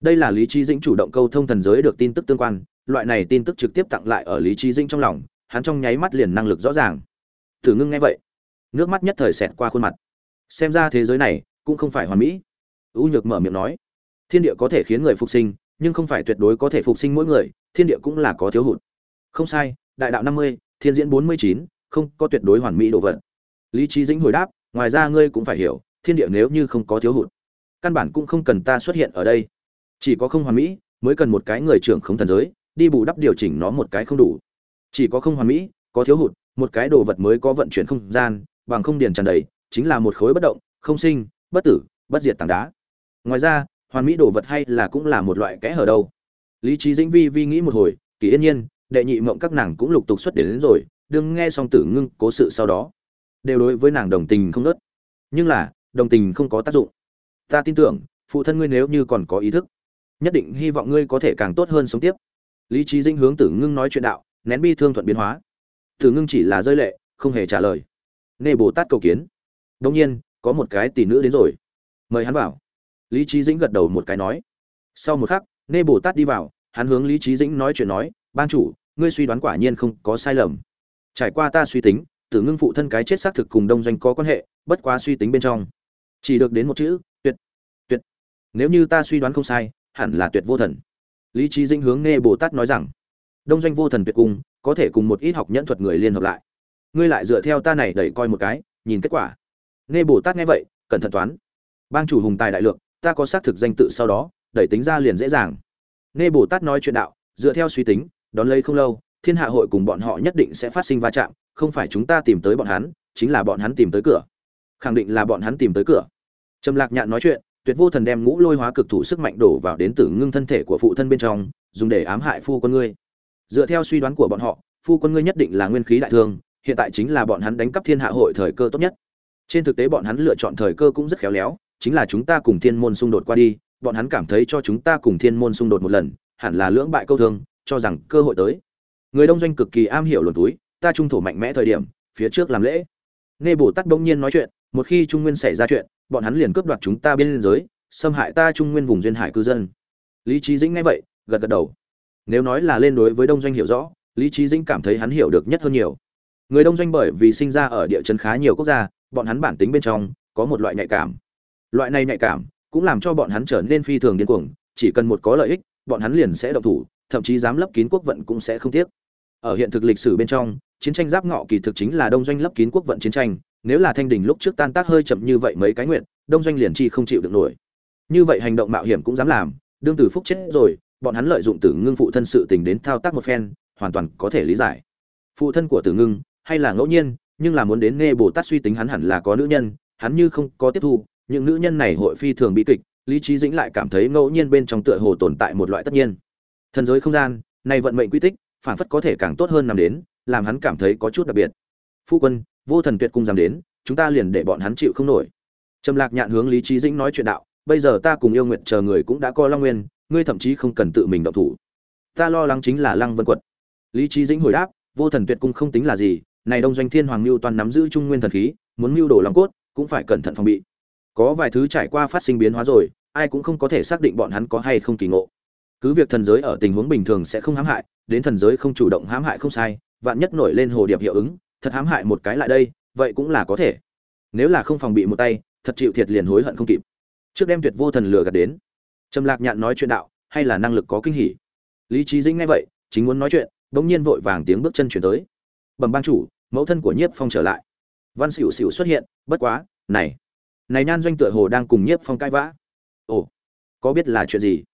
đây là lý trí dĩnh chủ động câu thông thần giới được tin tức tương quan, loại này tin tức trực tiếp tặng lại ở lý trí dĩnh trong lòng, hắn trong nháy mắt liền năng lực rõ ràng. Tử ngưng nghe vậy, nước mắt nhất thời xẹt qua khuôn mặt. Xem ra thế giới này cũng không phải hoàn mỹ. Ưu nhược mở miệng nói, thiên địa có thể khiến người phục sinh, nhưng không phải tuyệt đối có thể phục sinh mỗi người, thiên địa cũng là có thiếu hụt. Không sai, đại đạo năm mươi, thiên diễn bốn mươi chín, không có tuyệt đối hoàn mỹ đồ vật. Lý trí dĩnh hồi đáp, ngoài ra ngươi cũng phải hiểu, thiên địa nếu như không có thiếu hụt, căn bản cũng không cần ta xuất hiện ở đây chỉ có không hoàn mỹ mới cần một cái người trưởng không thần giới đi bù đắp điều chỉnh nó một cái không đủ. Chỉ có không hoàn mỹ có thiếu hụt một cái đồ vật mới có vận chuyển không gian bằng không điền tràn đầy chính là một khối bất động không sinh bất tử bất diệt tảng đá. Ngoài ra hoàn mỹ đồ vật hay là cũng là một loại kẽ hở đâu. Lý trí dĩnh vi vi nghĩ một hồi kỳ yên nhiên đệ nhị mộng các nàng cũng lục tục xuất đến, đến rồi đừng nghe xong tử ngưng cố sự sau đó. Đều đối với nàng đồng tình không nớt. Nhưng là đồng tình không có tác dụng. Ta tin tưởng phụ thân ngươi nếu như còn có ý thức nhất định hy vọng ngươi có thể càng tốt hơn sống tiếp. Lý trí dĩnh hướng tử ngưng nói chuyện đạo, nén bi thương thuận biến hóa. Tử ngưng chỉ là rơi lệ, không hề trả lời. Nê bồ tát cầu kiến. Đông nhiên, có một cái tỷ nữ đến rồi. Mời hắn vào. Lý trí dĩnh gật đầu một cái nói. Sau một khắc nê bồ tát đi vào, hắn hướng lý trí dĩnh nói chuyện nói, ban chủ, ngươi suy đoán quả nhiên không có sai lầm. Trải qua ta suy tính, tử ngưng phụ thân cái chết xác thực cùng đông doanh có quan hệ, bất quá suy tính bên trong. Chỉ được đến một chữ, tuyệt tuyệt. Nếu như ta suy đoán không sai hẳn là tuyệt vô thần. Lý trí dinh hướng nghe bồ tát nói rằng, đông doanh vô thần tuyệt cung có thể cùng một ít học nhẫn thuật người liên hợp lại. Ngươi lại dựa theo ta này đẩy coi một cái, nhìn kết quả. Nghe bồ tát nghe vậy, cẩn thận toán. Bang chủ hùng tài đại lượng, ta có xác thực danh tự sau đó, đẩy tính ra liền dễ dàng. Nghe bồ tát nói chuyện đạo, dựa theo suy tính, đón lấy không lâu, thiên hạ hội cùng bọn họ nhất định sẽ phát sinh va chạm, không phải chúng ta tìm tới bọn hắn, chính là bọn hắn tìm tới cửa. Khẳng định là bọn hắn tìm tới cửa. Trầm lạc nhạn nói chuyện tuyệt vô thần đem ngũ lôi hóa cực thủ sức mạnh đổ vào đến tử ngưng thân thể của phụ thân bên trong, dùng để ám hại phu quân ngươi. Dựa theo suy đoán của bọn họ, phu quân ngươi nhất định là nguyên khí đại thương, hiện tại chính là bọn hắn đánh cắp thiên hạ hội thời cơ tốt nhất. Trên thực tế bọn hắn lựa chọn thời cơ cũng rất khéo léo, chính là chúng ta cùng thiên môn xung đột qua đi, bọn hắn cảm thấy cho chúng ta cùng thiên môn xung đột một lần, hẳn là lưỡng bại câu thương, cho rằng cơ hội tới. Người đông doanh cực kỳ am hiểu luồn túi, ta trung thổ mạnh mẽ thời điểm, phía trước làm lễ. Nghe bồ tát đông nhiên nói chuyện một khi trung nguyên xảy ra chuyện, bọn hắn liền cướp đoạt chúng ta bên giới, xâm hại ta trung nguyên vùng duyên hải cư dân. Lý trí dĩnh nghe vậy, gật gật đầu. Nếu nói là lên đối với đông doanh hiểu rõ, lý trí dĩnh cảm thấy hắn hiểu được nhất hơn nhiều. Người đông doanh bởi vì sinh ra ở địa chân khá nhiều quốc gia, bọn hắn bản tính bên trong có một loại nhạy cảm. Loại này nhạy cảm cũng làm cho bọn hắn trở nên phi thường điên cuồng, chỉ cần một có lợi ích, bọn hắn liền sẽ động thủ, thậm chí dám lấp kín quốc vận cũng sẽ không tiếc. Ở hiện thực lịch sử bên trong, chiến tranh giáp ngọ kỳ thực chính là đông doanh lấp kín quốc vận chiến tranh nếu là thanh đình lúc trước tan tác hơi chậm như vậy mấy cái nguyện, đông doanh liền chi không chịu được nổi. Như vậy hành động mạo hiểm cũng dám làm, đương tử phúc chết rồi, bọn hắn lợi dụng tử ngưng phụ thân sự tình đến thao tác một phen, hoàn toàn có thể lý giải. Phụ thân của tử ngưng, hay là ngẫu nhiên, nhưng là muốn đến nghe bồ tát suy tính hắn hẳn là có nữ nhân, hắn như không có tiếp thu, những nữ nhân này hội phi thường bị kịch, lý trí dĩnh lại cảm thấy ngẫu nhiên bên trong tựa hồ tồn tại một loại tất nhiên. Thần giới không gian, này vận mệnh quy tích phản phất có thể càng tốt hơn nằm đến, làm hắn cảm thấy có chút đặc biệt. Phu quân vô thần tuyệt cung dám đến, chúng ta liền để bọn hắn chịu không nổi. Trầm lạc nhạn hướng lý trí dĩnh nói chuyện đạo, bây giờ ta cùng yêu nguyện chờ người cũng đã coi long nguyên, ngươi thậm chí không cần tự mình động thủ. Ta lo lắng chính là lăng vân quật. Lý trí dĩnh hồi đáp, vô thần tuyệt cung không tính là gì, này đông doanh thiên hoàng mưu toàn nắm giữ trung nguyên thần khí, muốn mưu đồ lòng cốt, cũng phải cẩn thận phòng bị. Có vài thứ trải qua phát sinh biến hóa rồi, ai cũng không có thể xác định bọn hắn có hay không kỳ ngộ. Cứ việc thần giới ở tình huống bình thường sẽ không hãm hại, đến thần giới không chủ động hãm hại không sai, vạn nhất nổi lên hồ điệp hiệu ứng thật hãm hại một cái lại đây, vậy cũng là có thể. Nếu là không phòng bị một tay, thật chịu thiệt liền hối hận không kịp. Trước đem tuyệt vô thần lừa gạt đến. Trầm lạc nhạn nói chuyện đạo, hay là năng lực có kinh hỉ? Lý trí dĩnh nghe vậy, chính muốn nói chuyện, bỗng nhiên vội vàng tiếng bước chân chuyển tới. Bẩm ban chủ, mẫu thân của nhiếp phong trở lại. Văn xỉu xỉu xuất hiện, bất quá, này. Này nhan doanh tựa hồ đang cùng nhiếp phong cãi vã. Ồ, có biết là chuyện gì?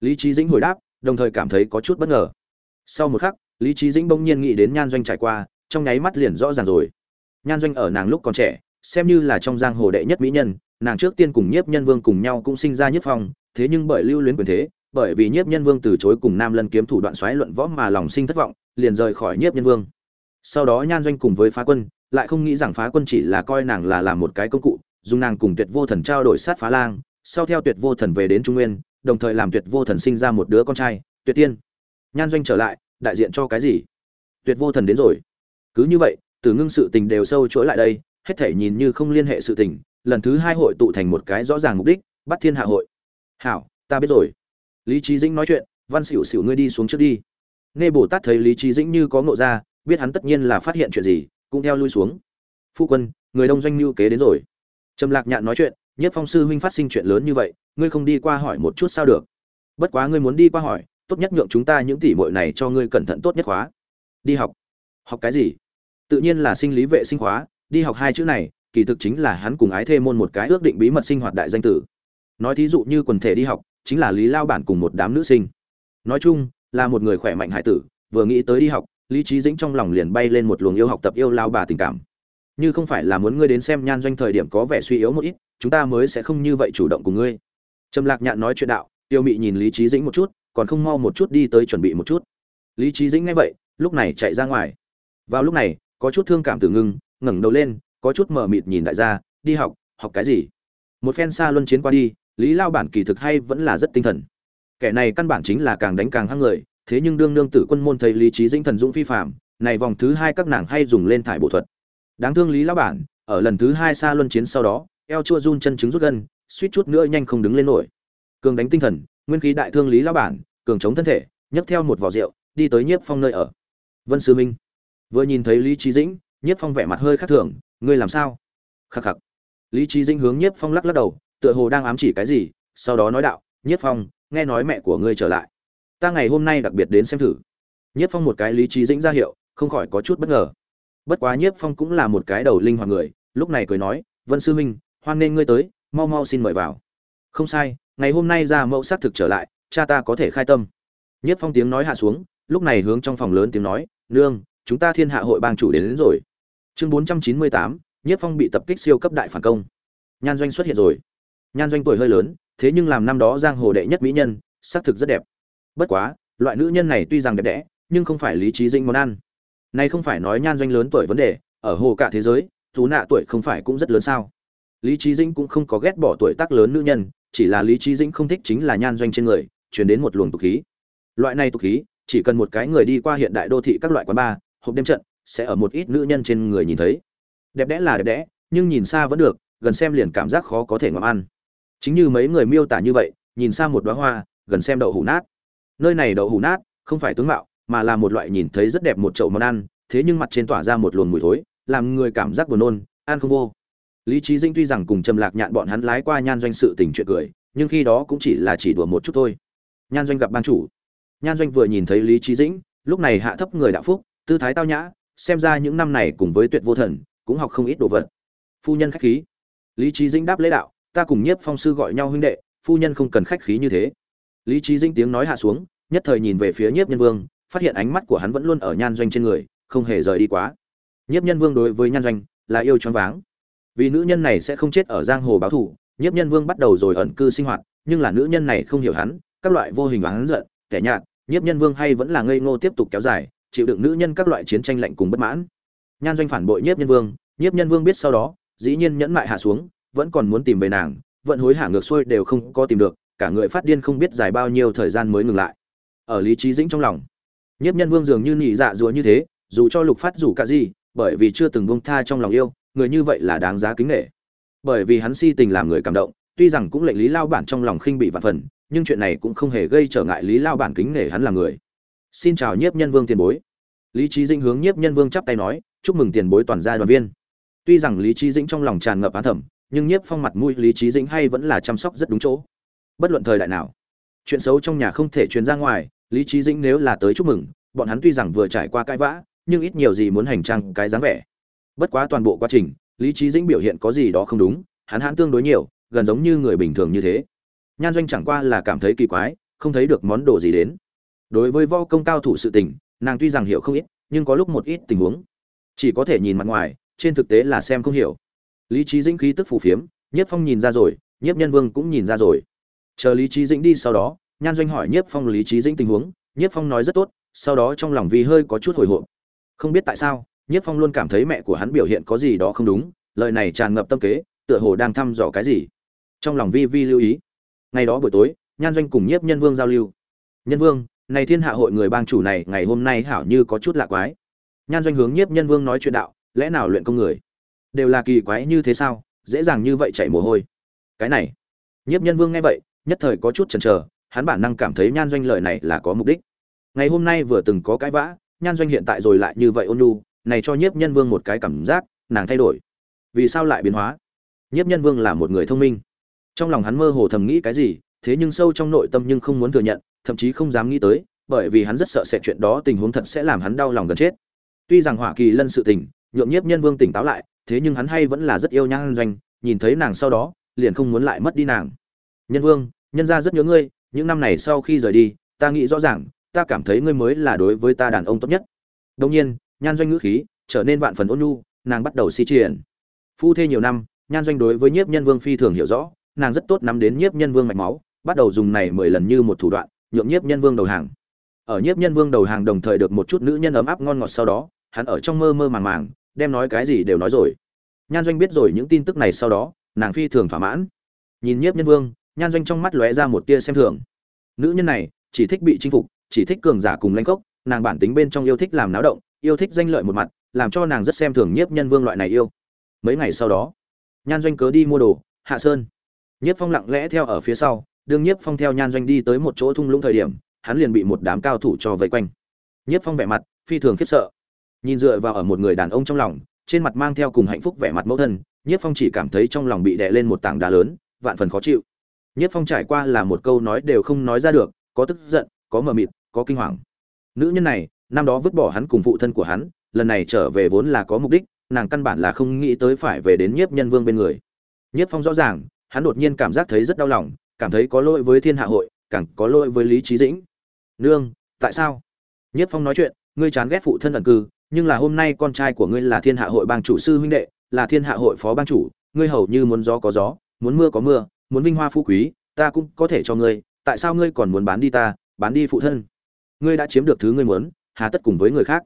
Lý trí dĩnh hồi đáp, đồng thời cảm thấy có chút bất ngờ. Sau một khắc, lý trí dĩnh bỗng nhiên nghĩ đến nhan doanh trải qua trong nháy mắt liền rõ ràng rồi. Nhan doanh ở nàng lúc còn trẻ, xem như là trong giang hồ đệ nhất mỹ nhân, nàng trước tiên cùng nhiếp nhân vương cùng nhau cũng sinh ra nhiếp phong, thế nhưng bởi lưu luyến quyền thế, bởi vì nhiếp nhân vương từ chối cùng nam lân kiếm thủ đoạn xoáy luận võ mà lòng sinh thất vọng, liền rời khỏi nhiếp nhân vương. Sau đó nhan doanh cùng với phá quân, lại không nghĩ rằng phá quân chỉ là coi nàng là làm một cái công cụ, dùng nàng cùng tuyệt vô thần trao đổi sát phá lang, sau theo tuyệt vô thần về đến trung nguyên, đồng thời làm tuyệt vô thần sinh ra một đứa con trai, tuyệt tiên. Nhan doanh trở lại, đại diện cho cái gì? Tuyệt vô thần đến rồi cứ như vậy, từ ngưng sự tình đều sâu chuỗi lại đây, hết thể nhìn như không liên hệ sự tình, lần thứ hai hội tụ thành một cái rõ ràng mục đích, bắt thiên hạ hội. Hảo, ta biết rồi. Lý trí dĩnh nói chuyện, văn xỉu xỉu ngươi đi xuống trước đi. Nghe bồ tát thấy lý trí dĩnh như có ngộ ra, biết hắn tất nhiên là phát hiện chuyện gì, cũng theo lui xuống. Phu quân, người đông doanh mưu kế đến rồi. Trầm lạc nhạn nói chuyện, nhất phong sư huynh phát sinh chuyện lớn như vậy, ngươi không đi qua hỏi một chút sao được? Bất quá ngươi muốn đi qua hỏi, tốt nhất nhượng chúng ta những tỷ muội này cho ngươi cẩn thận tốt nhất khóa. Đi học. Học cái gì? Tự nhiên là sinh lý vệ sinh khóa đi học hai chữ này, kỳ thực chính là hắn cùng ái thê môn một cái ước định bí mật sinh hoạt đại danh tử. Nói thí dụ như quần thể đi học, chính là lý lao bản cùng một đám nữ sinh. Nói chung, là một người khỏe mạnh hải tử, vừa nghĩ tới đi học, lý trí dĩnh trong lòng liền bay lên một luồng yêu học tập yêu lao bà tình cảm. Như không phải là muốn ngươi đến xem nhan doanh thời điểm có vẻ suy yếu một ít, chúng ta mới sẽ không như vậy chủ động cùng ngươi. Trầm lạc nhạn nói chuyện đạo, tiêu mị nhìn lý trí dĩnh một chút, còn không mau một chút đi tới chuẩn bị một chút. Lý trí dĩnh nghe vậy, lúc này chạy ra ngoài. Vào lúc này có chút thương cảm tử ngưng, ngẩng đầu lên, có chút mờ mịt nhìn đại gia đi học học cái gì? Một phen xa luân chiến qua đi, lý lao bản kỳ thực hay vẫn là rất tinh thần. Kẻ này căn bản chính là càng đánh càng hăng người, thế nhưng đương nương tử quân môn thấy lý trí dĩnh thần dũng phi phạm này vòng thứ hai các nàng hay dùng lên thải bộ thuật. Đáng thương lý lao bản, ở lần thứ hai xa luân chiến sau đó, eo chua run chân trứng rút gân, suýt chút nữa nhanh không đứng lên nổi. Cường đánh tinh thần, nguyên khí đại thương lý lao bản, cường chống thân thể, nhấc theo một vỏ rượu, đi tới nhiếp phong nơi ở. Vân sư minh vừa nhìn thấy lý trí dĩnh, nhiếp phong vẻ mặt hơi khác thường, ngươi làm sao? Khắc khắc. Lý trí dĩnh hướng nhiếp phong lắc lắc đầu, tựa hồ đang ám chỉ cái gì, sau đó nói đạo, nhiếp phong, nghe nói mẹ của ngươi trở lại. Ta ngày hôm nay đặc biệt đến xem thử. Nhiếp phong một cái lý trí dĩnh ra hiệu, không khỏi có chút bất ngờ. Bất quá nhiếp phong cũng là một cái đầu linh hoạt người, lúc này cười nói, vân sư minh hoan nên ngươi tới, mau mau xin mời vào. Không sai, ngày hôm nay ra mẫu xác thực trở lại, cha ta có thể khai tâm. Nhiếp phong tiếng nói hạ xuống, lúc này hướng trong phòng lớn tiếng nói, nương chúng ta thiên hạ hội bang chủ đến, đến rồi. Chương bốn trăm chín mươi tám nhất phong bị tập kích siêu cấp đại phản công. Nhan doanh xuất hiện rồi. Nhan doanh tuổi hơi lớn thế nhưng làm năm đó giang hồ đệ nhất mỹ nhân xác thực rất đẹp. Bất quá loại nữ nhân này tuy rằng đẹp đẽ nhưng không phải lý trí dinh món ăn. Nay không phải nói nhan doanh lớn tuổi vấn đề ở hồ cả thế giới chú nạ tuổi không phải cũng rất lớn sao. Lý trí dinh cũng không có ghét bỏ tuổi tác lớn nữ nhân chỉ là lý trí dinh không thích chính là nhan doanh trên người chuyển đến một luồng tục khí. Loại này tục khí chỉ cần một cái người đi qua hiện đại đô thị các loại quán bar hộp đêm trận sẽ ở một ít nữ nhân trên người nhìn thấy. Đẹp đẽ là đẹp đẽ, nhưng nhìn xa vẫn được, gần xem liền cảm giác khó có thể ngậm ăn. Chính như mấy người miêu tả như vậy, nhìn xa một đóa hoa, gần xem đậu hủ nát. Nơi này đậu hủ nát không phải tướng mạo, mà là một loại nhìn thấy rất đẹp một chậu món ăn, thế nhưng mặt trên tỏa ra một luồng mùi thối, làm người cảm giác buồn nôn, ăn không vô. Lý trí dinh tuy rằng cùng trầm lạc nhạn bọn hắn lái qua nhan doanh sự tình chuyện cười, nhưng khi đó cũng chỉ là chỉ đùa một chút thôi. Nhan doanh gặp ban chủ. Nhan doanh vừa nhìn thấy lý trí dĩnh, lúc này hạ thấp người đạo phúc tư thái tao nhã, xem ra những năm này cùng với tuyệt vô thần, cũng học không ít đồ vật. Phu nhân khách khí. Lý trí dĩnh đáp lễ đạo, ta cùng nhiếp phong sư gọi nhau huynh đệ, phu nhân không cần khách khí như thế. Lý trí dĩnh tiếng nói hạ xuống, nhất thời nhìn về phía nhiếp nhân vương, phát hiện ánh mắt của hắn vẫn luôn ở nhan doanh trên người, không hề rời đi quá. Nhiếp nhân vương đối với nhan doanh là yêu choáng váng. Vì nữ nhân này sẽ không chết ở giang hồ báo thù, nhiếp nhân vương bắt đầu rồi ẩn cư sinh hoạt, nhưng là nữ nhân này không hiểu hắn, các loại vô hình oán giận, kẻ nhạt, nhiếp nhân vương hay vẫn là ngây ngô tiếp tục kéo dài chịu đựng nữ nhân các loại chiến tranh lạnh cùng bất mãn. Nhan doanh phản bội nhiếp nhân vương, nhiếp nhân vương biết sau đó, dĩ nhiên nhẫn mại hạ xuống, vẫn còn muốn tìm về nàng, vận hối hả ngược xuôi đều không có tìm được, cả người phát điên không biết dài bao nhiêu thời gian mới ngừng lại. Ở lý trí dĩnh trong lòng, nhiếp nhân vương dường như nhị dạ dúa như thế, dù cho lục phát rủ cả gì, bởi vì chưa từng buông tha trong lòng yêu, người như vậy là đáng giá kính nể. Bởi vì hắn si tình làm người cảm động, tuy rằng cũng lệnh lý lao bản trong lòng khinh bị vạn phần, nhưng chuyện này cũng không hề gây trở ngại lý lao bản kính nể hắn là người. Xin chào nhiếp nhân vương tiền bối lý trí dĩnh hướng nhiếp nhân vương chắp tay nói, chúc mừng tiền bối toàn gia đoàn viên. Tuy rằng lý trí dĩnh trong lòng tràn ngập án thẩm nhưng nhiếp phong mặt mũi lý trí dĩnh hay vẫn là chăm sóc rất đúng chỗ. Bất luận thời đại nào, chuyện xấu trong nhà không thể truyền ra ngoài, lý trí dĩnh nếu là tới chúc mừng, bọn hắn tuy rằng vừa trải qua cãi vã, nhưng ít nhiều gì muốn hành trang cái dáng vẻ. Bất quá toàn bộ quá trình, lý trí dĩnh biểu hiện có gì đó không đúng, hắn hãn tương đối nhiều, gần giống như người bình thường như thế. Nhan doanh chẳng qua là cảm thấy kỳ quái, không thấy được món đồ gì đến. Đối với vo công cao thủ sự tình nàng tuy rằng hiểu không ít, nhưng có lúc một ít tình huống, chỉ có thể nhìn mặt ngoài, trên thực tế là xem không hiểu. Lý trí dĩnh khí tức phủ phiếm, nhiếp phong nhìn ra rồi, nhiếp nhân vương cũng nhìn ra rồi. Chờ lý trí dĩnh đi sau đó, nhan doanh hỏi nhiếp phong lý trí dĩnh tình huống, nhiếp phong nói rất tốt, sau đó trong lòng vì hơi có chút hồi hộp. Không biết tại sao, nhiếp phong luôn cảm thấy mẹ của hắn biểu hiện có gì đó không đúng, lời này tràn ngập tâm kế, tựa hồ đang thăm dò cái gì. Trong lòng vi vi lưu ý. Ngày đó buổi tối, nhan doanh cùng nhiếp nhân vương giao lưu. Nhân vương này thiên hạ hội người bang chủ này, ngày hôm nay hảo như có chút lạ quái. Nhan doanh hướng nhiếp nhân vương nói chuyện đạo, lẽ nào luyện công người đều là kỳ quái như thế sao? Dễ dàng như vậy chạy mồ hôi. Cái này, nhiếp nhân vương nghe vậy, nhất thời có chút chần chờ, hắn bản năng cảm thấy nhan doanh lời này là có mục đích. Ngày hôm nay vừa từng có cãi vã, nhan doanh hiện tại rồi lại như vậy ôn nhu, này cho nhiếp nhân vương một cái cảm giác, nàng thay đổi. Vì sao lại biến hóa? Nhiếp nhân vương là một người thông minh. Trong lòng hắn mơ hồ thầm nghĩ cái gì, thế nhưng sâu trong nội tâm nhưng không muốn thừa nhận thậm chí không dám nghĩ tới, bởi vì hắn rất sợ sẽ chuyện đó tình huống thật sẽ làm hắn đau lòng gần chết. Tuy rằng hỏa kỳ lân sự tình, nhượng nhiếp nhân vương tỉnh táo lại, thế nhưng hắn hay vẫn là rất yêu nhan doanh, nhìn thấy nàng sau đó, liền không muốn lại mất đi nàng. Nhân vương, nhân gia rất nhớ ngươi, những năm này sau khi rời đi, ta nghĩ rõ ràng, ta cảm thấy ngươi mới là đối với ta đàn ông tốt nhất. Đông nhiên, nhan doanh ngữ khí trở nên vạn phần ôn nhu, nàng bắt đầu si triển phu thê nhiều năm, nhan doanh đối với nhiếp nhân vương phi thường hiểu rõ, nàng rất tốt nắm đến nhiếp nhân vương mạch máu, bắt đầu dùng này mười lần như một thủ đoạn nhượng nhiếp nhân vương đầu hàng. Ở nhiếp nhân vương đầu hàng đồng thời được một chút nữ nhân ấm áp ngon ngọt sau đó, hắn ở trong mơ mơ màng màng, đem nói cái gì đều nói rồi. Nhan doanh biết rồi những tin tức này sau đó, nàng phi thường thỏa mãn. Nhìn nhiếp nhân vương, nhan doanh trong mắt lóe ra một tia xem thường. Nữ nhân này, chỉ thích bị chinh phục, chỉ thích cường giả cùng lanh cốc nàng bản tính bên trong yêu thích làm náo động, yêu thích danh lợi một mặt, làm cho nàng rất xem thường nhiếp nhân vương loại này yêu. Mấy ngày sau đó, nhan doanh cớ đi mua đồ, hạ sơn. Nhiếp phong lặng lẽ theo ở phía sau đương nhiếp phong theo nhan doanh đi tới một chỗ thung lũng thời điểm, hắn liền bị một đám cao thủ cho vây quanh. Nhiếp phong vẻ mặt phi thường khiếp sợ. Nhìn dựa vào ở một người đàn ông trong lòng, trên mặt mang theo cùng hạnh phúc vẻ mặt mẫu thân, nhiếp phong chỉ cảm thấy trong lòng bị đè lên một tảng đá lớn, vạn phần khó chịu. Nhiếp phong trải qua là một câu nói đều không nói ra được, có tức giận, có mờ mịt, có kinh hoàng. Nữ nhân này, năm đó vứt bỏ hắn cùng phụ thân của hắn, lần này trở về vốn là có mục đích, nàng căn bản là không nghĩ tới phải về đến nhiếp nhân vương bên người. Nhiếp phong rõ ràng, hắn đột nhiên cảm giác thấy rất đau lòng cảm thấy có lỗi với thiên hạ hội, càng có lỗi với lý trí dĩnh. Nương, tại sao? Nhất phong nói chuyện, ngươi chán ghét phụ thân ẩn cư, nhưng là hôm nay con trai của ngươi là thiên hạ hội bang chủ sư huynh đệ, là thiên hạ hội phó bang chủ, ngươi hầu như muốn gió có gió, muốn mưa có mưa, muốn vinh hoa phú quý, ta cũng có thể cho ngươi, tại sao ngươi còn muốn bán đi ta, bán đi phụ thân? Ngươi đã chiếm được thứ ngươi muốn, hà tất cùng với người khác.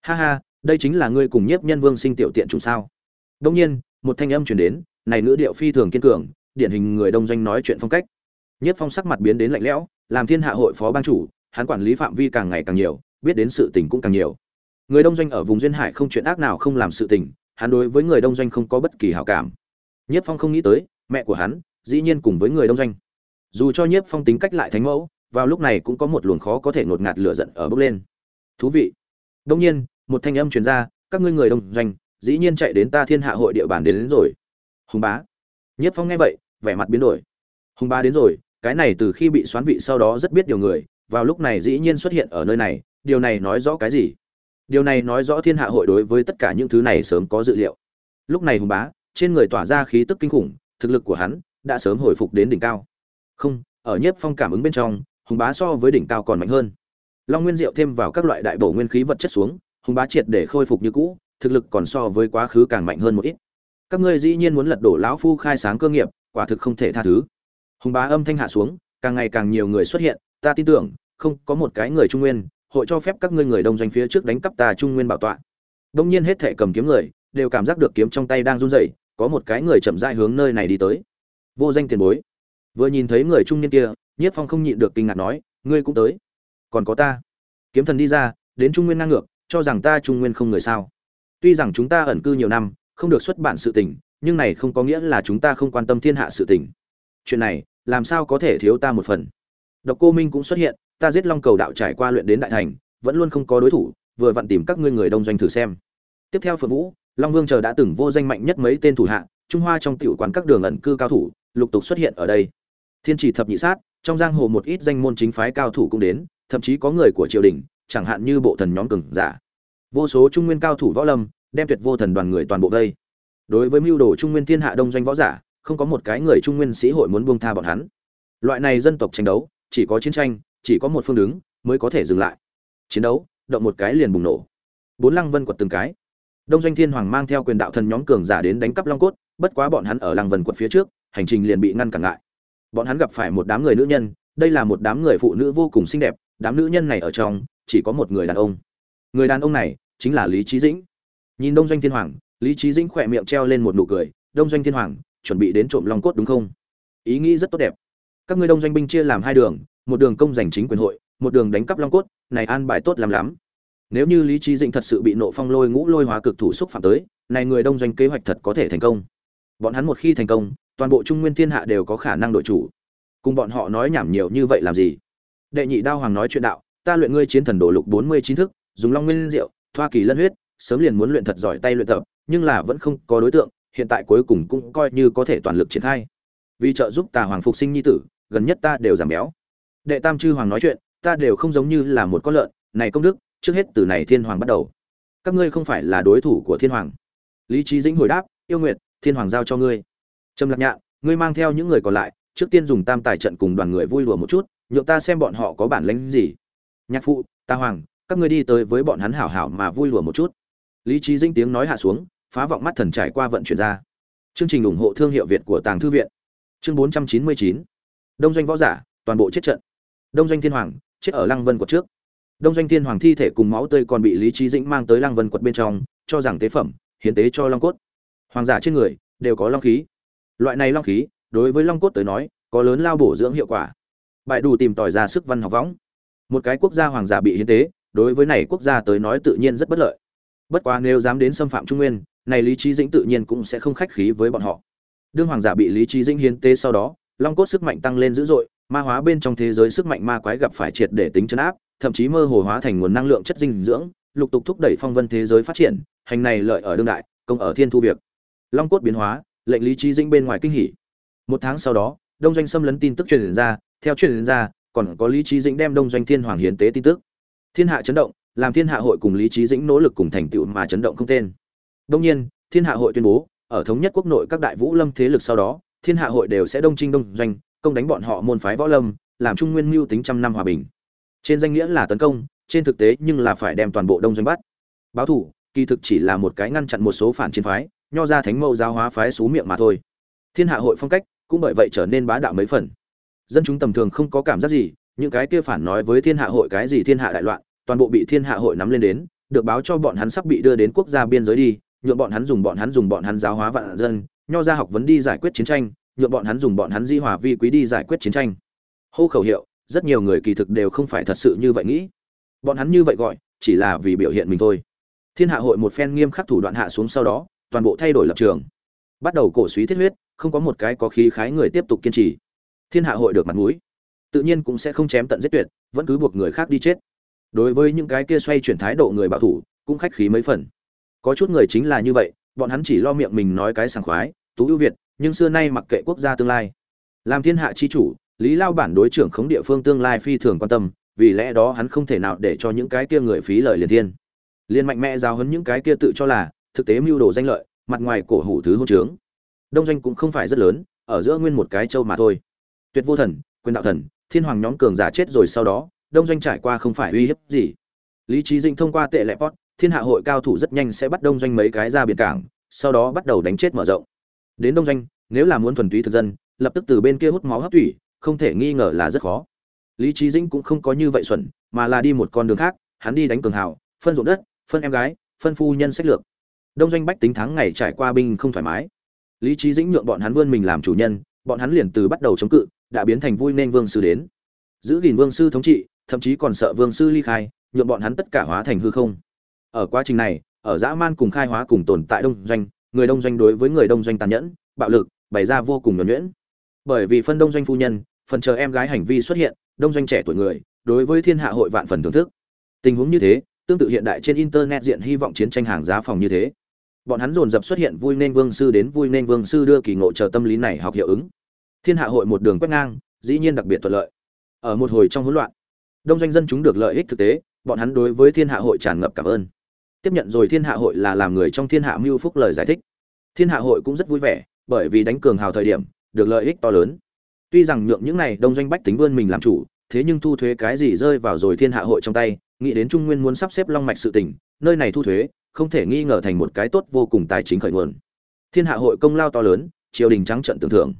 Ha ha, đây chính là ngươi cùng nhiếp nhân vương sinh tiểu tiện chủ sao? Đông nhiên, một thanh âm chuyển đến, này nữ điệu phi thường kiên cường điển hình người đông doanh nói chuyện phong cách. Nhiếp phong sắc mặt biến đến lạnh lẽo làm thiên hạ hội phó ban chủ hắn quản lý phạm vi càng ngày càng nhiều biết đến sự tình cũng càng nhiều. Người đông doanh ở vùng duyên hải không chuyện ác nào không làm sự tình hắn đối với người đông doanh không có bất kỳ hảo cảm. Nhiếp phong không nghĩ tới mẹ của hắn dĩ nhiên cùng với người đông doanh. Dù cho nhiếp phong tính cách lại thánh mẫu vào lúc này cũng có một luồng khó có thể ngột ngạt lửa giận ở bốc lên. Thú vị. Đông nhiên một thanh âm truyền ra các ngươi người đông doanh dĩ nhiên chạy đến ta thiên hạ hội địa bàn đến, đến rồi. Hùng bá nhiếp phong nghe vậy, vẻ mặt biến đổi. Hùng bá đến rồi, cái này từ khi bị xoán vị sau đó rất biết điều người, vào lúc này dĩ nhiên xuất hiện ở nơi này, điều này nói rõ cái gì? Điều này nói rõ thiên hạ hội đối với tất cả những thứ này sớm có dự liệu. Lúc này hùng bá, trên người tỏa ra khí tức kinh khủng, thực lực của hắn đã sớm hồi phục đến đỉnh cao. Không, ở nhiếp phong cảm ứng bên trong, hùng bá so với đỉnh cao còn mạnh hơn. Long nguyên diệu thêm vào các loại đại bổ nguyên khí vật chất xuống, hùng bá triệt để khôi phục như cũ, thực lực còn so với quá khứ càng mạnh hơn một ít các ngươi dĩ nhiên muốn lật đổ lão phu khai sáng cơ nghiệp, quả thực không thể tha thứ. Hùng bá âm thanh hạ xuống, càng ngày càng nhiều người xuất hiện, ta tin tưởng, không có một cái người trung nguyên, hội cho phép các ngươi người đông doanh phía trước đánh cắp ta trung nguyên bảo tọa. Đông nhiên hết thể cầm kiếm người, đều cảm giác được kiếm trong tay đang run rẩy, có một cái người chậm rãi hướng nơi này đi tới. Vô danh tiền bối. Vừa nhìn thấy người trung niên kia, nhiếp phong không nhịn được kinh ngạc nói, ngươi cũng tới? Còn có ta? Kiếm thần đi ra, đến trung nguyên ngang ngược, cho rằng ta trung nguyên không người sao. Tuy rằng chúng ta ẩn cư nhiều năm không được xuất bản sự tình, nhưng này không có nghĩa là chúng ta không quan tâm thiên hạ sự tình. Chuyện này, làm sao có thể thiếu ta một phần? Độc cô minh cũng xuất hiện, ta giết long cầu đạo trải qua luyện đến đại thành, vẫn luôn không có đối thủ, vừa vặn tìm các ngươi người đông doanh thử xem. Tiếp theo phượng vũ, long vương chờ đã từng vô danh mạnh nhất mấy tên thủ hạ, trung hoa trong tiểu quán các đường ẩn cư cao thủ, lục tục xuất hiện ở đây. Thiên chỉ thập nhị sát, trong giang hồ một ít danh môn chính phái cao thủ cũng đến, thậm chí có người của triều đình, chẳng hạn như bộ thần nhóm cường giả. Vô số trung nguyên cao thủ võ lâm đem tuyệt vô thần đoàn người toàn bộ vây. Đối với mưu đồ trung nguyên thiên hạ đông doanh võ giả, không có một cái người trung nguyên sĩ hội muốn buông tha bọn hắn. Loại này dân tộc tranh đấu, chỉ có chiến tranh, chỉ có một phương đứng mới có thể dừng lại. Chiến đấu, động một cái liền bùng nổ. Bốn lăng vân quật từng cái. Đông doanh thiên hoàng mang theo quyền đạo thần nhóm cường giả đến đánh cắp long cốt, bất quá bọn hắn ở lăng vân quật phía trước, hành trình liền bị ngăn cản lại. Bọn hắn gặp phải một đám người nữ nhân, đây là một đám người phụ nữ vô cùng xinh đẹp, đám nữ nhân này ở trong, chỉ có một người đàn ông. Người đàn ông này chính là lý trí dĩnh nhìn đông doanh thiên hoàng, lý trí dĩnh khỏe miệng treo lên một nụ cười. Đông doanh thiên hoàng, chuẩn bị đến trộm long cốt đúng không? Ý nghĩ rất tốt đẹp. Các ngươi đông doanh binh chia làm hai đường, một đường công giành chính quyền hội, một đường đánh cắp long cốt, này an bài tốt lắm lắm. Nếu như lý trí dĩnh thật sự bị nộ phong lôi ngũ lôi hóa cực thủ xúc phạm tới, này người đông doanh kế hoạch thật có thể thành công. Bọn hắn một khi thành công, toàn bộ trung nguyên thiên hạ đều có khả năng đội chủ. Cùng bọn họ nói nhảm nhiều như vậy làm gì? Đệ nhị đao hoàng nói chuyện đạo, ta luyện ngươi chiến thần đồ lục bốn mươi chín thức, dùng long nguyên rượu thoa kỳ lân huyết sớm liền muốn luyện thật giỏi tay luyện tập, nhưng là vẫn không có đối tượng, hiện tại cuối cùng cũng coi như có thể toàn lực triển khai. Vì trợ giúp tà hoàng phục sinh nhi tử, gần nhất ta đều giảm béo. Đệ tam chư hoàng nói chuyện, ta đều không giống như là một con lợn, này công đức, trước hết từ này thiên hoàng bắt đầu. Các ngươi không phải là đối thủ của thiên hoàng. Lý trí dĩnh hồi đáp, yêu nguyệt, thiên hoàng giao cho ngươi. Trầm lạc nhạn, ngươi mang theo những người còn lại, trước tiên dùng tam tài trận cùng đoàn người vui đùa một chút, nhượng ta xem bọn họ có bản lĩnh gì. Nhạc phụ ta hoàng, các ngươi đi tới với bọn hắn hảo hảo mà vui lùa một chút lý trí dĩnh tiếng nói hạ xuống, phá vọng mắt thần trải qua vận chuyển ra. Chương trình ủng hộ thương hiệu việt của tàng thư viện. Chương 499 đông doanh võ giả, toàn bộ chết trận. Đông doanh thiên hoàng, chết ở lăng vân quật trước. Đông doanh thiên hoàng thi thể cùng máu tươi còn bị lý trí dĩnh mang tới lăng vân quật bên trong, cho rằng tế phẩm, hiến tế cho long cốt. Hoàng giả trên người, đều có long khí. Loại này long khí, đối với long cốt tới nói, có lớn lao bổ dưỡng hiệu quả. Bại đủ tìm tòi ra sức văn học võng. Một cái quốc gia hoàng giả bị hiến tế, đối với này quốc gia tới nói tự nhiên rất bất lợi bất quá nếu dám đến xâm phạm trung nguyên, này lý trí dĩnh tự nhiên cũng sẽ không khách khí với bọn họ. Đương hoàng giả bị lý trí dĩnh hiến tế sau đó, long cốt sức mạnh tăng lên dữ dội, ma hóa bên trong thế giới sức mạnh ma quái gặp phải triệt để tính chấn áp, thậm chí mơ hồ hóa thành nguồn năng lượng chất dinh dưỡng, lục tục thúc đẩy phong vân thế giới phát triển, hành này lợi ở đương đại, công ở thiên thu việc. Long cốt biến hóa, lệnh lý trí dĩnh bên ngoài kinh hỉ. Một tháng sau đó, đông doanh xâm lấn tin tức truyền ra, theo truyền ra, còn có lý trí dĩnh đem đông doanh thiên hoàng hiến tế tin tức. Thiên hạ chấn động làm thiên hạ hội cùng lý trí dĩnh nỗ lực cùng thành tựu mà chấn động không tên. Đông nhiên, thiên hạ hội tuyên bố, ở thống nhất quốc nội các đại vũ lâm thế lực sau đó, thiên hạ hội đều sẽ đông trinh đông doanh, công đánh bọn họ môn phái võ lâm, làm trung nguyên mưu tính trăm năm hòa bình. Trên danh nghĩa là tấn công, trên thực tế nhưng là phải đem toàn bộ đông doanh bắt. Báo thủ, kỳ thực chỉ là một cái ngăn chặn một số phản chiến phái, nho ra thánh mẫu giáo hóa phái xú miệng mà thôi. Thiên hạ hội phong cách cũng bởi vậy trở nên bá đạo mấy phần. Dân chúng tầm thường không có cảm giác gì, những cái kia phản nói với thiên hạ hội cái gì thiên hạ đại loạn toàn bộ bị thiên hạ hội nắm lên đến, được báo cho bọn hắn sắp bị đưa đến quốc gia biên giới đi, nhượng bọn hắn dùng bọn hắn dùng bọn hắn giáo hóa vạn dân, nho ra học vấn đi giải quyết chiến tranh, nhượng bọn hắn dùng bọn hắn di hòa vi quý đi giải quyết chiến tranh. Hô khẩu hiệu, rất nhiều người kỳ thực đều không phải thật sự như vậy nghĩ. Bọn hắn như vậy gọi, chỉ là vì biểu hiện mình thôi. Thiên hạ hội một phen nghiêm khắc thủ đoạn hạ xuống sau đó, toàn bộ thay đổi lập trường. Bắt đầu cổ suý thiết huyết, không có một cái có khí khái người tiếp tục kiên trì. Thiên hạ hội được mặt mũi, tự nhiên cũng sẽ không chém tận giết tuyệt, vẫn cứ buộc người khác đi chết đối với những cái kia xoay chuyển thái độ người bảo thủ, cũng khách khí mấy phần. Có chút người chính là như vậy, bọn hắn chỉ lo miệng mình nói cái sảng khoái, tú ưu việt, nhưng xưa nay mặc kệ quốc gia tương lai. Làm thiên hạ chi chủ, lý lao bản đối trưởng khống địa phương tương lai phi thường quan tâm, vì lẽ đó hắn không thể nào để cho những cái kia người phí lời liền thiên. Liền mạnh mẽ giao hấn những cái kia tự cho là, thực tế mưu đồ danh lợi, mặt ngoài cổ hủ thứ hôn trướng. Đông doanh cũng không phải rất lớn, ở giữa nguyên một cái châu mà thôi. Tuyệt vô thần, quyền đạo thần, thiên hoàng nhóm cường giả chết rồi sau đó đông doanh trải qua không phải uy hiếp gì. Lý trí dinh thông qua tệ lệ pot thiên hạ hội cao thủ rất nhanh sẽ bắt đông doanh mấy cái ra biển cảng, sau đó bắt đầu đánh chết mở rộng. Đến đông doanh, nếu là muốn thuần túy thực dân, lập tức từ bên kia hút máu hấp thủy, không thể nghi ngờ là rất khó. Lý trí dĩnh cũng không có như vậy xuẩn, mà là đi một con đường khác, hắn đi đánh cường hào, phân ruộng đất, phân em gái, phân phu nhân sách lược. Đông doanh bách tính thắng ngày trải qua binh không thoải mái. Lý trí dĩnh nhượng bọn hắn vươn mình làm chủ nhân, bọn hắn liền từ bắt đầu chống cự, đã biến thành vui nên vương sư đến. Giữ gìn vương sư thống trị thậm chí còn sợ vương sư ly khai, nhuộm bọn hắn tất cả hóa thành hư không. Ở quá trình này, ở dã man cùng khai hóa cùng tồn tại đông doanh, người đông doanh đối với người đông doanh tàn nhẫn, bạo lực, bày ra vô cùng nhuẩn nhuyễn. Bởi vì phân đông doanh phu nhân, phần chờ em gái hành vi xuất hiện, đông doanh trẻ tuổi người, đối với thiên hạ hội vạn phần thưởng thức. Tình huống như thế, tương tự hiện đại trên internet diện hy vọng chiến tranh hàng giá phòng như thế. Bọn hắn dồn dập xuất hiện vui nên vương sư đến vui nên vương sư đưa kỳ ngộ chờ tâm lý này học hiệu ứng. Thiên hạ hội một đường quét ngang, dĩ nhiên đặc biệt thuận lợi. Ở một hồi trong hỗn loạn đông doanh dân chúng được lợi ích thực tế, bọn hắn đối với thiên hạ hội tràn ngập cảm ơn. Tiếp nhận rồi thiên hạ hội là làm người trong thiên hạ mưu phúc lời giải thích. Thiên hạ hội cũng rất vui vẻ, bởi vì đánh cường hào thời điểm, được lợi ích to lớn. Tuy rằng nhượng những này đông doanh bách tính vươn mình làm chủ, thế nhưng thu thuế cái gì rơi vào rồi thiên hạ hội trong tay, nghĩ đến trung nguyên muốn sắp xếp long mạch sự tỉnh nơi này thu thuế, không thể nghi ngờ thành một cái tốt vô cùng tài chính khởi nguồn. Thiên hạ hội công lao to lớn, triều đình trắng trận tưởng thưởng.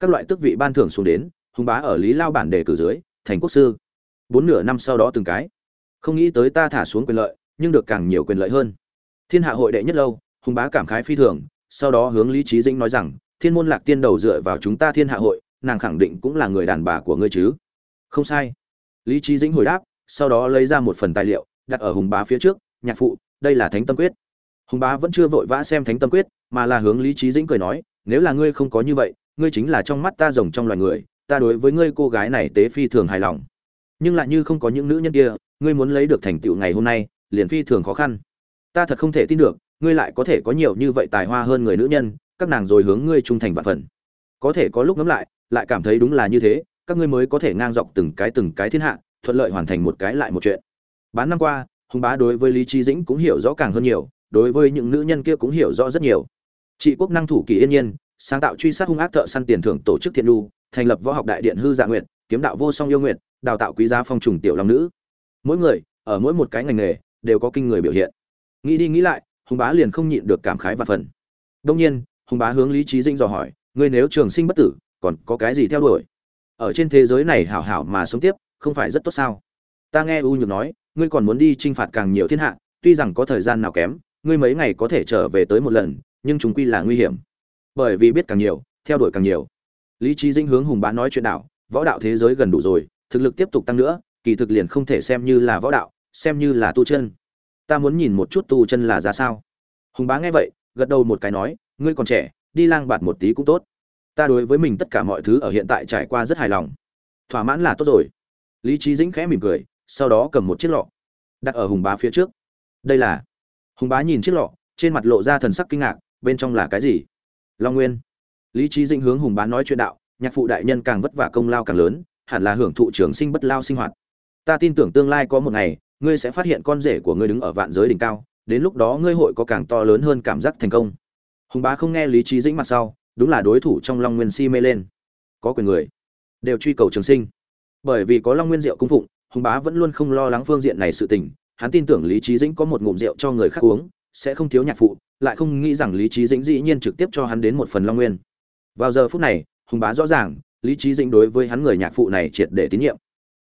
Các loại tước vị ban thưởng xuống đến, hùng bá ở lý lao bản đề cử dưới, thành quốc sư bốn nửa năm sau đó từng cái. Không nghĩ tới ta thả xuống quyền lợi, nhưng được càng nhiều quyền lợi hơn. Thiên hạ hội đệ nhất lâu, hùng bá cảm khái phi thường, sau đó hướng lý trí dĩnh nói rằng, thiên môn lạc tiên đầu dựa vào chúng ta thiên hạ hội, nàng khẳng định cũng là người đàn bà của ngươi chứ. Không sai. Lý trí dĩnh hồi đáp, sau đó lấy ra một phần tài liệu, đặt ở hùng bá phía trước, nhạc phụ, đây là thánh tâm quyết. Hùng bá vẫn chưa vội vã xem thánh tâm quyết, mà là hướng lý trí dĩnh cười nói, nếu là ngươi không có như vậy, ngươi chính là trong mắt ta rồng trong loài người, ta đối với ngươi cô gái này tế phi thường hài lòng nhưng lại như không có những nữ nhân kia, ngươi muốn lấy được thành tựu ngày hôm nay, liền phi thường khó khăn. Ta thật không thể tin được, ngươi lại có thể có nhiều như vậy tài hoa hơn người nữ nhân, các nàng rồi hướng ngươi trung thành vạn phần. Có thể có lúc ngẫm lại lại cảm thấy đúng là như thế, các ngươi mới có thể ngang dọc từng cái từng cái thiên hạ, thuận lợi hoàn thành một cái lại một chuyện. Bán năm qua, hùng bá đối với lý trí dĩnh cũng hiểu rõ càng hơn nhiều, đối với những nữ nhân kia cũng hiểu rõ rất nhiều. Trị quốc năng thủ kỳ yên nhiên, sáng tạo truy sát hung ác thợ săn tiền thưởng tổ chức thiện lu thành lập võ học đại điện hư dạ nguyện kiếm đạo vô song yêu nguyện đào tạo quý giá phong trùng tiểu long nữ. Mỗi người, ở mỗi một cái ngành nghề, đều có kinh người biểu hiện. Nghĩ đi nghĩ lại, hùng bá liền không nhịn được cảm khái và phần. Đông nhiên, hùng bá hướng lý trí dinh dò hỏi, ngươi nếu trường sinh bất tử, còn có cái gì theo đuổi? Ở trên thế giới này hảo hảo mà sống tiếp, không phải rất tốt sao? Ta nghe u nhược nói, ngươi còn muốn đi chinh phạt càng nhiều thiên hạ, tuy rằng có thời gian nào kém, ngươi mấy ngày có thể trở về tới một lần, nhưng chúng quy là nguy hiểm. Bởi vì biết càng nhiều, theo đuổi càng nhiều. Lý trí dinh hướng hùng bá nói chuyện đạo, võ đạo thế giới gần đủ rồi thực lực tiếp tục tăng nữa, kỳ thực liền không thể xem như là võ đạo, xem như là tu chân. Ta muốn nhìn một chút tu chân là ra sao. Hùng bá nghe vậy, gật đầu một cái nói, ngươi còn trẻ, đi lang bạt một tí cũng tốt. Ta đối với mình tất cả mọi thứ ở hiện tại trải qua rất hài lòng. Thỏa mãn là tốt rồi. Lý trí dĩnh khẽ mỉm cười, sau đó cầm một chiếc lọ, đặt ở hùng bá phía trước. Đây là hùng bá nhìn chiếc lọ, trên mặt lộ ra thần sắc kinh ngạc, bên trong là cái gì? Long nguyên. Lý trí dĩnh hướng hùng bá nói chuyện đạo, nhạc phụ đại nhân càng vất vả công lao càng lớn hẳn là hưởng thụ trường sinh bất lao sinh hoạt. Ta tin tưởng tương lai có một ngày, ngươi sẽ phát hiện con rể của ngươi đứng ở vạn giới đỉnh cao, đến lúc đó ngươi hội có càng to lớn hơn cảm giác thành công. Hùng bá không nghe lý trí dĩnh mặt sau, đúng là đối thủ trong long nguyên si mê lên. Có quyền người đều truy cầu trường sinh. Bởi vì có long nguyên rượu cung phụng, hùng bá vẫn luôn không lo lắng phương diện này sự tình. Hắn tin tưởng lý trí dĩnh có một ngụm rượu cho người khác uống, sẽ không thiếu nhạc phụ, lại không nghĩ rằng lý trí dĩnh dĩ nhiên trực tiếp cho hắn đến một phần long nguyên. Vào giờ phút này, hùng bá rõ ràng lý trí dĩnh đối với hắn người nhạc phụ này triệt để tín nhiệm.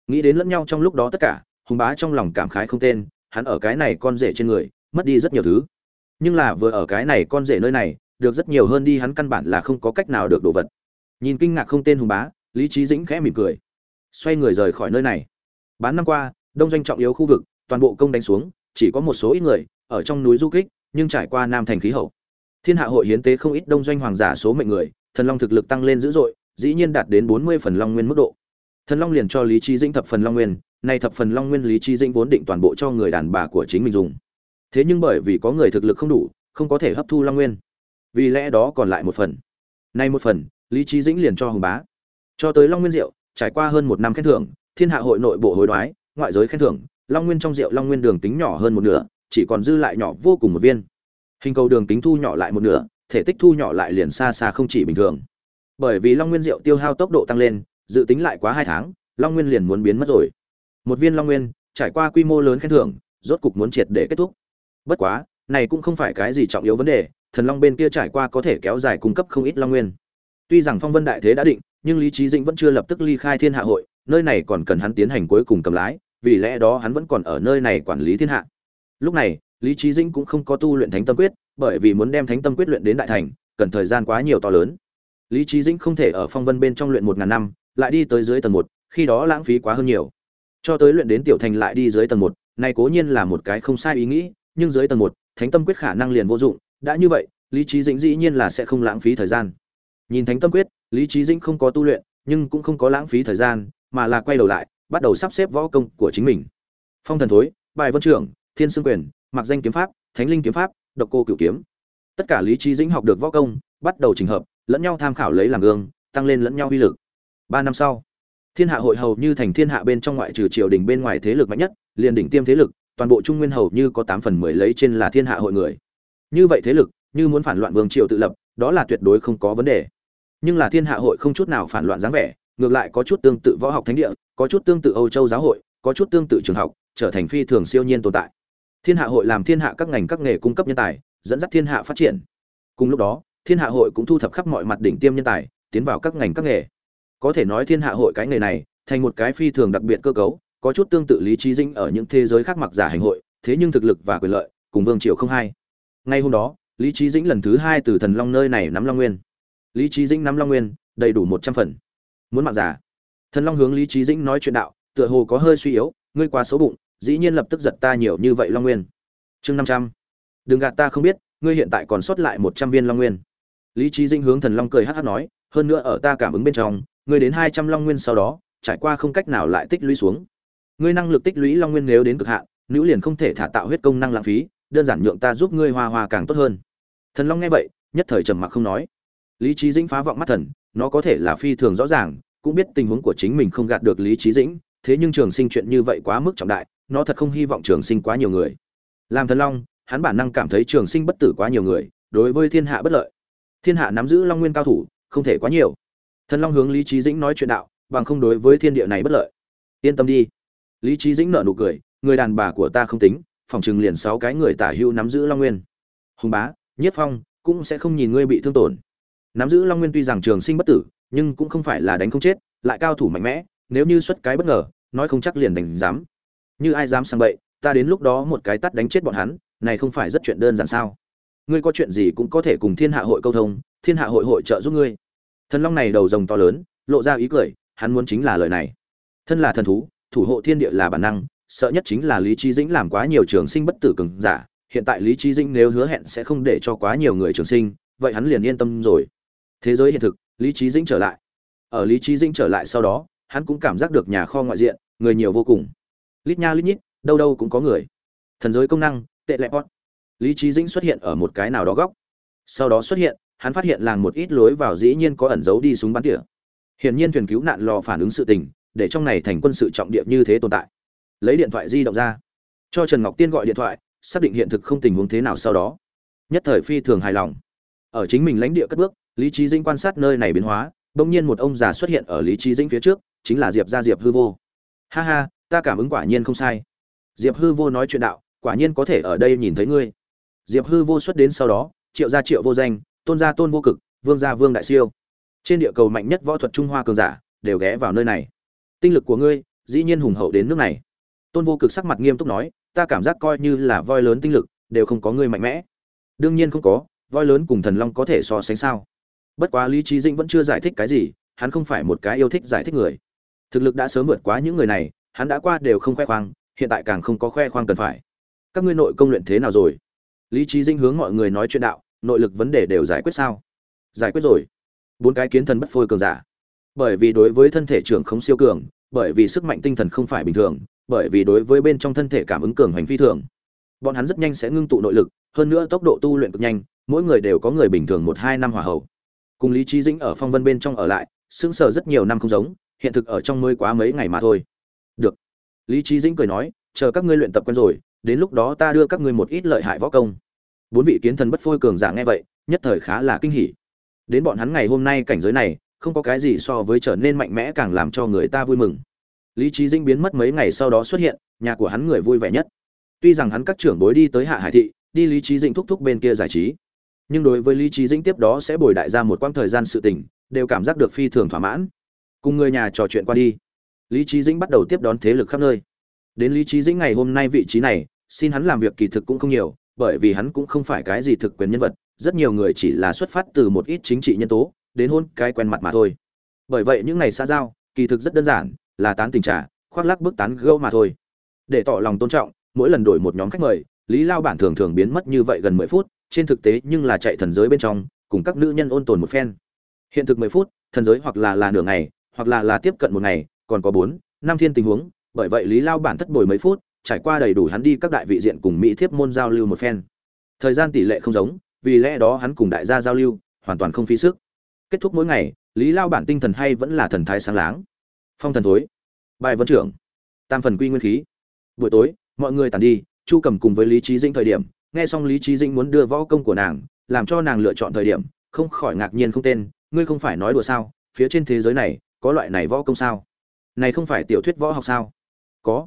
Nghĩ đến lẫn nhau trong lúc đó tất cả, hùng bá trong lòng cảm khái không tên, hắn ở cái này con rể trên người, mất đi rất nhiều thứ. Nhưng là vừa ở cái này con rể nơi này, được rất nhiều hơn đi hắn căn bản là không có cách nào được đồ vật. Nhìn kinh ngạc không tên hùng bá, lý trí dĩnh khẽ mỉm cười. Xoay người rời khỏi nơi này. Bán năm qua, đông doanh trọng yếu khu vực, toàn bộ công đánh xuống, chỉ có một số ít người, ở trong núi du kích, nhưng trải qua nam thành khí hậu. Thiên hạ hội hiến tế không ít đông doanh hoàng giả số mệnh người, thần long thực lực tăng lên dữ dội dĩ nhiên đạt đến bốn mươi phần long nguyên mức độ. Thần long liền cho lý Chí dĩnh thập phần long nguyên, nay thập phần long nguyên lý Chí dĩnh vốn định toàn bộ cho người đàn bà của chính mình dùng. Thế nhưng bởi vì có người thực lực không đủ, không có thể hấp thu long nguyên. Vì lẽ đó còn lại một phần. Nay một phần, lý Chí dĩnh liền cho hùng bá. Cho tới long nguyên rượu trải qua hơn một năm khen thưởng, thiên hạ hội nội bộ hối đoái, ngoại giới khen thưởng, long nguyên trong rượu long nguyên đường tính nhỏ hơn một nửa, chỉ còn dư lại nhỏ vô cùng một viên. Hình cầu đường tính thu nhỏ lại một nửa, thể tích thu nhỏ lại liền xa xa không chỉ bình thường bởi vì long nguyên rượu tiêu hao tốc độ tăng lên, dự tính lại quá hai tháng, long nguyên liền muốn biến mất rồi. Một viên long nguyên, trải qua quy mô lớn khen thưởng, rốt cục muốn triệt để kết thúc. Bất quá, này cũng không phải cái gì trọng yếu vấn đề, thần long bên kia trải qua có thể kéo dài cung cấp không ít long nguyên. Tuy rằng phong vân đại thế đã định, nhưng lý trí dĩnh vẫn chưa lập tức ly khai thiên hạ hội, nơi này còn cần hắn tiến hành cuối cùng cầm lái, vì lẽ đó hắn vẫn còn ở nơi này quản lý thiên hạ. Lúc này, lý trí dĩnh cũng không có tu luyện thánh tâm quyết, bởi vì muốn đem thánh tâm quyết luyện đến đại thành, cần thời gian quá nhiều to lớn lý trí dĩnh không thể ở phong vân bên trong luyện một ngàn năm, lại đi tới dưới tầng một, khi đó lãng phí quá hơn nhiều. Cho tới luyện đến tiểu thành lại đi dưới tầng một, này cố nhiên là một cái không sai ý nghĩ, nhưng dưới tầng một, thánh tâm quyết khả năng liền vô dụng, đã như vậy, lý trí dĩnh dĩ nhiên là sẽ không lãng phí thời gian. Nhìn thánh tâm quyết, lý trí dĩnh không có tu luyện, nhưng cũng không có lãng phí thời gian, mà là quay đầu lại, bắt đầu sắp xếp võ công của chính mình. Phong thần thối, bài vân trưởng, thiên sương quyền mặc danh kiếm pháp, thánh linh kiếm pháp, độc cô cửu kiếm. Tất cả lý trí dĩnh học được võ công, bắt đầu trình hợp lẫn nhau tham khảo lấy làm gương, tăng lên lẫn nhau uy lực. Ba năm sau, thiên hạ hội hầu như thành thiên hạ bên trong ngoại trừ triều đình bên ngoài thế lực mạnh nhất, liền đỉnh tiêm thế lực, toàn bộ trung nguyên hầu như có tám phần mười lấy trên là thiên hạ hội người. Như vậy thế lực, như muốn phản loạn vương triều tự lập, đó là tuyệt đối không có vấn đề. Nhưng là thiên hạ hội không chút nào phản loạn dáng vẻ, ngược lại có chút tương tự võ học thánh địa, có chút tương tự âu châu giáo hội, có chút tương tự trường học, trở thành phi thường siêu nhiên tồn tại. Thiên hạ hội làm thiên hạ các ngành các nghề cung cấp nhân tài, dẫn dắt thiên hạ phát triển. Cùng lúc đó thiên hạ hội cũng thu thập khắp mọi mặt đỉnh tiêm nhân tài, tiến vào các ngành các nghề. Có thể nói thiên hạ hội cái nghề này, thành một cái phi thường đặc biệt cơ cấu, có chút tương tự lý trí dĩnh ở những thế giới khác mặc giả hành hội, thế nhưng thực lực và quyền lợi, cùng vương triều không hai. Ngay hôm đó, lý trí dĩnh lần thứ hai từ thần long nơi này nắm long nguyên. Lý trí dĩnh nắm long nguyên, đầy đủ một trăm phần. Muốn mặc giả. Thần long hướng lý trí dĩnh nói chuyện đạo, tựa hồ có hơi suy yếu, ngươi quá xấu bụng, dĩ nhiên lập tức giật ta nhiều như vậy long nguyên. Chương năm trăm. Đừng gạt ta không biết, ngươi hiện tại còn sót lại một trăm viên long nguyên lý trí dĩnh hướng thần long cười hắc hắc nói, hơn nữa ở ta cảm ứng bên trong, ngươi đến hai trăm long nguyên sau đó, trải qua không cách nào lại tích lũy xuống. Ngươi năng lực tích lũy long nguyên nếu đến cực hạn, nữ liền không thể thả tạo huyết công năng lãng phí, đơn giản nhượng ta giúp ngươi hoa hoa càng tốt hơn. Thần long nghe vậy, nhất thời trầm mặc không nói. Lý trí dĩnh phá vọng mắt thần, nó có thể là phi thường rõ ràng, cũng biết tình huống của chính mình không gạt được lý trí dĩnh, thế nhưng trường sinh chuyện như vậy quá mức trọng đại, nó thật không hy vọng trường sinh quá nhiều người. Làm thần long, hắn bản năng cảm thấy trường sinh bất tử quá nhiều người, đối với thiên hạ bất lợi thiên hạ nắm giữ long nguyên cao thủ, không thể quá nhiều. Thần long hướng lý trí dĩnh nói chuyện đạo, bằng không đối với thiên địa này bất lợi. Yên tâm đi. Lý trí dĩnh nợ nụ cười, người đàn bà của ta không tính, phòng chừng liền sáu cái người tả hữu nắm giữ long nguyên. Hùng bá nhiếp phong, cũng sẽ không nhìn ngươi bị thương tổn. Nắm giữ long nguyên tuy rằng trường sinh bất tử, nhưng cũng không phải là đánh không chết, lại cao thủ mạnh mẽ, nếu như xuất cái bất ngờ, nói không chắc liền đánh dám. Như ai dám sang bậy, ta đến lúc đó một cái tắt đánh chết bọn hắn, này không phải rất chuyện đơn giản sao? Ngươi có chuyện gì cũng có thể cùng thiên hạ hội câu thông, thiên hạ hội hội trợ giúp ngươi. Thần long này đầu rồng to lớn, lộ ra ý cười, hắn muốn chính là lời này. Thân là thần thú, thủ hộ thiên địa là bản năng, sợ nhất chính là lý trí dĩnh làm quá nhiều trường sinh bất tử cường giả. Hiện tại lý trí dĩnh nếu hứa hẹn sẽ không để cho quá nhiều người trường sinh, vậy hắn liền yên tâm rồi. Thế giới hiện thực, lý trí dĩnh trở lại. Ở lý trí dĩnh trở lại sau đó, hắn cũng cảm giác được nhà kho ngoại diện, người nhiều vô cùng. Lít nha lít nhít, đâu đâu cũng có người. Thần giới công năng, tệ lẹp pot lý trí dĩnh xuất hiện ở một cái nào đó góc. Sau đó xuất hiện, hắn phát hiện làng một ít lối vào dĩ nhiên có ẩn giấu đi súng bắn tỉa. Hiển nhiên thuyền cứu nạn lò phản ứng sự tình, để trong này thành quân sự trọng địa như thế tồn tại. Lấy điện thoại di động ra. Cho trần ngọc tiên gọi điện thoại, xác định hiện thực không tình huống thế nào sau đó. Nhất thời phi thường hài lòng. Ở chính mình lãnh địa cất bước, lý trí dĩnh quan sát nơi này biến hóa, bỗng nhiên một ông già xuất hiện ở lý trí dĩnh phía trước, chính là diệp gia diệp hư vô. Ha ha, ta cảm ứng quả nhiên không sai. Diệp hư vô nói chuyện đạo, quả nhiên có thể ở đây nhìn thấy ngươi diệp hư vô xuất đến sau đó, triệu gia triệu vô danh, tôn gia tôn vô cực, vương gia vương đại siêu. Trên địa cầu mạnh nhất võ thuật trung hoa cường giả đều ghé vào nơi này. Tinh lực của ngươi dĩ nhiên hùng hậu đến nước này. Tôn vô cực sắc mặt nghiêm túc nói, ta cảm giác coi như là voi lớn tinh lực đều không có ngươi mạnh mẽ. Đương nhiên không có, voi lớn cùng thần long có thể so sánh sao? Bất quá lý trí dĩnh vẫn chưa giải thích cái gì, hắn không phải một cái yêu thích giải thích người. Thực lực đã sớm vượt quá những người này, hắn đã qua đều không khoe khoang, hiện tại càng không có khoe khoang cần phải. Các ngươi nội công luyện thế nào rồi? Lý trí dinh hướng mọi người nói chuyện đạo, nội lực vấn đề đều giải quyết sao? Giải quyết rồi. Bốn cái kiến thần bất phôi cường giả. Bởi vì đối với thân thể trưởng không siêu cường, bởi vì sức mạnh tinh thần không phải bình thường, bởi vì đối với bên trong thân thể cảm ứng cường hành phi thường, bọn hắn rất nhanh sẽ ngưng tụ nội lực, hơn nữa tốc độ tu luyện cực nhanh, mỗi người đều có người bình thường một hai năm hòa hậu. Cùng lý trí dĩnh ở phong vân bên trong ở lại, sững sờ rất nhiều năm không giống, hiện thực ở trong mới quá mấy ngày mà thôi. Được. Lý trí dĩnh cười nói, chờ các ngươi luyện tập quen rồi, đến lúc đó ta đưa các ngươi một ít lợi hại võ công bốn vị kiến thần bất phôi cường giả nghe vậy, nhất thời khá là kinh hỉ. Đến bọn hắn ngày hôm nay cảnh giới này, không có cái gì so với trở nên mạnh mẽ càng làm cho người ta vui mừng. Lý trí dĩnh biến mất mấy ngày sau đó xuất hiện, nhà của hắn người vui vẻ nhất. Tuy rằng hắn các trưởng bối đi tới hạ hải thị, đi lý trí dĩnh thúc thúc bên kia giải trí. Nhưng đối với lý trí dĩnh tiếp đó sẽ bồi đại ra một quãng thời gian sự tình, đều cảm giác được phi thường thỏa mãn. Cùng người nhà trò chuyện qua đi, lý trí dĩnh bắt đầu tiếp đón thế lực khắp nơi. Đến lý trí dĩnh ngày hôm nay vị trí này, xin hắn làm việc kỳ thực cũng không nhiều bởi vì hắn cũng không phải cái gì thực quyền nhân vật, rất nhiều người chỉ là xuất phát từ một ít chính trị nhân tố, đến hôn cái quen mặt mà thôi. Bởi vậy những ngày xa giao, kỳ thực rất đơn giản, là tán tình trà, khoác lác bước tán gẫu mà thôi. Để tỏ lòng tôn trọng, mỗi lần đổi một nhóm khách mời, lý lao bản thường thường biến mất như vậy gần mười phút, trên thực tế nhưng là chạy thần giới bên trong, cùng các nữ nhân ôn tồn một phen. Hiện thực mười phút, thần giới hoặc là là nửa ngày, hoặc là là tiếp cận một ngày, còn có bốn, năm thiên tình huống, bởi vậy lý lao bản thất bồi mấy phút trải qua đầy đủ hắn đi các đại vị diện cùng mỹ thiếp môn giao lưu một phen. Thời gian tỷ lệ không giống, vì lẽ đó hắn cùng đại gia giao lưu, hoàn toàn không phí sức. Kết thúc mỗi ngày, lý lao bản tinh thần hay vẫn là thần thái sáng láng. Phong thần thối, bài vân trưởng, tam phần quy nguyên khí. Buổi tối, mọi người tàn đi, chu cầm cùng với lý trí dĩnh thời điểm, nghe xong lý trí dĩnh muốn đưa võ công của nàng, làm cho nàng lựa chọn thời điểm, không khỏi ngạc nhiên không tên, ngươi không phải nói đùa sao? Phía trên thế giới này, có loại này võ công sao? Này không phải tiểu thuyết võ học sao? Có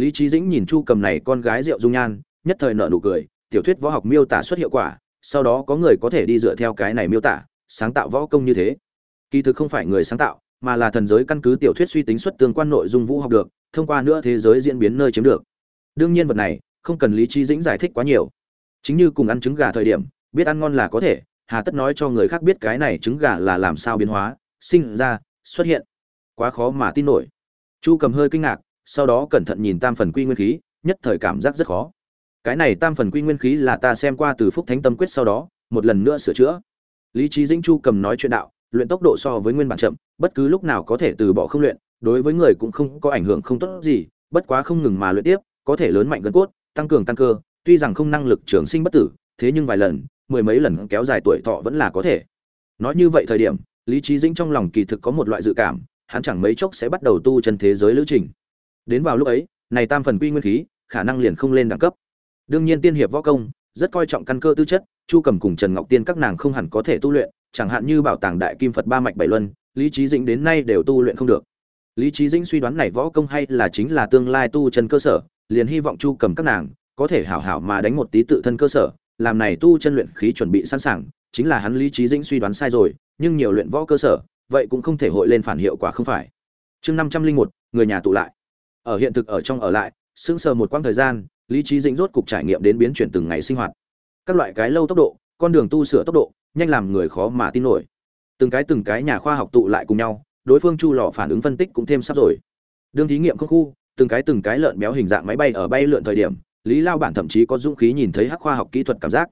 lý trí dĩnh nhìn chu cầm này con gái rượu dung nhan, nhất thời nợ nụ cười, tiểu thuyết võ học miêu tả xuất hiệu quả, sau đó có người có thể đi dựa theo cái này miêu tả, sáng tạo võ công như thế. Kỳ thực không phải người sáng tạo, mà là thần giới căn cứ tiểu thuyết suy tính xuất tương quan nội dung vũ học được, thông qua nữa thế giới diễn biến nơi chiếm được. Đương nhiên vật này, không cần lý trí dĩnh giải thích quá nhiều. Chính như cùng ăn trứng gà thời điểm, biết ăn ngon là có thể, hà tất nói cho người khác biết cái này trứng gà là làm sao biến hóa, sinh ra, xuất hiện. Quá khó mà tin nổi. Chu cầm hơi kinh ngạc sau đó cẩn thận nhìn tam phần quy nguyên khí, nhất thời cảm giác rất khó. Cái này tam phần quy nguyên khí là ta xem qua từ phúc thánh tâm quyết sau đó, một lần nữa sửa chữa. Lý trí dĩnh chu cầm nói chuyện đạo, luyện tốc độ so với nguyên bản chậm, bất cứ lúc nào có thể từ bỏ không luyện, đối với người cũng không có ảnh hưởng không tốt gì, bất quá không ngừng mà luyện tiếp, có thể lớn mạnh gân cốt, tăng cường tăng cơ, tuy rằng không năng lực trường sinh bất tử, thế nhưng vài lần, mười mấy lần kéo dài tuổi thọ vẫn là có thể. Nói như vậy thời điểm, lý trí dĩnh trong lòng kỳ thực có một loại dự cảm, hắn chẳng mấy chốc sẽ bắt đầu tu chân thế giới lữ trình đến vào lúc ấy, này tam phần quy nguyên khí, khả năng liền không lên đẳng cấp. Đương nhiên tiên hiệp võ công, rất coi trọng căn cơ tư chất, chu cầm cùng trần ngọc tiên các nàng không hẳn có thể tu luyện, chẳng hạn như bảo tàng đại kim phật ba mạch bảy luân, lý trí dĩnh đến nay đều tu luyện không được. Lý trí dĩnh suy đoán này võ công hay là chính là tương lai tu chân cơ sở, liền hy vọng chu cầm các nàng có thể hảo hảo mà đánh một tí tự thân cơ sở, làm này tu chân luyện khí chuẩn bị sẵn sàng, chính là hắn lý trí dĩnh suy đoán sai rồi, nhưng nhiều luyện võ cơ sở, vậy cũng không thể hội lên phản hiệu quả không phải. Chương năm trăm linh một, người nhà tụ lại ở hiện thực ở trong ở lại, sững sờ một quãng thời gian, lý trí dĩnh rốt cục trải nghiệm đến biến chuyển từng ngày sinh hoạt. Các loại cái lâu tốc độ, con đường tu sửa tốc độ, nhanh làm người khó mà tin nổi. Từng cái từng cái nhà khoa học tụ lại cùng nhau, đối phương chu lò phản ứng phân tích cũng thêm sắp rồi. Đương thí nghiệm không khu, từng cái từng cái lợn béo hình dạng máy bay ở bay lượn thời điểm, lý lao bản thậm chí có dũng khí nhìn thấy hắc khoa học kỹ thuật cảm giác.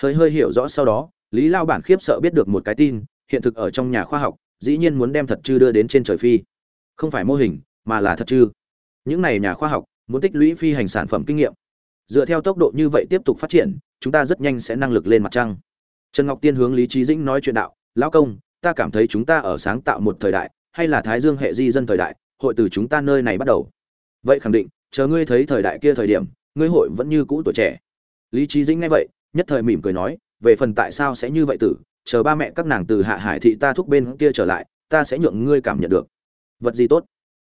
Hơi hơi hiểu rõ sau đó, lý lao bản khiếp sợ biết được một cái tin, hiện thực ở trong nhà khoa học, dĩ nhiên muốn đem thật chư đưa đến trên trời phi. Không phải mô hình, mà là thật chư những này nhà khoa học, muốn tích lũy phi hành sản phẩm kinh nghiệm. Dựa theo tốc độ như vậy tiếp tục phát triển, chúng ta rất nhanh sẽ năng lực lên mặt trăng. Trần ngọc tiên hướng lý trí dĩnh nói chuyện đạo, lão công, ta cảm thấy chúng ta ở sáng tạo một thời đại, hay là thái dương hệ di dân thời đại, hội từ chúng ta nơi này bắt đầu. Vậy khẳng định, chờ ngươi thấy thời đại kia thời điểm, ngươi hội vẫn như cũ tuổi trẻ. Lý trí dĩnh nghe vậy, nhất thời mỉm cười nói, về phần tại sao sẽ như vậy tử, chờ ba mẹ các nàng từ hạ hải thị ta thúc bên kia trở lại, ta sẽ nhượng ngươi cảm nhận được. Vật gì tốt?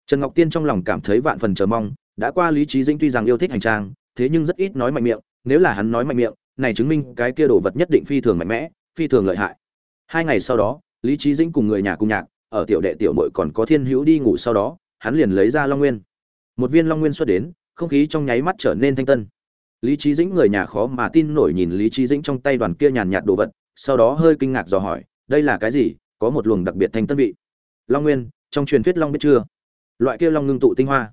Trần ngọc tiên trong lòng cảm thấy vạn phần chờ mong, đã qua lý trí dĩnh tuy rằng yêu thích hành trang, thế nhưng rất ít nói mạnh miệng, nếu là hắn nói mạnh miệng, này chứng minh cái kia đồ vật nhất định phi thường mạnh mẽ, phi thường lợi hại. Hai ngày sau đó, lý trí dĩnh cùng người nhà cùng nhạc, ở tiểu đệ tiểu mội còn có thiên hữu đi ngủ sau đó, hắn liền lấy ra long nguyên. Một viên long nguyên xuất đến, không khí trong nháy mắt trở nên thanh tân. Lý trí dĩnh người nhà khó mà tin nổi nhìn lý trí dĩnh trong tay đoàn kia nhàn nhạt đồ vật, sau đó hơi kinh ngạc dò hỏi, đây là cái gì, có một luồng đặc biệt thanh tân vị. Long nguyên, trong truyền thuyết long biết chưa? Loại kia long ngưng tụ tinh hoa.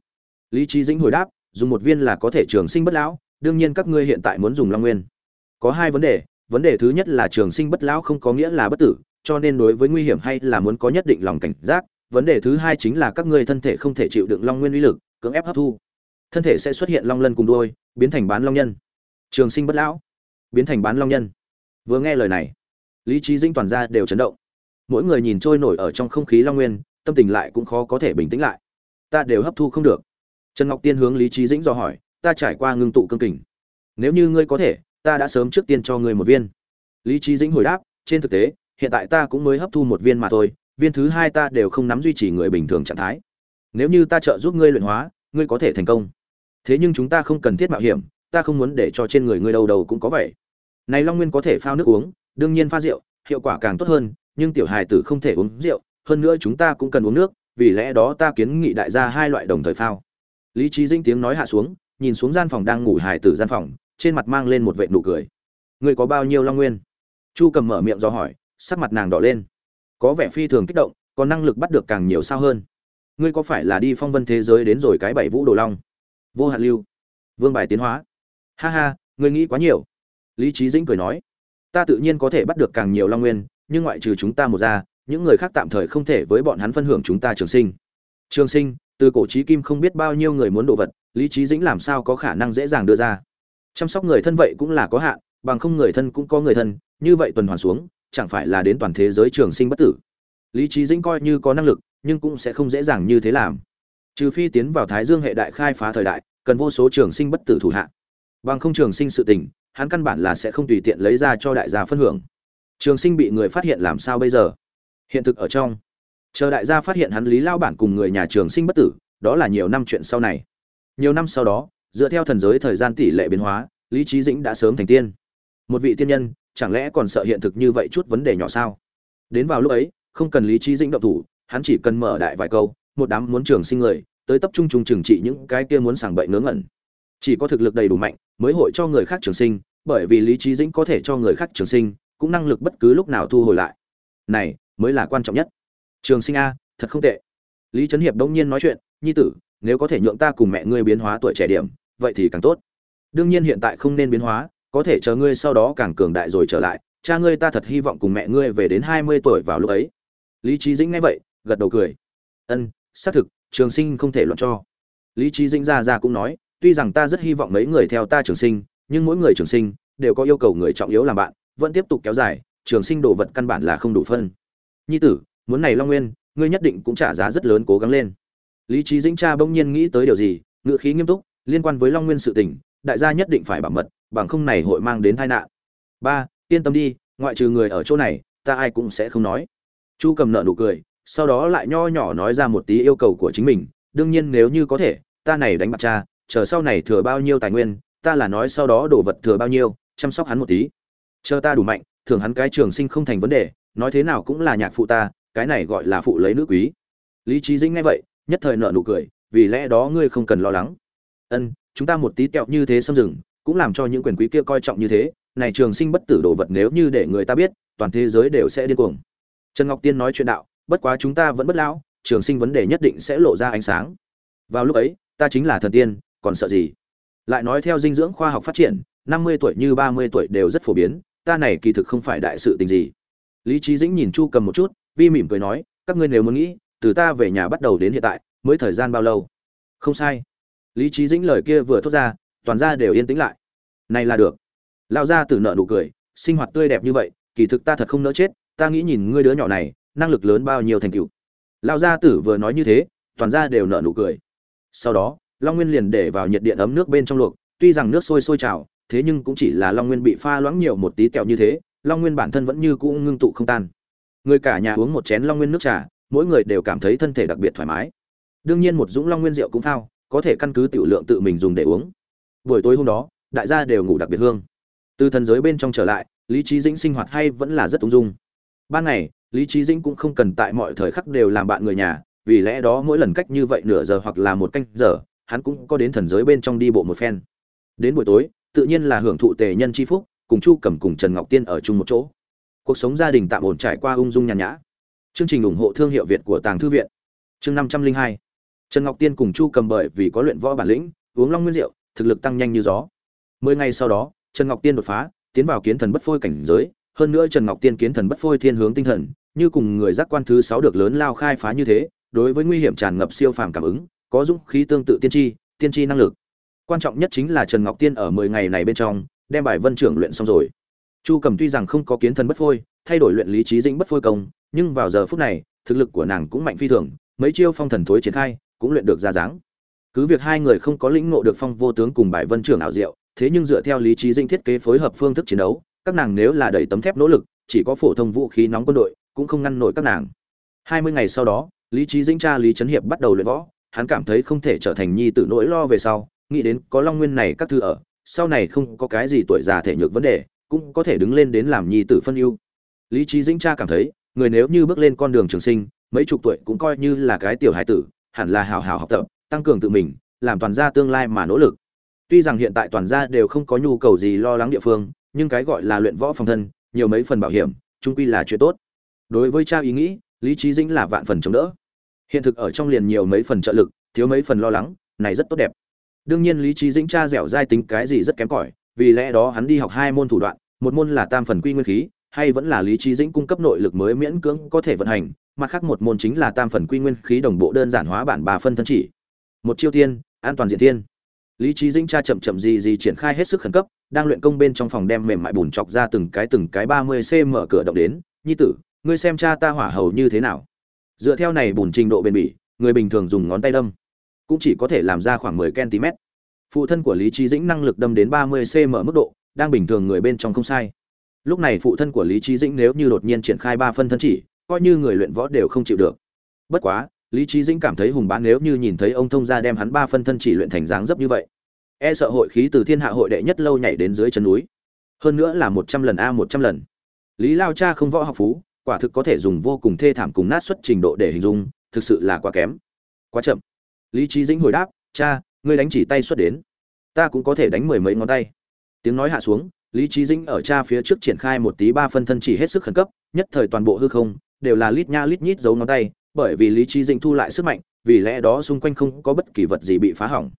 Lý trí dĩnh hồi đáp, dùng một viên là có thể trường sinh bất lão, đương nhiên các ngươi hiện tại muốn dùng long nguyên. Có hai vấn đề vấn đề thứ nhất là trường sinh bất lão không có nghĩa là bất tử, cho nên đối với nguy hiểm hay là muốn có nhất định lòng cảnh giác. Vấn đề thứ hai chính là các ngươi thân thể không thể chịu đựng long nguyên uy lực, cưỡng ép hấp thu. Thân thể sẽ xuất hiện long lân cùng đuôi, biến thành bán long nhân. Trường sinh bất lão, biến thành bán long nhân. Vừa nghe lời này, lý trí dinh toàn ra đều chấn động. Mỗi người nhìn trôi nổi ở trong không khí long nguyên, tâm tình lại cũng khó có thể bình tĩnh lại ta đều hấp thu không được. Trần ngọc tiên hướng lý trí dĩnh do hỏi, ta trải qua ngưng tụ cương kình. Nếu như ngươi có thể, ta đã sớm trước tiên cho ngươi một viên. Lý trí dĩnh hồi đáp, trên thực tế, hiện tại ta cũng mới hấp thu một viên mà thôi, viên thứ hai ta đều không nắm duy trì người bình thường trạng thái. Nếu như ta trợ giúp ngươi luyện hóa, ngươi có thể thành công. Thế nhưng chúng ta không cần thiết mạo hiểm, ta không muốn để cho trên người ngươi đầu đầu cũng có vậy này long nguyên có thể phao nước uống, đương nhiên pha rượu, hiệu quả càng tốt hơn, nhưng tiểu hài tử không thể uống rượu, hơn nữa chúng ta cũng cần uống nước vì lẽ đó ta kiến nghị đại gia hai loại đồng thời phao. Lý trí dinh tiếng nói hạ xuống, nhìn xuống gian phòng đang ngủ hài tử gian phòng, trên mặt mang lên một vệ nụ cười. Ngươi có bao nhiêu long nguyên? Chu cầm mở miệng do hỏi, sắc mặt nàng đỏ lên. Có vẻ phi thường kích động có năng lực bắt được càng nhiều sao hơn. Ngươi có phải là đi phong vân thế giới đến rồi cái bảy vũ đồ long? Vô hạn lưu. Vương bài tiến hóa. Ha ha, ngươi nghĩ quá nhiều. Lý trí dĩnh cười nói, ta tự nhiên có thể bắt được càng nhiều long nguyên, nhưng ngoại trừ chúng ta một ra những người khác tạm thời không thể với bọn hắn phân hưởng chúng ta trường sinh. Trường sinh, từ cổ trí kim không biết bao nhiêu người muốn đồ vật, lý trí dĩnh làm sao có khả năng dễ dàng đưa ra. Chăm sóc người thân vậy cũng là có hạn, bằng không người thân cũng có người thân, như vậy tuần hoàn xuống, chẳng phải là đến toàn thế giới trường sinh bất tử. Lý trí dĩnh coi như có năng lực, nhưng cũng sẽ không dễ dàng như thế làm. Trừ phi tiến vào thái dương hệ đại khai phá thời đại, cần vô số trường sinh bất tử thủ hạ. Bằng không trường sinh sự tình, hắn căn bản là sẽ không tùy tiện lấy ra cho đại gia phân hưởng. Trường sinh bị người phát hiện làm sao bây giờ? Hiện thực ở trong. Chờ đại gia phát hiện hắn lý lao bản cùng người nhà trường sinh bất tử, đó là nhiều năm chuyện sau này. Nhiều năm sau đó, dựa theo thần giới thời gian tỷ lệ biến hóa, lý trí dĩnh đã sớm thành tiên. Một vị tiên nhân, chẳng lẽ còn sợ hiện thực như vậy chút vấn đề nhỏ sao? Đến vào lúc ấy, không cần lý trí dĩnh động thủ, hắn chỉ cần mở đại vài câu, một đám muốn trường sinh người, tới tập trung trùng trừng trị những cái kia muốn sảng bậy ngớ ngẩn. Chỉ có thực lực đầy đủ mạnh, mới hội cho người khác trường sinh, bởi vì lý trí dĩnh có thể cho người khác trường sinh, cũng năng lực bất cứ lúc nào thu hồi lại. Này mới là quan trọng nhất. Trường sinh a, thật không tệ. Lý trấn hiệp đông nhiên nói chuyện, nhi tử, nếu có thể nhượng ta cùng mẹ ngươi biến hóa tuổi trẻ điểm, vậy thì càng tốt. Đương nhiên hiện tại không nên biến hóa, có thể chờ ngươi sau đó càng cường đại rồi trở lại. Cha ngươi ta thật hy vọng cùng mẹ ngươi về đến hai mươi tuổi vào lúc ấy. Lý trí dĩnh nghe vậy, gật đầu cười. Ân, xác thực, trường sinh không thể luận cho. Lý trí dĩnh ra ra cũng nói, tuy rằng ta rất hy vọng mấy người theo ta trường sinh, nhưng mỗi người trường sinh đều có yêu cầu người trọng yếu làm bạn, vẫn tiếp tục kéo dài, trường sinh đồ vật căn bản là không đủ phân nhi tử, muốn này long nguyên, ngươi nhất định cũng trả giá rất lớn cố gắng lên. Lý trí dĩnh cha bỗng nhiên nghĩ tới điều gì ngựa khí nghiêm túc, liên quan với long nguyên sự tình, đại gia nhất định phải bảo mật, bằng không này hội mang đến tai nạn. Ba, yên tâm đi, ngoại trừ người ở chỗ này, ta ai cũng sẽ không nói. Chu cầm nợ nụ cười, sau đó lại nho nhỏ nói ra một tí yêu cầu của chính mình, đương nhiên nếu như có thể, ta này đánh bạc cha, chờ sau này thừa bao nhiêu tài nguyên, ta là nói sau đó đồ vật thừa bao nhiêu, chăm sóc hắn một tí. Chờ ta đủ mạnh thường hắn cái trường sinh không thành vấn đề nói thế nào cũng là nhạc phụ ta, cái này gọi là phụ lấy nữ quý. Lý trí dĩnh nghe vậy, nhất thời nợ nụ cười, vì lẽ đó ngươi không cần lo lắng. Ân, chúng ta một tí kẹo như thế xâm rừng cũng làm cho những quyền quý kia coi trọng như thế, này trường sinh bất tử đồ vật nếu như để người ta biết, toàn thế giới đều sẽ điên cuồng. Trần ngọc tiên nói chuyện đạo, bất quá chúng ta vẫn bất lão, trường sinh vấn đề nhất định sẽ lộ ra ánh sáng. Vào lúc ấy, ta chính là thần tiên, còn sợ gì? Lại nói theo dinh dưỡng khoa học phát triển, năm mươi tuổi như ba mươi tuổi đều rất phổ biến, ta này kỳ thực không phải đại sự tình gì lý trí dĩnh nhìn chu cầm một chút, vi mỉm cười nói, các ngươi nếu muốn nghĩ, từ ta về nhà bắt đầu đến hiện tại, mới thời gian bao lâu? Không sai. Lý trí dĩnh lời kia vừa thốt ra, toàn ra đều yên tĩnh lại. Này là được. Lao ra từ nợ nụ cười, sinh hoạt tươi đẹp như vậy, kỳ thực ta thật không nỡ chết, ta nghĩ nhìn ngươi đứa nhỏ này, năng lực lớn bao nhiêu thành tựu. Lao gia tử vừa nói như thế, toàn ra đều nợ nụ cười. Sau đó, long nguyên liền để vào nhiệt điện ấm nước bên trong luộc, tuy rằng nước sôi sôi trào, thế nhưng cũng chỉ là long nguyên bị pha loãng nhiều một tí kẹo như thế long nguyên bản thân vẫn như cũ ngưng tụ không tan. Người cả nhà uống một chén long nguyên nước trà, mỗi người đều cảm thấy thân thể đặc biệt thoải mái. Đương nhiên một dũng long nguyên rượu cũng phao, có thể căn cứ tiểu lượng tự mình dùng để uống. Buổi tối hôm đó, đại gia đều ngủ đặc biệt hương. Từ thần giới bên trong trở lại, lý trí dĩnh sinh hoạt hay vẫn là rất ung dung. Ban ngày, lý trí dĩnh cũng không cần tại mọi thời khắc đều làm bạn người nhà, vì lẽ đó mỗi lần cách như vậy nửa giờ hoặc là một canh giờ, hắn cũng có đến thần giới bên trong đi bộ một phen. Đến buổi tối, tự nhiên là hưởng thụ tề nhân c h i phúc cùng chu cầm cùng trần ngọc tiên ở chung một chỗ. Cuộc sống gia đình tạm ổn trải qua ung dung nhàn nhã. Chương trình ủng hộ thương hiệu việt của tàng thư viện. Chương năm trăm linh hai. Trần ngọc tiên cùng chu cầm bởi vì có luyện võ bản lĩnh, uống long nguyên rượu, thực lực tăng nhanh như gió. Mười ngày sau đó, trần ngọc tiên đột phá, tiến vào kiến thần bất phôi cảnh giới. Hơn nữa trần ngọc tiên kiến thần bất phôi thiên hướng tinh thần, như cùng người giác quan thứ sáu được lớn lao khai phá như thế, đối với nguy hiểm tràn ngập siêu phàm cảm ứng, có dũng khí tương tự tiên tri tiên tri năng lực. Quan trọng nhất chính là trần ngọc tiên ở mười ngày này bên trong đem bài vân trưởng luyện xong rồi. Chu cầm tuy rằng không có kiến thần bất phôi, thay đổi luyện lý trí dĩnh bất phôi công, nhưng vào giờ phút này, thực lực của nàng cũng mạnh phi thường, mấy chiêu phong thần thối triển khai, cũng luyện được ra dáng. Cứ việc hai người không có lĩnh ngộ được phong vô tướng cùng bài vân trưởng ảo diệu, thế nhưng dựa theo lý trí dĩnh thiết kế phối hợp phương thức chiến đấu, các nàng nếu là đẩy tấm thép nỗ lực, chỉ có phổ thông vũ khí nóng quân đội, cũng không ngăn nổi các nàng. Hai mươi ngày sau đó, lý trí dĩnh cha lý trấn hiệp bắt đầu luyện võ, hắn cảm thấy không thể trở thành nhi tử nỗi lo về sau, nghĩ đến có long nguyên này các thư ở sau này không có cái gì tuổi già thể nhược vấn đề, cũng có thể đứng lên đến làm nhi tử phân ưu. Lý trí dĩnh cha cảm thấy, người nếu như bước lên con đường trường sinh, mấy chục tuổi cũng coi như là cái tiểu hải tử, hẳn là hào hào học tập, tăng cường tự mình, làm toàn gia tương lai mà nỗ lực. Tuy rằng hiện tại toàn gia đều không có nhu cầu gì lo lắng địa phương, nhưng cái gọi là luyện võ phòng thân, nhiều mấy phần bảo hiểm trung quy là chuyện tốt. Đối với cha ý nghĩ, lý trí dĩnh là vạn phần chống đỡ. Hiện thực ở trong liền nhiều mấy phần trợ lực, thiếu mấy phần lo lắng, này rất tốt đẹp đương nhiên lý trí dĩnh cha dẻo dai tính cái gì rất kém cỏi, vì lẽ đó hắn đi học hai môn thủ đoạn, một môn là tam phần quy nguyên khí, hay vẫn là lý trí dĩnh cung cấp nội lực mới miễn cưỡng có thể vận hành, mặt khác một môn chính là tam phần quy nguyên khí đồng bộ đơn giản hóa bản bà phân thân chỉ. Một chiêu tiên, an toàn diện tiên. Lý trí dĩnh cha chậm chậm gì gì triển khai hết sức khẩn cấp, đang luyện công bên trong phòng đem mềm mại bùn chọc ra từng cái từng cái ba mươi cm mở cửa động đến, nhi tử, ngươi xem cha ta hỏa hầu như thế nào? Dựa theo này bùn trình độ bền bỉ, người bình thường dùng ngón tay đâm cũng chỉ có thể làm ra khoảng 10 cm. Phụ thân của lý Chí dĩnh năng lực đâm đến 30 cm mức độ, đang bình thường người bên trong không sai. Lúc này phụ thân của lý Chí dĩnh nếu như đột nhiên triển khai ba phân thân chỉ, coi như người luyện võ đều không chịu được. Bất quá, lý Chí dĩnh cảm thấy hùng bá nếu như nhìn thấy ông thông gia đem hắn ba phân thân chỉ luyện thành dáng dấp như vậy. E sợ hội khí từ thiên hạ hội đệ nhất lâu nhảy đến dưới chân núi. Hơn nữa là một trăm lần a một trăm lần. Lý lao cha không võ học phú, quả thực có thể dùng vô cùng thê thảm cùng nát suất trình độ để hình dung, thực sự là quá kém. Quá chậm lý trí dĩnh hồi đáp, cha, ngươi đánh chỉ tay xuất đến. Ta cũng có thể đánh mười mấy ngón tay. Tiếng nói hạ xuống, lý trí dĩnh ở cha phía trước triển khai một tí ba phân thân chỉ hết sức khẩn cấp, nhất thời toàn bộ hư không đều là lít nha lít nhít giấu ngón tay, bởi vì lý trí dĩnh thu lại sức mạnh, vì lẽ đó xung quanh không có bất kỳ vật gì bị phá hỏng.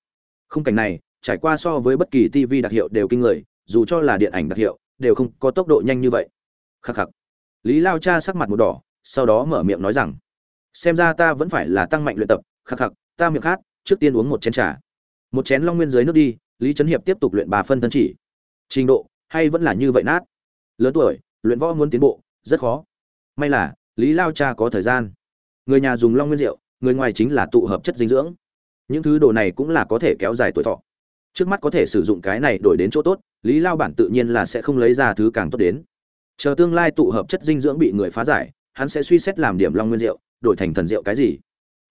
Khung cảnh này, trải qua so với bất kỳ tv đặc hiệu đều kinh người, dù cho là điện ảnh đặc hiệu, đều không có tốc độ nhanh như vậy. Khắc khắc. Lý lao cha sắc mặt một đỏ, sau đó mở miệng nói rằng, xem ra ta vẫn phải là tăng mạnh luyện tập, khắc khắc ta miệng khát, trước tiên uống một chén trà. Một chén long nguyên dưới nước đi, lý trấn hiệp tiếp tục luyện bà phân thân chỉ. Trình độ, hay vẫn là như vậy nát? Lớn tuổi, luyện võ muốn tiến bộ, rất khó. May là, lý lao cha có thời gian. Người nhà dùng long nguyên rượu, người ngoài chính là tụ hợp chất dinh dưỡng. Những thứ đồ này cũng là có thể kéo dài tuổi thọ. Trước mắt có thể sử dụng cái này đổi đến chỗ tốt, lý lao bản tự nhiên là sẽ không lấy ra thứ càng tốt đến. Chờ tương lai tụ hợp chất dinh dưỡng bị người phá giải, hắn sẽ suy xét làm điểm long nguyên rượu, đổi thành thần rượu cái gì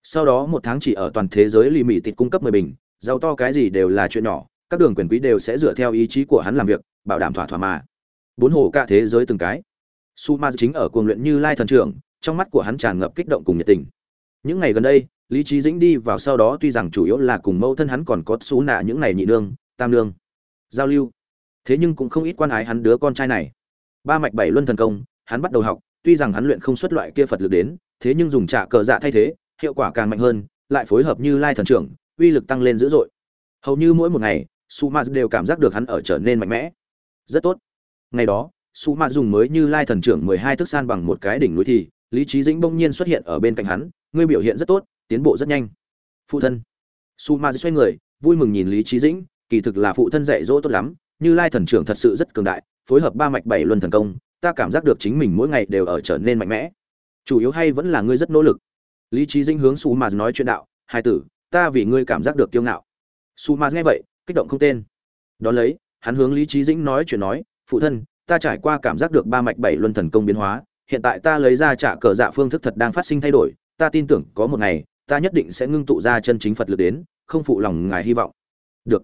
sau đó một tháng chỉ ở toàn thế giới lì mì tịt cung cấp mười bình, giàu to cái gì đều là chuyện nhỏ, các đường quyền quý đều sẽ dựa theo ý chí của hắn làm việc, bảo đảm thỏa thỏa mà. Bốn hồ cả thế giới từng cái. Su ma chính ở cuồng luyện như lai thần trưởng, trong mắt của hắn tràn ngập kích động cùng nhiệt tình. Những ngày gần đây, lý trí dĩnh đi vào sau đó tuy rằng chủ yếu là cùng mẫu thân hắn còn có xú nạ những ngày nhị nương, tam nương, giao lưu. Thế nhưng cũng không ít quan ái hắn đứa con trai này. Ba mạch bảy luân thần công, hắn bắt đầu học, tuy rằng hắn luyện không xuất loại kia phật lực đến, thế nhưng dùng trả cờ dạ thay thế hiệu quả càng mạnh hơn, lại phối hợp như lai thần trưởng, uy lực tăng lên dữ dội. Hầu như mỗi một ngày, su ma đều cảm giác được hắn ở trở nên mạnh mẽ. Rất tốt. Ngày đó, su ma dùng mới như lai thần trưởng mười hai thức san bằng một cái đỉnh núi thì, lý Chí dĩnh bỗng nhiên xuất hiện ở bên cạnh hắn, ngươi biểu hiện rất tốt, tiến bộ rất nhanh. Phụ thân. Su ma xoay người, vui mừng nhìn lý Chí dĩnh, kỳ thực là phụ thân dạy dỗ tốt lắm, như lai thần trưởng thật sự rất cường đại, phối hợp ba mạch bảy luân thần công, ta cảm giác được chính mình mỗi ngày đều ở trở nên mạnh mẽ. Chủ yếu hay vẫn là ngươi rất nỗ lực lý trí dĩnh hướng su ma nói chuyện đạo, hai tử, ta vì ngươi cảm giác được kiêu ngạo. Su ma nghe vậy, kích động không tên. Đón lấy, hắn hướng lý trí dĩnh nói chuyện nói, phụ thân, ta trải qua cảm giác được ba mạch bảy luân thần công biến hóa, hiện tại ta lấy ra trả cờ dạ phương thức thật đang phát sinh thay đổi, ta tin tưởng có một ngày, ta nhất định sẽ ngưng tụ ra chân chính phật lực đến, không phụ lòng ngài hy vọng. Được.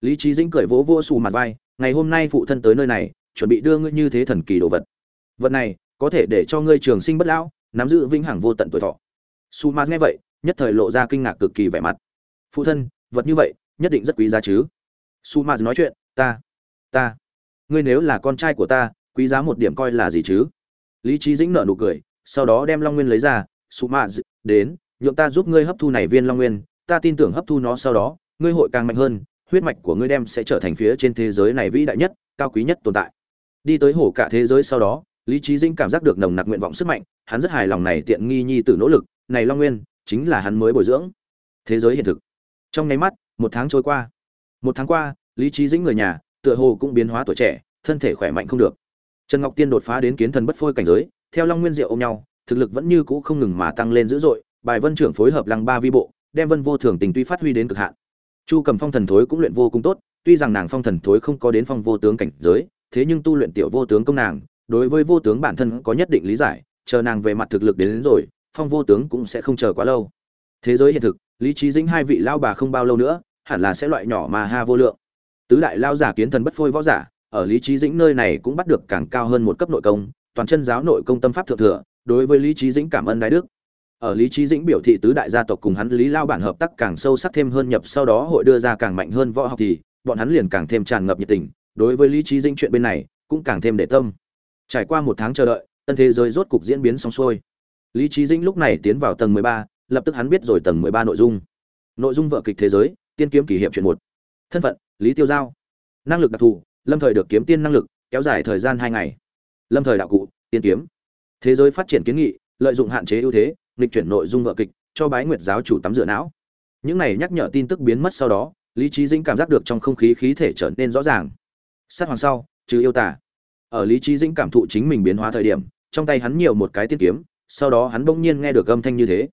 Lý trí dĩnh cười vỗ vỗ xù mặt vai, ngày hôm nay phụ thân tới nơi này, chuẩn bị đưa ngươi như thế thần kỳ đồ vật. Vật này, có thể để cho ngươi trường sinh bất lão, nắm giữ vĩnh hằng vô tận tuổi thọ su ma nghe vậy, nhất thời lộ ra kinh ngạc cực kỳ vẻ mặt. Phụ thân, vật như vậy, nhất định rất quý giá chứ? Su ma nói chuyện, ta ta, ngươi nếu là con trai của ta, quý giá một điểm coi là gì chứ? Lý trí dĩnh nợ nụ cười, sau đó đem long nguyên lấy ra. Su ma đến, nhượng ta giúp ngươi hấp thu này viên long nguyên, ta tin tưởng hấp thu nó sau đó, ngươi hội càng mạnh hơn, huyết mạch của ngươi đem sẽ trở thành phía trên thế giới này vĩ đại nhất, cao quý nhất tồn tại. Đi tới hổ cả thế giới sau đó, lý trí dĩnh cảm giác được nồng nặc nguyện vọng sức mạnh, hắn rất hài lòng này tiện nghi nhi tử nỗ lực này long nguyên chính là hắn mới bồi dưỡng. Thế giới hiện thực. Trong nháy mắt một tháng trôi qua. Một tháng qua lý trí dĩnh người nhà tựa hồ cũng biến hóa tuổi trẻ thân thể khỏe mạnh không được. Trần ngọc tiên đột phá đến kiến thần bất phôi cảnh giới theo long nguyên diệu ôm nhau thực lực vẫn như cũ không ngừng mà tăng lên dữ dội bài vân trưởng phối hợp lăng ba vi bộ đem vân vô thường tình tuy phát huy đến cực hạn. Chu cầm phong thần thối cũng luyện vô cùng tốt tuy rằng nàng phong thần thối không có đến phong vô tướng cảnh giới thế nhưng tu luyện tiểu vô tướng công nàng đối với vô tướng bản thân có nhất định lý giải chờ nàng về mặt thực lực đến, đến rồi phong vô tướng cũng sẽ không chờ quá lâu. Thế giới hiện thực, lý trí dĩnh hai vị lao bà không bao lâu nữa, hẳn là sẽ loại nhỏ mà ha vô lượng. Tứ đại lao giả kiến thần bất phôi võ giả, ở lý trí dĩnh nơi này cũng bắt được càng cao hơn một cấp nội công, toàn chân giáo nội công tâm pháp thượng thừa, đối với lý trí dĩnh cảm ơn đại đức. Ở lý trí dĩnh biểu thị tứ đại gia tộc cùng hắn lý lao bản hợp tác càng sâu sắc thêm hơn nhập, sau đó hội đưa ra càng mạnh hơn võ học thì, bọn hắn liền càng thêm tràn ngập nhiệt tình, đối với lý trí dĩnh chuyện bên này, cũng càng thêm để tâm. Trải qua một tháng chờ đợi, tân thế giới rốt cục diễn biến xong xuôi lý Chí dĩnh lúc này tiến vào tầng mười ba, lập tức hắn biết rồi tầng mười ba nội dung. Nội dung vở kịch thế giới, tiên kiếm kỷ hiệp chuyện một. Thân phận, lý tiêu giao. Năng lực đặc thù, lâm thời được kiếm tiên năng lực, kéo dài thời gian hai ngày. Lâm thời đạo cụ, tiên kiếm. Thế giới phát triển kiến nghị, lợi dụng hạn chế ưu thế, nghịch chuyển nội dung vở kịch, cho bái nguyệt giáo chủ tắm rửa não. Những này nhắc nhở tin tức biến mất sau đó, lý Chí dĩnh cảm giác được trong không khí khí thể trở nên rõ ràng. Sát hoàng sau, trừ yêu tả ở lý Chí dĩnh cảm thụ chính mình biến hóa thời điểm, trong tay hắn nhiều một cái tiên kiếm sau đó hắn bỗng nhiên nghe được âm thanh như thế.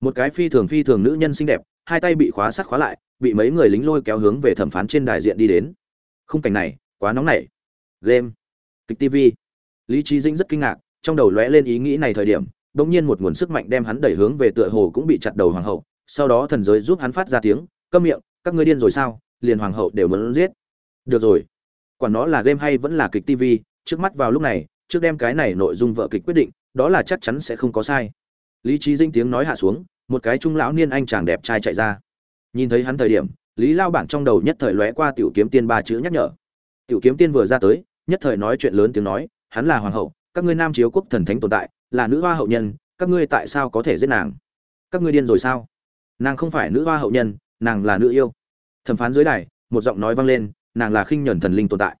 Một cái phi thường phi thường nữ nhân xinh đẹp, hai tay bị khóa sắt khóa lại, bị mấy người lính lôi kéo hướng về thẩm phán trên đại diện đi đến. Khung cảnh này, quá nóng nảy. Game. Kịch tv lý trí dĩnh rất kinh ngạc, trong đầu lóe lên ý nghĩ này thời điểm, bỗng nhiên một nguồn sức mạnh đem hắn đẩy hướng về tựa hồ cũng bị chặt đầu hoàng hậu, sau đó thần giới giúp hắn phát ra tiếng, câm miệng, các ngươi điên rồi sao? Liền hoàng hậu đều muốn giết. Được rồi. Quản nó là game hay vẫn là kịch tv trước mắt vào lúc này, trước đem cái này nội dung vợ kịch quyết định đó là chắc chắn sẽ không có sai. Lý trí dinh tiếng nói hạ xuống, một cái trung lão niên anh chàng đẹp trai chạy ra. Nhìn thấy hắn thời điểm, lý lao bản trong đầu nhất thời lóe qua tiểu kiếm tiên ba chữ nhắc nhở. Tiểu kiếm tiên vừa ra tới, nhất thời nói chuyện lớn tiếng nói, hắn là hoàng hậu, các ngươi nam chiếu quốc thần thánh tồn tại, là nữ hoa hậu nhân, các ngươi tại sao có thể giết nàng? Các ngươi điên rồi sao? Nàng không phải nữ hoa hậu nhân, nàng là nữ yêu. Thẩm phán dưới đài, một giọng nói vang lên, nàng là khinh nhuần thần linh tồn tại.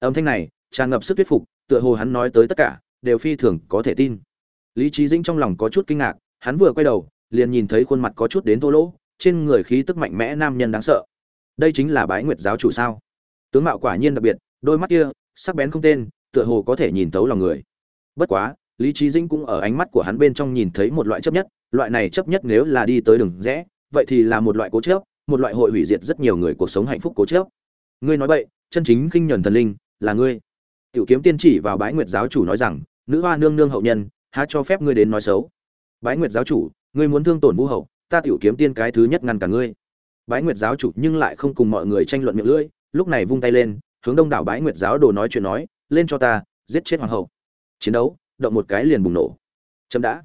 Âm thanh này tràn ngập sức thuyết phục, tựa hồ hắn nói tới tất cả đều phi thường có thể tin. Lý trí dĩnh trong lòng có chút kinh ngạc, hắn vừa quay đầu, liền nhìn thấy khuôn mặt có chút đến thô lỗ, trên người khí tức mạnh mẽ nam nhân đáng sợ. Đây chính là bái nguyệt giáo chủ sao? Tướng mạo quả nhiên đặc biệt, đôi mắt kia, sắc bén không tên, tựa hồ có thể nhìn thấu lòng người. Bất quá, lý trí dĩnh cũng ở ánh mắt của hắn bên trong nhìn thấy một loại chấp nhất, loại này chấp nhất nếu là đi tới đường rẽ, vậy thì là một loại cố chấp, một loại hội hủy diệt rất nhiều người cuộc sống hạnh phúc cố chấp. Ngươi nói vậy chân chính khinh nhuần thần linh, là ngươi tiểu kiếm tiên chỉ vào bái nguyệt giáo chủ nói rằng, nữ hoa nương nương hậu nhân, há cho phép ngươi đến nói xấu? Bái nguyệt giáo chủ, ngươi muốn thương tổn vũ hậu, ta tiểu kiếm tiên cái thứ nhất ngăn cả ngươi. Bái nguyệt giáo chủ nhưng lại không cùng mọi người tranh luận miệng lưỡi, lúc này vung tay lên, hướng đông đảo bái nguyệt giáo đồ nói chuyện nói, lên cho ta, giết chết hoàng hậu. Chiến đấu, động một cái liền bùng nổ. Chấm đã.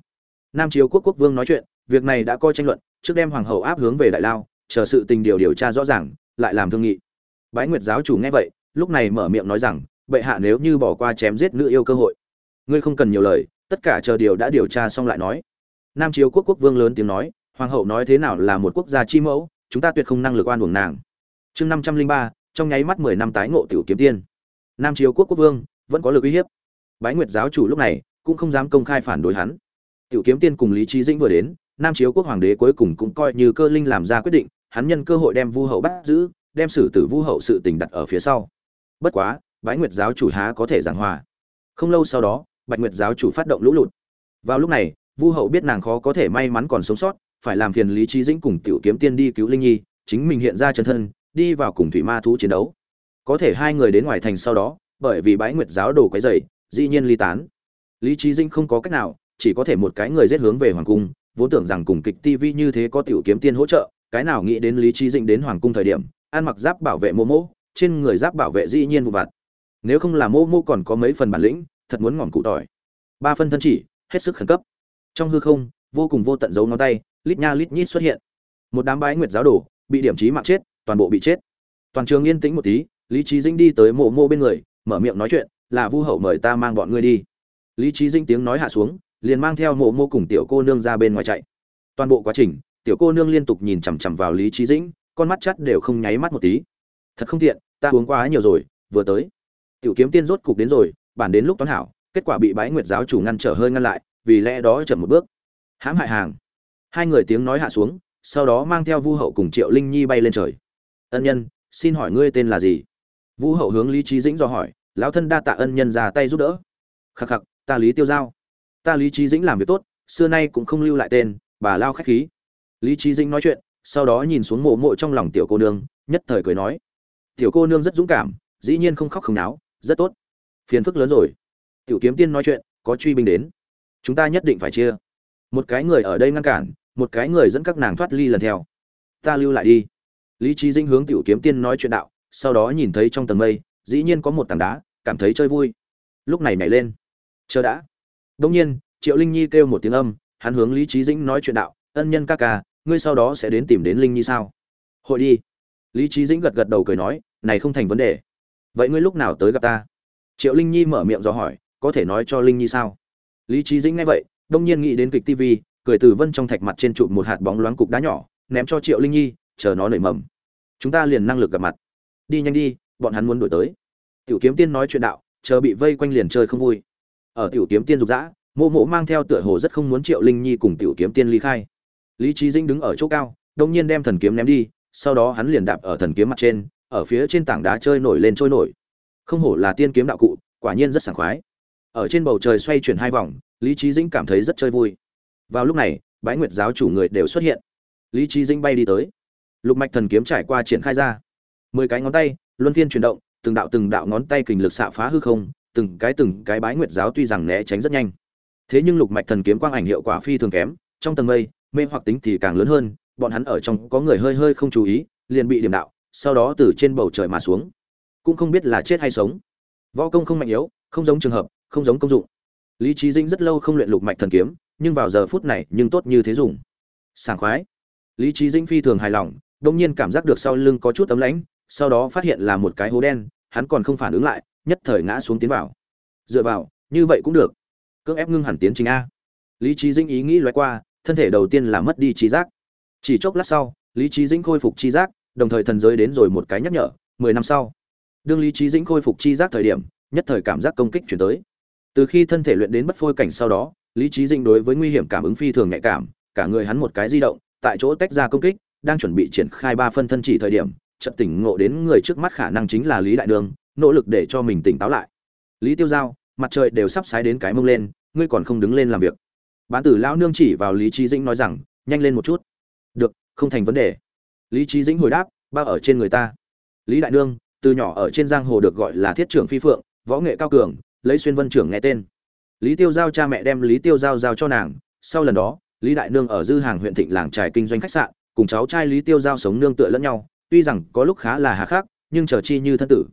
Nam triều quốc quốc vương nói chuyện, việc này đã coi tranh luận, trước đem hoàng hậu áp hướng về đại lao, chờ sự tình điều điều tra rõ ràng, lại làm thương nghị. Bái nguyệt giáo chủ nghe vậy, lúc này mở miệng nói rằng bệ hạ nếu như bỏ qua chém giết nữ yêu cơ hội. Ngươi không cần nhiều lời, tất cả chờ điều đã điều tra xong lại nói. Nam triều quốc quốc vương lớn tiếng nói, hoàng hậu nói thế nào là một quốc gia chi mẫu, chúng ta tuyệt không năng lực oan uổng nàng. Chương năm trăm linh ba, trong nháy mắt mười năm tái ngộ tiểu kiếm tiên. Nam triều quốc quốc vương vẫn có lực uy hiếp. Bái nguyệt giáo chủ lúc này cũng không dám công khai phản đối hắn. Tiểu kiếm tiên cùng lý trí dĩnh vừa đến, nam chiếu quốc hoàng đế cuối cùng cũng coi như cơ linh làm ra quyết định, hắn nhân cơ hội đem vu hậu bắt giữ, đem xử tử vu hậu sự tình đặt ở phía sau. Bất quá bái nguyệt giáo chủ há có thể giảng hòa. Không lâu sau đó, bạch nguyệt giáo chủ phát động lũ lụt. Vào lúc này, vu hậu biết nàng khó có thể may mắn còn sống sót, phải làm phiền lý trí dĩnh cùng tiểu kiếm tiên đi cứu linh nhi, chính mình hiện ra chân thân, đi vào cùng thủy ma thú chiến đấu. Có thể hai người đến ngoài thành sau đó, bởi vì bái nguyệt giáo đồ quấy dày dĩ nhiên ly tán. Lý trí dĩnh không có cách nào, chỉ có thể một cái người giết hướng về hoàng cung, vốn tưởng rằng cùng kịch Tivi như thế có tiểu kiếm tiên hỗ trợ, cái nào nghĩ đến lý trí dĩnh đến hoàng cung thời điểm, ăn mặc giáp bảo vệ mô mô trên người giáp bảo vệ dĩ nhiên vụ vặt nếu không là mô mô còn có mấy phần bản lĩnh, thật muốn ngỏm cụ tỏi. Ba phân thân chỉ, hết sức khẩn cấp. Trong hư không, vô cùng vô tận dấu ngón tay, lít nha lít nhít xuất hiện. Một đám bái nguyệt giáo đồ, bị điểm trí mạng chết, toàn bộ bị chết. Toàn trường yên tĩnh một tí, lý trí dĩnh đi tới mộ mô bên người, mở miệng nói chuyện, là vu hậu mời ta mang bọn ngươi đi. Lý trí dĩnh tiếng nói hạ xuống, liền mang theo mộ mô cùng tiểu cô nương ra bên ngoài chạy. Toàn bộ quá trình, tiểu cô nương liên tục nhìn chằm chằm vào lý trí dĩnh, con mắt chắt đều không nháy mắt một tí. Thật không tiện, ta uống quá nhiều rồi, vừa tới tiểu kiếm tiên rốt cục đến rồi, bản đến lúc toán hảo, kết quả bị bái nguyệt giáo chủ ngăn trở hơi ngăn lại, vì lẽ đó chậm một bước. Hãm hại hàng. Hai người tiếng nói hạ xuống, sau đó mang theo vu hậu cùng triệu linh nhi bay lên trời. Ân nhân, xin hỏi ngươi tên là gì? Vu hậu hướng lý trí dĩnh do hỏi, lão thân đa tạ ân nhân ra tay giúp đỡ. Khắc khắc, ta lý tiêu giao. Ta lý trí dĩnh làm việc tốt, xưa nay cũng không lưu lại tên, bà lao khách khí. Lý trí dĩnh nói chuyện, sau đó nhìn xuống mộ mộ trong lòng tiểu cô nương, nhất thời cười nói, tiểu cô nương rất dũng cảm, dĩ nhiên không khóc không náo rất tốt. Phiền phức lớn rồi. Tiểu kiếm tiên nói chuyện, có truy binh đến. Chúng ta nhất định phải chia. Một cái người ở đây ngăn cản, một cái người dẫn các nàng thoát ly lần theo. Ta lưu lại đi. Lý trí dinh hướng tiểu kiếm tiên nói chuyện đạo, sau đó nhìn thấy trong tầng mây, dĩ nhiên có một tảng đá, cảm thấy chơi vui. Lúc này nhảy lên. Chờ đã. Đông nhiên, triệu linh nhi kêu một tiếng âm, hắn hướng lý trí dĩnh nói chuyện đạo, ân nhân ca ca, ngươi sau đó sẽ đến tìm đến linh nhi sao? Hội đi. Lý trí dĩnh gật gật đầu cười nói, này không thành vấn đề vậy ngươi lúc nào tới gặp ta? Triệu linh nhi mở miệng do hỏi, có thể nói cho linh nhi sao? Lý trí dĩnh nghe vậy, đông nhiên nghĩ đến kịch tv cười từ vân trong thạch mặt trên chụp một hạt bóng loáng cục đá nhỏ, ném cho triệu linh nhi, chờ nó nảy mầm. Chúng ta liền năng lực gặp mặt. Đi nhanh đi, bọn hắn muốn đuổi tới. Tiểu kiếm tiên nói chuyện đạo, chờ bị vây quanh liền chơi không vui. Ở tiểu kiếm tiên dục dã, mộ mộ mang theo tựa hồ rất không muốn triệu linh nhi cùng tiểu kiếm tiên ly khai. Lý trí dĩnh đứng ở chỗ cao, đông nhiên đem thần kiếm ném đi, sau đó hắn liền đạp ở thần kiếm mặt trên ở phía trên tảng đá chơi nổi lên trôi nổi. Không hổ là tiên kiếm đạo cụ, quả nhiên rất sảng khoái. Ở trên bầu trời xoay chuyển hai vòng, lý trí dĩnh cảm thấy rất chơi vui. Vào lúc này, bái nguyệt giáo chủ người đều xuất hiện. Lý trí dĩnh bay đi tới. Lục mạch thần kiếm trải qua triển khai ra. Mười cái ngón tay, luân phiên chuyển động, từng đạo từng đạo ngón tay kình lực xạ phá hư không, từng cái từng cái bái nguyệt giáo tuy rằng né tránh rất nhanh. Thế nhưng lục mạch thần kiếm quang ảnh hiệu quả phi thường kém, trong tầng mây, mê hoặc tính thì càng lớn hơn, bọn hắn ở trong có người hơi hơi không chú ý, liền bị điểm đạo sau đó từ trên bầu trời mà xuống. Cũng không biết là chết hay sống. Võ công không mạnh yếu, không giống trường hợp, không giống công dụng. Lý trí dĩnh rất lâu không luyện lục mạch thần kiếm, nhưng vào giờ phút này nhưng tốt như thế dùng. Sảng khoái. Lý trí dĩnh phi thường hài lòng đông nhiên cảm giác được sau lưng có chút tấm lãnh, sau đó phát hiện là một cái hố đen, hắn còn không phản ứng lại, nhất thời ngã xuống tiến vào. Dựa vào, như vậy cũng được. Cưỡng ép ngưng hẳn tiến trình a. Lý trí dĩnh ý nghĩ loại qua, thân thể đầu tiên là mất đi trí giác. Chỉ chốc lát sau, lý trí dĩnh khôi phục chi giác đồng thời thần giới đến rồi một cái nhắc nhở mười năm sau. Đương lý trí dĩnh khôi phục chi giác thời điểm nhất thời cảm giác công kích chuyển tới. Từ khi thân thể luyện đến bất phôi cảnh sau đó lý trí dĩnh đối với nguy hiểm cảm ứng phi thường nhạy cảm cả người hắn một cái di động tại chỗ tách ra công kích đang chuẩn bị triển khai ba phân thân chỉ thời điểm chợt tỉnh ngộ đến người trước mắt khả năng chính là lý đại đường, nỗ lực để cho mình tỉnh táo lại. Lý tiêu giao mặt trời đều sắp sái đến cái mông lên ngươi còn không đứng lên làm việc. Bán tử lão nương chỉ vào lý trí dĩnh nói rằng nhanh lên một chút. Được không thành vấn đề lý trí dĩnh hồi đáp, bao ở trên người ta. Lý đại nương, từ nhỏ ở trên giang hồ được gọi là thiết trưởng phi phượng, võ nghệ cao cường, lấy xuyên vân trưởng nghe tên. Lý tiêu giao cha mẹ đem lý tiêu giao giao cho nàng. Sau lần đó, lý đại nương ở dư hàng huyện thịnh làng trài kinh doanh khách sạn, cùng cháu trai lý tiêu giao sống nương tựa lẫn nhau. Tuy rằng có lúc khá là hà khắc, nhưng chờ chi như thân tử.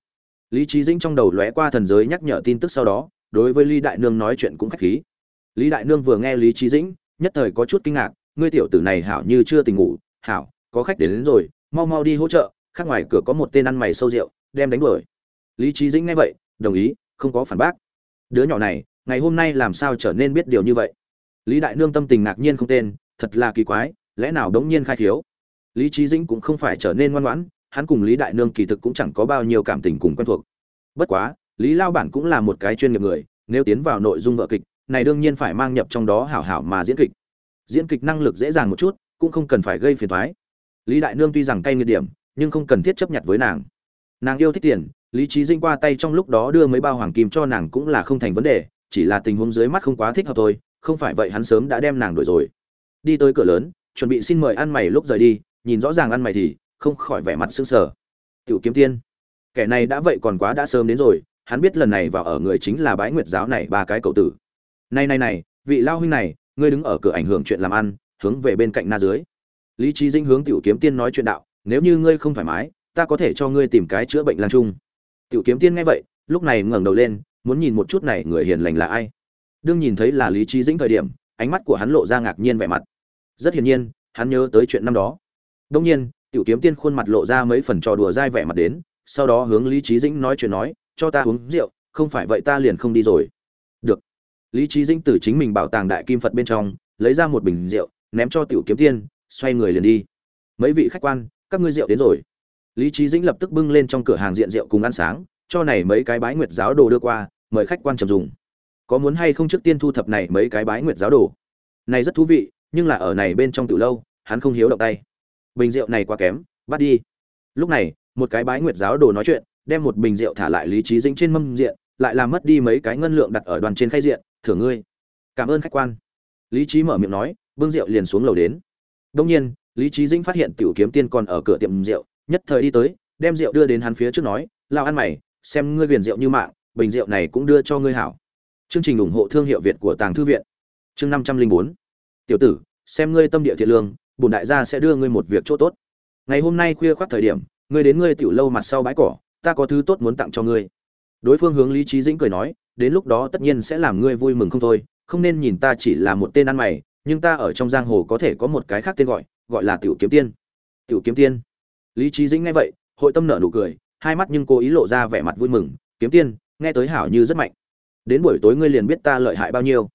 Lý trí dĩnh trong đầu lóe qua thần giới nhắc nhở tin tức sau đó, đối với lý đại nương nói chuyện cũng khách khí. Lý đại nương vừa nghe lý trí dĩnh, nhất thời có chút kinh ngạc, ngươi tiểu tử này hảo như chưa tỉnh ngủ, hảo có khách đến, đến rồi mau mau đi hỗ trợ khác ngoài cửa có một tên ăn mày sâu rượu đem đánh đuổi. Lý trí dĩnh nghe vậy đồng ý không có phản bác. Đứa nhỏ này ngày hôm nay làm sao trở nên biết điều như vậy? Lý đại nương tâm tình ngạc nhiên không tên thật là kỳ quái lẽ nào đống nhiên khai thiếu lý trí dĩnh cũng không phải trở nên ngoan ngoãn hắn cùng lý đại nương kỳ thực cũng chẳng có bao nhiêu cảm tình cùng quen thuộc. Bất quá lý lao bản cũng là một cái chuyên nghiệp người nếu tiến vào nội dung vợ kịch này đương nhiên phải mang nhập trong đó hảo hảo mà diễn kịch. Diễn kịch năng lực dễ dàng một chút cũng không cần phải gây phiền thoái lý đại nương tuy rằng cay nghiệt điểm, nhưng không cần thiết chấp nhận với nàng. Nàng yêu thích tiền, lý trí dinh qua tay trong lúc đó đưa mấy bao hoàng kim cho nàng cũng là không thành vấn đề, chỉ là tình huống dưới mắt không quá thích hợp thôi, không phải vậy hắn sớm đã đem nàng đuổi rồi. Đi tới cửa lớn, chuẩn bị xin mời ăn mày lúc rời đi, nhìn rõ ràng ăn mày thì không khỏi vẻ mặt sững sờ. Tiểu kiếm tiên, kẻ này đã vậy còn quá đã sớm đến rồi, hắn biết lần này vào ở người chính là bái nguyệt giáo này ba cái cậu tử. Này này này, vị lao huynh này, ngươi đứng ở cửa ảnh hưởng chuyện làm ăn, hướng về bên cạnh na dưới lý trí dinh hướng tiểu kiếm tiên nói chuyện đạo, nếu như ngươi không thoải mái, ta có thể cho ngươi tìm cái chữa bệnh lan trung. tiểu kiếm tiên nghe vậy, lúc này ngẩng đầu lên, muốn nhìn một chút này người hiền lành là ai. Đương nhìn thấy là lý trí dĩnh thời điểm, ánh mắt của hắn lộ ra ngạc nhiên vẻ mặt. Rất hiển nhiên, hắn nhớ tới chuyện năm đó. Đông nhiên, tiểu kiếm tiên khuôn mặt lộ ra mấy phần trò đùa dai vẻ mặt đến, sau đó hướng lý trí dĩnh nói chuyện nói, cho ta uống rượu, không phải vậy ta liền không đi rồi. Được. Lý trí dĩnh từ chính mình bảo tàng đại kim phật bên trong, lấy ra một bình rượu, ném cho tiểu kiếm tiên xoay người liền đi. Mấy vị khách quan, các ngươi rượu đến rồi. Lý trí dĩnh lập tức bưng lên trong cửa hàng diện rượu cùng ăn sáng, cho này mấy cái bái nguyệt giáo đồ đưa qua, mời khách quan trầm dùng. Có muốn hay không trước tiên thu thập này mấy cái bái nguyệt giáo đồ? Này rất thú vị, nhưng là ở này bên trong từ lâu, hắn không hiếu động tay. Bình rượu này quá kém, bắt đi. Lúc này, một cái bái nguyệt giáo đồ nói chuyện, đem một bình rượu thả lại lý trí dĩnh trên mâm diện, lại làm mất đi mấy cái ngân lượng đặt ở đoàn trên khay diện. Thưởng ngươi. Cảm ơn khách quan. Lý trí mở miệng nói, bưng rượu liền xuống lầu đến đông nhiên, lý Chí dĩnh phát hiện tiểu kiếm tiên còn ở cửa tiệm rượu, nhất thời đi tới, đem rượu đưa đến hắn phía trước nói lao ăn mày, xem ngươi viền rượu như mạng, bình rượu này cũng đưa cho ngươi hảo. Chương trình ủng hộ thương hiệu việt của tàng thư viện. Chương năm trăm linh bốn. Tiểu tử, xem ngươi tâm địa thiện lương, bổn đại gia sẽ đưa ngươi một việc chỗ tốt. Ngày hôm nay khuya khoắt thời điểm, ngươi đến ngươi tiểu lâu mặt sau bãi cỏ, ta có thứ tốt muốn tặng cho ngươi. Đối phương hướng lý Chí dĩnh cười nói, đến lúc đó tất nhiên sẽ làm ngươi vui mừng không thôi, không nên nhìn ta chỉ là một tên ăn mày nhưng ta ở trong giang hồ có thể có một cái khác tên gọi gọi là tiểu kiếm tiên. Tiểu kiếm tiên. Lý trí dĩnh nghe vậy, hội tâm nở nụ cười, hai mắt nhưng cố ý lộ ra vẻ mặt vui mừng, kiếm tiên, nghe tới hảo như rất mạnh. Đến buổi tối ngươi liền biết ta lợi hại bao nhiêu.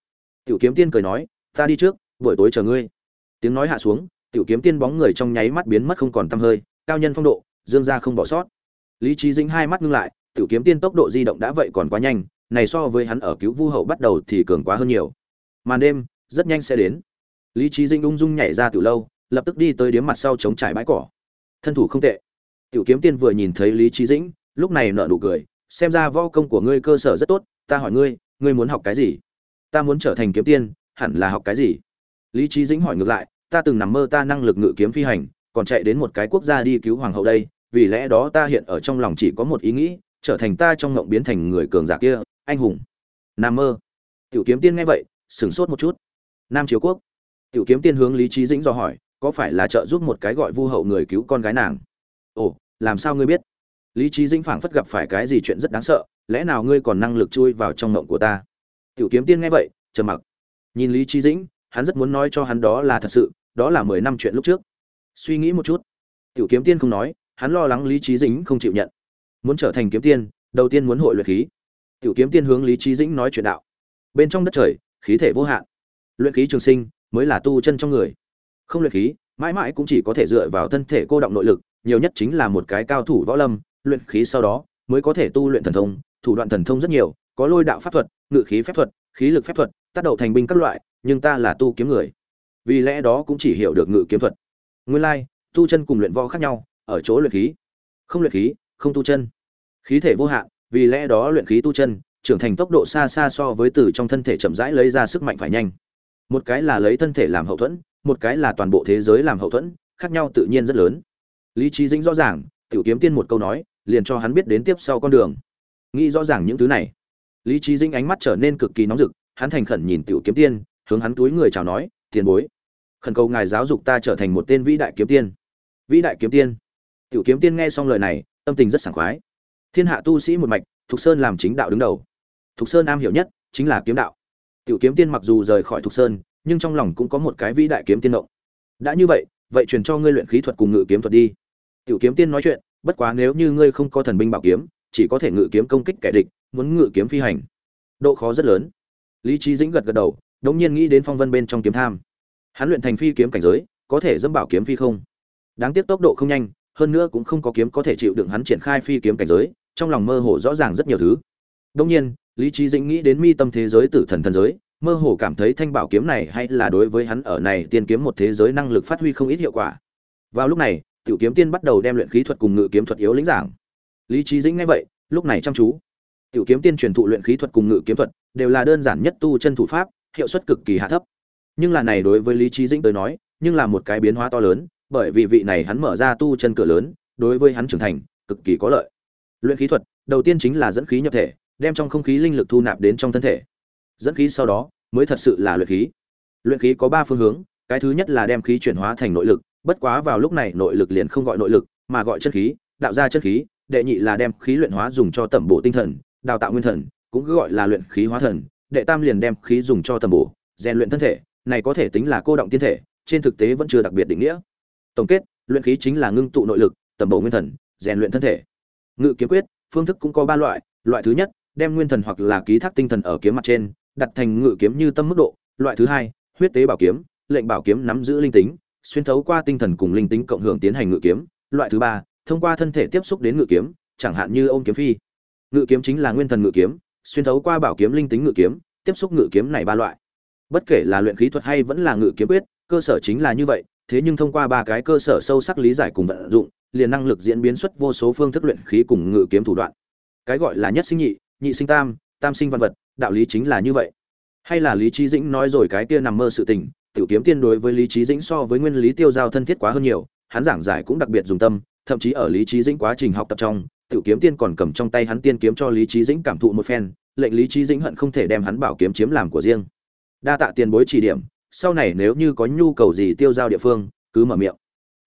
Tiểu kiếm tiên cười nói, ta đi trước, buổi tối chờ ngươi. Tiếng nói hạ xuống, tiểu kiếm tiên bóng người trong nháy mắt biến mất không còn tăm hơi, cao nhân phong độ, dương ra không bỏ sót. Lý trí dĩnh hai mắt ngưng lại, tiểu kiếm tiên tốc độ di động đã vậy còn quá nhanh, này so với hắn ở cứu vu hậu bắt đầu thì cường quá hơn nhiều. Màn đêm rất nhanh sẽ đến. Lý trí dĩnh ung dung nhảy ra từ lâu, lập tức đi tới điếm mặt sau chống trải bãi cỏ. Thân thủ không tệ. Tiểu kiếm tiên vừa nhìn thấy lý trí dĩnh, lúc này nở nụ cười, xem ra võ công của ngươi cơ sở rất tốt, ta hỏi ngươi ngươi muốn học cái gì? Ta muốn trở thành kiếm tiên, hẳn là học cái gì? Lý trí dĩnh hỏi ngược lại, ta từng nằm mơ ta năng lực ngự kiếm phi hành, còn chạy đến một cái quốc gia đi cứu hoàng hậu đây, vì lẽ đó ta hiện ở trong lòng chỉ có một ý nghĩ, trở thành ta trong ngộng biến thành người cường giả kia, anh hùng. Nam mơ. Tiểu kiếm tiên nghe vậy, sửng sốt một chút nam Chiếu quốc. Tiểu kiếm tiên hướng lý trí dĩnh do hỏi, có phải là trợ giúp một cái gọi vu hậu người cứu con gái nàng? Ồ, làm sao ngươi biết? Lý trí dĩnh phảng phất gặp phải cái gì chuyện rất đáng sợ, lẽ nào ngươi còn năng lực chui vào trong ngộng của ta? Tiểu kiếm tiên nghe vậy, trầm mặc. Nhìn lý trí dĩnh, hắn rất muốn nói cho hắn đó là thật sự, đó là mười năm chuyện lúc trước. Suy nghĩ một chút. Tiểu kiếm tiên không nói, hắn lo lắng lý trí dĩnh không chịu nhận. Muốn trở thành kiếm tiên, đầu tiên muốn hội luyện khí. Tiểu kiếm tiên hướng lý trí dĩnh nói chuyện đạo. Bên trong đất trời, khí thể vô hạn luyện khí trường sinh mới là tu chân trong người. Không luyện khí, mãi mãi cũng chỉ có thể dựa vào thân thể cô động nội lực, nhiều nhất chính là một cái cao thủ võ lâm, luyện khí sau đó mới có thể tu luyện thần thông, thủ đoạn thần thông rất nhiều, có lôi đạo pháp thuật, ngự khí phép thuật, khí lực phép thuật, tác động thành binh các loại, nhưng ta là tu kiếm người. Vì lẽ đó cũng chỉ hiểu được ngự kiếm thuật. Nguyên lai, tu chân cùng luyện võ khác nhau, ở chỗ luyện khí. Không luyện khí, không tu chân. Khí thể vô hạn, vì lẽ đó luyện khí tu chân, trưởng thành tốc độ xa xa so với từ trong thân thể chậm rãi lấy ra sức mạnh phải nhanh một cái là lấy thân thể làm hậu thuẫn, một cái là toàn bộ thế giới làm hậu thuẫn, khác nhau tự nhiên rất lớn. Lý trí dĩnh rõ ràng, tiểu kiếm tiên một câu nói, liền cho hắn biết đến tiếp sau con đường. Nghĩ rõ ràng những thứ này, lý trí dĩnh ánh mắt trở nên cực kỳ nóng rực, hắn thành khẩn nhìn tiểu kiếm tiên, hướng hắn túi người chào nói, tiền bối, khẩn cầu ngài giáo dục ta trở thành một tên vĩ đại kiếm tiên. Vĩ đại kiếm tiên? Tiểu kiếm tiên nghe xong lời này, tâm tình rất sảng khoái. Thiên hạ tu sĩ một mạch, thục sơn làm chính đạo đứng đầu. Thục sơn am hiểu nhất chính là kiếm đạo tiểu kiếm tiên mặc dù rời khỏi thục sơn, nhưng trong lòng cũng có một cái vĩ đại kiếm tiên động. Đã như vậy vậy truyền cho ngươi luyện khí thuật cùng ngự kiếm thuật đi. Tiểu kiếm tiên nói chuyện, bất quá nếu như ngươi không có thần binh bảo kiếm, chỉ có thể ngự kiếm công kích kẻ địch, muốn ngự kiếm phi hành. Độ khó rất lớn. Lý Chí dĩnh gật gật đầu, đống nhiên nghĩ đến phong vân bên trong kiếm tham. Hắn luyện thành phi kiếm cảnh giới, có thể dẫm bảo kiếm phi không? Đáng tiếc tốc độ không nhanh, hơn nữa cũng không có kiếm có thể chịu đựng hắn triển khai phi kiếm cảnh giới, trong lòng mơ hồ rõ ràng rất nhiều thứ. Đống nhiên lý trí dĩnh nghĩ đến mi tâm thế giới tử thần thần giới, mơ hồ cảm thấy thanh bảo kiếm này hay là đối với hắn ở này tiên kiếm một thế giới năng lực phát huy không ít hiệu quả. Vào lúc này, tiểu kiếm tiên bắt đầu đem luyện khí thuật cùng ngự kiếm thuật yếu lĩnh giảng. Lý trí dĩnh nghe vậy, lúc này chăm chú. Tiểu kiếm tiên truyền thụ luyện khí thuật cùng ngự kiếm thuật đều là đơn giản nhất tu chân thủ pháp, hiệu suất cực kỳ hạ thấp. Nhưng là này đối với lý trí dĩnh tới nói, nhưng là một cái biến hóa to lớn, bởi vì vị này hắn mở ra tu chân cửa lớn, đối với hắn trưởng thành, cực kỳ có lợi. Luyện khí thuật, đầu tiên chính là dẫn khí nhập thể đem trong không khí linh lực thu nạp đến trong thân thể. Dẫn khí sau đó, mới thật sự là luyện khí. Luyện khí có ba phương hướng, cái thứ nhất là đem khí chuyển hóa thành nội lực, bất quá vào lúc này nội lực liền không gọi nội lực, mà gọi chân khí, đạo ra chân khí, đệ nhị là đem khí luyện hóa dùng cho tẩm bổ tinh thần, đào tạo nguyên thần, cũng cứ gọi là luyện khí hóa thần, đệ tam liền đem khí dùng cho tẩm bổ, rèn luyện thân thể, này có thể tính là cô động tiên thể, trên thực tế vẫn chưa đặc biệt định nghĩa. Tổng kết, luyện khí chính là ngưng tụ nội lực, tẩm bổ nguyên thần, rèn luyện thân thể. Ngự kiếm quyết, phương thức cũng có ba loại loại thứ nhất đem nguyên thần hoặc là ký thác tinh thần ở kiếm mặt trên, đặt thành ngự kiếm như tâm mức độ, loại thứ hai, huyết tế bảo kiếm, lệnh bảo kiếm nắm giữ linh tính, xuyên thấu qua tinh thần cùng linh tính cộng hưởng tiến hành ngự kiếm. Loại thứ ba, thông qua thân thể tiếp xúc đến ngự kiếm, chẳng hạn như ôm kiếm phi. Ngự kiếm chính là nguyên thần ngự kiếm, xuyên thấu qua bảo kiếm linh tính ngự kiếm, tiếp xúc ngự kiếm này ba loại. Bất kể là luyện khí thuật hay vẫn là ngự kiếm quyết, cơ sở chính là như vậy, thế nhưng thông qua ba cái cơ sở sâu sắc lý giải cùng vận dụng, liền năng lực diễn biến xuất vô số phương thức luyện khí cùng ngự kiếm thủ đoạn. Cái gọi là nhất sinh nhị nhị sinh tam tam sinh văn vật, đạo lý chính là như vậy. Hay là lý trí dĩnh nói rồi cái kia nằm mơ sự tình, tiểu kiếm tiên đối với lý trí dĩnh so với nguyên lý tiêu giao thân thiết quá hơn nhiều, hắn giảng giải cũng đặc biệt dùng tâm, thậm chí ở lý trí dĩnh quá trình học tập trong, tiểu kiếm tiên còn cầm trong tay hắn tiên kiếm cho lý trí dĩnh cảm thụ một phen, lệnh lý trí dĩnh hận không thể đem hắn bảo kiếm chiếm làm của riêng. Đa tạ tiền bối chỉ điểm, sau này nếu như có nhu cầu gì tiêu giao địa phương, cứ mở miệng.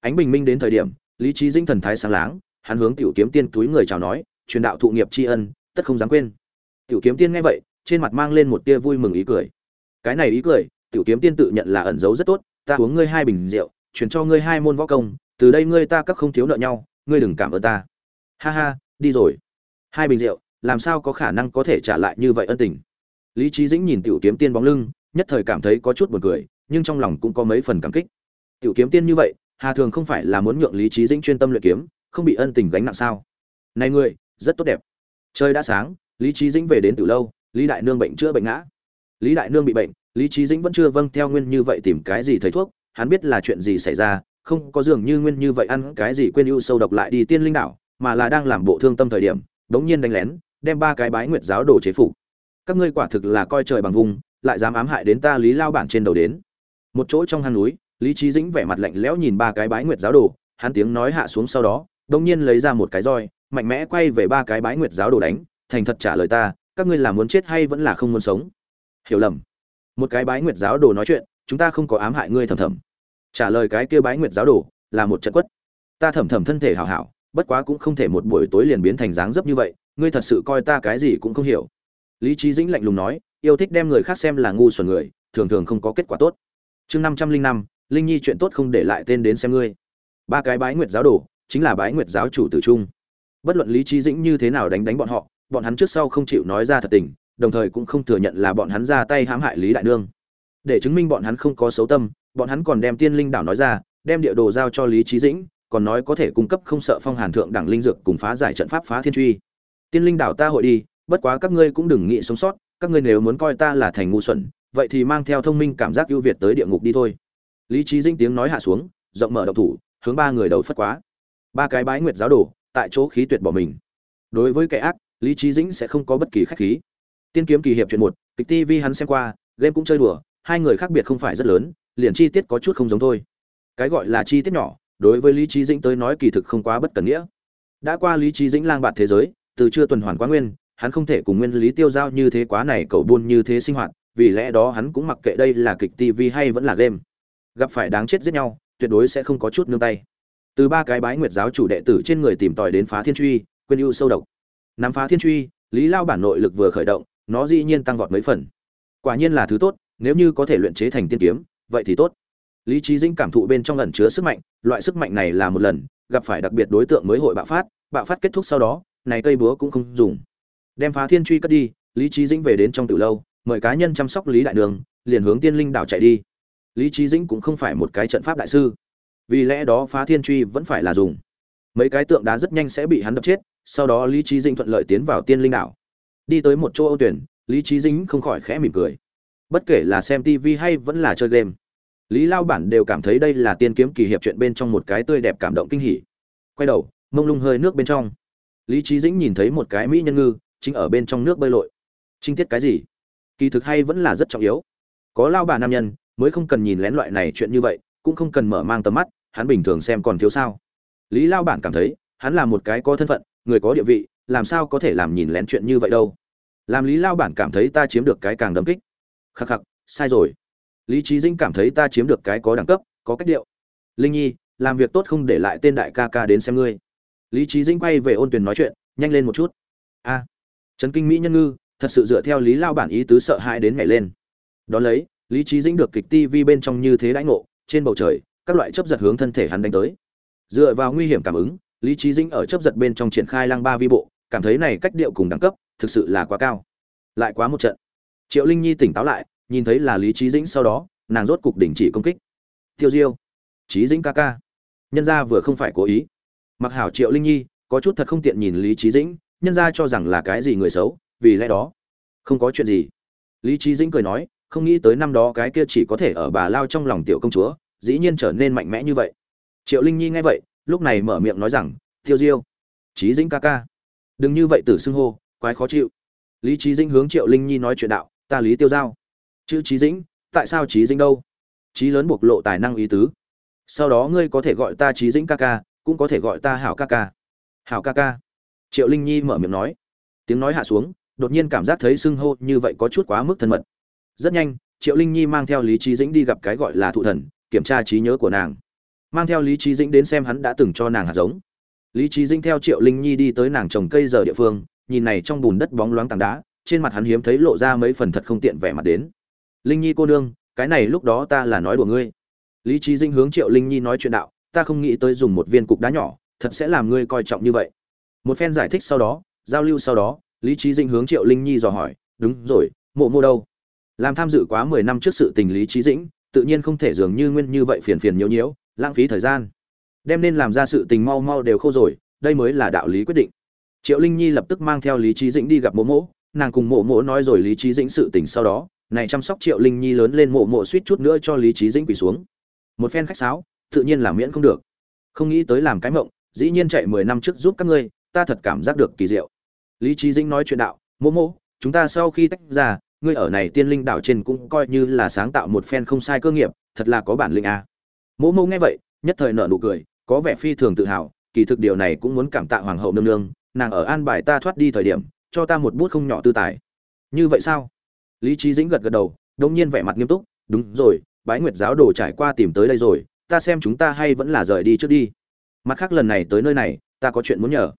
Ánh bình minh đến thời điểm, lý trí dĩnh thần thái sáng láng, hắn hướng tiểu kiếm tiên túi người chào nói, truyền đạo thụ nghiệp tri ân tất không dám quên. Tiểu kiếm tiên nghe vậy, trên mặt mang lên một tia vui mừng ý cười. Cái này ý cười, tiểu kiếm tiên tự nhận là ẩn giấu rất tốt, ta uống ngươi hai bình rượu, truyền cho ngươi hai môn võ công, từ đây ngươi ta các không thiếu nợ nhau, ngươi đừng cảm ơn ta. Ha ha, đi rồi. Hai bình rượu, làm sao có khả năng có thể trả lại như vậy ân tình? Lý trí dĩnh nhìn tiểu kiếm tiên bóng lưng, nhất thời cảm thấy có chút buồn cười, nhưng trong lòng cũng có mấy phần cảm kích. Tiểu kiếm tiên như vậy, hà thường không phải là muốn nhượng lý trí dĩnh chuyên tâm luyện kiếm, không bị ân tình gánh nặng sao? Này ngươi rất tốt đẹp trời đã sáng, lý trí dĩnh về đến từ lâu, lý đại nương bệnh chữa bệnh ngã. Lý đại nương bị bệnh, lý trí dĩnh vẫn chưa vâng theo nguyên như vậy tìm cái gì thầy thuốc, hắn biết là chuyện gì xảy ra, không có dường như nguyên như vậy ăn cái gì quên ưu sâu độc lại đi tiên linh đảo, mà là đang làm bộ thương tâm thời điểm, đống nhiên đánh lén, đem ba cái bái nguyệt giáo đồ chế phục. Các ngươi quả thực là coi trời bằng vùng, lại dám ám hại đến ta lý lao bản trên đầu đến. Một chỗ trong hang núi, lý trí dĩnh vẻ mặt lạnh lẽo nhìn ba cái bái nguyệt giáo đồ, hắn tiếng nói hạ xuống sau đó, đống nhiên lấy ra một cái roi mạnh mẽ quay về ba cái bái nguyệt giáo đồ đánh, thành thật trả lời ta, các ngươi là muốn chết hay vẫn là không muốn sống? Hiểu lầm. Một cái bái nguyệt giáo đồ nói chuyện, chúng ta không có ám hại ngươi thầm thầm. Trả lời cái kia bái nguyệt giáo đồ, là một trận quất. Ta thầm thầm thân thể hảo hảo, bất quá cũng không thể một buổi tối liền biến thành dáng dấp như vậy, ngươi thật sự coi ta cái gì cũng không hiểu. Lý trí dĩnh lạnh lùng nói, yêu thích đem người khác xem là ngu xuẩn người, thường thường không có kết quả tốt. Chương năm trăm linh năm, linh nhi chuyện tốt không để lại tên đến xem ngươi. Ba cái bái nguyệt giáo đồ, chính là bái nguyệt giáo chủ tử trung bất luận lý trí dĩnh như thế nào đánh đánh bọn họ, bọn hắn trước sau không chịu nói ra thật tình, đồng thời cũng không thừa nhận là bọn hắn ra tay hãm hại lý đại nương. Để chứng minh bọn hắn không có xấu tâm, bọn hắn còn đem tiên linh đảo nói ra, đem địa đồ giao cho lý trí dĩnh, còn nói có thể cung cấp không sợ phong hàn thượng đẳng linh dược cùng phá giải trận pháp phá thiên truy. Tiên linh đảo ta hội đi, bất quá các ngươi cũng đừng nghĩ sống sót, các ngươi nếu muốn coi ta là thành ngu xuẩn, vậy thì mang theo thông minh cảm giác ưu việt tới địa ngục đi thôi. Lý trí dĩnh tiếng nói hạ xuống, rộng mở độc thủ, hướng ba người đầu phất quá. Ba cái bái nguyệt giáo đồ tại chỗ khí tuyệt bỏ mình. Đối với kẻ ác, lý trí dĩnh sẽ không có bất kỳ khách khí. Tiên kiếm kỳ hiệp chuyện một, kịch tv hắn xem qua, game cũng chơi đùa, hai người khác biệt không phải rất lớn, liền chi tiết có chút không giống thôi. Cái gọi là chi tiết nhỏ, đối với lý trí dĩnh tới nói kỳ thực không quá bất cần nghĩa. Đã qua lý trí dĩnh lang bạt thế giới, từ chưa tuần hoàn quá nguyên, hắn không thể cùng nguyên lý tiêu giao như thế quá này cậu buôn như thế sinh hoạt, vì lẽ đó hắn cũng mặc kệ đây là kịch tv hay vẫn là game. Gặp phải đáng chết giết nhau, tuyệt đối sẽ không có chút nương tay từ ba cái bái nguyệt giáo chủ đệ tử trên người tìm tòi đến phá thiên truy, quên ưu sâu độc. Nắm phá thiên truy, lý lao bản nội lực vừa khởi động, nó dĩ nhiên tăng vọt mấy phần. Quả nhiên là thứ tốt, nếu như có thể luyện chế thành tiên kiếm, vậy thì tốt. Lý trí dĩnh cảm thụ bên trong ẩn chứa sức mạnh, loại sức mạnh này là một lần, gặp phải đặc biệt đối tượng mới hội bạo phát bạo phát kết thúc sau đó, này cây búa cũng không dùng. Đem phá thiên truy cất đi, lý trí dĩnh về đến trong từ lâu, mời cá nhân chăm sóc lý đại đường, liền hướng tiên linh đảo chạy đi. Lý trí dĩnh cũng không phải một cái trận pháp đại sư vì lẽ đó phá thiên truy vẫn phải là dùng. Mấy cái tượng đá rất nhanh sẽ bị hắn đập chết, sau đó lý trí dĩnh thuận lợi tiến vào tiên linh đảo. Đi tới một chỗ âu tuyển, lý trí dĩnh không khỏi khẽ mỉm cười. Bất kể là xem tv hay vẫn là chơi game, lý lao bản đều cảm thấy đây là tiên kiếm kỳ hiệp chuyện bên trong một cái tươi đẹp cảm động kinh hỉ. Quay đầu, mông lung hơi nước bên trong. Lý trí dĩnh nhìn thấy một cái mỹ nhân ngư, chính ở bên trong nước bơi lội. Trinh tiết cái gì? Kỳ thực hay vẫn là rất trọng yếu. Có lao bà nam nhân, mới không cần nhìn lén loại này chuyện như vậy, cũng không cần mở mang tầm mắt hắn bình thường xem còn thiếu sao. Lý lao bản cảm thấy, hắn là một cái có thân phận, người có địa vị, làm sao có thể làm nhìn lén chuyện như vậy đâu. Làm lý lao bản cảm thấy ta chiếm được cái càng đấm kích. Khắc khắc, sai rồi. Lý trí dĩnh cảm thấy ta chiếm được cái có đẳng cấp, có cách điệu. Linh nhi, làm việc tốt không để lại tên đại ca ca đến xem ngươi. Lý trí dĩnh quay về ôn tuyển nói chuyện, nhanh lên một chút. A. Trấn kinh mỹ nhân ngư, thật sự dựa theo lý lao bản ý tứ sợ hãi đến ngày lên. Đón lấy, lý trí dĩnh được kịch ti bên trong như thế đãi ngộ, trên bầu trời các loại chấp giật hướng thân thể hắn đánh tới. Dựa vào nguy hiểm cảm ứng, lý trí dĩnh ở chấp giật bên trong triển khai lăng ba vi bộ, cảm thấy này cách điệu cùng đẳng cấp, thực sự là quá cao. Lại quá một trận. Triệu linh nhi tỉnh táo lại, nhìn thấy là lý trí dĩnh sau đó, nàng rốt cục đình chỉ công kích. Tiêu diêu trí dĩnh ca ca. Nhân gia vừa không phải cố ý. Mặc hảo triệu linh nhi, có chút thật không tiện nhìn lý trí dĩnh, nhân gia cho rằng là cái gì người xấu, vì lẽ đó, không có chuyện gì. Lý trí dĩnh cười nói, không nghĩ tới năm đó cái kia chỉ có thể ở bà lao trong lòng tiểu công chúa dĩ nhiên trở nên mạnh mẽ như vậy. Triệu linh nhi nghe vậy, lúc này mở miệng nói rằng, tiêu diêu trí dĩnh ca ca, đừng như vậy tử xưng hô, quái khó chịu. Lý trí dĩnh hướng triệu linh nhi nói chuyện đạo, ta lý tiêu giao. Chữ trí dĩnh, tại sao trí dĩnh đâu? Trí lớn bộc lộ tài năng ý tứ. Sau đó ngươi có thể gọi ta trí dĩnh ca ca, cũng có thể gọi ta hảo ca ca. Hảo ca ca. Triệu linh nhi mở miệng nói. Tiếng nói hạ xuống, đột nhiên cảm giác thấy xưng hô như vậy có chút quá mức thân mật. Rất nhanh, triệu linh nhi mang theo lý trí dĩnh đi gặp cái gọi là thụ thần kiểm tra trí nhớ của nàng. Mang theo lý trí dĩnh đến xem hắn đã từng cho nàng hạt giống. Lý trí dĩnh theo triệu linh nhi đi tới nàng trồng cây giờ địa phương, nhìn này trong bùn đất bóng loáng tảng đá, trên mặt hắn hiếm thấy lộ ra mấy phần thật không tiện vẻ mặt đến. Linh nhi cô nương, cái này lúc đó ta là nói đùa ngươi. Lý trí dĩnh hướng triệu linh nhi nói chuyện đạo, ta không nghĩ tới dùng một viên cục đá nhỏ, thật sẽ làm ngươi coi trọng như vậy. Một phen giải thích sau đó, giao lưu sau đó, lý trí dĩnh hướng triệu linh nhi dò hỏi, đúng rồi, mộ mô đâu? Làm tham dự quá mười năm trước sự tình lý trí dĩnh tự nhiên không thể dường như nguyên như vậy phiền phiền nhiễu nhiễu, lãng phí thời gian. Đem nên làm ra sự tình mau mau đều khô rồi, đây mới là đạo lý quyết định. Triệu linh nhi lập tức mang theo lý trí dĩnh đi gặp mộ mộ, nàng cùng mộ mộ nói rồi lý trí dĩnh sự tình sau đó, này chăm sóc triệu linh nhi lớn lên mộ mộ suýt chút nữa cho lý trí dĩnh quỳ xuống. Một phen khách sáo, tự nhiên là miễn không được. Không nghĩ tới làm cái mộng, dĩ nhiên chạy mười năm trước giúp các ngươi, ta thật cảm giác được kỳ diệu. Lý trí dĩnh nói chuyện đạo, mộ mộ, chúng ta sau khi tách ra ngươi ở này tiên linh đảo trên cũng coi như là sáng tạo một phen không sai cơ nghiệp, thật là có bản lĩnh a. Mỗ mộ nghe vậy, nhất thời nở nụ cười, có vẻ phi thường tự hào, kỳ thực điều này cũng muốn cảm tạ hoàng hậu nương nương, nàng ở an bài ta thoát đi thời điểm, cho ta một bút không nhỏ tư tài. Như vậy sao? Lý trí dĩnh gật gật đầu đông nhiên vẻ mặt nghiêm túc, đúng rồi, bái nguyệt giáo đồ trải qua tìm tới đây rồi, ta xem chúng ta hay vẫn là rời đi trước đi. Mặt khác lần này tới nơi này, ta có chuyện muốn nhờ.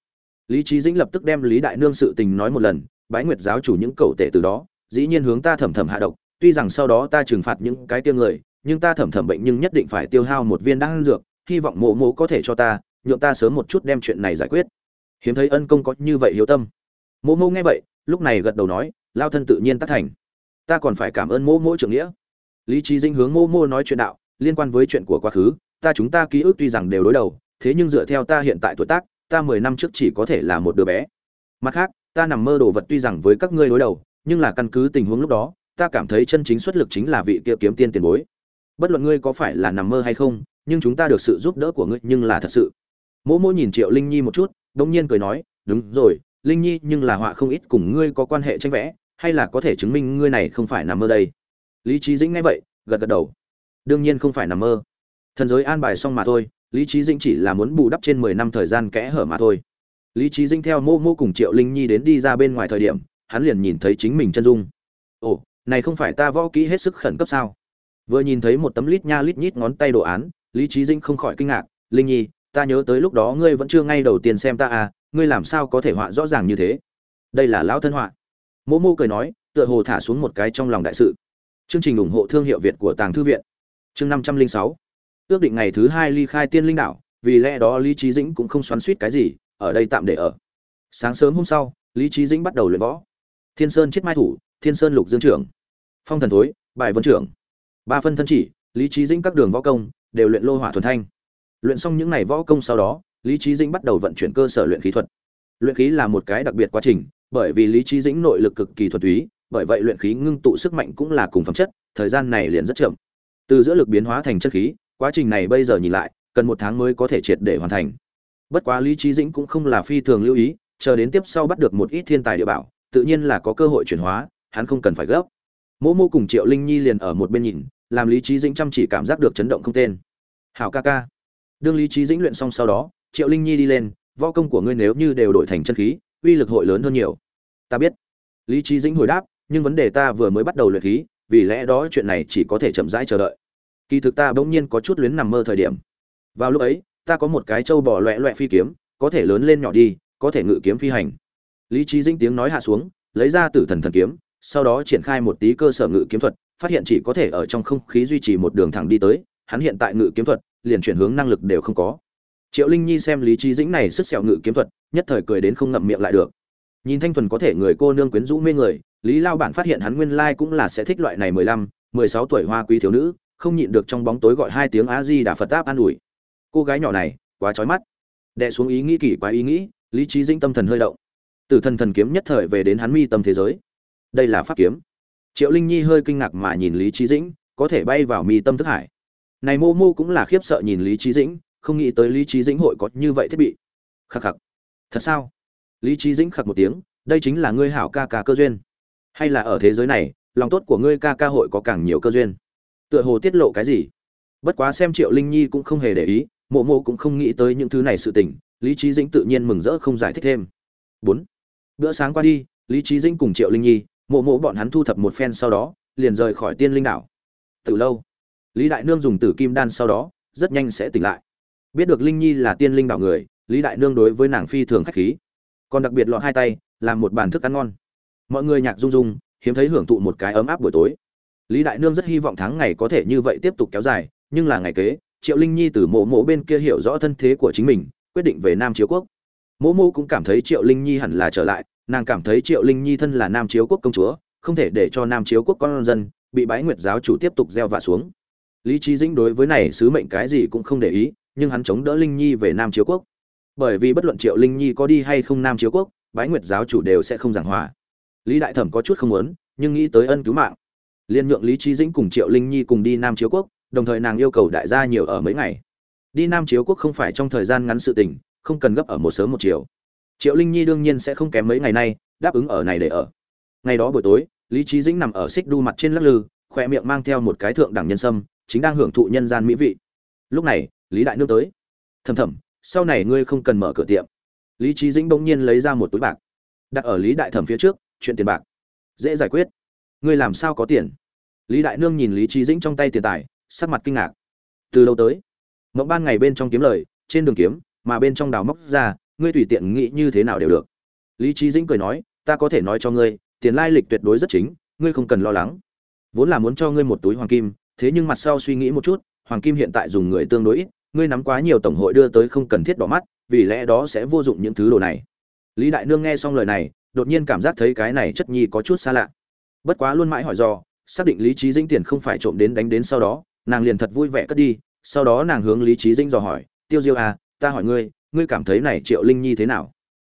Lý trí dĩnh lập tức đem lý đại nương sự tình nói một lần, bái nguyệt giáo chủ những cầu tệ từ đó dĩ nhiên hướng ta thẩm thẩm hạ độc, tuy rằng sau đó ta trừng phạt những cái tiêu người, nhưng ta thẩm thẩm bệnh nhưng nhất định phải tiêu hao một viên đan dược, hy vọng mộ mộ có thể cho ta, nhượng ta sớm một chút đem chuyện này giải quyết. Hiếm thấy ân công có như vậy hiếu tâm. Mộ mộ nghe vậy, lúc này gật đầu nói, lao thân tự nhiên tác thành. Ta còn phải cảm ơn mộ mộ trưởng nghĩa. Lý trí dinh hướng mộ mộ nói chuyện đạo, liên quan với chuyện của quá khứ, ta chúng ta ký ức tuy rằng đều đối đầu, thế nhưng dựa theo ta hiện tại tuổi tác, ta mười năm trước chỉ có thể là một đứa bé. Mặt khác, ta nằm mơ đồ vật tuy rằng với các ngươi đối đầu nhưng là căn cứ tình huống lúc đó, ta cảm thấy chân chính xuất lực chính là vị kia kiếm tiên tiền bối. Bất luận ngươi có phải là nằm mơ hay không, nhưng chúng ta được sự giúp đỡ của ngươi nhưng là thật sự. Mỗ mỗ nhìn triệu linh nhi một chút đông nhiên cười nói, đúng rồi, linh nhi, nhưng là họa không ít cùng ngươi có quan hệ tranh vẽ, hay là có thể chứng minh ngươi này không phải nằm mơ đây? Lý trí dĩnh nghe vậy, gật gật đầu. Đương nhiên không phải nằm mơ. Thần giới an bài xong mà thôi, lý trí dĩnh chỉ là muốn bù đắp trên mười năm thời gian kẽ hở mà thôi. Lý trí dĩnh theo mô mô cùng triệu linh nhi đến đi ra bên ngoài thời điểm hắn liền nhìn thấy chính mình chân dung. Ồ, này không phải ta võ kỹ hết sức khẩn cấp sao? Vừa nhìn thấy một tấm lít nha lít nhít ngón tay đồ án, lý trí dĩnh không khỏi kinh ngạc. Linh nhi, ta nhớ tới lúc đó ngươi vẫn chưa ngay đầu tiên xem ta à ngươi làm sao có thể họa rõ ràng như thế? Đây là lão thân họa. Mô mô cười nói, tựa hồ thả xuống một cái trong lòng đại sự. Chương trình ủng hộ thương hiệu việt của tàng thư viện. Chương năm trăm linh sáu. Ước định ngày thứ hai ly khai tiên linh đảo, vì lẽ đó lý trí dĩnh cũng không xoắn suýt cái gì, ở đây tạm để ở. Sáng sớm hôm sau, lý trí dĩnh bắt đầu luyện võ thiên sơn chết mai thủ, thiên sơn lục dương trưởng, phong thần thối, bài vân trưởng. Ba phân thân chỉ, lý trí dĩnh các đường võ công, đều luyện lô hỏa thuần thanh. Luyện xong những ngày võ công sau đó, lý trí dĩnh bắt đầu vận chuyển cơ sở luyện khí thuật. Luyện khí là một cái đặc biệt quá trình, bởi vì lý trí dĩnh nội lực cực kỳ thuần túy, bởi vậy luyện khí ngưng tụ sức mạnh cũng là cùng phẩm chất, thời gian này liền rất chậm. Từ giữa lực biến hóa thành chất khí, quá trình này bây giờ nhìn lại, cần một tháng mới có thể triệt để hoàn thành. Bất quá lý trí dĩnh cũng không là phi thường lưu ý, chờ đến tiếp sau bắt được một ít thiên tài địa bảo tự nhiên là có cơ hội chuyển hóa, hắn không cần phải gấp. Mộ Mộ cùng triệu linh nhi liền ở một bên nhìn, làm lý trí dĩnh chăm chỉ cảm giác được chấn động không tên. Hảo ca ca. Đương lý trí dĩnh luyện xong sau đó, triệu linh nhi đi lên, võ công của ngươi nếu như đều đổi thành chân khí, uy lực hội lớn hơn nhiều. Ta biết. Lý trí dĩnh hồi đáp, nhưng vấn đề ta vừa mới bắt đầu luyện khí, vì lẽ đó chuyện này chỉ có thể chậm rãi chờ đợi. Kỳ thực ta bỗng nhiên có chút luyến nằm mơ thời điểm. Vào lúc ấy, ta có một cái trâu bò loẹ loẹ phi kiếm, có thể lớn lên nhỏ đi, có thể ngự kiếm phi hành lý trí dĩnh tiếng nói hạ xuống, lấy ra tử thần thần kiếm, sau đó triển khai một tí cơ sở ngự kiếm thuật, phát hiện chỉ có thể ở trong không khí duy trì một đường thẳng đi tới, hắn hiện tại ngự kiếm thuật, liền chuyển hướng năng lực đều không có. Triệu linh nhi xem lý trí dĩnh này sức sẹo ngự kiếm thuật, nhất thời cười đến không ngậm miệng lại được. Nhìn thanh thuần có thể người cô nương quyến rũ mê người, lý lao bản phát hiện hắn nguyên lai cũng là sẽ thích loại này mười lăm, mười sáu tuổi hoa quý thiếu nữ, không nhịn được trong bóng tối gọi hai tiếng a di đà phật áp an ủi. Cô gái nhỏ này, quá trói mắt. Đệ xuống ý nghĩ kỳ quá ý nghĩ, lý trí dĩnh tâm thần hơi động từ thần thần kiếm nhất thời về đến hắn mi tâm thế giới. Đây là pháp kiếm. Triệu linh nhi hơi kinh ngạc mà nhìn lý trí dĩnh, có thể bay vào mi tâm thức hải. Này mô mô cũng là khiếp sợ nhìn lý trí dĩnh, không nghĩ tới lý trí dĩnh hội có như vậy thiết bị. Khắc khắc. Thật sao? Lý trí dĩnh khắc một tiếng, đây chính là ngươi hảo ca ca cơ duyên. Hay là ở thế giới này, lòng tốt của ngươi ca ca hội có càng nhiều cơ duyên. Tựa hồ tiết lộ cái gì? Bất quá xem triệu linh nhi cũng không hề để ý, mộ mộ cũng không nghĩ tới những thứ này sự tình, lý trí dĩnh tự nhiên mừng rỡ không giải thích thêm. Bốn bữa sáng qua đi, lý trí dĩnh cùng triệu linh nhi, mộ mộ bọn hắn thu thập một phen sau đó, liền rời khỏi tiên linh đảo. Từ lâu, lý đại nương dùng tử kim đan sau đó, rất nhanh sẽ tỉnh lại. Biết được linh nhi là tiên linh đảo người, lý đại nương đối với nàng phi thường khách khí. Còn đặc biệt lọt hai tay, làm một bàn thức ăn ngon. Mọi người nhạc rung rung, hiếm thấy hưởng thụ một cái ấm áp buổi tối. Lý đại nương rất hy vọng tháng ngày có thể như vậy tiếp tục kéo dài, nhưng là ngày kế, triệu linh nhi từ mộ mộ bên kia hiểu rõ thân thế của chính mình, quyết định về nam chiếu quốc mỗ mộ cũng cảm thấy triệu linh nhi hẳn là trở lại, nàng cảm thấy triệu linh nhi thân là nam chiếu quốc công chúa, không thể để cho nam chiếu quốc con dân bị bái nguyệt giáo chủ tiếp tục gieo vạ xuống. Lý trí dĩnh đối với này sứ mệnh cái gì cũng không để ý, nhưng hắn chống đỡ linh nhi về nam chiếu quốc. Bởi vì bất luận triệu linh nhi có đi hay không nam chiếu quốc, bái nguyệt giáo chủ đều sẽ không giảng hòa. Lý đại thẩm có chút không muốn, nhưng nghĩ tới ân cứu mạng. Liên nhượng lý trí dĩnh cùng triệu linh nhi cùng đi nam chiếu quốc, đồng thời nàng yêu cầu đại gia nhiều ở mấy ngày. Đi nam chiếu quốc không phải trong thời gian ngắn sự tình không cần gấp ở một sớm một chiều. Triệu linh nhi đương nhiên sẽ không kém mấy ngày nay, đáp ứng ở này để ở. Ngày đó buổi tối, lý trí dĩnh nằm ở xích đu mặt trên lắc lư khoe miệng mang theo một cái thượng đẳng nhân sâm, chính đang hưởng thụ nhân gian mỹ vị. Lúc này, lý đại nương tới. Thầm thầm sau này ngươi không cần mở cửa tiệm. Lý trí dĩnh bỗng nhiên lấy ra một túi bạc, đặt ở lý đại thẩm phía trước, chuyện tiền bạc. Dễ giải quyết. Ngươi làm sao có tiền? Lý đại nương nhìn lý trí dĩnh trong tay tiền tài, sắc mặt kinh ngạc. Từ lâu tới? Mộng ban ngày bên trong kiếm lời, trên đường kiếm mà bên trong đào móc ra, ngươi tùy tiện nghĩ như thế nào đều được. Lý trí dĩnh cười nói, ta có thể nói cho ngươi, tiền lai lịch tuyệt đối rất chính, ngươi không cần lo lắng. Vốn là muốn cho ngươi một túi hoàng kim, thế nhưng mặt sau suy nghĩ một chút, hoàng kim hiện tại dùng người tương đối ít, ngươi nắm quá nhiều tổng hội đưa tới không cần thiết đỏ mắt, vì lẽ đó sẽ vô dụng những thứ đồ này. Lý đại nương nghe xong lời này, đột nhiên cảm giác thấy cái này chất nhi có chút xa lạ. Bất quá luôn mãi hỏi do xác định lý trí dĩnh tiền không phải trộm đến đánh đến sau đó, nàng liền thật vui vẻ cất đi, sau đó nàng hướng lý trí dĩnh dò hỏi, tiêu diêu à ta hỏi ngươi ngươi cảm thấy này triệu linh nhi thế nào?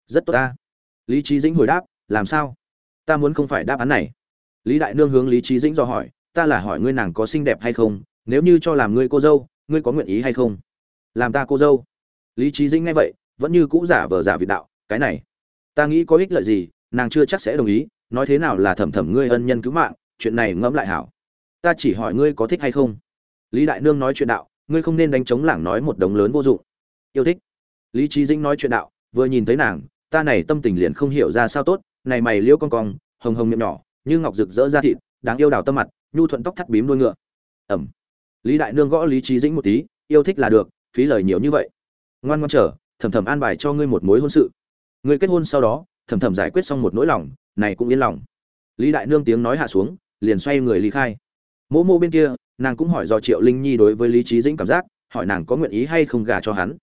Rất tốt ta. Lý trí dĩnh hồi đáp, làm sao? Ta muốn không phải đáp án này. Lý đại nương hướng lý trí dĩnh do hỏi, ta là hỏi ngươi nàng có xinh đẹp hay không? Nếu như cho làm ngươi cô dâu, ngươi có nguyện ý hay không? Làm ta cô dâu. Lý trí dĩnh nghe vậy, vẫn như cũ giả vờ giả vị đạo, cái này, ta nghĩ có ích lợi gì, nàng chưa chắc sẽ đồng ý, nói thế nào là thẩm thẩm ngươi ân nhân cứu mạng, chuyện này ngẫm lại hảo. Ta chỉ hỏi ngươi có thích hay không? Lý đại nương nói chuyện đạo, ngươi không nên đánh chống lảng nói một đống lớn vô dụng yêu thích. Lý trí dĩnh nói chuyện đạo, vừa nhìn thấy nàng, ta này tâm tình liền không hiểu ra sao tốt, này mày liễu con cong, hồng hồng miệng nhỏ, như ngọc rực rỡ ra thịt, đáng yêu đào tâm mặt, nhu thuận tóc thắt bím đuôi ngựa. Ẩm. Lý đại nương gõ lý trí dĩnh một tí, yêu thích là được, phí lời nhiều như vậy. Ngoan ngoan trở thầm thầm an bài cho ngươi một mối hôn sự. Ngươi kết hôn sau đó, thầm thầm giải quyết xong một nỗi lòng, này cũng yên lòng. Lý đại nương tiếng nói hạ xuống, liền xoay người lý khai. Mỗ mô bên kia, nàng cũng hỏi do triệu linh nhi đối với lý trí dĩnh cảm giác, hỏi nàng có nguyện ý hay không gả cho hắn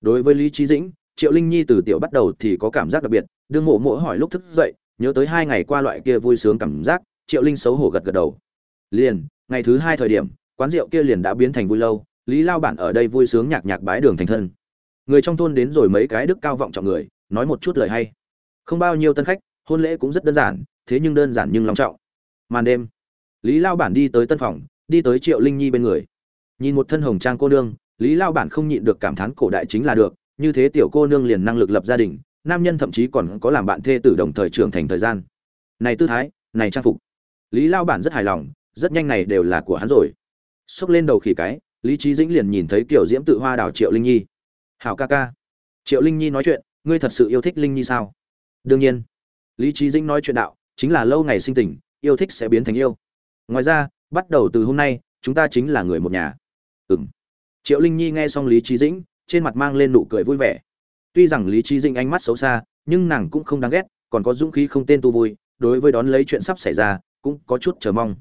đối với lý trí dĩnh, triệu linh nhi từ tiểu bắt đầu thì có cảm giác đặc biệt, đương mộ mộ hỏi lúc thức dậy, nhớ tới hai ngày qua loại kia vui sướng cảm giác, triệu linh xấu hổ gật gật đầu. Liền, ngày thứ hai thời điểm, quán rượu kia liền đã biến thành vui lâu, lý lao bản ở đây vui sướng nhạc nhạc bái đường thành thân. Người trong thôn đến rồi mấy cái đức cao vọng trọng người, nói một chút lời hay. Không bao nhiêu tân khách, hôn lễ cũng rất đơn giản, thế nhưng đơn giản nhưng long trọng. Màn đêm, lý lao bản đi tới tân phòng, đi tới triệu linh nhi bên người. Nhìn một thân hồng trang cô nương lý lao bản không nhịn được cảm thán cổ đại chính là được, như thế tiểu cô nương liền năng lực lập gia đình, nam nhân thậm chí còn có làm bạn thê tử đồng thời trưởng thành thời gian. Này tư thái, này trang phục. Lý lao bản rất hài lòng, rất nhanh này đều là của hắn rồi. Xốc lên đầu khỉ cái, lý trí dĩnh liền nhìn thấy kiểu diễm tự hoa đảo triệu linh nhi. Hảo ca ca. Triệu linh nhi nói chuyện, ngươi thật sự yêu thích linh nhi sao? Đương nhiên. Lý trí dĩnh nói chuyện đạo, chính là lâu ngày sinh tình, yêu thích sẽ biến thành yêu. Ngoài ra, bắt đầu từ hôm nay, chúng ta chính là người một nhà. Ừng triệu linh nhi nghe xong lý trí dĩnh, trên mặt mang lên nụ cười vui vẻ. Tuy rằng lý trí dĩnh ánh mắt xấu xa, nhưng nàng cũng không đáng ghét, còn có dũng khí không tên tu vui, đối với đón lấy chuyện sắp xảy ra, cũng có chút chờ mong.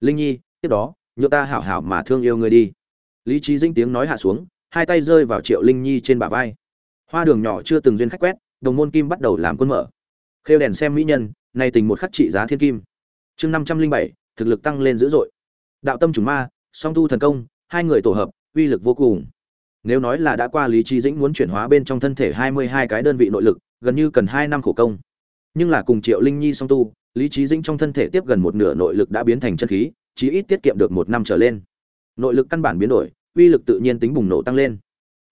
Linh nhi, tiếp đó nhựa ta hảo hảo mà thương yêu người đi. Lý trí dĩnh tiếng nói hạ xuống, hai tay rơi vào triệu linh nhi trên bả vai. Hoa đường nhỏ chưa từng duyên khách quét, đồng môn kim bắt đầu làm quân mở. Khêu đèn xem mỹ nhân, nay tình một khắc trị giá thiên kim. Chương năm trăm linh bảy, thực lực tăng lên dữ dội. Đạo tâm chủng ma, song tu thần công, hai người tổ hợp uy lực vô cùng. Nếu nói là đã qua lý trí dĩnh muốn chuyển hóa bên trong thân thể hai mươi hai cái đơn vị nội lực, gần như cần hai năm khổ công. Nhưng là cùng triệu linh nhi song tu, lý trí dĩnh trong thân thể tiếp gần một nửa nội lực đã biến thành chân khí, chí ít tiết kiệm được một năm trở lên. Nội lực căn bản biến đổi, uy lực tự nhiên tính bùng nổ tăng lên.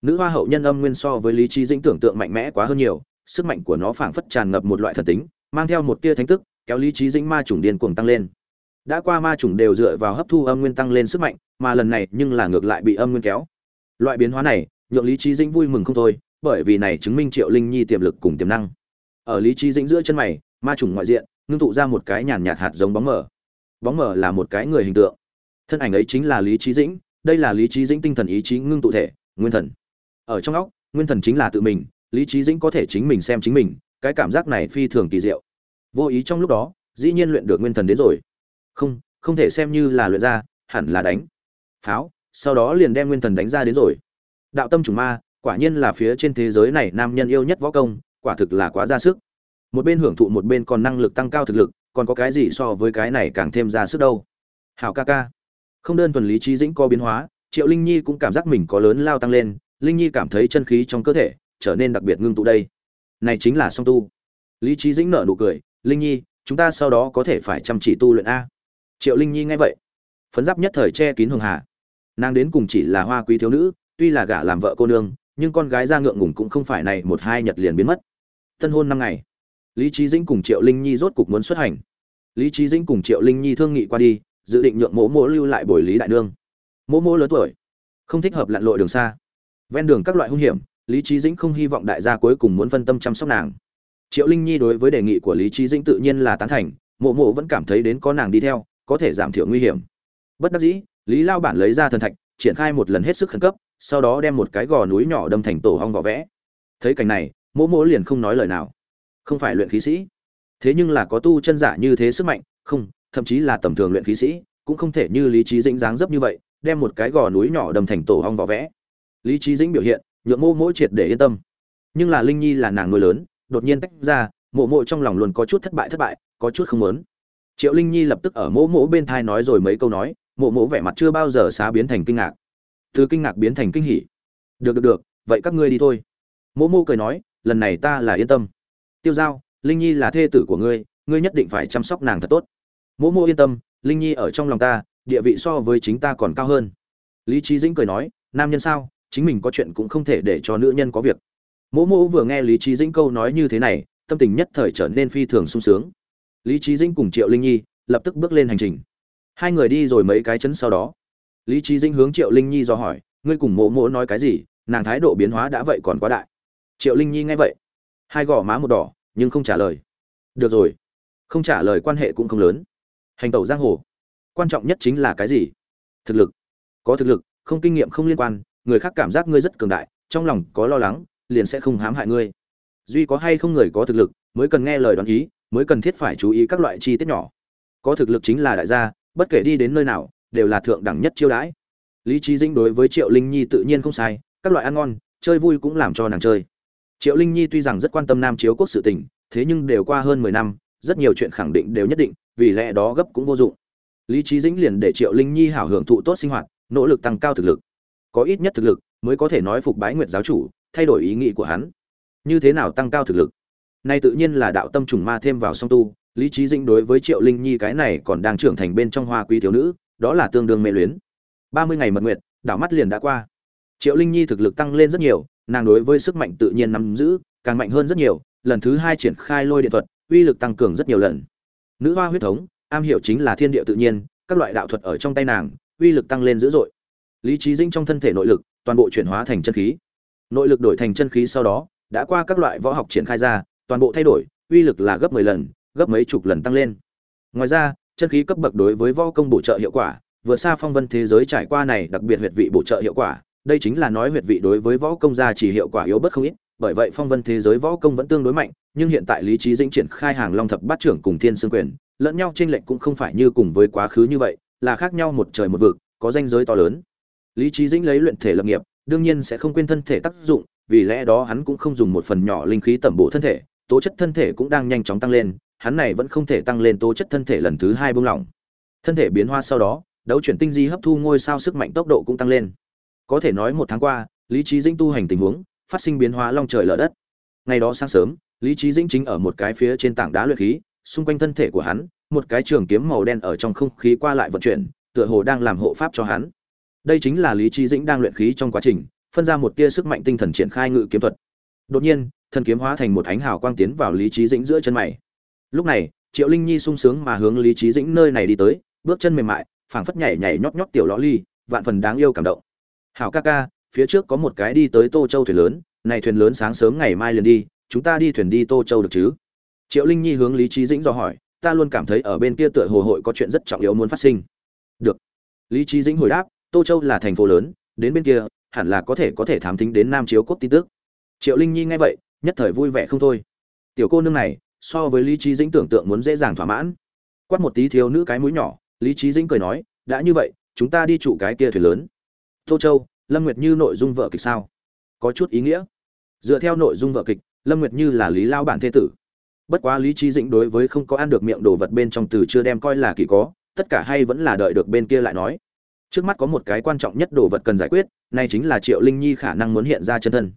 Nữ hoa hậu nhân âm nguyên so với lý trí dĩnh tưởng tượng mạnh mẽ quá hơn nhiều, sức mạnh của nó phảng phất tràn ngập một loại thần tính, mang theo một tia thánh tức, kéo lý trí dĩnh ma trùng điên cuồng tăng lên đã qua ma trùng đều dựa vào hấp thu âm nguyên tăng lên sức mạnh, mà lần này nhưng là ngược lại bị âm nguyên kéo. Loại biến hóa này, nhượng lý trí dĩnh vui mừng không thôi, bởi vì này chứng minh triệu linh nhi tiềm lực cùng tiềm năng. Ở lý trí dĩnh giữa chân mày, ma trùng ngoại diện, ngưng tụ ra một cái nhàn nhạt hạt giống bóng mờ. Bóng mờ là một cái người hình tượng. Thân ảnh ấy chính là lý trí dĩnh, đây là lý trí dĩnh tinh thần ý chí ngưng tụ thể, nguyên thần. Ở trong óc, nguyên thần chính là tự mình, lý trí dĩnh có thể chính mình xem chính mình, cái cảm giác này phi thường kỳ diệu. Vô ý trong lúc đó, dĩ nhiên luyện được nguyên thần đến rồi không không thể xem như là luyện ra, hẳn là đánh. Pháo, sau đó liền đem nguyên thần đánh ra đến rồi. Đạo tâm trùng ma, quả nhiên là phía trên thế giới này nam nhân yêu nhất võ công, quả thực là quá ra sức. Một bên hưởng thụ một bên còn năng lực tăng cao thực lực, còn có cái gì so với cái này càng thêm ra sức đâu. Hảo ca ca. Không đơn thuần lý trí dĩnh có biến hóa, triệu linh nhi cũng cảm giác mình có lớn lao tăng lên, linh nhi cảm thấy chân khí trong cơ thể trở nên đặc biệt ngưng tụ đây. Này chính là song tu. Lý trí dĩnh nở nụ cười, linh nhi, chúng ta sau đó có thể phải chăm chỉ tu luyện a triệu linh nhi nghe vậy, phấn giáp nhất thời che kín hường hà. Nàng đến cùng chỉ là hoa quý thiếu nữ, tuy là gả làm vợ cô nương, nhưng con gái ra ngượng ngùng cũng không phải này một hai nhật liền biến mất. Tân hôn năm ngày, lý trí dĩnh cùng triệu linh nhi rốt cục muốn xuất hành. Lý trí dĩnh cùng triệu linh nhi thương nghị qua đi, dự định nhượng mỗ mỗ lưu lại bồi lý đại nương. Mỗ mỗ lớn tuổi, không thích hợp lặn lội đường xa. Ven đường các loại hung hiểm, lý trí dĩnh không hy vọng đại gia cuối cùng muốn phân tâm chăm sóc nàng. Triệu linh nhi đối với đề nghị của lý trí dĩnh tự nhiên là tán thành mộ mộ vẫn cảm thấy đến có nàng đi theo có thể giảm thiểu nguy hiểm. Bất đắc dĩ, lý lao bản lấy ra thần thạch, triển khai một lần hết sức khẩn cấp, sau đó đem một cái gò núi nhỏ đâm thành tổ hong vỏ vẽ. Thấy cảnh này, mỗ mỗ liền không nói lời nào. Không phải luyện khí sĩ. Thế nhưng là có tu chân giả như thế sức mạnh, không, thậm chí là tầm thường luyện khí sĩ, cũng không thể như lý trí dĩnh dáng dấp như vậy, đem một cái gò núi nhỏ đâm thành tổ hong vỏ vẽ. Lý trí dĩnh biểu hiện, nhượng mô mỗi triệt để yên tâm. Nhưng là linh nhi là nàng nuôi lớn, đột nhiên tách ra mộ mộ trong lòng luôn có chút thất bại thất bại, có chút không muốn triệu linh nhi lập tức ở mỗ mỗ bên thai nói rồi mấy câu nói, mỗ mỗ vẻ mặt chưa bao giờ xá biến thành kinh ngạc. Từ kinh ngạc biến thành kinh hỉ. Được được được, vậy các ngươi đi thôi. Mỗ mỗ cười nói, lần này ta là yên tâm. Tiêu giao, linh nhi là thê tử của ngươi ngươi nhất định phải chăm sóc nàng thật tốt. Mỗ mỗ yên tâm, linh nhi ở trong lòng ta, địa vị so với chính ta còn cao hơn. Lý trí dĩnh cười nói, nam nhân sao, chính mình có chuyện cũng không thể để cho nữ nhân có việc. Mỗ mỗ vừa nghe lý trí dĩnh câu nói như thế này, tâm tình nhất thời trở nên phi thường sung sướng lý trí dĩnh cùng triệu linh nhi lập tức bước lên hành trình. Hai người đi rồi mấy cái chấn sau đó, lý trí dĩnh hướng triệu linh nhi do hỏi, ngươi cùng Mộ Mộ nói cái gì? Nàng thái độ biến hóa đã vậy còn quá đại. Triệu linh nhi nghe vậy, hai gò má một đỏ, nhưng không trả lời. Được rồi, không trả lời quan hệ cũng không lớn. Hành tẩu giang hồ, quan trọng nhất chính là cái gì? Thực lực. Có thực lực, không kinh nghiệm không liên quan, người khác cảm giác ngươi rất cường đại, trong lòng có lo lắng, liền sẽ không hãm hại ngươi. Duy có hay không người có thực lực, mới cần nghe lời đoán ý mới cần thiết phải chú ý các loại chi tiết nhỏ. Có thực lực chính là đại gia, bất kể đi đến nơi nào, đều là thượng đẳng nhất chiêu đãi. Lý trí dĩnh đối với triệu linh nhi tự nhiên không sai, các loại ăn ngon, chơi vui cũng làm cho nàng chơi. Triệu linh nhi tuy rằng rất quan tâm nam chiếu quốc sự tình, thế nhưng đều qua hơn mười năm, rất nhiều chuyện khẳng định đều nhất định, vì lẽ đó gấp cũng vô dụng. Lý trí dĩnh liền để triệu linh nhi hảo hưởng thụ tốt sinh hoạt, nỗ lực tăng cao thực lực. Có ít nhất thực lực, mới có thể nói phục bái nguyệt giáo chủ, thay đổi ý nghĩ của hắn. Như thế nào tăng cao thực lực? Nay tự nhiên là đạo tâm trùng ma thêm vào song tu, lý trí dĩnh đối với triệu linh nhi cái này còn đang trưởng thành bên trong hoa quý thiếu nữ, đó là tương đương mê luyến. Ba mươi ngày mật nguyệt, đảo mắt liền đã qua. Triệu linh nhi thực lực tăng lên rất nhiều, nàng đối với sức mạnh tự nhiên nắm giữ, càng mạnh hơn rất nhiều, lần thứ hai triển khai lôi điện thuật, uy lực tăng cường rất nhiều lần. Nữ hoa huyết thống, am hiểu chính là thiên địa tự nhiên, các loại đạo thuật ở trong tay nàng, uy lực tăng lên dữ dội. Lý trí dinh trong thân thể nội lực, toàn bộ chuyển hóa thành chân khí. Nội lực đổi thành chân khí sau đó, đã qua các loại võ học triển khai ra toàn bộ thay đổi, uy lực là gấp 10 lần, gấp mấy chục lần tăng lên. Ngoài ra, chân khí cấp bậc đối với võ công bổ trợ hiệu quả vừa xa phong vân thế giới trải qua này đặc biệt huyệt vị bổ trợ hiệu quả, đây chính là nói huyệt vị đối với võ công gia chỉ hiệu quả yếu bất không ít, bởi vậy phong vân thế giới võ công vẫn tương đối mạnh, nhưng hiện tại lý trí dĩnh triển khai hàng long thập bát trưởng cùng thiên sương quyền, lẫn nhau chênh lệnh cũng không phải như cùng với quá khứ như vậy, là khác nhau một trời một vực, có danh giới to lớn. Lý trí dĩnh lấy luyện thể lập nghiệp, đương nhiên sẽ không quên thân thể tác dụng, vì lẽ đó hắn cũng không dùng một phần nhỏ linh khí tẩm bổ thân thể tố chất thân thể cũng đang nhanh chóng tăng lên, hắn này vẫn không thể tăng lên tố chất thân thể lần thứ hai bung lỏng. Thân thể biến hoa sau đó, đấu chuyển tinh di hấp thu ngôi sao sức mạnh tốc độ cũng tăng lên. Có thể nói một tháng qua, lý trí dĩnh tu hành tình huống, phát sinh biến hóa long trời lở đất. Ngày đó sáng sớm, lý trí dĩnh chính ở một cái phía trên tảng đá luyện khí, xung quanh thân thể của hắn, một cái trường kiếm màu đen ở trong không khí qua lại vận chuyển, tựa hồ đang làm hộ pháp cho hắn. Đây chính là lý trí dĩnh đang luyện khí trong quá trình, phân ra một tia sức mạnh tinh thần triển khai ngự kiếm thuật. Đột nhiên thần kiếm hóa thành một ánh hào quang tiến vào lý trí dĩnh giữa chân mày. Lúc này, triệu linh nhi sung sướng mà hướng lý trí dĩnh nơi này đi tới, bước chân mềm mại, phảng phất nhảy nhảy nhót nhót tiểu lõ ly, vạn phần đáng yêu cảm động. Hảo ca ca, phía trước có một cái đi tới tô châu thuyền lớn, này thuyền lớn sáng sớm ngày mai liền đi, chúng ta đi thuyền đi tô châu được chứ? Triệu linh nhi hướng lý trí dĩnh do hỏi, ta luôn cảm thấy ở bên kia tựa hồ hội có chuyện rất trọng yếu muốn phát sinh. Được. Lý trí dĩnh hồi đáp, tô châu là thành phố lớn, đến bên kia, hẳn là có thể có thể thám thính đến nam chiếu quốc tin tức. Triệu linh nhi nghe vậy nhất thời vui vẻ không thôi. Tiểu cô nương này, so với lý trí dĩnh tưởng tượng muốn dễ dàng thỏa mãn. Quát một tí thiếu nữ cái mũi nhỏ, lý trí dĩnh cười nói, đã như vậy, chúng ta đi trụ cái kia thuyền lớn. Tô châu, lâm nguyệt như nội dung vợ kịch sao? Có chút ý nghĩa. Dựa theo nội dung vợ kịch, lâm nguyệt như là lý lao bản thế tử. Bất quá lý trí dĩnh đối với không có ăn được miệng đồ vật bên trong từ chưa đem coi là kỳ có, tất cả hay vẫn là đợi được bên kia lại nói. Trước mắt có một cái quan trọng nhất đồ vật cần giải quyết nay chính là triệu linh nhi khả năng muốn hiện ra chân thân.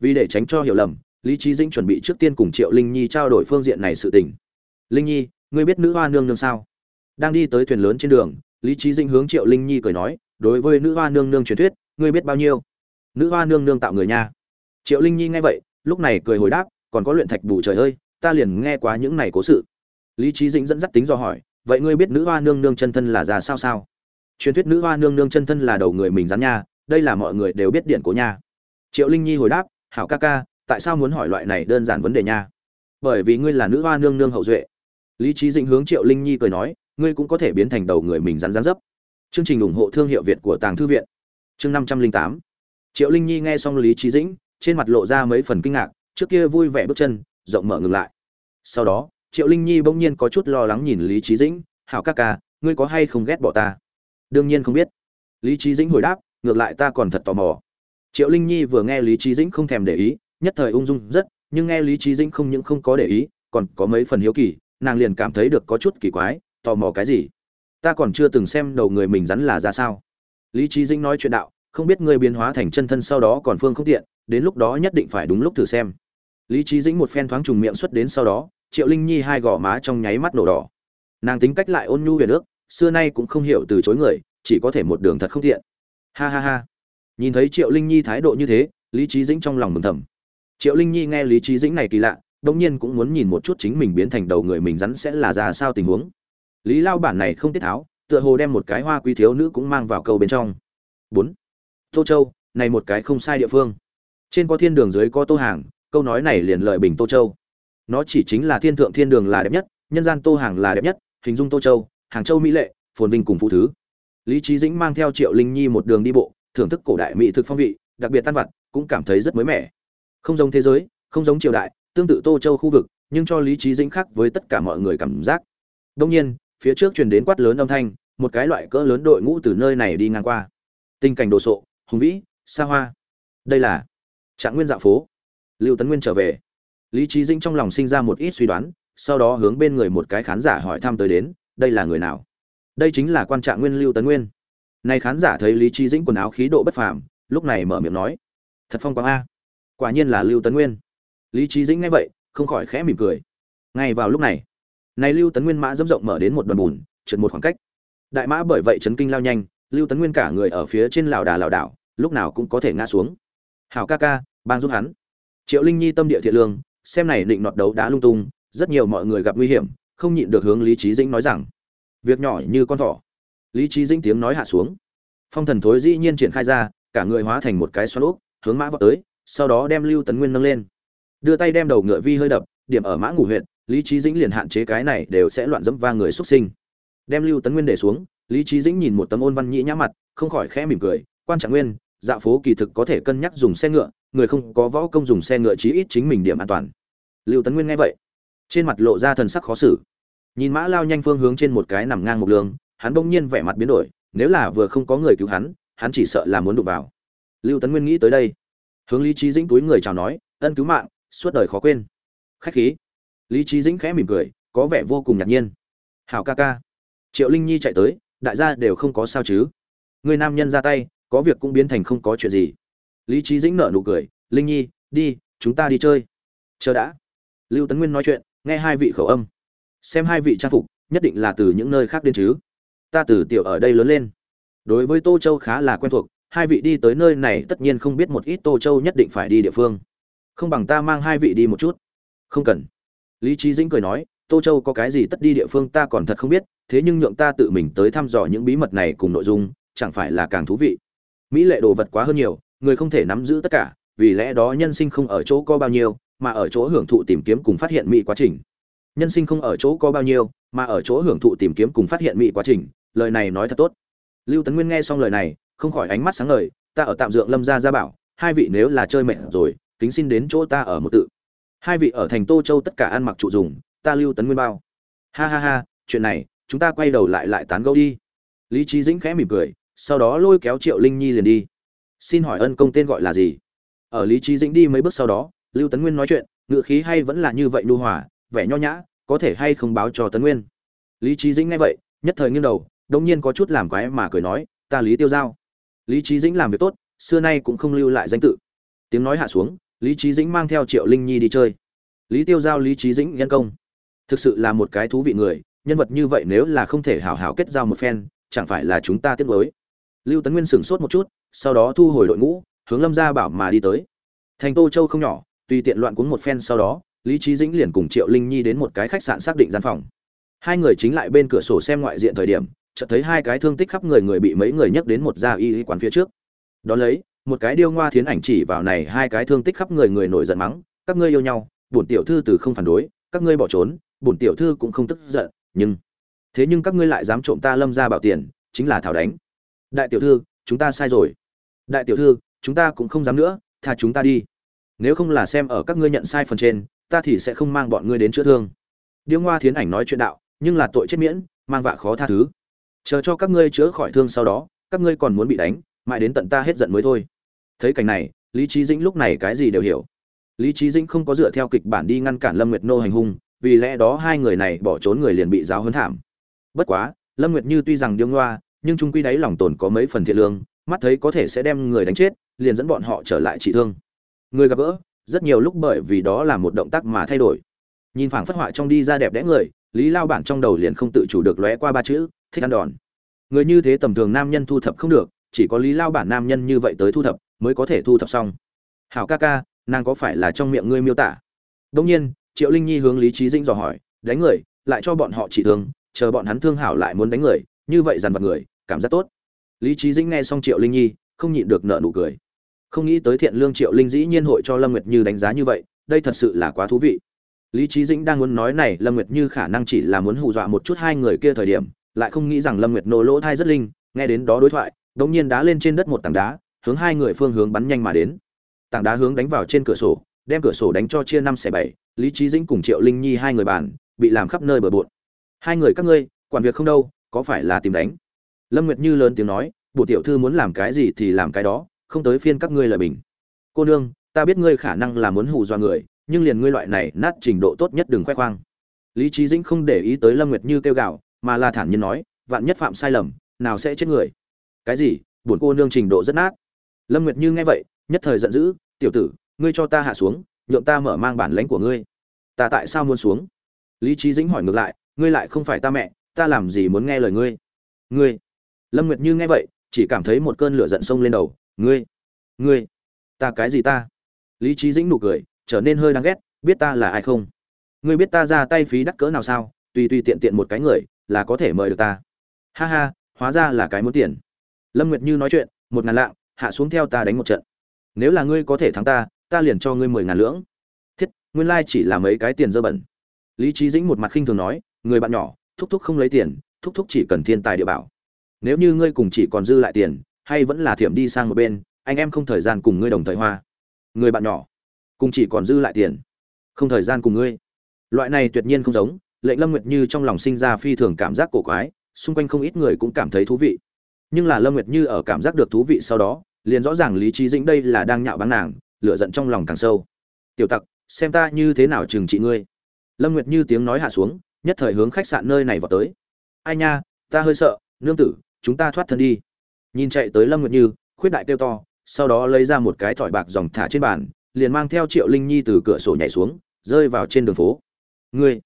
Vì để tránh cho hiểu lầm lý trí dĩnh chuẩn bị trước tiên cùng triệu linh nhi trao đổi phương diện này sự tình. Linh nhi, ngươi biết nữ hoa nương nương sao? Đang đi tới thuyền lớn trên đường, lý trí dĩnh hướng triệu linh nhi cười nói, đối với nữ hoa nương nương truyền thuyết, ngươi biết bao nhiêu? Nữ hoa nương nương tạo người nha. Triệu linh nhi nghe vậy, lúc này cười hồi đáp, còn có luyện thạch bù trời ơi, ta liền nghe quá những này cố sự. Lý trí dĩnh dẫn dắt tính do hỏi, vậy ngươi biết nữ hoa nương nương chân thân là già sao sao? Truyền thuyết nữ hoa nương nương chân thân là đầu người mình rắn nha, đây là mọi người đều biết điện cố nha. Triệu linh nhi hồi đáp, hảo ca ca tại sao muốn hỏi loại này đơn giản vấn đề nha? Bởi vì ngươi là nữ hoa nương nương hậu duệ. Lý trí dĩnh hướng triệu linh nhi cười nói, ngươi cũng có thể biến thành đầu người mình rắn rắn dấp. Chương trình ủng hộ thương hiệu việt của tàng thư viện. Chương năm trăm linh tám. Triệu linh nhi nghe xong lý trí dĩnh, trên mặt lộ ra mấy phần kinh ngạc, trước kia vui vẻ bước chân, rộng mở ngừng lại. Sau đó, triệu linh nhi bỗng nhiên có chút lo lắng nhìn lý trí dĩnh, hảo ca ca, ngươi có hay không ghét bỏ ta? Đương nhiên không biết. Lý trí dĩnh hồi đáp, ngược lại ta còn thật tò mò. Triệu linh nhi vừa nghe lý trí dĩnh không thèm để ý nhất thời ung dung rất nhưng nghe lý trí dĩnh không những không có để ý còn có mấy phần hiếu kỳ nàng liền cảm thấy được có chút kỳ quái tò mò cái gì? Ta còn chưa từng xem đầu người mình rắn là ra sao? Lý trí dĩnh nói chuyện đạo không biết ngươi biến hóa thành chân thân sau đó còn phương không tiện đến lúc đó nhất định phải đúng lúc thử xem. Lý trí dĩnh một phen thoáng trùng miệng xuất đến sau đó triệu linh nhi hai gò má trong nháy mắt nổ đỏ. Nàng tính cách lại ôn nhu về nước, xưa nay cũng không hiểu từ chối người chỉ có thể một đường thật không thiện ha ha ha. Nhìn thấy triệu linh nhi thái độ như thế lý trí dĩnh trong lòng mừng thầm triệu linh nhi nghe lý trí dĩnh này kỳ lạ đông nhiên cũng muốn nhìn một chút chính mình biến thành đầu người mình rắn sẽ là ra sao tình huống. Lý lao bản này không tiết tháo, tựa hồ đem một cái hoa quý thiếu nữ cũng mang vào câu bên trong. Bốn. Tô châu, này một cái không sai địa phương. Trên có thiên đường dưới có tô hàng, câu nói này liền lợi bình tô châu. Nó chỉ chính là thiên thượng thiên đường là đẹp nhất, nhân gian tô hàng là đẹp nhất, hình dung tô châu, hàng châu mỹ lệ, phồn vinh cùng phụ thứ. Lý trí dĩnh mang theo triệu linh nhi một đường đi bộ, thưởng thức cổ đại mỹ thực phong vị, đặc biệt tan vặt, cũng cảm thấy rất mới mẻ không giống thế giới, không giống triều đại, tương tự tô châu khu vực, nhưng cho lý trí dĩnh khác với tất cả mọi người cảm giác. Đông nhiên, phía trước truyền đến quát lớn âm thanh, một cái loại cỡ lớn đội ngũ từ nơi này đi ngang qua. Tình cảnh đồ sộ, hùng vĩ, xa hoa. Đây là trạng nguyên dạo phố. Lưu tấn nguyên trở về. Lý trí dĩnh trong lòng sinh ra một ít suy đoán, sau đó hướng bên người một cái khán giả hỏi thăm tới đến, đây là người nào? Đây chính là quan trạng nguyên lưu tấn nguyên. Nay khán giả thấy lý trí dĩnh quần áo khí độ bất phàm, lúc này mở miệng nói, thật phong quang a quả nhiên là lưu tấn nguyên. Lý trí dĩnh nghe vậy, không khỏi khẽ mỉm cười. Ngay vào lúc này này lưu tấn nguyên mã dẫm rộng mở đến một đoàn bùn, trượt một khoảng cách. Đại mã bởi vậy chấn kinh lao nhanh, lưu tấn nguyên cả người ở phía trên lào đà lào đảo, lúc nào cũng có thể ngã xuống. Hảo ca ca, bang giúp hắn. Triệu linh nhi tâm địa thiện lương, xem này định nọt đấu đã lung tung, rất nhiều mọi người gặp nguy hiểm, không nhịn được hướng lý trí dĩnh nói rằng, việc nhỏ như con thỏ. Lý trí dĩnh tiếng nói hạ xuống. Phong thần thối dĩ nhiên triển khai ra, cả người hóa thành một cái xoắn úp, hướng mã vào tới sau đó đem lưu tấn nguyên nâng lên. Đưa tay đem đầu ngựa vi hơi đập, điểm ở mã ngủ huyện lý trí dĩnh liền hạn chế cái này đều sẽ loạn dẫm va người xuất sinh. Đem lưu tấn nguyên để xuống, lý trí dĩnh nhìn một tấm ôn văn nhĩ nhã mặt, không khỏi khẽ mỉm cười, quan trạng nguyên dạ phố kỳ thực có thể cân nhắc dùng xe ngựa, người không có võ công dùng xe ngựa chí ít chính mình điểm an toàn. Lưu tấn nguyên nghe vậy, trên mặt lộ ra thần sắc khó xử. Nhìn mã lao nhanh phương hướng trên một cái nằm ngang một lương hắn bỗng nhiên vẻ mặt biến đổi, nếu là vừa không có người cứu hắn hắn chỉ sợ là muốn đụng vào. Lưu tấn nguyên nghĩ tới đây hướng lý trí dĩnh túi người chào nói, ân cứu mạng, suốt đời khó quên. Khách khí. Lý trí dĩnh khẽ mỉm cười, có vẻ vô cùng ngạc nhiên. Hảo ca ca. Triệu linh nhi chạy tới, đại gia đều không có sao chứ? Người nam nhân ra tay, có việc cũng biến thành không có chuyện gì. Lý trí dĩnh nở nụ cười, linh nhi, đi, chúng ta đi chơi. Chờ đã. Lưu tấn nguyên nói chuyện, nghe hai vị khẩu âm. Xem hai vị trang phục, nhất định là từ những nơi khác đến chứ? Ta từ tiểu ở đây lớn lên. Đối với tô châu khá là quen thuộc hai vị đi tới nơi này tất nhiên không biết một ít tô châu nhất định phải đi địa phương. Không bằng ta mang hai vị đi một chút. Không cần. Lý trí dĩnh cười nói, tô châu có cái gì tất đi địa phương ta còn thật không biết, thế nhưng nhượng ta tự mình tới thăm dò những bí mật này cùng nội dung, chẳng phải là càng thú vị. Mỹ lệ đồ vật quá hơn nhiều, người không thể nắm giữ tất cả, vì lẽ đó nhân sinh không ở chỗ có bao nhiêu, mà ở chỗ hưởng thụ tìm kiếm cùng phát hiện mỹ quá trình. Nhân sinh không ở chỗ có bao nhiêu, mà ở chỗ hưởng thụ tìm kiếm cùng phát hiện mỹ quá trình, lời này nói thật tốt. Lưu tấn nguyên nghe xong lời này không khỏi ánh mắt sáng ngời, ta ở tạm dượng lâm gia gia bảo, hai vị nếu là chơi mệt rồi, kính xin đến chỗ ta ở một tự. Hai vị ở thành tô châu tất cả ăn mặc trụ dùng, ta lưu tấn nguyên bao. Ha ha ha, chuyện này, chúng ta quay đầu lại lại tán gẫu đi. Lý Chí dĩnh khẽ mỉm cười, sau đó lôi kéo triệu linh nhi liền đi. Xin hỏi ân công tên gọi là gì? Ở lý Chí dĩnh đi mấy bước sau đó, lưu tấn nguyên nói chuyện, ngựa khí hay vẫn là như vậy lưu hòa, vẻ nho nhã, có thể hay không báo cho tấn nguyên? Lý Chí dĩnh nghe vậy, nhất thời nghiêng đầu đột nhiên có chút làm quái mà cười nói, ta lý tiêu giao lý trí dĩnh làm việc tốt, xưa nay cũng không lưu lại danh tự. Tiếng nói hạ xuống, lý trí dĩnh mang theo triệu linh nhi đi chơi. Lý tiêu giao lý trí dĩnh nhân công. Thực sự là một cái thú vị người, nhân vật như vậy nếu là không thể hảo hảo kết giao một phen, chẳng phải là chúng ta tiếc nuối. Lưu tấn nguyên sửng sốt một chút, sau đó thu hồi đội ngũ, hướng lâm gia bảo mà đi tới. Thành tô châu không nhỏ, tùy tiện loạn cuống một phen sau đó, lý trí dĩnh liền cùng triệu linh nhi đến một cái khách sạn xác định gian phòng. Hai người chính lại bên cửa sổ xem ngoại diện thời điểm chợt thấy hai cái thương tích khắp người người bị mấy người nhấc đến một gia y quán phía trước. Đó lấy, một cái điêu ngoa thiến ảnh chỉ vào này hai cái thương tích khắp người người nổi giận mắng, các ngươi yêu nhau, bổn tiểu thư từ không phản đối, các ngươi bỏ trốn, bổn tiểu thư cũng không tức giận, nhưng thế nhưng các ngươi lại dám trộm ta lâm gia bảo tiền, chính là thảo đánh. Đại tiểu thư, chúng ta sai rồi. Đại tiểu thư, chúng ta cũng không dám nữa, tha chúng ta đi. Nếu không là xem ở các ngươi nhận sai phần trên, ta thì sẽ không mang bọn ngươi đến chữa thương. Điêu ngoa thiến ảnh nói chuyện đạo, nhưng là tội chết miễn, mang vạ khó tha thứ chờ cho các ngươi chữa khỏi thương sau đó, các ngươi còn muốn bị đánh, mãi đến tận ta hết giận mới thôi. Thấy cảnh này, lý trí dĩnh lúc này cái gì đều hiểu. Lý trí dĩnh không có dựa theo kịch bản đi ngăn cản lâm nguyệt nô hành hung, vì lẽ đó hai người này bỏ trốn người liền bị giáo hấn thảm. Bất quá, lâm nguyệt như tuy rằng điêu ngoa, nhưng trung quy đáy lòng tồn có mấy phần thiện lương, mắt thấy có thể sẽ đem người đánh chết, liền dẫn bọn họ trở lại trị thương. Người gặp gỡ, rất nhiều lúc bởi vì đó là một động tác mà thay đổi. Nhìn phảng phất họa trong đi ra đẹp đẽ người, lý lao bản trong đầu liền không tự chủ được lóe qua ba chữ thích ăn đòn. Người như thế tầm thường nam nhân thu thập không được, chỉ có lý lao bản nam nhân như vậy tới thu thập, mới có thể thu thập xong. Hảo ca ca, nàng có phải là trong miệng ngươi miêu tả? Đông nhiên, triệu linh nhi hướng lý trí dĩnh dò hỏi, đánh người, lại cho bọn họ chỉ thương, chờ bọn hắn thương hảo lại muốn đánh người, như vậy dằn vặt người, cảm giác tốt. Lý trí dĩnh nghe xong triệu linh nhi, không nhịn được nợ nụ cười. Không nghĩ tới thiện lương triệu linh dĩ nhiên hội cho lâm nguyệt như đánh giá như vậy, đây thật sự là quá thú vị. Lý trí dĩnh đang muốn nói này, lâm nguyệt như khả năng chỉ là muốn hù dọa một chút hai người kia thời điểm lại không nghĩ rằng lâm nguyệt nô lỗ thai rất linh, nghe đến đó đối thoại đ ỗ n g nhiên đá lên trên đất một tảng đá, hướng hai người phương hướng bắn nhanh mà đến. Tảng đá hướng đánh vào trên cửa sổ, đem cửa sổ đánh cho chia năm xẻ bảy, lý trí dĩnh cùng triệu linh nhi hai người bàn, bị làm khắp nơi bờ bộn. Hai người các ngươi, quản việc không đâu, có phải là tìm đánh? Lâm nguyệt như lớn tiếng nói bộ tiểu thư muốn làm cái gì thì làm cái đó, không tới phiên các ngươi lời bình. Cô nương, ta biết ngươi khả năng là muốn hù dọa người, nhưng liền ngươi loại này nát trình độ tốt nhất đừng khoe khoang. Lý trí dĩnh không để ý tới lâm nguyệt như kêu gào mà là thản nhiên nói, vạn nhất phạm sai lầm, nào sẽ chết người? Cái gì? Buồn cô nương trình độ rất nát. Lâm nguyệt như nghe vậy, nhất thời giận dữ, tiểu tử, ngươi cho ta hạ xuống, nhượng ta mở mang bản lãnh của ngươi. Ta tại sao muốn xuống? Lý trí dĩnh hỏi ngược lại, ngươi lại không phải ta mẹ, ta làm gì muốn nghe lời ngươi? Ngươi? Lâm nguyệt như nghe vậy, chỉ cảm thấy một cơn lửa giận sông lên đầu, ngươi ngươi, ta cái gì ta? Lý trí dĩnh nụ cười, trở nên hơi đáng ghét, biết ta là ai không? Ngươi biết ta ra tay phí đắt cỡ nào sao? Tùy tùy tiện tiện một cái người là có thể mời được ta. Ha ha, hóa ra là cái muốn tiền. Lâm nguyệt như nói chuyện, một ngàn lạng, hạ xuống theo ta đánh một trận. Nếu là ngươi có thể thắng ta ta liền cho ngươi mười ngàn lưỡng. Thiết, nguyên lai chỉ là mấy cái tiền dơ bẩn. Lý trí dĩnh một mặt khinh thường nói, người bạn nhỏ, thúc thúc không lấy tiền, thúc thúc chỉ cần thiên tài địa bảo. Nếu như ngươi cùng chỉ còn dư lại tiền, hay vẫn là thiểm đi sang một bên, anh em không thời gian cùng ngươi đồng thời hoa. Người bạn nhỏ, cùng chỉ còn dư lại tiền, không thời gian cùng ngươi. Loại này tuyệt nhiên không giống lệnh lâm nguyệt như trong lòng sinh ra phi thường cảm giác cổ quái, xung quanh không ít người cũng cảm thấy thú vị. Nhưng là lâm nguyệt như ở cảm giác được thú vị sau đó, liền rõ ràng lý trí dĩnh đây là đang nhạo báng nàng lựa giận trong lòng càng sâu. Tiểu tặc, xem ta như thế nào trừng trị ngươi? Lâm nguyệt như tiếng nói hạ xuống, nhất thời hướng khách sạn nơi này vào tới. Ai nha, ta hơi sợ, nương tử, chúng ta thoát thân đi. Nhìn chạy tới lâm nguyệt như, khuyết đại kêu to, sau đó lấy ra một cái thỏi bạc dòng thả trên bàn, liền mang theo triệu linh nhi từ cửa sổ nhảy xuống, rơi vào trên đường phố. Ngươi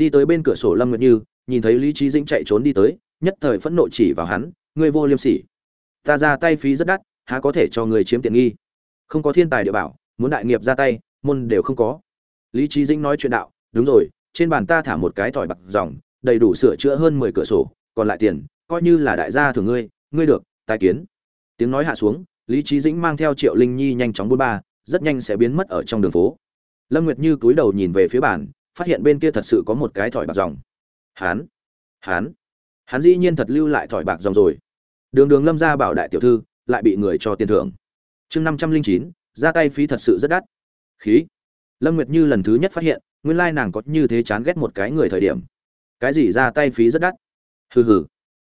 đi tới bên cửa sổ lâm nguyệt như, nhìn thấy lý trí dĩnh chạy trốn đi tới, nhất thời phẫn nộ chỉ vào hắn, ngươi vô liêm sỉ. Ta ra tay phí rất đắt, há có thể cho người chiếm tiện nghi? Không có thiên tài địa bảo, muốn đại nghiệp ra tay, môn đều không có. Lý trí dĩnh nói chuyện đạo, đúng rồi, trên bàn ta thả một cái thỏi bạc dòng đầy đủ sửa chữa hơn mười cửa sổ, còn lại tiền, coi như là đại gia thường ngươi ngươi được, tài kiến. Tiếng nói hạ xuống, lý trí dĩnh mang theo triệu linh nhi nhanh chóng buôn ba, rất nhanh sẽ biến mất ở trong đường phố. Lâm nguyệt như cúi đầu nhìn về phía bàn phát hiện bên kia thật sự có một cái thỏi bạc dòng. Hán hán hắn dĩ nhiên thật lưu lại thỏi bạc dòng rồi. Đường đường lâm ra bảo đại tiểu thư, lại bị người cho tiền thưởng. Chương năm trăm linh chín, ra tay phí thật sự rất đắt. Khí. Lâm nguyệt như lần thứ nhất phát hiện, nguyên lai nàng có như thế chán ghét một cái người thời điểm. Cái gì ra tay phí rất đắt? Hừ hừ.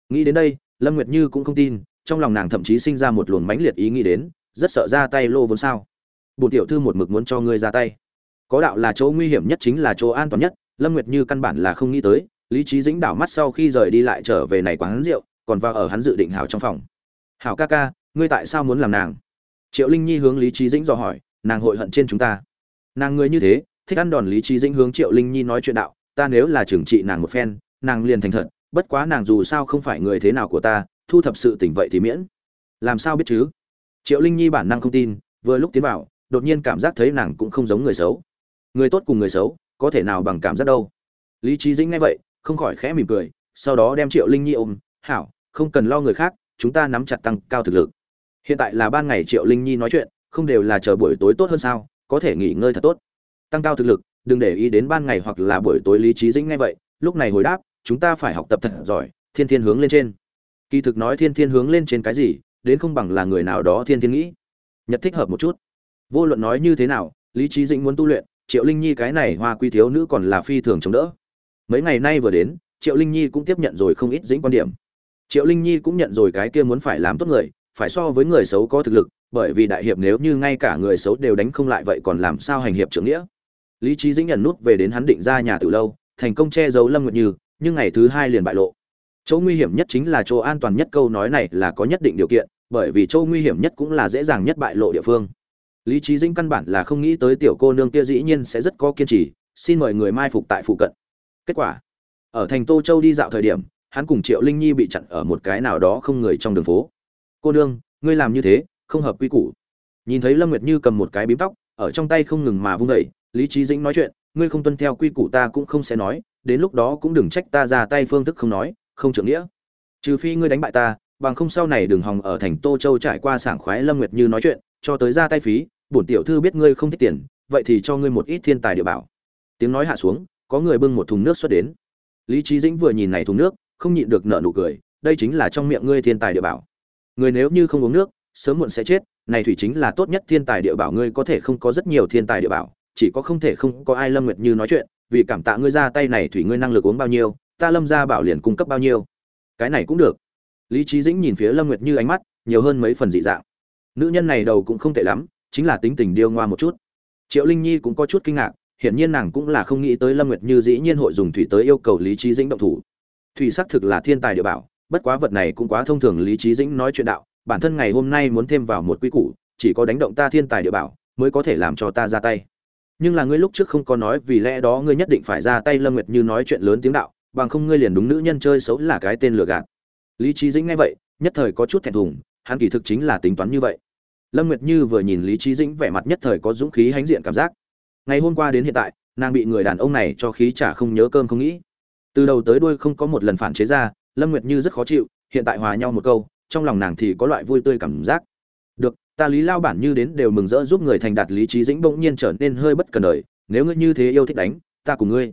Nghĩ đến đây, lâm nguyệt như cũng không tin, trong lòng nàng thậm chí sinh ra một luồng mãnh liệt ý nghĩ đến, rất sợ ra tay lô vốn sao. Bùn tiểu thư một mực muốn cho ngươi ra tay có đạo là chỗ nguy hiểm nhất chính là chỗ an toàn nhất, lâm nguyệt như căn bản là không nghĩ tới, lý trí dĩnh đảo mắt sau khi rời đi lại trở về này quán rượu, còn vào ở hắn dự định hảo trong phòng. Hảo ca ca, ngươi tại sao muốn làm nàng? Triệu linh nhi hướng lý trí dĩnh dò hỏi, nàng hội hận trên chúng ta. Nàng ngươi như thế, thích ăn đòn, lý trí dĩnh hướng triệu linh nhi nói chuyện đạo, ta nếu là trưởng trị nàng một phen, nàng liền thành thật, bất quá nàng dù sao không phải người thế nào của ta, thu thập sự tỉnh vậy thì miễn. Làm sao biết chứ? Triệu linh nhi bản năng không tin, vừa lúc tiến vào, đột nhiên cảm giác thấy nàng cũng không giống người xấu người tốt cùng người xấu, có thể nào bằng cảm giác đâu? Lý trí dĩnh nghe vậy, không khỏi khẽ mỉm cười, sau đó đem triệu linh nhi ôm, hảo, không cần lo người khác, chúng ta nắm chặt tăng cao thực lực. Hiện tại là ban ngày triệu linh nhi nói chuyện, không đều là chờ buổi tối tốt hơn sao, có thể nghỉ ngơi thật tốt. Tăng cao thực lực, đừng để ý đến ban ngày hoặc là buổi tối, lý trí dĩnh nghe vậy, lúc này hồi đáp, chúng ta phải học tập thật giỏi, thiên thiên hướng lên trên. Kỳ thực nói thiên thiên hướng lên trên cái gì, đến không bằng là người nào đó thiên thiên nghĩ. Nhật thích hợp một chút. Vô luận nói như thế nào, lý trí dĩnh muốn tu luyện triệu linh nhi cái này hoa quy thiếu nữ còn là phi thường chống đỡ. Mấy ngày nay vừa đến, triệu linh nhi cũng tiếp nhận rồi không ít dĩnh quan điểm. Triệu linh nhi cũng nhận rồi cái kia muốn phải làm tốt người, phải so với người xấu có thực lực, bởi vì đại hiệp nếu như ngay cả người xấu đều đánh không lại vậy còn làm sao hành hiệp trưởng nghĩa? Lý trí dĩnh nhận nút về đến hắn định ra nhà từ lâu, thành công che giấu lâm nguyệt như, nhưng ngày thứ hai liền bại lộ. Chỗ nguy hiểm nhất chính là chỗ an toàn nhất câu nói này là có nhất định điều kiện, bởi vì chỗ nguy hiểm nhất cũng là dễ dàng nhất bại lộ địa phương lý trí dĩnh căn bản là không nghĩ tới tiểu cô nương kia dĩ nhiên sẽ rất có kiên trì, xin mời người mai phục tại phụ cận. Kết quả, ở thành tô châu đi dạo thời điểm, hắn cùng triệu linh nhi bị chặn ở một cái nào đó không người trong đường phố. Cô nương, ngươi làm như thế, không hợp quy củ. Nhìn thấy lâm nguyệt như cầm một cái bím tóc, ở trong tay không ngừng mà vung vẩy lý trí dĩnh nói chuyện, ngươi không tuân theo quy củ ta cũng không sẽ nói, đến lúc đó cũng đừng trách ta ra tay phương thức không nói, không trưởng nghĩa. Trừ phi ngươi đánh bại ta, bằng không sau này đừng hòng ở thành tô châu trải qua sảng khoái lâm nguyệt như nói chuyện cho tới ra tay phí, bổn tiểu thư biết ngươi không thích tiền, vậy thì cho ngươi một ít thiên tài địa bảo. Tiếng nói hạ xuống, có người bưng một thùng nước xuất đến. Lý trí dĩnh vừa nhìn này thùng nước, không nhịn được nợ nụ cười, đây chính là trong miệng ngươi thiên tài địa bảo. Người nếu như không uống nước, sớm muộn sẽ chết, này thủy chính là tốt nhất thiên tài địa bảo, ngươi có thể không có rất nhiều thiên tài địa bảo, chỉ có không thể không có ai lâm nguyệt như nói chuyện, vì cảm tạ ngươi ra tay này thủy ngươi năng lực uống bao nhiêu, ta lâm ra bảo liền cung cấp bao nhiêu. Cái này cũng được. Lý trí dĩnh nhìn phía lâm nguyệt như ánh mắt, nhiều hơn mấy phần dị dạng nữ nhân này đầu cũng không tệ lắm, chính là tính tình điêu ngoa một chút. Triệu linh nhi cũng có chút kinh ngạc, hiển nhiên nàng cũng là không nghĩ tới lâm nguyệt như dĩ nhiên hội dùng thủy tới yêu cầu lý trí dĩnh động thủ. Thủy xác thực là thiên tài địa bảo, bất quá vật này cũng quá thông thường lý trí dĩnh nói chuyện đạo, bản thân ngày hôm nay muốn thêm vào một quy củ, chỉ có đánh động ta thiên tài địa bảo, mới có thể làm cho ta ra tay. Nhưng là ngươi lúc trước không có nói, vì lẽ đó ngươi nhất định phải ra tay, lâm nguyệt như nói chuyện lớn tiếng đạo, bằng không ngươi liền đúng nữ nhân chơi xấu là cái tên lừa gạt. Lý trí dĩnh nghe vậy, nhất thời có chút thẹn thùng, hắn kỳ thực chính là tính toán như vậy lâm nguyệt như vừa nhìn lý trí dĩnh vẻ mặt nhất thời có dũng khí hãnh diện cảm giác. Ngày hôm qua đến hiện tại, nàng bị người đàn ông này cho khí trả không nhớ cơm không nghĩ. Từ đầu tới đuôi không có một lần phản chế ra, lâm nguyệt như rất khó chịu, hiện tại hòa nhau một câu, trong lòng nàng thì có loại vui tươi cảm giác. Được, ta lý lao bản như đến đều mừng rỡ giúp người thành đạt lý trí dĩnh bỗng nhiên trở nên hơi bất cần đời, nếu ngươi như thế yêu thích đánh, ta cùng ngươi.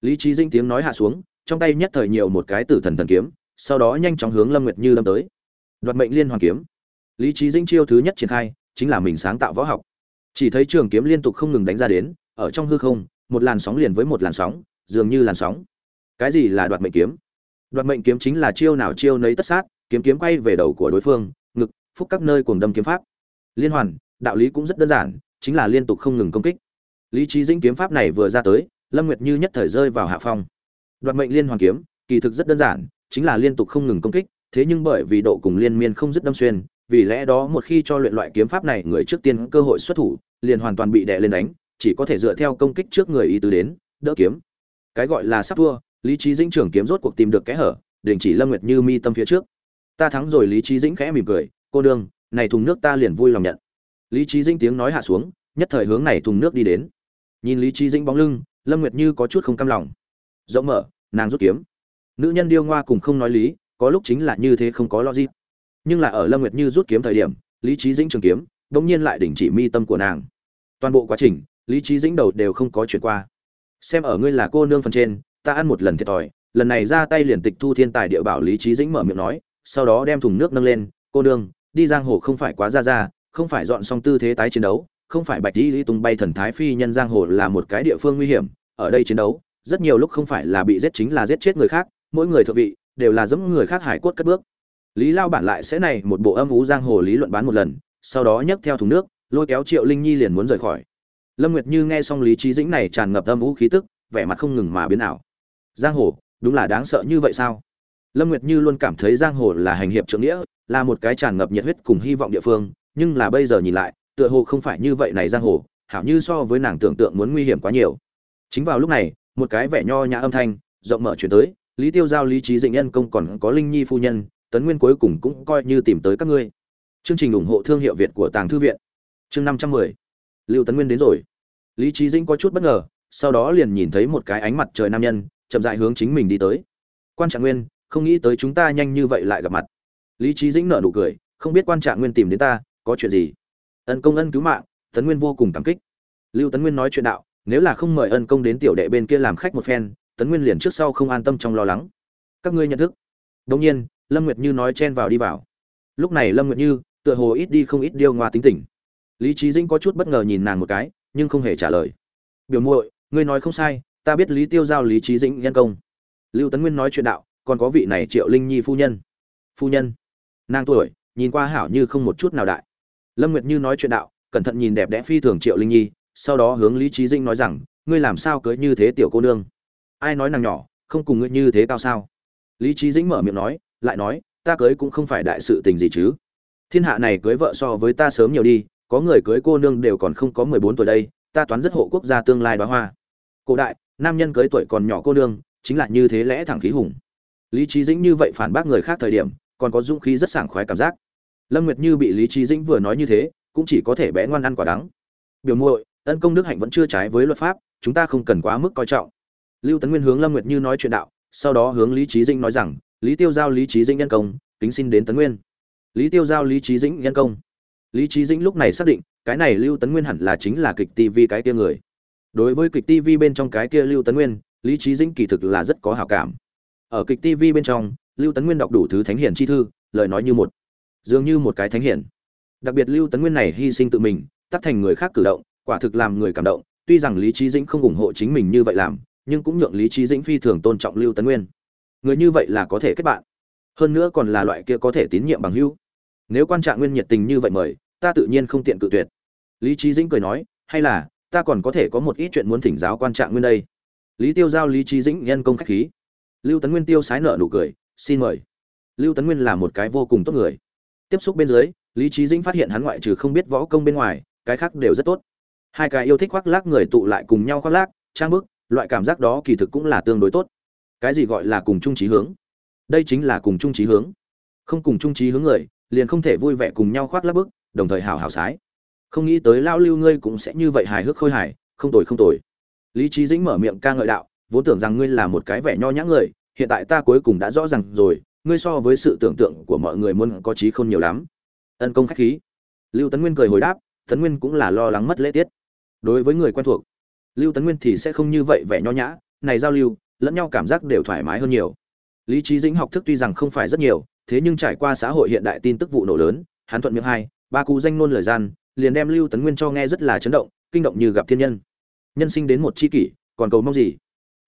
Lý trí dĩnh tiếng nói hạ xuống, trong tay nhất thời nhiều một cái tử thần thần kiếm, sau đó nhanh chóng hướng lâm nguyệt như lâm tới. Đoạt mệnh liên hoàn kiếm lý trí dĩnh chiêu thứ nhất triển khai, chính là mình sáng tạo võ học. Chỉ thấy trường kiếm liên tục không ngừng đánh ra đến, ở trong hư không, một làn sóng liền với một làn sóng, dường như làn sóng. Cái gì là đoạt mệnh kiếm? Đoạt mệnh kiếm chính là chiêu nào chiêu nấy tất sát, kiếm kiếm quay về đầu của đối phương, ngực, phúc các nơi cuồng đâm kiếm pháp. Liên hoàn, đạo lý cũng rất đơn giản, chính là liên tục không ngừng công kích. Lý trí dĩnh kiếm pháp này vừa ra tới, lâm nguyệt như nhất thời rơi vào hạ phong. Đoạt mệnh liên hoàn kiếm, kỳ thực rất đơn giản, chính là liên tục không ngừng công kích, thế nhưng bởi vì độ cùng liên miên không dứt đâm xuyên vì lẽ đó một khi cho luyện loại kiếm pháp này người trước tiên cơ hội xuất thủ, liền hoàn toàn bị đè lên đánh, chỉ có thể dựa theo công kích trước người ý tứ đến, đỡ kiếm. Cái gọi là sắp thua, lý trí dĩnh trưởng kiếm rốt cuộc tìm được kẽ hở, đình chỉ lâm nguyệt như mi tâm phía trước. Ta thắng rồi, lý trí dĩnh khẽ mỉm cười, cô đương, này thùng nước ta liền vui lòng nhận. Lý trí dĩnh tiếng nói hạ xuống, nhất thời hướng này thùng nước đi đến. Nhìn lý trí dĩnh bóng lưng, lâm nguyệt như có chút không cam lòng. Rộng mở, nàng rút kiếm. Nữ nhân điêu ngoa cùng không nói lý, có lúc chính là như thế không có logic nhưng là ở lâm nguyệt như rút kiếm thời điểm, lý trí dĩnh trường kiếm bỗng nhiên lại đình chỉ mi tâm của nàng. Toàn bộ quá trình, lý trí dĩnh đầu đều không có chuyển qua. Xem ở ngươi là cô nương phần trên, ta ăn một lần thiệt thòi. Lần này ra tay liền tịch thu thiên tài địa bảo lý trí dĩnh mở miệng nói, sau đó đem thùng nước nâng lên, cô nương, đi giang hồ không phải quá ra ra, không phải dọn xong tư thế tái chiến đấu, không phải bạch đi lý tung bay thần thái phi nhân giang hồ là một cái địa phương nguy hiểm, ở đây chiến đấu, rất nhiều lúc không phải là bị giết chính là giết chết người khác, mỗi người thượng vị, đều là giống người khác hải cốt cất bước lý lao bản lại sẽ này một bộ âm ú giang hồ lý luận bán một lần, sau đó nhấc theo thùng nước, lôi kéo triệu linh nhi liền muốn rời khỏi. Lâm nguyệt như nghe xong lý trí dĩnh này tràn ngập âm ú khí tức, vẻ mặt không ngừng mà biến ảo. Giang hồ, đúng là đáng sợ như vậy sao? Lâm nguyệt như luôn cảm thấy giang hồ là hành hiệp trượng nghĩa, là một cái tràn ngập nhiệt huyết cùng hy vọng địa phương, nhưng là bây giờ nhìn lại, tựa hồ không phải như vậy này giang hồ, hảo như so với nàng tưởng tượng muốn nguy hiểm quá nhiều. Chính vào lúc này, một cái vẻ nho nhã âm thanh, rộng mở chuyển tới, lý tiêu giao lý trí dĩnh nhân công còn có linh nhi phu nhân tấn nguyên cuối cùng cũng coi như tìm tới các ngươi. Chương trình ủng hộ thương hiệu việt của tàng thư viện. Chương năm trăm mười. Lưu tấn nguyên đến rồi. Lý trí dĩnh có chút bất ngờ, sau đó liền nhìn thấy một cái ánh mặt trời nam nhân, chậm dại hướng chính mình đi tới. Quan trạng nguyên, không nghĩ tới chúng ta nhanh như vậy lại gặp mặt. Lý trí dĩnh nở nụ cười, không biết quan trạng nguyên tìm đến ta, có chuyện gì? Ân công ân cứu mạng, tấn nguyên vô cùng cảm kích. Lưu tấn nguyên nói chuyện đạo, nếu là không mời ân công đến tiểu đệ bên kia làm khách một phen, tấn nguyên liền trước sau không an tâm trong lo lắng. Các ngươi nhận thức. Đông nhiên lâm nguyệt như nói chen vào đi vào. Lúc này lâm nguyệt như tựa hồ ít đi không ít điêu ngoa tính tình. Lý trí dĩnh có chút bất ngờ nhìn nàng một cái, nhưng không hề trả lời. Biểu muội, ngươi nói không sai, ta biết lý tiêu giao lý trí dĩnh nhân công. Lưu tấn nguyên nói chuyện đạo, còn có vị này triệu linh nhi phu nhân. Phu nhân? Nàng tuổi, nhìn qua hảo như không một chút nào đại. Lâm nguyệt như nói chuyện đạo, cẩn thận nhìn đẹp đẽ phi thường triệu linh nhi, sau đó hướng lý trí dĩnh nói rằng, ngươi làm sao cưới như thế tiểu cô nương? Ai nói nàng nhỏ, không cùng ngươi như thế cao sao? Lý trí dĩnh mở miệng nói lại nói, ta cưới cũng không phải đại sự tình gì chứ. Thiên hạ này cưới vợ so với ta sớm nhiều đi, có người cưới cô nương đều còn không có mười bốn tuổi đây, ta toán rất hộ quốc gia tương lai đoá hoa. Cổ đại, nam nhân cưới tuổi còn nhỏ cô nương, chính là như thế lẽ thẳng khí hùng. Lý trí dĩnh như vậy phản bác người khác thời điểm, còn có dũng khí rất sảng khoái cảm giác. Lâm nguyệt như bị lý trí dĩnh vừa nói như thế, cũng chỉ có thể bé ngoan ăn quả đắng. Biểu muội, ân công đức hạnh vẫn chưa trái với luật pháp, chúng ta không cần quá mức coi trọng. Lưu tấn nguyên hướng lâm nguyệt như nói chuyện đạo, sau đó hướng lý trí dĩnh nói rằng lý tiêu giao lý trí dĩnh nhân công, kính xin đến tấn nguyên. Lý tiêu giao lý trí dĩnh nhân công. Lý trí dĩnh lúc này xác định, cái này lưu tấn nguyên hẳn là chính là kịch tv cái kia người. Đối với kịch tv bên trong cái kia lưu tấn nguyên, lý trí dĩnh kỳ thực là rất có hảo cảm. Ở kịch tv bên trong, lưu tấn nguyên đọc đủ thứ thánh hiển chi thư, lời nói như một, dường như một cái thánh hiển. Đặc biệt lưu tấn nguyên này hy sinh tự mình, tắt thành người khác cử động, quả thực làm người cảm động, tuy rằng lý trí dĩnh không ủng hộ chính mình như vậy làm, nhưng cũng nhượng lý trí dĩnh phi thường tôn trọng lưu tấn nguyên người như vậy là có thể kết bạn. Hơn nữa còn là loại kia có thể tín nhiệm bằng hữu. Nếu quan trạng nguyên nhiệt tình như vậy mời, ta tự nhiên không tiện cự tuyệt. Lý trí dĩnh cười nói, hay là, ta còn có thể có một ít chuyện muốn thỉnh giáo quan trạng nguyên đây. Lý tiêu giao lý trí dĩnh nhân công khách khí. Lưu tấn nguyên tiêu sái nợ nụ cười, xin mời. Lưu tấn nguyên là một cái vô cùng tốt người. Tiếp xúc bên dưới, lý trí dĩnh phát hiện hắn ngoại trừ không biết võ công bên ngoài, cái khác đều rất tốt. Hai cái yêu thích khoác lác người tụ lại cùng nhau khoác lác, trang bức, loại cảm giác đó kỳ thực cũng là tương đối tốt cái gì gọi là cùng chung trí hướng? Đây chính là cùng chung trí hướng. Không cùng chung trí hướng người, liền không thể vui vẻ cùng nhau khoác lác bức, đồng thời hào hào sái. Không nghĩ tới lao lưu ngươi cũng sẽ như vậy hài hước khôi hài, không tồi không tồi. Lý trí dĩnh mở miệng ca ngợi đạo, vốn tưởng rằng ngươi là một cái vẻ nho nhã người, hiện tại ta cuối cùng đã rõ ràng rồi, ngươi so với sự tưởng tượng của mọi người muốn có trí không nhiều lắm. Ân công khách khí. Lưu tấn nguyên cười hồi đáp, tấn nguyên cũng là lo lắng mất lễ tiết. Đối với người quen thuộc, lưu tấn nguyên thì sẽ không như vậy vẻ nho nhã, này giao lưu lẫn nhau cảm giác đều thoải mái hơn nhiều. Lý trí dĩnh học thức tuy rằng không phải rất nhiều, thế nhưng trải qua xã hội hiện đại tin tức vụ nổ lớn, hắn thuận miệng hai, ba cú danh nôn lời gian, liền đem lưu tấn nguyên cho nghe rất là chấn động, kinh động như gặp thiên nhân. Nhân sinh đến một c h i kỷ, còn cầu mong gì?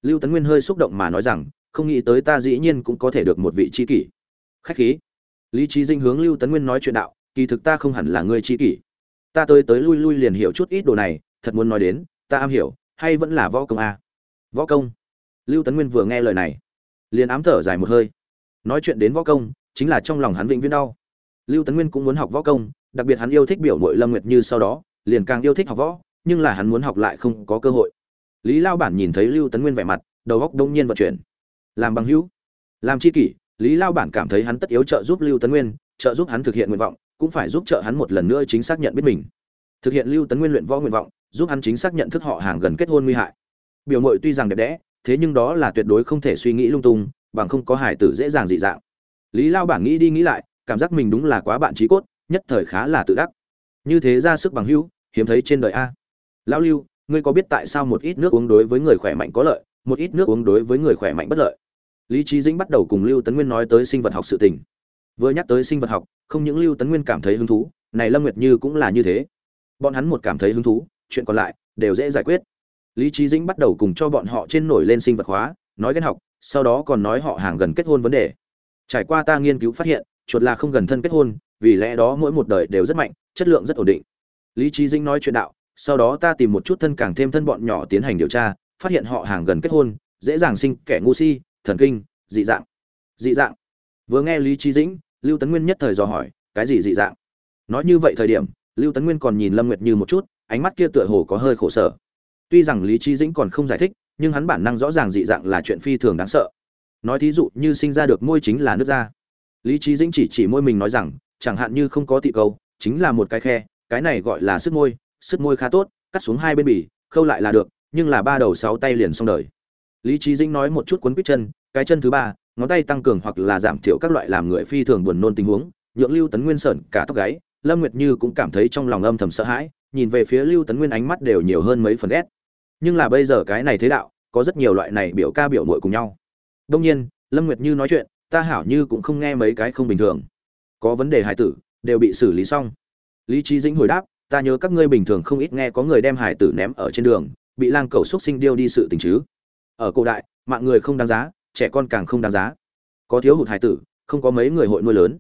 Lưu tấn nguyên hơi xúc động mà nói rằng, không nghĩ tới ta dĩ nhiên cũng có thể được một vị c h i kỷ. Khách khí. Lý trí dinh hướng lưu tấn nguyên nói chuyện đạo, kỳ thực ta không hẳn là người c h i kỷ. Ta tới tới lui lui liền hiểu chút ít đồ này, thật muốn nói đến, ta am hiểu, hay vẫn là võ công a? À? võ công? Lưu tấn nguyên vừa nghe lời này, liền ám thở dài một hơi. Nói chuyện đến võ công, chính là trong lòng hắn vĩnh viễn đau. Lưu tấn nguyên cũng muốn học võ công, đặc biệt hắn yêu thích biểu mội lâm nguyệt như sau đó, liền càng yêu thích học võ, nhưng là hắn muốn học lại không có cơ hội. Lý lao bản nhìn thấy lưu tấn nguyên vẻ mặt, đầu góc đông nhiên vận chuyển. Làm bằng hữu, làm chi kỷ, lý lao bản cảm thấy hắn tất yếu trợ giúp lưu tấn nguyên, trợ giúp hắn thực hiện nguyện vọng, cũng phải giúp trợ hắn một lần nữa chính xác nhận biết mình. Thực hiện lưu tấn nguyên luyện võ nguyện vọng, giúp hắn chính xác nhận thức họ hàng gần kết hôn nguy hại. Biểu mội tuy rằng đẹp đẽ thế nhưng đó là tuyệt đối không thể suy nghĩ lung tung, bằng không có hải tử dễ dàng dị dạng. Lý lao bảng nghĩ đi nghĩ lại, cảm giác mình đúng là quá bạn trí cốt, nhất thời khá là tự đắc. Như thế ra sức bằng hữu, hiếm thấy trên đời a. Lão lưu, ngươi có biết tại sao một ít nước uống đối với người khỏe mạnh có lợi, một ít nước uống đối với người khỏe mạnh bất lợi? Lý trí dĩnh bắt đầu cùng lưu tấn nguyên nói tới sinh vật học sự tình. Vừa nhắc tới sinh vật học, không những lưu tấn nguyên cảm thấy hứng thú, này lâm nguyệt như cũng là như thế. Bọn hắn một cảm thấy hứng thú, chuyện còn lại, đều dễ giải quyết lý trí dĩnh bắt đầu cùng cho bọn họ trên nổi lên sinh vật hóa, nói ghen học, sau đó còn nói họ hàng gần kết hôn vấn đề. Trải qua ta nghiên cứu phát hiện, chuột là không gần thân kết hôn, vì lẽ đó mỗi một đời đều rất mạnh, chất lượng rất ổn định. Lý trí dĩnh nói chuyện đạo, sau đó ta tìm một chút thân càng thêm thân bọn nhỏ tiến hành điều tra, phát hiện họ hàng gần kết hôn, dễ dàng sinh kẻ ngu si, thần kinh, dị dạng. Dị dạng. Vừa nghe lý trí dĩnh, lưu tấn nguyên nhất thời dò hỏi, cái gì dị dạng? Nói như vậy thời điểm, lưu tấn nguyên còn nhìn lâm nguyệt như một chút, ánh mắt kia tựa hồ có hơi khổ sở tuy rằng lý trí dĩnh còn không giải thích, nhưng hắn bản năng rõ ràng dị dạng là chuyện phi thường đáng sợ. Nói thí dụ như sinh ra được môi chính là nước da. Lý trí dĩnh chỉ chỉ môi mình nói rằng, chẳng hạn như không có tị câu chính là một cái khe, cái này gọi là sức môi sức môi khá tốt, cắt xuống hai bên bì, khâu lại là được, nhưng là ba đầu sáu tay liền xong đời. Lý trí dĩnh nói một chút cuốn quýt chân, cái chân thứ ba, ngón tay tăng cường hoặc là giảm thiểu các loại làm người phi thường buồn nôn tình huống, nhượng lưu tấn nguyên sởn cả tóc gáy, lâm nguyệt như cũng cảm thấy trong lòng âm thầm sợ hãi, nhìn về phía lưu tấn nguyên ánh mắt đều nhiều hơn mấy phần ghét nhưng là bây giờ cái này thế đạo, có rất nhiều loại này biểu ca biểu mội cùng nhau. Đông nhiên, lâm nguyệt như nói chuyện, ta hảo như cũng không nghe mấy cái không bình thường. Có vấn đề hải tử, đều bị xử lý xong. Lý trí dĩnh hồi đáp, ta nhớ các ngươi bình thường không ít nghe có người đem hải tử ném ở trên đường, bị lang cầu xúc sinh điêu đi sự tình chứ. Ở cổ đại, mạng người không đáng giá, trẻ con càng không đáng giá. Có thiếu hụt hải tử, không có mấy người hội nuôi lớn.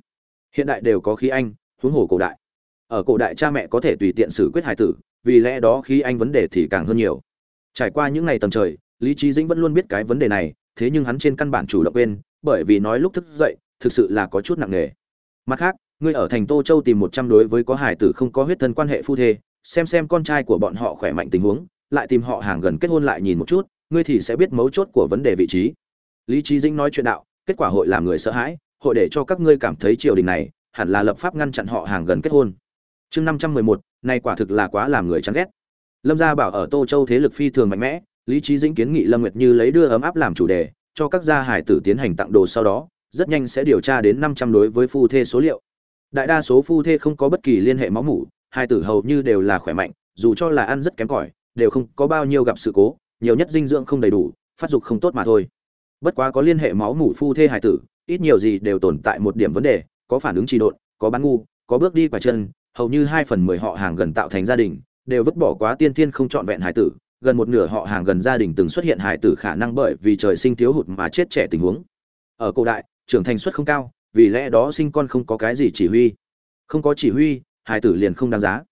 Hiện đại đều có khí anh, huống hồ cổ đại. Ở cổ đại cha mẹ có thể tùy tiện xử quyết hải tử, vì lẽ đó khí anh vấn đề thì càng hơn nhiều trải qua những ngày tầm trời, lý trí dĩnh vẫn luôn biết cái vấn đề này, thế nhưng hắn trên căn bản chủ động quên, bởi vì nói lúc thức dậy, thực sự là có chút nặng nề. Mặt khác ngươi ở thành tô châu tìm một trăm đối với có hải tử không có huyết thân quan hệ phu thê, xem xem con trai của bọn họ khỏe mạnh tình huống, lại tìm họ hàng gần kết hôn lại nhìn một chút, ngươi thì sẽ biết mấu chốt của vấn đề vị trí. Lý trí dĩnh nói chuyện đạo, kết quả hội làm người sợ hãi, hội để cho các ngươi cảm thấy triều đình này hẳn là lập pháp ngăn chặn họ hàng gần kết hôn. Chương năm trăm mười một này quả thực là quá làm người chán ghét lâm gia bảo ở tô châu thế lực phi thường mạnh mẽ, lý trí dĩnh kiến nghị lâm nguyệt như lấy đưa ấm áp làm chủ đề, cho các gia hải tử tiến hành tặng đồ sau đó, rất nhanh sẽ điều tra đến năm trăm đối với phu thê số liệu. Đại đa số phu thê không có bất kỳ liên hệ máu mủ, hai tử hầu như đều là khỏe mạnh, dù cho là ăn rất kém cỏi, đều không có bao nhiêu gặp sự cố, nhiều nhất dinh dưỡng không đầy đủ, phát dục không tốt mà thôi. Bất quá có liên hệ máu mủ phu thê hải tử, ít nhiều gì đều tồn tại một điểm vấn đề, có phản ứng trì độn, có bán ngu, có bước đi quả chân, hầu như hai phần mười họ hàng gần tạo thành gia đình đều vứt bỏ quá tiên thiên không trọn vẹn hài tử, gần một nửa họ hàng gần gia đình từng xuất hiện hài tử khả năng bởi vì trời sinh thiếu hụt mà chết trẻ tình huống. Ở cổ đại, trưởng thành suất không cao, vì lẽ đó sinh con không có cái gì chỉ huy. Không có chỉ huy hài tử liền không đáng giá.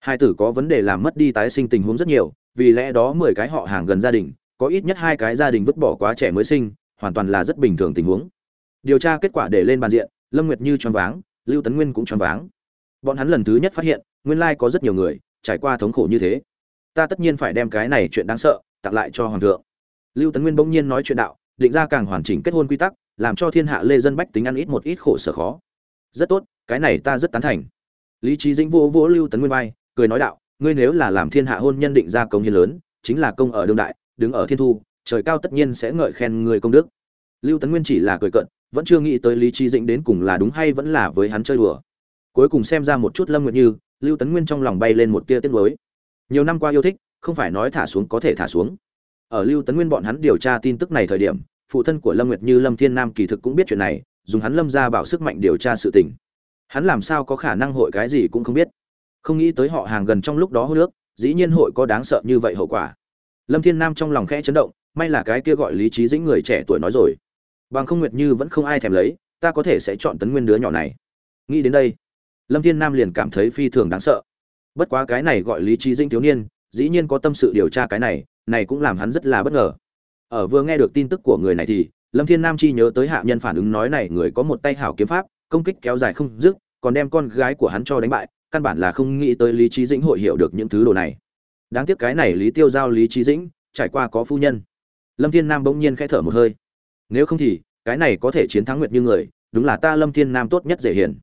Hải tử có vấn đề làm mất đi tái sinh tình huống rất nhiều, vì lẽ đó mười cái họ hàng gần gia đình, có ít nhất hai cái gia đình vứt bỏ quá trẻ mới sinh, hoàn toàn là rất bình thường tình huống. Điều tra kết quả để lên bàn diện, lâm nguyệt như choáng váng, lưu tấn nguyên cũng choáng váng. Bọn hắn lần thứ nhất phát hiện, nguyên lai có rất nhiều người trải qua thống khổ như thế. Ta tất nhiên phải đem cái này chuyện đáng sợ tặng lại cho hoàng thượng. Lưu tấn nguyên bỗng nhiên nói chuyện đạo, định ra càng hoàn chỉnh kết hôn quy tắc, làm cho thiên hạ lê dân bách tính ăn ít một ít khổ sở khó. Rất tốt, cái này ta rất tán thành. Lý trí dĩnh vô vỗ lưu tấn nguyên vai, cười nói đạo, ngươi nếu là làm thiên hạ hôn nhân định ra công hiến lớn, chính là công ở đương đại, đứng ở thiên thu, trời cao tất nhiên sẽ ngợi khen người công đức. Lưu tấn nguyên chỉ là cười cận vẫn chưa nghĩ tới lý trí dĩnh đến cùng là đúng hay vẫn là với hắn chơi đùa. Cuối cùng xem ra một chút lâm nguyện như lưu tấn nguyên trong lòng bay lên một tia tiết lối. nhiều năm qua yêu thích, không phải nói thả xuống có thể thả xuống. Ở lưu tấn nguyên bọn hắn điều tra tin tức này thời điểm, phụ thân của lâm nguyệt như lâm thiên nam kỳ thực cũng biết chuyện này, dùng hắn lâm ra bảo sức mạnh điều tra sự tình. Hắn làm sao có khả năng hội cái gì cũng không biết. Không nghĩ tới họ hàng gần trong lúc đó hô nước, dĩ nhiên hội có đáng sợ như vậy hậu quả. Lâm thiên nam trong lòng khẽ chấn động, may là cái kia gọi lý trí dĩnh người trẻ tuổi nói rồi. Bằng không nguyệt như vẫn không ai thèm lấy, ta có thể sẽ chọn tấn nguyên đứa nhỏ này. Nghĩ đến đây lâm thiên nam liền cảm thấy phi thường đáng sợ. Bất quá cái này gọi lý trí dĩnh thiếu niên, dĩ nhiên có tâm sự điều tra cái này này cũng làm hắn rất là bất ngờ. Ở vừa nghe được tin tức của người này thì, lâm thiên nam chi nhớ tới hạ nhân phản ứng nói này người có một tay hảo kiếm pháp, công kích kéo dài không dứt, còn đem con gái của hắn cho đánh bại, căn bản là không nghĩ tới lý trí dĩnh hội hiểu được những thứ đồ này. Đáng tiếc cái này lý tiêu giao lý trí dĩnh, trải qua có phu nhân. Lâm thiên nam bỗng nhiên khẽ thở một hơi. Nếu không thì, cái này có thể chiến thắng nguyệt như người, đúng là ta lâm thiên nam tốt nhất dễ hiền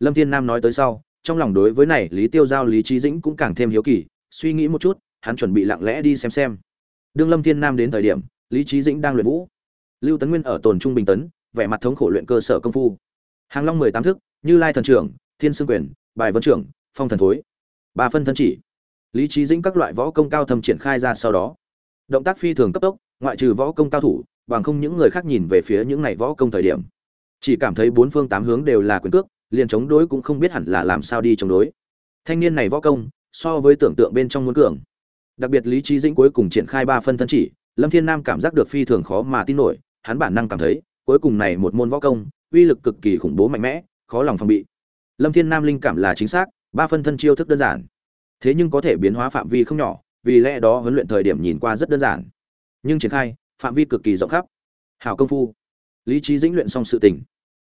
lâm thiên nam nói tới sau, trong lòng đối với này lý tiêu giao, lý trí dĩnh cũng càng thêm hiếu kỳ, suy nghĩ một chút, hắn chuẩn bị lặng lẽ đi xem xem. Đương lâm thiên nam đến thời điểm, lý trí dĩnh đang luyện vũ. Lưu tấn nguyên ở tồn trung bình tấn, vẻ mặt thống khổ luyện cơ sở công phu. Hàng long mười tám thức, như lai thần trưởng, thiên sương quyền, bài vân trưởng, phong thần thối. Ba phân thân chỉ. Lý trí dĩnh các loại võ công cao thâm triển khai ra sau đó. Động tác phi thường cấp tốc, ngoại trừ võ công cao thủ, bằng không những người khác nhìn về phía những này võ công thời điểm. Chỉ cảm thấy bốn phương tám hướng đều là quyền cước liền chống đối cũng không biết hẳn là làm sao đi chống đối. Thanh niên này võ công, so với tưởng tượng bên trong muốn cường. Đặc biệt lý trí dĩnh cuối cùng triển khai ba phân thân chỉ, lâm thiên nam cảm giác được phi thường khó mà tin nổi, hắn bản năng cảm thấy, cuối cùng này một môn võ công, uy lực cực kỳ khủng bố mạnh mẽ, khó lòng phòng bị. Lâm thiên nam linh cảm là chính xác, ba phân thân chiêu thức đơn giản. Thế nhưng có thể biến hóa phạm vi không nhỏ, vì lẽ đó huấn luyện thời điểm nhìn qua rất đơn giản. Nhưng triển khai, phạm vi cực kỳ rộng khắp. Hảo công phu. Lý trí dĩnh luyện xong sự tình.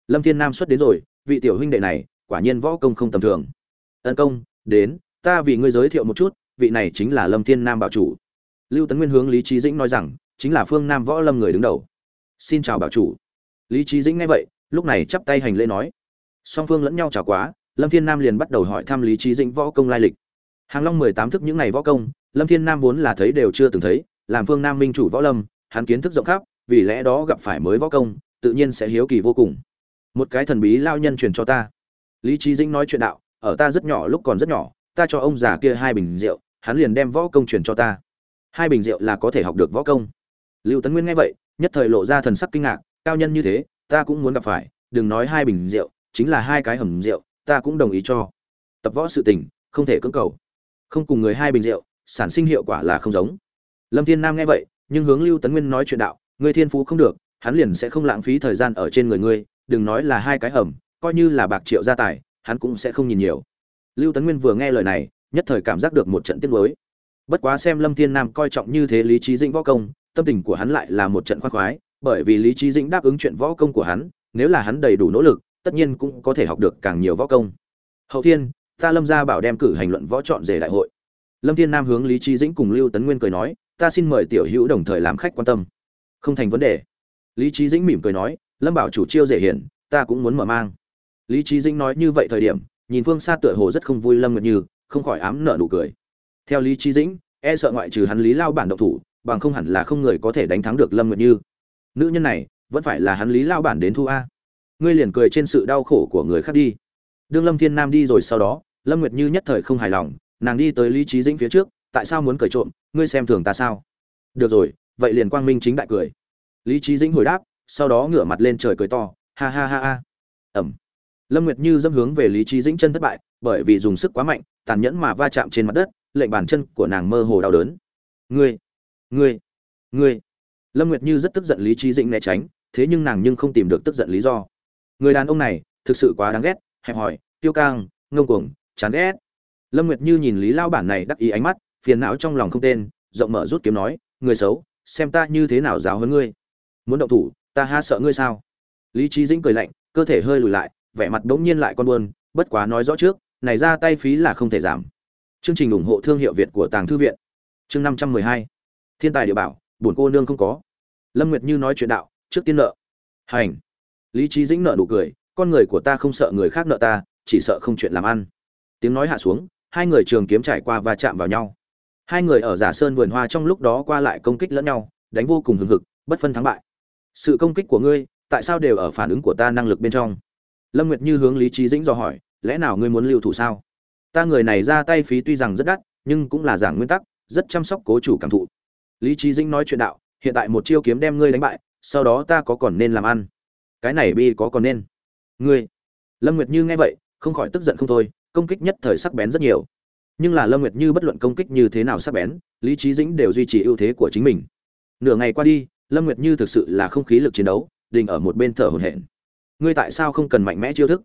Lâm thiên nam xuất đến rồi vị tiểu huynh đệ này, quả nhiên võ công không tầm thường. Ân công, đến, ta vì ngươi giới thiệu một chút, vị này chính là lâm thiên nam bảo chủ. Lưu tấn nguyên hướng lý trí dĩnh nói rằng, chính là phương nam võ lâm người đứng đầu. Xin chào bảo chủ. Lý trí dĩnh nghe vậy, lúc này chắp tay hành lễ nói. Song phương lẫn nhau chào quá, lâm thiên nam liền bắt đầu hỏi thăm lý trí dĩnh võ công lai lịch. Hàng long mười tám thức những ngày võ công, lâm thiên nam vốn là thấy đều chưa từng thấy, làm phương nam minh chủ võ lâm, hắn kiến thức rộng khắp, vì lẽ đó gặp phải mới võ công, tự nhiên sẽ hiếu kỳ vô cùng một cái thần bí lao nhân truyền cho ta. Lý trí dĩnh nói chuyện đạo, ở ta rất nhỏ lúc còn rất nhỏ, ta cho ông già kia hai bình rượu, hắn liền đem võ công truyền cho ta. Hai bình rượu là có thể học được võ công. Lưu tấn nguyên nghe vậy, nhất thời lộ ra thần sắc kinh ngạc, cao nhân như thế, ta cũng muốn gặp phải, đừng nói hai bình rượu, chính là hai cái hầm rượu, ta cũng đồng ý cho. Tập võ sự tình, không thể cưỡng cầu. Không cùng người hai bình rượu, sản sinh hiệu quả là không giống. Lâm thiên nam nghe vậy, nhưng hướng lưu tấn nguyên nói chuyện đạo người thiên phú không được, hắn liền sẽ không lãng phí thời gian ở trên người ngươi đừng nói là hai cái hầm coi như là bạc triệu gia tài, hắn cũng sẽ không nhìn nhiều. Lưu tấn nguyên vừa nghe lời này, nhất thời cảm giác được một trận tiếc nuối. Bất quá xem lâm thiên nam coi trọng như thế lý trí dĩnh võ công, tâm tình của hắn lại là một trận khoan khoái, bởi vì lý trí dĩnh đáp ứng chuyện võ công của hắn, nếu là hắn đầy đủ nỗ lực, tất nhiên cũng có thể học được càng nhiều võ công. Hậu thiên, ta lâm gia bảo đem cử hành luận võ chọn rể đại hội. Lâm thiên nam hướng lý trí dĩnh cùng lưu tấn nguyên cười nói, ta xin mời tiểu hữu đồng thời làm khách quan tâm. Không thành vấn đề. Lý trí dĩnh mỉm cười nói lâm bảo chủ chiêu dễ hiển, ta cũng muốn mở mang. Lý trí dĩnh nói như vậy thời điểm, nhìn phương xa tựa hồ rất không vui lâm nguyệt như, không khỏi ám nợ nụ cười. Theo lý trí dĩnh e sợ ngoại trừ hắn lý lao bản động thủ, bằng không hẳn là không người có thể đánh thắng được lâm nguyệt như. Nữ nhân này, vẫn phải là hắn lý lao bản đến thu a. Ngươi liền cười trên sự đau khổ của người khác đi. Đương lâm thiên nam đi rồi sau đó, lâm nguyệt như nhất thời không hài lòng, nàng đi tới lý trí dĩnh phía trước, tại sao muốn cười trộm, ngươi xem thường ta sao? Được rồi, vậy liền quang minh chính đại cười. Lý trí dĩnh hồi đáp sau đó ngửa mặt lên trời cười to, ha ha ha ha. Ẩm. Lâm nguyệt như dâm hướng về lý trí dĩnh chân thất bại, bởi vì dùng sức quá mạnh, tàn nhẫn mà va chạm trên mặt đất, lệnh bàn chân của nàng mơ hồ đau đớn. Ngươi ngươi ngươi. Lâm nguyệt như rất tức giận lý trí dĩnh né tránh, thế nhưng nàng nhưng không tìm được tức giận lý do. Người đàn ông này, thực sự quá đáng ghét, hẹp hòi tiêu cang ngông cuồng, chán ghét. Lâm nguyệt như nhìn lý lao bản này đắc ý ánh mắt, phiền não trong lòng không tên, rộng mở rút kiếm nói, người xấu, xem ta như thế nào giáo hơn ngươi? Muốn động thủ ta ha sợ ngươi sao? Lý trí dĩnh cười lạnh cơ thể hơi lùi lại vẻ mặt bỗng nhiên lại con buồn, bất quá nói rõ trước này ra tay phí là không thể giảm. Chương trình ủng hộ thương hiệu việt của tàng thư viện. Chương năm trăm mười hai. Thiên tài địa bảo bổn cô nương không có. Lâm nguyệt như nói chuyện đạo trước tiên nợ. Hành. Lý trí dĩnh nợ nụ cười con người của ta không sợ người khác nợ ta chỉ sợ không chuyện làm ăn. Tiếng nói hạ xuống hai người trường kiếm trải qua và chạm vào nhau. Hai người ở giả sơn vườn hoa trong lúc đó qua lại công kích lẫn nhau đánh vô cùng hừng hực bất phân thắng bại sự công kích của ngươi, tại sao đều ở phản ứng của ta năng lực bên trong? Lâm nguyệt như hướng lý trí dĩnh do hỏi, lẽ nào ngươi muốn lưu thủ sao? Ta người này ra tay phí tuy rằng rất đắt, nhưng cũng là giảng nguyên tắc, rất chăm sóc cố chủ cảm thụ. Lý trí dĩnh nói chuyện đạo, hiện tại một chiêu kiếm đem ngươi đánh bại, sau đó ta có còn nên làm ăn? Cái này bi có còn nên? Ngươi? Lâm nguyệt như nghe vậy, không khỏi tức giận không thôi, công kích nhất thời sắc bén rất nhiều. Nhưng là lâm nguyệt như bất luận công kích như thế nào sắc bén, lý trí dĩnh đều duy trì ưu thế của chính mình. Nửa ngày qua đi lâm nguyệt như thực sự là không khí lực chiến đấu, đình ở một bên thở hổn hển. Ngươi tại sao không cần mạnh mẽ chiêu thức?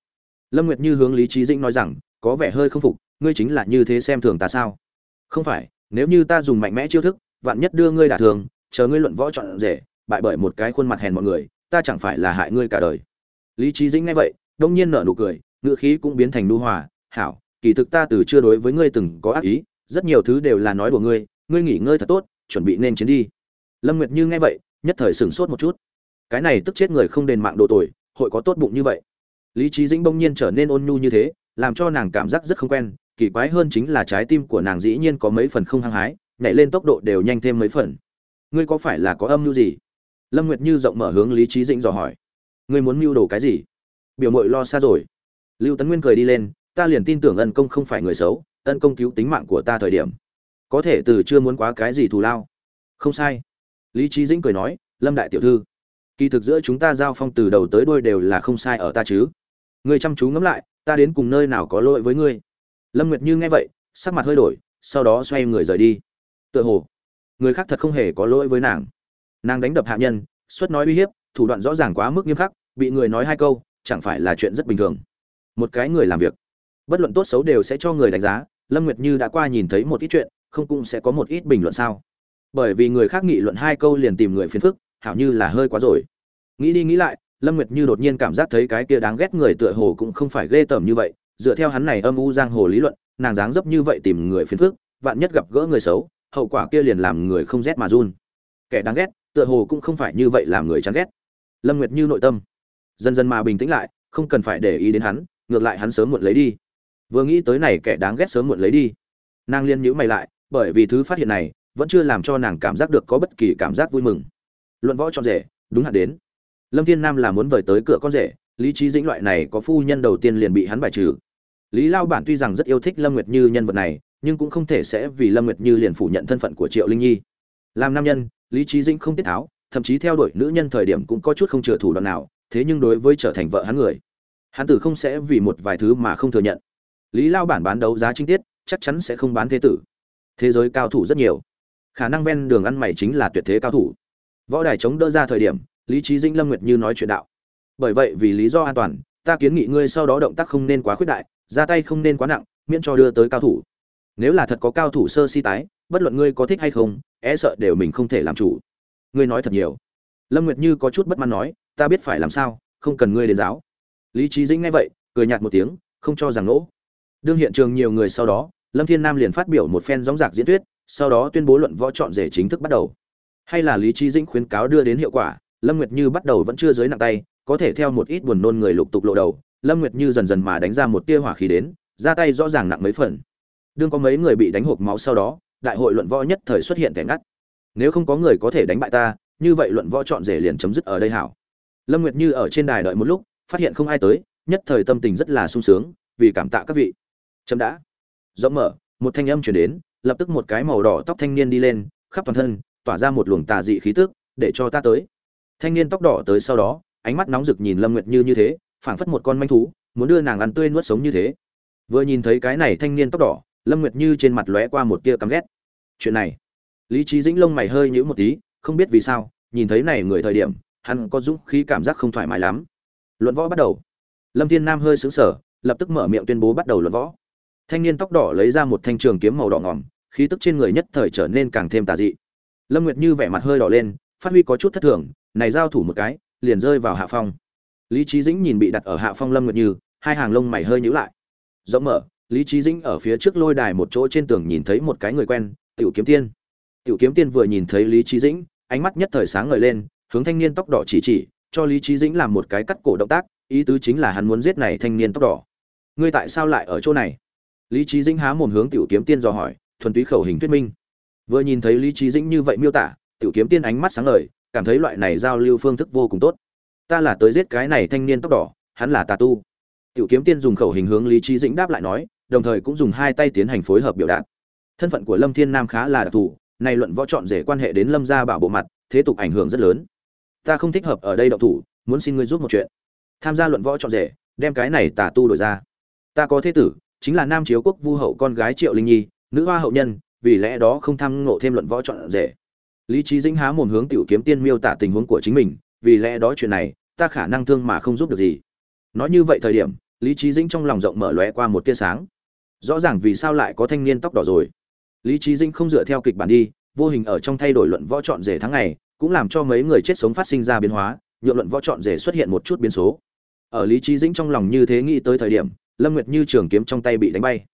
Lâm nguyệt như hướng lý trí dĩnh nói rằng, có vẻ hơi không phục, ngươi chính là như thế xem thường ta sao? Không phải, nếu như ta dùng mạnh mẽ chiêu thức, vạn nhất đưa ngươi đả thường chờ ngươi luận võ chọn rể, bại bởi một cái khuôn mặt hèn mọi người, ta chẳng phải là hại ngươi cả đời. Lý trí dĩnh nghe vậy, đông nhiên nở nụ cười, ngữ khí cũng biến thành nu hòa, hảo, kỳ thực ta từ chưa đối với ngươi từng có ác ý, rất nhiều thứ đều là nói của ngươi ngươi nghỉ ngơi thật tốt, chuẩn bị nên chiến đi. Lâm nguyệt như nghe vậy nhất thời sửng sốt một chút. Cái này tức chết người không đền mạng độ tuổi, hội có tốt bụng như vậy. Lý trí dĩnh bỗng nhiên trở nên ôn nhu như thế, làm cho nàng cảm giác rất không quen, kỳ quái hơn chính là trái tim của nàng dĩ nhiên có mấy phần không hăng hái, nhảy lên tốc độ đều nhanh thêm mấy phần. Ngươi có phải là có âm mưu gì? Lâm nguyệt như rộng mở hướng lý trí dĩnh dò hỏi. Ngươi muốn mưu đồ cái gì? Biểu mội lo xa rồi. Lưu tấn nguyên cười đi lên, ta liền tin tưởng ân công không phải người xấu, ân công cứu tính mạng của ta thời điểm. Có thể từ chưa muốn quá cái gì thù lao. Không sai lý trí dĩnh cười nói, lâm đại tiểu thư, kỳ thực giữa chúng ta giao phong từ đầu tới đuôi đều là không sai ở ta chứ. Ngươi chăm chú ngẫm lại, ta đến cùng nơi nào có lỗi với ngươi? Lâm nguyệt như nghe vậy, sắc mặt hơi đổi, sau đó xoay người rời đi. Tựa hồ, người khác thật không hề có lỗi với nàng. Nàng đánh đập hạ nhân xuất nói uy hiếp, thủ đoạn rõ ràng quá mức nghiêm khắc, bị người nói hai câu, chẳng phải là chuyện rất bình thường. Một cái người làm việc, bất luận tốt xấu đều sẽ cho người đánh giá. Lâm nguyệt như đã qua nhìn thấy một ít chuyện, không cũng sẽ có một ít bình luận sao? Bởi vì người khác nghị luận hai câu liền tìm người phiền phức, hảo như là hơi quá rồi. Nghĩ đi nghĩ lại, lâm nguyệt như đột nhiên cảm giác thấy cái kia đáng ghét người tựa hồ cũng không phải ghê tởm như vậy, dựa theo hắn này âm u giang hồ lý luận, nàng dáng dấp như vậy tìm người phiền phức, vạn nhất gặp gỡ người xấu, hậu quả kia liền làm người không rét mà run. Kẻ đáng ghét, tựa hồ cũng không phải như vậy làm người chán ghét. Lâm nguyệt như nội tâm dần dần mà bình tĩnh lại, không cần phải để ý đến hắn, ngược lại hắn sớm muộn lấy đi. Vừa nghĩ tới này kẻ đáng ghét sớm muộn lấy đi. Nàng liên nhữ mày lại, bởi vì thứ phát hiện này vẫn chưa làm cho nàng cảm giác được có bất kỳ cảm giác vui mừng. Luận võ chọn rể, đúng hạn đến. Lâm thiên nam là muốn vời tới cửa con rể, lý trí dĩnh loại này có phu nhân đầu tiên liền bị hắn bài trừ. Lý lao bản tuy rằng rất yêu thích lâm nguyệt như nhân vật này, nhưng cũng không thể sẽ vì lâm nguyệt như liền phủ nhận thân phận của triệu linh nhi. Làm nam nhân, lý trí dĩnh không tiết tháo, thậm chí theo đuổi nữ nhân thời điểm cũng có chút không chừa thủ đoạn nào, thế nhưng đối với trở thành vợ hắn người, hắn tử không sẽ vì một vài thứ mà không thừa nhận. Lý lao bản bán đấu giá trinh tiết, chắc chắn sẽ không bán thế tử. Thế giới cao thủ rất nhiều khả năng ven đường ăn mày chính là tuyệt thế cao thủ. Võ đài chống đỡ ra thời điểm, lý trí dĩnh lâm nguyệt như nói chuyện đạo. Bởi vậy vì lý do an toàn, ta kiến nghị ngươi sau đó động tác không nên quá khuyết đại, ra tay không nên quá nặng, miễn cho đưa tới cao thủ. Nếu là thật có cao thủ sơ si tái, bất luận ngươi có thích hay không e sợ đều mình không thể làm chủ. Ngươi nói thật nhiều. Lâm nguyệt như có chút bất mãn nói, ta biết phải làm sao, không cần ngươi đến giáo. Lý trí dĩnh nghe vậy, cười nhạt một tiếng, không cho rằng lỗ đương hiện trường nhiều người sau đó, lâm thiên nam liền phát biểu một phen gióng giạc diễn thuyết sau đó tuyên bố luận võ chọn rể chính thức bắt đầu. Hay là lý trí dĩnh khuyến cáo đưa đến hiệu quả, lâm nguyệt như bắt đầu vẫn chưa dưới nặng tay, có thể theo một ít buồn nôn người lục tục lộ đầu, lâm nguyệt như dần dần mà đánh ra một tia hỏa khí đến, ra tay rõ ràng nặng mấy phần. Đương có mấy người bị đánh hộp máu sau đó, đại hội luận võ nhất thời xuất hiện kẻ ngắt. Nếu không có người có thể đánh bại ta, như vậy luận võ chọn rể liền chấm dứt ở đây hảo. Lâm nguyệt như ở trên đài đợi một lúc, phát hiện không ai tới, nhất thời tâm tình rất là sung sướng, vì cảm tạ các vị. Chấm đã. Rộng mở, một thanh âm chuyển đến lập tức một cái màu đỏ tóc thanh niên đi lên, khắp toàn thân, tỏa ra một luồng tà dị khí tức, để cho ta tới. Thanh niên tóc đỏ tới sau đó, ánh mắt nóng rực nhìn lâm nguyệt như như thế, phảng phất một con manh thú, muốn đưa nàng ăn tươi nuốt sống như thế. Vừa nhìn thấy cái này thanh niên tóc đỏ, lâm nguyệt như trên mặt lóe qua một tia căm ghét. Chuyện này, lý trí dĩnh lông mày hơi nhíu một tí, không biết vì sao, nhìn thấy này người thời điểm, hắn có dũng khí cảm giác không thoải mái lắm. Luận võ bắt đầu. Lâm thiên nam hơi sững sờ, lập tức mở miệng tuyên bố bắt đầu luận võ. Thanh niên tóc đỏ lấy ra một thanh trường kiếm màu đỏ ngỏm khí tức trên người nhất thời trở nên càng thêm tà dị. Lâm nguyệt như vẻ mặt hơi đỏ lên, phát huy có chút thất thường, này giao thủ một cái, liền rơi vào hạ phong. Lý trí dĩnh nhìn bị đặt ở hạ phong lâm nguyệt như, hai hàng lông mày hơi nhíu lại. Rộng mở, lý trí dĩnh ở phía trước lôi đài một chỗ trên tường nhìn thấy một cái người quen, tiểu kiếm tiên. Tiểu kiếm tiên vừa nhìn thấy lý trí dĩnh, ánh mắt nhất thời sáng ngời lên, hướng thanh niên tóc đỏ chỉ chỉ, cho lý trí dĩnh làm một cái cắt cổ động tác, ý tứ chính là hắn muốn giết này thanh niên tóc đỏ. Ngươi tại sao lại ở chỗ này? Lý trí dĩnh há mồm hướng tiểu kiếm tiên dò hỏi thuần túy khẩu hình thuyết minh. Vừa nhìn thấy lý trí dĩnh như vậy miêu tả, tiểu kiếm tiên ánh mắt sáng ngời, cảm thấy loại này giao lưu phương thức vô cùng tốt. Ta là tới giết cái này thanh niên tóc đỏ, hắn là tà tu. Tiểu kiếm tiên dùng khẩu hình hướng lý trí dĩnh đáp lại nói, đồng thời cũng dùng hai tay tiến hành phối hợp biểu đạt. Thân phận của lâm thiên nam khá là đặc thù này luận võ chọn rể quan hệ đến lâm gia bảo bộ mặt, thế tục ảnh hưởng rất lớn. Ta không thích hợp ở đây động thủ, muốn xin ngươi giúp một chuyện. Tham gia luận võ chọn rể, đem cái này tà tu đổi ra. Ta có thế tử, chính là nam chiếu quốc vu hậu con gái triệu linh nhi nữ hoa hậu nhân, vì lẽ đó không tham ngộ thêm luận võ chọn rể. Lý trí dĩnh há mồm hướng tiểu kiếm tiên miêu tả tình huống của chính mình, vì lẽ đó chuyện này, ta khả năng thương mà không giúp được gì. Nói như vậy thời điểm, lý trí dĩnh trong lòng rộng mở lóe qua một tia sáng. Rõ ràng vì sao lại có thanh niên tóc đỏ rồi. Lý trí dĩnh không dựa theo kịch bản đi, vô hình ở trong thay đổi luận võ chọn rể tháng ngày, cũng làm cho mấy người chết sống phát sinh ra biến hóa, nhượng luận võ chọn rể xuất hiện một chút biến số. Ở lý trí dĩnh trong lòng như thế nghĩ tới thời điểm, lâm nguyệt như trường kiếm trong tay bị đánh bay.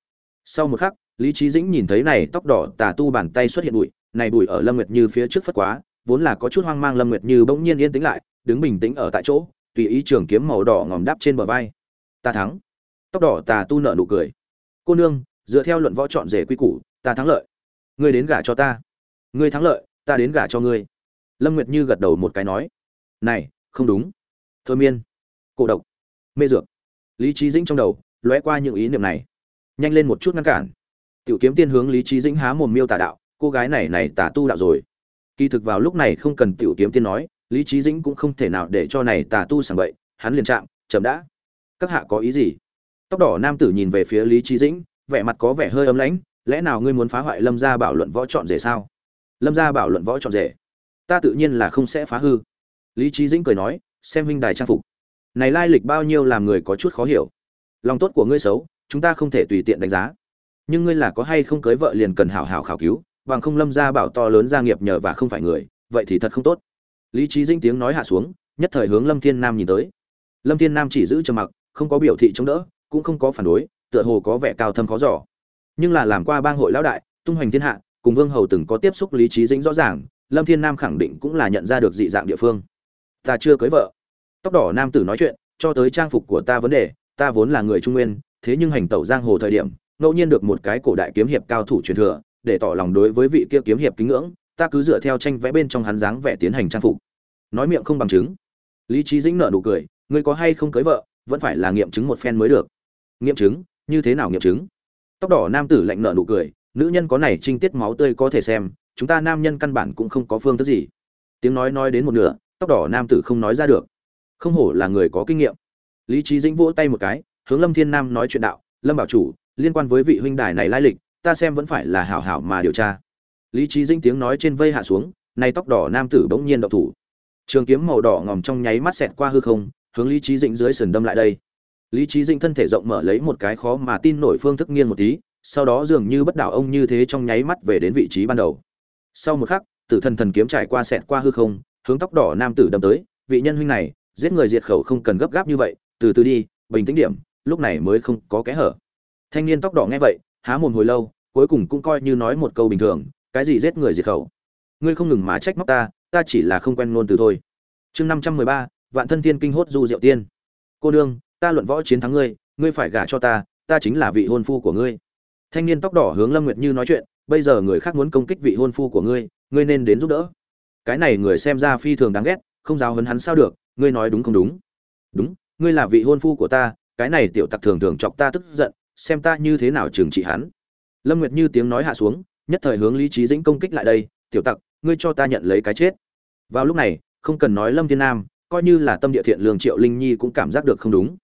Sau một khắc lý trí dĩnh nhìn thấy này tóc đỏ tà tu bàn tay xuất hiện bụi, này bụi ở lâm nguyệt như phía trước phất quá, vốn là có chút hoang mang lâm nguyệt như bỗng nhiên yên tĩnh lại, đứng bình tĩnh ở tại chỗ, tùy ý trường kiếm màu đỏ ngòm đắp trên bờ vai. Ta thắng. Tóc đỏ tà tu nợ nụ cười. Cô nương, dựa theo luận võ chọn rể quy củ, ta thắng lợi. Ngươi đến gả cho ta. Ngươi thắng lợi, ta đến gả cho ngươi. Lâm nguyệt như gật đầu một cái nói. Này, không đúng. Thôi miên. Cổ độc. Mê dược. Lý trí dĩnh trong đầu lóe qua những ý niệm này. Nhanh lên một chút ngăn cản tiểu kiếm tiên hướng lý trí dĩnh há mồm miêu tả đạo, cô gái này này tà tu đạo rồi. Kỳ thực vào lúc này không cần tiểu kiếm tiên nói, lý trí dĩnh cũng không thể nào để cho này tà tu sảng bậy, hắn liền chạm, chậm đã. Các hạ có ý gì? Tóc đỏ nam tử nhìn về phía lý trí dĩnh, vẻ mặt có vẻ hơi ấm lãnh, lẽ nào ngươi muốn phá hoại lâm gia bảo luận võ chọn rể sao? Lâm gia bảo luận võ chọn rể? Ta tự nhiên là không sẽ phá hư. Lý trí dĩnh cười nói, xem huynh đài trang phục. Này lai lịch bao nhiêu làm người có chút khó hiểu. Lòng tốt của ngươi xấu, chúng ta không thể tùy tiện đánh giá nhưng ngươi là có hay không cưới vợ liền cần hảo hảo khảo cứu, bằng không lâm gia bảo to lớn gia nghiệp nhờ và không phải người, vậy thì thật không tốt. Lý trí dĩnh tiếng nói hạ xuống, nhất thời hướng lâm thiên nam nhìn tới. Lâm thiên nam chỉ giữ trầm mặc, không có biểu thị chống đỡ, cũng không có phản đối, tựa hồ có vẻ cao thâm khó giỏ nhưng là làm qua bang hội lão đại, tung hoành thiên hạ, cùng vương hầu từng có tiếp xúc lý trí dĩnh rõ ràng, lâm thiên nam khẳng định cũng là nhận ra được dị dạng địa phương. Ta chưa cưới vợ. Tóc đỏ nam tử nói chuyện, cho tới trang phục của ta vấn đề, ta vốn là người trung nguyên, thế nhưng hành tẩu giang hồ thời điểm ngẫu nhiên được một cái cổ đại kiếm hiệp cao thủ truyền thừa, để tỏ lòng đối với vị kia kiếm hiệp kính ngưỡng, ta cứ dựa theo tranh vẽ bên trong hắn dáng vẽ tiến hành trang phục. Nói miệng không bằng chứng. Lý Chí dĩnh nở nụ cười, ngươi có hay không cưới vợ, vẫn phải là nghiệm chứng một phen mới được. Nghiệm chứng? Như thế nào nghiệm chứng? Tóc đỏ nam tử lạnh nở nụ cười, nữ nhân có này trinh tiết máu tươi có thể xem, chúng ta nam nhân căn bản cũng không có phương thức gì. Tiếng nói nói đến một nửa, tóc đỏ nam tử không nói ra được. Không hổ là người có kinh nghiệm. Lý Chí dĩnh vỗ tay một cái, hướng lâm thiên nam nói chuyện đạo, lâm bảo chủ liên quan với vị huynh đài này lai lịch, ta xem vẫn phải là hảo hảo mà điều tra. Lý trí dĩnh tiếng nói trên vây hạ xuống, nay tóc đỏ nam tử bỗng nhiên đậu thủ. Trường kiếm màu đỏ ngòm trong nháy mắt xẹt qua hư không, hướng lý trí dĩnh dưới sườn đâm lại đây. Lý trí dĩnh thân thể rộng mở lấy một cái khó mà tin nổi phương thức nghiêng một tí, sau đó dường như bất đảo ông như thế trong nháy mắt về đến vị trí ban đầu. Sau một khắc, tử thần thần kiếm trải qua xẹt qua hư không, hướng tóc đỏ nam tử đâm tới, vị nhân huynh này, giết người diệt khẩu không cần gấp gáp như vậy, từ từ đi, bình tĩnh điểm, lúc này mới không có kẽ hở thanh niên tóc đỏ nghe vậy, há mồm hồi lâu, cuối cùng cũng coi như nói một câu bình thường, cái gì giết người diệt khẩu. Ngươi không ngừng mà trách móc ta ta chỉ là không quen ngôn từ thôi. Chương năm trăm mười ba, vạn thân tiên kinh hốt du diệu tiên. Cô nương, ta luận võ chiến thắng ngươi ngươi phải gả cho ta ta chính là vị hôn phu của ngươi. Thanh niên tóc đỏ hướng lâm nguyệt như nói chuyện, bây giờ người khác muốn công kích vị hôn phu của ngươi ngươi nên đến giúp đỡ. Cái này người xem ra phi thường đáng ghét, không giáo hấn hắn sao được, ngươi nói đúng không đúng? Đúng, ngươi là vị hôn phu của ta, cái này tiểu tặc thường thường chọc ta tức giận xem ta như thế nào trừng trị hắn. Lâm nguyệt như tiếng nói hạ xuống, nhất thời hướng lý trí dĩnh công kích lại đây, tiểu tặc, ngươi cho ta nhận lấy cái chết. Vào lúc này, không cần nói lâm thiên nam, coi như là tâm địa thiện lương triệu linh nhi cũng cảm giác được không đúng.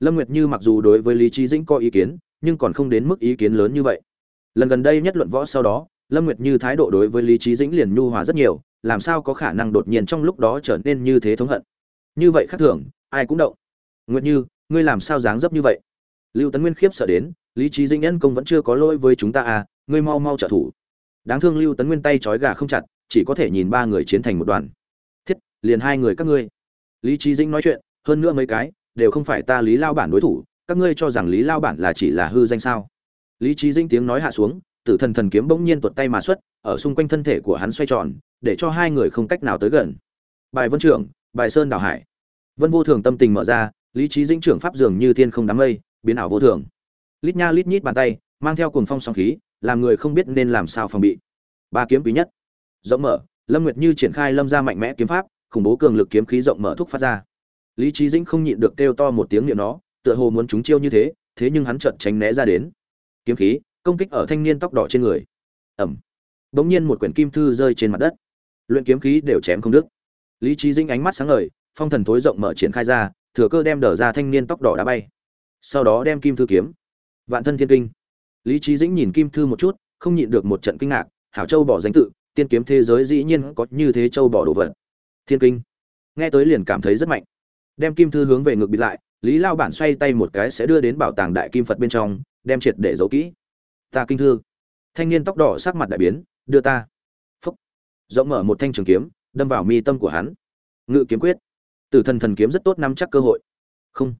Lâm nguyệt như mặc dù đối với lý trí dĩnh có ý kiến, nhưng còn không đến mức ý kiến lớn như vậy. Lần gần đây nhất luận võ sau đó, lâm nguyệt như thái độ đối với lý trí dĩnh liền nhu hòa rất nhiều, làm sao có khả năng đột nhiên trong lúc đó trở nên như thế thống hận. Như vậy khác thường, ai cũng động. Nguyệt như, ngươi làm sao dáng dấp như vậy? Lưu tấn nguyên khiếp sợ đến, lý trí dĩnh nhân công vẫn chưa có lỗi với chúng ta à ngươi mau mau trợ thủ. Đáng thương lưu tấn nguyên tay trói gà không chặt, chỉ có thể nhìn ba người chiến thành một đoàn. Thiết, liền hai người các ngươi. Lý trí dĩnh nói chuyện, hơn nữa mấy cái, đều không phải ta lý lao bản đối thủ, các ngươi cho rằng lý lao bản là chỉ là hư danh sao? Lý trí dĩnh tiếng nói hạ xuống, tử thần thần kiếm bỗng nhiên tuột tay mà xuất, ở xung quanh thân thể của hắn xoay tròn, để cho hai người không cách nào tới gần. Bài vân trưởng, bài sơn Đảo hải. Vân vô thường tâm tình mở ra, lý trí dĩnh trưởng pháp dường như thiên không đám mây biến ảo vô thường. Lít nha lít nhít bàn tay, mang theo cuồng phong song khí, làm người không biết nên làm sao phòng bị. Ba kiếm quý nhất. Rộng mở, lâm nguyệt như triển khai lâm ra mạnh mẽ kiếm pháp, khủng bố cường lực kiếm khí rộng mở thúc phát ra. Lý trí dĩnh không nhịn được kêu to một tiếng niệm nó, tựa hồ muốn chúng chiêu như thế thế nhưng hắn chợt tránh né ra đến. Kiếm khí, công kích ở thanh niên tóc đỏ trên người. Ẩm. Bỗng nhiên một quyển kim thư rơi trên mặt đất. Luyện kiếm khí đều chém không đứt. Lý trí dĩnh ánh mắt sáng ngời, phong thần tối rộng mở triển khai ra, thừa cơ đem đỡ ra thanh niên tóc đỏ đá bay sau đó đem kim thư kiếm. Vạn thân thiên kinh. Lý trí dĩnh nhìn kim thư một chút, không nhịn được một trận kinh ngạc, hảo châu bỏ danh tự, tiên kiếm thế giới dĩ nhiên có như thế châu bỏ đồ vật. Thiên kinh. Nghe tới liền cảm thấy rất mạnh. Đem kim thư hướng về ngược bịt lại, lý lao bản xoay tay một cái sẽ đưa đến bảo tàng đại kim phật bên trong, đem triệt để giấu kỹ. Ta kinh thư. Thanh niên tóc đỏ sắc mặt đại biến, đưa ta. Phúc. Rộng mở một thanh trường kiếm, đâm vào mi tâm của hắn. Ngự kiếm quyết. Tử thần thần kiếm rất tốt nắm chắc cơ hội. Không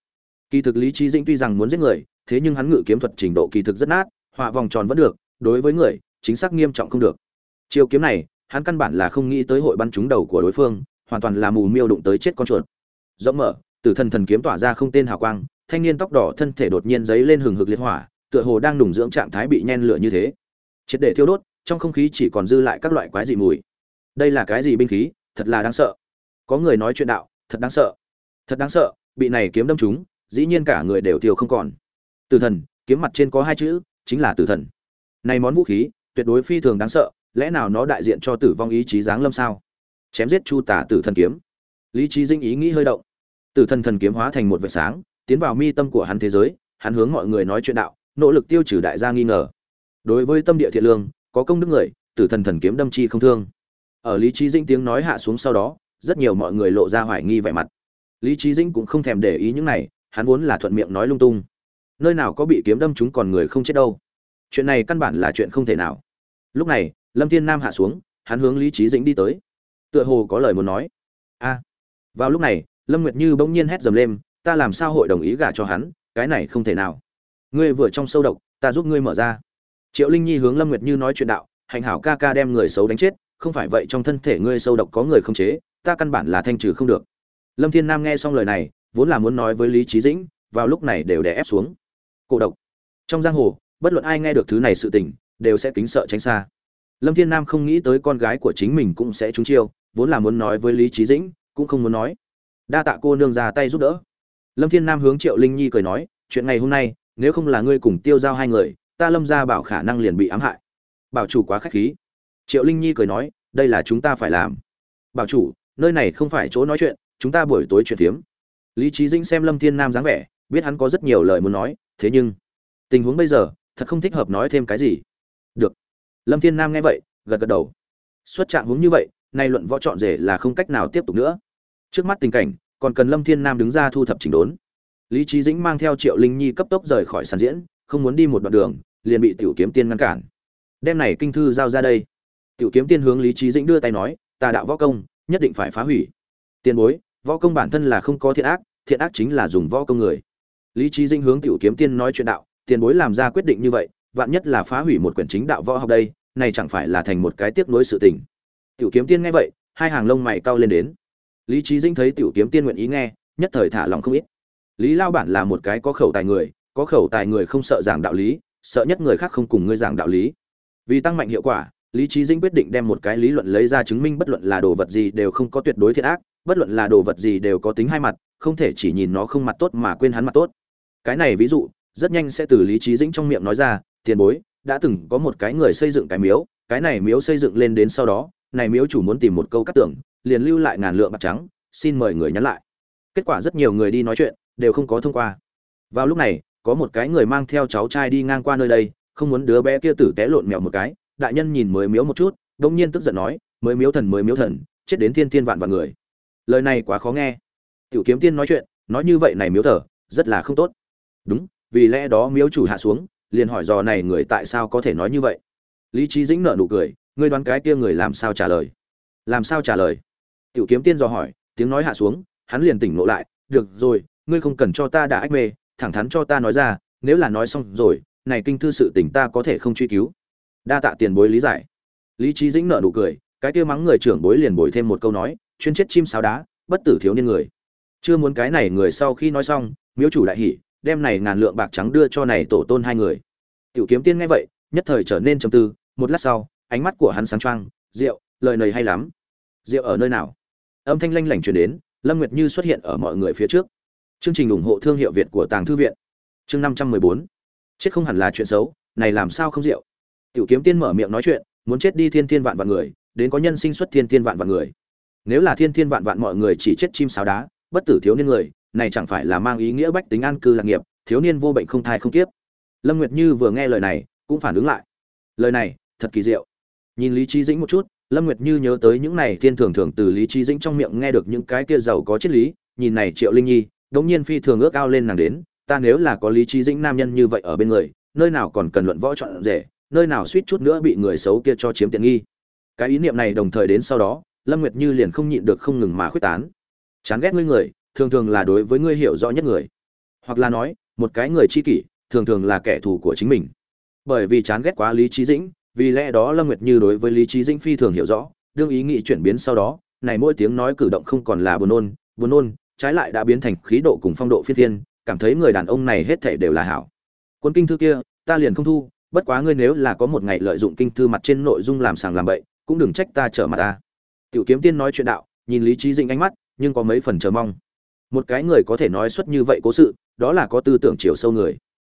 kỳ thực lý Chí dĩnh tuy rằng muốn giết người, thế nhưng hắn ngự kiếm thuật trình độ kỳ thực rất nát, họa vòng tròn vẫn được, đối với người, chính xác nghiêm trọng không được. Chiêu kiếm này, hắn căn bản là không nghĩ tới hội bắn trúng đầu của đối phương, hoàn toàn là mù miêu đụng tới chết con chuột. Rộng mở, tử thần thần kiếm tỏa ra không tên hào quang, thanh niên tóc đỏ thân thể đột nhiên giấy lên hừng hực liệt hỏa, tựa hồ đang nùng dưỡng trạng thái bị nhen lửa như thế. Triệt để thiêu đốt, trong không khí chỉ còn dư lại các loại quái dị mùi. Đây là cái gì binh khí? Thật là đáng sợ. Có người nói chuyện đạo, thật đáng sợ. Thật đáng sợ, bị này kiếm đâm chúng dĩ nhiên cả người đều tiêu không còn. Tử thần, kiếm mặt trên có hai chữ, chính là tử thần. Này món vũ khí, tuyệt đối phi thường đáng sợ, lẽ nào nó đại diện cho tử vong ý chí giáng lâm sao? Chém giết chu tả tử thần kiếm. Lý trí dinh ý nghĩ hơi động. Tử thần thần kiếm hóa thành một vệt sáng, tiến vào mi tâm của hắn thế giới, hắn hướng mọi người nói chuyện đạo, nỗ lực tiêu trừ đại gia nghi ngờ. Đối với tâm địa thiện lương, có công đức người, tử thần thần kiếm đâm chi không thương. Ở lý trí dinh tiếng nói hạ xuống sau đó, rất nhiều mọi người lộ ra hoài nghi vẻ mặt. Lý trí dinh cũng không thèm để ý những này hắn vốn là thuận miệng nói lung tung. Nơi nào có bị kiếm đâm chúng còn người không chết đâu. Chuyện này căn bản là chuyện không thể nào. Lúc này, lâm thiên nam hạ xuống, hắn hướng lý trí dĩnh đi tới. Tựa hồ có lời muốn nói. A. Vào lúc này, lâm nguyệt như bỗng nhiên hét dầm lên, ta làm sao hội đồng ý gả cho hắn, cái này không thể nào. Ngươi vừa trong sâu độc, ta giúp ngươi mở ra. Triệu linh nhi hướng lâm nguyệt như nói chuyện đạo, hành hảo ca ca đem người xấu đánh chết, không phải vậy trong thân thể ngươi sâu độc có người không chế, ta căn bản là thanh trừ không được. Lâm thiên nam nghe xong lời này vốn là muốn nói với lý trí dĩnh, vào lúc này đều đè ép xuống. Cổ độc. Trong giang hồ, bất luận ai nghe được thứ này sự tình, đều sẽ kính sợ tránh xa. Lâm thiên nam không nghĩ tới con gái của chính mình cũng sẽ trúng chiêu, vốn là muốn nói với lý trí dĩnh, cũng không muốn nói. Đa tạ cô nương ra tay giúp đỡ. Lâm thiên nam hướng triệu linh nhi cười nói, chuyện ngày hôm nay, nếu không là ngươi cùng tiêu giao hai người, ta lâm ra bảo khả năng liền bị ám hại. Bảo chủ quá khách khí. Triệu linh nhi cười nói, đây là chúng ta phải làm. Bảo chủ, nơi này không phải chỗ nói chuyện, chúng ta buổi tối chuyện phiếm lý trí dĩnh xem lâm thiên nam dáng vẻ, biết hắn có rất nhiều lời muốn nói, thế nhưng, tình huống bây giờ, thật không thích hợp nói thêm cái gì. Được. Lâm thiên nam nghe vậy, gật gật đầu. Xuất trạng hướng như vậy, nay luận võ chọn rể là không cách nào tiếp tục nữa. Trước mắt tình cảnh, còn cần lâm thiên nam đứng ra thu thập chỉnh đốn. Lý trí dĩnh mang theo triệu linh nhi cấp tốc rời khỏi sàn diễn, không muốn đi một đoạn đường, liền bị tiểu kiếm tiên ngăn cản. Đem này kinh thư giao ra đây. Tiểu kiếm tiên hướng lý trí dĩnh đưa tay nói tà đạo võ công, nhất định phải phá hủy. Tiền bối võ công bản thân là không có thiện ác thiện ác chính là dùng võ công người. Lý trí Dinh hướng tiểu kiếm tiên nói chuyện đạo, tiền bối làm ra quyết định như vậy, vạn nhất là phá hủy một quyển chính đạo võ học đây, này chẳng phải là thành một cái tiếc nối sự tình. Tiểu kiếm tiên nghe vậy, hai hàng lông mày cau lên đến. Lý trí Dinh thấy tiểu kiếm tiên nguyện ý nghe, nhất thời thả lòng không ít. Lý lao bản là một cái có khẩu tài người, có khẩu tài người không sợ giảng đạo lý, sợ nhất người khác không cùng ngươi giảng đạo lý. Vì tăng mạnh hiệu quả lý trí dĩnh quyết định đem một cái lý luận lấy ra chứng minh bất luận là đồ vật gì đều không có tuyệt đối thiệt ác, bất luận là đồ vật gì đều có tính hai mặt, không thể chỉ nhìn nó không mặt tốt mà quên hắn mặt tốt. Cái này ví dụ, rất nhanh sẽ từ lý trí dĩnh trong miệng nói ra, tiền bối, đã từng có một cái người xây dựng cái miếu, cái này miếu xây dựng lên đến sau đó, này miếu chủ muốn tìm một câu cắt tưởng liền lưu lại ngàn lượng bạc trắng, xin mời người nhắn lại. Kết quả rất nhiều người đi nói chuyện, đều không có thông qua. Vào lúc này, có một cái người mang theo cháu trai đi ngang qua nơi đây, không muốn đứa bé kia tử té lộn mèo một cái đại nhân nhìn mới miếu một chút, đông nhiên tức giận nói, mới miếu thần, mới miếu thần, chết đến thiên thiên vạn vạn người. Lời này quá khó nghe. Tiểu kiếm tiên nói chuyện, nói như vậy này miếu thờ, rất là không tốt. Đúng, vì lẽ đó miếu chủ hạ xuống, liền hỏi dò này người tại sao có thể nói như vậy. Lý trí dĩnh nợ nụ cười, ngươi đoán cái kia người làm sao trả lời? Làm sao trả lời? Tiểu kiếm tiên dò hỏi, tiếng nói hạ xuống, hắn liền tỉnh ngộ lại, được rồi, ngươi không cần cho ta đã ách mê, thẳng thắn cho ta nói ra, nếu là nói xong rồi, này kinh thư sự tình ta có thể không truy cứu đa tạ tiền bối lý giải. Lý trí dĩnh nợ nụ cười, cái kia mắng người trưởng bối liền bồi thêm một câu nói, chuyên chết chim sáo đá, bất tử thiếu niên người. Chưa muốn cái này người sau khi nói xong, miếu chủ đại hỉ, đem này ngàn lượng bạc trắng đưa cho này tổ tôn hai người. Tiểu kiếm tiên nghe vậy, nhất thời trở nên trầm tư, một lát sau, ánh mắt của hắn sáng choang rượu lời này hay lắm. Rượu ở nơi nào? Âm thanh lanh lảnh truyền đến, lâm nguyệt như xuất hiện ở mọi người phía trước. Chương trình ủng hộ thương hiệu việt của tàng thư viện. Chương năm trăm mười bốn. Chết không hẳn là chuyện xấu, này làm sao không rượu tiểu kiếm tiên mở miệng nói chuyện, muốn chết đi thiên thiên vạn vạn người, đến có nhân sinh xuất thiên thiên vạn vạn người. Nếu là thiên thiên vạn vạn mọi người chỉ chết chim sáo đá, bất tử thiếu niên người, này chẳng phải là mang ý nghĩa bách tính an cư lạc nghiệp, thiếu niên vô bệnh không thai không kiếp. Lâm nguyệt như vừa nghe lời này, cũng phản ứng lại. Lời này, thật kỳ diệu. Nhìn lý Chí dĩnh một chút, lâm nguyệt như nhớ tới những này thiên thường thường từ lý Chí dĩnh trong miệng nghe được những cái kia giàu có triết lý, nhìn này triệu linh nhi, đống nhiên phi thường ước ao lên nàng đến, ta nếu là có lý Chí dĩnh nam nhân như vậy ở bên người, nơi nào còn cần luận võ chọn rể nơi nào suýt chút nữa bị người xấu kia cho chiếm tiện nghi. Cái ý niệm này đồng thời đến sau đó, lâm nguyệt như liền không nhịn được không ngừng mà khuyết tán. Chán ghét ngươi người, thường thường là đối với ngươi hiểu rõ nhất người. Hoặc là nói, một cái người chi kỷ, thường thường là kẻ thù của chính mình. Bởi vì chán ghét quá lý trí dĩnh, vì lẽ đó lâm nguyệt như đối với lý trí dĩnh phi thường hiểu rõ, đương ý nghĩ chuyển biến sau đó, này mỗi tiếng nói cử động không còn là buồn nôn buồn nôn, trái lại đã biến thành khí độ cùng phong độ phi thiên cảm thấy người đàn ông này hết thảy đều là hảo. Quân kinh thư kia, ta liền không thu bất quá ngươi nếu là có một ngày lợi dụng kinh thư mặt trên nội dung làm sàng làm bậy, cũng đừng trách ta trở mặt ta. Tiểu kiếm tiên nói chuyện đạo, nhìn lý trí dĩnh ánh mắt, nhưng có mấy phần chờ mong. Một cái người có thể nói xuất như vậy cố sự, đó là có tư tưởng chiều sâu người.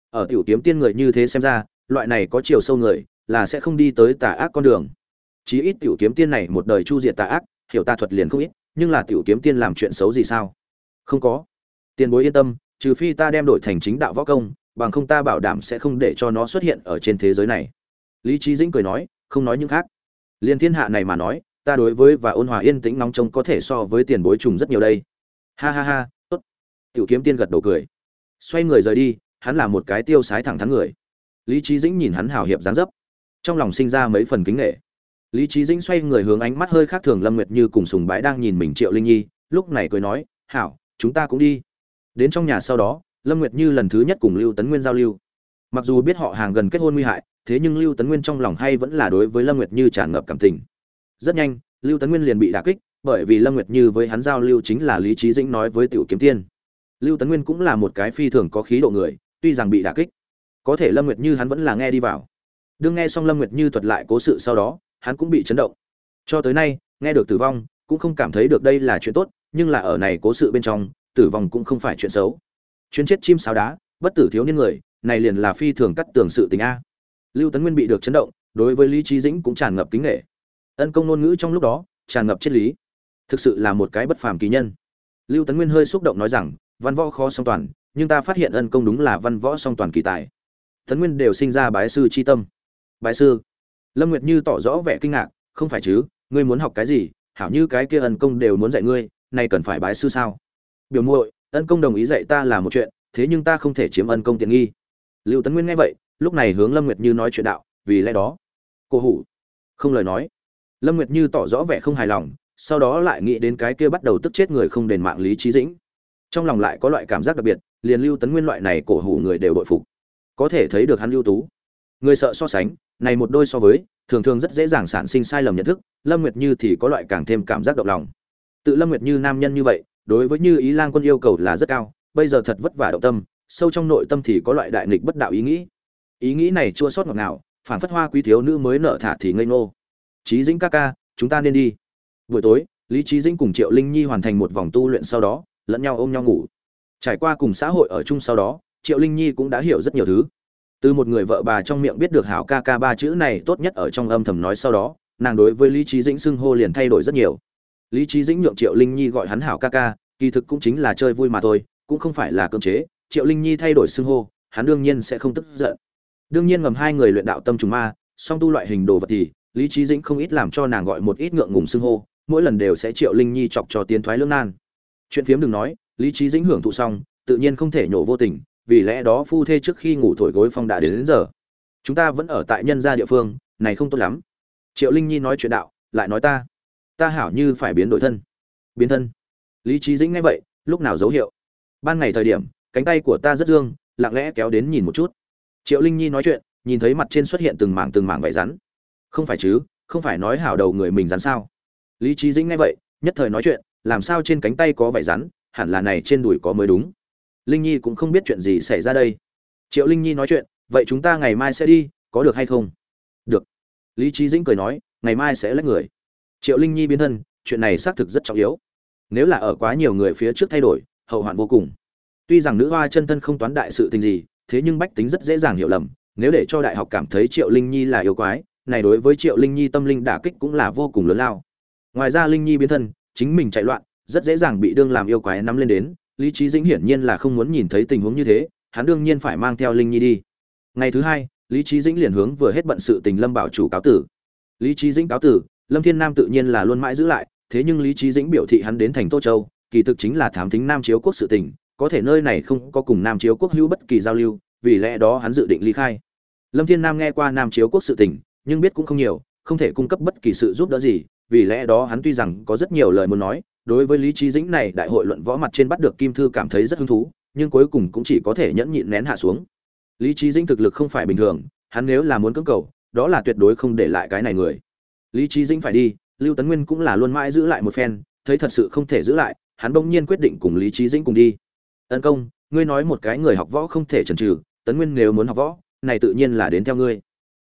Ở tiểu kiếm tiên người như thế xem ra, loại này có chiều sâu người, là sẽ không đi tới tà ác con đường. Chí ít tiểu kiếm tiên này một đời chu diệt tà ác, hiểu ta thuật liền không ít, nhưng là tiểu kiếm tiên làm chuyện xấu gì sao? Không có. Tiền bối yên tâm, trừ phi ta đem đổi thành chính đạo võ công bằng không ta bảo đảm sẽ không để cho nó xuất hiện ở trên thế giới này. Lý trí dĩnh cười nói, không nói những khác. Liên thiên hạ này mà nói, ta đối với và ôn hòa yên tĩnh nóng trông có thể so với tiền bối trùng rất nhiều đây. Ha ha ha, tốt. Tiểu kiếm tiên gật đầu cười. Xoay người rời đi, hắn là một cái tiêu sái thẳng thắn người. Lý trí dĩnh nhìn hắn hào hiệp dáng dấp. Trong lòng sinh ra mấy phần kính nghệ lý trí dĩnh xoay người hướng ánh mắt hơi khác thường lâm nguyệt như cùng sùng bái đang nhìn mình triệu linh nhi, lúc này cười nói, hảo, chúng ta cũng đi. Đến trong nhà sau đó lâm nguyệt như lần thứ nhất cùng lưu tấn nguyên giao lưu. Mặc dù biết họ hàng gần kết hôn nguy hại, thế nhưng lưu tấn nguyên trong lòng hay vẫn là đối với lâm nguyệt như tràn ngập cảm tình. Rất nhanh, lưu tấn nguyên liền bị đả kích, bởi vì lâm nguyệt như với hắn giao lưu chính là lý trí dĩnh nói với tiểu kiếm tiên. Lưu tấn nguyên cũng là một cái phi thường có khí độ người, tuy rằng bị đả kích, có thể lâm nguyệt như hắn vẫn là nghe đi vào. Đương nghe xong lâm nguyệt như thuật lại cố sự sau đó, hắn cũng bị chấn động. Cho tới nay, nghe được tử vong, cũng không cảm thấy được đây là chuyện tốt, nhưng là ở này cố sự bên trong, tử vong cũng không phải chuyện xấu chuyến chết chim sáo đá, bất tử thiếu niên người, này liền là phi thường cắt tường sự tình a. Lưu tấn nguyên bị được chấn động, đối với lý trí dĩnh cũng tràn ngập kính nghệ ân công ngôn ngữ trong lúc đó, tràn ngập triết lý. Thực sự là một cái bất phàm kỳ nhân. Lưu tấn nguyên hơi xúc động nói rằng, văn võ khó song toàn, nhưng ta phát hiện ân công đúng là văn võ song toàn kỳ tài. Tấn nguyên đều sinh ra bái sư c h i tâm. Bái sư? Lâm nguyệt như tỏ rõ vẻ kinh ngạc, không phải chứ, ngươi muốn học cái gì, hảo như cái kia ân công đều muốn dạy ngươi, nay cần phải bái sư sao? Biểu muội ân công đồng ý dạy ta là một chuyện, thế nhưng ta không thể chiếm ân công tiện nghi. Lưu tấn nguyên nghe vậy, lúc này hướng lâm nguyệt như nói chuyện đạo, vì lẽ đó. Cô hủ, không lời nói. Lâm nguyệt như tỏ rõ vẻ không hài lòng, sau đó lại nghĩ đến cái kia bắt đầu tức chết người không đền mạng lý trí dĩnh. Trong lòng lại có loại cảm giác đặc biệt, liền lưu tấn nguyên loại này cổ hủ người đều bội phục. Có thể thấy được hắn Lưu tú. Người sợ so sánh, này một đôi so với, thường thường rất dễ dàng sản sinh sai lầm nhận thức, lâm nguyệt như thì có loại càng thêm cảm giác động lòng. Tự lâm nguyệt như nam nhân như vậy đối với như ý lang quân yêu cầu là rất cao, bây giờ thật vất vả động tâm, sâu trong nội tâm thì có loại đại nghịch bất đạo ý nghĩ. Ý nghĩ này chua sót ngọt ngào phản phất hoa quý thiếu nữ mới nợ thả thì ngây ngô. Trí dĩnh ca ca, chúng ta nên đi. Buổi tối, lý trí dĩnh cùng triệu linh nhi hoàn thành một vòng tu luyện sau đó, lẫn nhau ôm nhau ngủ. Trải qua cùng xã hội ở chung sau đó, triệu linh nhi cũng đã hiểu rất nhiều thứ. Từ một người vợ bà trong miệng biết được hảo ca ca ba chữ này tốt nhất ở trong âm thầm nói sau đó, nàng đối với lý trí dĩnh xưng hô liền thay đổi rất nhiều lý trí dĩnh nhượng triệu linh nhi gọi hắn hảo ca ca kỳ thực cũng chính là chơi vui mà thôi cũng không phải là cưỡng chế triệu linh nhi thay đổi xưng hô hắn đương nhiên sẽ không tức giận. Đương nhiên ngầm hai người luyện đạo tâm trùng ma song tu loại hình đồ vật thì lý trí dĩnh không ít làm cho nàng gọi một ít ngượng ngùng xưng hô mỗi lần đều sẽ triệu linh nhi chọc cho tiến thoái lưỡng nan. Chuyện phiếm đừng nói lý trí dĩnh hưởng thụ xong tự nhiên không thể nhổ vô tình vì lẽ đó phu thê trước khi ngủ thổi gối phong đã đến, đến giờ. Chúng ta vẫn ở tại nhân gia địa phương này không tốt lắm. Triệu linh nhi nói chuyện đạo lại nói ta ta hảo như phải biến đổi thân. Biến thân. Lý trí dĩnh nghe vậy, lúc nào dấu hiệu? Ban ngày thời điểm, cánh tay của ta rất dương, lặng lẽ kéo đến nhìn một chút. Triệu linh nhi nói chuyện, nhìn thấy mặt trên xuất hiện từng mảng từng mảng vải rắn. Không phải chứ, không phải nói hảo đầu người mình rắn sao? Lý trí dĩnh nghe vậy, nhất thời nói chuyện, làm sao trên cánh tay có vải rắn, hẳn là này trên đùi có mới đúng. Linh nhi cũng không biết chuyện gì xảy ra đây. Triệu linh nhi nói chuyện, vậy chúng ta ngày mai sẽ đi, có được hay không? Được. Lý trí dĩnh cười nói, ngày mai sẽ lấy người triệu linh nhi biến thân, chuyện này xác thực rất trọng yếu. Nếu là ở quá nhiều người phía trước thay đổi, hậu hoạn vô cùng. Tuy rằng nữ hoa chân thân không toán đại sự tình gì, thế nhưng bách tính rất dễ dàng hiểu lầm, nếu để cho đại học cảm thấy triệu linh nhi là yêu quái, này đối với triệu linh nhi tâm linh đả kích cũng là vô cùng lớn lao. Ngoài ra linh nhi biến thân, chính mình chạy loạn, rất dễ dàng bị đương làm yêu quái nắm lên đến, lý trí dĩnh hiển nhiên là không muốn nhìn thấy tình huống như thế, hắn đương nhiên phải mang theo linh nhi đi. Ngày thứ hai, lý trí dĩnh liền hướng vừa hết bận sự tình lâm bảo chủ cáo tử. Lý trí dĩnh cáo tử lâm thiên nam tự nhiên là luôn mãi giữ lại, thế nhưng lý trí dĩnh biểu thị hắn đến thành tô châu, kỳ thực chính là thám thính nam chiếu quốc sự tình, có thể nơi này không có cùng nam chiếu quốc hữu bất kỳ giao lưu, vì lẽ đó hắn dự định ly khai. Lâm thiên nam nghe qua nam chiếu quốc sự tình, nhưng biết cũng không nhiều, không thể cung cấp bất kỳ sự giúp đỡ gì, vì lẽ đó hắn tuy rằng có rất nhiều lời muốn nói, đối với lý trí dĩnh này đại hội luận võ mặt trên bắt được kim thư cảm thấy rất hứng thú, nhưng cuối cùng cũng chỉ có thể nhẫn nhịn nén hạ xuống. Lý trí dĩnh thực lực không phải bình thường, hắn nếu là muốn cưỡng cầu, đó là tuyệt đối không để lại cái này người lý trí dĩnh phải đi, lưu tấn nguyên cũng là luôn mãi giữ lại một phen, thấy thật sự không thể giữ lại, hắn bỗng nhiên quyết định cùng lý trí dĩnh cùng đi. Ân công, ngươi nói một cái người học võ không thể chần trừ tấn nguyên nếu muốn học võ, này tự nhiên là đến theo ngươi.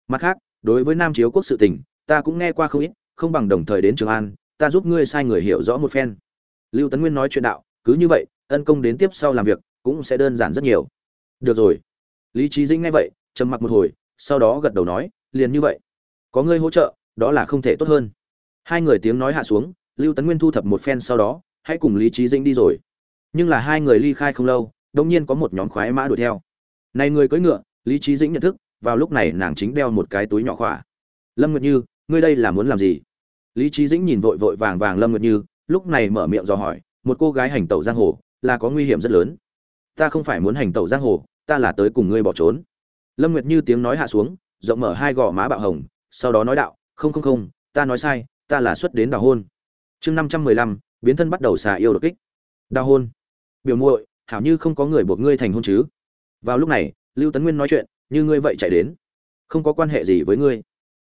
Mặt khác, đối với nam chiếu quốc sự tình, ta cũng nghe qua không ít, không bằng đồng thời đến trường an, ta giúp ngươi sai người hiểu rõ một phen. Lưu tấn nguyên nói chuyện đạo, cứ như vậy, ân công đến tiếp sau làm việc, cũng sẽ đơn giản rất nhiều. Được rồi. Lý trí dĩnh nghe vậy, trầm mặc một hồi, sau đó gật đầu nói, liền như vậy. Có ngươi hỗ trợ đó là không thể tốt hơn. Hai người tiếng nói hạ xuống, lưu tấn nguyên thu thập một phen sau đó, hãy cùng lý trí dĩnh đi rồi. Nhưng là hai người ly khai không lâu đông nhiên có một nhóm khoái mã đuổi theo. Này người cưỡi ngựa, lý trí dĩnh nhận thức, vào lúc này nàng chính đeo một cái túi nhỏ khỏa. Lâm nguyệt như, ngươi đây là muốn làm gì? Lý trí dĩnh nhìn vội vội vàng vàng lâm nguyệt như, lúc này mở miệng dò hỏi, một cô gái hành tẩu giang hồ, là có nguy hiểm rất lớn. Ta không phải muốn hành tẩu giang hồ, ta là tới cùng ngươi bỏ trốn. Lâm nguyệt như tiếng nói hạ xuống, rộng mở hai gò má bạo hồng, sau đó nói đạo không không không, ta nói sai, ta là xuất đến đào hôn. Chương năm trăm mười lăm, biến thân bắt đầu xà yêu đột kích. Đào hôn. Biểu muội, hảo như không có người buộc ngươi thành hôn chứ? Vào lúc này, lưu tấn nguyên nói chuyện, như ngươi vậy chạy đến. Không có quan hệ gì với ngươi.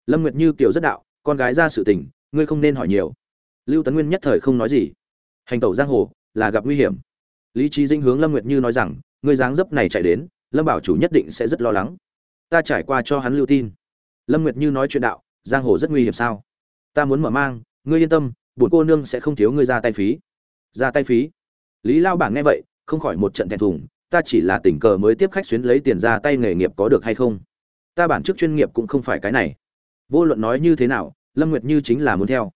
Lâm nguyệt như kiểu rất đạo, con gái ra sự tình, ngươi không nên hỏi nhiều. Lưu tấn nguyên nhất thời không nói gì. Hành tẩu giang hồ, là gặp nguy hiểm. Lý trí dinh hướng lâm nguyệt như nói rằng, ngươi dáng dấp này chạy đến, lâm bảo chủ nhất định sẽ rất lo lắng. Ta trải qua cho hắn lưu tin. Lâm nguyệt như nói chuyện đạo giang hồ rất nguy hiểm sao? Ta muốn mở mang, ngươi yên tâm, bổn cô nương sẽ không thiếu ngươi ra tay phí. Ra tay phí? Lý lao bảng nghe vậy, không khỏi một trận thẹn thùng, ta chỉ là tình cờ mới tiếp khách xuyến lấy tiền ra tay nghề nghiệp có được hay không? Ta bản chức chuyên nghiệp cũng không phải cái này. Vô luận nói như thế nào, lâm nguyệt như chính là muốn theo.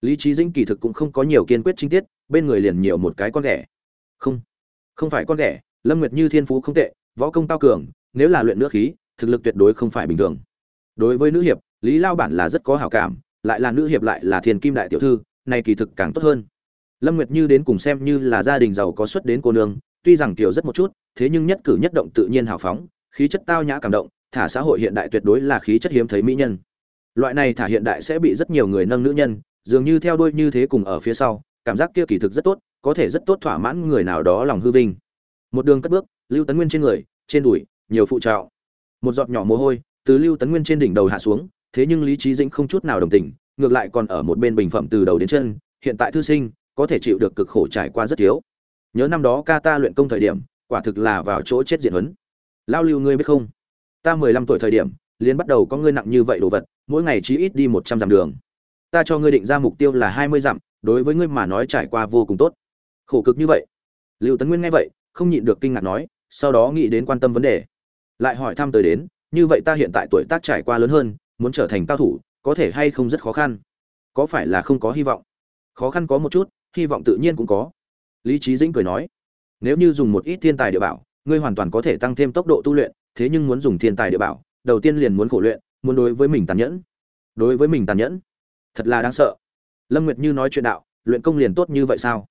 Lý trí dĩnh kỳ thực cũng không có nhiều kiên quyết chi tiết, bên người liền nhiều một cái con ghẻ. Không không phải con ghẻ, lâm nguyệt như thiên phú không tệ, võ công cao cường, nếu là luyện nữa khí, thực lực tuyệt đối không phải bình thường đối với nữ hiệp, lý lao bản là rất có hảo cảm, lại là nữ hiệp lại là thiền kim đại tiểu thư, này kỳ thực càng tốt hơn. Lâm nguyệt như đến cùng xem như là gia đình giàu có xuất đến cô nương, tuy rằng tiểu rất một chút, thế nhưng nhất cử nhất động tự nhiên hào phóng, khí chất tao nhã cảm động, thả xã hội hiện đại tuyệt đối là khí chất hiếm thấy mỹ nhân. Loại này thả hiện đại sẽ bị rất nhiều người nâng nữ nhân, dường như theo đuôi như thế cùng ở phía sau, cảm giác kia kỳ thực rất tốt, có thể rất tốt thỏa mãn người nào đó lòng hư vinh. Một đường cất bước, lưu tấn nguyên trên người, trên đùi, nhiều phụ trạo. Một giọt nhỏ mồ hôi từ lưu tấn nguyên trên đỉnh đầu hạ xuống, thế nhưng lý trí dĩnh không chút nào đồng tình, ngược lại còn ở một bên bình phẩm từ đầu đến chân, hiện tại thư sinh, có thể chịu được cực khổ trải qua rất thiếu. Nhớ năm đó ca ta luyện công thời điểm, quả thực là vào chỗ chết diện huấn. Lao lưu ngươi biết không? Ta mười lăm tuổi thời điểm, liền bắt đầu có ngươi nặng như vậy đồ vật, mỗi ngày chí ít đi một trăm dặm đường. Ta cho ngươi định ra mục tiêu là hai mươi dặm, đối với ngươi mà nói trải qua vô cùng tốt. Khổ cực như vậy. Lưu tấn nguyên nghe vậy, không nhịn được kinh ngạc nói, sau đó nghĩ đến quan tâm vấn đề. Lại hỏi thăm tới đến như vậy ta hiện tại tuổi tác trải qua lớn hơn, muốn trở thành cao thủ, có thể hay không rất khó khăn. Có phải là không có hy vọng? Khó khăn có một chút, hy vọng tự nhiên cũng có. Lý trí dĩnh cười nói, nếu như dùng một ít thiên tài địa bảo, ngươi hoàn toàn có thể tăng thêm tốc độ tu luyện, thế nhưng muốn dùng thiên tài địa bảo, đầu tiên liền muốn khổ luyện, muốn đối với mình tàn nhẫn. Đối với mình tàn nhẫn? Thật là đáng sợ. Lâm nguyệt như nói chuyện đạo, luyện công liền tốt như vậy sao?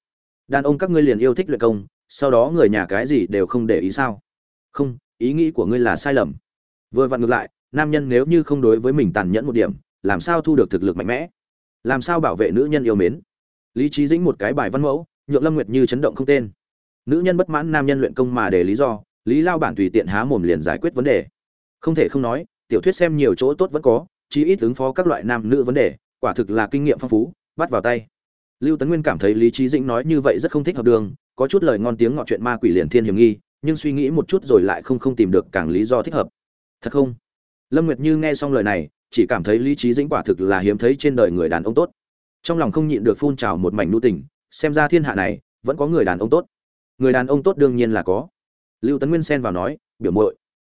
Đàn ông các ngươi liền yêu thích luyện công, sau đó người nhà cái gì đều không để ý sao? Không, ý nghĩ của ngươi là sai lầm vừa vặn ngược lại, nam nhân nếu như không đối với mình tàn nhẫn một điểm, làm sao thu được thực lực mạnh mẽ? Làm sao bảo vệ nữ nhân yêu mến? Lý trí dĩnh một cái bài văn mẫu, nhượng lâm nguyệt như chấn động không tên. Nữ nhân bất mãn nam nhân luyện công mà để lý do, lý lao bản tùy tiện há mồm liền giải quyết vấn đề. Không thể không nói, tiểu thuyết xem nhiều chỗ tốt vẫn có, chí ít ứng phó các loại nam nữ vấn đề, quả thực là kinh nghiệm phong phú, bắt vào tay. Lưu tấn nguyên cảm thấy lý trí dĩnh nói như vậy rất không thích hợp đường, có chút lời ngon tiếng ngọ chuyện ma quỷ liền thiên hiểm nghi, nhưng suy nghĩ một chút rồi lại không không tìm được càng lý do thích hợp thật không? Lâm nguyệt như nghe xong lời này, chỉ cảm thấy lý trí dĩnh quả thực là hiếm thấy trên đời người đàn ông tốt. Trong lòng không nhịn được phun trào một mảnh nu tình, xem ra thiên hạ này, vẫn có người đàn ông tốt. Người đàn ông tốt đương nhiên là có. Lưu tấn nguyên xen vào nói, biểu muội,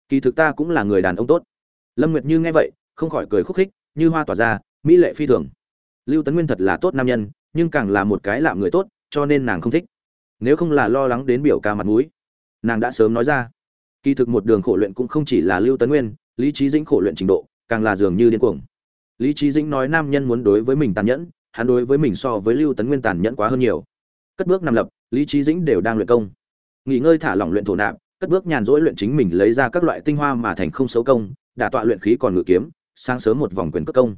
kỳ thực ta cũng là người đàn ông tốt. Lâm nguyệt như nghe vậy, không khỏi cười khúc khích, như hoa tỏa ra, mỹ lệ phi thường. Lưu tấn nguyên thật là tốt nam nhân, nhưng càng là một cái lạm người tốt, cho nên nàng không thích. Nếu không là lo lắng đến biểu ca mặt mũi, nàng đã sớm nói ra kỳ thực một đường khổ luyện cũng không chỉ là lưu tấn nguyên, lý trí dĩnh khổ luyện trình độ, càng là dường như điên cuồng. Lý trí dĩnh nói nam nhân muốn đối với mình tàn nhẫn, hắn đối với mình so với lưu tấn nguyên tàn nhẫn quá hơn nhiều. Cất bước nằm lập, lý trí dĩnh đều đang luyện công. Nghỉ ngơi thả lỏng luyện thổ nạp, cất bước nhàn rỗi luyện chính mình lấy ra các loại tinh hoa mà thành không xấu công, đả tọa luyện khí còn ngự kiếm, sáng sớm một vòng quyền cất công.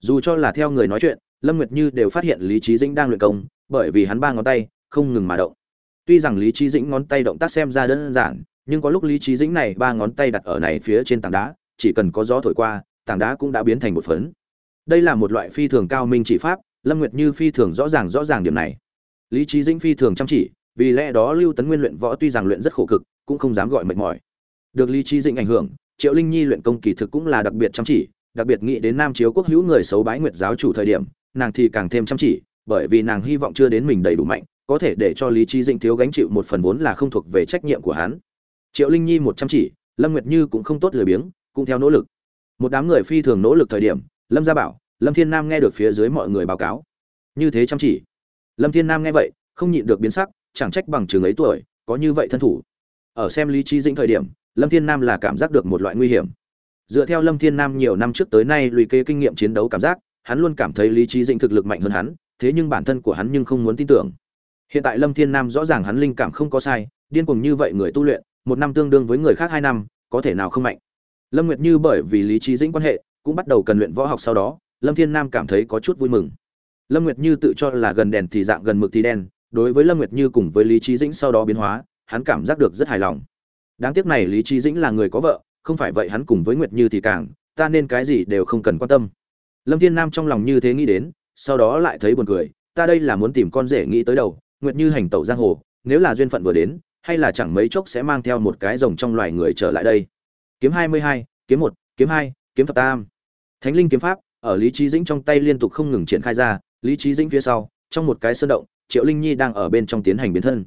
Dù cho là theo người nói chuyện, lâm nguyệt như đều phát hiện lý trí dĩnh đang luyện công, bởi vì hắn ba ngón tay không ngừng mà động. Tuy rằng lý trí dĩnh ngón tay động tác xem ra đơn giản nhưng có lúc lý trí dĩnh này ba ngón tay đặt ở này phía trên tảng đá, chỉ cần có gió thổi qua, tảng đá cũng đã biến thành một phấn. Đây là một loại phi thường cao minh chỉ pháp, lâm nguyệt như phi thường rõ ràng rõ ràng điểm này. Lý trí dĩnh phi thường chăm chỉ, vì lẽ đó lưu tấn nguyên luyện võ tuy rằng luyện rất khổ cực, cũng không dám gọi mệt mỏi. Được lý trí dĩnh ảnh hưởng, triệu linh nhi luyện công kỳ thực cũng là đặc biệt chăm chỉ, đặc biệt nghĩ đến nam chiếu quốc hữu người xấu bái nguyệt giáo chủ thời điểm, nàng thì càng thêm chăm chỉ, bởi vì nàng hy vọng chưa đến mình đầy đủ mạnh, có thể để cho lý trí dĩnh thiếu gánh chịu một phần vốn là không thuộc về trách nhiệm của hắn triệu linh nhi một chăm chỉ, lâm nguyệt như cũng không tốt lười biếng, cũng theo nỗ lực. Một đám người phi thường nỗ lực thời điểm, lâm gia bảo, lâm thiên nam nghe được phía dưới mọi người báo cáo. Như thế chăm chỉ. Lâm thiên nam nghe vậy, không nhịn được biến sắc, chẳng trách bằng trường ấy tuổi, có như vậy thân thủ. Ở xem lý trí dĩnh thời điểm, lâm thiên nam là cảm giác được một loại nguy hiểm. Dựa theo lâm thiên nam nhiều năm trước tới nay lùi kê kinh nghiệm chiến đấu cảm giác, hắn luôn cảm thấy lý trí dĩnh thực lực mạnh hơn hắn, thế nhưng bản thân của hắn nhưng không muốn tin tưởng. Hiện tại lâm thiên nam rõ ràng hắn linh cảm không có sai, điên cuồng như vậy người tu luyện một năm tương đương với người khác hai năm, có thể nào không mạnh? Lâm nguyệt như bởi vì lý trí dĩnh quan hệ, cũng bắt đầu cần luyện võ học sau đó, lâm thiên nam cảm thấy có chút vui mừng. Lâm nguyệt như tự cho là gần đèn thì dạng gần mực thì đen đối với lâm nguyệt như cùng với lý trí dĩnh sau đó biến hóa, hắn cảm giác được rất hài lòng. Đáng tiếc này lý trí dĩnh là người có vợ, không phải vậy hắn cùng với nguyệt như thì càng, ta nên cái gì đều không cần quan tâm. Lâm thiên nam trong lòng như thế nghĩ đến, sau đó lại thấy buồn cười, ta đây là muốn tìm con rể nghĩ tới đầu, nguyệt như hành tẩu giang hồ, nếu là duyên phận vừa đến hay là chẳng mấy chốc sẽ mang theo một cái rồng trong loài người trở lại đây. Kiếm hai mươi hai, kiếm một, kiếm hai, kiếm thập tam. Thánh linh kiếm pháp, ở lý trí dĩnh trong tay liên tục không ngừng triển khai ra, lý trí dĩnh phía sau, trong một cái sơn động, triệu linh nhi đang ở bên trong tiến hành biến thân.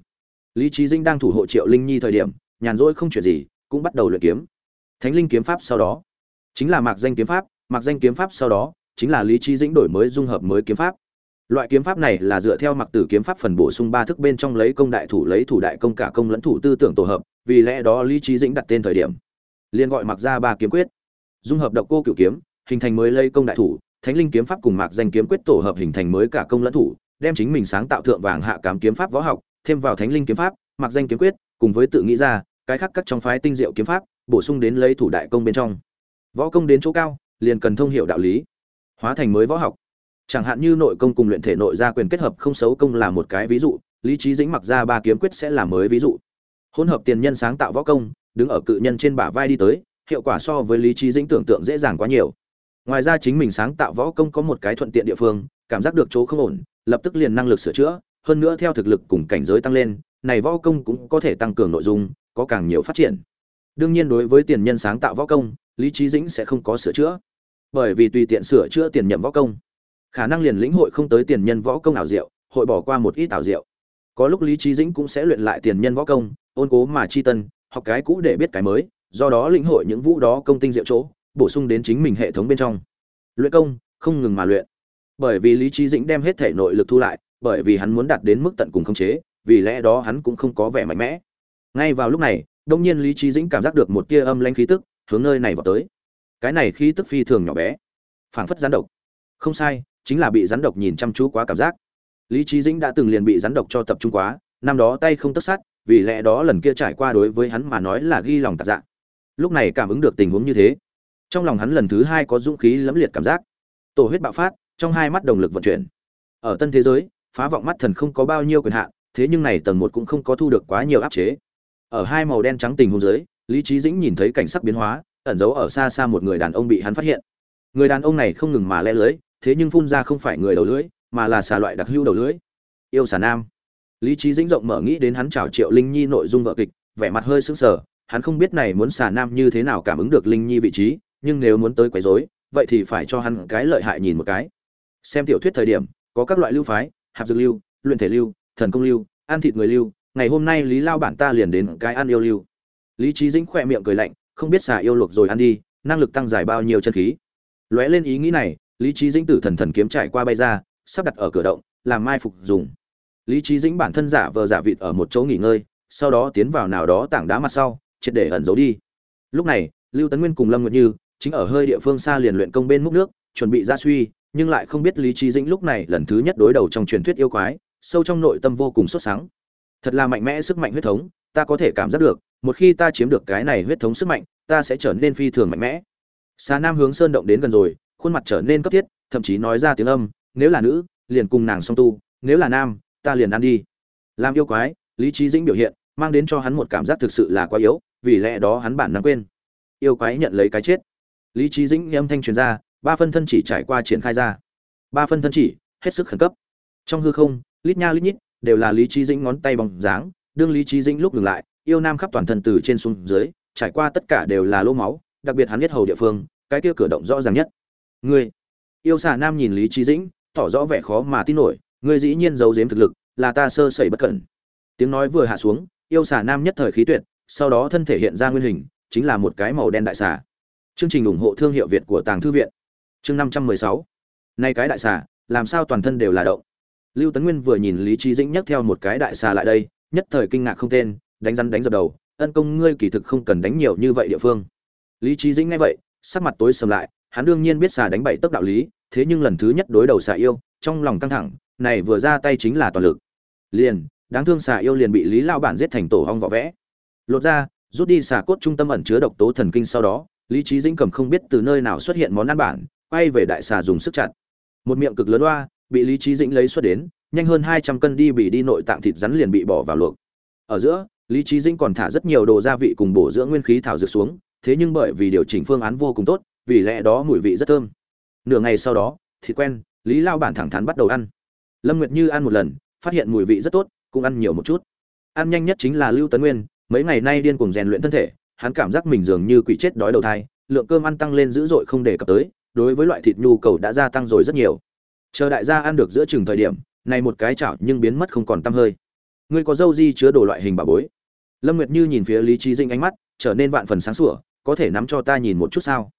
Lý trí dĩnh đang thủ hộ triệu linh nhi thời điểm, nhàn rỗi không chuyện gì, cũng bắt đầu luyện kiếm. Thánh linh kiếm pháp sau đó, chính là mạc danh kiếm pháp, mạc danh kiếm pháp sau đó, chính là lý trí dĩnh đổi mới dung hợp mới kiếm pháp loại kiếm pháp này là dựa theo mặc tử kiếm pháp phần bổ sung ba thức bên trong lấy công đại thủ lấy thủ đại công cả công lẫn thủ tư tưởng tổ hợp, vì lẽ đó lý trí dĩnh đặt tên thời điểm, liền gọi mặc ra ba kiếm quyết. Dung hợp độc cô cửu kiếm, hình thành mới lấy công đại thủ, thánh linh kiếm pháp cùng mạc danh kiếm quyết tổ hợp hình thành mới cả công lẫn thủ, đem chính mình sáng tạo thượng vàng hạ cám kiếm pháp võ học, thêm vào thánh linh kiếm pháp, mạc danh kiếm quyết, cùng với tự nghĩ ra, cái khác các trong phái tinh diệu kiếm pháp, bổ sung đến lấy thủ đại công bên trong. Võ công đến chỗ cao, liền cần thông hiểu đạo lý, hóa thành mới võ học chẳng hạn như nội công cùng luyện thể nội gia quyền kết hợp không xấu công là một cái ví dụ, lý trí dĩnh mặc ra ba kiếm quyết sẽ là mới ví dụ. Hỗn hợp tiền nhân sáng tạo võ công, đứng ở cự nhân trên bả vai đi tới, hiệu quả so với lý trí dĩnh tưởng tượng dễ dàng quá nhiều. Ngoài ra chính mình sáng tạo võ công có một cái thuận tiện địa phương, cảm giác được chỗ không ổn, lập tức liền năng lực sửa chữa, hơn nữa theo thực lực cùng cảnh giới tăng lên, này võ công cũng có thể tăng cường nội dung, có càng nhiều phát triển. Đương nhiên đối với tiền nhân sáng tạo võ công, lý trí dĩnh sẽ không có sửa chữa. Bởi vì tùy tiện sửa chữa tiền nhậm võ công khả năng liền lĩnh hội không tới tiền nhân võ công ảo diệu, hội bỏ qua một ít ảo diệu. Có lúc lý trí dĩnh cũng sẽ luyện lại tiền nhân võ công, ôn cố mà chi tân, học cái cũ để biết cái mới, do đó lĩnh hội những vũ đó công tinh diệu chỗ, bổ sung đến chính mình hệ thống bên trong. Luyện công, không ngừng mà luyện. Bởi vì lý trí dĩnh đem hết thể nội lực thu lại, bởi vì hắn muốn đạt đến mức tận cùng khống chế, vì lẽ đó hắn cũng không có vẻ mạnh mẽ. Ngay vào lúc này, đông nhiên lý trí dĩnh cảm giác được một tia âm lanh khí tức hướng nơi này vào tới. Cái này khí tức phi thường nhỏ bé, phảng phất gián độc. Không sai chính là bị rắn độc nhìn chăm chú quá cảm giác. Lý trí dĩnh đã từng liền bị rắn độc cho tập trung quá, năm đó tay không tất sát, vì lẽ đó lần kia trải qua đối với hắn mà nói là ghi lòng tạc dạ. Lúc này cảm ứng được tình huống như thế, trong lòng hắn lần thứ hai có dũng khí lẫm liệt cảm giác. Tổ huyết bạo phát, trong hai mắt đồng lực vận chuyển. Ở tân thế giới, phá vọng mắt thần không có bao nhiêu quyền hạn, thế nhưng này tầng một cũng không có thu được quá nhiều áp chế. Ở hai màu đen trắng tình huống dưới, lý trí dĩnh nhìn thấy cảnh sắc biến hóa, ẩn giấu ở xa xa một người đàn ông bị hắn phát hiện. Người đàn ông này không ngừng mà le lưới thế nhưng phun ra không phải người đầu lưỡi, mà là xà loại đặc hữu đầu lưỡi. Yêu xà nam. Lý trí dĩnh rộng mở nghĩ đến hắn chào triệu linh nhi nội dung vợ kịch, vẻ mặt hơi sững sờ, hắn không biết này muốn xà nam như thế nào cảm ứng được linh nhi vị trí, nhưng nếu muốn tới quấy rối, vậy thì phải cho hắn cái lợi hại nhìn một cái. Xem tiểu thuyết thời điểm, có các loại lưu phái, hạp dược lưu, luyện thể lưu, thần công lưu, ăn thịt người lưu, ngày hôm nay lý lao bản ta liền đến cái ăn yêu lưu. Lý trí dĩnh khỏe miệng cười lạnh, không biết xà yêu luộc rồi ăn đi, năng lực tăng dài bao nhiêu chân khí. Lóe lên ý nghĩ này lý trí dĩnh tử thần thần kiếm trải qua bay ra, sắp đặt ở cửa động, làm mai phục dùng. Lý trí dĩnh bản thân giả vờ giả vịt ở một chỗ nghỉ ngơi, sau đó tiến vào nào đó tảng đá mặt sau, triệt để ẩn giấu đi. Lúc này, lưu tấn nguyên cùng lâm nguyệt như chính ở hơi địa phương xa liền luyện công bên múc nước, chuẩn bị ra suy, nhưng lại không biết lý trí dĩnh lúc này lần thứ nhất đối đầu trong truyền thuyết yêu quái, sâu trong nội tâm vô cùng sốt sáng thật là mạnh mẽ sức mạnh huyết thống, ta có thể cảm giác được, một khi ta chiếm được cái này huyết thống sức mạnh, ta sẽ trở nên phi thường mạnh mẽ. Xà nam hướng sơn động đến gần rồi khuôn mặt trở nên cấp thiết, thậm chí nói ra tiếng âm, nếu là nữ, liền cùng nàng song tu, nếu là nam, ta liền ăn đi. Làm yêu quái, lý trí dĩnh biểu hiện, mang đến cho hắn một cảm giác thực sự là quá yếu, vì lẽ đó hắn bản năng quên. Yêu quái nhận lấy cái chết. Lý trí dĩnh âm thanh truyền ra, ba phân thân chỉ trải qua triển khai ra. Ba phân thân chỉ, hết sức khẩn cấp. Trong hư không, lít nha lít nhít, đều là lý trí dĩnh ngón tay bóng dáng, đương lý trí dĩnh lúc ngừng lại, yêu nam khắp toàn thân từ trên xuống dưới, trải qua tất cả đều là lỗ máu, đặc biệt hắn biết hầu địa phương, cái kia cửa động rõ ràng nhất ngươi. Yêu xà nam nhìn lý trí dĩnh, tỏ rõ vẻ khó mà tin nổi, ngươi dĩ nhiên giấu giếm thực lực, là ta sơ sẩy bất cẩn. Tiếng nói vừa hạ xuống, yêu xà nam nhất thời khí tuyệt, sau đó thân thể hiện ra nguyên hình, chính là một cái màu đen đại xà. Chương trình ủng hộ thương hiệu việt của tàng thư viện. Chương năm trăm mười sáu. Nay cái đại xà, làm sao toàn thân đều là động lưu tấn nguyên vừa nhìn lý trí dĩnh nhắc theo một cái đại xà lại đây, nhất thời kinh ngạc không tên, đánh rắn đánh dập đầu, ân công ngươi kỳ thực không cần đánh nhiều như vậy địa phương. Lý trí dĩnh nghe vậy, sắc mặt tối sầm lại hắn đương nhiên biết xà đánh bảy tốc đạo lý, thế nhưng lần thứ nhất đối đầu xà yêu, trong lòng căng thẳng, này vừa ra tay chính là toàn lực. Liền, đáng thương xà yêu liền bị lý lao bản giết thành tổ hong vỏ vẽ. Lột ra, rút đi xà cốt trung tâm ẩn chứa độc tố thần kinh sau đó, lý trí dĩnh cầm không biết từ nơi nào xuất hiện món ăn bản, quay về đại xà dùng sức chặt. Một miệng cực lớn loa bị lý trí dĩnh lấy xuất đến, nhanh hơn hai trăm cân đi bị đi nội tạng thịt rắn liền bị bỏ vào luộc. Ở giữa, lý trí dĩnh còn thả rất nhiều đồ gia vị cùng bổ dưỡng nguyên khí thảo dược xuống, thế nhưng bởi vì điều chỉnh phương án vô cùng tốt vì lẽ đó mùi vị rất thơm. Nửa ngày sau đó thịt quen, lý lao bản thẳng thắn bắt đầu ăn. Lâm nguyệt như ăn một lần, phát hiện mùi vị rất tốt, cũng ăn nhiều một chút. Ăn nhanh nhất chính là lưu tấn nguyên, mấy ngày nay điên cuồng rèn luyện thân thể, hắn cảm giác mình dường như quỷ chết đói đầu thai, lượng cơm ăn tăng lên dữ dội không để cập tới, đối với loại thịt nhu cầu đã gia tăng rồi rất nhiều. Chờ đại gia ăn được giữa chừng thời điểm, này một cái chảo nhưng biến mất không còn tăm hơi. Ngươi có dâu di chứa đồ loại hình bà bối. Lâm nguyệt như nhìn phía lý trí dinh ánh mắt, trở nên vạn phần sáng sủa, có thể nắm cho ta nhìn một chút sao?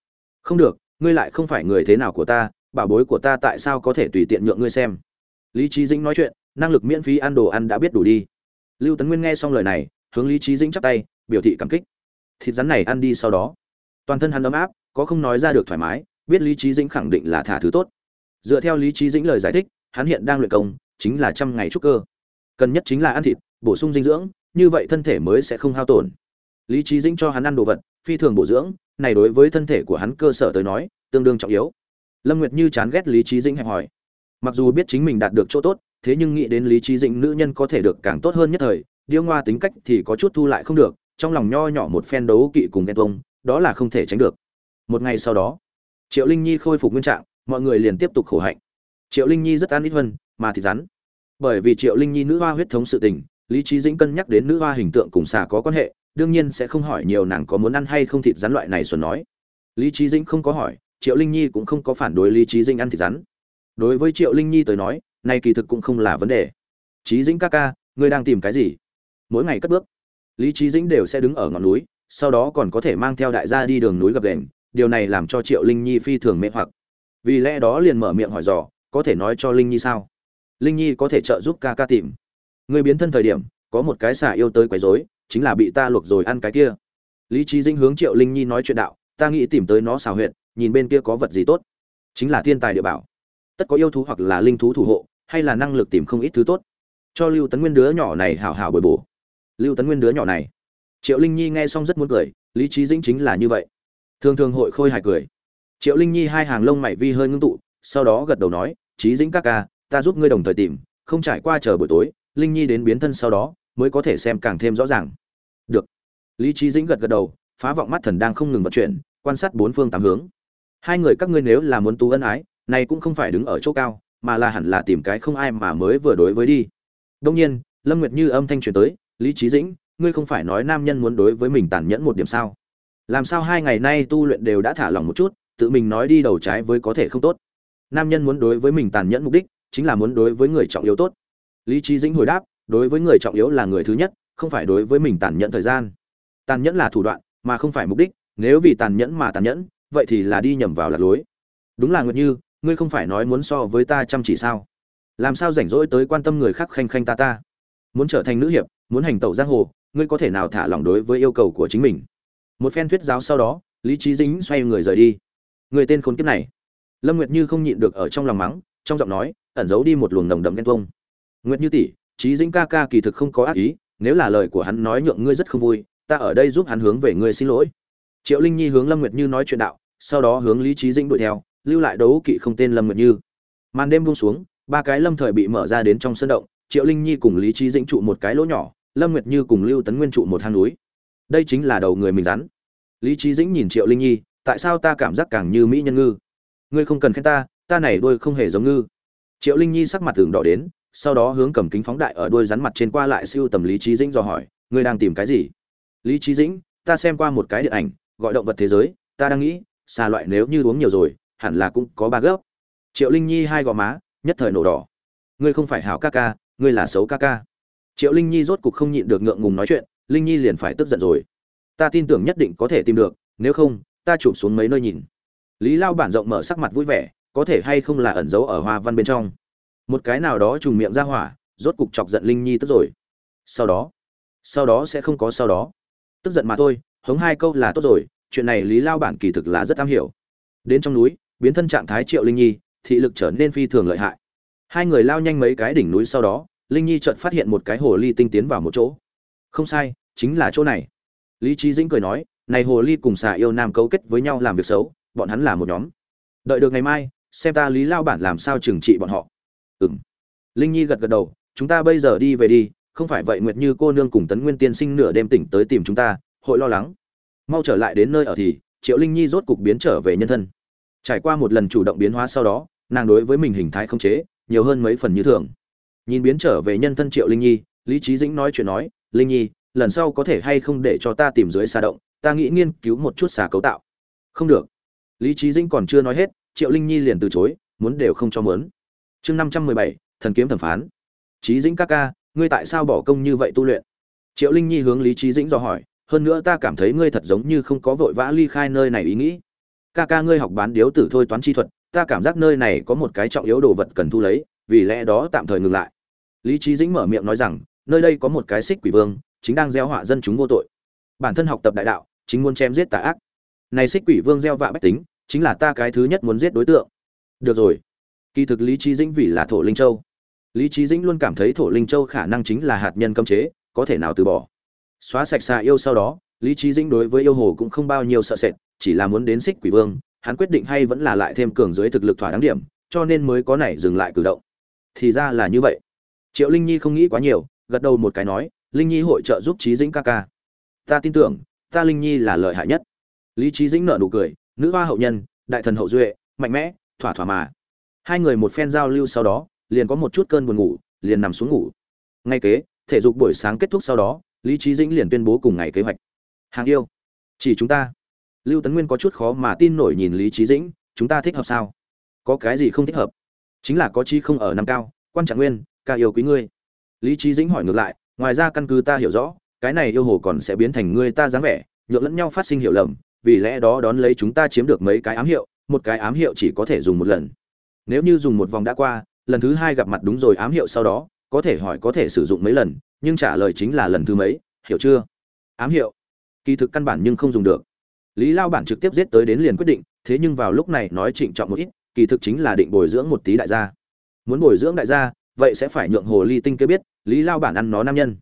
Không được, ngươi lại không phải người thế nào của ta, bảo bối của ta tại sao có thể tùy tiện nhượng ngươi xem? Lý trí dĩnh nói chuyện, năng lực miễn phí ăn đồ ăn đã biết đủ đi. Lưu tấn nguyên nghe xong lời này, hướng lý trí dĩnh chắp tay, biểu thị cảm kích. Thịt rắn này ăn đi sau đó. Toàn thân hắn ấm áp, có không nói ra được thoải mái, biết lý trí dĩnh khẳng định là thả thứ tốt. Dựa theo lý trí dĩnh lời giải thích, hắn hiện đang luyện công, chính là trăm ngày trúc cơ. Cần nhất chính là ăn thịt, bổ sung dinh dưỡng, như vậy thân thể mới sẽ không hao tổn. Lý trí dĩnh cho hắn ăn đồ vật, phi thường bổ dưỡng này đối với thân thể của hắn cơ sở tới nói, tương đương trọng yếu. Lâm nguyệt như chán ghét lý trí dĩnh hẹp hỏi. Mặc dù biết chính mình đạt được chỗ tốt, thế nhưng nghĩ đến lý trí dĩnh nữ nhân có thể được càng tốt hơn nhất thời, điêu ngoa tính cách thì có chút thu lại không được, trong lòng nho nhỏ một phen đấu kỵ cùng ghen tuông, đó là không thể tránh được. Một ngày sau đó, triệu linh nhi khôi phục nguyên trạng, mọi người liền tiếp tục khổ hạnh. Triệu linh nhi rất an ít hơn, mà thịt rắn. Bởi vì triệu linh nhi nữ hoa huyết thống sự tình, lý trí dĩnh cân nhắc đến nữ hoa hình tượng cùng xà có quan hệ đương nhiên sẽ không hỏi nhiều nàng có muốn ăn hay không thịt rắn loại này xuân nói. Lý trí dĩnh không có hỏi, triệu linh nhi cũng không có phản đối lý trí dĩnh ăn thịt rắn. Đối với triệu linh nhi tới nói nay kỳ thực cũng không là vấn đề. Trí dĩnh ca ca, ngươi đang tìm cái gì? Mỗi ngày cất bước. Lý trí dĩnh đều sẽ đứng ở ngọn núi, sau đó còn có thể mang theo đại gia đi đường núi gập đền điều này làm cho triệu linh nhi phi thường mê hoặc. Vì lẽ đó liền mở miệng hỏi dò, có thể nói cho linh nhi sao? Linh nhi có thể trợ giúp ca ca tìm. Người biến thân thời điểm, có một cái xả yêu tới quấy rối chính là bị ta luộc rồi ăn cái kia. Lý trí dinh hướng triệu linh nhi nói chuyện đạo, ta nghĩ tìm tới nó xào huyện nhìn bên kia có vật gì tốt. Chính là thiên tài địa bảo. Tất có yêu thú hoặc là linh thú thủ hộ, hay là năng lực tìm không ít thứ tốt. Cho lưu tấn nguyên đứa nhỏ này hảo hảo bồi bổ. Lưu tấn nguyên đứa nhỏ này. Triệu linh nhi nghe xong rất muốn cười, lý trí dĩnh chính là như vậy. Thường thường hội khôi hài cười. Triệu linh nhi hai hàng lông mày vi hơi ngưng tụ, sau đó gật đầu nói trí dĩnh các ca, ta giúp ngươi đồng thời tìm, không trải qua chờ buổi tối, linh nhi đến biến thân sau đó, mới có thể xem càng thêm rõ ràng được. Lý trí dĩnh gật gật đầu, phá vọng mắt thần đang không ngừng vận chuyển, quan sát bốn phương tám hướng. Hai người các ngươi nếu là muốn tu ân ái này cũng không phải đứng ở chỗ cao, mà là hẳn là tìm cái không ai mà mới vừa đối với đi. Đông nhiên, lâm nguyệt như âm thanh truyền tới, lý trí dĩnh, ngươi không phải nói nam nhân muốn đối với mình tàn nhẫn một điểm sao? Làm sao hai ngày nay tu luyện đều đã thả lỏng một chút, tự mình nói đi đầu trái với có thể không tốt? Nam nhân muốn đối với mình tàn nhẫn mục đích chính là muốn đối với người trọng yếu tốt. Lý trí dĩnh hồi đáp, đối với người trọng yếu là người thứ nhất không phải đối với mình tàn nhẫn thời gian. Tàn nhẫn là thủ đoạn, mà không phải mục đích. Nếu vì tàn nhẫn mà tàn nhẫn, vậy thì là đi nhầm vào lạc lối. Đúng là nguyệt như, ngươi không phải nói muốn so với ta chăm chỉ sao? Làm sao rảnh rỗi tới quan tâm người khác khanh khanh ta ta? Muốn trở thành nữ hiệp, muốn hành tẩu giang hồ, ngươi có thể nào thả lỏng đối với yêu cầu của chính mình? Một phen thuyết giáo sau đó, lý trí dính xoay người rời đi. Người tên khốn kiếp này. Lâm nguyệt như không nhịn được ở trong lòng mắng, trong giọng nói, ẩn giấu đi một luồng nồng đậm ghen tuông. Nguyệt như tỷ trí dính ca ca kỳ thực không có ác ý nếu là lời của hắn nói nhượng ngươi rất không vui, ta ở đây giúp hắn hướng về ngươi xin lỗi. Triệu linh nhi hướng lâm nguyệt như nói chuyện đạo, sau đó hướng lý trí dĩnh đuổi theo, lưu lại đấu kỵ không tên lâm nguyệt như. Màn đêm buông xuống, ba cái lâm thời bị mở ra đến trong sân động, triệu linh nhi cùng lý trí dĩnh trụ một cái lỗ nhỏ, lâm nguyệt như cùng lưu tấn nguyên trụ một hang núi. Đây chính là đầu người mình rắn. Lý trí dĩnh nhìn triệu linh nhi, tại sao ta cảm giác càng như mỹ nhân ngư? Ngươi không cần khen ta ta này đuôi không hề giống ngư. Triệu linh nhi sắc mặt tường đỏ đến sau đó hướng cầm kính phóng đại ở đuôi rắn mặt trên qua lại siêu tầm lý trí dĩnh dò hỏi, ngươi đang tìm cái gì? Lý trí dĩnh, ta xem qua một cái điện ảnh, gọi động vật thế giới, ta đang nghĩ xa loại nếu như uống nhiều rồi, hẳn là cũng có ba gốc. Triệu linh nhi hai gò má, nhất thời nổ đỏ. Ngươi không phải hảo ca ca, ngươi là xấu ca ca. Triệu linh nhi rốt cục không nhịn được ngượng ngùng nói chuyện, linh nhi liền phải tức giận rồi. Ta tin tưởng nhất định có thể tìm được, nếu không, ta chụp xuống mấy nơi nhìn. Lý lao bản rộng mở sắc mặt vui vẻ, có thể hay không là ẩn giấu ở hoa văn bên trong? Một cái nào đó trùng miệng ra hỏa, rốt cục chọc giận linh nhi tức rồi. Sau đó sau đó sẽ không có sau đó. Tức giận mà thôi, hống hai câu là tốt rồi, chuyện này lý lao bản kỳ thực là rất am hiểu. Đến trong núi, biến thân trạng thái triệu linh nhi, thị lực trở nên phi thường lợi hại. Hai người lao nhanh mấy cái đỉnh núi sau đó, linh nhi chợt phát hiện một cái hồ ly tinh tiến vào một chỗ. Không sai, chính là chỗ này. Lý trí dĩnh cười nói, này hồ ly cùng xà yêu nam cấu kết với nhau làm việc xấu, bọn hắn là một nhóm. Đợi được ngày mai, xem ta lý lao bản làm sao trừng trị bọn họ. Ừm. linh nhi gật gật đầu, chúng ta bây giờ đi về đi, không phải vậy nguyệt như cô nương cùng tấn nguyên tiên sinh nửa đêm tỉnh tới tìm chúng ta, hội lo lắng. Mau trở lại đến nơi ở thì, triệu linh nhi rốt cục biến trở về nhân thân. Trải qua một lần chủ động biến hóa sau đó, nàng đối với mình hình thái không chế, nhiều hơn mấy phần như thường. Nhìn biến trở về nhân thân triệu linh nhi, lý trí dĩnh nói chuyện nói, linh nhi, lần sau có thể hay không để cho ta tìm dưới xà động, ta nghĩ nghiên cứu một chút xà cấu tạo. Không được. Lý trí dĩnh còn chưa nói hết, triệu linh nhi liền từ chối, muốn đều không cho mớn chương năm trăm mười bảy, thần kiếm thẩm phán. Trí dĩnh ca ca, ngươi tại sao bỏ công như vậy tu luyện? Triệu linh nhi hướng lý trí dĩnh do hỏi, hơn nữa ta cảm thấy ngươi thật giống như không có vội vã ly khai nơi này ý nghĩ. Ca ca ngươi học bán điếu tử thôi toán chi thuật, ta cảm giác nơi này có một cái trọng yếu đồ vật cần thu lấy, vì lẽ đó tạm thời ngừng lại. Lý trí dĩnh mở miệng nói rằng, nơi đây có một cái xích quỷ vương, chính đang gieo họa dân chúng vô tội. Bản thân học tập đại đạo, chính muốn chém giết tà ác. Này xích quỷ vương gieo vạ bách tính, chính là ta cái thứ nhất muốn giết đối tượng. Được rồi kỳ thực lý trí dĩnh vì là thổ linh châu. Lý trí dĩnh luôn cảm thấy thổ linh châu khả năng chính là hạt nhân cấm chế, có thể nào từ bỏ. Xóa sạch xà yêu sau đó, lý trí dĩnh đối với yêu hồ cũng không bao nhiêu sợ sệt, chỉ là muốn đến xích quỷ vương, hắn quyết định hay vẫn là lại thêm cường dưới thực lực thỏa đáng điểm, cho nên mới có này dừng lại cử động. Thì ra là như vậy. Triệu linh nhi không nghĩ quá nhiều, gật đầu một cái nói, linh nhi hội trợ giúp trí dĩnh ca ca. Ta tin tưởng, ta linh nhi là lợi hại nhất. Lý trí dĩnh nợ nụ cười, nữ hoa hậu nhân, đại thần hậu duệ, mạnh mẽ, thỏa thỏa mà hai người một phen giao lưu sau đó, liền có một chút cơn buồn ngủ, liền nằm xuống ngủ. Ngay kế, thể dục buổi sáng kết thúc sau đó, lý trí dĩnh liền tuyên bố cùng ngày kế hoạch. Hàng yêu. Chỉ chúng ta. Lưu tấn nguyên có chút khó mà tin nổi nhìn lý trí dĩnh, chúng ta thích hợp sao? Có cái gì không thích hợp? Chính là có chi không ở năm cao, quan trạng nguyên, ca yêu quý ngươi. Lý trí dĩnh hỏi ngược lại, ngoài ra căn cứ ta hiểu rõ, cái này yêu hồ còn sẽ biến thành ngươi ta dáng vẻ, nhượng lẫn nhau phát sinh hiểu lầm, vì lẽ đó đón lấy chúng ta chiếm được mấy cái ám hiệu, một cái ám hiệu chỉ có thể dùng một lần nếu như dùng một vòng đã qua, lần thứ hai gặp mặt đúng rồi ám hiệu sau đó, có thể hỏi có thể sử dụng mấy lần, nhưng trả lời chính là lần thứ mấy, hiểu chưa? Ám hiệu. Kỳ thực căn bản nhưng không dùng được. Lý lao bản trực tiếp giết tới đến liền quyết định, thế nhưng vào lúc này nói trịnh trọng một ít, kỳ thực chính là định bồi dưỡng một tí đại gia. Muốn bồi dưỡng đại gia, vậy sẽ phải nhượng hồ ly tinh kia biết, lý lao bản ăn nó nam nhân.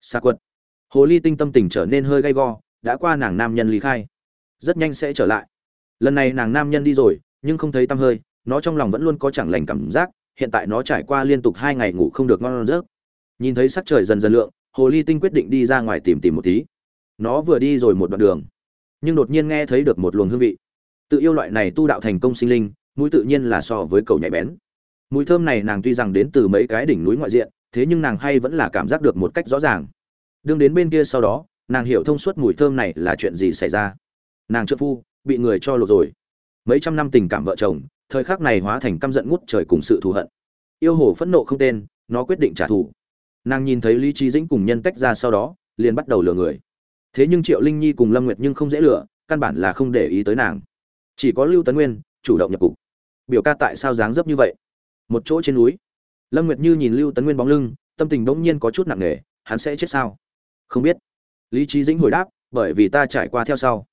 Xa quật. Hồ ly tinh tâm tình trở nên hơi gay go, đã qua nàng nam nhân lý khai. Rất nhanh sẽ trở lại. Lần này nàng nam nhân đi rồi, nhưng không thấy tăm hơi nó trong lòng vẫn luôn có chẳng lành cảm giác, hiện tại nó trải qua liên tục hai ngày ngủ không được ngon giấc. Nhìn thấy sắc trời dần dần lượng, hồ ly tinh quyết định đi ra ngoài tìm tìm một tí. Nó vừa đi rồi một đoạn đường, nhưng đột nhiên nghe thấy được một luồng hương vị. Tự yêu loại này tu đạo thành công sinh linh, mũi tự nhiên là so với cầu nhạy bén. Mùi thơm này nàng tuy rằng đến từ mấy cái đỉnh núi ngoại diện, thế nhưng nàng hay vẫn là cảm giác được một cách rõ ràng. Đương đến bên kia sau đó, nàng hiểu thông suốt mùi thơm này là chuyện gì xảy ra. Nàng trợ phu, bị người cho lột rồi. Mấy trăm năm tình cảm vợ chồng thời khắc này hóa thành căm giận ngút trời cùng sự thù hận. Yêu hồ phẫn nộ không tên, nó quyết định trả thù. Nàng nhìn thấy lý trí dĩnh cùng nhân tách ra sau đó, liền bắt đầu lừa người. Thế nhưng triệu linh nhi cùng lâm nguyệt nhưng không dễ lừa, căn bản là không để ý tới nàng. Chỉ có lưu tấn nguyên, chủ động nhập cục. Biểu ca tại sao dáng dấp như vậy? Một chỗ trên núi. Lâm nguyệt như nhìn lưu tấn nguyên bóng lưng, tâm tình bỗng nhiên có chút nặng nề, hắn sẽ chết sao? Không biết. Lý trí dĩnh hồi đáp, bởi vì ta trải qua theo sau.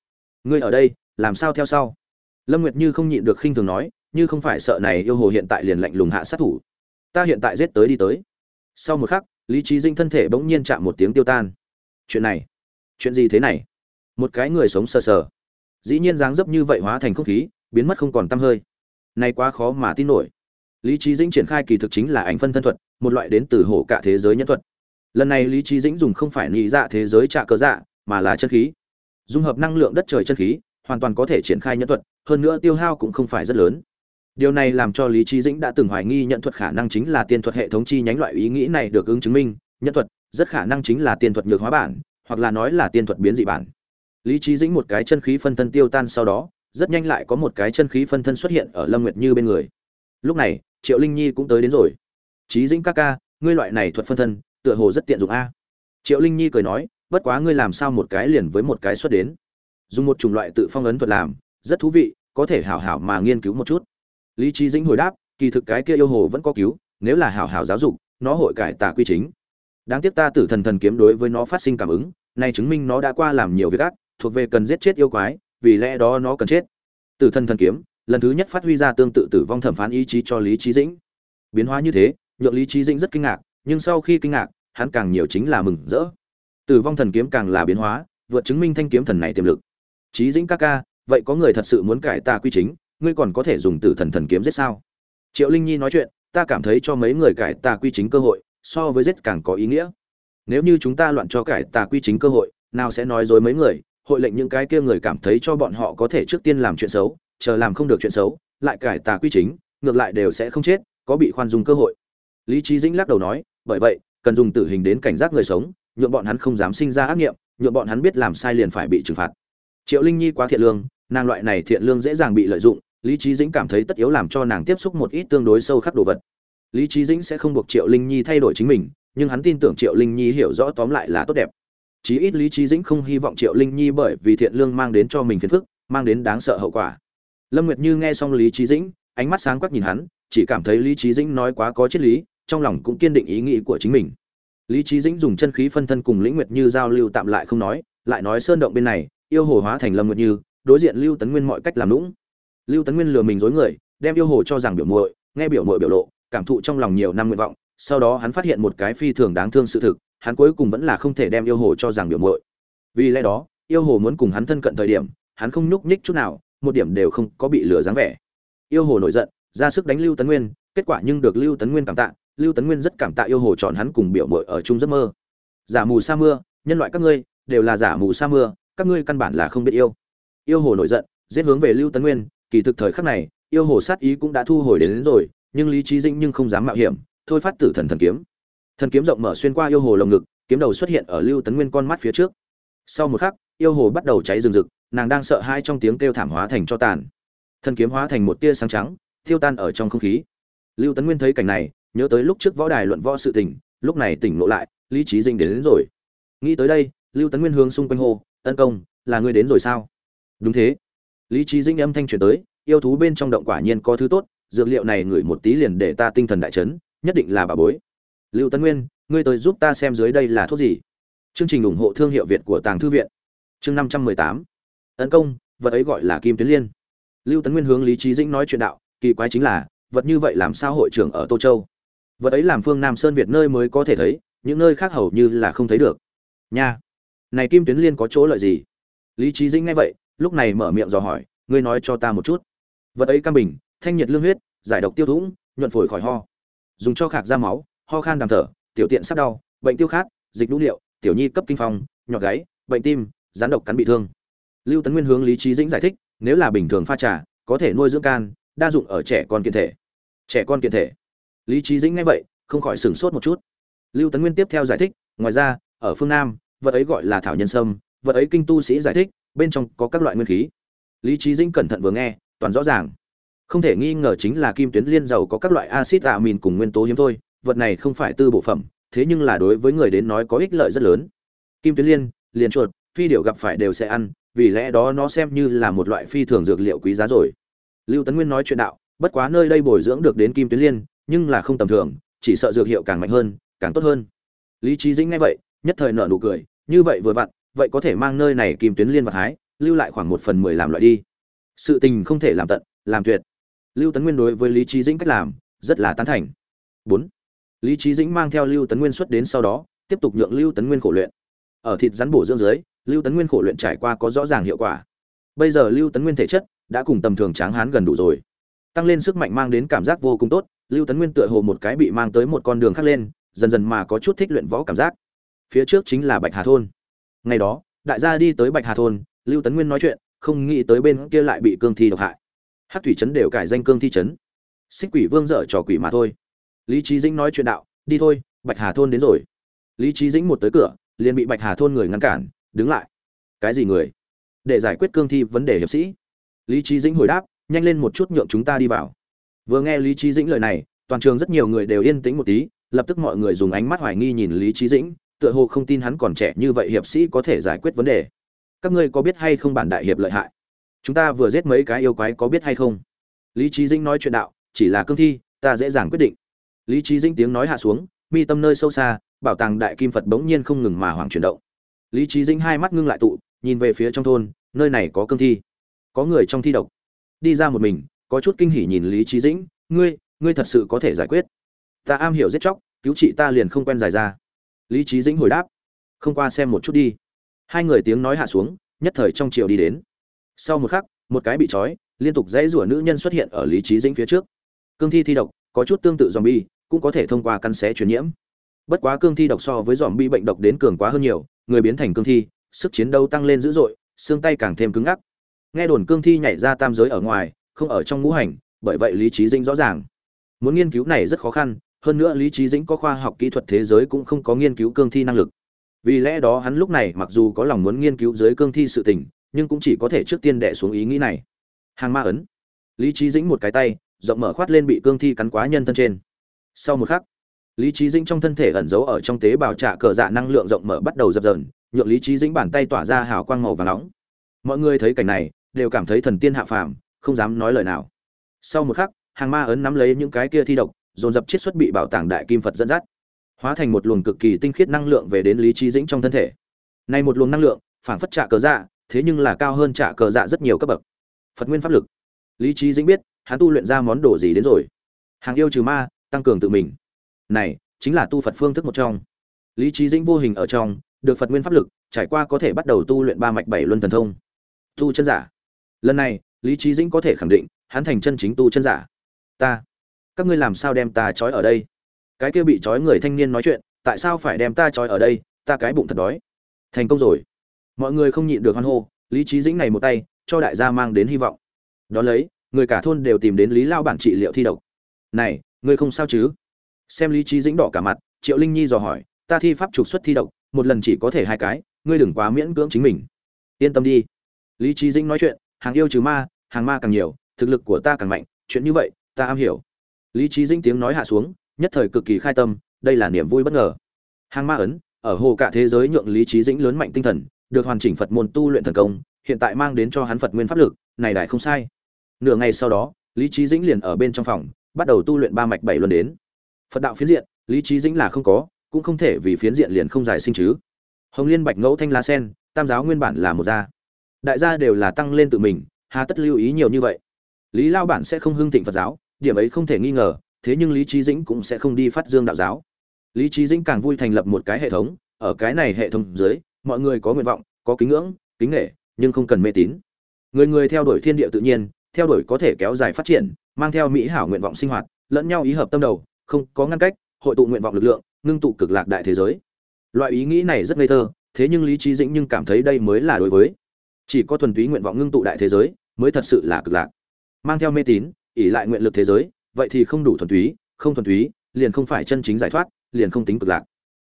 Ngươi ở đây, làm sao theo sau? Lâm nguyệt như không nhịn được khinh thường nói như không phải sợ này yêu hồ hiện tại liền lạnh lùng hạ sát thủ. Ta hiện tại giết tới đi tới. Sau một khắc, lý trí dinh thân thể bỗng nhiên chạm một tiếng tiêu tan. Chuyện này, chuyện gì thế này? Một cái người sống sờ sờ. Dĩ nhiên dáng dấp như vậy hóa thành không khí, biến mất không còn tăm hơi. Nay quá khó mà tin nổi. Lý trí dĩnh triển khai kỳ thực chính là ảnh phân thân thuật, một loại đến từ hổ cả thế giới nhân thuật. Lần này lý trí dĩnh dùng không phải nghĩ dạ thế giới trạ cớ dạ mà là chân khí. Dung hợp năng lượng đất trời chân khí, hoàn toàn có thể triển khai nhân thuật, hơn nữa tiêu hao cũng không phải rất lớn điều này làm cho lý trí dĩnh đã từng hoài nghi nhận thuật khả năng chính là tiên thuật hệ thống chi nhánh loại ý nghĩ này được ứng chứng minh. Nhân thuật, rất khả năng chính là tiên thuật nhược hóa bản, hoặc là nói là tiên thuật biến dị bản. Lý trí dĩnh một cái chân khí phân thân tiêu tan sau đó, rất nhanh lại có một cái chân khí phân thân xuất hiện ở lâm nguyệt như bên người. Lúc này, triệu linh nhi cũng tới đến rồi. Trí dĩnh ca ca, ngươi loại này thuật phân thân, tựa hồ rất tiện dụng a. Triệu linh nhi cười nói, bất quá ngươi làm sao một cái liền với một cái xuất đến? Dùng một chủng loại tự phong ấn thuật làm, rất thú vị, có thể hảo hảo mà nghiên cứu một chút lý trí dĩnh hồi đáp, kỳ thực cái kia yêu hồ vẫn có cứu, nếu là hảo hảo giáo dục, nó hội cải tà quy chính. Đáng tiếc ta tử thần thần kiếm đối với nó phát sinh cảm ứng này chứng minh nó đã qua làm nhiều việc ác, thuộc về cần giết chết yêu quái, vì lẽ đó nó cần chết. Tử thần thần kiếm, lần thứ nhất phát huy ra tương tự tử vong thẩm phán ý chí cho lý trí dĩnh. Biến hóa như thế, nhượng lý trí dĩnh rất kinh ngạc, nhưng sau khi kinh ngạc, hắn càng nhiều chính là mừng rỡ. Tử vong thần kiếm càng là biến hóa, vượt chứng minh thanh kiếm thần này tiềm lực. Trí dĩnh ca ca, vậy có người thật sự muốn cải tà quy chính? Ngươi còn có thể dùng tử thần thần kiếm giết sao? Triệu linh nhi nói chuyện, ta cảm thấy cho mấy người cải tà quy chính cơ hội, so với giết càng có ý nghĩa. Nếu như chúng ta loạn cho cải tà quy chính cơ hội, nào sẽ nói dối mấy người, hội lệnh những cái kia người cảm thấy cho bọn họ có thể trước tiên làm chuyện xấu, chờ làm không được chuyện xấu, lại cải tà quy chính, ngược lại đều sẽ không chết, có bị khoan dung cơ hội. Lý trí dĩnh lắc đầu nói, bởi vậy, cần dùng tử hình đến cảnh giác người sống nhuộm bọn hắn không dám sinh ra ác nghiệm nhuộm bọn hắn biết làm sai liền phải bị trừng phạt. Triệu linh nhi quá thiện lương, nàng loại này thiện lương dễ dàng bị lợi dụng lý trí dĩnh cảm thấy tất yếu làm cho nàng tiếp xúc một ít tương đối sâu khắc đồ vật. Lý trí dĩnh sẽ không buộc triệu linh nhi thay đổi chính mình, nhưng hắn tin tưởng triệu linh nhi hiểu rõ tóm lại là tốt đẹp. Chí ít lý trí dĩnh không hy vọng triệu linh nhi bởi vì thiện lương mang đến cho mình phiền phức, mang đến đáng sợ hậu quả. Lâm nguyệt như nghe xong lý trí dĩnh, ánh mắt sáng quắc nhìn hắn, chỉ cảm thấy lý trí dĩnh nói quá có triết lý, trong lòng cũng kiên định ý nghĩ của chính mình. Lý trí dĩnh dùng chân khí phân thân cùng lĩnh nguyệt như giao lưu tạm lại không nói, lại nói sơn động bên này, yêu hồ hóa thành lâm nguyệt như, đối diện lưu tấn nguyên mọi cách làm lũng lưu tấn nguyên lừa mình dối người, đem yêu hồ cho rằng biểu muội, nghe biểu muội biểu lộ, cảm thụ trong lòng nhiều năm nguyện vọng, sau đó hắn phát hiện một cái phi thường đáng thương sự thực, hắn cuối cùng vẫn là không thể đem yêu hồ cho rằng biểu muội. Vì lẽ đó, yêu hồ muốn cùng hắn thân cận thời điểm, hắn không nhúc nhích chút nào, một điểm đều không có bị lừa dáng vẻ. Yêu hồ nổi giận, ra sức đánh lưu tấn nguyên, kết quả nhưng được lưu tấn nguyên cảm tạ, lưu tấn nguyên rất cảm tạ yêu hồ chọn hắn cùng biểu muội ở chung giấc mơ. Giả mù sa mưa, nhân loại các ngươi, đều là giả mù sa mưa, các ngươi căn bản là không biết yêu. Yêu hồ nổi giận, giết hướng về lưu tấn nguyên kỳ thực thời khắc này yêu hồ sát ý cũng đã thu hồi đến, đến rồi nhưng lý trí dĩnh nhưng không dám mạo hiểm thôi phát tử thần thần kiếm. Thần kiếm rộng mở xuyên qua yêu hồ lồng ngực kiếm đầu xuất hiện ở lưu tấn nguyên con mắt phía trước. Sau một khắc yêu hồ bắt đầu cháy rừng rực nàng đang sợ hai trong tiếng kêu thảm hóa thành cho tàn. Thần kiếm hóa thành một tia sáng trắng tiêu tan ở trong không khí. Lưu tấn nguyên thấy cảnh này nhớ tới lúc trước võ đài luận võ sự tình lúc này tỉnh ngộ lại lý trí dinh đến, đến rồi. Nghĩ tới đây lưu tấn nguyên hướng xung quanh hồ tấn công là ngươi đến rồi sao? Đúng thế lý trí dinh âm thanh truyền tới, yêu thú bên trong động quả nhiên có thứ tốt, dược liệu này ngửi một tí liền để ta tinh thần đại chấn, nhất định là bà bối. Lưu tấn nguyên, ngươi tới giúp ta xem dưới đây là thuốc gì? Chương trình ủng hộ thương hiệu việt của tàng thư viện. Chương năm trăm mười tám. Tấn công, vật ấy gọi là kim tuyến liên. Lưu tấn nguyên hướng lý trí dĩnh nói chuyện đạo, kỳ quái chính là, vật như vậy làm sao hội trưởng ở tô châu? Vật ấy làm phương nam sơn việt nơi mới có thể thấy, những nơi khác hầu như là không thấy được. Nha, này kim tuyến liên có chỗ lợi gì? Lý trí dĩnh nghe vậy lúc này mở miệng dò hỏi, ngươi nói cho ta một chút. Vật ấy cam bình, thanh nhiệt lương huyết, giải độc tiêu thủng, nhuận phổi khỏi ho. Dùng cho khạc ra máu, ho khan đàm thở, tiểu tiện sắp đau, bệnh tiêu khát, dịch nhũ liệu, tiểu nhi cấp kinh phong, nhọt gáy, bệnh tim gián độc cắn bị thương. Lưu tấn nguyên hướng lý trí dĩnh giải thích, nếu là bình thường pha trà, có thể nuôi dưỡng can, đa dụng ở trẻ con kiện thể. Trẻ con kiện thể. Lý trí dĩnh nghe vậy, không khỏi sửng sốt một chút. Lưu tấn nguyên tiếp theo giải thích, ngoài ra, ở phương nam, vật ấy gọi là thảo nhân sâm, vật ấy kinh tu sĩ giải thích bên trong có các loại nguyên khí. Lý trí dĩnh cẩn thận vừa nghe, toàn rõ ràng. Không thể nghi ngờ chính là kim tuyến liên dầu có các loại axit amin cùng nguyên tố hiếm thôi, vật này không phải tư bộ phẩm, thế nhưng là đối với người đến nói có ích lợi rất lớn. Kim tuyến liên, liền chuột, phi điệu gặp phải đều sẽ ăn, vì lẽ đó nó xem như là một loại phi thường dược liệu quý giá rồi. Lưu tấn nguyên nói chuyện đạo, bất quá nơi đây bồi dưỡng được đến kim tuyến liên, nhưng là không tầm thường, chỉ sợ dược hiệu càng mạnh hơn, càng tốt hơn. Lý trí dĩnh nghe vậy, nhất thời nở nụ cười, như vậy vừa vặn vậy có thể mang nơi này kim tuyến liên vật hái lưu lại khoảng một phần mười làm loại đi. Sự tình không thể làm tận, làm tuyệt. Lưu tấn nguyên đối với lý trí dĩnh cách làm, rất là tán thành. Bốn. Lý trí dĩnh mang theo lưu tấn nguyên xuất đến sau đó, tiếp tục nhượng lưu tấn nguyên khổ luyện. Ở thịt rắn bổ dưỡng dưới, lưu tấn nguyên khổ luyện trải qua có rõ ràng hiệu quả. Bây giờ lưu tấn nguyên thể chất đã cùng tầm thường tráng hán gần đủ rồi. Tăng lên sức mạnh mang đến cảm giác vô cùng tốt, lưu tấn nguyên tựa hồ một cái bị mang tới một con đường khác lên, dần dần mà có chút thích luyện võ cảm giác. Phía trước chính là bạch hà thôn ngày đó, đại gia đi tới bạch hà thôn, lưu tấn nguyên nói chuyện, không nghĩ tới bên kia lại bị cương thi độc hại. Hát thủy trấn đều cải danh cương thi trấn. Xích quỷ vương dở trò quỷ mà thôi. Lý trí dĩnh nói chuyện đạo, đi thôi, bạch hà thôn đến rồi. Lý trí dĩnh một tới cửa, liền bị bạch hà thôn người ngăn cản, đứng lại. Cái gì người? Để giải quyết cương thi vấn đề hiệp sĩ. Lý trí dĩnh hồi đáp, nhanh lên một chút nhượng chúng ta đi vào. Vừa nghe lý trí dĩnh lời này, toàn trường rất nhiều người đều yên tĩnh một tí, lập tức mọi người dùng ánh mắt hoài nghi nhìn lý trí dĩnh tựa hồ không tin hắn còn trẻ như vậy hiệp sĩ có thể giải quyết vấn đề. Các ngươi có biết hay không bản đại hiệp lợi hại? Chúng ta vừa giết mấy cái yêu quái có biết hay không? Lý trí dĩnh nói chuyện đạo, chỉ là cương thi, ta dễ dàng quyết định. Lý trí dĩnh tiếng nói hạ xuống, mi tâm nơi sâu xa, bảo tàng đại kim phật bỗng nhiên không ngừng mà hoảng chuyển động. Lý trí dĩnh hai mắt ngưng lại tụ, nhìn về phía trong thôn, nơi này có cương thi, có người trong thi độc. Đi ra một mình, có chút kinh hỉ nhìn lý trí dĩnh, ngươi ngươi thật sự có thể giải quyết. Ta am hiểu giết chóc, cứu trị ta liền không quen dài ra lý trí dĩnh hồi đáp, không qua xem một chút đi. Hai người tiếng nói hạ xuống, nhất thời trong chiều đi đến. Sau một khắc, một cái bị trói, liên tục dãy rủa nữ nhân xuất hiện ở lý trí dĩnh phía trước. Cương thi thi độc, có chút tương tự dòm bi cũng có thể thông qua căn xé truyền nhiễm. Bất quá cương thi độc so với dòm bi bệnh độc đến cường quá hơn nhiều, người biến thành cương thi, sức chiến đấu tăng lên dữ dội, xương tay càng thêm cứng ngắc. Nghe đồn cương thi nhảy ra tam giới ở ngoài, không ở trong ngũ hành, bởi vậy lý trí dĩnh rõ ràng. Muốn nghiên cứu này rất khó khăn hơn nữa lý trí dĩnh có khoa học kỹ thuật thế giới cũng không có nghiên cứu cương thi năng lực. Vì lẽ đó hắn lúc này mặc dù có lòng muốn nghiên cứu giới cương thi sự tình, nhưng cũng chỉ có thể trước tiên đẻ xuống ý nghĩ này. Hàng ma ấn. Lý trí dĩnh một cái tay, rộng mở khoát lên bị cương thi cắn quá nhân thân trên. Sau một khắc, lý trí dĩnh trong thân thể ẩn giấu ở trong tế bào trạ cờ dạ năng lượng rộng mở bắt đầu dập dờn, nhượng lý trí dĩnh bàn tay tỏa ra hào quang màu và nóng. Mọi người thấy cảnh này, đều cảm thấy thần tiên hạ phàm, không dám nói lời nào. Sau một khắc, hàng ma ấn nắm lấy những cái kia thi độc dồn dập chiết xuất bị bảo tàng đại kim phật dẫn dắt, hóa thành một luồng cực kỳ tinh khiết năng lượng về đến lý trí dĩnh trong thân thể. Này một luồng năng lượng, phảng phất trả cờ dạ thế nhưng là cao hơn trả cờ dạ rất nhiều cấp bậc. Phật nguyên pháp lực. Lý trí dĩnh biết, hắn tu luyện ra món đồ gì đến rồi. Hàng yêu trừ ma, tăng cường tự mình. Này, chính là tu phật phương thức một trong. Lý trí dĩnh vô hình ở trong, được phật nguyên pháp lực, trải qua có thể bắt đầu tu luyện ba mạch bảy luân thần thông. Tu chân giả. Lần này, lý trí dĩnh có thể khẳng định, hắn thành chân chính tu chân giả. Ta các ngươi làm sao đem ta trói ở đây? Cái kia bị trói người thanh niên nói chuyện, tại sao phải đem ta trói ở đây? Ta cái bụng thật đói. Thành công rồi. Mọi người không nhịn được hoan hô, lý trí dĩnh này một tay, cho đại gia mang đến hy vọng. Đón lấy, người cả thôn đều tìm đến lý lao bản trị liệu thi độc. Này ngươi không sao chứ? Xem lý trí dĩnh đỏ cả mặt, triệu linh nhi dò hỏi, ta thi pháp trục xuất thi độc, một lần chỉ có thể hai cái, ngươi đừng quá miễn cưỡng chính mình. Yên tâm đi. Lý trí dĩnh nói chuyện, hàng yêu trừ ma, hàng ma càng nhiều, thực lực của ta càng mạnh, chuyện như vậy, ta am hiểu lý trí dĩnh tiếng nói hạ xuống, nhất thời cực kỳ khai tâm, đây là niềm vui bất ngờ. Hàng ma ấn, ở hồ cả thế giới nhượng lý trí dĩnh lớn mạnh tinh thần, được hoàn chỉnh phật môn tu luyện thần công, hiện tại mang đến cho hắn phật nguyên pháp lực, này đại không sai. Nửa ngày sau đó, lý trí dĩnh liền ở bên trong phòng, bắt đầu tu luyện ba mạch bảy luân đến. Phật đạo phiến diện, lý trí dĩnh là không có, cũng không thể vì phiến diện liền không giải sinh chứ. Hồng liên bạch ngẫu thanh lá sen, tam giáo nguyên bản là một gia. Đại gia đều là tăng lên tự mình, hà tất lưu ý nhiều như vậy. Lý lao bản sẽ không hưng thịnh phật giáo điểm ấy không thể nghi ngờ, thế nhưng lý trí dĩnh cũng sẽ không đi phát dương đạo giáo. Lý trí dĩnh càng vui thành lập một cái hệ thống, ở cái này hệ thống dưới, mọi người có nguyện vọng, có kính ngưỡng, kính nghệ nhưng không cần mê tín. Người người theo đuổi thiên địa tự nhiên, theo đuổi có thể kéo dài phát triển, mang theo mỹ hảo nguyện vọng sinh hoạt, lẫn nhau ý hợp tâm đầu, không có ngăn cách, hội tụ nguyện vọng lực lượng, ngưng tụ cực lạc đại thế giới. Loại ý nghĩ này rất ngây thơ, thế nhưng lý trí dĩnh nhưng cảm thấy đây mới là đối với. Chỉ có thuần túy nguyện vọng ngưng tụ đại thế giới, mới thật sự là cực lạc. Mang theo mê tín ỷ lại nguyện lực thế giới, vậy thì không đủ thuần túy, không thuần túy, liền không phải chân chính giải thoát, liền không tính cực lạc.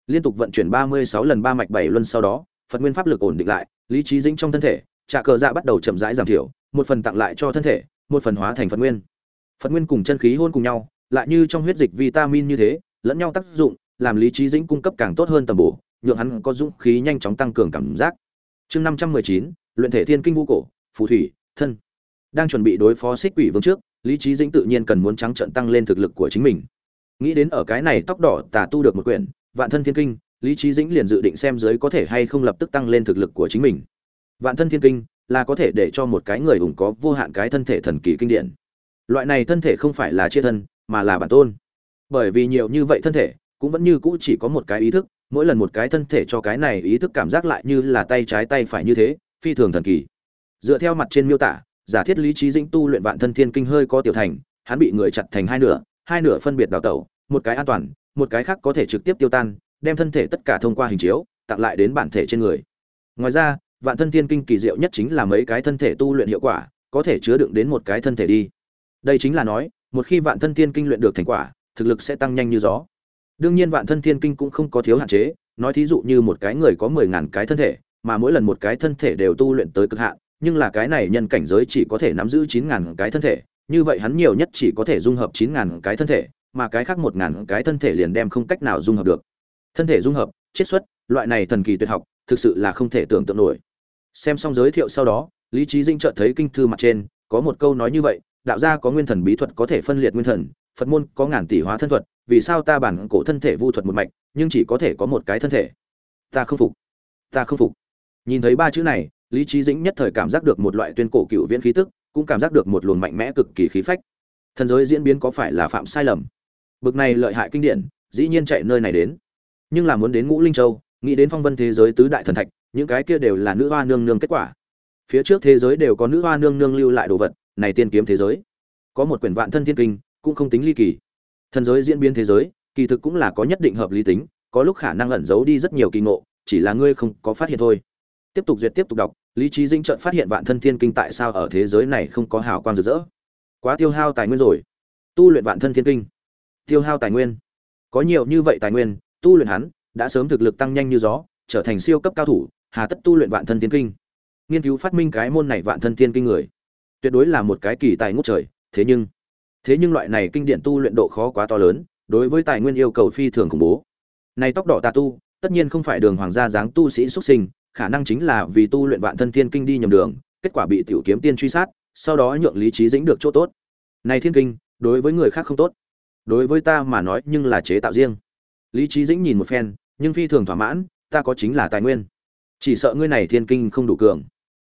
Liên tục vận chuyển ba mươi sáu lần ba mạch bảy luân sau đó, phật nguyên pháp lực ổn định lại, lý trí dính trong thân thể, trà cờ dạ bắt đầu chậm rãi giảm thiểu, một phần tặng lại cho thân thể, một phần hóa thành phật nguyên. Phật nguyên cùng chân khí hôn cùng nhau, lại như trong huyết dịch vitamin như thế, lẫn nhau tác dụng, làm lý trí dính cung cấp càng tốt hơn tầm bổ, nhượng hắn có dũng khí nhanh chóng tăng cường cảm giác. Chương năm trăm mười chín, luyện thể thiên kinh vũ cổ, phù thủy, thân. Đang chuẩn bị đối phó xích quỷ vương trước lý trí dĩnh tự nhiên cần muốn trắng trận tăng lên thực lực của chính mình. Nghĩ đến ở cái này tóc đỏ tà tu được một quyển, vạn thân thiên kinh, lý trí dĩnh liền dự định xem dưới có thể hay không lập tức tăng lên thực lực của chính mình. Vạn thân thiên kinh là có thể để cho một cái người ủng có vô hạn cái thân thể thần kỳ kinh điển. Loại này thân thể không phải là chia thân, mà là bản tôn. Bởi vì nhiều như vậy thân thể, cũng vẫn như cũ chỉ có một cái ý thức, mỗi lần một cái thân thể cho cái này ý thức cảm giác lại như là tay trái tay phải như thế, phi thường thần kỳ. Dựa theo mặt trên miêu tả giả thiết lý trí dĩnh tu luyện vạn thân thiên kinh hơi có tiểu thành, hắn bị người chặt thành hai nửa hai nửa phân biệt đào tẩu, một cái an toàn, một cái khác có thể trực tiếp tiêu tan, đem thân thể tất cả thông qua hình chiếu, tặng lại đến bản thể trên người. Ngoài ra, vạn thân thiên kinh kỳ diệu nhất chính là mấy cái thân thể tu luyện hiệu quả, có thể chứa đựng đến một cái thân thể đi. Đây chính là nói, một khi vạn thân thiên kinh luyện được thành quả, thực lực sẽ tăng nhanh như gió. Đương nhiên vạn thân thiên kinh cũng không có thiếu hạn chế, nói thí dụ như một cái người có mười ngàn cái thân thể, mà mỗi lần một cái thân thể đều tu luyện tới cực hạn nhưng là cái này nhân cảnh giới chỉ có thể nắm giữ chín ngàn cái thân thể, như vậy hắn nhiều nhất chỉ có thể dung hợp chín ngàn cái thân thể, mà cái khác một ngàn cái thân thể liền đem không cách nào dung hợp được. Thân thể dung hợp, chiết xuất, loại này thần kỳ tuyệt học, thực sự là không thể tưởng tượng nổi. Xem xong giới thiệu sau đó, lý trí dinh chợt thấy kinh thư mặt trên, có một câu nói như vậy, đạo gia có nguyên thần bí thuật có thể phân liệt nguyên thần, phật môn có ngàn tỷ hóa thân thuật, vì sao ta bản cổ thân thể vu thuật một mạch, nhưng chỉ có thể có một cái thân thể? Ta không phục, ta không phục. Nhìn thấy ba chữ này lý trí dĩnh nhất thời cảm giác được một loại tuyên cổ cựu viễn khí tức, cũng cảm giác được một luồng mạnh mẽ cực kỳ khí phách. Thần giới diễn biến có phải là phạm sai lầm? Bực này lợi hại kinh điển, dĩ nhiên chạy nơi này đến. Nhưng là muốn đến ngũ linh châu, nghĩ đến phong vân thế giới tứ đại thần thạch, những cái kia đều là nữ hoa nương nương kết quả. Phía trước thế giới đều có nữ hoa nương nương lưu lại đồ vật, này tiên kiếm thế giới. Có một quyển vạn thân thiên kinh, cũng không tính ly kỳ. Thần giới diễn biến thế giới, kỳ thực cũng là có nhất định hợp lý tính, có lúc khả năng ẩn giấu đi rất nhiều kỳ ngộ, chỉ là ngươi không có phát hiện thôi tiếp tục duyệt tiếp tục đọc, lý trí dinh trợn phát hiện vạn thân thiên kinh tại sao ở thế giới này không có hào quang rực rỡ. Quá tiêu hao tài nguyên rồi. Tu luyện vạn thân thiên kinh. Tiêu hao tài nguyên. Có nhiều như vậy tài nguyên, tu luyện hắn, đã sớm thực lực tăng nhanh như gió, trở thành siêu cấp cao thủ, hà tất tu luyện vạn thân thiên kinh. Nghiên cứu phát minh cái môn này vạn thân thiên kinh người, tuyệt đối là một cái kỳ tài ngút trời, thế nhưng thế nhưng loại này kinh điển tu luyện độ khó quá to lớn, đối với tài nguyên yêu cầu phi thường khủng bố. Này tóc đỏ tà tu, tất nhiên không phải đường hoàng gia dáng tu sĩ xuất sinh khả năng chính là vì tu luyện vạn thân thiên kinh đi nhầm đường, kết quả bị tiểu kiếm tiên truy sát, sau đó nhượng lý trí dĩnh được chỗ tốt. Này thiên kinh, đối với người khác không tốt. Đối với ta mà nói nhưng là chế tạo riêng. Lý trí dĩnh nhìn một phen, nhưng phi thường thỏa mãn, ta có chính là tài nguyên. Chỉ sợ ngươi này thiên kinh không đủ cường.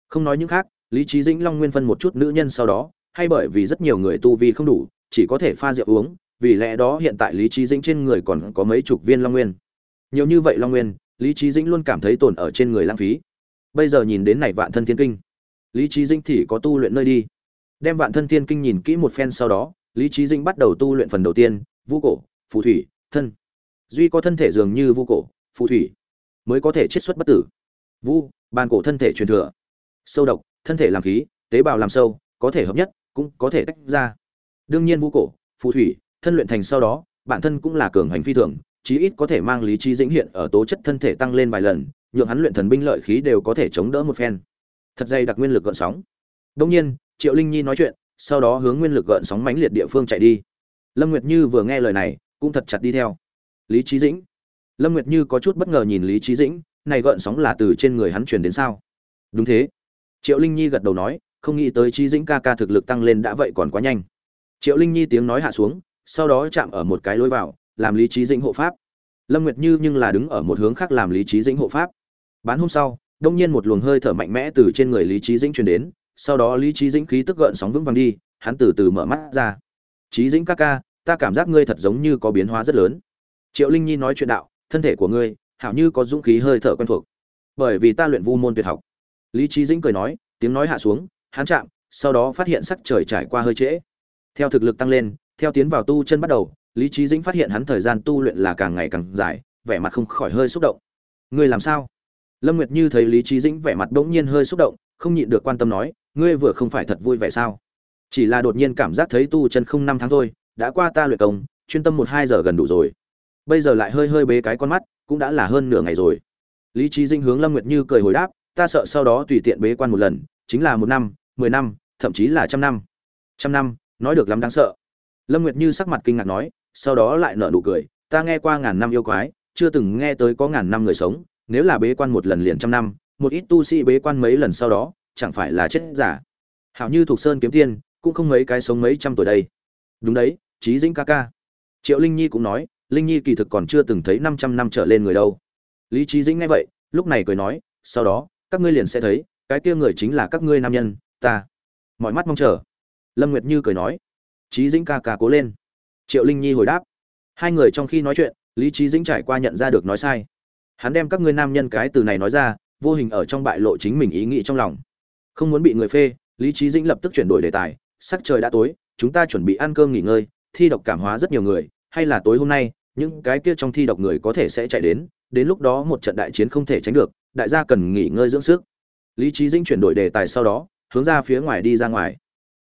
Không nói những khác, lý trí dĩnh long nguyên phân một chút nữ nhân sau đó, hay bởi vì rất nhiều người tu vi không đủ, chỉ có thể pha rượu uống, vì lẽ đó hiện tại lý trí dĩnh trên người còn có mấy chục viên long nguyên. Nhiều như vậy long nguyên lý trí dĩnh luôn cảm thấy tồn ở trên người lãng phí. Bây giờ nhìn đến này vạn thân thiên kinh, lý trí dĩnh thì có tu luyện nơi đi. Đem vạn thân thiên kinh nhìn kỹ một phen sau đó, lý trí dĩnh bắt đầu tu luyện phần đầu tiên, vũ cổ, phù thủy, thân. Duy có thân thể dường như vu cổ, phù thủy, mới có thể chiết xuất bất tử. Vu bàn cổ thân thể truyền thừa. Sâu độc, thân thể làm khí, tế bào làm sâu, có thể hợp nhất, cũng có thể tách ra. Đương nhiên vũ cổ, phù thủy, thân luyện thành sau đó, bản thân cũng là cường hành phi thường chí ít có thể mang lý trí dĩnh hiện ở tố chất thân thể tăng lên vài lần, nhượng hắn luyện thần binh lợi khí đều có thể chống đỡ một phen. Thật dày đặc nguyên lực gợn sóng. Đông nhiên, triệu linh nhi nói chuyện, sau đó hướng nguyên lực gợn sóng mãnh liệt địa phương chạy đi. Lâm nguyệt như vừa nghe lời này, cũng thật chặt đi theo. Lý trí dĩnh. Lâm nguyệt như có chút bất ngờ nhìn lý trí dĩnh, này gợn sóng là từ trên người hắn truyền đến sao? Đúng thế. Triệu linh nhi gật đầu nói, không nghĩ tới trí dĩnh ca ca thực lực tăng lên đã vậy còn quá nhanh. Triệu linh nhi tiếng nói hạ xuống, sau đó chạm ở một cái lối vào làm lý trí dĩnh hộ pháp. Lâm nguyệt như nhưng là đứng ở một hướng khác làm lý trí dĩnh hộ pháp. Bán hôm sau, đông nhiên một luồng hơi thở mạnh mẽ từ trên người lý trí dĩnh truyền đến, sau đó lý trí dĩnh khí tức gợn sóng vững vàng đi, hắn từ từ mở mắt ra. Trí dĩnh ca ca, ta cảm giác ngươi thật giống như có biến hóa rất lớn. Triệu linh nhi nói chuyện đạo, thân thể của ngươi, hảo như có dũng khí hơi thở quen thuộc. Bởi vì ta luyện vu môn tuyệt học. Lý trí dĩnh cười nói, tiếng nói hạ xuống, hắn chạm, sau đó phát hiện sắc trời trải qua hơi trễ. Theo thực lực tăng lên, theo tiến vào tu chân bắt đầu lý trí dĩnh phát hiện hắn thời gian tu luyện là càng ngày càng dài, vẻ mặt không khỏi hơi xúc động. Ngươi làm sao? Lâm nguyệt như thấy lý trí dĩnh vẻ mặt bỗng nhiên hơi xúc động, không nhịn được quan tâm nói, ngươi vừa không phải thật vui vẻ sao? Chỉ là đột nhiên cảm giác thấy tu chân không năm tháng thôi, đã qua ta luyện công, chuyên tâm một hai giờ gần đủ rồi. Bây giờ lại hơi hơi bế cái con mắt, cũng đã là hơn nửa ngày rồi. Lý trí dinh hướng lâm nguyệt như cười hồi đáp, ta sợ sau đó tùy tiện bế quan một lần, chính là một năm, mười năm, thậm chí là trăm năm. Trăm năm, nói được lắm đáng sợ. Lâm nguyệt như sắc mặt kinh ngạc nói sau đó lại nở nụ cười, ta nghe qua ngàn năm yêu quái, chưa từng nghe tới có ngàn năm người sống, nếu là bế quan một lần liền trăm năm, một ít tu sĩ bế quan mấy lần sau đó, chẳng phải là chết giả. Hảo như thuộc sơn kiếm tiên, cũng không mấy cái sống mấy trăm tuổi đây. Đúng đấy trí dĩnh ca ca. Triệu linh nhi cũng nói, linh nhi kỳ thực còn chưa từng thấy năm trăm năm trở lên người đâu. Lý trí dĩnh nghe vậy, lúc này cười nói, sau đó, các ngươi liền sẽ thấy, cái kia người chính là các ngươi nam nhân, ta. Mọi mắt mong chờ. Lâm nguyệt như cười nói trí dĩnh ca ca cố lên triệu linh nhi hồi đáp. Hai người trong khi nói chuyện, lý trí dĩnh trải qua nhận ra được nói sai. Hắn đem các ngươi nam nhân cái từ này nói ra, vô hình ở trong bại lộ chính mình ý nghĩ trong lòng. Không muốn bị người phê, lý trí dĩnh lập tức chuyển đổi đề tài. Sắc trời đã tối, chúng ta chuẩn bị ăn cơm nghỉ ngơi, thi độc cảm hóa rất nhiều người, hay là tối hôm nay, những cái kia trong thi độc người có thể sẽ chạy đến đến lúc đó một trận đại chiến không thể tránh được, đại gia cần nghỉ ngơi dưỡng sức. Lý trí dĩnh chuyển đổi đề tài sau đó, hướng ra phía ngoài đi ra ngoài.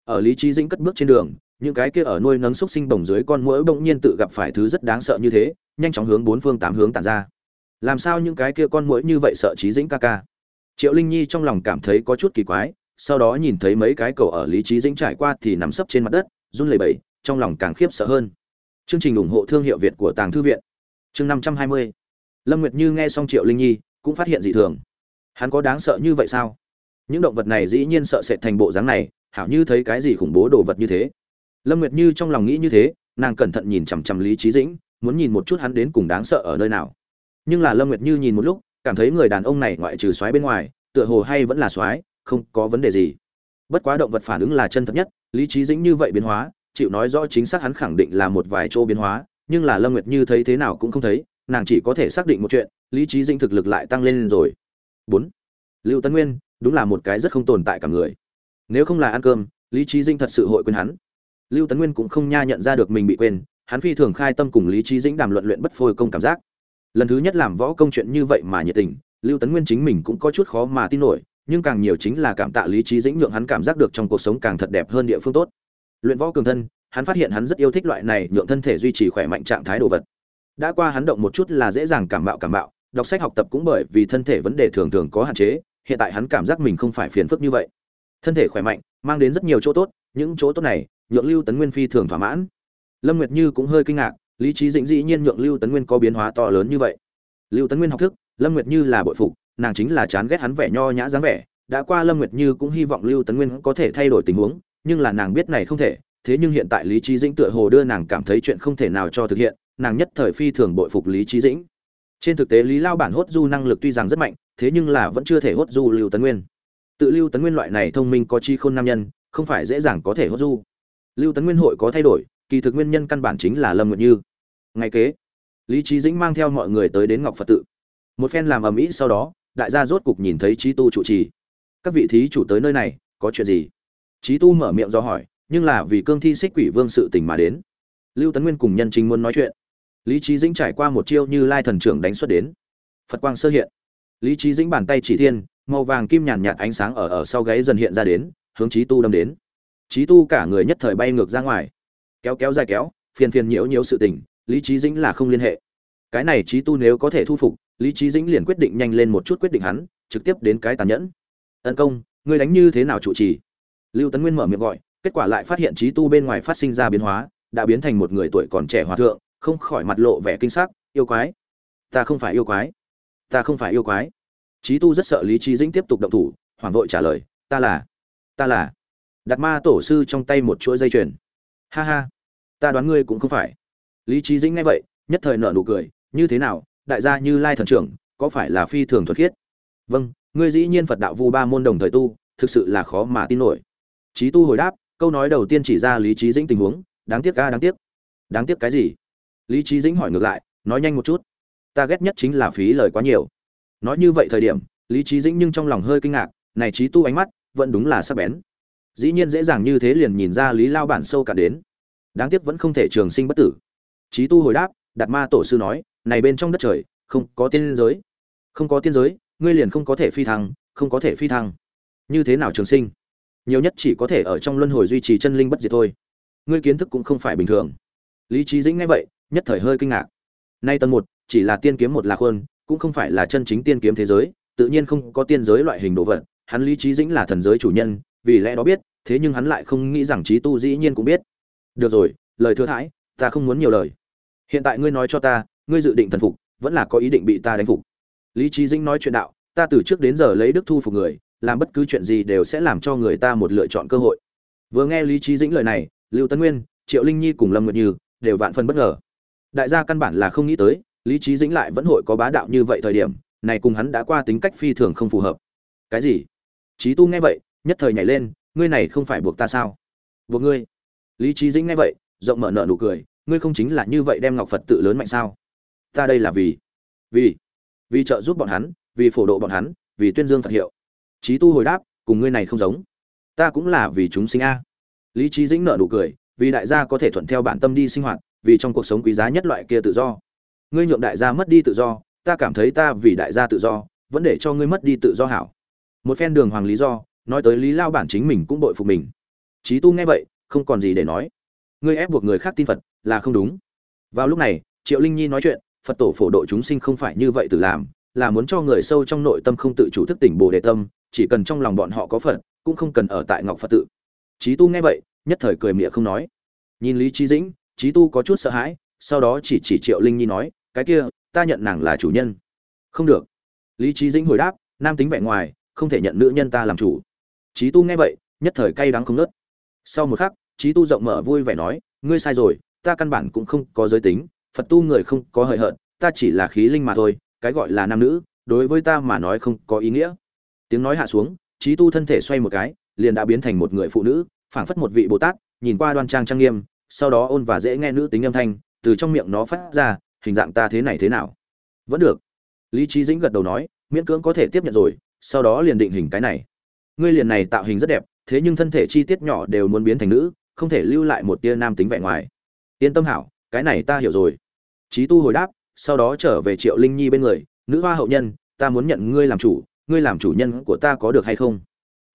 Ở lý trí dĩnh cất bước trên đường những cái kia ở nuôi nấng xúc sinh bồng dưới con muỗi bỗng nhiên tự gặp phải thứ rất đáng sợ như thế, nhanh chóng hướng bốn phương tám hướng tản ra. Làm sao những cái kia con muỗi như vậy sợ trí dĩnh ca ca? Triệu linh nhi trong lòng cảm thấy có chút kỳ quái, sau đó nhìn thấy mấy cái cầu ở lý trí dĩnh trải qua thì nằm sấp trên mặt đất, run lẩy bẩy, trong lòng càng khiếp sợ hơn. Chương trình ủng hộ thương hiệu việt của tàng thư viện. Chương năm trăm hai mươi. Lâm nguyệt như nghe xong triệu linh nhi, cũng phát hiện dị thường. Hắn có đáng sợ như vậy sao? Những động vật này dĩ nhiên sợ sệt thành bộ dáng này, hảo như thấy cái gì khủng bố đồ vật như thế lâm nguyệt như trong lòng nghĩ như thế, nàng cẩn thận nhìn chằm chằm lý trí dĩnh, muốn nhìn một chút hắn đến cùng đáng sợ ở nơi nào. Nhưng là lâm nguyệt như nhìn một lúc, cảm thấy người đàn ông này ngoại trừ soái bên ngoài, tựa hồ hay vẫn là soái, không có vấn đề gì. Bất quá động vật phản ứng là chân thật nhất, lý trí dĩnh như vậy biến hóa, chịu nói rõ chính xác hắn khẳng định là một vài chỗ biến hóa, nhưng là lâm nguyệt như thấy thế nào cũng không thấy, nàng chỉ có thể xác định một chuyện, lý trí dĩnh thực lực lại tăng lên rồi. Bốn. Lưu tấn nguyên, đúng là một cái rất không tồn tại cả người. Nếu không là ăn cơm, lý trí dĩnh thật sự hội quên hắn lưu tấn nguyên cũng không nha nhận ra được mình bị quên, hắn phi thường khai tâm cùng lý trí dĩnh đàm luận luyện bất phôi công cảm giác. Lần thứ nhất làm võ công chuyện như vậy mà nhiệt tình, lưu tấn nguyên chính mình cũng có chút khó mà tin nổi, nhưng càng nhiều chính là cảm tạ lý trí dĩnh nhượng hắn cảm giác được trong cuộc sống càng thật đẹp hơn địa phương tốt. Luyện võ cường thân, hắn phát hiện hắn rất yêu thích loại này nhượng thân thể duy trì khỏe mạnh trạng thái đồ vật. Đã qua hắn động một chút là dễ dàng cảm bạo cảm bạo, đọc sách học tập cũng bởi vì thân thể vấn đề thường thường có hạn chế, hiện tại hắn cảm giác mình không phải phiền phức như vậy. Thân thể khỏe mạnh, mang đến rất nhiều chỗ tốt, những chỗ tốt này nhượng lưu tấn nguyên phi thường thỏa mãn. Lâm nguyệt như cũng hơi kinh ngạc, lý trí dĩnh dĩ nhiên nhượng lưu tấn nguyên có biến hóa to lớn như vậy. Lưu tấn nguyên học thức, lâm nguyệt như là bội phục, nàng chính là chán ghét hắn vẻ nho nhã dáng vẻ. Đã qua lâm nguyệt như cũng hy vọng lưu tấn nguyên có thể thay đổi tình huống, nhưng là nàng biết này không thể, thế nhưng hiện tại lý trí dĩnh tựa hồ đưa nàng cảm thấy chuyện không thể nào cho thực hiện, nàng nhất thời phi thường bội phục lý trí dĩnh. Trên thực tế lý lao bản hốt du năng lực tuy rằng rất mạnh, thế nhưng là vẫn chưa thể hốt du lưu tấn nguyên. Tự lưu tấn nguyên loại này thông minh có chi khôn nam nhân, không phải dễ dàng có thể hốt du lưu tấn nguyên hội có thay đổi, kỳ thực nguyên nhân căn bản chính là lâm nguyệt như. Ngày kế, lý trí dĩnh mang theo mọi người tới đến ngọc phật tự. Một phen làm ầm ĩ sau đó, đại gia rốt cục nhìn thấy trí tu trụ trì. Các vị thí chủ tới nơi này, có chuyện gì? Trí tu mở miệng do hỏi, nhưng là vì cương thi xích quỷ vương sự tình mà đến. Lưu tấn nguyên cùng nhân chính muốn nói chuyện. Lý trí dĩnh trải qua một chiêu như lai thần trưởng đánh xuất đến. Phật quang sơ hiện. Lý trí dĩnh bàn tay chỉ thiên, màu vàng kim nhàn nhạt ánh sáng ở ở sau gáy dần hiện ra đến, hướng trí tu đâm đến trí tu cả người nhất thời bay ngược ra ngoài. Kéo kéo dài kéo, phiền phiền nhiễu nhiễu sự tình, lý trí dĩnh là không liên hệ. Cái này trí tu nếu có thể thu phục, lý trí dĩnh liền quyết định nhanh lên một chút quyết định hắn, trực tiếp đến cái tàn nhẫn. Tấn công, ngươi đánh như thế nào trụ trì? Lưu tấn nguyên mở miệng gọi, kết quả lại phát hiện trí tu bên ngoài phát sinh ra biến hóa, đã biến thành một người tuổi còn trẻ hòa thượng, không khỏi mặt lộ vẻ kinh sắc, yêu quái, ta không phải yêu quái, ta không phải yêu quái. Trí tu rất sợ lý trí dĩnh tiếp tục động thủ hoàng vội trả lời, ta là ta là đặt ma tổ sư trong tay một chuỗi dây chuyền. Ha ha, ta đoán ngươi cũng không phải. Lý trí dĩnh nghe vậy, nhất thời nở nụ cười, như thế nào, đại gia như lai thần trưởng, có phải là phi thường thuật khiết? Vâng ngươi dĩ nhiên phật đạo vu ba môn đồng thời tu, thực sự là khó mà tin nổi. Trí tu hồi đáp, câu nói đầu tiên chỉ ra lý trí dĩnh tình huống, đáng tiếc ca đáng tiếc. Đáng tiếc cái gì? Lý trí dĩnh hỏi ngược lại, nói nhanh một chút. Ta ghét nhất chính là phí lời quá nhiều. Nói như vậy thời điểm, lý trí dĩnh nhưng trong lòng hơi kinh ngạc, này trí tu ánh mắt, vẫn đúng là sắc bén dĩ nhiên dễ dàng như thế liền nhìn ra lý lao bản sâu cả đến. Đáng tiếc vẫn không thể trường sinh bất tử. Trí tu hồi đáp, đạt ma tổ sư nói, này bên trong đất trời, không có tiên giới. Không có tiên giới, ngươi liền không có thể phi thăng, không có thể phi thăng. Như thế nào trường sinh? Nhiều nhất chỉ có thể ở trong luân hồi duy trì chân linh bất diệt thôi. Ngươi kiến thức cũng không phải bình thường. Lý trí dĩnh nghe vậy, nhất thời hơi kinh ngạc. Nay tầng một, chỉ là tiên kiếm một lạc hơn cũng không phải là chân chính tiên kiếm thế giới, tự nhiên không có tiên giới loại hình đồ vật. Hắn lý trí dĩnh là thần giới chủ nhân vì lẽ đó biết, thế nhưng hắn lại không nghĩ rằng trí tu dĩ nhiên cũng biết. Được rồi, lời thừa thãi, ta không muốn nhiều lời. Hiện tại ngươi nói cho ta, ngươi dự định thần phục, vẫn là có ý định bị ta đánh phục. Lý trí dĩnh nói chuyện đạo, ta từ trước đến giờ lấy đức thu phục người, làm bất cứ chuyện gì đều sẽ làm cho người ta một lựa chọn cơ hội. Vừa nghe lý trí dĩnh lời này, lưu tấn nguyên, triệu linh nhi cùng lâm nguyệt như đều vạn phần bất ngờ. Đại gia căn bản là không nghĩ tới, lý trí dĩnh lại vẫn hội có bá đạo như vậy thời điểm, này cùng hắn đã qua tính cách phi thường không phù hợp. Cái gì? Trí tu nghe vậy nhất thời nhảy lên, ngươi này không phải buộc ta sao? Buộc ngươi? Lý trí dĩnh nghe vậy, rộng mở nợ nụ cười, ngươi không chính là như vậy đem ngọc phật tự lớn mạnh sao? Ta đây là vì vì vì trợ giúp bọn hắn, vì phổ độ bọn hắn, vì tuyên dương phật hiệu. Trí tu hồi đáp, cùng ngươi này không giống. Ta cũng là vì chúng sinh a. Lý trí dĩnh nợ nụ cười, vì đại gia có thể thuận theo bản tâm đi sinh hoạt, vì trong cuộc sống quý giá nhất loại kia tự do. Ngươi nhượng đại gia mất đi tự do, ta cảm thấy ta vì đại gia tự do, vẫn để cho ngươi mất đi tự do hảo. Một phen đường hoàng lý do nói tới lý lao bản chính mình cũng bội phục mình. Trí tu nghe vậy, không còn gì để nói. Ngươi ép buộc người khác tin phật, là không đúng. Vào lúc này, triệu linh nhi nói chuyện, phật tổ phổ độ chúng sinh không phải như vậy tự làm, là muốn cho người sâu trong nội tâm không tự chủ thức tỉnh bồ đề tâm, chỉ cần trong lòng bọn họ có phật, cũng không cần ở tại ngọc phật tự. Trí tu nghe vậy, nhất thời cười mịa không nói. Nhìn lý trí dĩnh trí tu có chút sợ hãi, sau đó chỉ chỉ triệu linh nhi nói, cái kia, ta nhận nàng là chủ nhân. Không được. Lý trí dĩnh hồi đáp, nam tính vẻ ngoài, không thể nhận nữ nhân ta làm chủ. Chí tu nghe vậy, nhất thời cay đắng không nớt sau một khắc, Chí tu rộng mở vui vẻ nói, ngươi sai rồi, ta căn bản cũng không có giới tính, phật tu người không có hời hợt, ta chỉ là khí linh mà thôi, cái gọi là nam nữ, đối với ta mà nói không có ý nghĩa. Tiếng nói hạ xuống, Chí tu thân thể xoay một cái, liền đã biến thành một người phụ nữ, phảng phất một vị bồ tát, nhìn qua đoan trang trang nghiêm, sau đó ôn và dễ nghe nữ tính âm thanh, từ trong miệng nó phát ra, hình dạng ta thế này thế nào? Vẫn được. Lý trí dĩnh gật đầu nói, miễn cưỡng có thể tiếp nhận rồi, sau đó liền định hình cái này ngươi liền này tạo hình rất đẹp, thế nhưng thân thể chi tiết nhỏ đều muốn biến thành nữ, không thể lưu lại một tia nam tính vẻ ngoài. Yên tâm hảo, cái này ta hiểu rồi. Trí tu hồi đáp, sau đó trở về triệu linh nhi bên người, nữ hoa hậu nhân, ta muốn nhận ngươi làm chủ, ngươi làm chủ nhân của ta có được hay không?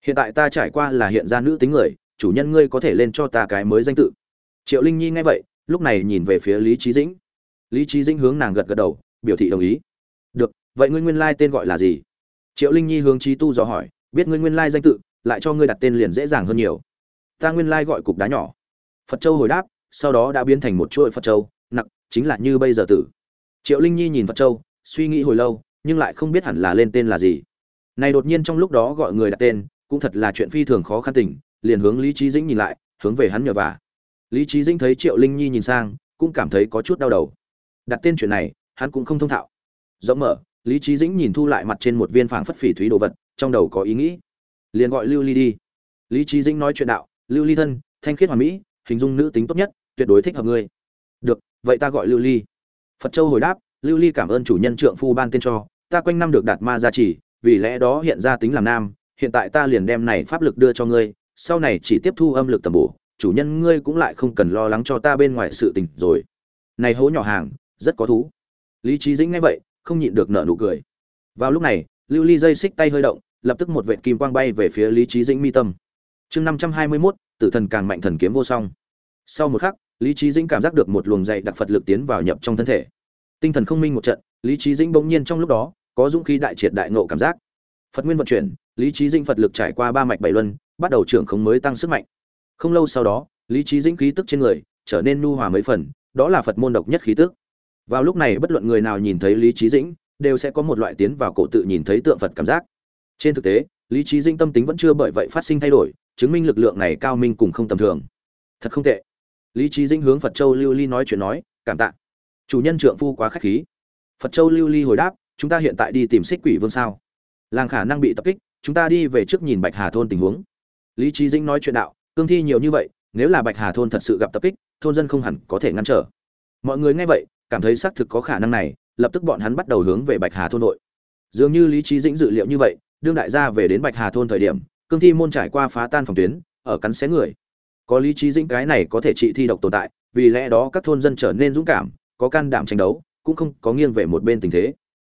Hiện tại ta trải qua là hiện ra nữ tính người, chủ nhân ngươi có thể lên cho ta cái mới danh tự. Triệu linh nhi nghe vậy, lúc này nhìn về phía lý trí dĩnh. Lý trí dĩnh hướng nàng gật gật đầu, biểu thị đồng ý. Được, vậy ngươi nguyên lai tên gọi là gì? Triệu linh nhi hướng trí tu dò hỏi biết ngươi nguyên lai danh tự, lại cho ngươi đặt tên liền dễ dàng hơn nhiều. Ta nguyên lai gọi cục đá nhỏ. Phật châu hồi đáp, sau đó đã biến thành một chuỗi phật châu, nặng, chính là như bây giờ tử. Triệu linh nhi nhìn phật châu, suy nghĩ hồi lâu, nhưng lại không biết hẳn là lên tên là gì. Này đột nhiên trong lúc đó gọi người đặt tên, cũng thật là chuyện phi thường khó khăn tình, liền hướng lý trí dĩnh nhìn lại, hướng về hắn nhờ vả. Lý trí dĩnh thấy triệu linh nhi nhìn sang, cũng cảm thấy có chút đau đầu. Đặt tên chuyện này, hắn cũng không thông thạo. Rộng mở, lý trí dĩnh nhìn thu lại mặt trên một viên phảng phất phỉ thúy đồ vật trong đầu có ý nghĩ. Liền gọi lưu ly đi. Lý trí dĩnh nói chuyện đạo, lưu ly thân, thanh khiết hoàn mỹ, hình dung nữ tính tốt nhất, tuyệt đối thích hợp ngươi. Được, vậy ta gọi lưu ly. Phật châu hồi đáp, lưu ly cảm ơn chủ nhân trượng phu ban tên cho, ta quanh năm được đạt ma gia trì, vì lẽ đó hiện ra tính làm nam, hiện tại ta liền đem này pháp lực đưa cho ngươi, sau này chỉ tiếp thu âm lực tầm bổ, chủ nhân ngươi cũng lại không cần lo lắng cho ta bên ngoài sự tình rồi. Này hố nhỏ hàng, rất có thú. Lý trí dĩnh nghe vậy, không nhịn được nở nụ cười. Vào lúc này, lưu ly dây xích tay hơi động lập tức một vệt kim quang bay về phía lý trí dĩnh mi tâm. Chương năm trăm hai mươi mốt, tử thần càng mạnh thần kiếm vô song. Sau một khắc, lý trí dĩnh cảm giác được một luồng dày đặc phật lực tiến vào nhập trong thân thể. Tinh thần không minh một trận, lý trí dĩnh bỗng nhiên trong lúc đó, có dũng khí đại triệt đại nộ cảm giác. Phật nguyên vận chuyển, lý trí dĩnh phật lực trải qua ba mạch bảy luân, bắt đầu trưởng khống mới tăng sức mạnh. Không lâu sau đó, lý trí dĩnh khí tức trên người trở nên nu hòa mấy phần, đó là phật môn độc nhất khí tức. Vào lúc này, bất luận người nào nhìn thấy lý trí dĩnh, đều sẽ có một loại tiến vào cổ tự nhìn thấy tượng phật cảm giác trên thực tế, lý trí dinh tâm tính vẫn chưa bởi vậy phát sinh thay đổi, chứng minh lực lượng này cao minh cùng không tầm thường. Thật không tệ. Lý trí dinh hướng phật châu lưu ly nói chuyện nói, cảm tạ. Chủ nhân trượng phu quá khách khí. Phật châu lưu ly hồi đáp, chúng ta hiện tại đi tìm xích quỷ vương sao? Làng khả năng bị tập kích, chúng ta đi về trước nhìn bạch hà thôn tình huống. Lý trí dinh nói chuyện đạo, cương thi nhiều như vậy, nếu là bạch hà thôn thật sự gặp tập kích, thôn dân không hẳn có thể ngăn trở. Mọi người nghe vậy, cảm thấy xác thực có khả năng này, lập tức bọn hắn bắt đầu hướng về bạch hà thôn nội. Dường như lý trí dĩnh dự liệu như vậy đương đại gia về đến bạch hà thôn thời điểm, cương thi môn trải qua phá tan phòng tuyến, ở cắn xé người. Có lý trí dĩnh cái này có thể trị thi độc tồn tại, vì lẽ đó các thôn dân trở nên dũng cảm, có can đảm tranh đấu, cũng không có nghiêng về một bên tình thế.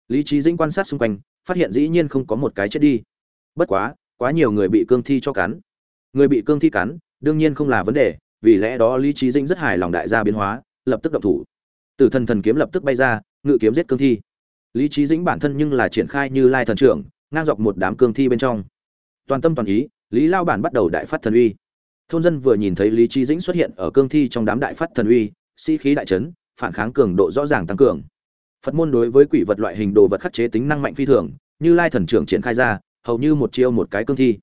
Lý trí dĩnh quan sát xung quanh, phát hiện dĩ nhiên không có một cái chết đi. Bất quá quá nhiều người bị cương thi cho cắn. Người bị cương thi cắn, đương nhiên không là vấn đề, vì lẽ đó lý trí dĩnh rất hài lòng đại gia biến hóa, lập tức động thủ. Tử thần thần kiếm lập tức bay ra, ngự kiếm giết cương thi. Lý trí dĩnh bản thân nhưng là triển khai như lai thần trưởng ngang dọc một đám cương thi bên trong. Toàn tâm toàn ý, lý lao bản bắt đầu đại phát thần uy. Thôn dân vừa nhìn thấy lý trí dĩnh xuất hiện ở cương thi trong đám đại phát thần uy, sĩ khí đại trấn phản kháng cường độ rõ ràng tăng cường. Phật môn đối với quỷ vật loại hình đồ vật khắc chế tính năng mạnh phi thường, như lai thần trưởng triển khai ra, hầu như một chiêu một cái cương thi.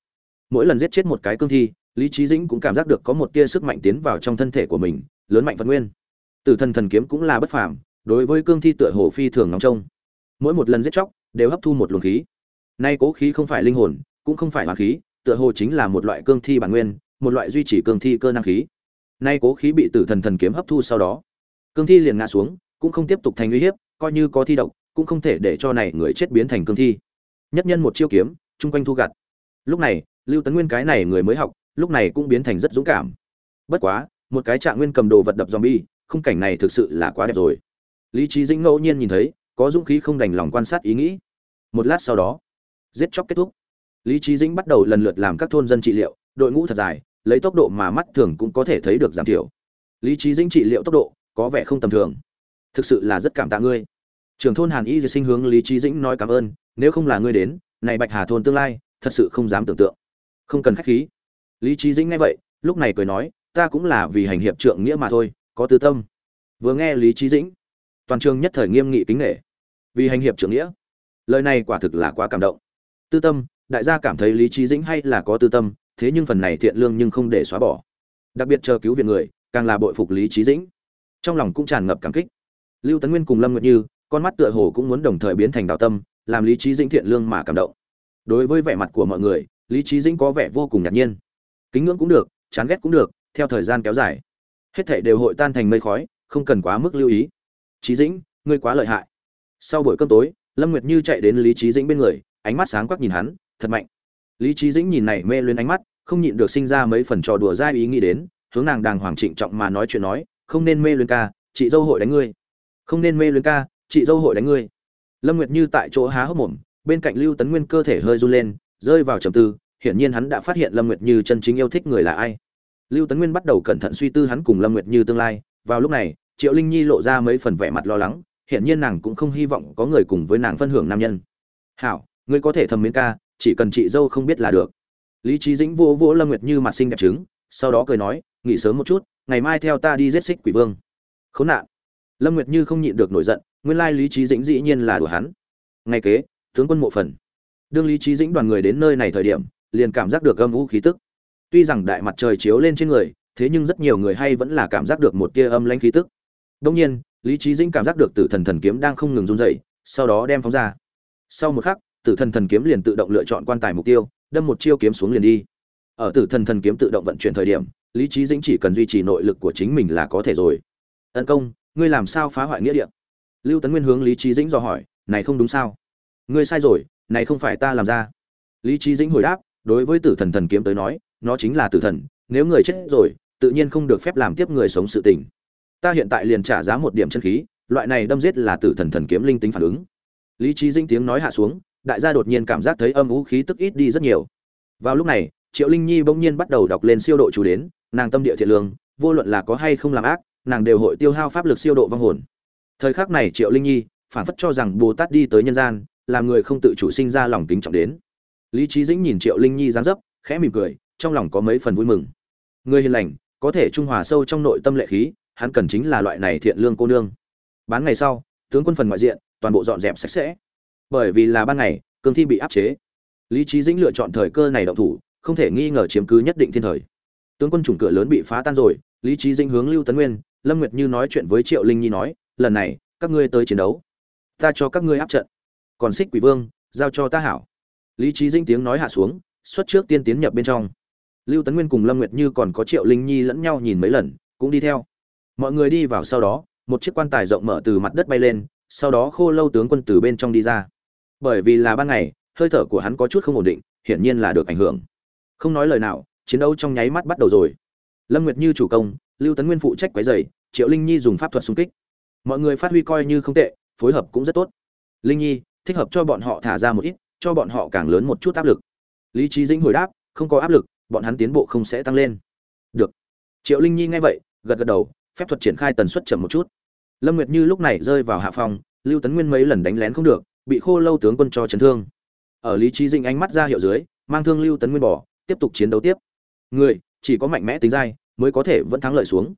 Mỗi lần giết chết một cái cương thi, lý trí dĩnh cũng cảm giác được có một tia sức mạnh tiến vào trong thân thể của mình, lớn mạnh phật nguyên. Tử thần thần kiếm cũng là bất phàm, đối với cương thi tựa hồ phi thường nóng trông. Mỗi một lần giết chóc, đều hấp thu một luồng khí nay cố khí không phải linh hồn, cũng không phải hoàn khí, tựa hồ chính là một loại cương thi bản nguyên, một loại duy trì cương thi cơ năng khí. Nay cố khí bị tử thần thần kiếm hấp thu sau đó, cương thi liền ngã xuống, cũng không tiếp tục thành uy hiếp, coi như có thi độc, cũng không thể để cho này người chết biến thành cương thi. Nhất nhân một chiêu kiếm, chung quanh thu gặt. Lúc này, lưu tấn nguyên cái này người mới học, lúc này cũng biến thành rất dũng cảm. Bất quá, một cái trạng nguyên cầm đồ vật đập zombie, khung cảnh này thực sự là quá đẹp rồi. Lý trí dĩnh ngẫu nhiên nhìn thấy, có dũng khí không đành lòng quan sát ý nghĩ. Một lát sau đó giết chóc kết thúc. Lý trí dĩnh bắt đầu lần lượt làm các thôn dân trị liệu, đội ngũ thật dài, lấy tốc độ mà mắt thường cũng có thể thấy được giảm thiểu. Lý trí dĩnh trị liệu tốc độ có vẻ không tầm thường. Thực sự là rất cảm tạ ngươi. Trưởng thôn hàn y sinh hướng lý trí dĩnh nói cảm ơn, nếu không là ngươi đến, này bạch hà thôn tương lai, thật sự không dám tưởng tượng. Không cần khách khí. Lý trí dĩnh nghe vậy, lúc này cười nói, ta cũng là vì hành hiệp trượng nghĩa mà thôi, có tư tâm. Vừa nghe lý trí dĩnh, toàn trường nhất thời nghiêm nghị kính nghệ vì hành hiệp trượng nghĩa, lời này quả thực là quá cảm động tư tâm, đại gia cảm thấy lý trí dĩnh hay là có tư tâm, thế nhưng phần này thiện lương nhưng không để xóa bỏ. Đặc biệt chờ cứu viện người, càng là bội phục lý trí dĩnh. Trong lòng cũng tràn ngập cảm kích. Lưu tấn nguyên cùng lâm nguyệt như, con mắt tựa hồ cũng muốn đồng thời biến thành đạo tâm, làm lý trí dĩnh thiện lương mà cảm động. Đối với vẻ mặt của mọi người, lý trí dĩnh có vẻ vô cùng ngạc nhiên. Kính ngưỡng cũng được, chán ghét cũng được, theo thời gian kéo dài, hết thảy đều hội tan thành mây khói, không cần quá mức lưu ý. Trí dĩnh, ngươi quá lợi hại. Sau buổi cơm tối, lâm nguyệt như chạy đến lý trí dĩnh bên người ánh mắt sáng quắc nhìn hắn, thật mạnh. Lý Chí dĩnh nhìn này mê luyến ánh mắt, không nhịn được sinh ra mấy phần trò đùa dai ý nghĩ đến, hướng nàng đàng hoàng trịnh trọng mà nói chuyện nói, không nên mê luyến ca, chị dâu hội đánh ngươi. Không nên mê luyến ca, chị dâu hội đánh ngươi. Lâm nguyệt như tại chỗ há hốc mồm, bên cạnh lưu tấn nguyên cơ thể hơi run lên, rơi vào trầm tư, hiển nhiên hắn đã phát hiện lâm nguyệt như chân chính yêu thích người là ai. Lưu tấn nguyên bắt đầu cẩn thận suy tư hắn cùng lâm nguyệt như tương lai, vào lúc này, triệu linh nhi lộ ra mấy phần vẻ mặt lo lắng, hiển nhiên nàng cũng không hy vọng có người cùng với nàng phân hưởng nam nhân. Hảo ngươi có thể thầm mến ca, chỉ cần chị dâu không biết là được. Lý trí dĩnh vô vỗ lâm nguyệt như mặt xinh đẹp trứng, sau đó cười nói, nghỉ sớm một chút, ngày mai theo ta đi giết xích quỷ vương. Khốn nạn. Lâm nguyệt như không nhịn được nổi giận, nguyên lai lý trí dĩnh dĩ nhiên là đùa hắn. Ngày kế, tướng quân mộ phần. Đương lý trí dĩnh đoàn người đến nơi này thời điểm, liền cảm giác được âm u khí tức. Tuy rằng đại mặt trời chiếu lên trên người, thế nhưng rất nhiều người hay vẫn là cảm giác được một tia âm lãnh khí tức. Đông nhiên, lý trí dĩnh cảm giác được tử thần thần kiếm đang không ngừng run dậy sau đó đem phóng ra. Sau một khắc tử thần thần kiếm liền tự động lựa chọn quan tài mục tiêu, đâm một chiêu kiếm xuống liền đi. Ở tử thần thần kiếm tự động vận chuyển thời điểm, lý trí dĩnh chỉ cần duy trì nội lực của chính mình là có thể rồi. Ân công, ngươi làm sao phá hoại nghĩa địa? Lưu tấn nguyên hướng lý trí dĩnh dò hỏi, này không đúng sao? Ngươi sai rồi, này không phải ta làm ra. Lý trí dĩnh hồi đáp, đối với tử thần thần kiếm tới nói, nó chính là tử thần, nếu người chết rồi, tự nhiên không được phép làm tiếp người sống sự tình. Ta hiện tại liền trả giá một điểm chân khí, loại này đâm giết là tử thần thần kiếm linh tính phản ứng. Lý trí dĩnh tiếng nói hạ xuống đại gia đột nhiên cảm giác thấy âm u khí tức ít đi rất nhiều. Vào lúc này, triệu linh nhi bỗng nhiên bắt đầu đọc lên siêu độ chú đến, nàng tâm địa thiện lương, vô luận là có hay không làm ác, nàng đều hội tiêu hao pháp lực siêu độ vong hồn. Thời khắc này triệu linh nhi phản phất cho rằng bồ tát đi tới nhân gian, làm người không tự chủ sinh ra lòng kính trọng đến. Lý Chí dĩnh nhìn triệu linh nhi dáng dấp, khẽ mỉm cười, trong lòng có mấy phần vui mừng. Người hiền lành, có thể trung hòa sâu trong nội tâm lệ khí, hắn cần chính là loại này thiện lương cô nương. Bán ngày sau, tướng quân phần ngoại diện, toàn bộ dọn dẹp sạch sẽ bởi vì là ban ngày, cương thi bị áp chế. Lý trí dĩnh lựa chọn thời cơ này động thủ, không thể nghi ngờ chiếm cứ nhất định thiên thời. Tướng quân chủng cửa lớn bị phá tan rồi, lý trí dĩnh hướng lưu tấn nguyên, lâm nguyệt như nói chuyện với triệu linh nhi nói, lần này, các ngươi tới chiến đấu. Ta cho các ngươi áp trận. Còn xích quỷ vương, giao cho ta hảo. Lý trí dĩnh tiếng nói hạ xuống, xuất trước tiên tiến nhập bên trong. Lưu tấn nguyên cùng lâm nguyệt như còn có triệu linh nhi lẫn nhau nhìn mấy lần, cũng đi theo. Mọi người đi vào sau đó, một chiếc quan tài rộng mở từ mặt đất bay lên, sau đó khô lâu tướng quân từ bên trong đi ra bởi vì là ban ngày, hơi thở của hắn có chút không ổn định, hiển nhiên là được ảnh hưởng. Không nói lời nào, chiến đấu trong nháy mắt bắt đầu rồi. Lâm nguyệt như chủ công, lưu tấn nguyên phụ trách quấy dày triệu linh nhi dùng pháp thuật xung kích. Mọi người phát huy coi như không tệ, phối hợp cũng rất tốt. Linh nhi, thích hợp cho bọn họ thả ra một ít, cho bọn họ càng lớn một chút áp lực. Lý trí dĩnh hồi đáp, không có áp lực, bọn hắn tiến bộ không sẽ tăng lên. Được. Triệu linh nhi nghe vậy, gật gật đầu, phép thuật triển khai tần suất chậm một chút. Lâm nguyệt như lúc này rơi vào hạ phòng, lưu tấn nguyên mấy lần đánh lén không được bị khô lâu tướng quân cho chấn thương. Ở lý trí dinh ánh mắt ra hiệu dưới, mang thương lưu tấn nguyên bỏ, tiếp tục chiến đấu tiếp. Người, chỉ có mạnh mẽ tính dai, mới có thể vẫn thắng lợi xuống.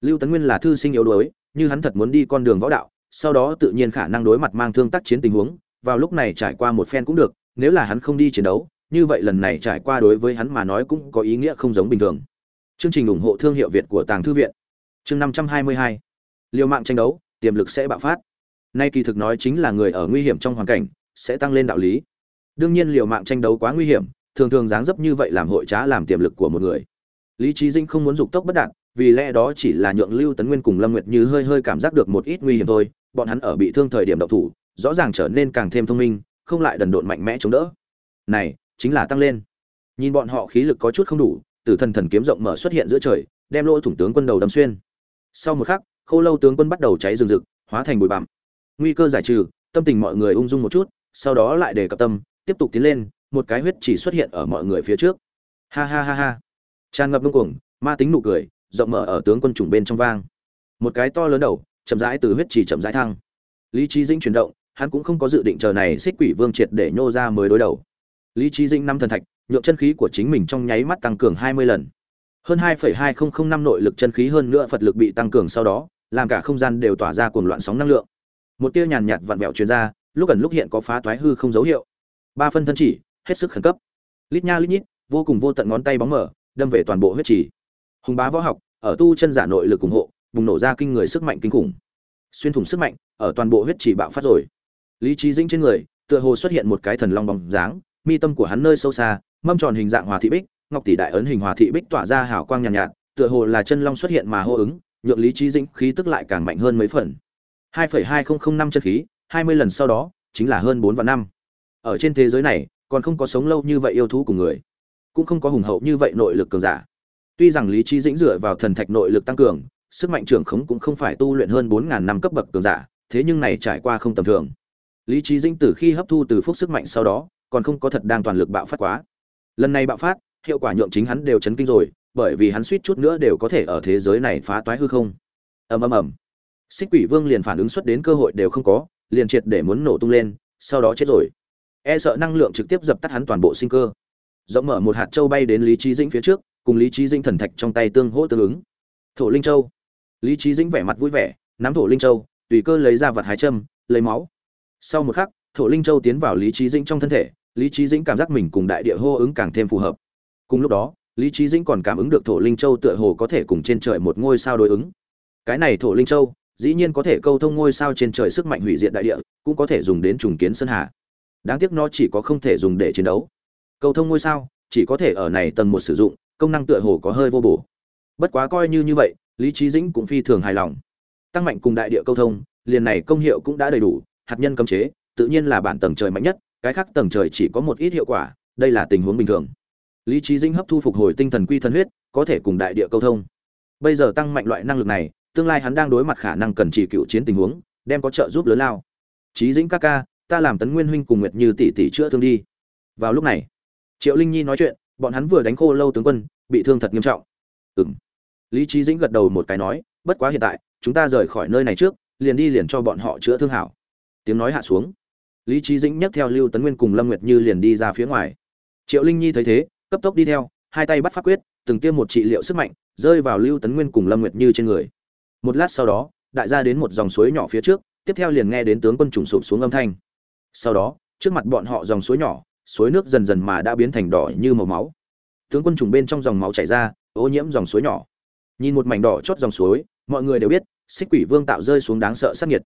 Lưu tấn nguyên là thư sinh yếu đuối, như hắn thật muốn đi con đường võ đạo, sau đó tự nhiên khả năng đối mặt mang thương tác chiến tình huống, vào lúc này trải qua một phen cũng được, nếu là hắn không đi chiến đấu, như vậy lần này trải qua đối với hắn mà nói cũng có ý nghĩa không giống bình thường. Chương trình ủng hộ thương hiệu việt của tàng thư viện. Chương năm trăm hai mươi hai. Liều mạng tranh đấu, tiềm lực sẽ bạo phát nay kỳ thực nói chính là người ở nguy hiểm trong hoàn cảnh, sẽ tăng lên đạo lý. Đương nhiên liều mạng tranh đấu quá nguy hiểm, thường thường dáng dấp như vậy làm hội trá làm tiềm lực của một người. Lý trí dinh không muốn dục tốc bất đạt, vì lẽ đó chỉ là nhượng lưu tấn nguyên cùng lâm nguyệt như hơi hơi cảm giác được một ít nguy hiểm thôi, bọn hắn ở bị thương thời điểm độc thủ, rõ ràng trở nên càng thêm thông minh, không lại đần độn mạnh mẽ chống đỡ. Này, chính là tăng lên. Nhìn bọn họ khí lực có chút không đủ, tử thần thần kiếm rộng mở xuất hiện giữa trời, đem lỗ thủng tướng quân đầu đâm xuyên. Sau một khắc, khô lâu tướng quân bắt đầu cháy rừng rực, hóa thành bụi bặm nguy cơ giải trừ, tâm tình mọi người ung dung một chút, sau đó lại để cập tâm, tiếp tục tiến lên, một cái huyết chỉ xuất hiện ở mọi người phía trước. Ha ha ha ha. Tràn ngập ngông cuồng, ma tính nụ cười, rộng mở ở tướng quân trùng bên trong vang. Một cái to lớn đầu, chậm rãi từ huyết chỉ chậm rãi thăng. Lý trí dĩnh chuyển động, hắn cũng không có dự định chờ này xích quỷ vương triệt để nhô ra mới đối đầu. Lý trí dĩnh năm thần thạch, nhượng chân khí của chính mình trong nháy mắt tăng cường hai mươi lần. Hơn hai hai nghìn năm nội lực chân khí hơn nữa phật lực bị tăng cường sau đó, làm cả không gian đều tỏa ra cuồng loạn sóng năng lượng một tia nhàn nhạt vặn vẹo truyền ra lúc gần lúc hiện có phá toái hư không dấu hiệu. Ba phân thân chỉ hết sức khẩn cấp. Lít nha lít nhít vô cùng vô tận ngón tay bóng mở đâm về toàn bộ huyết trì. hùng bá võ học ở tu chân giả nội lực ủng hộ bùng nổ ra kinh người sức mạnh kinh khủng. Xuyên thủng sức mạnh ở toàn bộ huyết trì bạo phát rồi. Lý trí dĩnh trên người tựa hồ xuất hiện một cái thần long bóng dáng mi tâm của hắn nơi sâu xa mâm tròn hình dạng hòa thị bích ngọc tỷ đại ấn hình hòa thị bích tỏa ra hào quang nhàn nhạt, nhạt tựa hồ là chân long xuất hiện mà hô ứng nhượng lý trí dĩnh khí tức lại càng mạnh hơn mấy phần. 2.2005 chân khí 20 lần sau đó, chính là hơn 4 và năm. Ở trên thế giới này, còn không có sống lâu như vậy yêu thú của người, cũng không có hùng hậu như vậy nội lực cường giả. Tuy rằng lý trí dĩnh dựa vào thần thạch nội lực tăng cường, sức mạnh trưởng khống cũng không phải tu luyện hơn 4.000 năm cấp bậc cường giả, thế nhưng này trải qua không tầm thường. Lý trí dĩnh từ khi hấp thu từ phúc sức mạnh sau đó, còn không có thật đang toàn lực bạo phát quá. Lần này bạo phát, hiệu quả nhượng chính hắn đều chấn kinh rồi, bởi vì hắn suýt chút nữa đều có thể ở thế giới này phá toái hư không. Ầm ầm ầm xích quỷ vương liền phản ứng xuất đến cơ hội đều không có, liền triệt để muốn nổ tung lên, sau đó chết rồi. E sợ năng lượng trực tiếp dập tắt hắn toàn bộ sinh cơ. Rộng mở một hạt châu bay đến lý trí dĩnh phía trước, cùng lý trí dĩnh thần thạch trong tay tương hỗ tương ứng. Thổ linh châu. Lý trí dĩnh vẻ mặt vui vẻ, nắm thổ linh châu, tùy cơ lấy ra vật hái châm, lấy máu. Sau một khắc, thổ linh châu tiến vào lý trí dĩnh trong thân thể, lý trí dĩnh cảm giác mình cùng đại địa hô ứng càng thêm phù hợp. Cùng lúc đó, lý trí dĩnh còn cảm ứng được thổ linh châu tựa hồ có thể cùng trên trời một ngôi sao đối ứng. Cái này thổ linh châu dĩ nhiên có thể câu thông ngôi sao trên trời sức mạnh hủy diệt đại địa, cũng có thể dùng đến trùng kiến sơn hà. Đáng tiếc nó chỉ có không thể dùng để chiến đấu. Câu thông ngôi sao, chỉ có thể ở này tầng một sử dụng, công năng tựa hồ có hơi vô bổ. Bất quá coi như như vậy, lý trí dĩnh cũng phi thường hài lòng. Tăng mạnh cùng đại địa câu thông, liền này công hiệu cũng đã đầy đủ, hạt nhân cấm chế, tự nhiên là bản tầng trời mạnh nhất, cái khác tầng trời chỉ có một ít hiệu quả, đây là tình huống bình thường. Lý trí dĩnh hấp thu phục hồi tinh thần quy thần huyết, có thể cùng đại địa câu thông. Bây giờ tăng mạnh loại năng lực này tương lai hắn đang đối mặt khả năng cần chỉ cựu chiến tình huống, đem có trợ giúp lớn lao. Trí dĩnh ca ca, ta làm tấn nguyên huynh cùng nguyệt như tỷ tỷ chữa thương đi. Vào lúc này, triệu linh nhi nói chuyện, bọn hắn vừa đánh khô lâu tướng quân, bị thương thật nghiêm trọng. Ừng lý trí dĩnh gật đầu một cái nói, bất quá hiện tại, chúng ta rời khỏi nơi này trước, liền đi liền cho bọn họ chữa thương hảo. Tiếng nói hạ xuống. Lý trí dĩnh nhấc theo lưu tấn nguyên cùng lâm nguyệt như liền đi ra phía ngoài. Triệu linh nhi thấy thế, cấp tốc đi theo, hai tay bắt pháp quyết, từng tiêm một trị liệu sức mạnh, rơi vào lưu tấn nguyên cùng lâm nguyệt như trên người một lát sau đó, đại gia đến một dòng suối nhỏ phía trước, tiếp theo liền nghe đến tướng quân trùng sụp xuống âm thanh. Sau đó, trước mặt bọn họ dòng suối nhỏ, suối nước dần dần mà đã biến thành đỏ như màu máu. Tướng quân trùng bên trong dòng máu chảy ra, ô nhiễm dòng suối nhỏ. Nhìn một mảnh đỏ chót dòng suối, mọi người đều biết, xích quỷ vương tạo rơi xuống đáng sợ sát nhiệt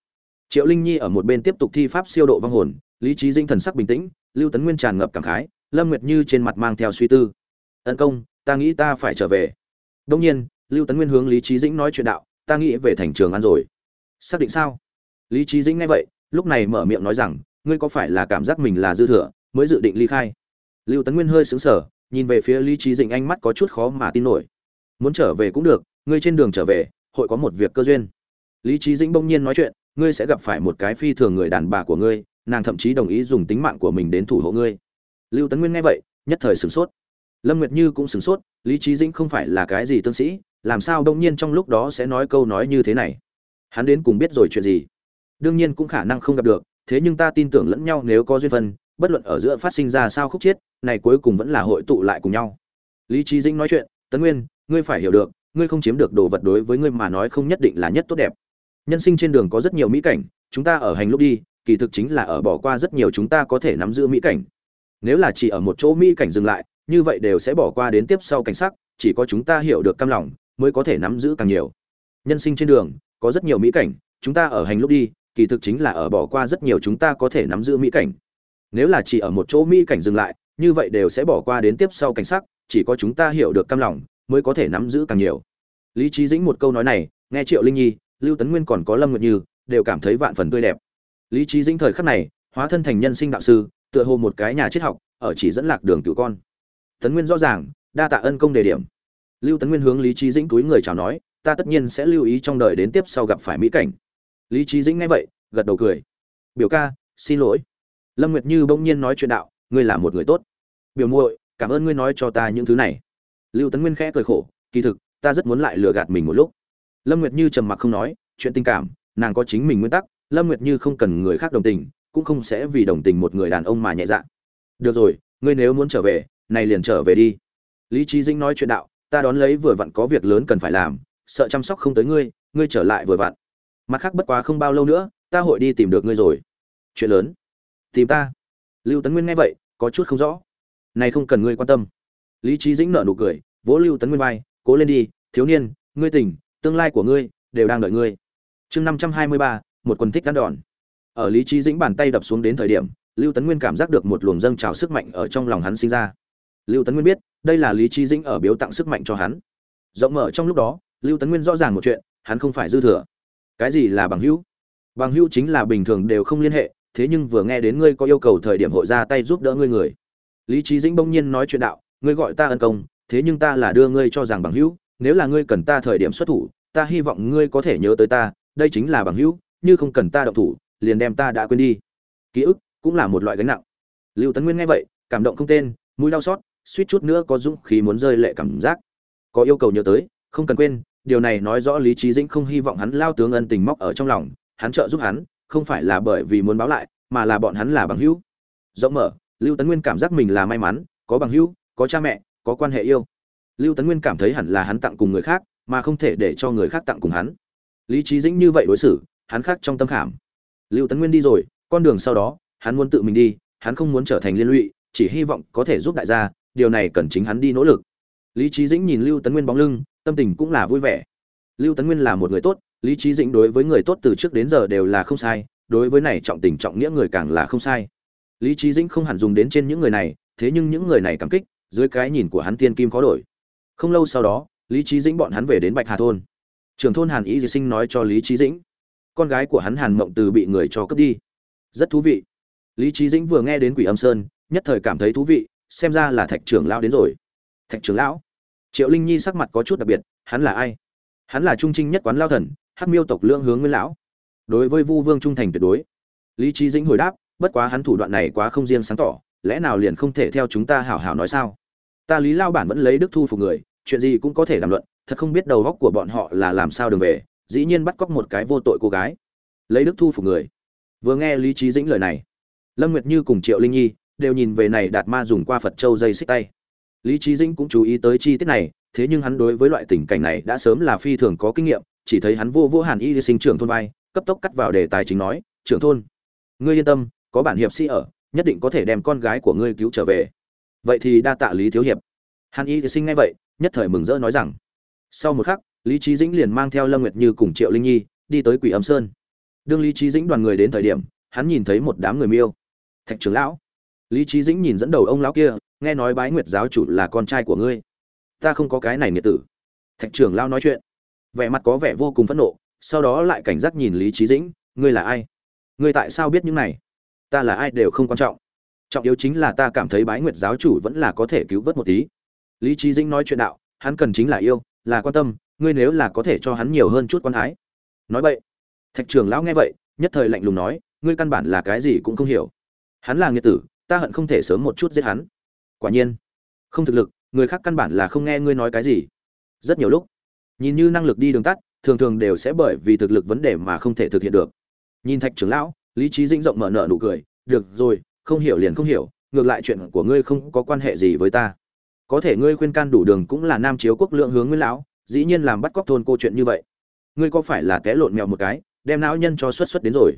triệu linh nhi ở một bên tiếp tục thi pháp siêu độ vong hồn, lý trí dinh thần sắc bình tĩnh, lưu tấn nguyên tràn ngập cảm khái, lâm nguyệt như trên mặt mang theo suy tư. Ân công, ta nghĩ ta phải trở về. Đông nhiên, lưu tấn nguyên hướng lý trí dĩnh nói chuyện đạo ta nghĩ về thành trường ăn rồi. Xác định sao? Lý trí dĩnh nghe vậy, lúc này mở miệng nói rằng, ngươi có phải là cảm giác mình là dư thừa, mới dự định ly khai? Lưu tấn nguyên hơi sững sờ, nhìn về phía lý trí dĩnh ánh mắt có chút khó mà tin nổi. Muốn trở về cũng được, ngươi trên đường trở về, hội có một việc cơ duyên. Lý trí dĩnh bỗng nhiên nói chuyện, ngươi sẽ gặp phải một cái phi thường người đàn bà của ngươi, nàng thậm chí đồng ý dùng tính mạng của mình đến thủ hộ ngươi. Lưu tấn nguyên nghe vậy, nhất thời sửng sốt. Lâm nguyệt như cũng sửng sốt, lý trí dĩnh không phải là cái gì tương sĩ làm sao đông nhiên trong lúc đó sẽ nói câu nói như thế này? Hắn đến cùng biết rồi chuyện gì? Đương nhiên cũng khả năng không gặp được, thế nhưng ta tin tưởng lẫn nhau nếu có duyên phân bất luận ở giữa phát sinh ra sao khúc chiết này cuối cùng vẫn là hội tụ lại cùng nhau. Lý trí dĩnh nói chuyện, tấn nguyên, ngươi phải hiểu được, ngươi không chiếm được đồ vật đối với ngươi mà nói không nhất định là nhất tốt đẹp. Nhân sinh trên đường có rất nhiều mỹ cảnh, chúng ta ở hành lúc đi, kỳ thực chính là ở bỏ qua rất nhiều chúng ta có thể nắm giữ mỹ cảnh. Nếu là chỉ ở một chỗ mỹ cảnh dừng lại, như vậy đều sẽ bỏ qua đến tiếp sau cảnh sắc, chỉ có chúng ta hiểu được cam lòng mới có thể nắm giữ càng nhiều. Nhân sinh trên đường, có rất nhiều mỹ cảnh, chúng ta ở hành lúc đi, kỳ thực chính là ở bỏ qua rất nhiều chúng ta có thể nắm giữ mỹ cảnh. Nếu là chỉ ở một chỗ mỹ cảnh dừng lại, như vậy đều sẽ bỏ qua đến tiếp sau cảnh sắc, chỉ có chúng ta hiểu được cam lòng, mới có thể nắm giữ càng nhiều. Lý trí dĩnh một câu nói này, nghe triệu linh nhi, lưu tấn nguyên còn có lâm nguyệt như, đều cảm thấy vạn phần tươi đẹp. Lý trí dĩnh thời khắc này, hóa thân thành nhân sinh đạo sư, tựa hồ một cái nhà triết học, ở chỉ dẫn lạc đường cựu con. Tấn nguyên rõ ràng, đa tạ ân công đề điểm lưu tấn nguyên hướng lý trí dĩnh túi người chào nói, ta tất nhiên sẽ lưu ý trong đời đến tiếp sau gặp phải mỹ cảnh. Lý trí dĩnh nghe vậy, gật đầu cười. Biểu ca, xin lỗi. Lâm nguyệt như bỗng nhiên nói chuyện đạo, ngươi là một người tốt. Biểu muội, cảm ơn ngươi nói cho ta những thứ này. Lưu tấn nguyên khẽ cười khổ, kỳ thực, ta rất muốn lại lừa gạt mình một lúc. Lâm nguyệt như trầm mặc không nói, chuyện tình cảm, nàng có chính mình nguyên tắc, lâm nguyệt như không cần người khác đồng tình, cũng không sẽ vì đồng tình một người đàn ông mà nhẹ dạ. Được rồi, ngươi nếu muốn trở về, này liền trở về đi. Lý trí dĩnh nói chuyện đạo ta đón lấy vừa vặn có việc lớn cần phải làm, sợ chăm sóc không tới ngươi ngươi trở lại vừa vặn. Mặt khác bất quá không bao lâu nữa, ta hội đi tìm được ngươi rồi. Chuyện lớn. Tìm ta. Lưu tấn nguyên nghe vậy, có chút không rõ. Này không cần ngươi quan tâm. Lý trí dĩnh nợ nụ cười, vỗ lưu tấn nguyên vai, cố lên đi, thiếu niên, ngươi tỉnh, tương lai của ngươi đều đang đợi ngươi. Chương năm trăm hai mươi ba, một quần thích đắn đòn. Ở lý trí dĩnh bàn tay đập xuống đến thời điểm, lưu tấn nguyên cảm giác được một luồng dâng trào sức mạnh ở trong lòng hắn sinh ra. Lưu tấn nguyên biết đây là lý trí dĩnh ở biếu tặng sức mạnh cho hắn. Rộng mở trong lúc đó, lưu tấn nguyên rõ ràng một chuyện, hắn không phải dư thừa. Cái gì là bằng hữu? Bằng hữu chính là bình thường đều không liên hệ, thế nhưng vừa nghe đến ngươi có yêu cầu thời điểm hội ra tay giúp đỡ ngươi người. Lý trí dĩnh bỗng nhiên nói chuyện đạo, ngươi gọi ta ân công, thế nhưng ta là đưa ngươi cho rằng bằng hữu, nếu là ngươi cần ta thời điểm xuất thủ, ta hy vọng ngươi có thể nhớ tới ta, đây chính là bằng hữu, như không cần ta động thủ, liền đem ta đã quên đi. Ký ức cũng là một loại gánh nặng. Lưu tấn nguyên nghe vậy, cảm động không tên, mũi đau xót suýt chút nữa có dũng khí muốn rơi lệ cảm giác. Có yêu cầu nhớ tới, không cần quên, điều này nói rõ lý trí dĩnh không hy vọng hắn lao tướng ân tình móc ở trong lòng, hắn trợ giúp hắn, không phải là bởi vì muốn báo lại, mà là bọn hắn là bằng hữu. Rộng mở, lưu tấn nguyên cảm giác mình là may mắn, có bằng hữu, có cha mẹ, có quan hệ yêu. Lưu tấn nguyên cảm thấy hẳn là hắn tặng cùng người khác, mà không thể để cho người khác tặng cùng hắn. Lý trí dĩnh như vậy đối xử, hắn khác trong tâm khảm. Lưu tấn nguyên đi rồi, con đường sau đó, hắn muốn tự mình đi, hắn không muốn trở thành liên lụy, chỉ hy vọng có thể giúp đại gia điều này cần chính hắn đi nỗ lực. Lý trí dĩnh nhìn lưu tấn nguyên bóng lưng, tâm tình cũng là vui vẻ. Lưu tấn nguyên là một người tốt, lý trí dĩnh đối với người tốt từ trước đến giờ đều là không sai, đối với này trọng tình trọng nghĩa người càng là không sai. Lý trí dĩnh không hẳn dùng đến trên những người này, thế nhưng những người này cảm kích, dưới cái nhìn của hắn tiên kim khó đổi. Không lâu sau đó, lý trí dĩnh bọn hắn về đến bạch hà thôn. Trưởng thôn hàn ý di sinh nói cho lý trí dĩnh, con gái của hắn hàn mộng từ bị người cho cướp đi. Rất thú vị. Lý trí dĩnh vừa nghe đến quỷ âm sơn, nhất thời cảm thấy thú vị xem ra là thạch trưởng lão đến rồi. Thạch trưởng lão? Triệu linh nhi sắc mặt có chút đặc biệt, hắn là ai? Hắn là trung trinh nhất quán lao thần, hắc miêu tộc lương hướng nguyên lão. Đối với vu vương trung thành tuyệt đối. Lý trí dĩnh hồi đáp, bất quá hắn thủ đoạn này quá không riêng sáng tỏ, lẽ nào liền không thể theo chúng ta hảo hảo nói sao? Ta lý lao bản vẫn lấy đức thu phục người, chuyện gì cũng có thể đàm luận, thật không biết đầu góc của bọn họ là làm sao đường về, dĩ nhiên bắt cóc một cái vô tội cô gái. Lấy đức thu phục người. Vừa nghe lý trí dĩnh lời này, lâm nguyệt như cùng triệu linh nhi đều nhìn về này đạt ma dùng qua phật châu dây xích tay. Lý trí dĩnh cũng chú ý tới chi tiết này, thế nhưng hắn đối với loại tình cảnh này đã sớm là phi thường có kinh nghiệm, chỉ thấy hắn vô vô hàn y sinh trưởng thôn vai, cấp tốc cắt vào đề tài chính nói, trưởng thôn, ngươi yên tâm, có bản hiệp sĩ ở, nhất định có thể đem con gái của ngươi cứu trở về. Vậy thì đa tạ lý thiếu hiệp. Hàn y sinh ngay vậy, nhất thời mừng rỡ nói rằng, sau một khắc, lý trí dĩnh liền mang theo lâm nguyệt như cùng triệu linh nhi đi tới quỷ âm sơn. Đương lý trí dĩnh đoàn người đến thời điểm, hắn nhìn thấy một đám người miêu. Thạch trưởng lão lý trí dĩnh nhìn dẫn đầu ông lão kia, nghe nói bái nguyệt giáo chủ là con trai của ngươi. Ta không có cái này nghiệt tử. Thạch trưởng lão nói chuyện. Vẻ mặt có vẻ vô cùng phẫn nộ, sau đó lại cảnh giác nhìn lý trí dĩnh, ngươi là ai? Ngươi tại sao biết những này? Ta là ai đều không quan trọng. Trọng yếu chính là ta cảm thấy bái nguyệt giáo chủ vẫn là có thể cứu vớt một tí. Lý trí dĩnh nói chuyện đạo, hắn cần chính là yêu, là quan tâm, ngươi nếu là có thể cho hắn nhiều hơn chút quan ái. Nói vậy, thạch trưởng lão nghe vậy, nhất thời lạnh lùng nói, ngươi căn bản là cái gì cũng không hiểu. Hắn là nghiệt tử ta hận không thể sớm một chút giết hắn. Quả nhiên, không thực lực, người khác căn bản là không nghe ngươi nói cái gì. Rất nhiều lúc, nhìn như năng lực đi đường tắt, thường thường đều sẽ bởi vì thực lực vấn đề mà không thể thực hiện được. Nhìn thạch trưởng lão, lý trí dĩnh rộng mở nở nụ cười, được rồi, không hiểu liền không hiểu, ngược lại chuyện của ngươi không có quan hệ gì với ta. Có thể ngươi khuyên can đủ đường cũng là nam chiếu quốc lượng hướng nguyên lão, dĩ nhiên làm bắt cóc thôn cô chuyện như vậy. Ngươi có phải là té lộn mèo một cái, đem não nhân cho xuất xuất đến rồi?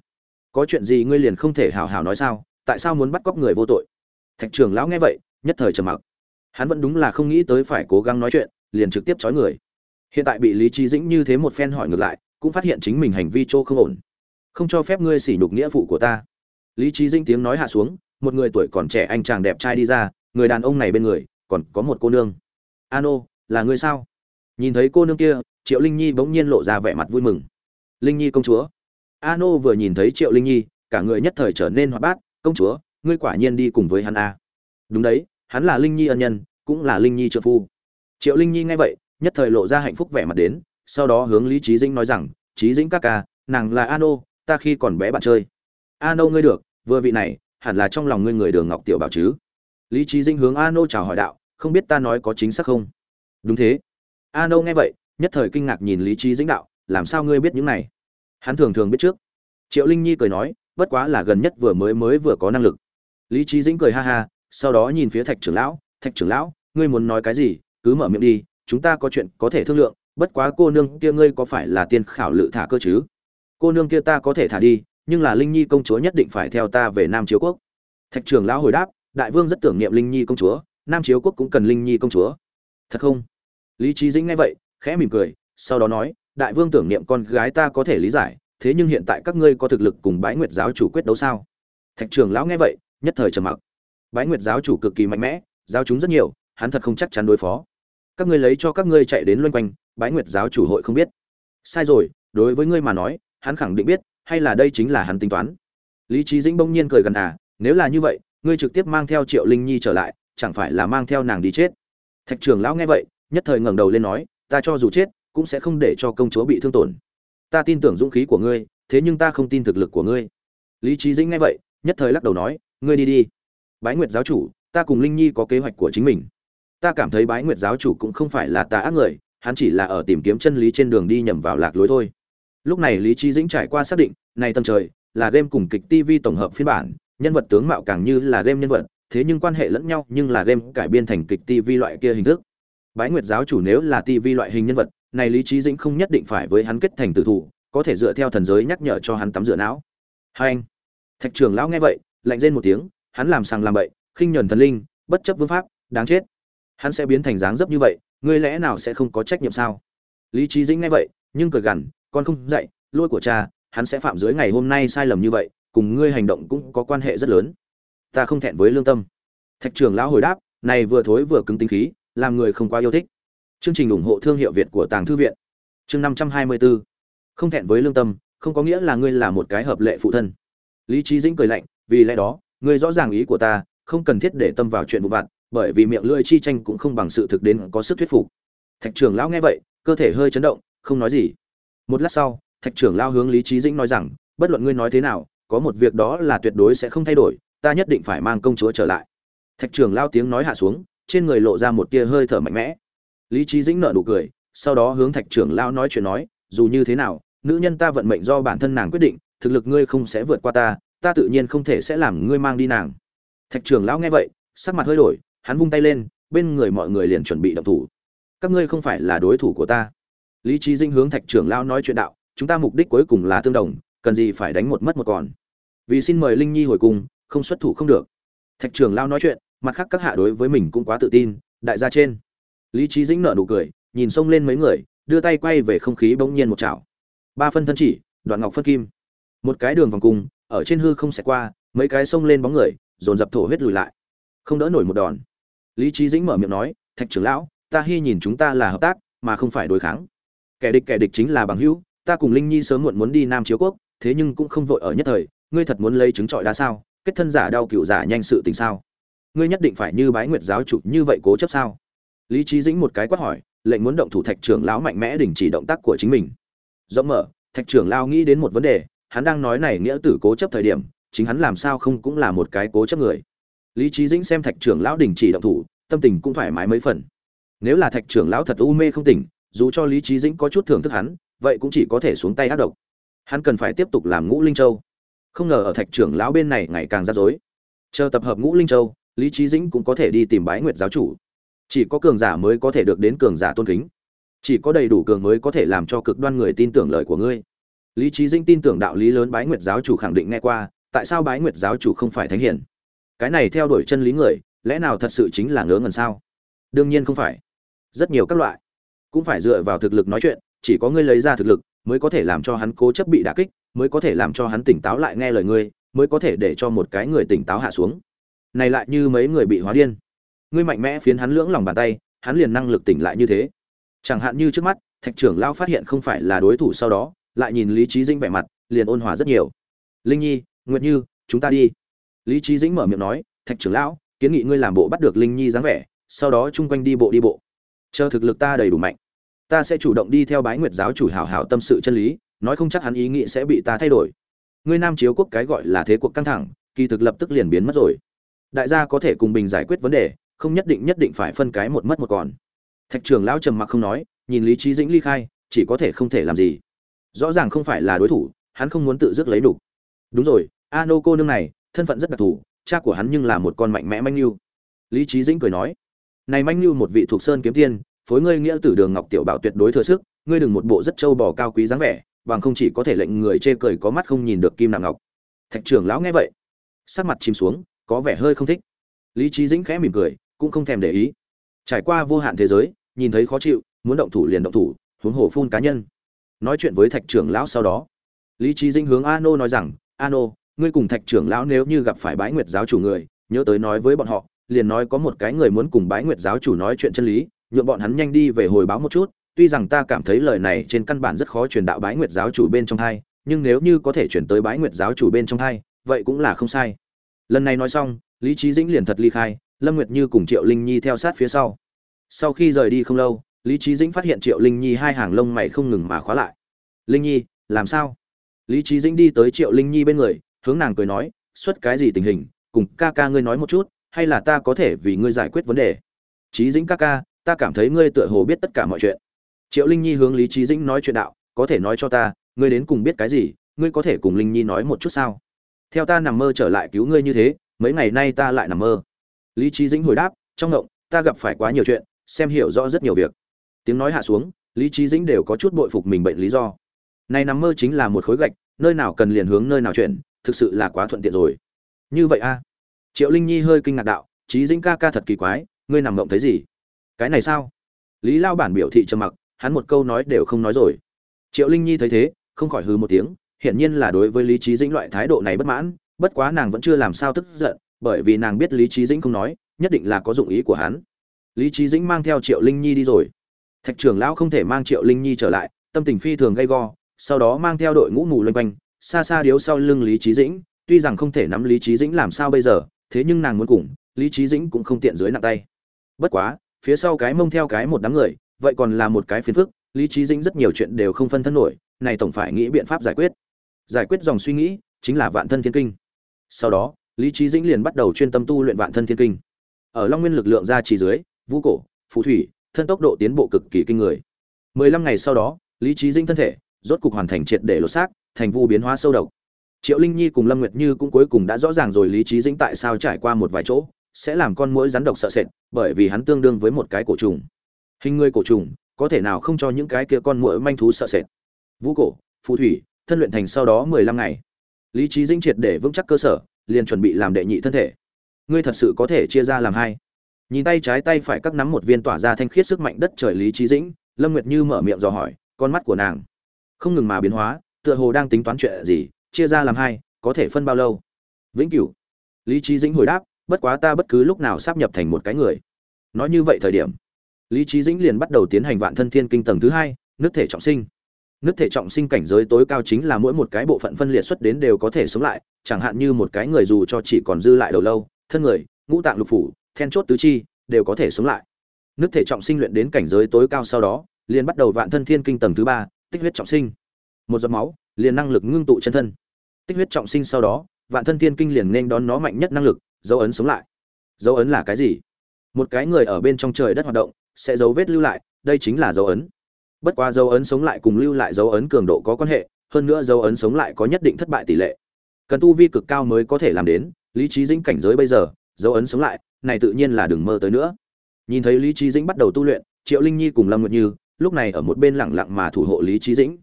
Có chuyện gì ngươi liền không thể hào hào nói sao? Tại sao muốn bắt cóc người vô tội? Thạch trưởng lão nghe vậy, nhất thời trầm mặc. Hắn vẫn đúng là không nghĩ tới phải cố gắng nói chuyện, liền trực tiếp chói người. Hiện tại bị lý trí dĩnh như thế một phen hỏi ngược lại, cũng phát hiện chính mình hành vi chỗ không ổn. Không cho phép ngươi sỉ nhục nghĩa vụ của ta. Lý trí dĩnh tiếng nói hạ xuống, một người tuổi còn trẻ anh chàng đẹp trai đi ra, người đàn ông này bên người, còn có một cô nương. Ano, là ngươi sao? Nhìn thấy cô nương kia, triệu linh nhi bỗng nhiên lộ ra vẻ mặt vui mừng. Linh nhi công chúa. Ano vừa nhìn thấy triệu linh nhi, cả người nhất thời trở nên hoạt bát công chúa, ngươi quả nhiên đi cùng với hắn a à. đúng đấy, hắn là linh nhi ân nhân, cũng là linh nhi trợ phu. Triệu linh nhi nghe vậy, nhất thời lộ ra hạnh phúc vẻ mặt đến, sau đó hướng lý trí dĩnh nói rằng trí dĩnh các ca, nàng là an ô ta khi còn bé bạn chơi. An ô ngươi được, vừa vị này, hẳn là trong lòng ngươi người đường ngọc tiểu bảo chứ. Lý trí dĩnh hướng an ô chào hỏi đạo, không biết ta nói có chính xác không? Đúng thế. An ô nghe vậy, nhất thời kinh ngạc nhìn lý trí dĩnh đạo, làm sao ngươi biết những này? Hắn thường thường biết trước. Triệu linh nhi cười nói bất quá là gần nhất vừa mới mới vừa có năng lực. Lý trí dĩnh cười ha ha, sau đó nhìn phía thạch trưởng lão, thạch trưởng lão, ngươi muốn nói cái gì? Cứ mở miệng đi, chúng ta có chuyện có thể thương lượng, bất quá cô nương kia ngươi có phải là tiên khảo lự thả cơ chứ? Cô nương kia ta có thể thả đi, nhưng là linh nhi công chúa nhất định phải theo ta về nam chiếu quốc. Thạch trưởng lão hồi đáp, đại vương rất tưởng niệm linh nhi công chúa, nam chiếu quốc cũng cần linh nhi công chúa. Thật không? Lý trí dĩnh nghe vậy, khẽ mỉm cười, sau đó nói, đại vương tưởng niệm con gái ta có thể lý giải thế nhưng hiện tại các ngươi có thực lực cùng bái nguyệt giáo chủ quyết đấu sao? Thạch trưởng lão nghe vậy, nhất thời trầm mặc. Bái nguyệt giáo chủ cực kỳ mạnh mẽ, giáo chúng rất nhiều, hắn thật không chắc chắn đối phó. Các ngươi lấy cho các ngươi chạy đến loanh quanh, bái nguyệt giáo chủ hội không biết. Sai rồi, đối với ngươi mà nói, hắn khẳng định biết, hay là đây chính là hắn tính toán. Lý trí dĩnh bỗng nhiên cười gần à nếu là như vậy, ngươi trực tiếp mang theo triệu linh nhi trở lại, chẳng phải là mang theo nàng đi chết? Thạch trưởng lão nghe vậy, nhất thời ngẩng đầu lên nói, ta cho dù chết, cũng sẽ không để cho công chúa bị thương tổn ta tin tưởng dũng khí của ngươi, thế nhưng ta không tin thực lực của ngươi. Lý trí dĩnh nghe vậy, nhất thời lắc đầu nói, ngươi đi đi. Bái nguyệt giáo chủ, ta cùng linh nhi có kế hoạch của chính mình. Ta cảm thấy bái nguyệt giáo chủ cũng không phải là tà ác người, hắn chỉ là ở tìm kiếm chân lý trên đường đi nhầm vào lạc lối thôi. Lúc này lý trí dĩnh trải qua xác định, này tầng trời, là game cùng kịch tv tổng hợp phiên bản, nhân vật tướng mạo càng như là game nhân vật, thế nhưng quan hệ lẫn nhau nhưng là game cải biên thành kịch tv loại kia hình thức. Bái nguyệt giáo chủ nếu là tv loại hình nhân vật này lý trí dĩnh không nhất định phải với hắn kết thành tử thủ, có thể dựa theo thần giới nhắc nhở cho hắn tắm rửa não. Hai anh, thạch trưởng lão nghe vậy, lạnh rên một tiếng, hắn làm sàng làm bậy, khinh nhuần thần linh, bất chấp vương pháp, đáng chết. Hắn sẽ biến thành dáng dấp như vậy, ngươi lẽ nào sẽ không có trách nhiệm sao? Lý trí dĩnh nghe vậy, nhưng cười gằn, con không dạy, lôi của cha, hắn sẽ phạm dưới ngày hôm nay sai lầm như vậy, cùng ngươi hành động cũng có quan hệ rất lớn. Ta không thẹn với lương tâm. Thạch trưởng lão hồi đáp, này vừa thối vừa cứng tính khí, làm người không quá yêu thích chương trình ủng hộ thương hiệu việt của tàng thư viện. Chương năm trăm hai mươi bốn không thẹn với lương tâm, không có nghĩa là ngươi là một cái hợp lệ phụ thân. Lý Chí dĩnh cười lạnh, vì lẽ đó, ngươi rõ ràng ý của ta, không cần thiết để tâm vào chuyện vụ vặt, bởi vì miệng lưỡi chi tranh cũng không bằng sự thực đến có sức thuyết phục. Thạch trưởng lão nghe vậy, cơ thể hơi chấn động, không nói gì. Một lát sau, thạch trưởng lão hướng lý Chí dĩnh nói rằng, bất luận ngươi nói thế nào, có một việc đó là tuyệt đối sẽ không thay đổi, ta nhất định phải mang công chúa trở lại. Thạch trưởng lão tiếng nói hạ xuống, trên người lộ ra một tia hơi thở mạnh mẽ lý trí dĩnh nở nụ cười, sau đó hướng thạch trưởng lão nói chuyện nói, dù như thế nào, nữ nhân ta vận mệnh do bản thân nàng quyết định, thực lực ngươi không sẽ vượt qua ta ta tự nhiên không thể sẽ làm ngươi mang đi nàng. Thạch trưởng lão nghe vậy, sắc mặt hơi đổi, hắn vung tay lên, bên người mọi người liền chuẩn bị động thủ. Các ngươi không phải là đối thủ của ta. Lý trí dinh hướng thạch trưởng lão nói chuyện đạo, chúng ta mục đích cuối cùng là tương đồng, cần gì phải đánh một mất một còn. Vì xin mời linh nhi hồi cung không xuất thủ không được. Thạch trưởng lão nói chuyện, mặt khác các hạ đối với mình cũng quá tự tin, đại gia trên lý trí dĩnh nở nụ cười, nhìn xông lên mấy người, đưa tay quay về không khí bỗng nhiên một chảo. Ba phân thân chỉ, đoạn ngọc phân kim. Một cái đường vòng cung, ở trên hư không xẹt qua, mấy cái xông lên bóng người, dồn dập thổ huyết lùi lại. Không đỡ nổi một đòn. Lý trí dĩnh mở miệng nói, thạch trưởng lão, ta hy nhìn chúng ta là hợp tác, mà không phải đối kháng. Kẻ địch kẻ địch chính là bằng hữu, ta cùng linh nhi sớm muộn muốn đi nam chiếu quốc, thế nhưng cũng không vội ở nhất thời, ngươi thật muốn lấy trứng trọi đá sao? Kết thân giả đau cựu giả nhanh sự tình sao? Ngươi nhất định phải như bái nguyệt giáo chủ như vậy cố chấp sao? Lý trí dĩnh một cái quát hỏi, lệnh muốn động thủ thạch trưởng lão mạnh mẽ đình chỉ động tác của chính mình. Rộng mở, thạch trưởng lão nghĩ đến một vấn đề, hắn đang nói này nghĩa tử cố chấp thời điểm, chính hắn làm sao không cũng là một cái cố chấp người. Lý trí dĩnh xem thạch trưởng lão đình chỉ động thủ, tâm tình cũng thoải mái mấy phần. Nếu là thạch trưởng lão thật u mê không tỉnh, dù cho lý trí dĩnh có chút thưởng thức hắn, vậy cũng chỉ có thể xuống tay ác độc. Hắn cần phải tiếp tục làm ngũ linh châu. Không ngờ ở thạch trưởng lão bên này ngày càng rắc rối. Chờ tập hợp ngũ linh châu, lý trí dĩnh cũng có thể đi tìm bái nguyệt giáo chủ chỉ có cường giả mới có thể được đến cường giả tôn kính. Chỉ có đầy đủ cường mới có thể làm cho cực đoan người tin tưởng lời của ngươi. Lý trí dinh tin tưởng đạo lý lớn bái nguyệt giáo chủ khẳng định nghe qua, tại sao bái nguyệt giáo chủ không phải thánh hiển cái này theo đuổi chân lý người, lẽ nào thật sự chính là ngớ ngẩn sao? Đương nhiên không phải. Rất nhiều các loại. Cũng phải dựa vào thực lực nói chuyện, chỉ có ngươi lấy ra thực lực, mới có thể làm cho hắn cố chấp bị đả kích, mới có thể làm cho hắn tỉnh táo lại nghe lời ngươi, mới có thể để cho một cái người tỉnh táo hạ xuống. Này lại như mấy người bị hóa điên ngươi mạnh mẽ phiến hắn lưỡng lòng bàn tay, hắn liền năng lực tỉnh lại như thế. Chẳng hạn như trước mắt, thạch trưởng lao phát hiện không phải là đối thủ sau đó, lại nhìn lý trí dĩnh vẻ mặt, liền ôn hòa rất nhiều. Linh nhi, nguyệt như, chúng ta đi. Lý trí dĩnh mở miệng nói, thạch trưởng lão, kiến nghị ngươi làm bộ bắt được linh nhi dáng vẻ, sau đó chung quanh đi bộ đi bộ. Chờ thực lực ta đầy đủ mạnh, ta sẽ chủ động đi theo bái nguyệt giáo chủ hảo hảo tâm sự chân lý, nói không chắc hắn ý nghĩ sẽ bị ta thay đổi. Ngươi nam chiếu quốc cái gọi là thế cuộc căng thẳng, kỳ thực lập tức liền biến mất rồi. Đại gia có thể cùng bình giải quyết vấn đề không nhất định nhất định phải phân cái một mất một còn. Thạch trưởng lão trầm mặc không nói, nhìn lý trí dĩnh ly khai, chỉ có thể không thể làm gì. Rõ ràng không phải là đối thủ, hắn không muốn tự dứt lấy đủ đúng rồi a nô cô nương này, thân phận rất đặc thù, cha của hắn nhưng là một con mạnh mẽ manh lưu lý trí dĩnh cười nói, này manh lưu một vị thuộc sơn kiếm tiên, phối ngươi nghĩa tử đường ngọc tiểu bảo tuyệt đối thừa sức, ngươi đừng một bộ rất trâu bò cao quý dáng vẻ, bằng không chỉ có thể lệnh người chê cười có mắt không nhìn được kim nạm ngọc. Thạch trưởng lão nghe vậy, sắc mặt chìm xuống, có vẻ hơi không thích. Lý trí dĩnh khẽ mỉm cười cũng không thèm để ý. Trải qua vô hạn thế giới, nhìn thấy khó chịu, muốn động thủ liền động thủ, huống hồ phun cá nhân. Nói chuyện với thạch trưởng lão sau đó, lý trí dĩnh hướng ano nói rằng, ano, ngươi cùng thạch trưởng lão nếu như gặp phải bái nguyệt giáo chủ người, nhớ tới nói với bọn họ, liền nói có một cái người muốn cùng bái nguyệt giáo chủ nói chuyện chân lý, nhượng bọn hắn nhanh đi về hồi báo một chút. Tuy rằng ta cảm thấy lời này trên căn bản rất khó truyền đạo bái nguyệt giáo chủ bên trong hai, nhưng nếu như có thể chuyển tới bái nguyệt giáo chủ bên trong hai, vậy cũng là không sai. Lần này nói xong, lý trí dĩnh liền thật ly khai lâm nguyệt như cùng triệu linh nhi theo sát phía sau. Sau khi rời đi không lâu, lý trí dĩnh phát hiện triệu linh nhi hai hàng lông mày không ngừng mà khóa lại. Linh nhi, làm sao? Lý trí dĩnh đi tới triệu linh nhi bên người, hướng nàng cười nói, xuất cái gì tình hình, cùng ca ca ngươi nói một chút, hay là ta có thể vì ngươi giải quyết vấn đề? Trí dĩnh ca ca, ta cảm thấy ngươi tựa hồ biết tất cả mọi chuyện. Triệu linh nhi hướng lý trí dĩnh nói chuyện đạo, có thể nói cho ta, ngươi đến cùng biết cái gì, ngươi có thể cùng linh nhi nói một chút sao? Theo ta nằm mơ trở lại cứu ngươi như thế, mấy ngày nay ta lại nằm mơ lý trí dĩnh hồi đáp, trong ngộng, ta gặp phải quá nhiều chuyện, xem hiểu rõ rất nhiều việc. Tiếng nói hạ xuống, lý trí dĩnh đều có chút bội phục mình bệnh lý do. Này nằm mơ chính là một khối gạch, nơi nào cần liền hướng nơi nào chuyển, thực sự là quá thuận tiện rồi. Như vậy a? Triệu linh nhi hơi kinh ngạc đạo trí dĩnh ca ca thật kỳ quái, ngươi nằm mộng thấy gì? Cái này sao? Lý lao bản biểu thị trầm mặc, hắn một câu nói đều không nói rồi. Triệu linh nhi thấy thế, không khỏi hừ một tiếng, hiển nhiên là đối với lý trí dĩnh loại thái độ này bất mãn, bất quá nàng vẫn chưa làm sao tức giận bởi vì nàng biết lý trí dĩnh không nói, nhất định là có dụng ý của hắn. Lý trí dĩnh mang theo triệu linh nhi đi rồi. Thạch trưởng lão không thể mang triệu linh nhi trở lại, tâm tình phi thường gay go, sau đó mang theo đội ngũ mù loanh quanh, xa xa điếu sau lưng lý trí dĩnh, tuy rằng không thể nắm lý trí dĩnh làm sao bây giờ, thế nhưng nàng muốn cùng, lý trí dĩnh cũng không tiện dưới nặng tay. Bất quá, phía sau cái mông theo cái một đám người, vậy còn là một cái phiền phức, lý trí dĩnh rất nhiều chuyện đều không phân thân nổi, này tổng phải nghĩ biện pháp giải quyết. Giải quyết dòng suy nghĩ, chính là vạn thân thiên kinh. Sau đó lý trí dĩnh liền bắt đầu chuyên tâm tu luyện vạn thân thiên kinh. Ở long nguyên lực lượng ra chỉ dưới, vũ cổ, phù thủy, thân tốc độ tiến bộ cực kỳ kinh người. Mười lăm ngày sau đó, lý trí Dĩnh thân thể rốt cục hoàn thành triệt để lột xác, thành vu biến hóa sâu độc. Triệu linh nhi cùng lâm nguyệt như cũng cuối cùng đã rõ ràng rồi lý trí dĩnh tại sao trải qua một vài chỗ, sẽ làm con mũi rắn độc sợ sệt, bởi vì hắn tương đương với một cái cổ trùng. Hình người cổ trùng, có thể nào không cho những cái kia con mũi manh thú sợ sệt? Vũ cổ, phù thủy, thân luyện thành sau đó mười lăm ngày. Lý trí dĩnh triệt để vững chắc cơ sở liền chuẩn bị làm đệ nhị thân thể. Ngươi thật sự có thể chia ra làm hai. Nhìn tay trái tay phải các nắm một viên tỏa ra thanh khiết sức mạnh đất trời lý trí dĩnh, lâm nguyệt như mở miệng dò hỏi, con mắt của nàng không ngừng mà biến hóa, tựa hồ đang tính toán chuyện gì, chia ra làm hai, có thể phân bao lâu? Vĩnh cửu. Lý trí dĩnh hồi đáp, bất quá ta bất cứ lúc nào sắp nhập thành một cái người. Nói như vậy thời điểm, lý trí dĩnh liền bắt đầu tiến hành vạn thân thiên kinh tầng thứ hai, nước thể trọng sinh nước thể trọng sinh cảnh giới tối cao chính là mỗi một cái bộ phận phân liệt xuất đến đều có thể sống lại, chẳng hạn như một cái người dù cho chỉ còn dư lại đầu lâu, thân người, ngũ tạng lục phủ, then chốt tứ chi, đều có thể sống lại. Nước thể trọng sinh luyện đến cảnh giới tối cao sau đó, liền bắt đầu vạn thân thiên kinh tầng thứ ba, tích huyết trọng sinh. Một giọt máu, liền năng lực ngưng tụ chân thân. Tích huyết trọng sinh sau đó, vạn thân thiên kinh liền nên đón nó mạnh nhất năng lực, dấu ấn sống lại. Dấu ấn là cái gì? Một cái người ở bên trong trời đất hoạt động, sẽ dấu vết lưu lại, đây chính là dấu ấn bất quá dấu ấn sống lại cùng lưu lại dấu ấn cường độ có quan hệ, hơn nữa dấu ấn sống lại có nhất định thất bại tỷ lệ. Cần tu vi cực cao mới có thể làm đến, lý trí dĩnh cảnh giới bây giờ, dấu ấn sống lại, này tự nhiên là đừng mơ tới nữa. Nhìn thấy lý trí dĩnh bắt đầu tu luyện, triệu linh nhi cùng lâm nguyệt như, lúc này ở một bên lẳng lặng mà thủ hộ lý trí dĩnh.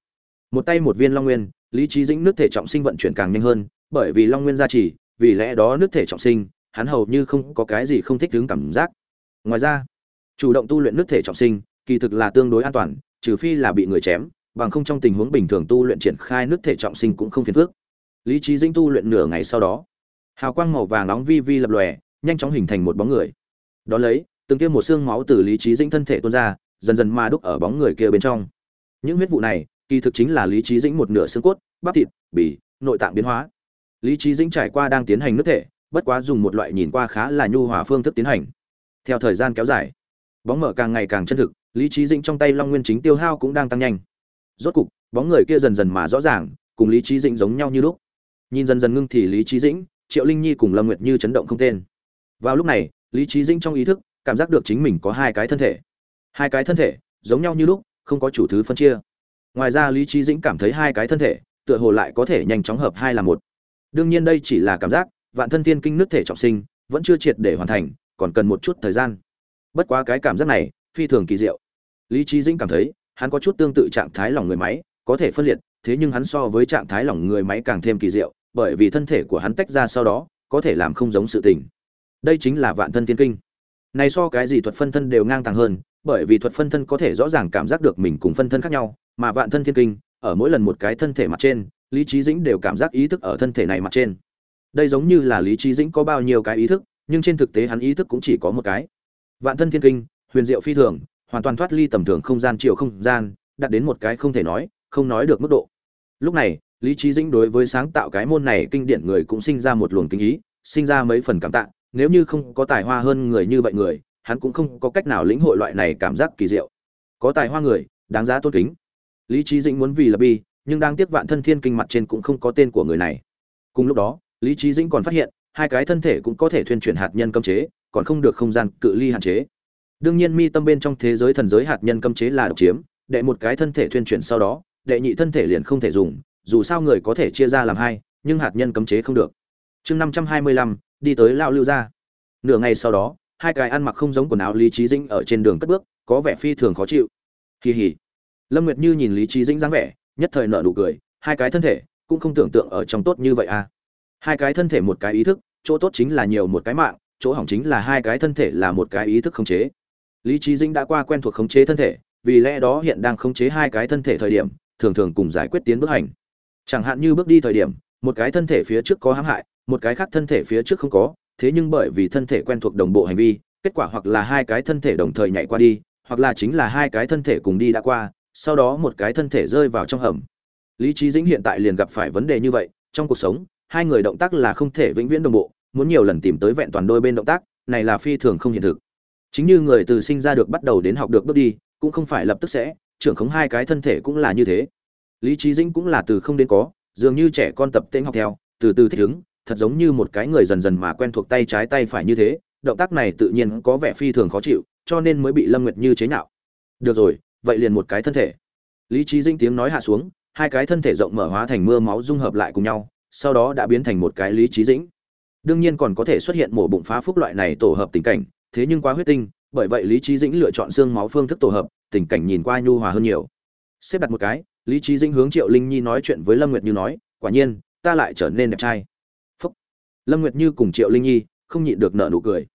Một tay một viên long nguyên, lý trí dĩnh nước thể trọng sinh vận chuyển càng nhanh hơn, bởi vì long nguyên gia trì, vì lẽ đó nước thể trọng sinh, hắn hầu như không có cái gì không thích đứng cảm giác. Ngoài ra, chủ động tu luyện nước thể trọng sinh, kỳ thực là tương đối an toàn trừ phi là bị người chém, bằng không trong tình huống bình thường tu luyện triển khai nước thể trọng sinh cũng không phiền phức. Lý trí dĩnh tu luyện nửa ngày sau đó, hào quang màu vàng nóng vi vi lập lòe, nhanh chóng hình thành một bóng người. Đó lấy, từng tiêm một xương máu từ lý trí dĩnh thân thể tuôn ra, dần dần ma đúc ở bóng người kia bên trong. Những huyết vụ này, kỳ thực chính là lý trí dĩnh một nửa xương cốt, bắp thịt, bì, nội tạng biến hóa. Lý trí dĩnh trải qua đang tiến hành nước thể, bất quá dùng một loại nhìn qua khá là nhu hòa phương thức tiến hành. Theo thời gian kéo dài bóng mở càng ngày càng chân thực, lý trí dĩnh trong tay long nguyên chính tiêu hao cũng đang tăng nhanh. Rốt cục, bóng người kia dần dần mà rõ ràng, cùng lý trí dĩnh giống nhau như lúc. Nhìn dần dần ngưng thì lý trí dĩnh, triệu linh nhi cùng lâm nguyệt như chấn động không tên. Vào lúc này, lý trí dĩnh trong ý thức, cảm giác được chính mình có hai cái thân thể. Hai cái thân thể, giống nhau như lúc, không có chủ thứ phân chia. Ngoài ra lý trí dĩnh cảm thấy hai cái thân thể, tựa hồ lại có thể nhanh chóng hợp hai là một. Đương nhiên đây chỉ là cảm giác, vạn thân tiên kinh nước thể trọng sinh, vẫn chưa triệt để hoàn thành, còn cần một chút thời gian bất quá cái cảm giác này, phi thường kỳ diệu. Lý trí dĩnh cảm thấy, hắn có chút tương tự trạng thái lòng người máy, có thể phân liệt, thế nhưng hắn so với trạng thái lòng người máy càng thêm kỳ diệu, bởi vì thân thể của hắn tách ra sau đó, có thể làm không giống sự tình. Đây chính là vạn thân tiên kinh. Này so cái gì thuật phân thân đều ngang tàng hơn, bởi vì thuật phân thân có thể rõ ràng cảm giác được mình cùng phân thân khác nhau, mà vạn thân thiên kinh, ở mỗi lần một cái thân thể mặt trên, lý trí dĩnh đều cảm giác ý thức ở thân thể này mặt trên. Đây giống như là lý trí dĩnh có bao nhiêu cái ý thức, nhưng trên thực tế hắn ý thức cũng chỉ có một cái vạn thân thiên kinh, huyền diệu phi thường, hoàn toàn thoát ly tầm thường không gian, chiều không gian đạt đến một cái không thể nói, không nói được mức độ. Lúc này, lý trí dĩnh đối với sáng tạo cái môn này kinh điển người cũng sinh ra một luồng kinh ý, sinh ra mấy phần cảm tạ, nếu như không có tài hoa hơn người như vậy người, hắn cũng không có cách nào lĩnh hội loại này cảm giác kỳ diệu. Có tài hoa người, đáng giá tôn kính. Lý trí dĩnh muốn vì là bi, nhưng đang tiếc vạn thân thiên kinh mặt trên cũng không có tên của người này. Cùng lúc đó, lý trí dĩnh còn phát hiện, hai cái thân thể cũng có thể thuyên chuyển hạt nhân cấm chế còn không được không gian cự ly hạn chế. Đương nhiên mi tâm bên trong thế giới thần giới hạt nhân cấm chế là độc chiếm, đệ một cái thân thể thuyên chuyển sau đó, đệ nhị thân thể liền không thể dùng, dù sao người có thể chia ra làm hai, nhưng hạt nhân cấm chế không được. Chương năm trăm hai mươi lăm, đi tới lao lưu ra nửa ngày sau đó, hai cái ăn mặc không giống quần áo lý trí dĩnh ở trên đường cất bước, có vẻ phi thường khó chịu. Kỳ hỉ lâm nguyệt như nhìn lý trí dĩnh dáng vẻ, nhất thời nợ nụ cười, hai cái thân thể cũng không tưởng tượng ở trong tốt như vậy à. Hai cái thân thể một cái ý thức, chỗ tốt chính là nhiều một cái mạng chỗ hỏng chính là hai cái thân thể là một cái ý thức khống chế. Lý trí dĩnh đã qua quen thuộc khống chế thân thể, vì lẽ đó hiện đang khống chế hai cái thân thể thời điểm, thường thường cùng giải quyết tiến bước hành. Chẳng hạn như bước đi thời điểm, một cái thân thể phía trước có hãm hại, một cái khác thân thể phía trước không có, thế nhưng bởi vì thân thể quen thuộc đồng bộ hành vi, kết quả hoặc là hai cái thân thể đồng thời nhảy qua đi, hoặc là chính là hai cái thân thể cùng đi đã qua, sau đó một cái thân thể rơi vào trong hầm. Lý trí dĩnh hiện tại liền gặp phải vấn đề như vậy, trong cuộc sống, hai người động tác là không thể vĩnh viễn đồng bộ muốn nhiều lần tìm tới vẹn toàn đôi bên động tác, này là phi thường không hiện thực. Chính như người từ sinh ra được bắt đầu đến học được bước đi, cũng không phải lập tức sẽ, trưởng khống hai cái thân thể cũng là như thế. Lý trí dĩnh cũng là từ không đến có, dường như trẻ con tập tễnh học theo, từ từ thích ứng, thật giống như một cái người dần dần mà quen thuộc tay trái tay phải như thế, động tác này tự nhiên có vẻ phi thường khó chịu, cho nên mới bị lâm nguyệt như chế nhạo. Được rồi, vậy liền một cái thân thể. Lý trí dĩnh tiếng nói hạ xuống, hai cái thân thể rộng mở hóa thành mưa máu dung hợp lại cùng nhau, sau đó đã biến thành một cái lý trí dĩnh đương nhiên còn có thể xuất hiện mổ bụng phá phúc loại này tổ hợp tình cảnh, thế nhưng quá huyết tinh, bởi vậy lý trí dĩnh lựa chọn xương máu phương thức tổ hợp, tình cảnh nhìn qua nhu hòa hơn nhiều. Xếp đặt một cái, lý trí dĩnh hướng triệu linh nhi nói chuyện với lâm nguyệt như nói, quả nhiên, ta lại trở nên đẹp trai. Phúc. Lâm nguyệt như cùng triệu linh nhi không nhịn được nợ nụ cười.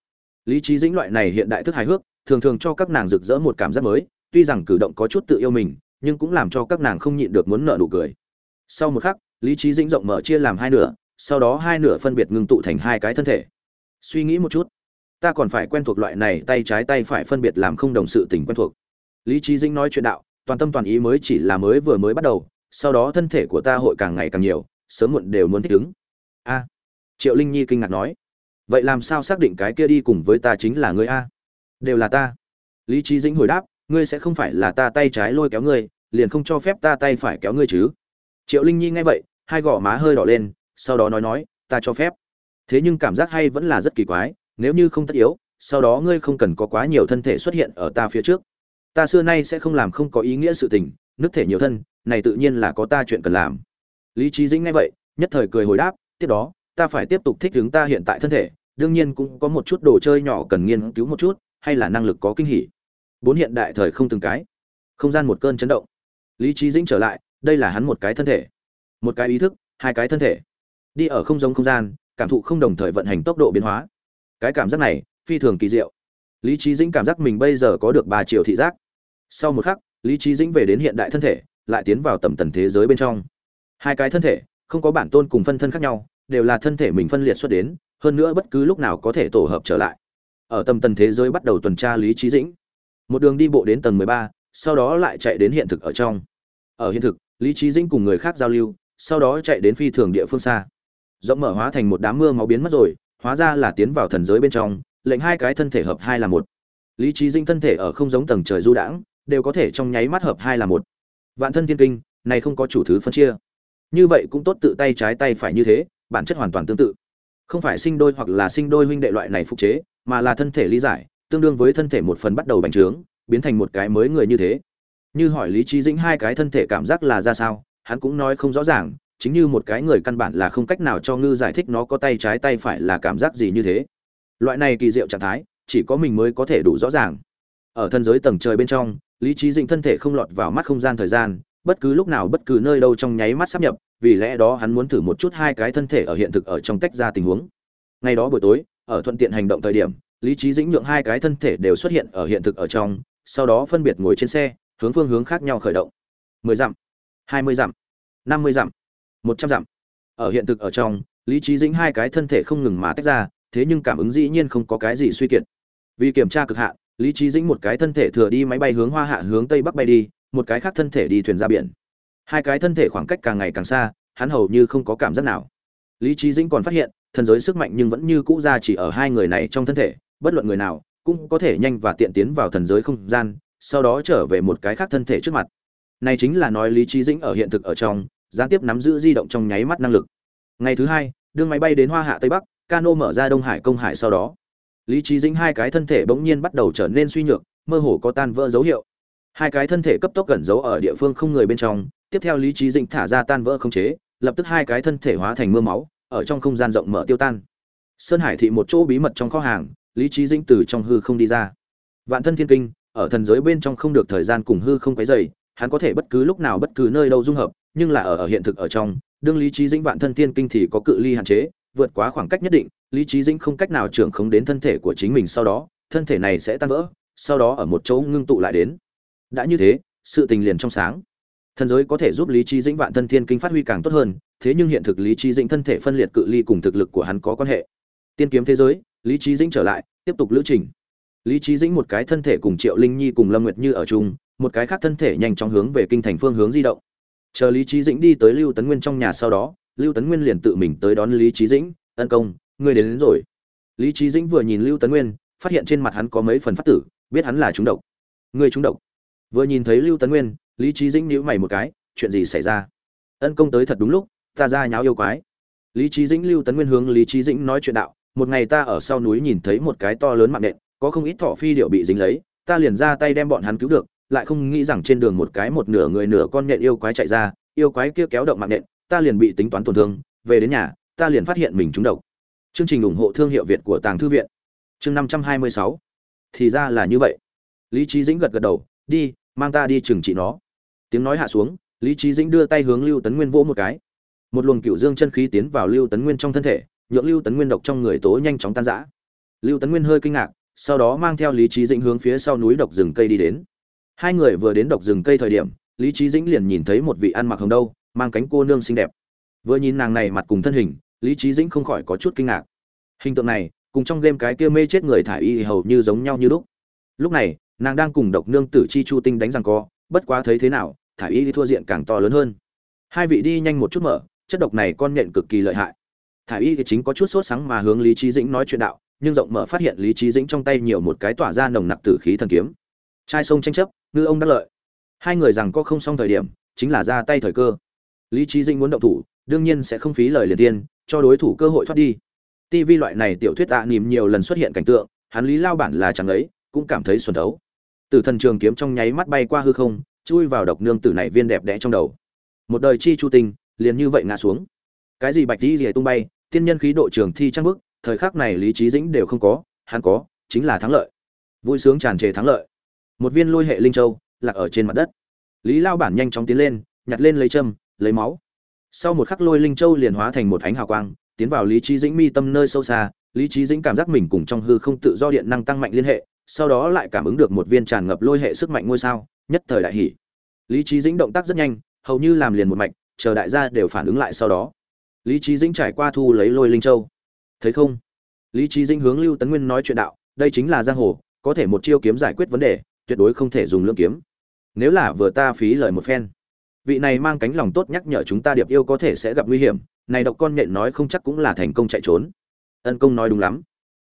Lý trí dĩnh loại này hiện đại thức hài hước, thường thường cho các nàng rực rỡ một cảm giác mới, tuy rằng cử động có chút tự yêu mình, nhưng cũng làm cho các nàng không nhịn được muốn nợ nụ cười. Sau một khắc, lý trí dĩnh rộng mở chia làm hai nửa sau đó hai nửa phân biệt ngưng tụ thành hai cái thân thể. Suy nghĩ một chút, ta còn phải quen thuộc loại này tay trái tay phải phân biệt làm không đồng sự tình quen thuộc. Lý trí dĩnh nói chuyện đạo, toàn tâm toàn ý mới chỉ là mới vừa mới bắt đầu, sau đó thân thể của ta hội càng ngày càng nhiều, sớm muộn đều muốn thích ứng. A. Triệu linh nhi kinh ngạc nói, vậy làm sao xác định cái kia đi cùng với ta chính là ngươi a? Đều là ta. Lý trí dĩnh hồi đáp, ngươi sẽ không phải là ta tay trái lôi kéo ngươi, liền không cho phép ta tay phải kéo ngươi chứ. Triệu linh nhi nghe vậy, hai gò má hơi đỏ lên sau đó nói nói, ta cho phép. Thế nhưng cảm giác hay vẫn là rất kỳ quái, nếu như không tất yếu, sau đó ngươi không cần có quá nhiều thân thể xuất hiện ở ta phía trước. Ta xưa nay sẽ không làm không có ý nghĩa sự tình nứt thể nhiều thân, này tự nhiên là có ta chuyện cần làm. Lý trí dĩnh nghe vậy, nhất thời cười hồi đáp, tiếp đó, ta phải tiếp tục thích ứng ta hiện tại thân thể, đương nhiên cũng có một chút đồ chơi nhỏ cần nghiên cứu một chút, hay là năng lực có kinh hỉ. Bốn hiện đại thời không từng cái. Không gian một cơn chấn động. Lý trí dĩnh trở lại, đây là hắn một cái thân thể. Một cái ý thức, hai cái thân thể đi ở không giống không gian, cảm thụ không đồng thời vận hành tốc độ biến hóa. Cái cảm giác này, phi thường kỳ diệu. Lý trí dĩnh cảm giác mình bây giờ có được ba triệu thị giác. Sau một khắc, lý trí dĩnh về đến hiện đại thân thể, lại tiến vào tầm tần thế giới bên trong. Hai cái thân thể, không có bản tôn cùng phân thân khác nhau, đều là thân thể mình phân liệt xuất đến, hơn nữa bất cứ lúc nào có thể tổ hợp trở lại. Ở tầm tần thế giới bắt đầu tuần tra lý trí dĩnh. Một đường đi bộ đến tầng mười ba, sau đó lại chạy đến hiện thực ở trong. Ở hiện thực, lý trí dĩnh cùng người khác giao lưu, sau đó chạy đến phi thường địa phương xa rộng mở hóa thành một đám mưa máu biến mất rồi, hóa ra là tiến vào thần giới bên trong, lệnh hai cái thân thể hợp hai là một. Lý trí dinh thân thể ở không giống tầng trời du đãng, đều có thể trong nháy mắt hợp hai là một. Vạn thân thiên kinh, này không có chủ thứ phân chia. Như vậy cũng tốt tự tay trái tay phải như thế, bản chất hoàn toàn tương tự. Không phải sinh đôi hoặc là sinh đôi huynh đệ loại này phục chế, mà là thân thể lý giải, tương đương với thân thể một phần bắt đầu bành trướng, biến thành một cái mới người như thế. Như hỏi lý trí dĩnh hai cái thân thể cảm giác là ra sao, hắn cũng nói không rõ ràng chính như một cái người căn bản là không cách nào cho ngư giải thích nó có tay trái tay phải là cảm giác gì như thế. Loại này kỳ diệu trạng thái, chỉ có mình mới có thể đủ rõ ràng. Ở thân giới tầng trời bên trong, lý trí dĩnh thân thể không lọt vào mắt không gian thời gian, bất cứ lúc nào bất cứ nơi đâu trong nháy mắt sắp nhập, vì lẽ đó hắn muốn thử một chút hai cái thân thể ở hiện thực ở trong tách ra tình huống. Ngày đó buổi tối, ở thuận tiện hành động thời điểm, lý trí dĩnh nhượng hai cái thân thể đều xuất hiện ở hiện thực ở trong, sau đó phân biệt ngồi trên xe, hướng phương hướng khác nhau khởi động. Mười dặm, hai mươi dặm, năm mươi dặm một trăm dặm. Ở hiện thực ở trong, lý trí dĩnh hai cái thân thể không ngừng mà tách ra, thế nhưng cảm ứng dĩ nhiên không có cái gì suy kiệt. Vì kiểm tra cực hạn, lý trí dĩnh một cái thân thể thừa đi máy bay hướng hoa hạ hướng tây bắc bay đi, một cái khác thân thể đi thuyền ra biển. Hai cái thân thể khoảng cách càng ngày càng xa, hắn hầu như không có cảm giác nào. Lý trí dĩnh còn phát hiện, thần giới sức mạnh nhưng vẫn như cũ ra chỉ ở hai người này trong thân thể, bất luận người nào, cũng có thể nhanh và tiện tiến vào thần giới không gian, sau đó trở về một cái khác thân thể trước mặt. Này chính là nói lý trí dĩnh ở hiện thực ở trong gián tiếp nắm giữ di động trong nháy mắt năng lực. Ngày thứ hai đương máy bay đến hoa hạ tây bắc, cano mở ra đông hải công hải sau đó. Lý trí dĩnh hai cái thân thể bỗng nhiên bắt đầu trở nên suy nhược, mơ hồ có tan vỡ dấu hiệu. Hai cái thân thể cấp tốc gần giấu ở địa phương không người bên trong, tiếp theo lý trí dĩnh thả ra tan vỡ không chế, lập tức hai cái thân thể hóa thành mưa máu, ở trong không gian rộng mở tiêu tan. Sơn hải thị một chỗ bí mật trong kho hàng, lý trí dĩnh từ trong hư không đi ra. Vạn thân thiên kinh, ở thần giới bên trong không được thời gian cùng hư không quấy dày hắn có thể bất cứ lúc nào bất cứ nơi đâu dung hợp nhưng là ở ở hiện thực ở trong, đương lý trí dĩnh vạn thân tiên kinh thì có cự ly hạn chế, vượt quá khoảng cách nhất định, lý trí dĩnh không cách nào trưởng khống đến thân thể của chính mình sau đó, thân thể này sẽ tan vỡ, sau đó ở một chỗ ngưng tụ lại đến. Đã như thế, sự tình liền trong sáng. Thần giới có thể giúp lý trí dĩnh vạn thân thiên kinh phát huy càng tốt hơn, thế nhưng hiện thực lý trí dĩnh thân thể phân liệt cự ly cùng thực lực của hắn có quan hệ. Tiên kiếm thế giới, lý trí dĩnh trở lại, tiếp tục lữ trình. Lý trí dĩnh một cái thân thể cùng triệu linh nhi cùng lâm nguyệt như ở chung, một cái khác thân thể nhanh chóng hướng về kinh thành phương hướng di động chờ lý trí dĩnh đi tới lưu tấn nguyên trong nhà sau đó lưu tấn nguyên liền tự mình tới đón lý trí dĩnh ân công ngươi đến, đến rồi. Lý trí dĩnh vừa nhìn lưu tấn nguyên phát hiện trên mặt hắn có mấy phần phát tử biết hắn là trúng độc. Ngươi trúng độc? Vừa nhìn thấy lưu tấn nguyên lý trí dĩnh nhíu mày một cái chuyện gì xảy ra? Ân công tới thật đúng lúc ta ra nháo yêu quái. Lý trí dĩnh lưu tấn nguyên hướng lý trí dĩnh nói chuyện đạo một ngày ta ở sau núi nhìn thấy một cái to lớn mạng nện có không ít thỏ phi điệu bị dính lấy ta liền ra tay đem bọn hắn cứu được lại không nghĩ rằng trên đường một cái một nửa người nửa con nhện yêu quái chạy ra, yêu quái kia kéo động mạng nhện, ta liền bị tính toán tổn thương, về đến nhà, ta liền phát hiện mình trúng độc. Chương trình ủng hộ thương hiệu việt của tàng thư viện. Chương năm trăm hai mươi sáu. Thì ra là như vậy. Lý Chí dĩnh gật gật đầu, đi, mang ta đi trừng trị nó. Tiếng nói hạ xuống, lý Chí dĩnh đưa tay hướng lưu tấn nguyên vỗ một cái. Một luồng cựu dương chân khí tiến vào lưu tấn nguyên trong thân thể, nhượng lưu tấn nguyên độc trong người tố nhanh chóng tan rã. Lưu tấn nguyên hơi kinh ngạc, sau đó mang theo lý Chí dĩnh hướng phía sau núi độc rừng cây đi đến hai người vừa đến độc rừng cây thời điểm, lý trí dĩnh liền nhìn thấy một vị ăn mặc hồng đâu, mang cánh cô nương xinh đẹp. Vừa nhìn nàng này mặt cùng thân hình, lý trí dĩnh không khỏi có chút kinh ngạc. Hình tượng này, cùng trong game cái kia mê chết người thả y hầu như giống nhau như lúc. Lúc này, nàng đang cùng độc nương tử chi chu tinh đánh rằng co, bất quá thấy thế nào, thả y thua diện càng to lớn hơn. Hai vị đi nhanh một chút mở, chất độc này con nhện cực kỳ lợi hại. Thả y thì chính có chút sốt sắng mà hướng lý trí dĩnh nói chuyện đạo, nhưng rộng mở phát hiện lý trí dĩnh trong tay nhiều một cái tỏa ra nồng nặc tử khí thần kiếm trai sông tranh chấp ngư ông đắc lợi hai người rằng có không xong thời điểm chính là ra tay thời cơ lý trí dĩnh muốn động thủ đương nhiên sẽ không phí lời liền tiên cho đối thủ cơ hội thoát đi TV loại này tiểu thuyết tạ niệm nhiều lần xuất hiện cảnh tượng, hắn Lý Lao bản là chẳng ấy, cũng cảm thấy xuân thấu. Tử thần trường kiếm trong nháy mắt bay qua hư không, chui vào độc nương tử này viên đẹp đẽ trong đầu. Một đời chi chu tình, liền như vậy ngã xuống. Cái gì bạch đi rìa tung bay, tiên nhân khí độ trường thi trang bức, thời khắc này lý trí dĩnh đều không có, hắn có, chính là thắng lợi. Vui sướng tràn trề thắng lợi. Một viên lôi hệ linh châu lạc ở trên mặt đất. Lý Lao bản nhanh chóng tiến lên, nhặt lên lấy châm, lấy máu. Sau một khắc lôi linh châu liền hóa thành một ánh hào quang, tiến vào lý trí dĩnh mi tâm nơi sâu xa. Lý trí dĩnh cảm giác mình cùng trong hư không tự do điện năng tăng mạnh liên hệ sau đó lại cảm ứng được một viên tràn ngập lôi hệ sức mạnh ngôi sao nhất thời đại hỷ lý trí dĩnh động tác rất nhanh hầu như làm liền một mạch chờ đại gia đều phản ứng lại sau đó. Lý trí dĩnh trải qua thu lấy lôi linh châu. Thấy không? Lý trí dĩnh hướng lưu tấn nguyên nói chuyện đạo đây chính là giang hồ có thể một chiêu kiếm giải quyết vấn đề tuyệt đối không thể dùng lương kiếm. Nếu là vừa ta phí lời một phen, vị này mang cánh lòng tốt nhắc nhở chúng ta điệp yêu có thể sẽ gặp nguy hiểm, này độc con nhện nói không chắc cũng là thành công chạy trốn. Ân công nói đúng lắm.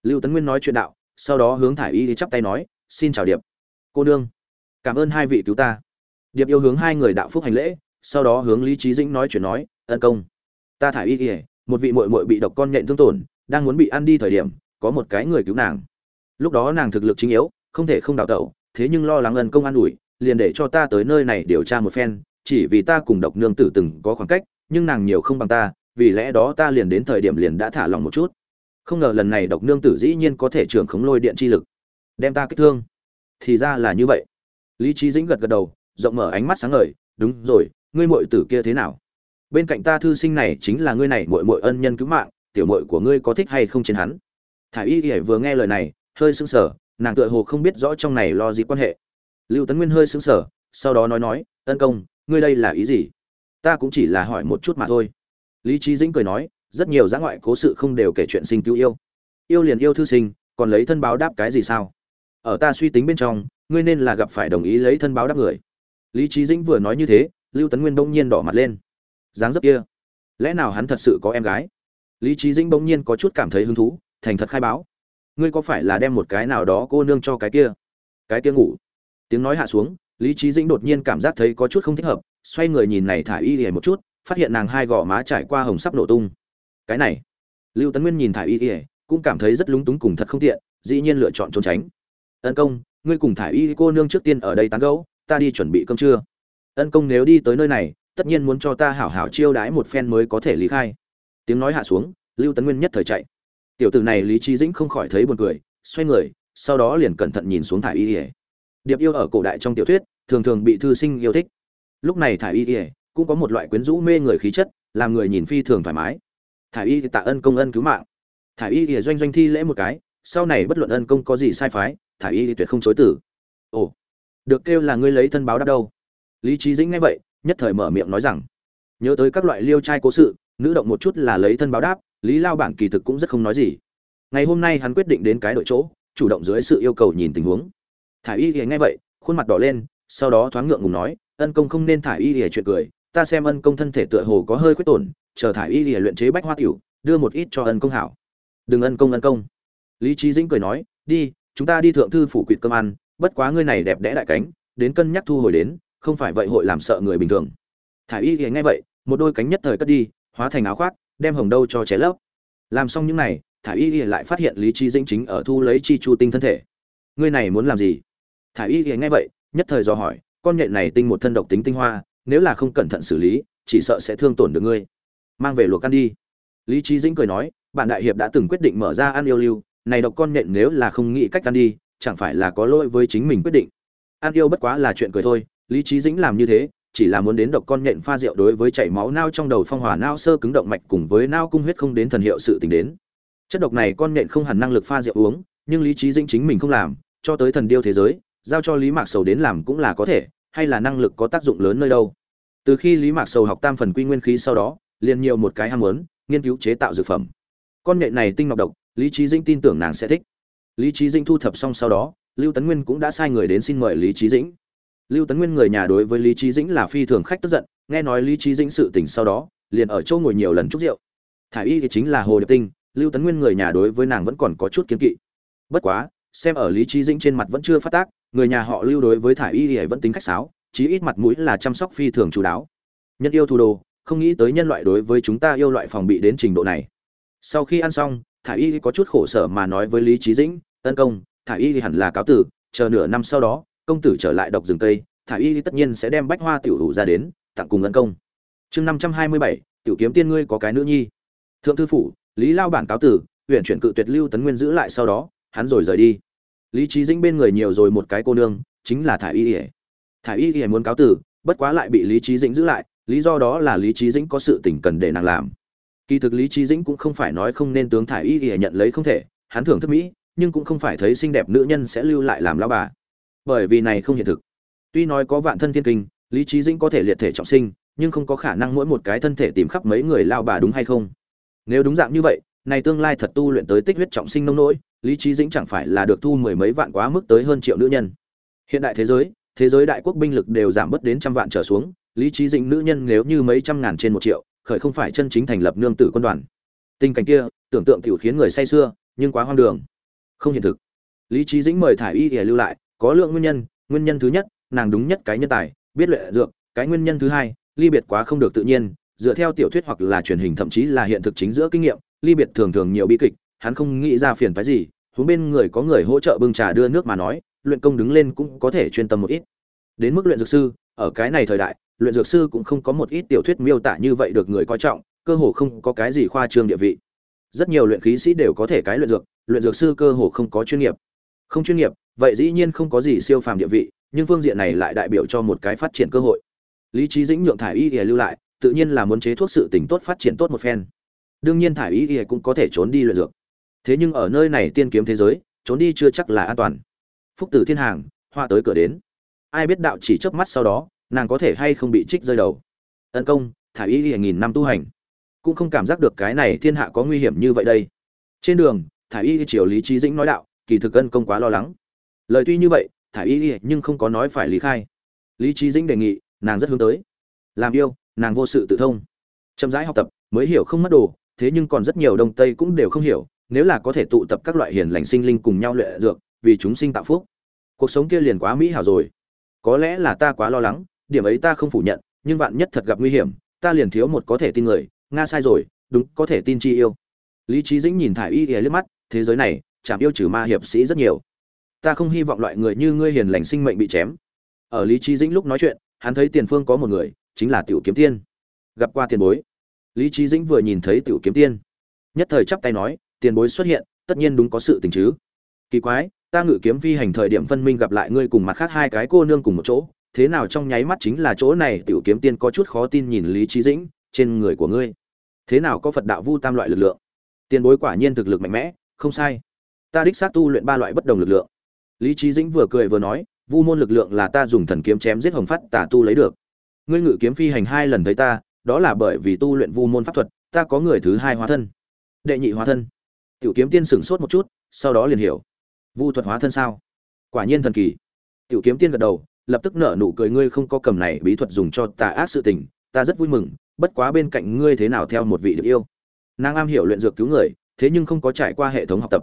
Lưu tấn nguyên nói chuyện đạo, sau đó hướng thải y đi chắp tay nói, xin chào điệp. Cô nương, cảm ơn hai vị cứu ta. Điệp yêu hướng hai người đạo phúc hành lễ, sau đó hướng lý trí dĩnh nói chuyện nói, ân công, ta thải y một vị mội mội bị độc con nhện thương tổn, đang muốn bị ăn đi thời điểm, có một cái người cứu nàng. Lúc đó nàng thực lực chính yếu, không thể không đào tẩu thế nhưng lo lắng ân công an ủi, liền để cho ta tới nơi này điều tra một phen, chỉ vì ta cùng độc nương tử từng có khoảng cách, nhưng nàng nhiều không bằng ta, vì lẽ đó ta liền đến thời điểm liền đã thả lòng một chút. Không ngờ lần này độc nương tử dĩ nhiên có thể trưởng khống lôi điện chi lực. Đem ta kích thương. Thì ra là như vậy. Lý trí dĩnh gật gật đầu, rộng mở ánh mắt sáng ngời, đúng rồi, ngươi muội tử kia thế nào? Bên cạnh ta thư sinh này chính là ngươi này muội muội ân nhân cứu mạng, tiểu muội của ngươi có thích hay không trên hắn? Thả y y vừa nghe lời này, hơi sững sờ nàng tựa hồ không biết rõ trong này lo gì quan hệ. Lưu tấn nguyên hơi sững sờ, sau đó nói nói ân công, ngươi đây là ý gì? Ta cũng chỉ là hỏi một chút mà thôi. Lý trí dĩnh cười nói, rất nhiều giã ngoại cố sự không đều kể chuyện sinh cứu yêu. Yêu liền yêu thư sinh, còn lấy thân báo đáp cái gì sao? Ở ta suy tính bên trong, ngươi nên là gặp phải đồng ý lấy thân báo đáp người. Lý trí dĩnh vừa nói như thế, lưu tấn nguyên bỗng nhiên đỏ mặt lên. Dáng dấp kia, lẽ nào hắn thật sự có em gái? Lý trí dĩnh bỗng nhiên có chút cảm thấy hứng thú, thành thật khai báo ngươi có phải là đem một cái nào đó cô nương cho cái kia? Cái kia ngủ. Tiếng nói hạ xuống, lý trí dĩnh đột nhiên cảm giác thấy có chút không thích hợp, xoay người nhìn này thả y ỉa một chút, phát hiện nàng hai gò má trải qua hồng sắp nổ tung. Cái này. Lưu tấn nguyên nhìn thả y ỉa cũng cảm thấy rất lúng túng cùng thật không tiện, dĩ nhiên lựa chọn trốn tránh. Ân công, ngươi cùng thả y cô nương trước tiên ở đây tán gẫu, ta đi chuẩn bị cơm trưa. Ân công nếu đi tới nơi này, tất nhiên muốn cho ta hảo hảo chiêu đãi một phen mới có thể lý khai. Tiếng nói hạ xuống, lưu tấn nguyên nhất thời chạy tiểu tử này lý trí dĩnh không khỏi thấy buồn cười, xoay người, sau đó liền cẩn thận nhìn xuống thả y ỉa điệp yêu ở cổ đại trong tiểu thuyết, thường thường bị thư sinh yêu thích. Lúc này thả y ỉa cũng có một loại quyến rũ mê người khí chất, làm người nhìn phi thường thoải mái. Thả y tạ ân công ân cứu mạng. Thả y ỉa doanh doanh thi lễ một cái, sau này bất luận ân công có gì sai phái thả y tuyệt không chối tử ồ, được kêu là ngươi lấy thân báo đáp đâu? Lý trí dĩnh nghe vậy, nhất thời mở miệng nói rằng, nhớ tới các loại liêu trai cố sự, nữ động một chút là lấy thân báo đáp lý lao bản kỳ thực cũng rất không nói gì. Ngày hôm nay hắn quyết định đến cái đội chỗ, chủ động dưới sự yêu cầu nhìn tình huống. Thả y thì nghe vậy, khuôn mặt đỏ lên, sau đó thoáng ngượng ngùng nói, ân công không nên thả y thì chuyện cười, ta xem ân công thân thể tựa hồ có hơi khuyết tổn, chờ thả y thì luyện chế bách hoa tiểu, đưa một ít cho ân công hảo. Đừng ân công ân công. Lý trí dĩnh cười nói, đi, chúng ta đi thượng thư phủ quỵt cơm ăn, bất quá ngươi này đẹp đẽ đại cánh, đến cân nhắc thu hồi đến, không phải vậy hội làm sợ người bình thường. Thả y thì nghe vậy, một đôi cánh nhất thời cất đi, hóa thành áo khoác đem hồng đâu cho ché lấp làm xong những này, thả y y lại phát hiện lý trí dĩnh chính ở thu lấy chi chu tinh thân thể. Ngươi này muốn làm gì? Thả y y nghe vậy, nhất thời do hỏi, con nhện này tinh một thân độc tính tinh hoa, nếu là không cẩn thận xử lý, chỉ sợ sẽ thương tổn được ngươi. Mang về luộc ăn đi. Lý trí dĩnh cười nói, bạn đại hiệp đã từng quyết định mở ra ăn yêu lưu, này độc con nhện nếu là không nghĩ cách ăn đi, chẳng phải là có lỗi với chính mình quyết định. Ăn yêu bất quá là chuyện cười thôi, lý trí dĩnh làm như thế chỉ là muốn đến độc con nhện pha rượu đối với chảy máu nao trong đầu phong hỏa nao sơ cứng động mạch cùng với nao cung huyết không đến thần hiệu sự tình đến. Chất độc này con nhện không hẳn năng lực pha rượu uống, nhưng lý trí dĩnh chính mình không làm, cho tới thần điêu thế giới, giao cho lý mạc sầu đến làm cũng là có thể, hay là năng lực có tác dụng lớn nơi đâu. Từ khi lý mạc sầu học tam phần quy nguyên khí sau đó, liền nhiều một cái ham muốn, nghiên cứu chế tạo dược phẩm. Con nhện này tinh ngọc độc, lý trí dĩnh tin tưởng nàng sẽ thích. Lý trí dĩnh thu thập xong sau đó, lưu tấn nguyên cũng đã sai người đến xin mời lý trí dĩnh lưu tấn nguyên người nhà đối với lý trí dĩnh là phi thường khách tức giận, nghe nói lý trí dĩnh sự tình sau đó, liền ở chỗ ngồi nhiều lần chúc rượu. Thả y thì chính là hồ điệp tinh, lưu tấn nguyên người nhà đối với nàng vẫn còn có chút kiến kỵ. Bất quá, xem ở lý trí dĩnh trên mặt vẫn chưa phát tác, người nhà họ lưu đối với thả y thì vẫn tính khách sáo, chí ít mặt mũi là chăm sóc phi thường chú đáo. Nhân yêu thủ đồ, không nghĩ tới nhân loại đối với chúng ta yêu loại phòng bị đến trình độ này. Sau khi ăn xong thả y có chút khổ sở mà nói với lý trí dĩnh, tấn công thả y hẳn là cáo tử, chờ nửa năm sau đó công tử trở lại độc rừng tây thả y tất nhiên sẽ đem bách hoa tiểu hữu ra đến, tặng cùng ân công. Chương năm trăm hai mươi bảy, tiểu kiếm tiên ngươi có cái nữ nhi. Thượng thư phủ, lý lao bản cáo tử, huyện chuyển cự tuyệt lưu tấn nguyên giữ lại sau đó, hắn rồi rời đi. Lý trí dĩnh bên người nhiều rồi một cái cô nương, chính là thả y ỉa thả y ỉa muốn cáo tử, bất quá lại bị lý trí dĩnh giữ lại, lý do đó là lý trí dĩnh có sự tỉnh cần để nàng làm. Kỳ thực lý trí dĩnh cũng không phải nói không nên tướng thả y ỉa nhận lấy không thể, hắn thưởng thức mỹ, nhưng cũng không phải thấy xinh đẹp nữ nhân sẽ lưu lại làm lao bà bởi vì này không hiện thực. Tuy nói có vạn thân thiên kinh, lý trí dĩnh có thể liệt thể trọng sinh, nhưng không có khả năng mỗi một cái thân thể tìm khắp mấy người lao bà đúng hay không. Nếu đúng dạng như vậy, này tương lai thật tu luyện tới tích huyết trọng sinh nông nỗi, lý trí dĩnh chẳng phải là được thu mười mấy vạn quá mức tới hơn triệu nữ nhân. Hiện đại thế giới thế giới đại quốc binh lực đều giảm bớt đến trăm vạn trở xuống, lý trí dĩnh nữ nhân nếu như mấy trăm ngàn trên một triệu, khởi không phải chân chính thành lập nương tử quân đoàn. Tình cảnh kia, tưởng tượng tiểu khiến người say xưa nhưng quá hoang đường. Không hiện thực. Lý trí dĩnh mời thả y để lưu lại có lượng nguyên nhân nguyên nhân thứ nhất, nàng đúng nhất cái nhân tài, biết luyện dược, cái nguyên nhân thứ hai, ly biệt quá không được tự nhiên, dựa theo tiểu thuyết hoặc là truyền hình thậm chí là hiện thực chính giữa kinh nghiệm, ly biệt thường thường nhiều bi kịch, hắn không nghĩ ra phiền phái gì, huống bên người có người hỗ trợ bưng trà đưa nước mà nói, luyện công đứng lên cũng có thể chuyên tâm một ít. Đến mức luyện dược sư, ở cái này thời đại, luyện dược sư cũng không có một ít tiểu thuyết miêu tả như vậy được người coi trọng, cơ hồ không có cái gì khoa trương địa vị. Rất nhiều luyện khí sĩ đều có thể cái luyện dược luyện dược sư cơ hồ không có chuyên nghiệp không chuyên nghiệp, vậy dĩ nhiên không có gì siêu phàm địa vị, nhưng phương diện này lại đại biểu cho một cái phát triển cơ hội. Lý trí dĩnh nhượng thải y y lưu lại, tự nhiên là muốn chế thuốc sự tỉnh tốt phát triển tốt một phen. Đương nhiên thải y y cũng có thể trốn đi luyện dược. Thế nhưng ở nơi này tiên kiếm thế giới, trốn đi chưa chắc là an toàn. Phúc tử thiên hàng hoa tới cửa đến. Ai biết đạo chỉ chớp mắt sau đó, nàng có thể hay không bị trích rơi đầu. Tấn công, thải y y nghìn năm tu hành. Cũng không cảm giác được cái này thiên hạ có nguy hiểm như vậy đây. Trên đường, thải y chiều lý trí dĩnh nói đạo kỳ thực ân công quá lo lắng. Lời tuy như vậy, thải y nhưng không có nói phải lý khai. Lý trí dĩnh đề nghị, nàng rất hướng tới. Làm yêu, nàng vô sự tự thông. Chậm rãi học tập, mới hiểu không mất đồ, thế nhưng còn rất nhiều đông tây cũng đều không hiểu, nếu là có thể tụ tập các loại hiền lành sinh linh cùng nhau luyện dược, vì chúng sinh tạo phúc. Cuộc sống kia liền quá mỹ hảo rồi. Có lẽ là ta quá lo lắng, điểm ấy ta không phủ nhận, nhưng vạn nhất thật gặp nguy hiểm, ta liền thiếu một có thể tin người, nga sai rồi, đúng, có thể tin chi yêu. Lý trí dĩnh nhìn thải y ghé liếc mắt, thế giới này chạm yêu trừ ma hiệp sĩ rất nhiều. Ta không hy vọng loại người như ngươi hiền lành sinh mệnh bị chém. Ở lý trí dĩnh lúc nói chuyện, hắn thấy tiền phương có một người, chính là tiểu kiếm tiên. Gặp qua tiền bối. Lý trí dĩnh vừa nhìn thấy tiểu kiếm tiên, nhất thời chắp tay nói, tiền bối xuất hiện, tất nhiên đúng có sự tình chứ. Kỳ quái, ta ngự kiếm phi hành thời điểm phân minh gặp lại ngươi cùng mặt khác hai cái cô nương cùng một chỗ, thế nào trong nháy mắt chính là chỗ này? Tiểu kiếm tiên có chút khó tin nhìn lý trí dĩnh, trên người của ngươi, thế nào có phật đạo vu tam loại lực lượng? Tiền bối quả nhiên thực lực mạnh mẽ, không sai ta đích xác tu luyện ba loại bất đồng lực lượng. Lý trí dĩnh vừa cười vừa nói, vu môn lực lượng là ta dùng thần kiếm chém giết hồng phát tà tu lấy được. Ngươi ngự kiếm phi hành hai lần thấy ta, đó là bởi vì tu luyện vu môn pháp thuật, ta có người thứ hai hóa thân. Đệ nhị hóa thân. Tiểu kiếm tiên sửng sốt một chút, sau đó liền hiểu. Vu thuật hóa thân sao? Quả nhiên thần kỳ. Tiểu kiếm tiên gật đầu, lập tức nở nụ cười, ngươi không có cầm này bí thuật dùng cho tà ác sự tình, ta rất vui mừng, bất quá bên cạnh ngươi thế nào theo một vị được yêu. Nàng am hiểu luyện dược cứu người, thế nhưng không có trải qua hệ thống học tập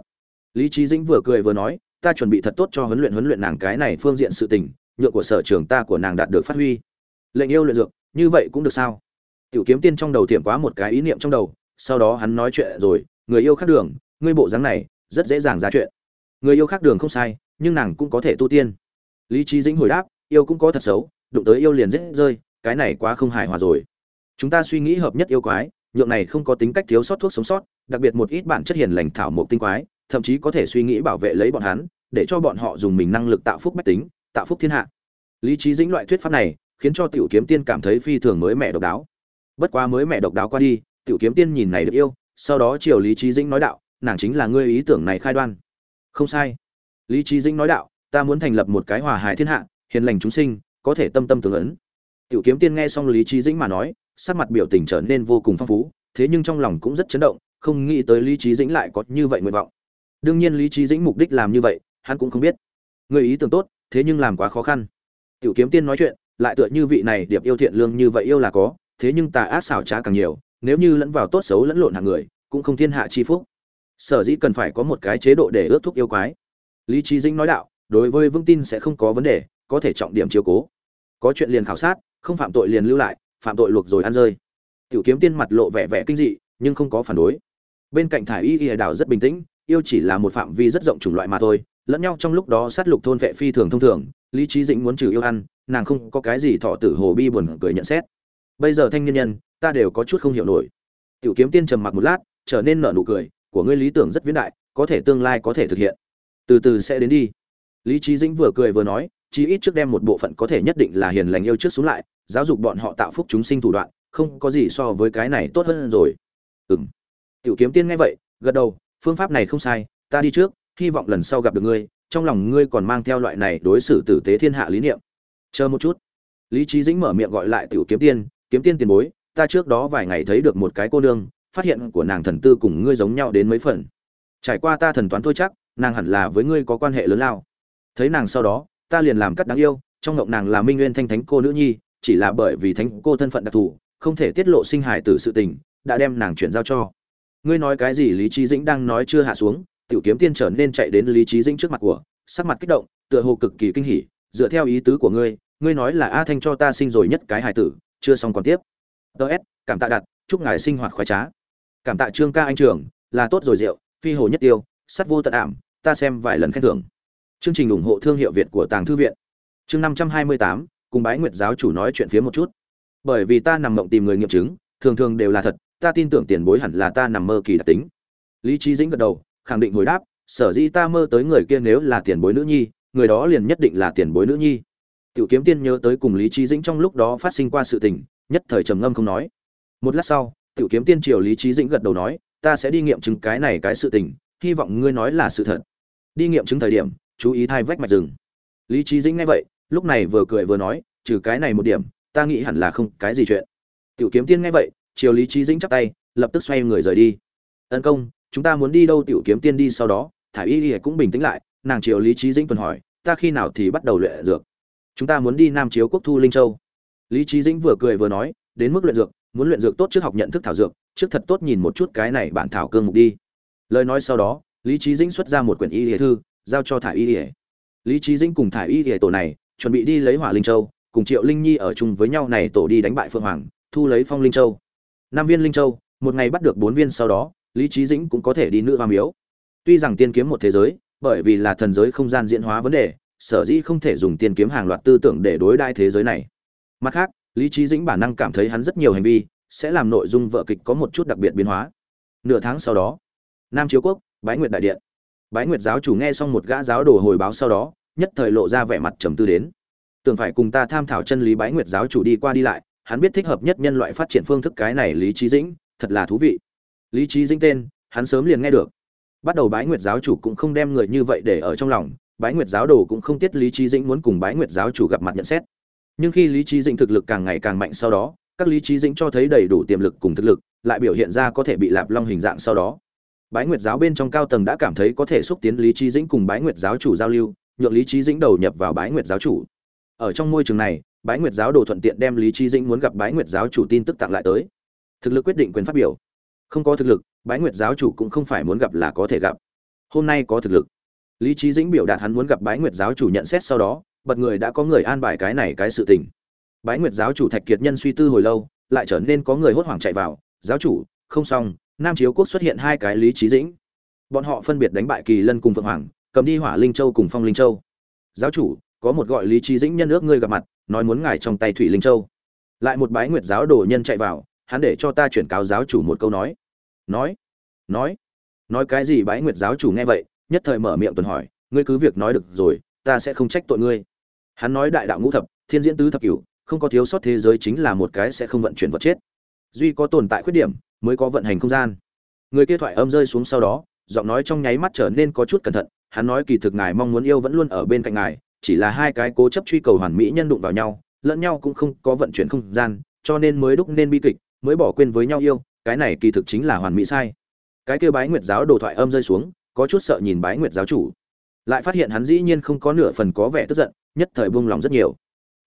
lý Chí dĩnh vừa cười vừa nói, ta chuẩn bị thật tốt cho huấn luyện huấn luyện nàng cái này phương diện sự tình, nhượng của sở trường ta của nàng đạt được phát huy. Lệnh yêu luyện dược, như vậy cũng được sao? Tiểu kiếm tiên trong đầu tiệm quá một cái ý niệm trong đầu, sau đó hắn nói chuyện rồi, người yêu khác đường, ngươi bộ dáng này, rất dễ dàng ra chuyện. Người yêu khác đường không sai, nhưng nàng cũng có thể tu tiên. Lý Chí dĩnh hồi đáp, yêu cũng có thật xấu, đụng tới yêu liền rết rơi, cái này quá không hài hòa rồi. Chúng ta suy nghĩ hợp nhất yêu quái, nhượng này không có tính cách thiếu sót thuốc sống sót, đặc biệt một ít bản chất hiền lành thảo mộc tinh quái thậm chí có thể suy nghĩ bảo vệ lấy bọn hắn, để cho bọn họ dùng mình năng lực tạo phúc bách tính, tạo phúc thiên hạ. Lý trí dĩnh loại thuyết pháp này khiến cho tiểu kiếm tiên cảm thấy phi thường mới mẹ độc đáo. Bất quá mới mẹ độc đáo qua đi, tiểu kiếm tiên nhìn này được yêu, sau đó chiều lý trí dĩnh nói đạo, nàng chính là ngươi ý tưởng này khai đoan. Không sai. Lý trí dĩnh nói đạo, ta muốn thành lập một cái hòa hài thiên hạ, hiền lành chúng sinh, có thể tâm tâm tương ấn. Tiểu kiếm tiên nghe xong lý trí dĩnh mà nói, sắc mặt biểu tình trở nên vô cùng phong phú, thế nhưng trong lòng cũng rất chấn động, không nghĩ tới lý trí dĩnh lại có như vậy nguyện vọng đương nhiên lý trí dĩnh mục đích làm như vậy, hắn cũng không biết. Người ý tưởng tốt, thế nhưng làm quá khó khăn. Tiểu kiếm tiên nói chuyện, lại tựa như vị này điệp yêu thiện lương như vậy yêu là có, thế nhưng tà ác xảo trá càng nhiều, nếu như lẫn vào tốt xấu lẫn lộn hàng người, cũng không thiên hạ chi phúc. Sở dĩ cần phải có một cái chế độ để ước thúc yêu quái. Lý trí dĩnh nói đạo, đối với vững tin sẽ không có vấn đề, có thể trọng điểm chiếu cố. Có chuyện liền khảo sát, không phạm tội liền lưu lại, phạm tội luộc rồi ăn rơi. Tiểu kiếm tiên mặt lộ vẻ vẻ kinh dị, nhưng không có phản đối. Bên cạnh thải y y đảo rất bình tĩnh yêu chỉ là một phạm vi rất rộng chủng loại mà thôi, lẫn nhau trong lúc đó sát lục thôn vệ phi thường thông thường, lý trí dĩnh muốn trừ yêu ăn, nàng không có cái gì thọ tử hồ bi buồn cười nhận xét. Bây giờ thanh niên nhân, ta đều có chút không hiểu nổi. Tiểu kiếm tiên trầm mặc một lát, trở nên nở nụ cười, của ngươi lý tưởng rất vĩ đại, có thể tương lai có thể thực hiện. Từ từ sẽ đến đi. Lý trí dĩnh vừa cười vừa nói, chí ít trước đem một bộ phận có thể nhất định là hiền lành yêu trước xuống lại, giáo dục bọn họ tạo phúc chúng sinh thủ đoạn, không có gì so với cái này tốt hơn rồi. Ừm. Tiểu kiếm tiên nghe vậy, gật đầu phương pháp này không sai, ta đi trước, hy vọng lần sau gặp được ngươi, trong lòng ngươi còn mang theo loại này đối xử tử tế thiên hạ lý niệm. Chờ một chút. Lý trí dĩnh mở miệng gọi lại tiểu kiếm tiên kiếm tiên tiền bối, ta trước đó vài ngày thấy được một cái cô nương, phát hiện của nàng thần tư cùng ngươi giống nhau đến mấy phần. Trải qua ta thần toán thôi chắc, nàng hẳn là với ngươi có quan hệ lớn lao. Thấy nàng sau đó, ta liền làm cắt đáng yêu, trong ngộng nàng là minh nguyên thanh thánh cô nữ nhi, chỉ là bởi vì thánh cô thân phận đặc thù, không thể tiết lộ sinh hài từ sự tình, đã đem nàng chuyển giao cho ngươi nói cái gì lý trí dĩnh đang nói chưa hạ xuống, tiểu kiếm tiên trở nên chạy đến lý trí dĩnh trước mặt của, sắc mặt kích động, tựa hồ cực kỳ kinh hỉ, dựa theo ý tứ của ngươi ngươi nói là a thanh cho ta sinh rồi nhất cái hài tử, chưa xong còn tiếp. Ts cảm tạ đặt, chúc ngài sinh hoạt khoái trá. Cảm tạ trương ca anh trường, là tốt rồi rượu, phi hồ nhất tiêu, sắt vô tận ảm, ta xem vài lần khen thưởng. Chương trình ủng hộ thương hiệu việt của tàng thư viện. Chương năm trăm hai mươi tám, cùng bái nguyệt giáo chủ nói chuyện phía một chút. Bởi vì ta nằm mộng tìm người nghiệm chứng, thường thường đều là thật ta tin tưởng tiền bối hẳn là ta nằm mơ kỳ đặc tính. Lý trí dĩnh gật đầu, khẳng định hồi đáp, sở dĩ ta mơ tới người kia nếu là tiền bối nữ nhi, người đó liền nhất định là tiền bối nữ nhi. Tiểu kiếm tiên nhớ tới cùng lý trí dĩnh trong lúc đó phát sinh qua sự tình, nhất thời trầm ngâm không nói. Một lát sau, tiểu kiếm tiên triều lý trí dĩnh gật đầu nói, ta sẽ đi nghiệm chứng cái này cái sự tình, hy vọng ngươi nói là sự thật. Đi nghiệm chứng thời điểm, chú ý thai vách mạch rừng. Lý trí dĩnh nghe vậy, lúc này vừa cười vừa nói, trừ cái này một điểm, ta nghĩ hẳn là không cái gì chuyện. Tiểu kiếm tiên nghe vậy chiều lý trí dĩnh chắp tay, lập tức xoay người rời đi. Ân công, chúng ta muốn đi đâu tiểu kiếm tiên đi sau đó? Thả y y cũng bình tĩnh lại, nàng chiều lý trí dĩnh tuần hỏi, ta khi nào thì bắt đầu luyện dược? Chúng ta muốn đi nam chiếu quốc thu linh châu. Lý trí dĩnh vừa cười vừa nói, đến mức luyện dược, muốn luyện dược tốt trước học nhận thức thảo dược, trước thật tốt nhìn một chút cái này bản thảo cương mục đi. Lời nói sau đó, lý trí dĩnh xuất ra một quyển y y thư, giao cho thả y y. Lý trí dĩnh cùng thả y y tổ này, chuẩn bị đi lấy hỏa linh châu, cùng triệu linh nhi ở chung với nhau này tổ đi đánh bại Phương hoàng, thu lấy phong linh châu năm viên linh châu, một ngày bắt được bốn viên sau đó, lý trí dĩnh cũng có thể đi nữ hoa miếu. Tuy rằng tiên kiếm một thế giới, bởi vì là thần giới không gian diễn hóa vấn đề, sở dĩ không thể dùng tiên kiếm hàng loạt tư tưởng để đối đai thế giới này. Mặt khác, lý trí dĩnh bản năng cảm thấy hắn rất nhiều hành vi sẽ làm nội dung vợ kịch có một chút đặc biệt biến hóa. Nửa tháng sau đó, nam chiếu quốc, bái nguyệt đại điện. Bái nguyệt giáo chủ nghe xong một gã giáo đồ hồi báo sau đó, nhất thời lộ ra vẻ mặt trầm tư đến. Tưởng phải cùng ta tham thảo chân lý bái nguyệt giáo chủ đi qua đi lại hắn biết thích hợp nhất nhân loại phát triển phương thức cái này lý trí dĩnh, thật là thú vị. Lý trí dĩnh tên, hắn sớm liền nghe được. Bắt đầu bái nguyệt giáo chủ cũng không đem người như vậy để ở trong lòng, bái nguyệt giáo đồ cũng không tiết lý trí dĩnh muốn cùng bái nguyệt giáo chủ gặp mặt nhận xét. Nhưng khi lý trí dĩnh thực lực càng ngày càng mạnh sau đó, các lý trí dĩnh cho thấy đầy đủ tiềm lực cùng thực lực, lại biểu hiện ra có thể bị lạp long hình dạng sau đó. Bái nguyệt giáo bên trong cao tầng đã cảm thấy có thể xúc tiến lý trí dĩnh cùng bái nguyệt giáo chủ giao lưu, nhượng lý trí dĩnh đầu nhập vào bái nguyệt giáo chủ. Ở trong môi trường này bái nguyệt giáo đồ thuận tiện đem lý trí dĩnh muốn gặp bái nguyệt giáo chủ tin tức tặng lại tới. Thực lực quyết định quyền phát biểu. Không có thực lực, bái nguyệt giáo chủ cũng không phải muốn gặp là có thể gặp. Hôm nay có thực lực. Lý trí dĩnh biểu đạt hắn muốn gặp bái nguyệt giáo chủ nhận xét sau đó, bật người đã có người an bài cái này cái sự tình. Bái nguyệt giáo chủ thạch kiệt nhân suy tư hồi lâu, lại trở nên có người hốt hoảng chạy vào, giáo chủ, không xong, nam chiếu quốc xuất hiện hai cái lý trí dĩnh. Bọn họ phân biệt đánh bại kỳ lân cùng phượng hoàng, cầm đi hỏa linh châu cùng phong linh châu. Giáo chủ có một gọi lý trí dĩnh nhân ước ngươi gặp mặt, nói muốn ngài trong tay thủy linh châu. Lại một bái nguyệt giáo đồ nhân chạy vào, hắn để cho ta chuyển cáo giáo chủ một câu nói. Nói nói nói cái gì bái nguyệt giáo chủ nghe vậy, nhất thời mở miệng tuần hỏi, ngươi cứ việc nói được rồi, ta sẽ không trách tội ngươi. Hắn nói đại đạo ngũ thập, thiên diễn tứ thập cửu, không có thiếu sót thế giới chính là một cái sẽ không vận chuyển vật chết. Duy có tồn tại khuyết điểm, mới có vận hành không gian. Người kia thoại âm rơi xuống sau đó, giọng nói trong nháy mắt trở nên có chút cẩn thận, hắn nói kỳ thực ngài mong muốn yêu vẫn luôn ở bên cạnh ngài chỉ là hai cái cố chấp truy cầu hoàn mỹ nhân đụng vào nhau, lẫn nhau cũng không có vận chuyển không gian, cho nên mới đúc nên bi kịch, mới bỏ quên với nhau yêu, cái này kỳ thực chính là hoàn mỹ sai. Cái kia bái nguyệt giáo đồ thoại âm rơi xuống, có chút sợ nhìn bái nguyệt giáo chủ. Lại phát hiện hắn dĩ nhiên không có nửa phần có vẻ tức giận, nhất thời buông lòng rất nhiều.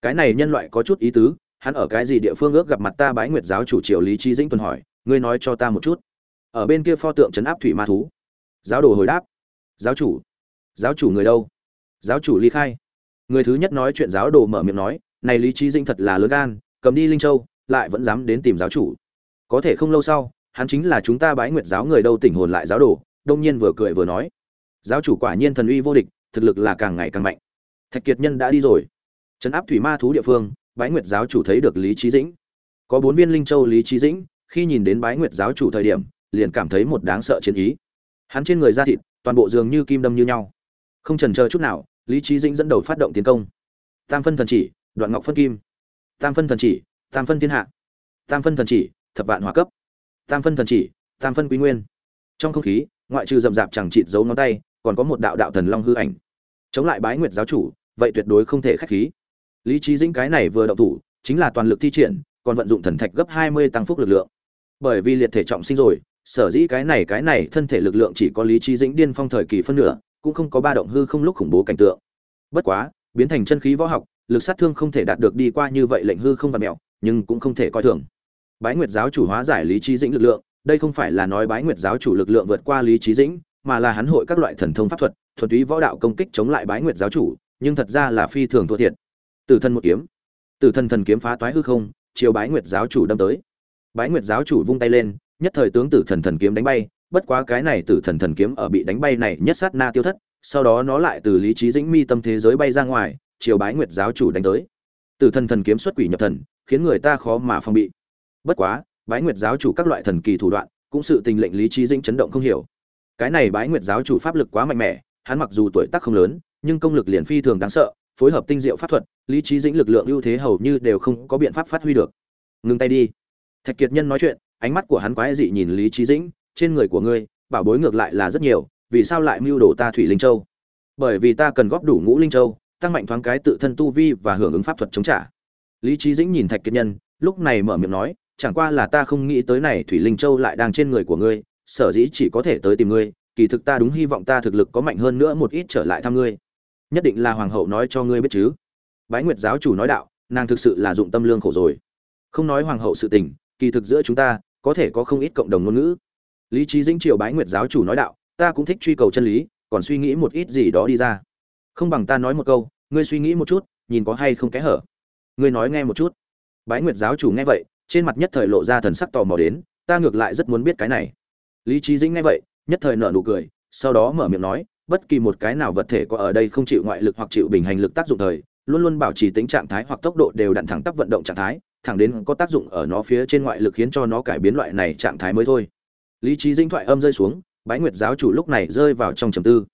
Cái này nhân loại có chút ý tứ, hắn ở cái gì địa phương ước gặp mặt ta bái nguyệt giáo chủ triều lý trí dĩnh tuần hỏi, ngươi nói cho ta một chút. Ở bên kia pho tượng trấn áp thủy ma thú. Giáo đồ hồi đáp, giáo chủ giáo chủ người đâu? Giáo chủ ly khai người thứ nhất nói chuyện giáo đồ mở miệng nói, này lý trí dĩnh thật là lớn gan, cầm đi linh châu, lại vẫn dám đến tìm giáo chủ. Có thể không lâu sau, hắn chính là chúng ta bái nguyệt giáo người đâu tỉnh hồn lại giáo đồ, đông nhiên vừa cười vừa nói. Giáo chủ quả nhiên thần uy vô địch, thực lực là càng ngày càng mạnh. Thạch kiệt nhân đã đi rồi. Trấn áp thủy ma thú địa phương, bái nguyệt giáo chủ thấy được lý trí dĩnh. Có bốn viên linh châu lý trí dĩnh, khi nhìn đến bái nguyệt giáo chủ thời điểm, liền cảm thấy một đáng sợ chiến ý. Hắn trên người da thịt, toàn bộ dường như kim đâm như nhau. Không trần chờ chút nào lý trí dĩnh dẫn đầu phát động tiến công. Tam phân thần chỉ, đoạn ngọc phân kim. Tam phân thần chỉ, tam phân thiên hạ. Tam phân thần chỉ, thập vạn hòa cấp. Tam phân thần chỉ, tam phân quý nguyên. Trong không khí, ngoại trừ rậm rạp chẳng chịt giấu ngón tay, còn có một đạo đạo thần long hư ảnh. Chống lại bái nguyệt giáo chủ, vậy tuyệt đối không thể khách khí. Lý trí dĩnh cái này vừa động thủ, chính là toàn lực thi triển, còn vận dụng thần thạch gấp hai mươi tăng phúc lực lượng. Bởi vì liệt thể trọng sinh rồi, sở dĩ cái này cái này thân thể lực lượng chỉ có lý trí dĩnh điên phong thời kỳ phân nửa cũng không có ba động hư không lúc khủng bố cảnh tượng. Bất quá, biến thành chân khí võ học, lực sát thương không thể đạt được đi qua như vậy lệnh hư không và mẹo, nhưng cũng không thể coi thường. Bái nguyệt giáo chủ hóa giải lý trí dĩnh lực lượng, đây không phải là nói bái nguyệt giáo chủ lực lượng vượt qua lý trí dĩnh, mà là hắn hội các loại thần thông pháp thuật thuật túy võ đạo công kích chống lại bái nguyệt giáo chủ, nhưng thật ra là phi thường thua thiệt. Tử thân một kiếm. Tử thân thần kiếm phá toái hư không, chiều bái nguyệt giáo chủ đâm tới. Bái nguyệt giáo chủ vung tay lên, nhất thời tướng tử thần thần kiếm đánh bay bất quá cái này tử thần thần kiếm ở bị đánh bay này nhất sát na tiêu thất, sau đó nó lại từ lý trí dĩnh mi tâm thế giới bay ra ngoài chiều bái nguyệt giáo chủ đánh tới. Tử thần thần kiếm xuất quỷ nhập thần, khiến người ta khó mà phòng bị. Bất quá, bái nguyệt giáo chủ các loại thần kỳ thủ đoạn, cũng sự tình lệnh lý trí dĩnh chấn động không hiểu. Cái này bái nguyệt giáo chủ pháp lực quá mạnh mẽ, hắn mặc dù tuổi tác không lớn, nhưng công lực liền phi thường đáng sợ, phối hợp tinh diệu pháp thuật, lý trí dĩnh lực lượng ưu thế hầu như đều không có biện pháp phát huy được. Ngừng tay đi. Thạch kiệt nhân nói chuyện, ánh mắt của hắn quái dị nhìn lý trí dĩnh trên người của ngươi, bảo bối ngược lại là rất nhiều, vì sao lại mưu đồ ta thủy linh châu? Bởi vì ta cần góp đủ ngũ linh châu, tăng mạnh thoáng cái tự thân tu vi và hưởng ứng pháp thuật chống trả. Lý trí dĩnh nhìn thạch kiệt nhân, lúc này mở miệng nói, chẳng qua là ta không nghĩ tới này thủy linh châu lại đang trên người của ngươi, sở dĩ chỉ có thể tới tìm ngươi, kỳ thực ta đúng hy vọng ta thực lực có mạnh hơn nữa một ít trở lại thăm ngươi. Nhất định là hoàng hậu nói cho ngươi biết chứ. Bái nguyệt giáo chủ nói đạo, nàng thực sự là dụng tâm lương khổ rồi. Không nói hoàng hậu sự tình, kỳ thực giữa chúng ta, có thể có không ít cộng đồng ngôn ngữ lý trí dĩnh triều bái nguyệt giáo chủ nói đạo, ta cũng thích truy cầu chân lý, còn suy nghĩ một ít gì đó đi ra. Không bằng ta nói một câu, ngươi suy nghĩ một chút, nhìn có hay không kẽ hở. Ngươi nói nghe một chút. Bái nguyệt giáo chủ nghe vậy, trên mặt nhất thời lộ ra thần sắc tò mò đến, ta ngược lại rất muốn biết cái này. Lý trí dĩnh nghe vậy, nhất thời nở nụ cười, sau đó mở miệng nói, bất kỳ một cái nào vật thể có ở đây không chịu ngoại lực hoặc chịu bình hành lực tác dụng thời, luôn luôn bảo trì tính trạng thái hoặc tốc độ đều đặn thẳng tắp vận động trạng thái, thẳng đến có tác dụng ở nó phía trên ngoại lực khiến cho nó cải biến loại này trạng thái mới thôi lý trí dinh thoại âm rơi xuống, bái nguyệt giáo chủ lúc này rơi vào trong trầm tư.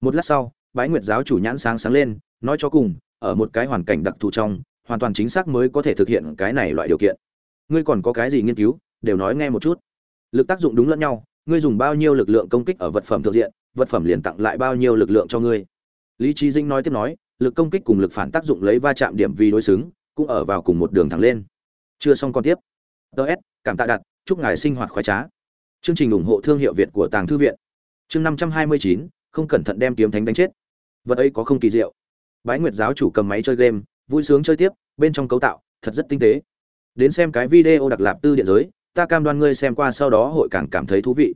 Một lát sau, bái nguyệt giáo chủ nhãn sáng sáng lên, nói cho cùng, ở một cái hoàn cảnh đặc thù trong, hoàn toàn chính xác mới có thể thực hiện cái này loại điều kiện. Ngươi còn có cái gì nghiên cứu, đều nói nghe một chút. Lực tác dụng đúng lẫn nhau, ngươi dùng bao nhiêu lực lượng công kích ở vật phẩm thực diện, vật phẩm liền tặng lại bao nhiêu lực lượng cho ngươi. Lý trí dinh nói tiếp nói, lực công kích cùng lực phản tác dụng lấy va chạm điểm vì đối xứng, cũng ở vào cùng một đường thẳng lên. Chưa xong còn tiếp. Ts cảm tạ đặt chúc ngài sinh hoạt khoái trá chương trình ủng hộ thương hiệu việt của tàng thư viện. Chương năm trăm hai mươi chín, không cẩn thận đem kiếm thánh đánh chết. Vật ấy có không kỳ diệu. Bái nguyệt giáo chủ cầm máy chơi game, vui sướng chơi tiếp, bên trong cấu tạo, thật rất tinh tế. Đến xem cái video đặc lạp tư điện giới, ta cam đoan ngươi xem qua sau đó hội càng cảm thấy thú vị.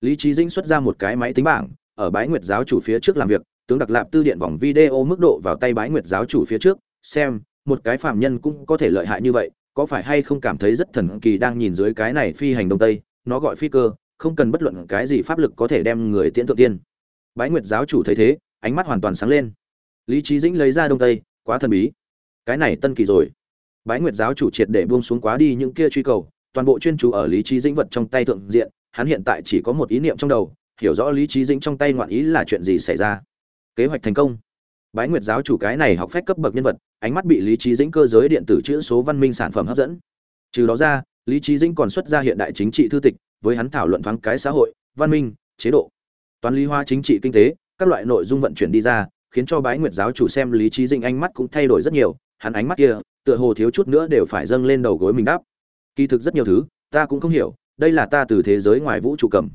Lý Chí dĩnh xuất ra một cái máy tính bảng, ở bái nguyệt giáo chủ phía trước làm việc, tướng đặc lạp tư điện vòng video mức độ vào tay bái nguyệt giáo chủ phía trước, xem, một cái phạm nhân cũng có thể lợi hại như vậy, có phải hay không cảm thấy rất thần kỳ đang nhìn dưới cái này phi hành đông tây nó gọi phi cơ, không cần bất luận cái gì pháp lực có thể đem người tiễn thượng tiên. Bái nguyệt giáo chủ thấy thế, ánh mắt hoàn toàn sáng lên. Lý trí dĩnh lấy ra đông tây, quá thần bí. Cái này tân kỳ rồi. Bái nguyệt giáo chủ triệt để buông xuống quá đi những kia truy cầu, toàn bộ chuyên chú ở lý trí dĩnh vật trong tay thượng diện, hắn hiện tại chỉ có một ý niệm trong đầu, hiểu rõ lý trí dĩnh trong tay ngoạn ý là chuyện gì xảy ra. Kế hoạch thành công. Bái nguyệt giáo chủ cái này học phép cấp bậc nhân vật, ánh mắt bị lý trí dĩnh cơ giới điện tử chữ số văn minh sản phẩm hấp dẫn. Trừ đó ra lý trí dĩnh còn xuất ra hiện đại chính trị thư tịch, với hắn thảo luận thoáng cái xã hội, văn minh, chế độ, toán lý hoa chính trị kinh tế, các loại nội dung vận chuyển đi ra, khiến cho bái nguyệt giáo chủ xem lý trí dĩnh ánh mắt cũng thay đổi rất nhiều, hắn ánh mắt kia, tựa hồ thiếu chút nữa đều phải dâng lên đầu gối mình đáp. Kỳ thực rất nhiều thứ, ta cũng không hiểu, đây là ta từ thế giới ngoài vũ trụ cầm.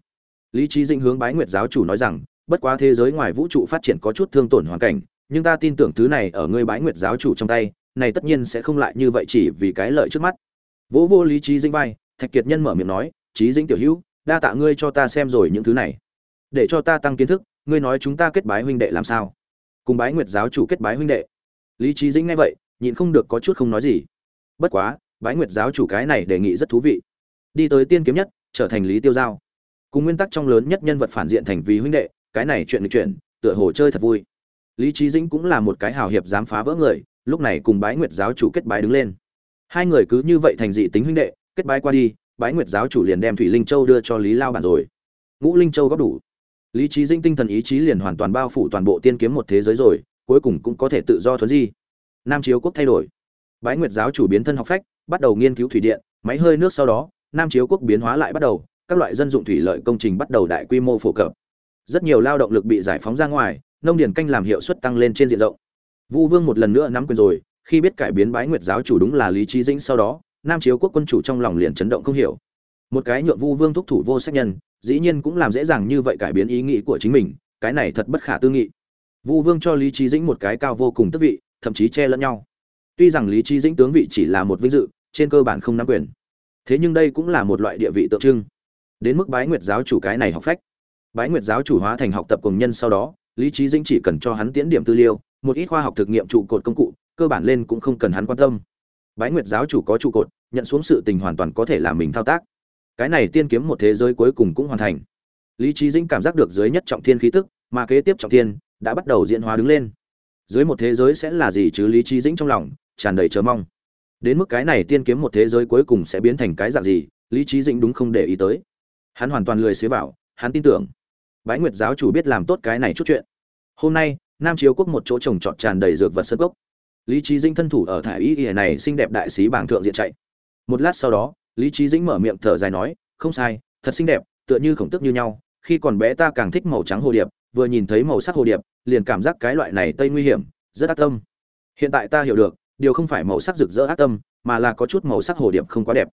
Lý trí dĩnh hướng bái nguyệt giáo chủ nói rằng, bất quá thế giới ngoài vũ trụ phát triển có chút thương tổn hoàn cảnh, nhưng ta tin tưởng thứ này ở ngươi bái nguyệt giáo chủ trong tay, này tất nhiên sẽ không lại như vậy chỉ vì cái lợi trước mắt vỗ vô lý trí dĩnh vai, thạch kiệt nhân mở miệng nói trí dĩnh tiểu hữu, đa tạ ngươi cho ta xem rồi những thứ này. Để cho ta tăng kiến thức, ngươi nói chúng ta kết bái huynh đệ làm sao? Cùng bái nguyệt giáo chủ kết bái huynh đệ. Lý trí dĩnh nghe vậy, nhịn không được có chút không nói gì. Bất quá, bái nguyệt giáo chủ cái này đề nghị rất thú vị. Đi tới tiên kiếm nhất, trở thành lý tiêu giao. Cùng nguyên tắc trong lớn nhất nhân vật phản diện thành vì huynh đệ, cái này chuyện lịch chuyển tựa hồ chơi thật vui. Lý trí dĩnh cũng là một cái hào hiệp dám phá vỡ người, lúc này cùng bái nguyệt giáo chủ kết bái đứng lên hai người cứ như vậy thành dị tính huynh đệ, kết bái qua đi, bái nguyệt giáo chủ liền đem thủy linh châu đưa cho lý lao bản rồi. Ngũ linh châu góp đủ. Lý trí dinh tinh thần ý chí liền hoàn toàn bao phủ toàn bộ tiên kiếm một thế giới rồi, cuối cùng cũng có thể tự do thuấn di. Nam chiếu quốc thay đổi. Bái nguyệt giáo chủ biến thân học phách, bắt đầu nghiên cứu thủy điện, máy hơi nước sau đó, nam chiếu quốc biến hóa lại bắt đầu, các loại dân dụng thủy lợi công trình bắt đầu đại quy mô phổ cập. Rất nhiều lao động lực bị giải phóng ra ngoài, nông điền canh làm hiệu suất tăng lên trên diện rộng. Vu vương một lần nữa nắm quyền rồi khi biết cải biến bái nguyệt giáo chủ đúng là lý trí dĩnh sau đó, nam chiếu quốc quân chủ trong lòng liền chấn động không hiểu. Một cái nhượng vu vương thúc thủ vô sách nhân, dĩ nhiên cũng làm dễ dàng như vậy cải biến ý nghĩ của chính mình, cái này thật bất khả tư nghị. Vu vương cho lý trí dĩnh một cái cao vô cùng tức vị, thậm chí che lẫn nhau. Tuy rằng lý trí dĩnh tướng vị chỉ là một vinh dự, trên cơ bản không nắm quyền. Thế nhưng đây cũng là một loại địa vị tượng trưng. Đến mức bái nguyệt giáo chủ cái này học phách. Bái nguyệt giáo chủ hóa thành học tập cùng nhân sau đó, lý trí dĩnh chỉ cần cho hắn tiễn điểm tư liệu, một ít khoa học thực nghiệm trụ cột công cụ cơ bản lên cũng không cần hắn quan tâm. Bái nguyệt giáo chủ có trụ cột, nhận xuống sự tình hoàn toàn có thể làm mình thao tác. Cái này tiên kiếm một thế giới cuối cùng cũng hoàn thành. Lý trí dĩnh cảm giác được dưới nhất trọng thiên khí tức, mà kế tiếp trọng thiên đã bắt đầu diễn hóa đứng lên. Dưới một thế giới sẽ là gì chứ lý trí dĩnh trong lòng tràn đầy chờ mong. Đến mức cái này tiên kiếm một thế giới cuối cùng sẽ biến thành cái dạng gì, lý trí dĩnh đúng không để ý tới. Hắn hoàn toàn lười xế vào, hắn tin tưởng. Bái nguyệt giáo chủ biết làm tốt cái này chút chuyện. Hôm nay, nam chiếu quốc một chỗ trồng trọt tràn đầy dược vật sân gốc lý trí dĩnh thân thủ ở thải y ỉa này xinh đẹp đại sĩ bảng thượng diện chạy. Một lát sau đó, lý trí dĩnh mở miệng thở dài nói, không sai, thật xinh đẹp, tựa như khổng tức như nhau, khi còn bé ta càng thích màu trắng hồ điệp, vừa nhìn thấy màu sắc hồ điệp, liền cảm giác cái loại này tây nguy hiểm, rất ác tâm. Hiện tại ta hiểu được, điều không phải màu sắc rực rỡ ác tâm, mà là có chút màu sắc hồ điệp không quá đẹp.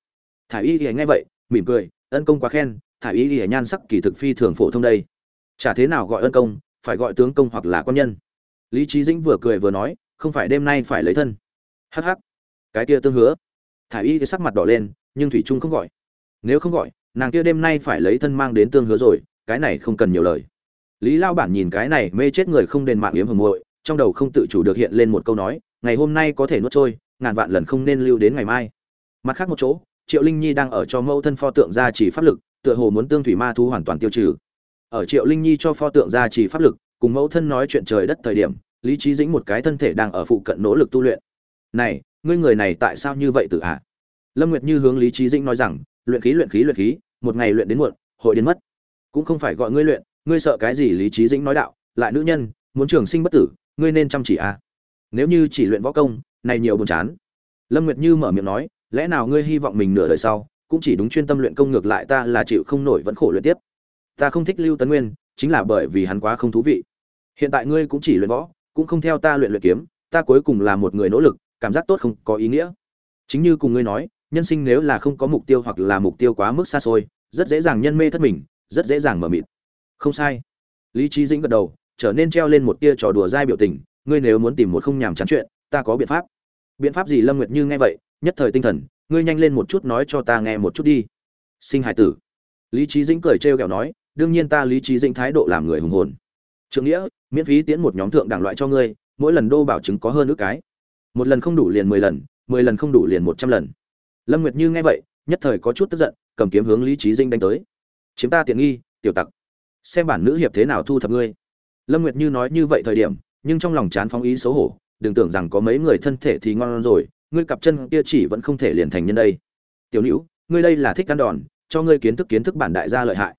Thả y ỉa nghe vậy, mỉm cười, ân công quá khen thả y ỉa nhan sắc kỳ thực phi thường phổ thông đây. Chả thế nào gọi ân công, phải gọi tướng công hoặc là quan nhân. Lý trí dĩnh vừa cười vừa nói không phải đêm nay phải lấy thân. Hh cái kia tương hứa. Thả y thì sắc mặt đỏ lên, nhưng thủy trung không gọi. Nếu không gọi, nàng kia đêm nay phải lấy thân mang đến tương hứa rồi, cái này không cần nhiều lời. Lý lao bản nhìn cái này mê chết người không đền mạng yếm hầm muội, trong đầu không tự chủ được hiện lên một câu nói, ngày hôm nay có thể nuốt trôi, ngàn vạn lần không nên lưu đến ngày mai. Mặt khác một chỗ, triệu linh nhi đang ở cho mẫu thân pho tượng gia trì pháp lực, tựa hồ muốn tương thủy ma thu hoàn toàn tiêu trừ. Ở triệu linh nhi cho pho tượng gia trì pháp lực, cùng mẫu thân nói chuyện trời đất thời điểm lý trí dĩnh một cái thân thể đang ở phụ cận nỗ lực tu luyện. Này, ngươi người này tại sao như vậy tự hạ? Lâm nguyệt như hướng lý trí dĩnh nói rằng, luyện khí luyện khí luyện khí, một ngày luyện đến muộn, hội đến mất. Cũng không phải gọi ngươi luyện, ngươi sợ cái gì lý trí dĩnh nói đạo, lại nữ nhân, muốn trường sinh bất tử, ngươi nên chăm chỉ à? Nếu như chỉ luyện võ công, này nhiều buồn chán. Lâm nguyệt như mở miệng nói, lẽ nào ngươi hy vọng mình nửa đời sau, cũng chỉ đúng chuyên tâm luyện công ngược lại ta là chịu không nổi vẫn khổ luyện tiếp? Ta không thích lưu tấn nguyên, chính là bởi vì hắn quá không thú vị. Hiện tại ngươi cũng chỉ luyện võ cũng không theo ta luyện luyện kiếm, ta cuối cùng là một người nỗ lực, cảm giác tốt không có ý nghĩa. Chính như cùng ngươi nói, nhân sinh nếu là không có mục tiêu hoặc là mục tiêu quá mức xa xôi, rất dễ dàng nhân mê thất mình, rất dễ dàng mở mịt. Không sai. Lý trí dĩnh gật đầu, trở nên treo lên một tia trò đùa dai biểu tình, ngươi nếu muốn tìm một không nhàm chán chuyện, ta có biện pháp. Biện pháp gì lâm nguyệt như nghe vậy, nhất thời tinh thần, ngươi nhanh lên một chút nói cho ta nghe một chút đi. Sinh hải tử. Lý trí dĩnh cười trêu ghẹo nói, đương nhiên ta lý trí dĩnh thái độ làm người hùng hồn trượng nghĩa, miễn phí tiến một nhóm thượng đẳng loại cho ngươi, mỗi lần đô bảo chứng có hơn ước cái. Một lần không đủ liền mười lần mười lần không đủ liền một trăm lần. Lâm nguyệt như nghe vậy, nhất thời có chút tức giận, cầm kiếm hướng lý trí dinh đánh tới. Chiếm ta tiện nghi, tiểu tặc. Xem bản nữ hiệp thế nào thu thập ngươi. Lâm nguyệt như nói như vậy thời điểm, nhưng trong lòng chán phóng ý xấu hổ, đừng tưởng rằng có mấy người thân thể thì ngon rồi, ngươi cặp chân kia chỉ vẫn không thể liền thành nhân đây. Tiểu nữ ngươi đây là thích ăn đòn, cho ngươi kiến thức kiến thức bản đại gia lợi hại.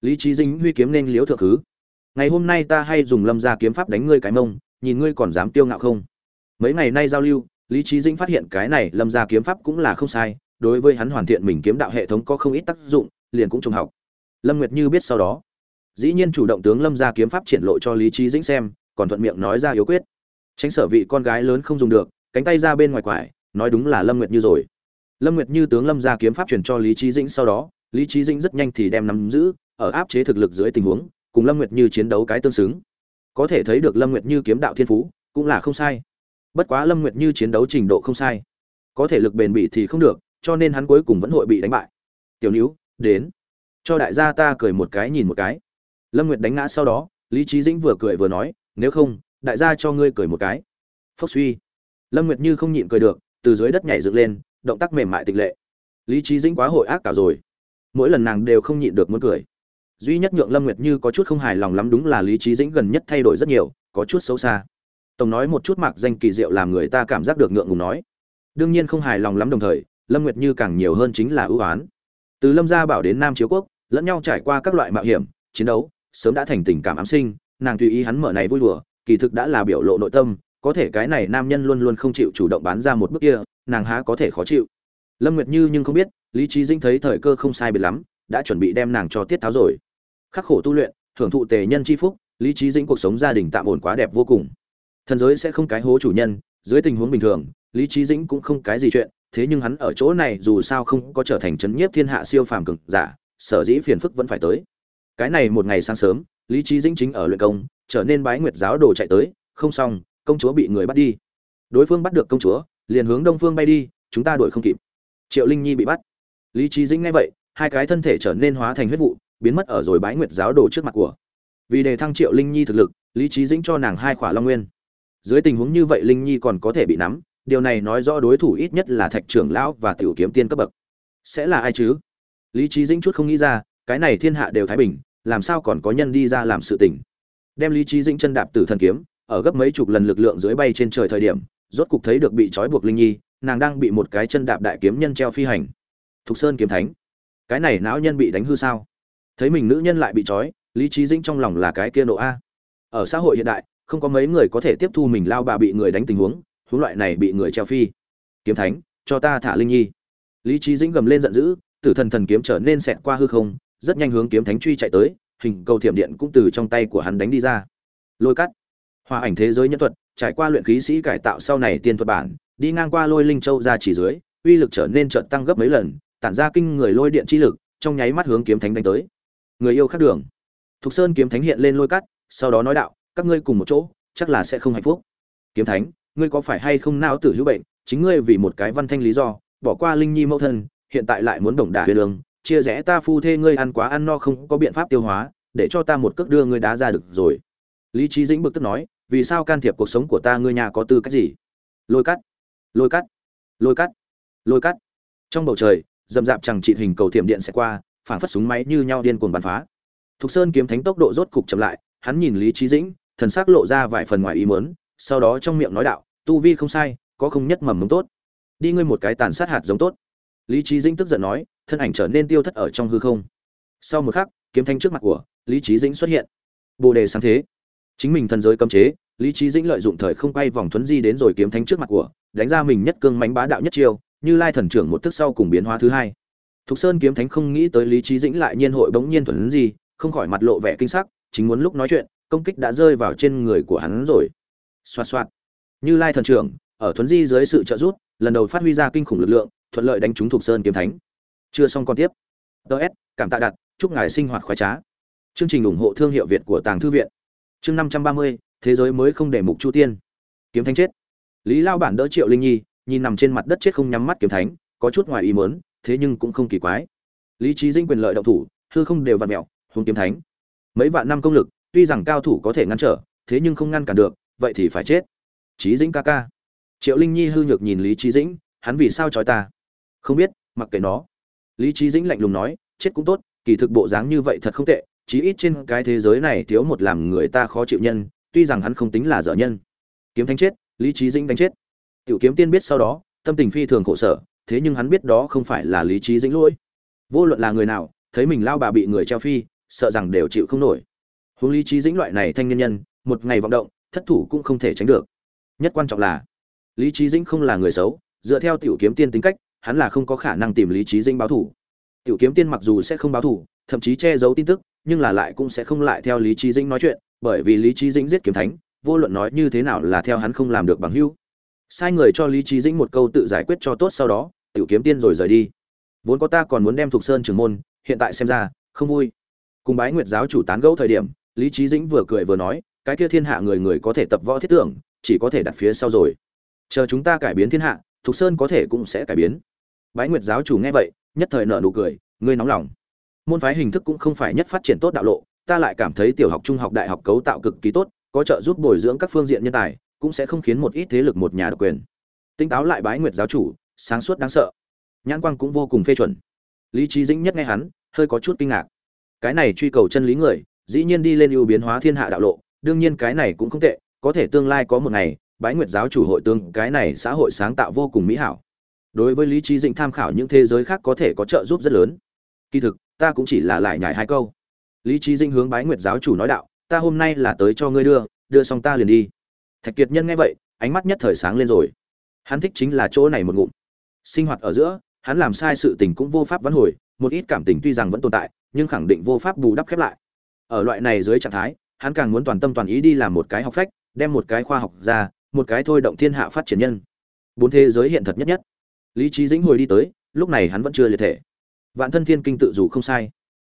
Lý trí dinh huy kiếm nên liếu thượng thứ ngày hôm nay ta hay dùng lâm gia kiếm pháp đánh ngươi cái mông, nhìn ngươi còn dám tiêu ngạo không? Mấy ngày nay giao lưu, lý trí Dĩnh phát hiện cái này lâm gia kiếm pháp cũng là không sai, đối với hắn hoàn thiện mình kiếm đạo hệ thống có không ít tác dụng, liền cũng trùng học. Lâm nguyệt như biết sau đó. Dĩ nhiên chủ động tướng lâm gia kiếm pháp triển lộ cho lý trí dĩnh xem, còn thuận miệng nói ra yếu quyết. Tránh sở vị con gái lớn không dùng được, cánh tay ra bên ngoài quải, nói đúng là lâm nguyệt như rồi. Lâm nguyệt như tướng lâm gia kiếm pháp truyền cho lý trí dĩnh sau đó, lý trí dĩnh rất nhanh thì đem nắm giữ, ở áp chế thực lực dưới tình huống cùng lâm nguyệt như chiến đấu cái tương xứng. Có thể thấy được lâm nguyệt như kiếm đạo thiên phú, cũng là không sai. Bất quá lâm nguyệt như chiến đấu trình độ không sai. Có thể lực bền bỉ thì không được, cho nên hắn cuối cùng vẫn hội bị đánh bại. Tiểu níu, đến. Cho đại gia ta cười một cái nhìn một cái. Lâm nguyệt đánh ngã sau đó, lý trí dĩnh vừa cười vừa nói, nếu không, đại gia cho ngươi cười một cái. Phốc suy. Lâm nguyệt như không nhịn cười được, từ dưới đất nhảy dựng lên, động tác mềm mại tịch lệ. Lý trí dĩnh quá hội ác cả rồi. Mỗi lần nàng đều không nhịn được muốn cười duy nhất nhượng lâm nguyệt như có chút không hài lòng lắm đúng là lý trí dĩnh gần nhất thay đổi rất nhiều, có chút xấu xa. Tổng nói một chút mặc danh kỳ diệu làm người ta cảm giác được ngượng ngùng nói. Đương nhiên không hài lòng lắm đồng thời, lâm nguyệt như càng nhiều hơn chính là ưu ái. Từ lâm gia bảo đến nam chiếu quốc, lẫn nhau trải qua các loại mạo hiểm, chiến đấu, sớm đã thành tình cảm ám sinh, nàng tùy ý hắn mở này vui đùa, kỳ thực đã là biểu lộ nội tâm, có thể cái này nam nhân luôn luôn không chịu chủ động bán ra một bước kia, nàng há có thể khó chịu. Lâm nguyệt như nhưng không biết, lý trí dinh thấy thời cơ không sai biệt lắm, đã chuẩn bị đem nàng cho tiết tháo rồi khắc khổ tu luyện, thưởng thụ tề nhân c h i phúc, lý trí dĩnh cuộc sống gia đình tạm ổn quá đẹp vô cùng. Thần giới sẽ không cái hố chủ nhân, dưới tình huống bình thường, lý trí dĩnh cũng không cái gì chuyện, thế nhưng hắn ở chỗ này dù sao không có trở thành c h ấ n nhiếp thiên hạ siêu phàm cực giả, sở dĩ phiền phức vẫn phải tới. Cái này một ngày sáng sớm, lý trí dĩnh chính ở luyện công, trở nên bái nguyệt giáo đồ chạy tới, không xong, công chúa bị người bắt đi. Đối phương bắt được công chúa, liền hướng đông phương bay đi, chúng ta đuổi không kịp. Triệu linh nhi bị bắt. Lý trí dĩnh nghe vậy, hai cái thân thể trở nên hóa thành huyết vụ biến mất ở rồi bái nguyệt giáo đồ trước mặt của. Vì đề thăng triệu linh nhi thực lực, lý trí dĩnh cho nàng hai khỏa long nguyên. Dưới tình huống như vậy linh nhi còn có thể bị nắm, điều này nói rõ đối thủ ít nhất là thạch trưởng lão và tiểu kiếm tiên cấp bậc. Sẽ là ai chứ? Lý trí dĩnh chút không nghĩ ra, cái này thiên hạ đều thái bình, làm sao còn có nhân đi ra làm sự tình? Đem lý trí dĩnh chân đạp từ thần kiếm, ở gấp mấy chục lần lực lượng dưới bay trên trời thời điểm, rốt cục thấy được bị trói buộc linh nhi, nàng đang bị một cái chân đạp đại kiếm nhân treo phi hành. Thục sơn kiếm thánh, cái này não nhân bị đánh hư sao? Thấy mình nữ nhân lại bị trói, lý trí dĩnh trong lòng là cái kia nộ a. Ở xã hội hiện đại, không có mấy người có thể tiếp thu mình lao bà bị người đánh tình huống huống loại này bị người treo phi. Kiếm thánh, cho ta thả linh nhi. Lý trí dĩnh gầm lên giận dữ, tử thần thần kiếm trở nên xẹt qua hư không, rất nhanh hướng kiếm thánh truy chạy tới, hình cầu thiểm điện cũng từ trong tay của hắn đánh đi ra. Lôi cắt. Hòa ảnh thế giới nhân thuật, trải qua luyện khí sĩ cải tạo sau này tiên thuật bản, đi ngang qua lôi linh châu ra chỉ dưới, uy lực trở nên trợn tăng gấp mấy lần, tản ra kinh người lôi điện chi lực, trong nháy mắt hướng kiếm thánh đánh tới người yêu khác đường. Thục sơn kiếm thánh hiện lên lôi cắt sau đó nói đạo các ngươi cùng một chỗ chắc là sẽ không hạnh phúc. Kiếm thánh ngươi có phải hay không não tử hữu bệnh chính ngươi vì một cái văn thanh lý do bỏ qua linh nhi mẫu thân hiện tại lại muốn đồng đả huyền đường, chia rẽ ta phu thê ngươi ăn quá ăn no không có biện pháp tiêu hóa để cho ta một cước đưa ngươi đá ra được rồi. Lý trí dĩnh bực tức nói vì sao can thiệp cuộc sống của ta ngươi nhà có tư cách gì? Lôi cắt lôi cắt lôi cắt lôi cắt trong bầu trời dầm dạp chẳng trị hình cầu thiểm điện sẽ qua phảng phất súng máy như nhau điên cuồng bắn phá. Thục Sơn kiếm thánh tốc độ rốt cục chậm lại, hắn nhìn Lý Chí Dĩnh, thần sắc lộ ra vài phần ngoài ý muốn, sau đó trong miệng nói đạo, tu vi không sai, có không nhất mầm mống tốt. Đi ngươi một cái tàn sát hạt giống tốt. Lý Chí Dĩnh tức giận nói, thân ảnh trở nên tiêu thất ở trong hư không. Sau một khắc, kiếm thánh trước mặt của Lý Chí Dĩnh xuất hiện. Bồ đề sáng thế, chính mình thần giới cấm chế, Lý Chí Dĩnh lợi dụng thời không quay vòng thuấn di đến rồi kiếm thánh trước mặt của, đánh ra mình nhất cương mãnh bá đạo nhất chiêu, như lai thần trưởng một thức sau cùng biến hóa thứ hai. Thục Sơn kiếm thánh không nghĩ tới Lý Chí Dĩnh lại nhiên hội bỗng nhiên thuần gì, không khỏi mặt lộ vẻ kinh sắc, chính muốn lúc nói chuyện, công kích đã rơi vào trên người của hắn rồi. Xoạt xoạt. Như Lai thần trưởng, ở thuần di dưới sự trợ giúp, lần đầu phát huy ra kinh khủng lực lượng, thuận lợi đánh trúng Thục Sơn kiếm thánh. Chưa xong con tiếp. DS, cảm tạ đặt, chúc ngài sinh hoạt khoái trá. Chương trình ủng hộ thương hiệu Việt của Tàng thư viện. Chương 530, thế giới mới không để mục chu tiên. Kiếm thánh chết. Lý Lao bản đỡ Triệu Linh Nhi, nhìn nằm trên mặt đất chết không nhắm mắt kiếm thánh, có chút ngoài ý muốn, thế nhưng cũng không kỳ quái. Lý trí dinh quyền lợi động thủ, hư không đều vặn mẹo, huống kiếm thánh. Mấy vạn năm công lực, tuy rằng cao thủ có thể ngăn trở, thế nhưng không ngăn cản được, vậy thì phải chết. Trí dĩnh ca ca. Triệu linh nhi hư nhược nhìn lý trí dĩnh, hắn vì sao trói ta? Không biết, mặc kệ nó. Lý trí dĩnh lạnh lùng nói, chết cũng tốt, kỳ thực bộ dáng như vậy thật không tệ, chí ít trên cái thế giới này thiếu một làm người ta khó chịu nhân, tuy rằng hắn không tính là dở nhân. Kiếm thánh chết, lý trí dĩnh đánh chết. Tiểu kiếm tiên biết sau đó, tâm tình phi thường khổ sở thế nhưng hắn biết đó không phải là lý trí dĩnh lỗi. Vô luận là người nào, thấy mình lao bà bị người treo phi, sợ rằng đều chịu không nổi. Huống lý trí dĩnh loại này thanh niên nhân, một ngày vọng động, thất thủ cũng không thể tránh được. Nhất quan trọng là, lý trí dĩnh không là người xấu, dựa theo tiểu kiếm tiên tính cách, hắn là không có khả năng tìm lý trí dĩnh báo thủ tiểu kiếm tiên mặc dù sẽ không báo thủ thậm chí che giấu tin tức, nhưng là lại cũng sẽ không lại theo lý trí dĩnh nói chuyện, bởi vì lý trí dĩnh giết kiếm thánh, vô luận nói như thế nào là theo hắn không làm được bằng hữu sai người cho lý trí dĩnh một câu tự giải quyết cho tốt sau đó, tiểu kiếm tiên rồi rời đi. Vốn có ta còn muốn đem Thục sơn trường môn, hiện tại xem ra, không vui. Cùng bái nguyệt giáo chủ tán gẫu thời điểm, lý trí dĩnh vừa cười vừa nói, cái kia thiên hạ người người có thể tập võ thiết tưởng, chỉ có thể đặt phía sau rồi. Chờ chúng ta cải biến thiên hạ, thục sơn có thể cũng sẽ cải biến. Bái nguyệt giáo chủ nghe vậy, nhất thời nở nụ cười, ngươi nóng lòng. Môn phái hình thức cũng không phải nhất phát triển tốt đạo lộ, ta lại cảm thấy tiểu học, trung học, đại học cấu tạo cực kỳ tốt, có trợ giúp bồi dưỡng các phương diện nhân tài cũng sẽ không khiến một ít thế lực một nhà độc quyền. Tinh táo lại bái nguyệt giáo chủ, sáng suốt đáng sợ. Nhãn quang cũng vô cùng phê chuẩn. Lý trí dĩnh nhất nghe hắn, hơi có chút kinh ngạc. Cái này truy cầu chân lý người, dĩ nhiên đi lên ưu biến hóa thiên hạ đạo lộ, đương nhiên cái này cũng không tệ, có thể tương lai có một ngày, bái nguyệt giáo chủ hội tương, cái này xã hội sáng tạo vô cùng mỹ hảo. Đối với lý trí dĩnh tham khảo những thế giới khác có thể có trợ giúp rất lớn. Kỳ thực, ta cũng chỉ là lại nhải hai câu. Lý trí dĩnh hướng bái nguyệt giáo chủ nói đạo, ta hôm nay là tới cho ngươi đưa đưa xong ta liền đi thạch kiệt nhân nghe vậy, ánh mắt nhất thời sáng lên rồi. Hắn thích chính là chỗ này một ngụm. Sinh hoạt ở giữa, hắn làm sai sự tình cũng vô pháp vãn hồi, một ít cảm tình tuy rằng vẫn tồn tại, nhưng khẳng định vô pháp bù đắp khép lại. Ở loại này dưới trạng thái, hắn càng muốn toàn tâm toàn ý đi làm một cái học phách, đem một cái khoa học ra, một cái thôi động thiên hạ phát triển nhân. Bốn thế giới hiện thật nhất nhất. Lý trí dĩnh hồi đi tới, lúc này hắn vẫn chưa liệt thể. Vạn thân thiên kinh tự dù không sai.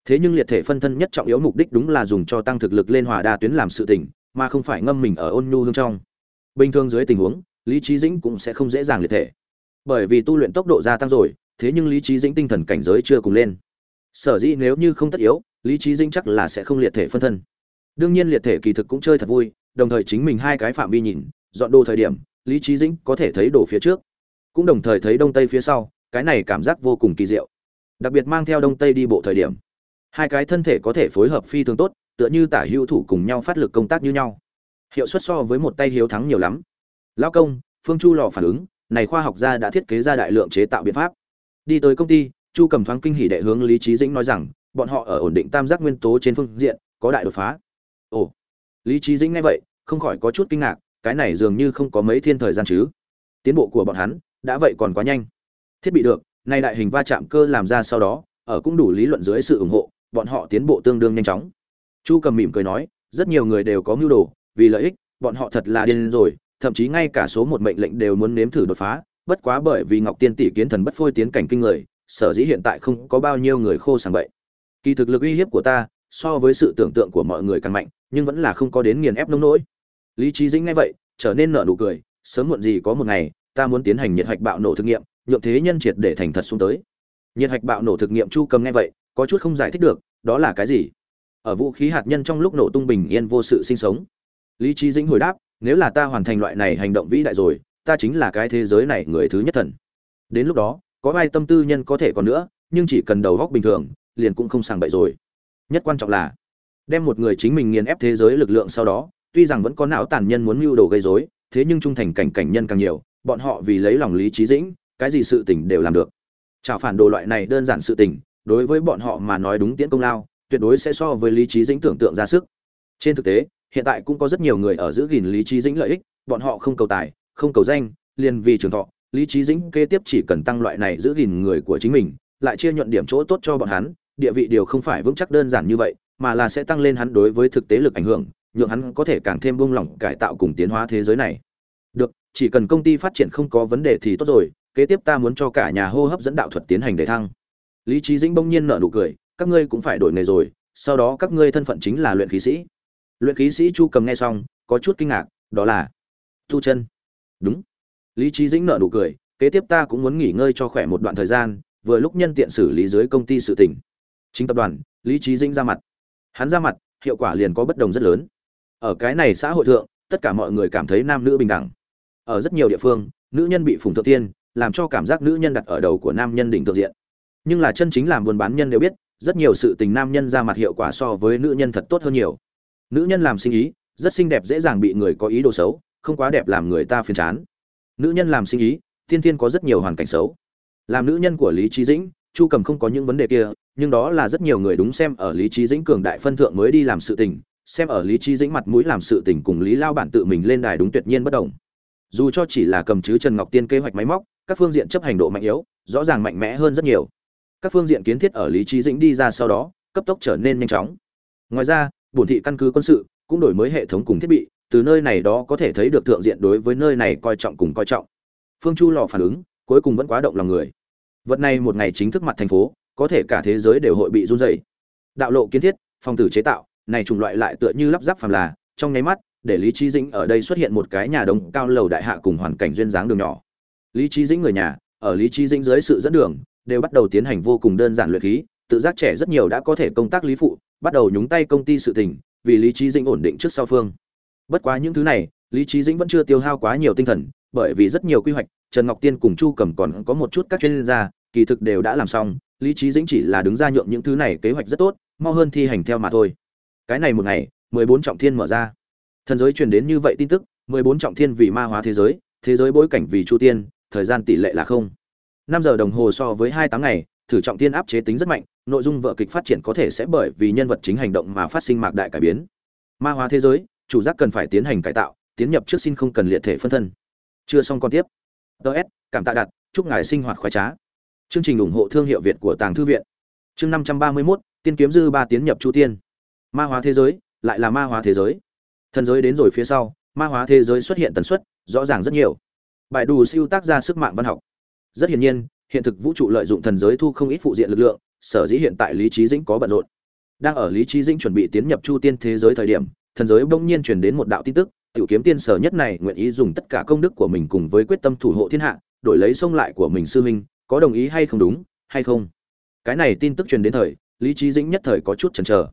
Thế nhưng liệt thể phân thân nhất trọng yếu mục đích đúng là dùng cho tăng thực lực lên hòa đa tuyến làm sự tình mà không phải ngâm mình ở ôn nhu hương trong. Bình thường dưới tình huống, lý trí dĩnh cũng sẽ không dễ dàng liệt thể. Bởi vì tu luyện tốc độ gia tăng rồi, thế nhưng lý trí dĩnh tinh thần cảnh giới chưa cùng lên. Sở dĩ nếu như không tất yếu, lý trí dĩnh chắc là sẽ không liệt thể phân thân. Đương nhiên liệt thể kỳ thực cũng chơi thật vui, đồng thời chính mình hai cái phạm vi nhìn, dọn đồ thời điểm, lý trí dĩnh có thể thấy đồ phía trước. Cũng đồng thời thấy đông tây phía sau, cái này cảm giác vô cùng kỳ diệu. Đặc biệt mang theo đông tây đi bộ thời điểm. Hai cái thân thể có thể phối hợp phi thường tốt tựa như tả hữu thủ cùng nhau phát lực công tác như nhau. Hiệu suất so với một tay hiếu thắng nhiều lắm. Lao công, phương chu lò phản ứng, này khoa học gia đã thiết kế ra đại lượng chế tạo biện pháp. Đi tới công ty, chu cầm thoáng kinh hỉ đệ hướng lý trí dĩnh nói rằng, bọn họ ở ổn định tam giác nguyên tố trên phương diện, có đại đột phá. Ồ, lý trí dĩnh nghe vậy, không khỏi có chút kinh ngạc, cái này dường như không có mấy thiên thời gian chứ. Tiến bộ của bọn hắn, đã vậy còn quá nhanh. Thiết bị được, nay đại hình va chạm cơ làm ra sau đó, ở cũng đủ lý luận dưới sự ủng hộ, bọn họ tiến bộ tương đương nhanh chóng chu cầm mỉm cười nói, rất nhiều người đều có mưu đồ, vì lợi ích, bọn họ thật là điên rồi, thậm chí ngay cả số một mệnh lệnh đều muốn nếm thử đột phá, bất quá bởi vì ngọc tiên tỷ kiến thần bất phôi tiến cảnh kinh người, sở dĩ hiện tại không có bao nhiêu người khô sàng bậy. Kỳ thực lực uy hiếp của ta, so với sự tưởng tượng của mọi người càng mạnh, nhưng vẫn là không có đến nghiền ép nông nỗi. Lý trí dĩnh nghe vậy, trở nên nở nụ cười, sớm muộn gì có một ngày, ta muốn tiến hành nhiệt hạch bạo nổ thực nghiệm, nhượng thế nhân triệt để thành thật xuống tới. Nhiệt hạch bạo nổ thực nghiệm chu cầm nghe vậy, có chút không giải thích được, đó là cái gì? Ở vũ khí hạt nhân trong lúc nổ tung bình yên vô sự sinh sống. Lý trí dĩnh hồi đáp, nếu là ta hoàn thành loại này hành động vĩ đại rồi, ta chính là cái thế giới này người thứ nhất thần. Đến lúc đó, có ai tâm tư nhân có thể còn nữa, nhưng chỉ cần đầu góc bình thường, liền cũng không sàng bậy rồi. Nhất quan trọng là, đem một người chính mình nghiền ép thế giới lực lượng sau đó, tuy rằng vẫn có não tàn nhân muốn mưu đồ gây rối, thế nhưng trung thành cảnh cảnh nhân càng nhiều, bọn họ vì lấy lòng lý trí dĩnh, cái gì sự tình đều làm được. Chào phản đồ loại này đơn giản sự tình, đối với bọn họ mà nói đúng tiễn công lao tuyệt đối sẽ so với lý trí dĩnh tưởng tượng ra sức. Trên thực tế, hiện tại cũng có rất nhiều người ở giữ gìn lý trí dĩnh lợi ích, bọn họ không cầu tài, không cầu danh, liền vì trường thọ, lý trí dĩnh kế tiếp chỉ cần tăng loại này giữ gìn người của chính mình, lại chia nhuận điểm chỗ tốt cho bọn hắn, địa vị điều không phải vững chắc đơn giản như vậy, mà là sẽ tăng lên hắn đối với thực tế lực ảnh hưởng, nhượng hắn có thể càng thêm buông lỏng cải tạo cùng tiến hóa thế giới này. Được, chỉ cần công ty phát triển không có vấn đề thì tốt rồi, kế tiếp ta muốn cho cả nhà hô hấp dẫn đạo thuật tiến hành để thăng. Lý trí dĩnh bỗng nhiên nở nụ cười các ngươi cũng phải đổi nghề rồi, sau đó các ngươi thân phận chính là luyện khí sĩ. Luyện khí sĩ chu cầm nghe xong, có chút kinh ngạc, đó là thu chân. Đúng. Lý trí dĩnh nợ nụ cười, kế tiếp ta cũng muốn nghỉ ngơi cho khỏe một đoạn thời gian, vừa lúc nhân tiện xử lý dưới công ty sự tỉnh chính tập đoàn, lý trí dĩnh ra mặt. Hắn ra mặt, hiệu quả liền có bất đồng rất lớn. Ở cái này xã hội thượng, tất cả mọi người cảm thấy nam nữ bình đẳng. Ở rất nhiều địa phương, nữ nhân bị phùng thượng tiên, làm cho cảm giác nữ nhân đặt ở đầu của nam nhân đỉnh thượng diện. Nhưng là chân chính làm buôn bán nhân đều biết rất nhiều sự tình nam nhân ra mặt hiệu quả so với nữ nhân thật tốt hơn nhiều. Nữ nhân làm sinh ý, rất xinh đẹp dễ dàng bị người có ý đồ xấu, không quá đẹp làm người ta phiền chán. Nữ nhân làm sinh ý tiên tiên có rất nhiều hoàn cảnh xấu. Làm nữ nhân của lý trí dĩnh, chu cầm không có những vấn đề kia, nhưng đó là rất nhiều người đúng xem ở lý trí dĩnh cường đại phân thượng mới đi làm sự tình, xem ở lý trí dĩnh mặt mũi làm sự tình cùng lý lao bản tự mình lên đài đúng tuyệt nhiên bất đồng. Dù cho chỉ là cầm chứ trần ngọc tiên kế hoạch máy móc, các phương diện chấp hành độ mạnh yếu, rõ ràng mạnh mẽ hơn rất nhiều các phương diện kiến thiết ở lý trí dĩnh đi ra sau đó, cấp tốc trở nên nhanh chóng. Ngoài ra, bổn thị căn cứ quân sự cũng đổi mới hệ thống cùng thiết bị, từ nơi này đó có thể thấy được thượng diện đối với nơi này coi trọng cùng coi trọng. Phương chu lò phản ứng, cuối cùng vẫn quá động lòng người. Vật này một ngày chính thức mặt thành phố, có thể cả thế giới đều hội bị run rẩy. Đạo lộ kiến thiết, phòng tử chế tạo, này chủng loại lại tựa như lắp ráp phàm là, trong nháy mắt, để lý trí dĩnh ở đây xuất hiện một cái nhà đồng cao lầu đại hạ cùng hoàn cảnh duyên dáng đường nhỏ. Lý trí dĩnh người nhà, ở lý trí dĩnh dưới sự dẫn đường đều bắt đầu tiến hành vô cùng đơn giản luyện khí, tự giác trẻ rất nhiều đã có thể công tác lý phụ, bắt đầu nhúng tay công ty sự tình, vì lý trí dĩnh ổn định trước sau phương. Bất quá những thứ này, lý trí dĩnh vẫn chưa tiêu hao quá nhiều tinh thần, bởi vì rất nhiều quy hoạch, trần ngọc tiên cùng chu cầm còn có một chút các chuyên gia, kỳ thực đều đã làm xong, lý trí dĩnh chỉ là đứng ra nhượng những thứ này kế hoạch rất tốt, mau hơn thi hành theo mà thôi. Cái này một ngày, mười bốn trọng thiên mở ra. Thần giới truyền đến như vậy tin tức, mười bốn trọng thiên vì ma hóa thế giới thế giới bối cảnh vì chu tiên, thời gian tỷ lệ là không năm giờ đồng hồ so với hai tháng ngày, thử trọng tiên áp chế tính rất mạnh, nội dung vợ kịch phát triển có thể sẽ bởi vì nhân vật chính hành động mà phát sinh mạc đại cải biến. Ma hóa thế giới, chủ giác cần phải tiến hành cải tạo, tiến nhập trước xin không cần liệt thể phân thân. Chưa xong còn tiếp. Ts cảm tạ đặt, chúc ngài sinh hoạt khoái trá. Chương trình ủng hộ thương hiệu việt của tàng thư viện. Chương năm trăm ba mươi mốt, tiên kiếm dư ba tiến nhập chu tiên. Ma hóa thế giới, lại là ma hóa thế giới. Thần giới đến rồi phía sau, ma hóa thế giới xuất hiện tần suất, rõ ràng rất nhiều. Bài đủ siêu tác ra sức mạng văn học rất hiển nhiên, hiện thực vũ trụ lợi dụng thần giới thu không ít phụ diện lực lượng, sở dĩ hiện tại lý trí dĩnh có bận rộn. Đang ở lý trí dĩnh chuẩn bị tiến nhập chu tiên thế giới thời điểm, thần giới bỗng nhiên truyền đến một đạo tin tức, tiểu kiếm tiên sở nhất này nguyện ý dùng tất cả công đức của mình cùng với quyết tâm thủ hộ thiên hạ, đổi lấy sông lại của mình sư huynh, có đồng ý hay không đúng, hay không? Cái này tin tức truyền đến thời, lý trí dĩnh nhất thời có chút chần chờ.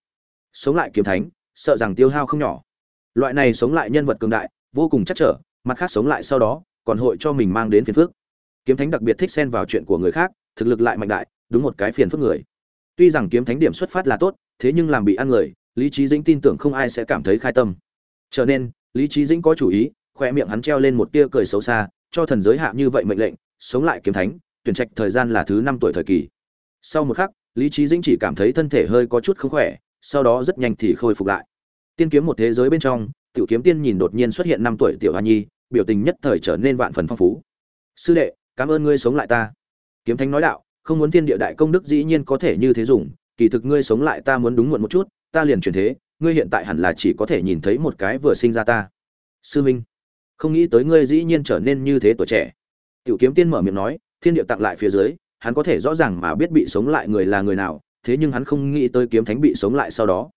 Sống lại kiếm thánh, sợ rằng tiêu hao không nhỏ. Loại này sống lại nhân vật cường đại, vô cùng chắc trở, mặt khác sống lại sau đó, còn hội cho mình mang đến phiền phức kiếm thánh đặc biệt thích xen vào chuyện của người khác, thực lực lại mạnh đại, đúng một cái phiền phức người. Tuy rằng kiếm thánh điểm xuất phát là tốt, thế nhưng làm bị ăn người lý trí dĩnh tin tưởng không ai sẽ cảm thấy khai tâm. Trở nên, lý trí dĩnh có chủ ý, khoe miệng hắn treo lên một tia cười xấu xa, cho thần giới hạ như vậy mệnh lệnh, sống lại kiếm thánh, tuyển trạch thời gian là thứ năm tuổi thời kỳ. Sau một khắc, lý trí dĩnh chỉ cảm thấy thân thể hơi có chút không khỏe, sau đó rất nhanh thì khôi phục lại. Tiên kiếm một thế giới bên trong, tiểu kiếm tiên nhìn đột nhiên xuất hiện năm tuổi tiểu hoa nhi, biểu tình nhất thời trở nên vạn phần phong phú. Sư đệ cảm ơn ngươi sống lại ta. Kiếm thánh nói đạo, không muốn thiên địa đại công đức dĩ nhiên có thể như thế dùng, kỳ thực ngươi sống lại ta muốn đúng muộn một chút, ta liền chuyển thế, ngươi hiện tại hẳn là chỉ có thể nhìn thấy một cái vừa sinh ra ta. Sư minh, không nghĩ tới ngươi dĩ nhiên trở nên như thế tuổi trẻ. Tiểu kiếm tiên mở miệng nói, thiên địa tặng lại phía dưới, hắn có thể rõ ràng mà biết bị sống lại người là người nào, thế nhưng hắn không nghĩ tới kiếm thánh bị sống lại sau đó.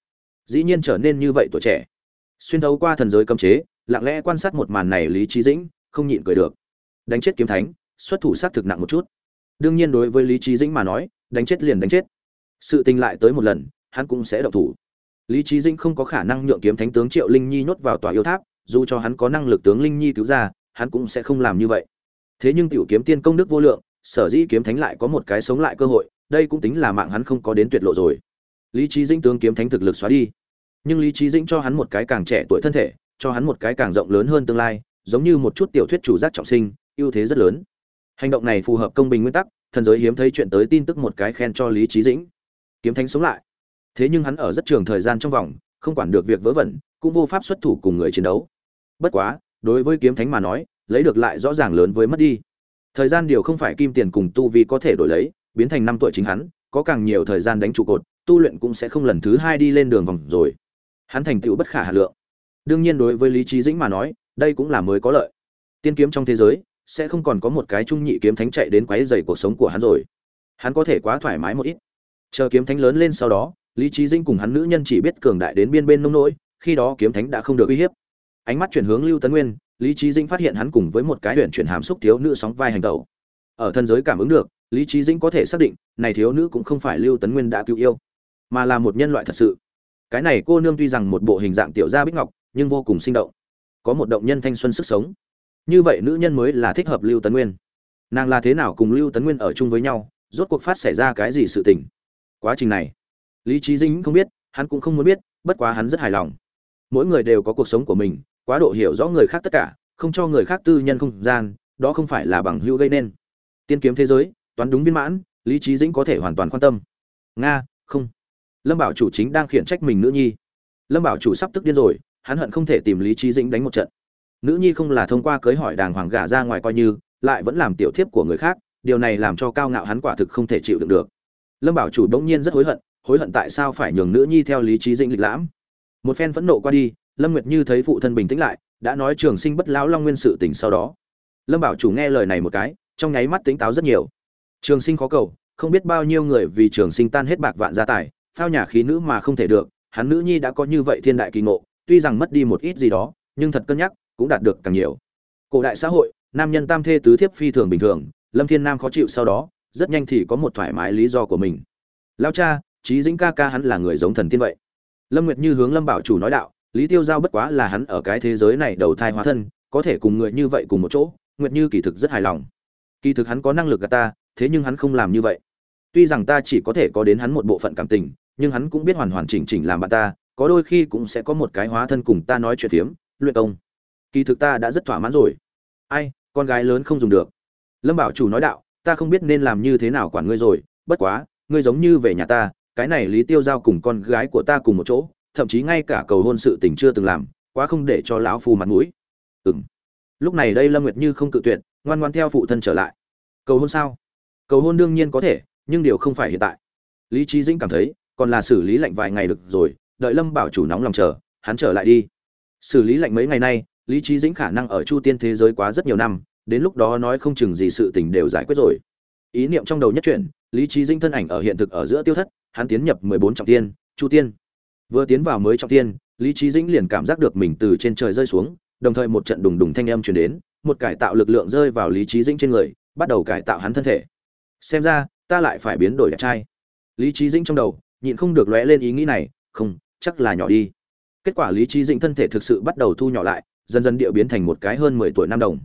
Dĩ nhiên trở nên như vậy tuổi trẻ. Xuyên thấu qua thần giới cấm chế, lặng lẽ quan sát một màn này lý trí dĩnh, không nhịn cười được. Đánh chết kiếm thánh xuất thủ sát thực nặng một chút. Đương nhiên đối với lý trí dĩnh mà nói, đánh chết liền đánh chết. Sự tình lại tới một lần, hắn cũng sẽ động thủ. Lý trí dĩnh không có khả năng nhượng kiếm thánh tướng triệu linh nhi nhốt vào tòa yêu tháp, dù cho hắn có năng lực tướng linh nhi cứu ra, hắn cũng sẽ không làm như vậy. Thế nhưng tiểu kiếm tiên công đức vô lượng, sở dĩ kiếm thánh lại có một cái sống lại cơ hội, đây cũng tính là mạng hắn không có đến tuyệt lộ rồi. Lý trí dĩnh tướng kiếm thánh thực lực xóa đi. Nhưng lý trí dĩnh cho hắn một cái càng trẻ tuổi thân thể, cho hắn một cái càng rộng lớn hơn tương lai, giống như một chút tiểu thuyết chủ giác trọng sinh, ưu thế rất lớn hành động này phù hợp công bình nguyên tắc, thần giới hiếm thấy chuyện tới tin tức một cái khen cho lý trí dĩnh. Kiếm thánh sống lại. Thế nhưng hắn ở rất trường thời gian trong vòng, không quản được việc vớ vẩn, cũng vô pháp xuất thủ cùng người chiến đấu. Bất quá, đối với kiếm thánh mà nói, lấy được lại rõ ràng lớn với mất đi. Thời gian điều không phải kim tiền cùng tu vi có thể đổi lấy, biến thành năm tuổi chính hắn, có càng nhiều thời gian đánh trụ cột, tu luyện cũng sẽ không lần thứ hai đi lên đường vòng rồi. Hắn thành tựu bất khả hà lượng. Đương nhiên đối với lý trí dĩnh mà nói, đây cũng là mới có lợi. Tiên kiếm trong thế giới sẽ không còn có một cái trung nhị kiếm thánh chạy đến quấy rầy cuộc sống của hắn rồi. Hắn có thể quá thoải mái một ít. Chờ kiếm thánh lớn lên sau đó, lý Chí dĩnh cùng hắn nữ nhân chỉ biết cường đại đến biên bên nông nỗi, khi đó kiếm thánh đã không được uy hiếp. Ánh mắt chuyển hướng lưu tấn nguyên, lý Chí dĩnh phát hiện hắn cùng với một cái huyền chuyển hàm xúc thiếu nữ sóng vai hành động. ở thân giới cảm ứng được, lý Chí dĩnh có thể xác định, này thiếu nữ cũng không phải lưu tấn nguyên đã cứu yêu, mà là một nhân loại thật sự. Cái này cô nương tuy rằng một bộ hình dạng tiểu gia bích ngọc, nhưng vô cùng sinh động. Có một động nhân thanh xuân sức sống như vậy nữ nhân mới là thích hợp lưu tấn nguyên. Nàng là thế nào cùng lưu tấn nguyên ở chung với nhau, rốt cuộc phát xảy ra cái gì sự tình? Quá trình này, lý trí dĩnh không biết, hắn cũng không muốn biết, bất quá hắn rất hài lòng. Mỗi người đều có cuộc sống của mình, quá độ hiểu rõ người khác tất cả, không cho người khác tư nhân không gian, đó không phải là bằng hữu gây nên. Tiên kiếm thế giới, toán đúng viên mãn, lý trí dĩnh có thể hoàn toàn quan tâm. Nga, không. Lâm bảo chủ chính đang khiển trách mình nữ nhi. Lâm bảo chủ sắp tức điên rồi, hắn hận không thể tìm lý trí dĩnh đánh một trận nữ nhi không là thông qua cưới hỏi đàng hoàng gả ra ngoài coi như, lại vẫn làm tiểu thiếp của người khác, điều này làm cho cao ngạo hắn quả thực không thể chịu đựng được. Lâm bảo chủ bỗng nhiên rất hối hận hối hận tại sao phải nhường nữ nhi theo lý trí dĩnh lịch lãm. Một phen phẫn nộ qua đi, lâm nguyệt như thấy phụ thân bình tĩnh lại, đã nói trường sinh bất lão long nguyên sự tình sau đó. Lâm bảo chủ nghe lời này một cái, trong nháy mắt tính táo rất nhiều. Trường sinh khó cầu, không biết bao nhiêu người vì trường sinh tan hết bạc vạn gia tài, phao nhà khí nữ mà không thể được, hắn nữ nhi đã có như vậy thiên đại kỳ ngộ, tuy rằng mất đi một ít gì đó, nhưng thật cân nhắc cũng đạt được càng nhiều. Cổ đại xã hội, nam nhân tam thê tứ thiếp phi thường bình thường, lâm thiên nam khó chịu sau đó, rất nhanh thì có một thoải mái lý do của mình. Lao cha trí dĩnh ca ca hắn là người giống thần tiên vậy. Lâm nguyệt như hướng lâm bảo chủ nói đạo, lý tiêu giao bất quá là hắn ở cái thế giới này đầu thai hóa thân, có thể cùng người như vậy cùng một chỗ, nguyệt như kỳ thực rất hài lòng. Kỳ thực hắn có năng lực gạt ta, thế nhưng hắn không làm như vậy. Tuy rằng ta chỉ có thể có đến hắn một bộ phận cảm tình, nhưng hắn cũng biết hoàn hoàn chỉnh chỉnh làm bạn ta, có đôi khi cũng sẽ có một cái hóa thân cùng ta nói chuyện phiếm, luyện công kỳ thực ta đã rất thỏa mãn rồi. Ai, con gái lớn không dùng được. Lâm bảo chủ nói đạo, ta không biết nên làm như thế nào quản ngươi rồi, bất quá, ngươi giống như về nhà ta, cái này lý tiêu giao cùng con gái của ta cùng một chỗ, thậm chí ngay cả cầu hôn sự tình chưa từng làm, quá không để cho lão phu mặt mũi. Ừng lúc này đây lâm nguyệt như không cự tuyệt, ngoan ngoan theo phụ thân trở lại. Cầu hôn sao? Cầu hôn đương nhiên có thể, nhưng điều không phải hiện tại. Lý trí dĩnh cảm thấy, còn là xử lý lệnh vài ngày được rồi, đợi lâm bảo chủ nóng lòng chờ, hắn trở lại đi. Xử lý lệnh mấy ngày nay lý trí dĩnh khả năng ở chu tiên thế giới quá rất nhiều năm, đến lúc đó nói không chừng gì sự tình đều giải quyết rồi. Ý niệm trong đầu nhất chuyển, lý trí dĩnh thân ảnh ở hiện thực ở giữa tiêu thất, hắn tiến nhập mười bốn trọng tiên, chu tiên. Vừa tiến vào mới trọng tiên, lý trí dĩnh liền cảm giác được mình từ trên trời rơi xuống, đồng thời một trận đùng đùng thanh âm truyền đến, một cải tạo lực lượng rơi vào lý trí dĩnh trên người, bắt đầu cải tạo hắn thân thể. Xem ra, ta lại phải biến đổi đẹp trai. Lý trí dĩnh trong đầu, nhịn không được lóe lên ý nghĩ này, không, chắc là nhỏ đi. Kết quả lý trí dĩnh thân thể thực sự bắt đầu thu nhỏ lại dần dần địa biến thành một cái hơn mười tuổi nam đồng.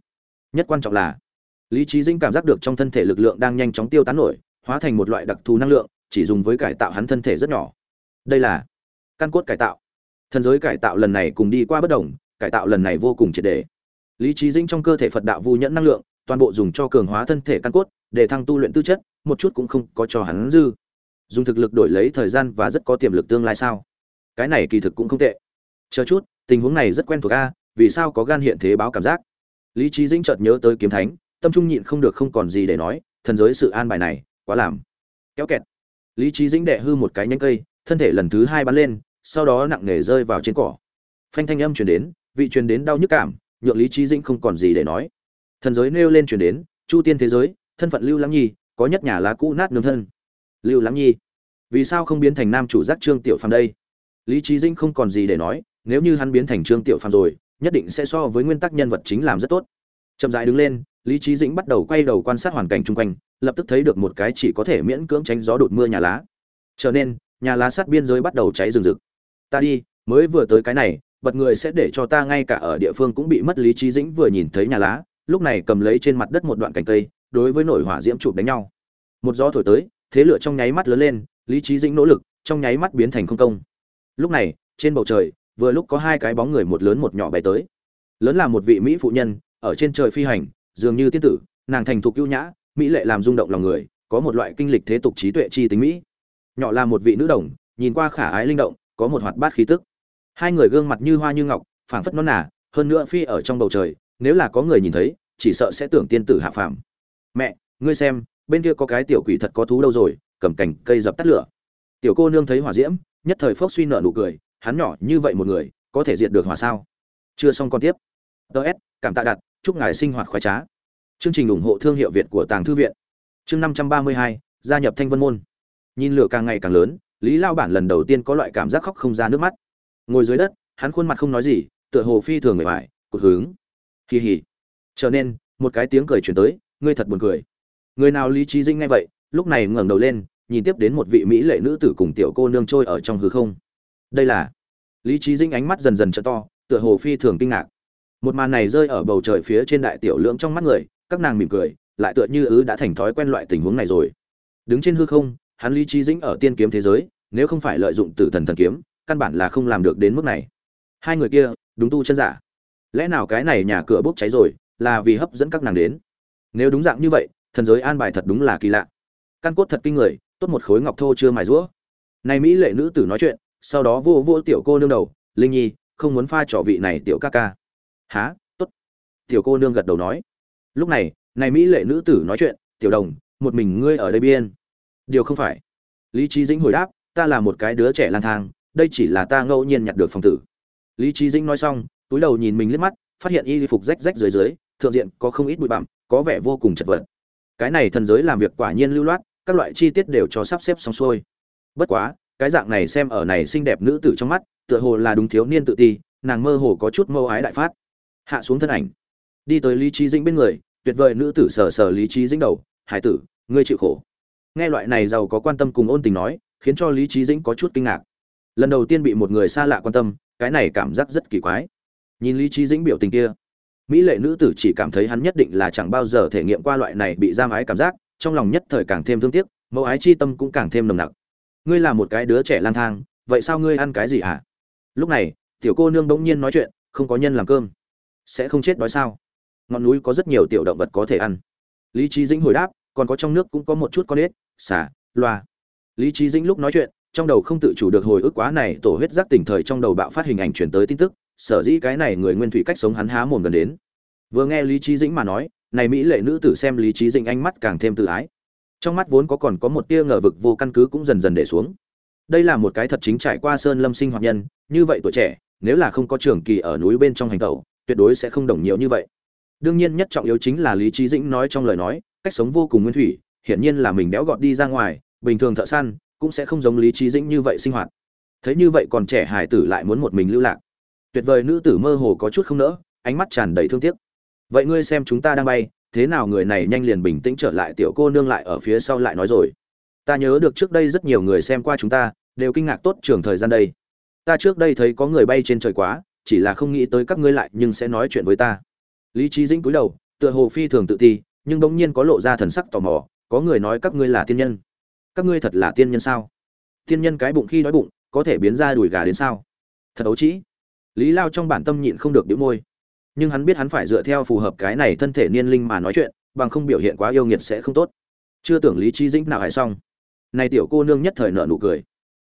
Nhất quan trọng là, lý trí dĩnh cảm giác được trong thân thể lực lượng đang nhanh chóng tiêu tán nổi, hóa thành một loại đặc thù năng lượng, chỉ dùng với cải tạo hắn thân thể rất nhỏ. Đây là căn cốt cải tạo. Thần giới cải tạo lần này cùng đi qua bất đồng, cải tạo lần này vô cùng triệt đề. Lý trí dĩnh trong cơ thể phật đạo vu nhẫn năng lượng, toàn bộ dùng cho cường hóa thân thể căn cốt, để thăng tu luyện tư chất, một chút cũng không có cho hắn dư. Dùng thực lực đổi lấy thời gian và rất có tiềm lực tương lai sao? Cái này kỳ thực cũng không tệ. Chờ chút, tình huống này rất quen thuộc a vì sao có gan hiện thế báo cảm giác? Lý trí dĩnh chợt nhớ tới kiếm thánh, tâm trung nhịn không được không còn gì để nói, thần giới sự an bài này, quá làm. Kéo kẹt. Lý trí dĩnh đệ hư một cái nhánh cây, thân thể lần thứ hai bắn lên, sau đó nặng nề rơi vào trên cỏ. Phanh thanh âm truyền đến, vị truyền đến đau nhức cảm, nhượng lý trí dĩnh không còn gì để nói. Thần giới nêu lên truyền đến, chu tiên thế giới, thân phận lưu lãng nhi, có nhất nhà lá cũ nát nương thân. Lưu lãng nhi? Vì sao không biến thành nam chủ giác trương tiểu phàm đây? Lý trí dĩnh không còn gì để nói, nếu như hắn biến thành trương tiểu phàm rồi nhất định sẽ so với nguyên tắc nhân vật chính làm rất tốt. Chậm rãi đứng lên, lý trí dĩnh bắt đầu quay đầu quan sát hoàn cảnh chung quanh, lập tức thấy được một cái chỉ có thể miễn cưỡng tránh gió đột mưa nhà lá. Trở nên, nhà lá sát biên giới bắt đầu cháy rừng rực. Ta đi, mới vừa tới cái này bật người sẽ để cho ta ngay cả ở địa phương cũng bị mất. Lý trí dĩnh vừa nhìn thấy nhà lá, lúc này cầm lấy trên mặt đất một đoạn cành cây, đối với nổi hỏa diễm chụp đánh nhau. Một gió thổi tới, thế lửa trong nháy mắt lớn lên, lý trí dĩnh nỗ lực, trong nháy mắt biến thành không công. Lúc này, trên bầu trời vừa lúc có hai cái bóng người, một lớn một nhỏ bay tới. Lớn là một vị mỹ phụ nhân, ở trên trời phi hành, dường như tiên tử, nàng thành thục ưu nhã, mỹ lệ làm rung động lòng người, có một loại kinh lịch thế tục trí tuệ chi tính mỹ. Nhỏ là một vị nữ đồng, nhìn qua khả ái linh động, có một hoạt bát khí tức. Hai người gương mặt như hoa như ngọc, phảng phất non nà, hơn nữa phi ở trong bầu trời, nếu là có người nhìn thấy, chỉ sợ sẽ tưởng tiên tử hạ phàm. Mẹ, ngươi xem, bên kia có cái tiểu quỷ thật có thú đâu rồi, cầm cành cây dập tắt lửa. Tiểu cô nương thấy hỏa diễm, nhất thời phốc suy nợ nụ cười hắn nhỏ như vậy một người, có thể diệt được hỏa sao? Chưa xong con tiếp. Ts cảm tạ đặt, chúc ngài sinh hoạt khoái trá. Chương trình ủng hộ thương hiệu việt của tàng thư viện. Chương năm trăm ba mươi hai, gia nhập thanh vân môn. Nhìn lửa càng ngày càng lớn, lý lao bản lần đầu tiên có loại cảm giác khóc không ra nước mắt. Ngồi dưới đất, hắn khuôn mặt không nói gì, tựa hồ phi thường người mải cụt hướng kỳ hỉ trở nên, một cái tiếng cười chuyển tới, ngươi thật buồn cười. Người nào lý trí dinh ngay vậy, lúc này ngẩng đầu lên, nhìn tiếp đến một vị mỹ lệ nữ tử cùng tiểu cô nương trôi ở trong hư không đây là. Lý trí dinh ánh mắt dần dần t to, tựa hồ phi thường kinh ngạc. Một màn này rơi ở bầu trời phía trên đại tiểu lượng trong mắt người, các nàng mỉm cười, lại tựa như ứ đã thành thói quen loại tình huống này rồi. Đứng trên hư không, hắn lý trí dĩnh ở tiên kiếm thế giới, nếu không phải lợi dụng tử thần thần kiếm, căn bản là không làm được đến mức này. Hai người kia, đúng tu chân giả. Lẽ nào cái này nhà cửa bốc cháy rồi, là vì hấp dẫn các nàng đến? Nếu đúng dạng như vậy, thần giới an bài thật đúng là kỳ lạ. Căn cốt thật kinh người, tốt một khối ngọc thô chưa mài rũa. Này mỹ lệ nữ tử nói chuyện sau đó vô vô tiểu cô nương đầu, linh nhi, không muốn pha trò vị này tiểu ca ca. Há tốt. Tiểu cô nương gật đầu nói. Lúc này này mỹ lệ nữ tử nói chuyện, tiểu đồng, một mình ngươi ở đây biên. Điều không phải. Lý trí dĩnh hồi đáp, ta là một cái đứa trẻ lang thang, đây chỉ là ta ngẫu nhiên nhặt được phòng tử. Lý trí dĩnh nói xong, túi đầu nhìn mình liếc mắt, phát hiện y phục rách rách dưới dưới, thượng diện có không ít bụi bặm, có vẻ vô cùng chật vật. Cái này thần giới làm việc quả nhiên lưu loát, các loại chi tiết đều cho sắp xếp xong xuôi. Bất quá cái dạng này xem ở này xinh đẹp nữ tử trong mắt, tựa hồ là đúng thiếu niên tự ti, nàng mơ hồ có chút mâu ái đại phát. Hạ xuống thân ảnh. Đi tới lý trí dĩnh bên người, tuyệt vời nữ tử sờ sờ lý trí dĩnh đầu, hải tử, ngươi chịu khổ. Nghe loại này giàu có quan tâm cùng ôn tình nói, khiến cho lý trí dĩnh có chút kinh ngạc. Lần đầu tiên bị một người xa lạ quan tâm, cái này cảm giác rất kỳ quái. Nhìn lý trí dĩnh biểu tình kia, mỹ lệ nữ tử chỉ cảm thấy hắn nhất định là chẳng bao giờ thể nghiệm qua loại này bị giam ái cảm giác, trong lòng nhất thời càng thêm thương tiếc mẫu ái chi tâm cũng càng thêm nồng nặc ngươi là một cái đứa trẻ lang thang, vậy sao ngươi ăn cái gì hả? Lúc này, tiểu cô nương bỗng nhiên nói chuyện, không có nhân làm cơm. Sẽ không chết đói sao? Ngọn núi có rất nhiều tiểu động vật có thể ăn. Lý trí dĩnh hồi đáp, còn có trong nước cũng có một chút con ếch xả loa. Lý trí dĩnh lúc nói chuyện, trong đầu không tự chủ được hồi ức quá này tổ huyết giác tỉnh thời trong đầu bạo phát hình ảnh chuyển tới tin tức, sở dĩ cái này người nguyên thủy cách sống hắn há mồm gần đến. Vừa nghe lý trí dĩnh mà nói, này mỹ lệ nữ tử xem lý trí dĩnh ánh mắt càng thêm tự ái trong mắt vốn có còn có một tia ngờ vực vô căn cứ cũng dần dần để xuống. Đây là một cái thật chính trải qua sơn lâm sinh hoạt nhân, như vậy tuổi trẻ, nếu là không có trường kỳ ở núi bên trong hành tẩu, tuyệt đối sẽ không đồng nhiều như vậy. Đương nhiên nhất trọng yếu chính là lý trí dĩnh nói trong lời nói, cách sống vô cùng nguyên thủy, hiển nhiên là mình đéo gọt đi ra ngoài, bình thường thợ săn cũng sẽ không giống lý trí dĩnh như vậy sinh hoạt. Thấy như vậy còn trẻ hải tử lại muốn một mình lưu lạc. Tuyệt vời nữ tử mơ hồ có chút không nỡ, ánh mắt tràn đầy thương tiếc. Vậy ngươi xem chúng ta đang bay thế nào người này nhanh liền bình tĩnh trở lại, tiểu cô nương lại ở phía sau lại nói rồi. Ta nhớ được trước đây rất nhiều người xem qua chúng ta, đều kinh ngạc tốt trường thời gian đây. Ta trước đây thấy có người bay trên trời quá, chỉ là không nghĩ tới các ngươi lại nhưng sẽ nói chuyện với ta. Lý trí dĩnh cúi đầu, tựa hồ phi thường tự ti, nhưng bỗng nhiên có lộ ra thần sắc tò mò, có người nói các ngươi là tiên nhân. Các ngươi thật là tiên nhân sao? Tiên nhân cái bụng khi đói bụng, có thể biến ra đùi gà đến sao? Thật ấu trĩ. Lý lao trong bản tâm nhịn không được đĩu môi nhưng hắn biết hắn phải dựa theo phù hợp cái này thân thể niên linh mà nói chuyện, bằng không biểu hiện quá yêu nghiệt sẽ không tốt. Chưa tưởng lý trí dĩnh nào hài xong. Này tiểu cô nương nhất thời nợ nụ cười.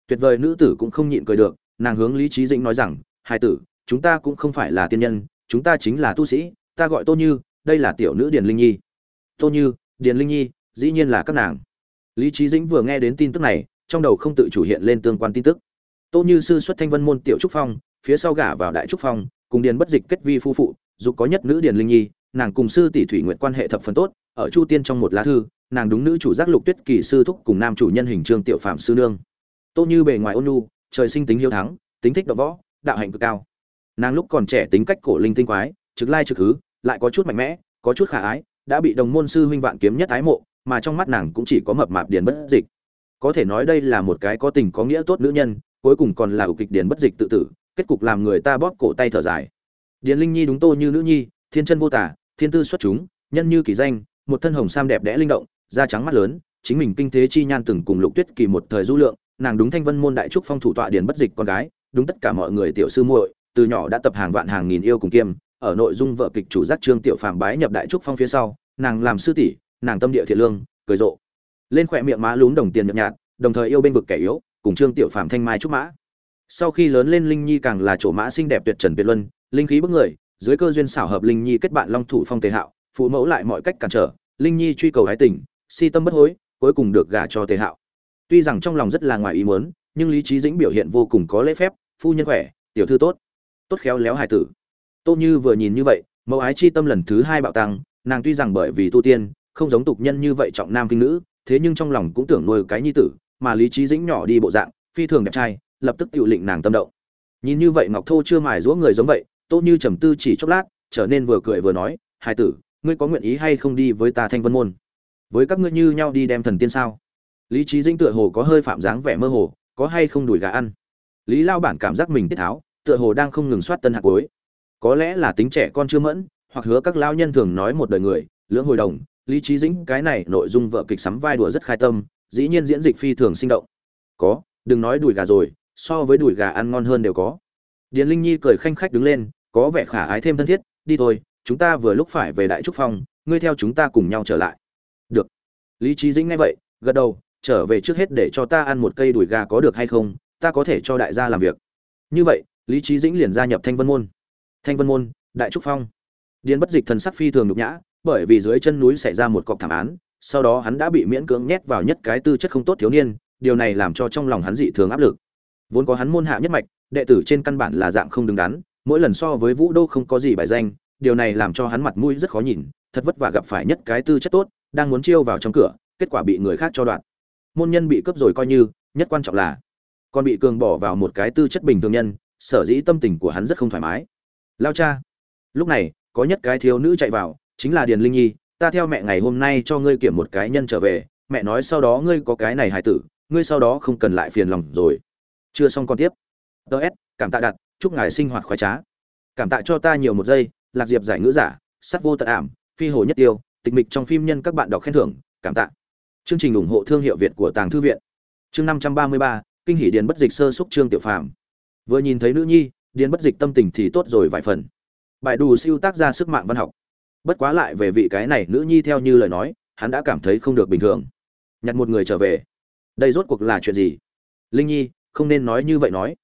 Tuyệt vời nữ tử cũng không nhịn cười được, nàng hướng lý trí dĩnh nói rằng, hai tử, chúng ta cũng không phải là tiên nhân, chúng ta chính là tu sĩ, ta gọi tô như, đây là tiểu nữ điền linh nhi. Tô như, điền linh nhi, dĩ nhiên là các nàng. Lý trí dĩnh vừa nghe đến tin tức này, trong đầu không tự chủ hiện lên tương quan tin tức. Tô như sư xuất thanh vân môn tiểu trúc phong, phía sau gả vào đại trúc phong cùng điền bất dịch kết vi phu phụ dục có nhất nữ điền linh nhi, nàng cùng sư tỷ thủy nguyện quan hệ thập phần tốt, ở chu tiên trong một lá thư, nàng đúng nữ chủ giác lục tuyết kỳ sư thúc cùng nam chủ nhân hình trương tiểu phạm sư nương. Tô như bề ngoài ôn nhu, trời sinh tính hiếu thắng, tính thích đ võ, đạo hạnh cực cao. Nàng lúc còn trẻ tính cách cổ linh tinh quái, trực lai trực hứ, lại có chút mạnh mẽ, có chút khả ái, đã bị đồng môn sư huynh vạn kiếm nhất ái mộ, mà trong mắt nàng cũng chỉ có mập mạp điền bất dịch. Có thể nói đây là một cái có tình có nghĩa tốt nữ nhân, cuối cùng còn là ủ kịch điền bất dịch tự tử kết cục làm người ta bóp cổ tay thở dài. Điền linh nhi đúng tô như nữ nhi, thiên chân vô tả, thiên tư xuất chúng, nhân như kỳ danh, một thân hồng sam đẹp đẽ linh động, da trắng mắt lớn, chính mình kinh thế chi nhan từng cùng lục tuyết kỳ một thời du lượng, nàng đúng thanh vân môn đại trúc phong thủ tọa điền bất dịch con gái, đúng tất cả mọi người tiểu sư muội, từ nhỏ đã tập hàng vạn hàng nghìn yêu cùng kiêm, ở nội dung vợ kịch chủ giác trương tiểu phàm bái nhập đại trúc phong phía sau, nàng làm sư tỷ, nàng tâm địa thiện lương, cười rộ. Lên khỏe miệng má lún đồng tiền nhợt nhạt, đồng thời yêu bên vực kẻ yếu, cùng trương tiểu phàm thanh mai trúc mã sau khi lớn lên linh nhi càng là chỗ mã xinh đẹp tuyệt trần tuyệt luân, linh khí bức người, dưới cơ duyên xảo hợp linh nhi kết bạn long thủ phong tề hạo, phụ mẫu lại mọi cách cản trở, linh nhi truy cầu hái tình, si tâm bất hối, cuối cùng được gả cho tề hạo. Tuy rằng trong lòng rất là ngoài ý muốn, nhưng lý trí dĩnh biểu hiện vô cùng có lễ phép, phu nhân khỏe, tiểu thư tốt tốt khéo léo hài tử. Tô như vừa nhìn như vậy, mẫu ái chi tâm lần thứ hai bạo tăng, nàng tuy rằng bởi vì tu tiên, không giống tục nhân như vậy trọng nam kinh nữ, thế nhưng trong lòng cũng tưởng nuôi cái nhi tử, mà lý trí dĩnh nhỏ đi bộ dạng, phi thường đẹp trai lập tức tự lệnh nàng tâm động. Nhìn như vậy ngọc thô chưa mài giũa người giống vậy, tô như trầm tư chỉ chốc lát, trở nên vừa cười vừa nói hai tử, ngươi có nguyện ý hay không đi với ta thanh vân môn? Với các ngươi như nhau đi đem thần tiên sao? Lý trí dĩnh tựa hồ có hơi phạm dáng vẻ mơ hồ, có hay không đuổi gà ăn? Lý lao bản cảm giác mình tiết tháo, tựa hồ đang không ngừng soát tân hạt cuối. Có lẽ là tính trẻ con chưa mẫn, hoặc hứa các lao nhân thường nói một đời người, lưỡng hồi đồng, lý trí dĩnh cái này nội dung vợ kịch sắm vai đùa rất khai tâm, dĩ nhiên diễn dịch phi thường sinh động. Có, đừng nói đùi gà rồi so với đùi gà ăn ngon hơn đều có. Điền linh nhi cười khanh khách đứng lên, có vẻ khả ái thêm thân thiết, đi thôi, chúng ta vừa lúc phải về đại trúc phong, ngươi theo chúng ta cùng nhau trở lại. Được. Lý trí dĩnh nghe vậy, gật đầu, trở về trước hết để cho ta ăn một cây đùi gà có được hay không, ta có thể cho đại gia làm việc. Như vậy, lý trí dĩnh liền gia nhập thanh vân môn. Thanh vân môn, đại trúc phong. Điền bất dịch thần sắc phi thường nhục nhã, bởi vì dưới chân núi xảy ra một cọc thảm án, sau đó hắn đã bị miễn cưỡng nhét vào nhất cái tư chất không tốt thiếu niên, điều này làm cho trong lòng hắn dị thường áp lực vốn có hắn môn hạ nhất mạch, đệ tử trên căn bản là dạng không đứng đắn, mỗi lần so với vũ đô không có gì bài danh, điều này làm cho hắn mặt mũi rất khó nhìn, thật vất vả gặp phải nhất cái tư chất tốt, đang muốn chiêu vào trong cửa, kết quả bị người khác cho đoạn. Môn nhân bị cướp rồi coi như, nhất quan trọng là còn bị cường bỏ vào một cái tư chất bình thường nhân, sở dĩ tâm tình của hắn rất không thoải mái. Lao cha, lúc này, có nhất cái thiếu nữ chạy vào, chính là điền linh nhi, ta theo mẹ ngày hôm nay cho ngươi kiểm một cái nhân trở về, mẹ nói sau đó ngươi có cái này hài tử, ngươi sau đó không cần lại phiền lòng rồi chưa xong con tiếp. Ts cảm tạ đặt, chúc ngài sinh hoạt khoái trá. Cảm tạ cho ta nhiều một giây, lạc diệp giải ngữ giả sắt vô tận ảm, phi hồ nhất tiêu, tịch mịch trong phim nhân các bạn đọc khen thưởng, cảm tạ. Chương trình ủng hộ thương hiệu việt của tàng thư viện. Chương năm trăm ba mươi ba, kinh hỷ điền bất dịch sơ xúc trương tiểu phàm. Vừa nhìn thấy nữ nhi, điền bất dịch tâm tình thì tốt rồi vài phần. Bài đủ siêu tác ra sức mạng văn học. Bất quá lại về vị cái này nữ nhi theo như lời nói, hắn đã cảm thấy không được bình thường. Nhặt một người trở về. Đây rốt cuộc là chuyện gì? Linh nhi không nên nói như vậy nói.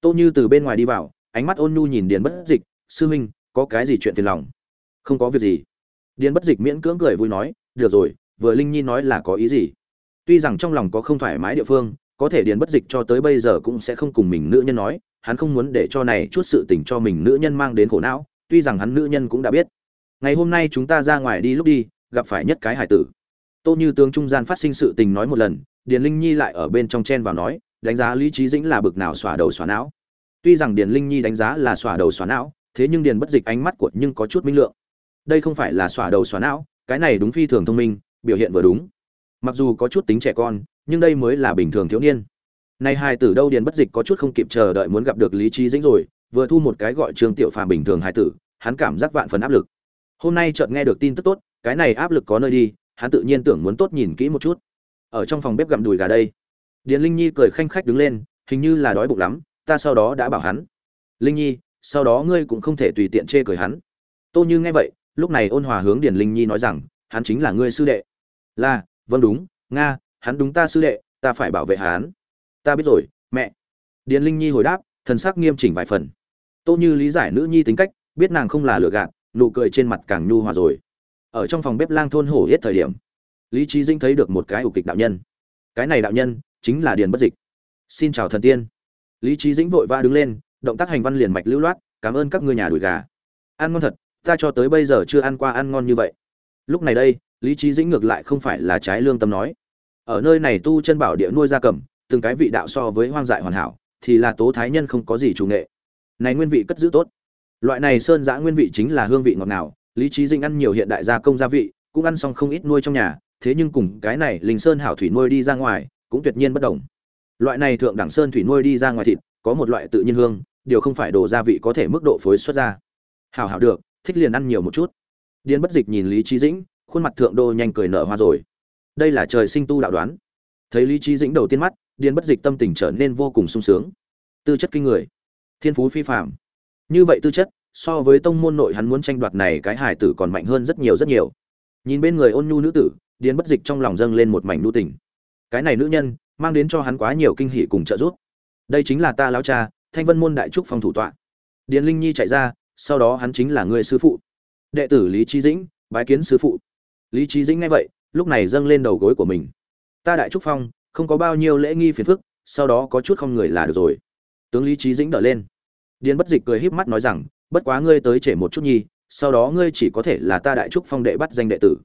Tô như từ bên ngoài đi vào, ánh mắt ôn nhu nhìn điền bất dịch, sư huynh, có cái gì chuyện phiền lòng? Không có việc gì. Điền bất dịch miễn cưỡng cười vui nói, được rồi, vừa linh nhi nói là có ý gì? Tuy rằng trong lòng có không thoải mái địa phương, có thể điền bất dịch cho tới bây giờ cũng sẽ không cùng mình nữ nhân nói, hắn không muốn để cho này chút sự tình cho mình nữ nhân mang đến khổ não, tuy rằng hắn nữ nhân cũng đã biết. Ngày hôm nay chúng ta ra ngoài đi lúc đi, gặp phải nhất cái hải tử. Tô như tướng trung gian phát sinh sự tình nói một lần, điền linh nhi lại ở bên trong chen vào nói đánh giá lý trí dĩnh là bực nào xỏa đầu xóa não. Tuy rằng điền linh nhi đánh giá là xỏa đầu xóa não, thế nhưng điền bất dịch ánh mắt của nhưng có chút minh lượng. Đây không phải là xỏa đầu xóa não, cái này đúng phi thường thông minh, biểu hiện vừa đúng. Mặc dù có chút tính trẻ con, nhưng đây mới là bình thường thiếu niên. Nay hai tử đâu điền bất dịch có chút không kịp chờ đợi muốn gặp được lý trí dĩnh rồi, vừa thu một cái gọi Trường tiểu phàm bình thường hai tử, hắn cảm giác vạn phần áp lực. Hôm nay chợt nghe được tin tức tốt, cái này áp lực có nơi đi, hắn tự nhiên tưởng muốn tốt nhìn kỹ một chút. Ở trong phòng bếp gặm đùi gà đây điền linh nhi cười khanh khách đứng lên, hình như là đói bụng lắm, ta sau đó đã bảo hắn. Linh nhi, sau đó ngươi cũng không thể tùy tiện chê cười hắn. Tô như nghe vậy, lúc này ôn hòa hướng điền linh nhi nói rằng, hắn chính là ngươi sư đệ. Là vâng đúng, nga, hắn đúng ta sư đệ, ta phải bảo vệ hắn. Ta biết rồi, mẹ. Điền linh nhi hồi đáp, thần sắc nghiêm chỉnh vài phần. Tô như lý giải nữ nhi tính cách, biết nàng không là lừa gạt, nụ cười trên mặt càng nhu hòa rồi. Ở trong phòng bếp lang thôn hổ hết thời điểm, lý trí dinh thấy được một cái ủ kịch đạo nhân. Cái này đạo nhân chính là điền bất dịch. Xin chào thần tiên. Lý trí dĩnh vội vã đứng lên, động tác hành văn liền mạch lưu loát, cảm ơn các ngươi nhà đùi gà. Ăn ngon thật, ta cho tới bây giờ chưa ăn qua ăn ngon như vậy. Lúc này đây, lý trí dĩnh ngược lại không phải là trái lương tâm nói. Ở nơi này tu chân bảo địa nuôi gia cầm, từng cái vị đạo so với hoang dại hoàn hảo, thì là tố thái nhân không có gì chủ nghệ. Này nguyên vị cất giữ tốt. Loại này sơn giã nguyên vị chính là hương vị ngọt ngào, lý trí dinh ăn nhiều hiện đại gia công gia vị, cũng ăn xong không ít nuôi trong nhà, thế nhưng cùng cái này linh sơn hảo thủy nuôi đi ra ngoài cũng tuyệt nhiên bất đồng. Loại này thượng đẳng sơn thủy nuôi đi ra ngoài thịt, có một loại tự nhiên hương, điều không phải đồ gia vị có thể mức độ phối xuất ra. Hảo hảo được, thích liền ăn nhiều một chút. Điên bất dịch nhìn lý trí dĩnh, khuôn mặt thượng đô nhanh cười nở hoa rồi. Đây là trời sinh tu đạo đoán. Thấy lý trí dĩnh đầu tiên mắt điên bất dịch tâm tình trở nên vô cùng sung sướng. Tư chất kinh người, thiên phú phi phạm như vậy tư chất, so với tông môn nội hắn muốn tranh đoạt này cái hải tử còn mạnh hơn rất nhiều rất nhiều. Nhìn bên người ôn nhu nữ tử điên bất dịch trong lòng dâng lên một mảnh nu tình cái này nữ nhân mang đến cho hắn quá nhiều kinh hỉ cùng trợ giúp. Đây chính là ta lão cha, thanh vân môn đại trúc phong thủ tọa. Điền linh nhi chạy ra, sau đó hắn chính là người sư phụ. Đệ tử lý trí dĩnh, bái kiến sư phụ. Lý trí dĩnh nghe vậy, lúc này dâng lên đầu gối của mình. Ta đại trúc phong, không có bao nhiêu lễ nghi phiền phức, sau đó có chút không người là được rồi. Tướng lý trí dĩnh đỡ lên. Điền bất dịch cười híp mắt nói rằng, bất quá ngươi tới trễ một chút nhi, sau đó ngươi chỉ có thể là ta đại trúc phong đệ bắt danh đệ tử.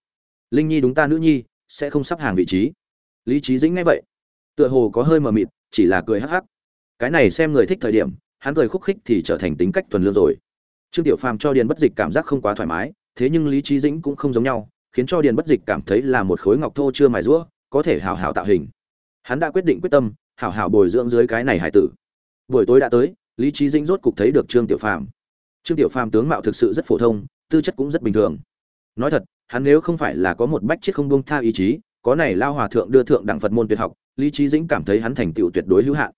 Linh nhi đúng ta nữ nhi, sẽ không sắp hàng vị trí lý trí dĩnh nghe vậy, tựa hồ có hơi mờ mịt, chỉ là cười hắc hắc. Cái này xem người thích thời điểm, hắn cười khúc khích thì trở thành tính cách tuần lương rồi. Trương tiểu phàm cho điền bất dịch cảm giác không quá thoải mái, thế nhưng lý trí dĩnh cũng không giống nhau, khiến cho điền bất dịch cảm thấy là một khối ngọc thô chưa mài rũa có thể hào hào tạo hình. Hắn đã quyết định quyết tâm, hào hào bồi dưỡng dưới cái này hải tử. Buổi tối đã tới, lý trí dĩnh rốt cục thấy được trương tiểu phàm. Trương tiểu phàm tướng mạo thực sự rất phổ thông, tư chất cũng rất bình thường. Nói thật, hắn nếu không phải là có một bách chiếc không buông tha ý chí có này lao hòa thượng đưa thượng đẳng phật môn tuyệt học, lý trí dĩnh cảm thấy hắn thành tựu tuyệt đối hữu hạn.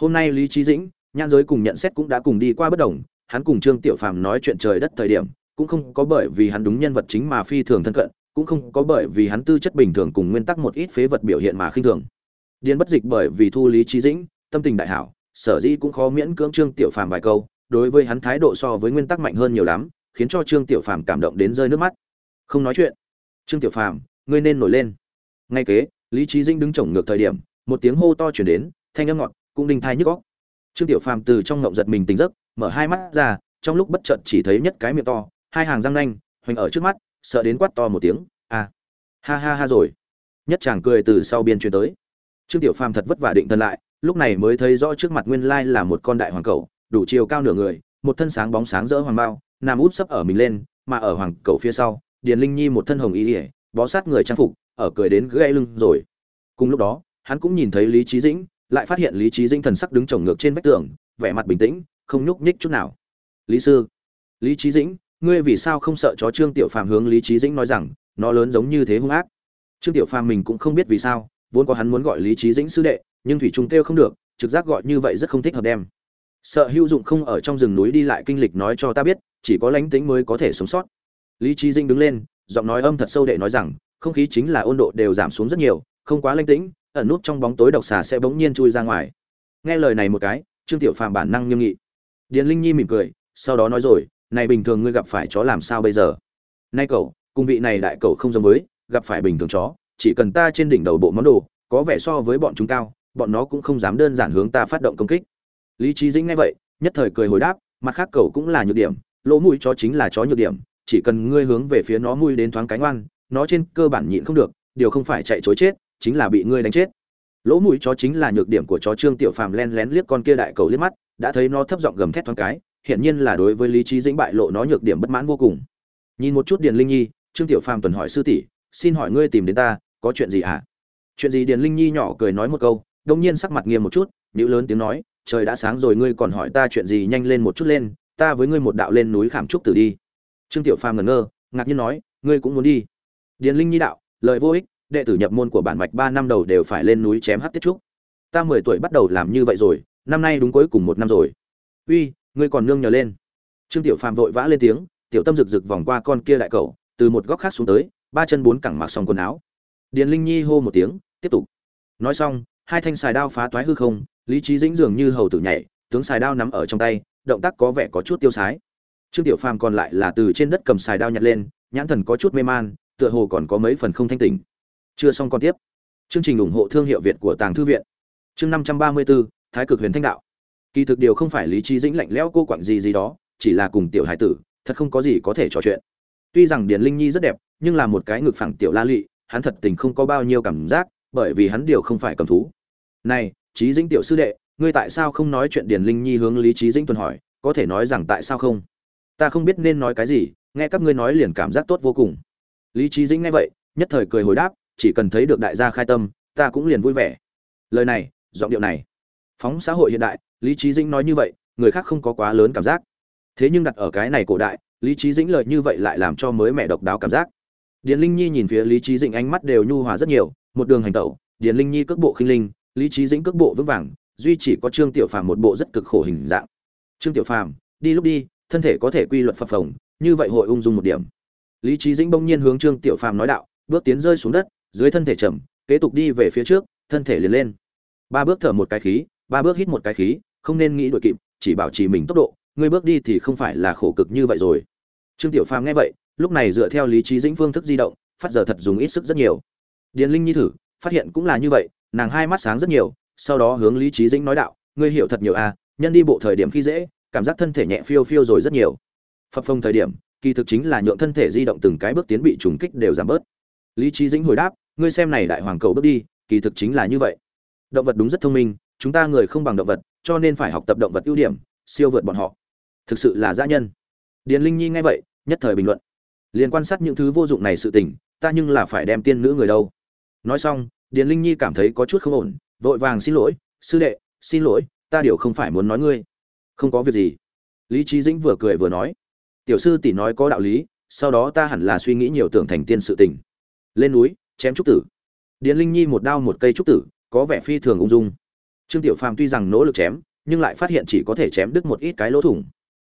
Hôm nay lý trí dĩnh, nhãn giới cùng nhận xét cũng đã cùng đi qua bất đồng, hắn cùng trương tiểu phàm nói chuyện trời đất thời điểm, cũng không có bởi vì hắn đúng nhân vật chính mà phi thường thân cận, cũng không có bởi vì hắn tư chất bình thường cùng nguyên tắc một ít phế vật biểu hiện mà khinh thường. Điền bất dịch bởi vì thu lý trí dĩnh, tâm tình đại hảo, sở dĩ cũng khó miễn cưỡng trương tiểu phàm vài câu, đối với hắn thái độ so với nguyên tắc mạnh hơn nhiều lắm, khiến cho trương tiểu phàm cảm động đến rơi nước mắt. Không nói chuyện. Trương tiểu phàm, ngươi nên nổi lên ngay kế, lý trí Dinh đứng chổng ngược thời điểm, một tiếng hô to chuyển đến, thanh âm ngọt, cũng đinh thai nhức góc trương tiểu phàm từ trong ngộng giật mình tỉnh giấc, mở hai mắt ra, trong lúc bất chợt chỉ thấy nhất cái miệng to, hai hàng răng nanh, hoành ở trước mắt, sợ đến quát to một tiếng a ha ha ha rồi. Nhất chàng cười từ sau biên truyền tới. Trương tiểu phàm thật vất vả định thần lại, lúc này mới thấy rõ trước mặt nguyên lai là một con đại hoàng cầu đủ chiều cao nửa người, một thân sáng bóng sáng rỡ hoàng bao, nằm út sấp ở mình lên, mà ở hoàng cầu phía sau, điền linh nhi một thân hồng y ỉa bó sát người trang phục ở cười đến gãy lưng rồi. Cùng lúc đó, hắn cũng nhìn thấy lý Chí dĩnh, lại phát hiện lý Chí dĩnh thần sắc đứng chồng ngược trên vách tường, vẻ mặt bình tĩnh, không nhúc nhích chút nào. Lý sư, lý Chí dĩnh, ngươi vì sao không sợ chó trương tiểu phàm hướng lý Chí dĩnh nói rằng, nó lớn giống như thế hung ác? Trương tiểu phàm mình cũng không biết vì sao, vốn có hắn muốn gọi lý Chí dĩnh sư đệ, nhưng thủy trung kêu không được, trực giác gọi như vậy rất không thích hợp đem. Sợ hữu dụng không ở trong rừng núi đi lại kinh lịch nói cho ta biết, chỉ có lãnh tính mới có thể sống sót. Lý Chí dĩnh đứng lên, giọng nói âm thật sâu đệ nói rằng không khí chính là ôn độ đều giảm xuống rất nhiều, không quá lanh tĩnh, ẩn nút trong bóng tối độc xà sẽ bỗng nhiên chui ra ngoài. Nghe lời này một cái, trương tiểu phàm bản năng nghiêm nghị. Điền linh nhi mỉm cười, sau đó nói rồi, này bình thường ngươi gặp phải chó làm sao bây giờ? Nay cậu, cùng vị này đại cậu không giống với, gặp phải bình thường chó, chỉ cần ta trên đỉnh đầu bộ món đồ, có vẻ so với bọn chúng cao, bọn nó cũng không dám đơn giản hướng ta phát động công kích. Lý trí dĩnh nghe vậy, nhất thời cười hồi đáp, mặt khác cậu cũng là nhược điểm, lỗ mũi chó chính là chó nhược điểm, chỉ cần ngươi hướng về phía nó mũi đến thoáng cánh oan nó trên cơ bản nhịn không được, điều không phải chạy chối chết, chính là bị ngươi đánh chết. Lỗ mũi chó chính là nhược điểm của chó trương tiểu phàm len lén liếc con kia đại cầu liếc mắt, đã thấy nó thấp giọng gầm thét thoáng cái, hiển nhiên là đối với lý trí dĩnh bại lộ nó nhược điểm bất mãn vô cùng. Nhìn một chút điền linh nhi, trương tiểu phàm tuần hỏi sư tỷ, xin hỏi ngươi tìm đến ta, có chuyện gì hả? À? chuyện gì? Điền linh nhi nhỏ cười nói một câu, đông nhiên sắc mặt nghiêm một chút nữ lớn tiếng nói, trời đã sáng rồi, ngươi còn hỏi ta chuyện gì? Nhanh lên một chút lên, ta với ngươi một đạo lên núi khảm trúc tử đi. Trương tiểu phàm ngẩn ngơ, ngạc nhiên nói, ngươi cũng muốn đi? Điền linh nhi đạo lời vô ích đệ tử nhập môn của bản mạch ba năm đầu đều phải lên núi chém hắc tiết trúc. Ta mười tuổi bắt đầu làm như vậy rồi năm nay đúng cuối cùng một năm rồi. Uy ngươi còn nương nhờ lên. Trương tiểu phàm vội vã lên tiếng tiểu tâm rực rực vòng qua con kia đại cậu, từ một góc khác xuống tới ba chân bốn cẳng mặc xong quần áo. Điền linh nhi hô một tiếng tiếp tục. Nói xong hai thanh xài đao phá toái hư không lý trí dĩnh dường như hầu tử nhảy tướng xài đao nắm ở trong tay động tác có vẻ có chút tiêu sái. Trương tiểu phàm còn lại là từ trên đất cầm xài đao nhặt lên nhãn thần có chút mê man tựa hồ còn có mấy phần không thanh tỉnh. Chưa xong còn tiếp. Chương trình ủng hộ thương hiệu việt của tàng thư viện. Chương năm trăm ba mươi bốn thái cực huyền thanh đạo. Kỳ thực điều không phải lý trí dĩnh lạnh lẽo cô quạnh gì gì đó, chỉ là cùng tiểu hải tử, thật không có gì có thể trò chuyện. Tuy rằng điền linh nhi rất đẹp, nhưng là một cái ngực phẳng tiểu la lị, hắn thật tình không có bao nhiêu cảm giác, bởi vì hắn điều không phải cầm thú. Này, trí dĩnh tiểu sư đệ, ngươi tại sao không nói chuyện điền linh nhi hướng lý trí dĩnh tuần hỏi, có thể nói rằng tại sao không? Ta không biết nên nói cái gì, nghe các ngươi nói liền cảm giác tốt vô cùng lý trí dĩnh nghe vậy, nhất thời cười hồi đáp, chỉ cần thấy được đại gia khai tâm, ta cũng liền vui vẻ. Lời này, giọng điệu này. Phóng xã hội hiện đại, lý trí dĩnh nói như vậy, người khác không có quá lớn cảm giác. Thế nhưng đặt ở cái này cổ đại, lý trí dĩnh lời như vậy lại làm cho mới mẹ độc đáo cảm giác. Điền linh nhi nhìn phía lý trí dĩnh ánh mắt đều nhu hòa rất nhiều, một đường hành tẩu, điền linh nhi cước bộ khinh linh, lý trí dĩnh cước bộ vững vàng, duy chỉ có trương tiểu phàm một bộ rất cực khổ hình dạng. Trương tiểu phàm, đi lúc đi, thân thể có thể quy luật phập phồng, như vậy hội ung dung một điểm lý trí dĩnh bỗng nhiên hướng trương tiểu phàm nói đạo, bước tiến rơi xuống đất, dưới thân thể chậm kế tục đi về phía trước, thân thể liền lên. Ba bước thở một cái khí, ba bước hít một cái khí, không nên nghĩ đội kịp, chỉ bảo trì mình tốc độ, ngươi bước đi thì không phải là khổ cực như vậy rồi. Trương tiểu phàm nghe vậy, lúc này dựa theo lý trí dĩnh phương thức di động, phát giờ thật dùng ít sức rất nhiều. Điền linh nhi thử, phát hiện cũng là như vậy, nàng hai mắt sáng rất nhiều, sau đó hướng lý trí dĩnh nói đạo, ngươi hiểu thật nhiều à nhân đi bộ thời điểm khi dễ, cảm giác thân thể nhẹ phiêu phiêu rồi rất nhiều. Phập phồng thời điểm kỳ thực chính là nhượng thân thể di động từng cái bước tiến bị trùng kích đều giảm bớt. Lý trí dĩnh hồi đáp, ngươi xem này đại hoàng cầu bước đi, kỳ thực chính là như vậy. Động vật đúng rất thông minh, chúng ta người không bằng động vật, cho nên phải học tập động vật ưu điểm, siêu vượt bọn họ. Thực sự là dã nhân. Điền linh nhi nghe vậy, nhất thời bình luận. Liền quan sát những thứ vô dụng này sự tình, ta nhưng là phải đem tiên nữ người đâu. Nói xong, điền linh nhi cảm thấy có chút không ổn, vội vàng, xin lỗi, sư đệ, xin lỗi, ta điều không phải muốn nói ngươi. Không có việc gì. Lý trí dĩnh vừa cười vừa nói tiểu sư tỷ nói có đạo lý, sau đó ta hẳn là suy nghĩ nhiều tưởng thành tiên sự tình. Lên núi, chém trúc tử. Điền linh nhi một đao một cây trúc tử, có vẻ phi thường ung dung. Trương tiểu phàm tuy rằng nỗ lực chém, nhưng lại phát hiện chỉ có thể chém đứt một ít cái lỗ thủng.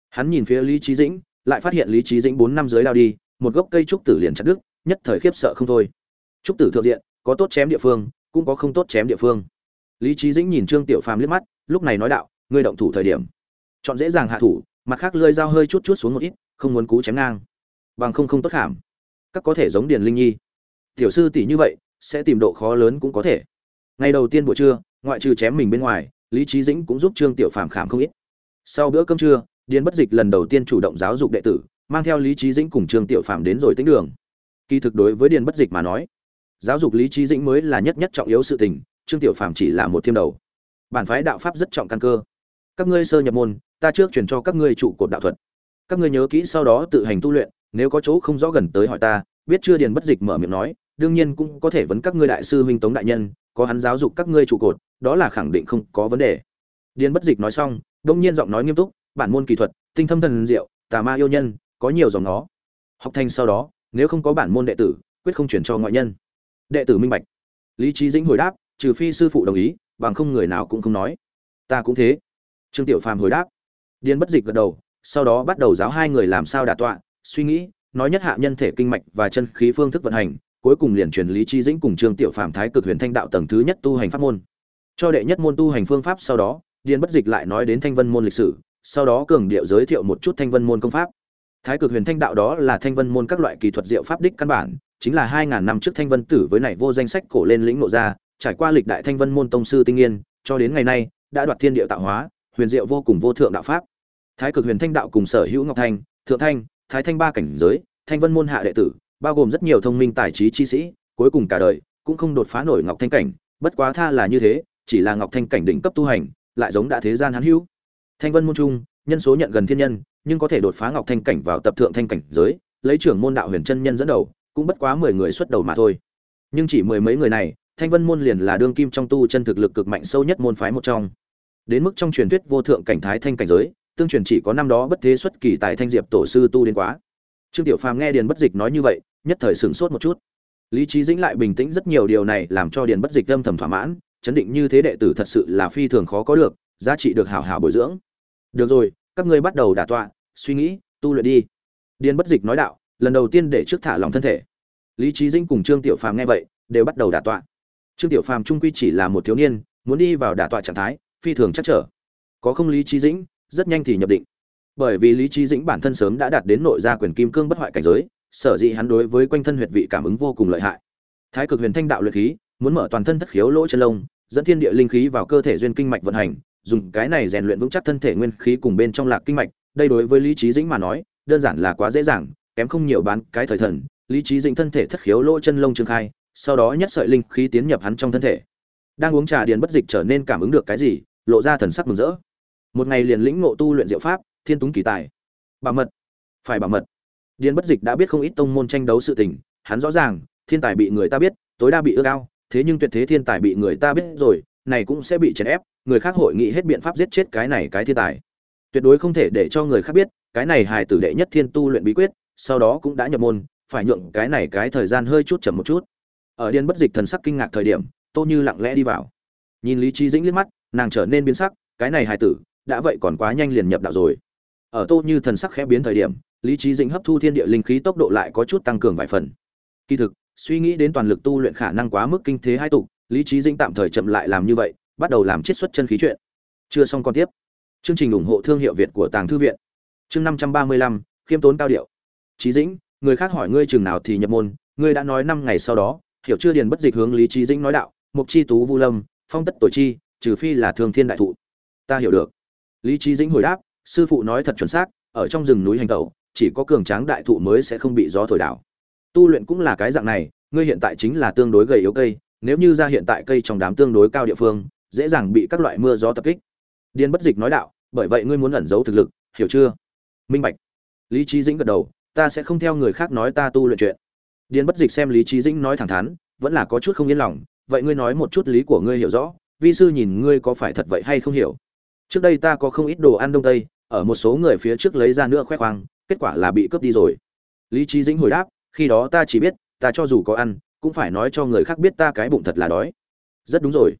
Hắn nhìn phía lý trí dĩnh, lại phát hiện lý trí dĩnh bốn năm dưới lao đi, một gốc cây trúc tử liền chặt đứt, nhất thời khiếp sợ không thôi. Trúc tử thượng diện, có tốt chém địa phương, cũng có không tốt chém địa phương. Lý trí dĩnh nhìn trương tiểu phàm liếc mắt, lúc này nói đạo, ngươi động thủ thời điểm, chọn dễ dàng hạ thủ, mặt khác lơi dao hơi chút chút xuống một ít không muốn cú chém ngang. Bằng không không tốt hàm các có thể giống điền linh nhi. Tiểu sư tỷ như vậy, sẽ tìm độ khó lớn cũng có thể. Ngày đầu tiên buổi trưa, ngoại trừ chém mình bên ngoài, lý trí dĩnh cũng giúp trương tiểu phàm khảm không ít. Sau bữa cơm trưa, điền bất dịch lần đầu tiên chủ động giáo dục đệ tử, mang theo lý trí dĩnh cùng trương tiểu phàm đến rồi tính đường. Kỳ thực đối với điền bất dịch mà nói, giáo dục lý trí dĩnh mới là nhất nhất trọng yếu sự tình, trương tiểu phàm chỉ là một thiêm đầu. Bản phái đạo pháp rất trọng căn cơ. Các ngươi sơ nhập môn, ta trước truyền cho các ngươi trụ cột đạo thuật các ngươi nhớ kỹ sau đó tự hành tu luyện, nếu có chỗ không rõ gần tới hỏi ta, biết chưa điền bất dịch mở miệng nói, đương nhiên cũng có thể vấn các ngươi đại sư huynh tống đại nhân, có hắn giáo dục các ngươi trụ cột, đó là khẳng định không có vấn đề. Điền bất dịch nói xong, đông nhiên giọng nói nghiêm túc, bản môn kỹ thuật, tinh thâm thần diệu, tà ma yêu nhân, có nhiều dòng nó. Học thành sau đó, nếu không có bản môn đệ tử, quyết không chuyển cho ngoại nhân. Đệ tử minh bạch. Lý trí dĩnh hồi đáp, trừ phi sư phụ đồng ý, bằng không người nào cũng không nói. Ta cũng thế. Trương tiểu phàm hồi đáp. Điền bất dịch gật đầu sau đó bắt đầu giáo hai người làm sao đả tọa, suy nghĩ, nói nhất hạ nhân thể kinh mạch và chân khí phương thức vận hành, cuối cùng liền truyền lý chi dĩnh cùng trương tiểu phàm thái cực huyền thanh đạo tầng thứ nhất tu hành pháp môn. Cho đệ nhất môn tu hành phương pháp sau đó, điền bất dịch lại nói đến thanh vân môn lịch sử, sau đó cường điệu giới thiệu một chút thanh vân môn công pháp. Thái cực huyền thanh đạo đó là thanh vân môn các loại kỳ thuật diệu pháp đích căn bản, chính là hai ngàn năm trước thanh vân tử với này vô danh sách cổ lên lĩnh nộ ra, trải qua lịch đại thanh vân môn tông sư tinh nghiên, cho đến ngày nay, đã đoạt thiên địa tạo hóa, huyền diệu vô cùng vô thượng đạo pháp thái cực huyền thanh đạo cùng sở hữu ngọc thanh, thượng thanh, thái thanh ba cảnh giới, thanh vân môn hạ đệ tử, bao gồm rất nhiều thông minh tài trí chi sĩ, cuối cùng cả đời cũng không đột phá nổi ngọc thanh cảnh, bất quá tha là như thế, chỉ là ngọc thanh cảnh đỉnh cấp tu hành, lại giống đã thế gian hán hữu. Thanh vân môn trung, nhân số nhận gần thiên nhân, nhưng có thể đột phá ngọc thanh cảnh vào tập thượng thanh cảnh giới, lấy trưởng môn đạo huyền chân nhân dẫn đầu, cũng bất quá mười người xuất đầu mà thôi. Nhưng chỉ mười mấy người này, thanh vân môn liền là đương kim trong tu chân thực lực cực mạnh sâu nhất môn phái một trong. Đến mức trong truyền thuyết vô thượng cảnh thái thanh cảnh giới tương truyền chỉ có năm đó bất thế xuất kỳ tại thanh diệp tổ sư tu đến quá. Trương tiểu phàm nghe điền bất dịch nói như vậy, nhất thời sửng sốt một chút. Lý trí dĩnh lại bình tĩnh rất nhiều điều này làm cho điền bất dịch âm thầm thỏa mãn, chấn định như thế đệ tử thật sự là phi thường khó có được, giá trị được hảo hảo bồi dưỡng. Được rồi, các ngươi bắt đầu đả tọa, suy nghĩ, tu luyện đi. Điền bất dịch nói đạo, lần đầu tiên để trước thả lòng thân thể. Lý trí dĩnh cùng trương tiểu phàm nghe vậy, đều bắt đầu đả tọa. Trương tiểu phàm trung quy chỉ là một thiếu niên, muốn đi vào đả tọa trạng thái, phi thường chắc trở. Có không lý trí dĩnh rất nhanh thì nhập định. Bởi vì lý trí dĩnh bản thân sớm đã đạt đến nội gia quyền kim cương bất hoại cảnh giới, sở dĩ hắn đối với quanh thân huyệt vị cảm ứng vô cùng lợi hại. Thái cực huyền thanh đạo luyện khí, muốn mở toàn thân thất khiếu lỗ chân lông, dẫn thiên địa linh khí vào cơ thể duyên kinh mạch vận hành, dùng cái này rèn luyện vững chắc thân thể nguyên khí cùng bên trong lạc kinh mạch, đây đối với lý trí dĩnh mà nói, đơn giản là quá dễ dàng, kém không nhiều bán cái thời thần. Lý trí dĩnh thân thể thất khiếu lỗ chân lông trương khai, sau đó nhất sợi linh khí tiến nhập hắn trong thân thể. Đang uống trà điền bất dịch trở nên cảm ứng được cái gì, lộ ra thần sắc mừng rỡ một ngày liền lĩnh ngộ tu luyện diệu pháp, thiên túng kỳ tài. Bảo mật. Phải bảo mật. Điền bất dịch đã biết không ít tông môn tranh đấu sự tình, hắn rõ ràng, thiên tài bị người ta biết, tối đa bị ước ao, thế nhưng tuyệt thế thiên tài bị người ta biết rồi, này cũng sẽ bị chèn ép, người khác hội nghị hết biện pháp giết chết cái này cái thiên tài. Tuyệt đối không thể để cho người khác biết, cái này hài tử đệ nhất thiên tu luyện bí quyết, sau đó cũng đã nhập môn, phải nhượng cái này cái thời gian hơi chút chậm một chút. Ở điên bất dịch thần sắc kinh ngạc thời điểm, tô như lặng lẽ đi vào. Nhìn lý trí dĩnh liếc mắt, nàng trở nên biến sắc, cái này hài tử đã vậy còn quá nhanh liền nhập đạo rồi. Ở tô như thần sắc khẽ biến thời điểm, lý trí dĩnh hấp thu thiên địa linh khí tốc độ lại có chút tăng cường vài phần. Kỳ thực, suy nghĩ đến toàn lực tu luyện khả năng quá mức kinh thế hai tục, lý trí dĩnh tạm thời chậm lại làm như vậy, bắt đầu làm chiết xuất chân khí chuyện. Chưa xong còn tiếp. Chương trình ủng hộ thương hiệu việt của tàng thư viện. Chương năm trăm ba mươi lăm, khiêm tốn cao điệu. Trí dĩnh, người khác hỏi ngươi chừng nào thì nhập môn, ngươi đã nói năm ngày sau đó, hiểu chưa điền bất dịch hướng lý trí dĩnh nói đạo mục chi tú vu lâm, phong tất tội chi, trừ phi là thường thiên đại thụ. Ta hiểu được lý trí dĩnh hồi đáp, sư phụ nói thật chuẩn xác, ở trong rừng núi hành tẩu, chỉ có cường tráng đại thụ mới sẽ không bị gió thổi đảo. Tu luyện cũng là cái dạng này, ngươi hiện tại chính là tương đối gầy yếu cây, nếu như ra hiện tại cây trong đám tương đối cao địa phương, dễ dàng bị các loại mưa gió tập kích. Điên bất dịch nói đạo, bởi vậy ngươi muốn ẩn giấu thực lực, hiểu chưa? Minh bạch. Lý trí dĩnh gật đầu, ta sẽ không theo người khác nói ta tu luyện chuyện. Điên bất dịch xem lý trí dĩnh nói thẳng thắn, vẫn là có chút không yên lòng, vậy ngươi nói một chút lý của ngươi hiểu rõ, vi sư nhìn ngươi có phải thật vậy hay không hiểu? Trước đây ta có không ít đồ ăn đông tây, ở một số người phía trước lấy ra nữa khoe khoang, kết quả là bị cướp đi rồi. Lý trí dĩnh hồi đáp, khi đó ta chỉ biết, ta cho dù có ăn, cũng phải nói cho người khác biết ta cái bụng thật là đói. Rất đúng rồi.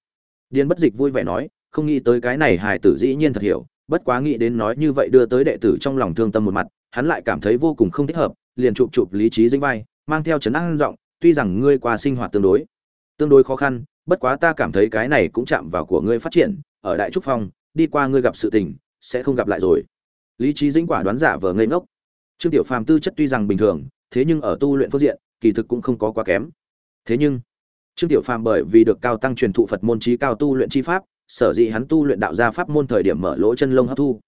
Điền bất dịch vui vẻ nói, không nghĩ tới cái này hài tử dĩ nhiên thật hiểu, bất quá nghĩ đến nói như vậy đưa tới đệ tử trong lòng thương tâm một mặt, hắn lại cảm thấy vô cùng không thích hợp, liền chụp chụp lý trí Dĩnh vai, mang theo chấn an giọng, tuy rằng ngươi qua sinh hoạt tương đối tương đối khó khăn, bất quá ta cảm thấy cái này cũng chạm vào của ngươi phát triển, ở đại trúc phong đi qua ngươi gặp sự tình, sẽ không gặp lại rồi. Lý trí dĩnh quả đoán giả vờ ngây ngốc. Trương tiểu phàm tư chất tuy rằng bình thường, thế nhưng ở tu luyện phương diện, kỳ thực cũng không có quá kém. Thế nhưng, trương tiểu phàm bởi vì được cao tăng truyền thụ phật môn chí cao tu luyện chi pháp, sở dĩ hắn tu luyện đạo gia pháp môn thời điểm mở lỗ chân lông hấp thu.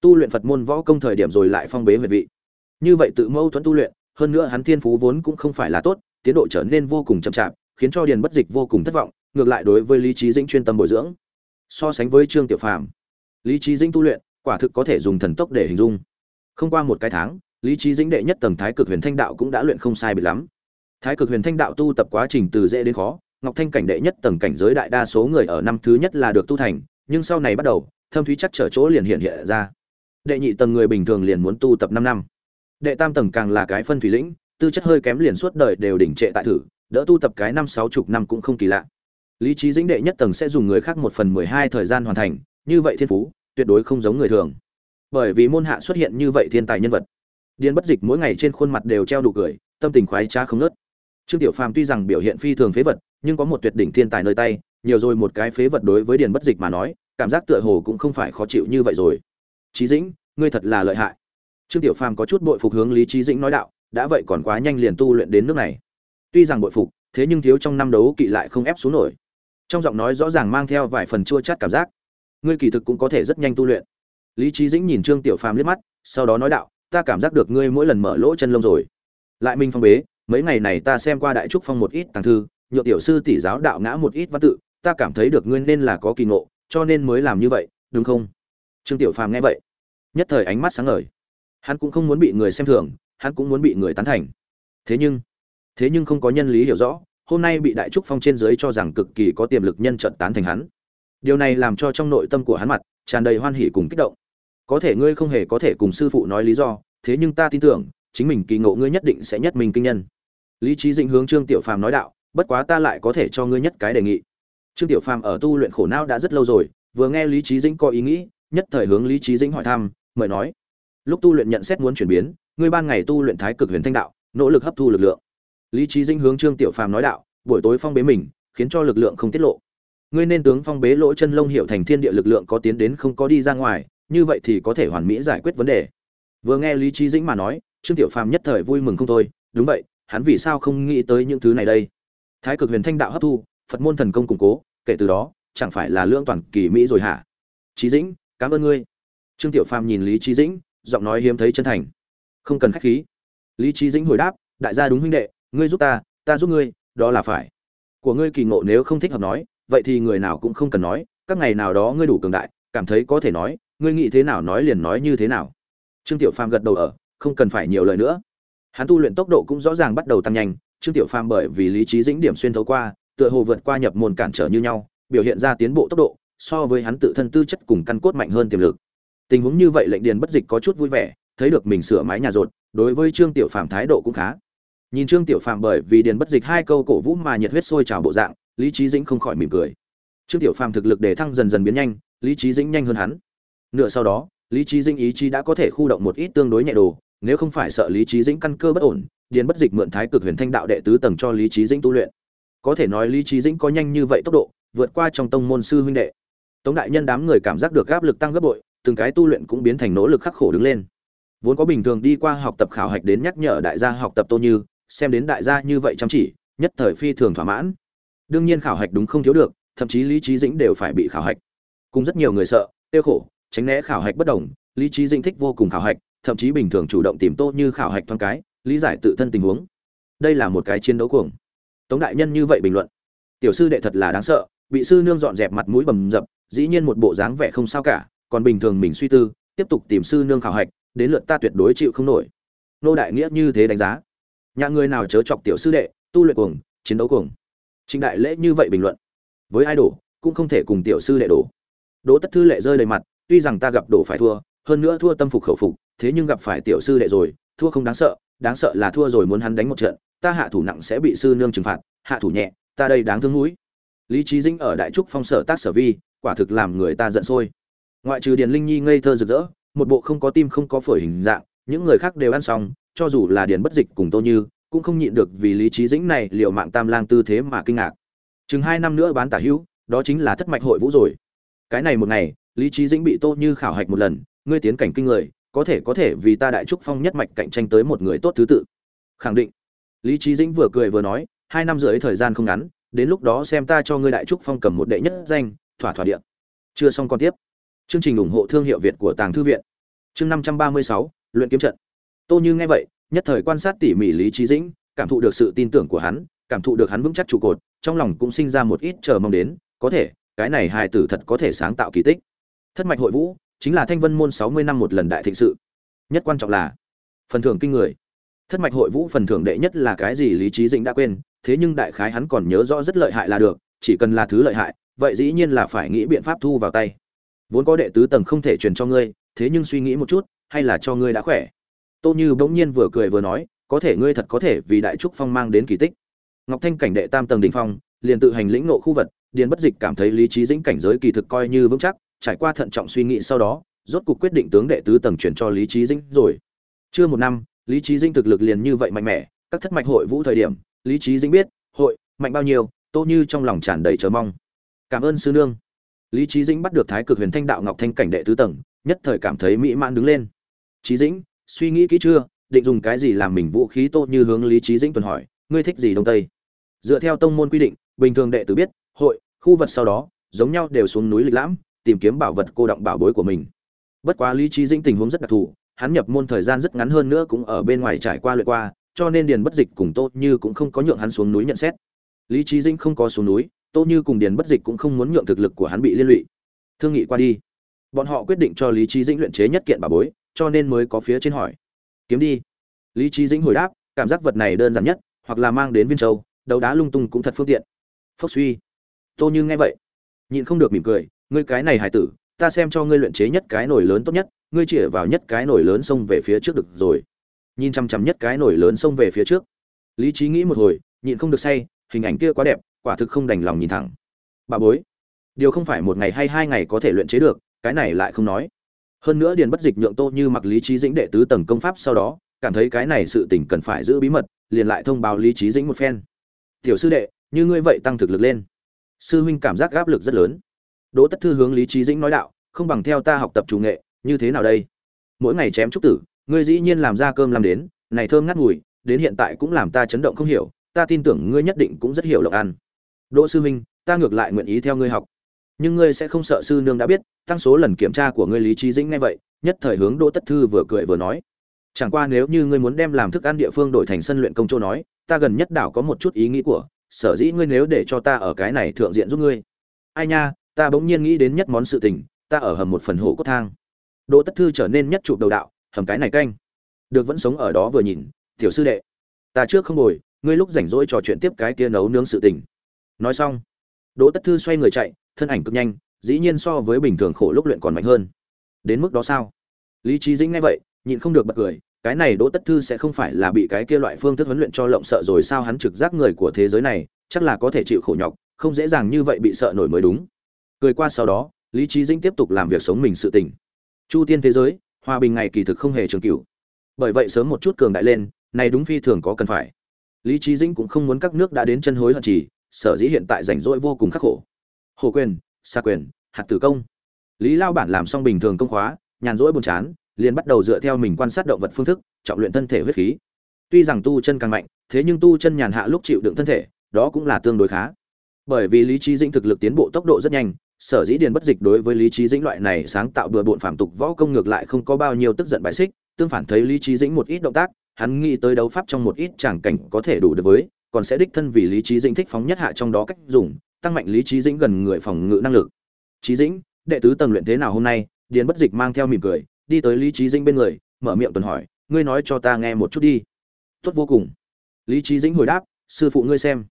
Tu luyện phật môn võ công thời điểm rồi lại phong bế huyệt vị. Như vậy tự mâu thuẫn tu luyện, hơn nữa hắn thiên phú vốn cũng không phải là tốt, tiến độ trở nên vô cùng chậm chạp, khiến cho điền bất dịch vô cùng thất vọng, ngược lại đối với lý trí dĩnh chuyên tâm bồi dưỡng so sánh với trương tiểu phàm. Lý trí dĩnh tu luyện, quả thực có thể dùng thần tốc để hình dung. Không qua một cái tháng, lý trí dĩnh đệ nhất tầng thái cực huyền thanh đạo cũng đã luyện không sai bị lắm. Thái cực huyền thanh đạo tu tập quá trình từ dễ đến khó, ngọc thanh cảnh đệ nhất tầng cảnh giới đại đa số người ở năm thứ nhất là được tu thành, nhưng sau này bắt đầu, thâm thúy chắc trở chỗ liền hiện hiện ra. Đệ nhị tầng người bình thường liền muốn tu tập năm năm. Đệ tam tầng càng là cái phân thủy lĩnh, tư chất hơi kém liền suốt đời đều đỉnh trệ tại thử, đỡ tu tập cái năm sáu chục năm cũng không kỳ lạ lý trí dĩnh đệ nhất tầng sẽ dùng người khác một phần mười hai thời gian hoàn thành, như vậy thiên phú, tuyệt đối không giống người thường. Bởi vì môn hạ xuất hiện như vậy thiên tài nhân vật điền bất dịch mỗi ngày trên khuôn mặt đều treo đủ cười, tâm tình khoái trá không nớt trương tiểu phàm tuy rằng biểu hiện phi thường phế vật, nhưng có một tuyệt đỉnh thiên tài nơi tay, nhiều rồi một cái phế vật đối với điền bất dịch mà nói, cảm giác tựa hồ cũng không phải khó chịu như vậy rồi. Trí dĩnh, ngươi thật là lợi hại. Trương tiểu phàm có chút bội phục hướng lý trí dĩnh nói đạo, đã vậy còn quá nhanh liền tu luyện đến nước này. Tuy rằng bội phục, thế nhưng thiếu trong năm đấu kỵ lại không ép xuống nổi trong giọng nói rõ ràng mang theo vài phần chua chát cảm giác. Ngươi kỳ thực cũng có thể rất nhanh tu luyện. Lý trí dĩnh nhìn trương tiểu phàm liếc mắt, sau đó nói đạo, ta cảm giác được ngươi mỗi lần mở lỗ chân lông rồi. Lại minh phong bế, mấy ngày này ta xem qua đại trúc phong một ít tàng thư nhựa tiểu sư tỷ giáo đạo ngã một ít văn tự, ta cảm thấy được ngươi nên là có kỳ ngộ, cho nên mới làm như vậy, đúng không? Trương tiểu phàm nghe vậy, nhất thời ánh mắt sáng ngời. Hắn cũng không muốn bị người xem thường, hắn cũng muốn bị người tán thành. Thế nhưng thế nhưng không có nhân lý hiểu rõ hôm nay bị đại trúc phong trên dưới cho rằng cực kỳ có tiềm lực nhân trận tán thành hắn. Điều này làm cho trong nội tâm của hắn mặt, tràn đầy hoan hỉ cùng kích động. Có thể ngươi không hề có thể cùng sư phụ nói lý do, thế nhưng ta tin tưởng, chính mình kỳ ngộ ngươi nhất định sẽ nhất mình kinh nhân. Lý trí dĩnh hướng trương tiểu phàm nói đạo, bất quá ta lại có thể cho ngươi nhất cái đề nghị. Trương tiểu phàm ở tu luyện khổ não đã rất lâu rồi, vừa nghe lý trí dĩnh có ý nghĩ, nhất thời hướng lý trí dĩnh hỏi thăm, mời nói. Lúc tu luyện nhận xét muốn chuyển biến, ngươi ban ngày tu luyện thái cực huyền thanh đạo, nỗ lực hấp thu lực lượng lý trí dĩnh hướng trương tiểu phàm nói đạo, buổi tối phong bế mình, khiến cho lực lượng không tiết lộ. Ngươi nên tướng phong bế lỗ chân lông hiệu thành thiên địa lực lượng có tiến đến không có đi ra ngoài, như vậy thì có thể hoàn mỹ giải quyết vấn đề. Vừa nghe lý trí dĩnh mà nói, trương tiểu phàm nhất thời vui mừng không thôi, đúng vậy, hắn vì sao không nghĩ tới những thứ này đây? Thái cực huyền thanh đạo hấp thu, phật môn thần công củng cố, kể từ đó, chẳng phải là lương toàn kỳ mỹ rồi hả? Trí dĩnh, cảm ơn ngươi. Trương tiểu phàm nhìn lý trí dĩnh, giọng nói hiếm thấy chân thành. Không cần khách khí. Lý trí dĩnh hồi đáp, đại gia đúng huynh đệ ngươi giúp ta ta giúp ngươi, đó là phải. Của ngươi kỳ ngộ nếu không thích hợp nói, vậy thì người nào cũng không cần nói, các ngày nào đó ngươi đủ cường đại, cảm thấy có thể nói, ngươi nghĩ thế nào nói liền nói như thế nào. Trương tiểu phàm gật đầu ở, không cần phải nhiều lời nữa. Hắn tu luyện tốc độ cũng rõ ràng bắt đầu tăng nhanh, trương tiểu phàm bởi vì lý trí dĩnh điểm xuyên thấu qua, tựa hồ vượt qua nhập môn cản trở như nhau, biểu hiện ra tiến bộ tốc độ, so với hắn tự thân tư chất cùng căn cốt mạnh hơn tiềm lực. Tình huống như vậy lệnh điền bất dịch có chút vui vẻ, thấy được mình sửa mái nhà rột, đối với trương tiểu phàm thái độ cũng khá nhìn trương tiểu phàm bởi vì điền bất dịch hai câu cổ vũ mà nhiệt huyết sôi trào bộ dạng, lý trí dĩnh không khỏi mỉm cười. Trương tiểu phàm thực lực để thăng dần dần biến nhanh, lý trí dĩnh nhanh hơn hắn. Nửa sau đó, lý trí dĩnh ý chí đã có thể khu động một ít tương đối nhẹ đồ, nếu không phải sợ lý trí dĩnh căn cơ bất ổn, điền bất dịch mượn thái cực huyền thanh đạo đệ tứ tầng cho lý trí dĩnh tu luyện. Có thể nói lý trí dĩnh có nhanh như vậy tốc độ, vượt qua trong tông môn sư huynh đệ. Tống đại nhân đám người cảm giác được áp lực tăng gấp bội, từng cái tu luyện cũng biến thành nỗ lực khắc khổ đứng lên. Vốn có bình thường đi qua học tập khảo hạch đến nhắc nhở đại gia học tập tô như xem đến đại gia như vậy chăm chỉ, nhất thời phi thường thỏa mãn. Đương nhiên khảo hạch đúng không thiếu được, thậm chí lý trí dĩnh đều phải bị khảo hạch. Cùng rất nhiều người sợ, tiêu khổ, tránh né khảo hạch bất đồng, lý trí dĩnh thích vô cùng khảo hạch, thậm chí bình thường chủ động tìm tô như khảo hạch thoáng cái, lý giải tự thân tình huống. Đây là một cái chiến đấu cuồng. Tống đại nhân như vậy bình luận. Tiểu sư đệ thật là đáng sợ, bị sư nương dọn dẹp mặt mũi bầm dập, dĩ nhiên một bộ dáng vẻ không sao cả, còn bình thường mình suy tư, tiếp tục tìm sư nương khảo hạch, đến lượt ta tuyệt đối chịu không nổi. Nô đại nghĩa như thế đánh giá nhà người nào chớ chọc tiểu sư đệ, tu luyện cuồng, chiến đấu cuồng. Trịnh đại lễ như vậy bình luận. Với ai đổ cũng không thể cùng tiểu sư đệ đổ. Đỗ tất thư lệ rơi đầy mặt, tuy rằng ta gặp đổ phải thua, hơn nữa thua tâm phục khẩu phục, thế nhưng gặp phải tiểu sư đệ rồi, thua không đáng sợ đáng sợ là thua rồi muốn hắn đánh một trận, ta hạ thủ nặng sẽ bị sư nương trừng phạt, hạ thủ nhẹ, ta đây đáng thương mũi lý trí dĩnh ở đại trúc phong sở tác sở vi, quả thực làm người ta giận sôi. Ngoại trừ điền linh nhi ngây thơ rực rỡ, một bộ không có tim không có phổi hình dạng, những người khác đều ăn xong cho dù là điền bất dịch cùng tô như, cũng không nhịn được vì lý trí dĩnh này liệu mạng tam lang tư thế mà kinh ngạc. Chừng hai năm nữa bán tả hữu, đó chính là thất mạch hội vũ rồi. Cái này một ngày, lý trí dĩnh bị tô như khảo hạch một lần, ngươi tiến cảnh kinh người, có thể có thể vì ta đại trúc phong nhất mạch cạnh tranh tới một người tốt thứ tự. Khẳng định. Lý trí dĩnh vừa cười vừa nói, hai năm rưỡi thời gian không ngắn, đến lúc đó xem ta cho ngươi đại trúc phong cầm một đệ nhất danh, thỏa thỏa điện chưa xong còn tiếp. Chương trình ủng hộ thương hiệu việt của tàng thư viện. Chương năm trăm ba mươi sáu, luyện kiếm trận tô như nghe vậy, nhất thời quan sát tỉ mỉ lý trí dĩnh, cảm thụ được sự tin tưởng của hắn, cảm thụ được hắn vững chắc trụ cột, trong lòng cũng sinh ra một ít chờ mong đến, có thể, cái này hài tử thật có thể sáng tạo kỳ tích. Thất mạch hội vũ, chính là thanh vân môn sáu mươi năm một lần đại thịnh sự. Nhất quan trọng là, phần thưởng kinh người. Thất mạch hội vũ phần thưởng đệ nhất là cái gì lý trí dĩnh đã quên, thế nhưng đại khái hắn còn nhớ rõ rất lợi hại là được, chỉ cần là thứ lợi hại, vậy dĩ nhiên là phải nghĩ biện pháp thu vào tay. Vốn có đệ tứ tầng không thể truyền cho ngươi, thế nhưng suy nghĩ một chút, hay là cho ngươi đã khỏe tô như bỗng nhiên vừa cười vừa nói, có thể ngươi thật có thể vì đại trúc phong mang đến kỳ tích. Ngọc thanh cảnh đệ tam tầng đình phong, liền tự hành lĩnh nộ khu vật, điền bất dịch cảm thấy lý trí dĩnh cảnh giới kỳ thực coi như vững chắc, trải qua thận trọng suy nghĩ sau đó, rốt cuộc quyết định tướng đệ tứ tầng chuyển cho lý trí dĩnh rồi. Chưa một năm, lý trí dĩnh thực lực liền như vậy mạnh mẽ, các thất mạch hội vũ thời điểm, lý trí dĩnh biết, hội, mạnh bao nhiêu? Tô như trong lòng tràn đầy chờ mong. Cảm ơn sư nương. Lý trí dĩnh bắt được thái cực huyền thanh đạo ngọc thanh cảnh đệ tứ tầng, nhất thời cảm thấy mỹ mãn đứng lên. Trí dĩnh suy nghĩ kỹ chưa, định dùng cái gì làm mình vũ khí tốt như hướng lý trí dĩnh tuần hỏi, ngươi thích gì đông tây? Dựa theo tông môn quy định, bình thường đệ tử biết, hội, khu vật sau đó, giống nhau đều xuống núi lịch lãm, tìm kiếm bảo vật cô động bảo bối của mình. Bất quá lý trí dĩnh tình huống rất đặc thù, hắn nhập môn thời gian rất ngắn hơn nữa cũng ở bên ngoài trải qua luyện qua, cho nên điền bất dịch cùng tốt như cũng không có nhượng hắn xuống núi nhận xét. Lý trí dĩnh không có xuống núi tốt như cùng điền bất dịch cũng không muốn nhượng thực lực của hắn bị liên lụy. Thương nghị qua đi, bọn họ quyết định cho lý trí dĩnh luyện chế nhất kiện bảo bối cho nên mới có phía trên hỏi. Kiếm đi. Lý trí dĩnh hồi đáp, cảm giác vật này đơn giản nhất, hoặc là mang đến viên châu, đấu đá lung tung cũng thật phương tiện. Phốc suy. Tô như nghe vậy, nhịn không được mỉm cười, ngươi cái này hải tử, ta xem cho ngươi luyện chế nhất cái nổi lớn tốt nhất, ngươi chĩa vào nhất cái nổi lớn xông về phía trước được rồi. Nhìn chăm chăm nhất cái nổi lớn xông về phía trước, lý trí nghĩ một hồi, nhịn không được say, hình ảnh kia quá đẹp, quả thực không đành lòng nhìn thẳng. Bà bối, điều không phải một ngày hay hai ngày có thể luyện chế được, cái này lại không nói hơn nữa điền bất dịch nhượng tô như mặc lý trí dĩnh đệ tứ tầng công pháp sau đó, cảm thấy cái này sự tình cần phải giữ bí mật, liền lại thông báo lý trí dĩnh một phen. Tiểu sư đệ, như ngươi vậy tăng thực lực lên. Sư huynh cảm giác áp lực rất lớn. Đỗ tất thư hướng lý trí dĩnh nói đạo, không bằng theo ta học tập chủ nghệ, như thế nào đây? Mỗi ngày chém trúc tử, ngươi dĩ nhiên làm ra cơm làm đến, này thơm ngắt mùi, đến hiện tại cũng làm ta chấn động không hiểu, ta tin tưởng ngươi nhất định cũng rất hiểu lộc ăn. Đỗ sư huynh, ta ngược lại nguyện ý theo ngươi học, nhưng ngươi sẽ không sợ sư nương đã biết tăng số lần kiểm tra của ngươi lý trí dĩnh ngay vậy, nhất thời hướng đỗ tất thư vừa cười vừa nói. Chẳng qua nếu như ngươi muốn đem làm thức ăn địa phương đổi thành sân luyện công châu nói, ta gần nhất đảo có một chút ý nghĩ của, sở dĩ ngươi nếu để cho ta ở cái này thượng diện giúp ngươi. Ai nha, ta bỗng nhiên nghĩ đến nhất món sự tình, ta ở hầm một phần hổ cốt thang. Đỗ tất thư trở nên nhất chụp đầu đạo, hầm cái này canh. Được vẫn sống ở đó vừa nhìn, tiểu sư đệ, ta trước không ngồi, ngươi lúc rảnh rỗi trò chuyện tiếp cái kia nấu nướng sự tình. Nói xong, đỗ tất thư xoay người chạy, thân ảnh cực nhanh dĩ nhiên so với bình thường khổ lúc luyện còn mạnh hơn. Đến mức đó sao? Lý trí dĩnh nghe vậy, nhịn không được bật cười, cái này đỗ tất thư sẽ không phải là bị cái kia loại phương thức huấn luyện cho lộng sợ rồi sao hắn trực giác người của thế giới này, chắc là có thể chịu khổ nhọc, không dễ dàng như vậy bị sợ nổi mới đúng. Cười qua sau đó, lý trí dĩnh tiếp tục làm việc sống mình sự tình. Chu tiên thế giới, hòa bình ngày kỳ thực không hề trường cửu. Bởi vậy sớm một chút cường đại lên, này đúng phi thường có cần phải. Lý trí dĩnh cũng không muốn các nước đã đến chân hối hận chỉ, sở dĩ hiện tại rảnh rỗi vô cùng khắc khổ. Hồ quyền xa quyền, hạt tử công. Lý lao bản làm xong bình thường công khóa, nhàn rỗi buồn chán, liền bắt đầu dựa theo mình quan sát động vật phương thức trọng luyện thân thể huyết khí. Tuy rằng tu chân càng mạnh, thế nhưng tu chân nhàn hạ lúc chịu đựng thân thể, đó cũng là tương đối khá. Bởi vì lý trí dĩnh thực lực tiến bộ tốc độ rất nhanh, sở dĩ điền bất dịch đối với lý trí dĩnh loại này sáng tạo bừa bộn phạm tục võ công ngược lại không có bao nhiêu tức giận bại xích, tương phản thấy lý trí dĩnh một ít động tác, hắn nghĩ tới đấu pháp trong một ít tràng cảnh có thể đủ được với, còn sẽ đích thân vì lý trí dĩnh thích phóng nhất hạ trong đó cách dùng tăng mạnh lý trí dĩnh gần người phòng ngự năng lực. Trí dĩnh, đệ tứ tầng luyện thế nào hôm nay? Điền bất dịch mang theo mỉm cười, đi tới lý trí dĩnh bên người, mở miệng tuần hỏi, ngươi nói cho ta nghe một chút đi. Tốt vô cùng. Lý trí dĩnh hồi đáp, sư phụ ngươi xem.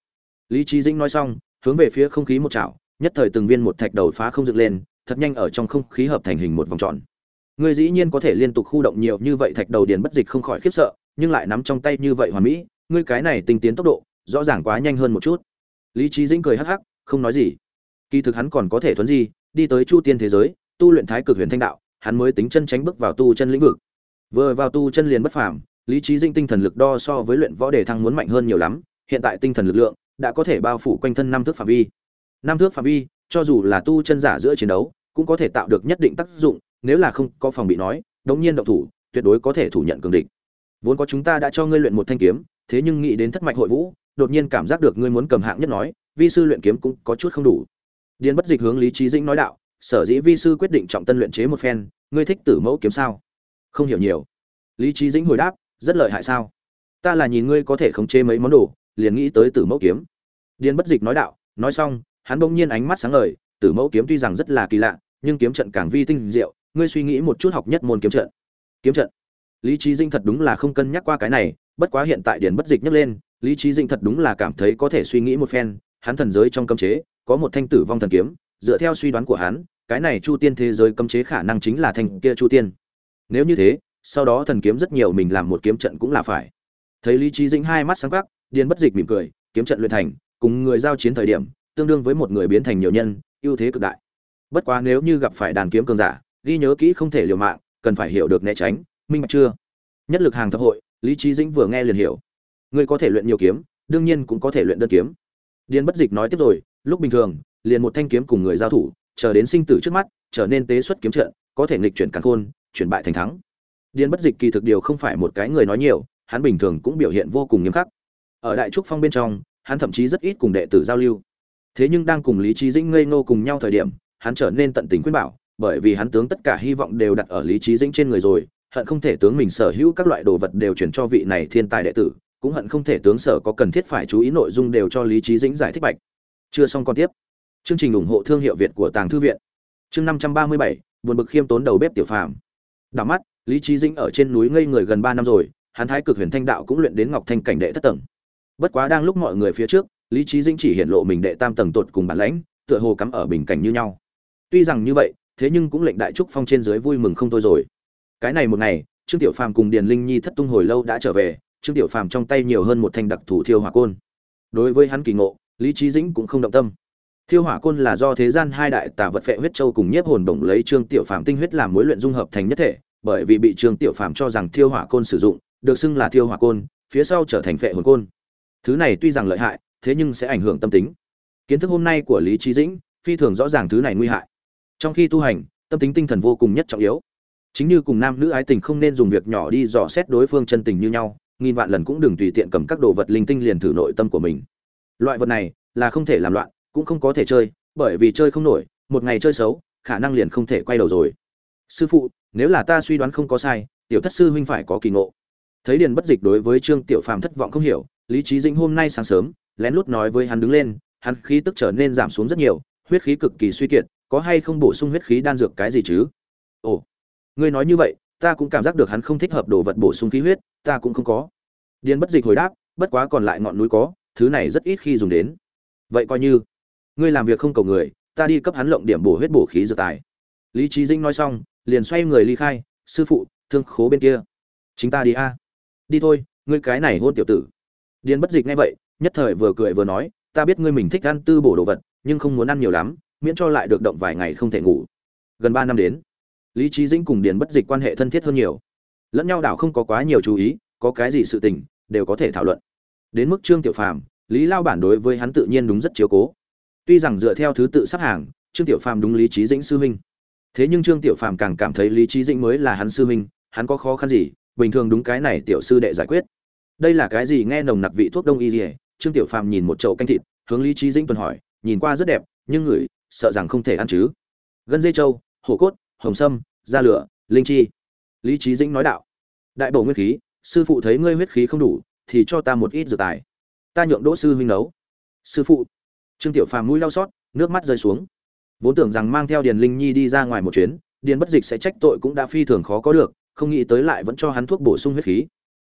Lý trí dĩnh nói xong, hướng về phía không khí một chảo, nhất thời từng viên một thạch đầu phá không dựng lên, thật nhanh ở trong không khí hợp thành hình một vòng tròn. Ngươi dĩ nhiên có thể liên tục khu động nhiều như vậy thạch đầu điền bất dịch không khỏi khiếp sợ, nhưng lại nắm trong tay như vậy hoàn mỹ, ngươi cái này tinh tiến tốc độ, rõ ràng quá nhanh hơn một chút. Lý trí dĩnh cười hắc hắc không nói gì. Kỳ thực hắn còn có thể thuấn di, đi tới chu tiên thế giới, tu luyện thái cực huyền thanh đạo, hắn mới tính chân tránh bước vào tu chân lĩnh vực. Vừa vào tu chân liền bất phàm, lý trí dinh tinh thần lực đo so với luyện võ đề thăng muốn mạnh hơn nhiều lắm, hiện tại tinh thần lực lượng đã có thể bao phủ quanh thân năm thước phạm vi. Năm thước phạm vi, cho dù là tu chân giả giữa chiến đấu, cũng có thể tạo được nhất định tác dụng, nếu là không có phòng bị nói, đống nhiên động thủ, tuyệt đối có thể thủ nhận cường địch. Vốn có chúng ta đã cho ngươi luyện một thanh kiếm, thế nhưng nghĩ đến thất mạch hội vũ, đột nhiên cảm giác được ngươi muốn cầm hạng nhất nói vi sư luyện kiếm cũng có chút không đủ. Điền bất dịch hướng lý trí dĩnh nói đạo, sở dĩ vi sư quyết định trọng tân luyện chế một phen, ngươi thích tử mẫu kiếm sao? Không hiểu nhiều. Lý trí dĩnh hồi đáp, rất lợi hại sao? Ta là nhìn ngươi có thể khống chế mấy món đồ, liền nghĩ tới tử mẫu kiếm. Điền bất dịch nói đạo, nói xong, hắn bỗng nhiên ánh mắt sáng ngời, tử mẫu kiếm tuy rằng rất là kỳ lạ, nhưng kiếm trận càng vi tinh diệu, ngươi suy nghĩ một chút học nhất môn kiếm trận. Kiếm trận. Lý trí dinh thật đúng là không cân nhắc qua cái này, bất quá hiện tại điền bất dịch nhắc lên, lý trí dinh thật đúng là cảm thấy có thể suy nghĩ một phen hắn thần giới trong cấm chế, có một thanh tử vong thần kiếm, dựa theo suy đoán của hắn, cái này chu tiên thế giới cấm chế khả năng chính là thanh kia chu tiên. Nếu như thế, sau đó thần kiếm rất nhiều mình làm một kiếm trận cũng là phải. Thấy lý Chí dĩnh hai mắt sáng quắc Điên bất dịch mỉm cười, kiếm trận luyện thành, cùng người giao chiến thời điểm, tương đương với một người biến thành nhiều nhân, ưu thế cực đại. Bất quá nếu như gặp phải đàn kiếm cường giả, ghi nhớ kỹ không thể liều mạng, cần phải hiểu được né tránh, minh bạch chưa? Nhất lực hàng thập hội, lý Chí dĩnh vừa nghe liền hiểu. Người có thể luyện nhiều kiếm, đương nhiên cũng có thể luyện đơn kiếm điền bất dịch nói tiếp rồi, lúc bình thường, liền một thanh kiếm cùng người giao thủ, chờ đến sinh tử trước mắt, trở nên tế xuất kiếm trận, có thể nghịch chuyển càn khôn, chuyển bại thành thắng. Điền bất dịch kỳ thực điều không phải một cái người nói nhiều, hắn bình thường cũng biểu hiện vô cùng nghiêm khắc. Ở đại trúc phong bên trong, hắn thậm chí rất ít cùng đệ tử giao lưu. Thế nhưng đang cùng lý trí dĩnh ngây ngô cùng nhau thời điểm, hắn trở nên tận tình khuyên bảo, bởi vì hắn tướng tất cả hy vọng đều đặt ở lý trí dĩnh trên người rồi, hận không thể tướng mình sở hữu các loại đồ vật đều chuyển cho vị này thiên tài đệ tử cũng hận không thể tướng sở có cần thiết phải chú ý nội dung đều cho lý trí dĩnh giải thích bạch. Chưa xong còn tiếp. Chương trình ủng hộ thương hiệu việt của tàng thư viện. Chương năm trăm ba mươi bảy, buồn bực khiêm tốn đầu bếp tiểu phàm. Đảo mắt, lý trí dĩnh ở trên núi ngây người gần ba năm rồi, hắn thái cực huyền thanh đạo cũng luyện đến ngọc thanh cảnh đệ thất tầng. Bất quá đang lúc mọi người phía trước, lý trí dĩnh chỉ hiện lộ mình đệ tam tầng tột cùng bản lãnh, tựa hồ cắm ở bình cảnh như nhau. Tuy rằng như vậy, thế nhưng cũng lệnh đại trúc phong trên dưới vui mừng không thôi rồi. Cái này một ngày, trương tiểu phàm cùng điền linh nhi thất tung hồi lâu đã trở về trương tiểu phàm trong tay nhiều hơn một thanh đặc thủ thiêu hỏa côn. Đối với hắn kỳ ngộ, lý trí dĩnh cũng không động tâm. Thiêu hỏa côn là do thế gian hai đại tà vật phệ huyết châu cùng nhiếp hồn đồng lấy trương tiểu phàm tinh huyết làm mối luyện dung hợp thành nhất thể, bởi vì bị trương tiểu phàm cho rằng thiêu hỏa côn sử dụng, được xưng là thiêu hỏa côn, phía sau trở thành phệ hồn côn. Thứ này tuy rằng lợi hại, thế nhưng sẽ ảnh hưởng tâm tính. Kiến thức hôm nay của lý trí dĩnh, phi thường rõ ràng thứ này nguy hại. Trong khi tu hành, tâm tính tinh thần vô cùng nhất trọng yếu. Chính như cùng nam nữ ái tình không nên dùng việc nhỏ đi dò xét đối phương chân tình như nhau nghìn vạn lần cũng đừng tùy tiện cầm các đồ vật linh tinh liền thử nội tâm của mình. Loại vật này là không thể làm loạn, cũng không có thể chơi, bởi vì chơi không nổi, một ngày chơi xấu, khả năng liền không thể quay đầu rồi. Sư phụ, nếu là ta suy đoán không có sai, tiểu thất sư huynh phải có kỳ ngộ. Thấy điền bất dịch đối với trương tiểu phàm thất vọng không hiểu, lý trí dĩnh hôm nay sáng sớm, lén lút nói với hắn đứng lên, hắn khí tức trở nên giảm xuống rất nhiều, huyết khí cực kỳ suy kiệt, có hay không bổ sung huyết khí đan dược cái gì chứ? Ồ, ngươi nói như vậy ta cũng cảm giác được hắn không thích hợp đồ vật bổ sung khí huyết, ta cũng không có. Điền bất dịch hồi đáp, bất quá còn lại ngọn núi có, thứ này rất ít khi dùng đến. Vậy coi như, ngươi làm việc không cầu người, ta đi cấp hắn lộng điểm bổ huyết bổ khí dược tài. Lý trí dĩnh nói xong, liền xoay người ly khai, sư phụ, thương khố bên kia. Chính ta đi a. Đi thôi, ngươi cái này hôn tiểu tử. Điền bất dịch nghe vậy, nhất thời vừa cười vừa nói, ta biết ngươi mình thích ăn tư bổ đồ vật, nhưng không muốn ăn nhiều lắm, miễn cho lại được động vài ngày không thể ngủ. Gần ba năm đến lý trí dĩnh cùng điền bất dịch quan hệ thân thiết hơn nhiều. Lẫn nhau đảo không có quá nhiều chú ý, có cái gì sự tình, đều có thể thảo luận. Đến mức trương tiểu phàm, lý lao bản đối với hắn tự nhiên đúng rất chiếu cố. Tuy rằng dựa theo thứ tự sắp hàng, trương tiểu phàm đúng lý trí dĩnh sư huynh. Thế nhưng trương tiểu phàm càng cảm thấy lý trí dĩnh mới là hắn sư huynh, hắn có khó khăn gì, bình thường đúng cái này tiểu sư đệ giải quyết. Đây là cái gì nghe nồng nặc vị thuốc đông y dỉa trương tiểu phàm nhìn một chậu canh thịt, hướng lý trí dĩnh tuần hỏi, nhìn qua rất đẹp, nhưng người, sợ rằng không thể ăn chứ. Gân dây trâu, hổ cốt hồng sâm da lửa, linh chi. Lý trí dĩnh nói đạo, đại bổ nguyên khí, sư phụ thấy ngươi huyết khí không đủ, thì cho ta một ít dược tài. Ta nhượng đỗ sư huynh nấu. Sư phụ. Trương tiểu phàm mũi đau xót, nước mắt rơi xuống. Vốn tưởng rằng mang theo điền linh nhi đi ra ngoài một chuyến, điền bất dịch sẽ trách tội cũng đã phi thường khó có được, không nghĩ tới lại vẫn cho hắn thuốc bổ sung huyết khí.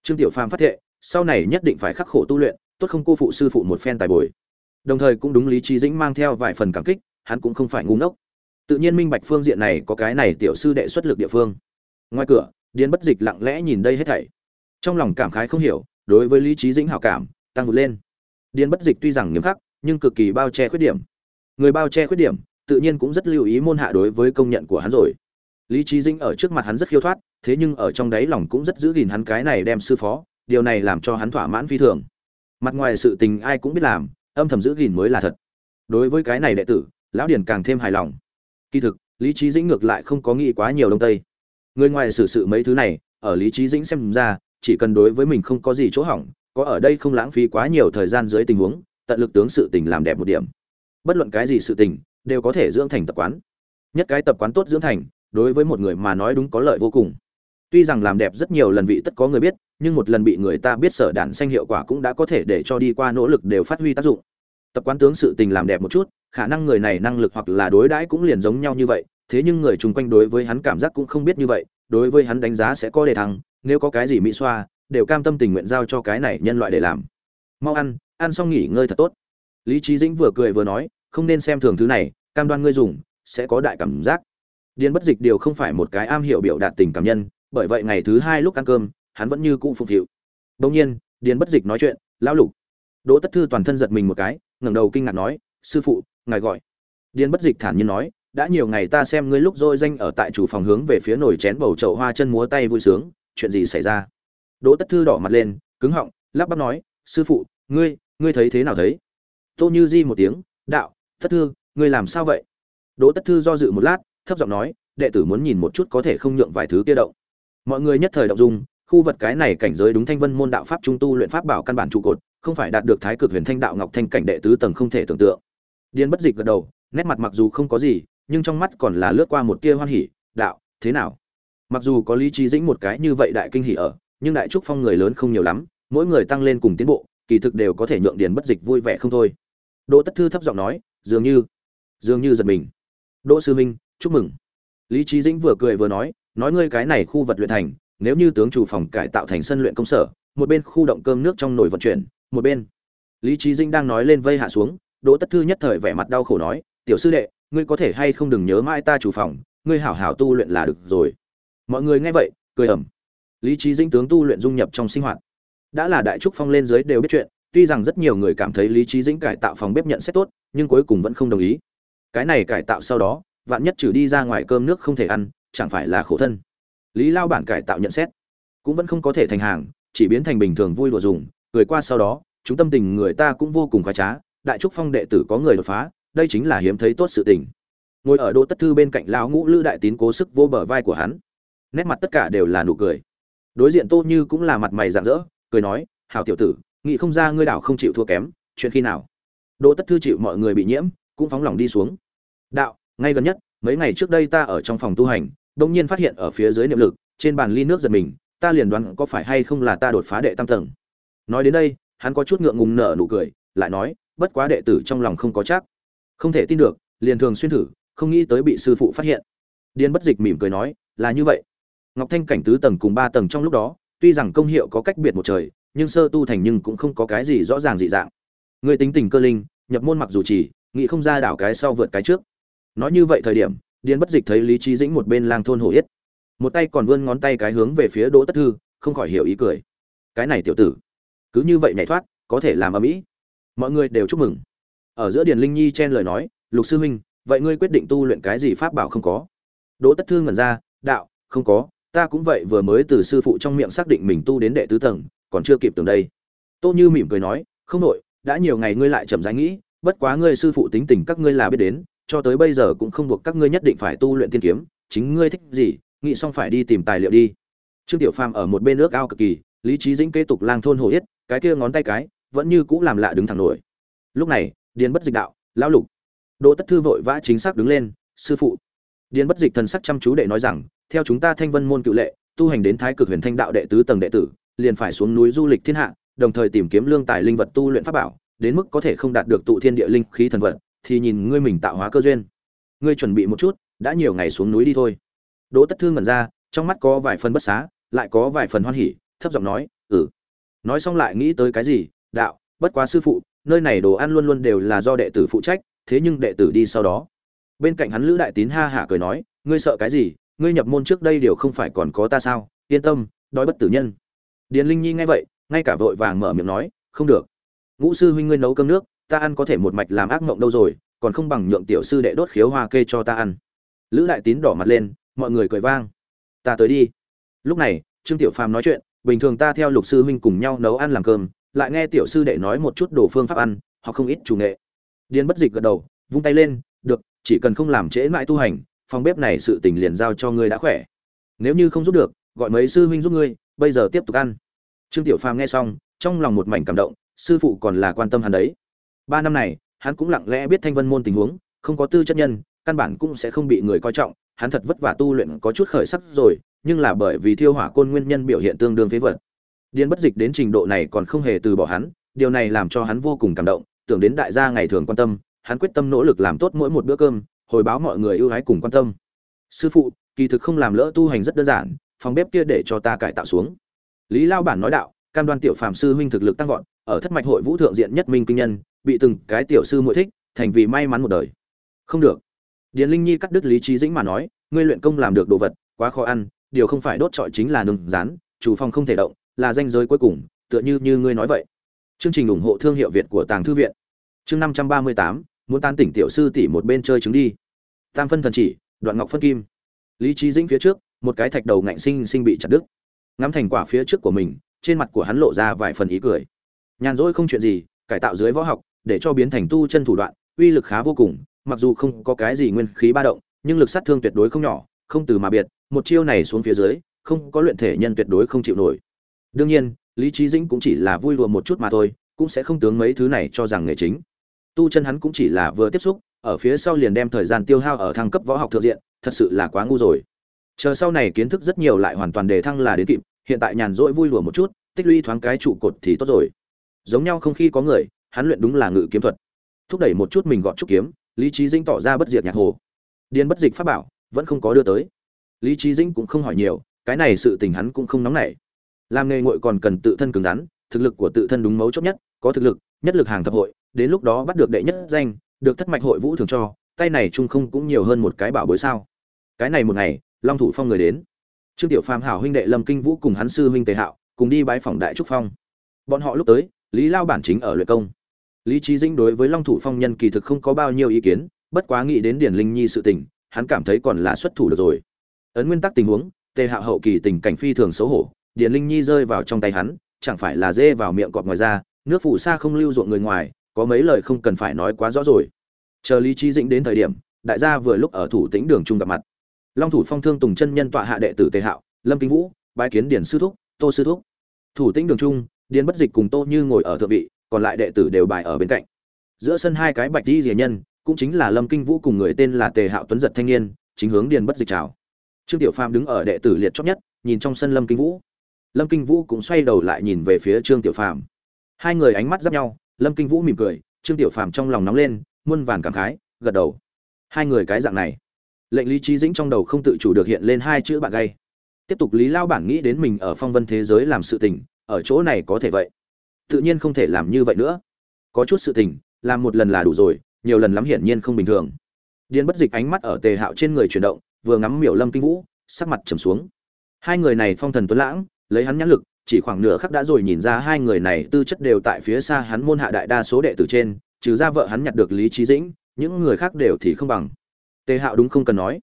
Trương tiểu phàm phát thệ, sau này nhất định phải khắc khổ tu luyện, tốt không cô phụ sư phụ một phen tài bồi. Đồng thời cũng đúng lý trí dĩnh mang theo vài phần cảm kích, hắn cũng không phải ngu ngốc tự nhiên minh bạch phương diện này có cái này tiểu sư đệ xuất lực địa phương. Ngoài cửa, điền bất dịch lặng lẽ nhìn đây hết thảy. Trong lòng cảm khái không hiểu, đối với lý trí dĩnh hảo cảm, tăng vượt lên. Điền bất dịch tuy rằng nghiêm khắc, nhưng cực kỳ bao che khuyết điểm. Người bao che khuyết điểm, tự nhiên cũng rất lưu ý môn hạ đối với công nhận của hắn rồi. Lý trí dĩnh ở trước mặt hắn rất khiêu thoát, thế nhưng ở trong đáy lòng cũng rất giữ gìn hắn cái này đem sư phó, điều này làm cho hắn thỏa mãn phi thường. Mặt ngoài sự tình ai cũng biết làm, âm thầm giữ gìn mới là thật. Đối với cái này đệ tử, lão điền càng thêm hài lòng kỳ thực, lý trí dĩnh ngược lại không có nghĩ quá nhiều đông tây. Người ngoài xử sự mấy thứ này, ở lý trí dĩnh xem ra, chỉ cần đối với mình không có gì chỗ hỏng, có ở đây không lãng phí quá nhiều thời gian dưới tình huống, tận lực tướng sự tình làm đẹp một điểm. Bất luận cái gì sự tình, đều có thể dưỡng thành tập quán. Nhất cái tập quán tốt dưỡng thành, đối với một người mà nói đúng có lợi vô cùng. Tuy rằng làm đẹp rất nhiều lần vị tất có người biết, nhưng một lần bị người ta biết sở đản xanh hiệu quả cũng đã có thể để cho đi qua nỗ lực đều phát huy tác dụng tập quán tướng sự tình làm đẹp một chút, khả năng người này năng lực hoặc là đối đãi cũng liền giống nhau như vậy, thế nhưng người chung quanh đối với hắn cảm giác cũng không biết như vậy, đối với hắn đánh giá sẽ có đề thăng, nếu có cái gì mỹ xoa, đều cam tâm tình nguyện giao cho cái này nhân loại để làm. Mau ăn ăn xong nghỉ ngơi thật tốt. Lý trí dĩnh vừa cười vừa nói, không nên xem thường thứ này, cam đoan ngươi dùng, sẽ có đại cảm giác. Điền bất dịch điều không phải một cái am hiểu biểu đạt tình cảm nhân, bởi vậy ngày thứ hai lúc ăn cơm, hắn vẫn như cũ phục vụ. Đông nhiên điền bất dịch nói chuyện, lão lục đỗ tất thư toàn thân giật mình một cái, ngẩng đầu kinh ngạc nói, sư phụ, ngài gọi. Điền bất dịch thản nhiên nói, đã nhiều ngày ta xem ngươi lúc rồi danh ở tại chủ phòng hướng về phía nồi chén bầu chậu hoa chân múa tay vui sướng, chuyện gì xảy ra? Đỗ tất thư đỏ mặt lên, cứng họng, lắp bắp nói, sư phụ, ngươi ngươi thấy thế nào thấy? Tô như di một tiếng, đạo, tất thư, ngươi làm sao vậy? Đỗ tất thư do dự một lát, thấp giọng nói, đệ tử muốn nhìn một chút có thể không nhượng vài thứ kia động. Mọi người nhất thời động dung, khu vật cái này cảnh giới đúng thanh vân môn đạo pháp trung tu luyện pháp bảo căn bản trụ cột không phải đạt được thái cực huyền thanh đạo ngọc thanh cảnh đệ tứ tầng không thể tưởng tượng. Điên bất dịch gật đầu, nét mặt mặc dù không có gì, nhưng trong mắt còn là lướt qua một tia hoan hỉ, đạo, thế nào? Mặc dù có lý trí dĩnh một cái như vậy đại kinh hỉ ở, nhưng đại trúc phong người lớn không nhiều lắm, mỗi người tăng lên cùng tiến bộ, kỳ thực đều có thể nhượng điền bất dịch vui vẻ không thôi. Đỗ tất thư thấp giọng nói, dường như dường như giật mình. Đỗ sư minh chúc mừng. Lý trí dĩnh vừa cười vừa nói nói ngươi cái này khu vật luyện thành, nếu như tướng chủ phòng cải tạo thành sân luyện công sở, một bên khu động cơm nước trong nồi vận chuyển một bên. Lý trí dĩnh đang nói lên vây hạ xuống, đỗ tất thư nhất thời vẻ mặt đau khổ nói, tiểu sư đệ, ngươi có thể hay không đừng nhớ mãi ta chủ phòng, ngươi hảo hảo tu luyện là được rồi. Mọi người nghe vậy, cười ẩm lý trí dĩnh tướng tu luyện dung nhập trong sinh hoạt. Đã là đại trúc phong lên dưới đều biết chuyện, tuy rằng rất nhiều người cảm thấy lý trí dĩnh cải tạo phòng bếp nhận xét tốt, nhưng cuối cùng vẫn không đồng ý. Cái này cải tạo sau đó, vạn nhất trừ đi ra ngoài cơm nước không thể ăn, chẳng phải là khổ thân. Lý lao bản cải tạo nhận xét cũng vẫn không có thể thành hàng, chỉ biến thành bình thường vui đùa dùng cười qua sau đó, chúng tâm tình người ta cũng vô cùng khoái trá, đại trúc phong đệ tử có người đột phá, đây chính là hiếm thấy tốt sự tình. Ngồi ở đỗ tất thư bên cạnh lão ngũ lữ đại tín cố sức vô bờ vai của hắn. Nét mặt tất cả đều là nụ cười. Đối diện tô như cũng là mặt mày rạng rỡ, cười nói, hảo tiểu tử, nghĩ không ra ngươi đảo không chịu thua kém, chuyện khi nào? Đỗ tất thư chịu mọi người bị nhiễm, cũng phóng lòng đi xuống. Đạo, ngay gần nhất, mấy ngày trước đây ta ở trong phòng tu hành đông nhiên phát hiện ở phía dưới niệm lực, trên bàn ly nước giật mình, ta liền đoán có phải hay không là ta đột phá đệ tam tầng nói đến đây, hắn có chút ngượng ngùng nở nụ cười, lại nói, bất quá đệ tử trong lòng không có chắc. Không thể tin được, liền thường xuyên thử, không nghĩ tới bị sư phụ phát hiện. Điên bất dịch mỉm cười nói, là như vậy. Ngọc thanh cảnh tứ tầng cùng ba tầng trong lúc đó, tuy rằng công hiệu có cách biệt một trời, nhưng sơ tu thành nhưng cũng không có cái gì rõ ràng dị dạng. Người tính tình cơ linh, nhập môn mặc dù chỉ, nghĩ không ra đảo cái sau vượt cái trước. Nói như vậy thời điểm điên bất dịch thấy lý trí dĩnh một bên lang thôn hổ yết. Một tay còn vươn ngón tay cái hướng về phía đỗ tất thư, không khỏi hiểu ý cười. Cái này tiểu tử cứ như vậy nhảy thoát, có thể làm ở mỹ mọi người đều chúc mừng. Ở giữa điền linh nhi chen lời nói, lục sư huynh, vậy ngươi quyết định tu luyện cái gì pháp bảo không có? Đỗ tất Thương ngẩn ra, đạo, không có, ta cũng vậy vừa mới từ sư phụ trong miệng xác định mình tu đến đệ tứ tầng, còn chưa kịp tưởng đây. Tô như mỉm cười nói, không nội đã nhiều ngày ngươi lại chậm rãi nghĩ, bất quá ngươi sư phụ tính tình các ngươi là biết đến, cho tới bây giờ cũng không buộc các ngươi nhất định phải tu luyện tiên kiếm, chính ngươi thích gì, nghĩ xong phải đi tìm tài liệu đi. Trương tiểu phàm ở một bên nước ao cực kỳ, lý trí dĩnh kế tục lang thôn hồ yết cái kia ngón tay cái vẫn như cũ làm lạ đứng thẳng nổi. Lúc này, điền bất dịch đạo, lão lục. Đỗ tất thư vội vã chính xác đứng lên, sư phụ. Điền bất dịch thần sắc chăm chú đệ nói rằng, theo chúng ta thanh vân môn cựu lệ, tu hành đến thái cực huyền thanh đạo đệ tứ tầng đệ tử, liền phải xuống núi du lịch thiên hạ, đồng thời tìm kiếm lương tài linh vật tu luyện pháp bảo, đến mức có thể không đạt được tụ thiên địa linh khí thần vật, thì nhìn ngươi mình tạo hóa cơ duyên. Ngươi chuẩn bị một chút, đã nhiều ngày xuống núi đi thôi. Đỗ tất thư ngẩn ra, trong mắt có vài phần bất xá, lại có vài phần hoan hỉ, thấp giọng nói ừ nói xong lại nghĩ tới cái gì, đạo, bất quá sư phụ, nơi này đồ ăn luôn luôn đều là do đệ tử phụ trách, thế nhưng đệ tử đi sau đó. Bên cạnh hắn lữ đại tín ha hả cười nói, ngươi sợ cái gì, ngươi nhập môn trước đây đều không phải còn có ta sao, yên tâm, đói bất tử nhân. Điền linh nhi nghe vậy, ngay cả vội vàng mở miệng nói, không được. Ngũ sư huynh ngươi nấu cơm nước, ta ăn có thể một mạch làm ác mộng đâu rồi, còn không bằng nhượng tiểu sư đệ đốt khiếu hoa kê cho ta ăn. Lữ đại tín đỏ mặt lên, mọi người cười vang. Ta tới đi. Lúc này, trương tiểu phàm nói chuyện bình thường ta theo lục sư huynh cùng nhau nấu ăn làm cơm, lại nghe tiểu sư đệ nói một chút đồ phương pháp ăn, họ không ít chủ nghệ. Điền bất dịch gật đầu, vung tay lên, được, chỉ cần không làm trễ mãi tu hành, phòng bếp này sự tình liền giao cho ngươi đã khỏe. Nếu như không giúp được, gọi mấy sư huynh giúp ngươi, bây giờ tiếp tục ăn. Trương tiểu phàm nghe xong, trong lòng một mảnh cảm động, sư phụ còn là quan tâm hắn đấy. Ba năm này, hắn cũng lặng lẽ biết thanh vân môn tình huống, không có tư chất nhân, căn bản cũng sẽ không bị người coi trọng, hắn thật vất vả tu luyện có chút khởi sắc rồi nhưng là bởi vì thiêu hỏa côn nguyên nhân biểu hiện tương đương phế vật. Điên bất dịch đến trình độ này còn không hề từ bỏ hắn, điều này làm cho hắn vô cùng cảm động, tưởng đến đại gia ngày thường quan tâm, hắn quyết tâm nỗ lực làm tốt mỗi một bữa cơm, hồi báo mọi người ưu ái cùng quan tâm. Sư phụ, kỳ thực không làm lỡ tu hành rất đơn giản, phòng bếp kia để cho ta cải tạo xuống. Lý lao bản nói đạo, cam đoan tiểu phàm sư huynh thực lực tăng vọt, ở thất mạch hội vũ thượng diện nhất minh kinh nhân, bị từng cái tiểu sư muội thích, thành vì may mắn một đời. Không được. Điền linh nhi cắt đứt lý trí dĩnh mà nói, ngươi luyện công làm được đồ vật, quá khó ăn điều không phải đốt trọi chính là nung rán, chủ phòng không thể động, là danh giới cuối cùng, tựa như như ngươi nói vậy. Chương trình ủng hộ thương hiệu việt của tàng thư viện. Chương năm trăm ba mươi tám, muốn tan tỉnh tiểu sư tỷ một bên chơi trứng đi. Tam phân thần chỉ, đoạn ngọc phân kim. Lý trí dĩnh phía trước, một cái thạch đầu ngạnh sinh sinh bị chặt đứt. Ngắm thành quả phía trước của mình, trên mặt của hắn lộ ra vài phần ý cười. Nhàn rỗi không chuyện gì, cải tạo dưới võ học, để cho biến thành tu chân thủ đoạn, uy lực khá vô cùng, mặc dù không có cái gì nguyên khí ba động, nhưng lực sát thương tuyệt đối không nhỏ không từ mà biệt, một chiêu này xuống phía dưới, không có luyện thể nhân tuyệt đối không chịu nổi. Đương nhiên, lý trí dĩnh cũng chỉ là vui đùa một chút mà thôi, cũng sẽ không tướng mấy thứ này cho rằng nghề chính. Tu chân hắn cũng chỉ là vừa tiếp xúc, ở phía sau liền đem thời gian tiêu hao ở thăng cấp võ học thượng diện, thật sự là quá ngu rồi. Chờ sau này kiến thức rất nhiều lại hoàn toàn đề thăng là đến kịp, hiện tại nhàn rỗi vui đùa một chút, tích lũy thoáng cái trụ cột thì tốt rồi. Giống nhau không khi có người, hắn luyện đúng là ngự kiếm thuật. Thúc đẩy một chút mình gọn trúc kiếm, lý trí dĩnh tỏ ra bất diệt nhạc hồ. Điên bất dịch pháp bảo vẫn không có đưa tới. Lý trí dĩnh cũng không hỏi nhiều, cái này sự tình hắn cũng không nóng nảy. Làm nghề ngội còn cần tự thân cứng rắn, thực lực của tự thân đúng mấu chốt nhất, có thực lực, nhất lực hàng thập hội, đến lúc đó bắt được đệ nhất danh, được thất mạch hội vũ thường cho, tay này trung không cũng nhiều hơn một cái bảo bối sao. Cái này một ngày, long thủ phong người đến. Trương tiểu phàm hảo huynh đệ lâm kinh vũ cùng hắn sư huynh tề hạo, cùng đi bái phòng đại trúc phong. Bọn họ lúc tới, lý lao bản chính ở luyện công. Lý trí dĩnh đối với long thủ phong nhân kỳ thực không có bao nhiêu ý kiến, bất quá nghĩ đến điển linh nhi sự tình hắn cảm thấy còn là xuất thủ được rồi. Ấn nguyên tắc tình huống, tề hạo hậu kỳ tình cảnh phi thường xấu hổ, điền linh nhi rơi vào trong tay hắn, chẳng phải là dê vào miệng cọp ngoài ra nước phủ xa không lưu ruộng người ngoài, có mấy lời không cần phải nói quá rõ rồi. Chờ lý trí dĩnh đến thời điểm, đại gia vừa lúc ở thủ tĩnh đường trung gặp mặt. Long thủ phong thương tùng chân nhân tọa hạ đệ tử tề hạo, lâm kinh vũ, bái kiến điển sư thúc, tô sư thúc. Thủ tĩnh đường trung điền bất dịch cùng tô như ngồi ở thượng vị, còn lại đệ tử đều bài ở bên cạnh. Giữa sân hai cái bạch đi rìa nhân cũng chính là lâm kinh vũ cùng người tên là tề hạo tuấn giật thanh niên, chính hướng điền bất dịch chào. Trương tiểu phàm đứng ở đệ tử liệt chót nhất, nhìn trong sân lâm kinh vũ. Lâm kinh vũ cũng xoay đầu lại nhìn về phía trương tiểu phàm. Hai người ánh mắt giáp nhau, lâm kinh vũ mỉm cười, trương tiểu phàm trong lòng nóng lên, muôn vàn cảm khái, gật đầu. Hai người cái dạng này, lệnh lý trí dĩnh trong đầu không tự chủ được hiện lên hai chữ bạn gay. Tiếp tục lý lao bản nghĩ đến mình ở phong vân thế giới làm sự tình, ở chỗ này có thể vậy? Tự nhiên không thể làm như vậy nữa. Có chút sự tình, làm một lần là đủ rồi nhiều lần lắm hiển nhiên không bình thường. Điền bất dịch ánh mắt ở tề hạo trên người chuyển động, vừa ngắm miểu lâm kinh vũ, sắc mặt trầm xuống. Hai người này phong thần tuấn lãng, lấy hắn nhãn lực, chỉ khoảng nửa khắc đã rồi nhìn ra hai người này tư chất đều tại phía xa hắn môn hạ đại đa số đệ tử trên, trừ ra vợ hắn nhặt được lý trí dĩnh, những người khác đều thì không bằng. Tề hạo đúng không cần nói.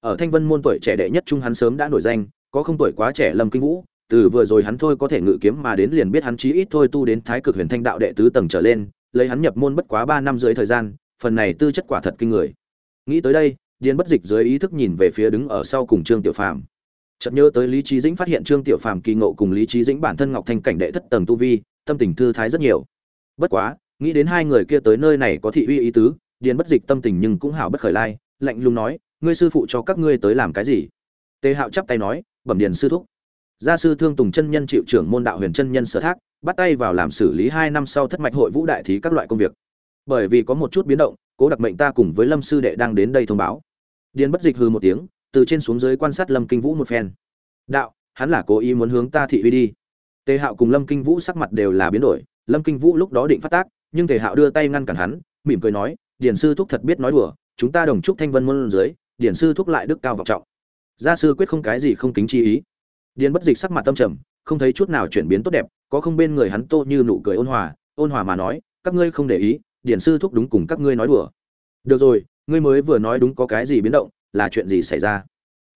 Ở thanh vân môn tuổi trẻ đệ nhất trung hắn sớm đã nổi danh, có không tuổi quá trẻ lâm kinh vũ, từ vừa rồi hắn thôi có thể ngự kiếm mà đến liền biết hắn chí ít thôi tu đến thái cực huyền thanh đạo đệ tứ tầng trở lên, lấy hắn nhập môn bất quá ba năm dưới thời gian phần này tư chất quả thật kinh người. Nghĩ tới đây, điền bất dịch dưới ý thức nhìn về phía đứng ở sau cùng trương tiểu phàm. Chợt nhớ tới lý trí dĩnh phát hiện trương tiểu phàm kỳ ngộ cùng lý trí dĩnh bản thân ngọc thanh cảnh đệ thất tầng tu vi, tâm tình thư thái rất nhiều. Bất quá, nghĩ đến hai người kia tới nơi này có thị uy ý tứ, điền bất dịch tâm tình nhưng cũng hảo bất khởi lai, lạnh lùng nói, ngươi sư phụ cho các ngươi tới làm cái gì? Tề hạo chắp tay nói, bẩm điền sư thúc. Gia sư thương tùng chân nhân chịu trưởng môn đạo huyền chân nhân sở thác, bắt tay vào làm xử lý hai năm sau thất mạch hội vũ đại thí các loại công việc bởi vì có một chút biến động, cố đặc mệnh ta cùng với lâm sư đệ đang đến đây thông báo. Điền bất dịch hừ một tiếng, từ trên xuống dưới quan sát lâm kinh vũ một phen. Đạo, hắn là cố ý muốn hướng ta thị uy đi. Tề hạo cùng lâm kinh vũ sắc mặt đều là biến đổi, lâm kinh vũ lúc đó định phát tác, nhưng tề hạo đưa tay ngăn cản hắn, mỉm cười nói, điền sư thúc thật biết nói đùa, chúng ta đồng chúc thanh vân môn dưới, điền sư thúc lại đức cao vọng trọng. Gia sư quyết không cái gì không kính chi ý. Điền bất dịch sắc mặt tâm trầm, không thấy chút nào chuyển biến tốt đẹp, có không bên người hắn tô như nụ cười ôn hòa ôn hòa mà nói, các ngươi không để ý điền sư thúc đúng cùng các ngươi nói đùa. Được rồi, ngươi mới vừa nói đúng có cái gì biến động, là chuyện gì xảy ra?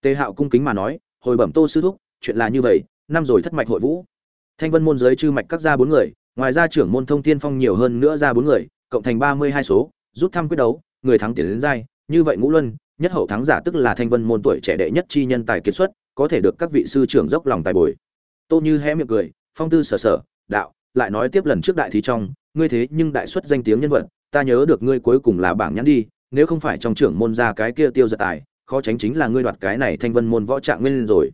Tề hạo cung kính mà nói, hồi bẩm tô sư thúc, chuyện là như vậy, năm rồi thất mạch hội vũ. Thanh vân môn giới chư mạch các gia bốn người, ngoài ra trưởng môn thông thiên phong nhiều hơn nữa ra bốn người, cộng thành ba mươi hai số, rút thăm quyết đấu, người thắng tiền đến giai như vậy ngũ luân, nhất hậu thắng giả tức là thanh vân môn tuổi trẻ đệ nhất chi nhân tài kiệt xuất, có thể được các vị sư trưởng dốc lòng tài bồi. Tô như hé miệng cười, phong tư sở sở, đạo, lại nói tiếp lần trước đại thí trong ngươi thế nhưng đại xuất danh tiếng nhân vật, ta nhớ được ngươi cuối cùng là bảng nhãn đi, nếu không phải trong trưởng môn ra cái kia tiêu giật tài, khó tránh chính là ngươi đoạt cái này thanh vân môn võ trạng nguyên rồi.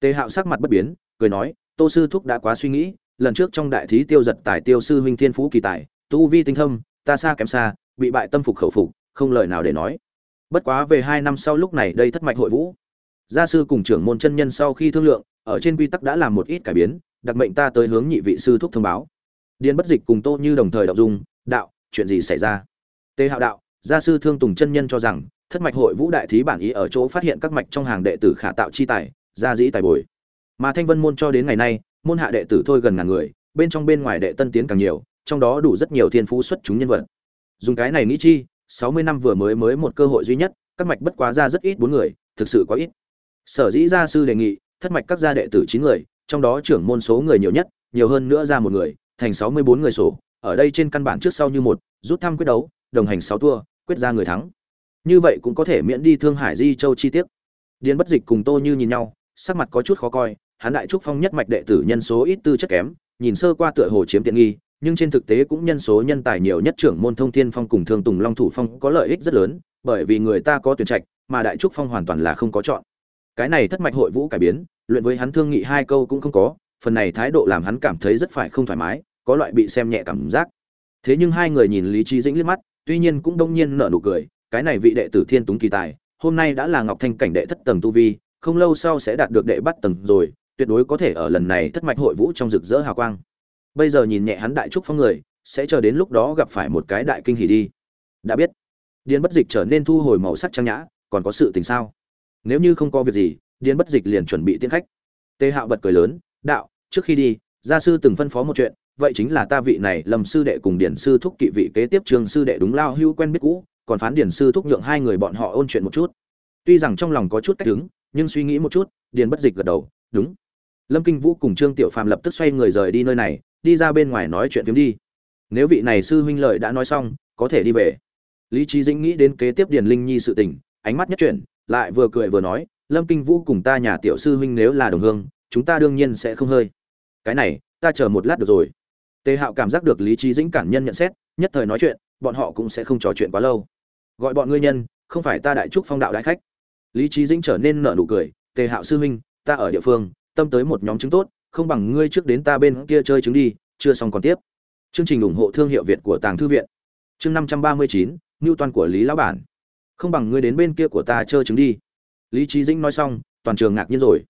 Tề hạo sắc mặt bất biến, cười nói, tô sư thúc đã quá suy nghĩ, lần trước trong đại thí tiêu giật tài tiêu sư huynh thiên phú kỳ tài, tu vi tinh thâm, ta xa kém xa, bị bại tâm phục khẩu phục, không lời nào để nói. Bất quá về hai năm sau lúc này đây thất mạch hội vũ. Gia sư cùng trưởng môn chân nhân sau khi thương lượng, ở trên quy tắc đã làm một ít cải biến, đặc mệnh ta tới hướng nhị vị sư thúc thông báo điền bất dịch cùng tô như đồng thời đọc dung, đạo, chuyện gì xảy ra? Tề hạo đạo, gia sư thương tùng chân nhân cho rằng, thất mạch hội vũ đại thí bản ý ở chỗ phát hiện các mạch trong hàng đệ tử khả tạo chi tài, gia dĩ tài bồi. Mà thanh vân môn cho đến ngày nay, môn hạ đệ tử thôi gần ngàn người, bên trong bên ngoài đệ tân tiến càng nhiều, trong đó đủ rất nhiều thiên phú xuất chúng nhân vật. Dùng cái này nghĩ chi, sáu mươi năm vừa mới mới một cơ hội duy nhất, các mạch bất quá ra rất ít bốn người, thực sự quá ít. Sở dĩ gia sư đề nghị, thất mạch các gia đệ tử chín người, trong đó trưởng môn số người nhiều nhất, nhiều hơn nữa ra một người thành sáu mươi bốn người sổ, ở đây trên căn bản trước sau như một, rút thăm quyết đấu, đồng hành sáu tour quyết ra người thắng. Như vậy cũng có thể miễn đi thương hải di châu chi tiết. Điền bất dịch cùng tô như nhìn nhau, sắc mặt có chút khó coi, hắn đại trúc phong nhất mạch đệ tử nhân số ít tư chất kém, nhìn sơ qua tựa hồ chiếm tiện nghi, nhưng trên thực tế cũng nhân số nhân tài nhiều nhất trưởng môn thông thiên phong cùng thương tùng long thủ phong có lợi ích rất lớn, bởi vì người ta có tuyển trạch, mà đại trúc phong hoàn toàn là không có chọn. Cái này thất mạch hội vũ cải biến, luyện với hắn thương nghị hai câu cũng không có phần này thái độ làm hắn cảm thấy rất phải không thoải mái, có loại bị xem nhẹ cảm giác. Thế nhưng hai người nhìn lý trí dĩnh liếc mắt, tuy nhiên cũng đông nhiên nở nụ cười, cái này vị đệ tử thiên túng kỳ tài, hôm nay đã là ngọc thanh cảnh đệ thất tầng tu vi, không lâu sau sẽ đạt được đệ bát tầng rồi, tuyệt đối có thể ở lần này thất mạch hội vũ trong rực rỡ hào quang. Bây giờ nhìn nhẹ hắn đại trúc phong người, sẽ chờ đến lúc đó gặp phải một cái đại kinh hỉ đi. Đã biết, điền bất dịch trở nên thu hồi màu sắc trang nhã, còn có sự tình sao? Nếu như không có việc gì, điền bất dịch liền chuẩn bị tiến khách. Tề hạo bật cười lớn đạo, trước khi đi, gia sư từng phân phó một chuyện, vậy chính là ta vị này lầm sư đệ cùng điển sư thúc kỵ vị kế tiếp trường sư đệ đúng lao hưu quen biết cũ, còn phán điển sư thúc nhượng hai người bọn họ ôn chuyện một chút. Tuy rằng trong lòng có chút cách đứng, nhưng suy nghĩ một chút, điền bất dịch gật đầu, đúng. Lâm kinh vũ cùng trương tiểu phàm lập tức xoay người rời đi nơi này, đi ra bên ngoài nói chuyện phiếm đi. Nếu vị này sư huynh lợi đã nói xong, có thể đi về. Lý trí dĩnh nghĩ đến kế tiếp điền linh nhi sự tình, ánh mắt nhất chuyển, lại vừa cười vừa nói, lâm kinh vũ cùng ta nhà tiểu sư huynh nếu là đồng hương chúng ta đương nhiên sẽ không hơi. Cái này, ta chờ một lát được rồi. Tề hạo cảm giác được lý trí dĩnh cản nhân nhận xét, nhất thời nói chuyện, bọn họ cũng sẽ không trò chuyện quá lâu. Gọi bọn ngươi nhân, không phải ta đại trúc phong đạo đại khách. Lý trí dĩnh trở nên nở nụ cười, tề hạo sư huynh, ta ở địa phương, tâm tới một nhóm chứng tốt, không bằng ngươi trước đến ta bên kia chơi trứng đi, chưa xong còn tiếp. Chương trình ủng hộ thương hiệu việt của tàng thư viện. Chương năm trăm ba mươi chín ngưu toàn của lý lão bản. Không bằng ngươi đến bên kia của ta chơi trứng đi. Lý trí dĩnh nói xong, toàn trường ngạc nhiên rồi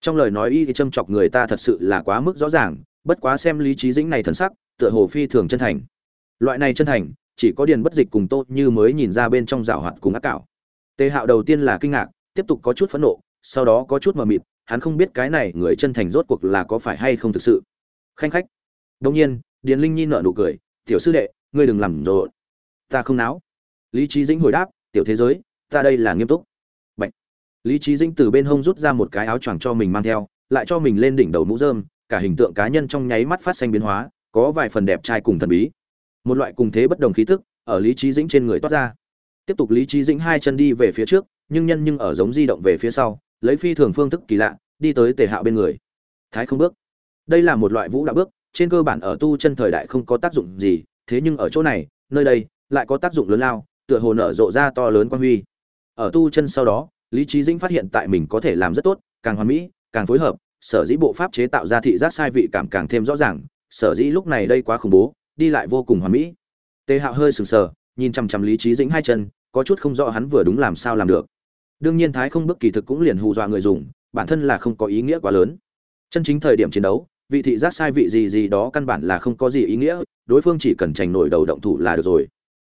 trong lời nói y thì châm chọc người ta thật sự là quá mức rõ ràng, bất quá xem lý trí dĩnh này thần sắc, tựa hồ phi thường chân thành. Loại này chân thành, chỉ có điền bất dịch cùng tốt như mới nhìn ra bên trong rào hoạt cùng ác cảo. Tề hạo đầu tiên là kinh ngạc, tiếp tục có chút phẫn nộ, sau đó có chút mờ mịt, hắn không biết cái này người chân thành rốt cuộc là có phải hay không thực sự. Khanh khách. Đông nhiên, điền linh nhi nở nụ cười, tiểu sư đệ, ngươi đừng làm rộn. Ta không náo. Lý trí dĩnh hồi đáp, tiểu thế giới, ta đây là nghiêm túc lý trí dĩnh từ bên hông rút ra một cái áo choàng cho mình mang theo, lại cho mình lên đỉnh đầu mũ dơm cả hình tượng cá nhân trong nháy mắt phát sinh biến hóa, có vài phần đẹp trai cùng thần bí. Một loại cùng thế bất đồng khí tức ở lý trí dĩnh trên người toát ra. Tiếp tục lý trí dĩnh hai chân đi về phía trước, nhưng nhân nhưng ở giống di động về phía sau, lấy phi thường phương thức kỳ lạ, đi tới tề hạo bên người. Thái không bước. Đây là một loại vũ đạo bước, trên cơ bản ở tu chân thời đại không có tác dụng gì, thế nhưng ở chỗ này, nơi đây, lại có tác dụng lớn lao, tựa hồ nở rộ ra to lớn quan huy. Ở tu chân sau đó lý trí dĩnh phát hiện tại mình có thể làm rất tốt, càng hoàn mỹ, càng phối hợp, sở dĩ bộ pháp chế tạo ra thị giác sai vị cảm càng thêm rõ ràng, sở dĩ lúc này đây quá khủng bố, đi lại vô cùng hoàn mỹ. Tề hạo hơi sừng sờ, nhìn chằm chằm lý trí dĩnh hai chân, có chút không rõ hắn vừa đúng làm sao làm được. Đương nhiên thái không bước kỳ thực cũng liền hù dọa người dùng, bản thân là không có ý nghĩa quá lớn. Chân chính thời điểm chiến đấu, vị thị giác sai vị gì gì đó căn bản là không có gì ý nghĩa, đối phương chỉ cần trành nổi đầu động thủ là được rồi.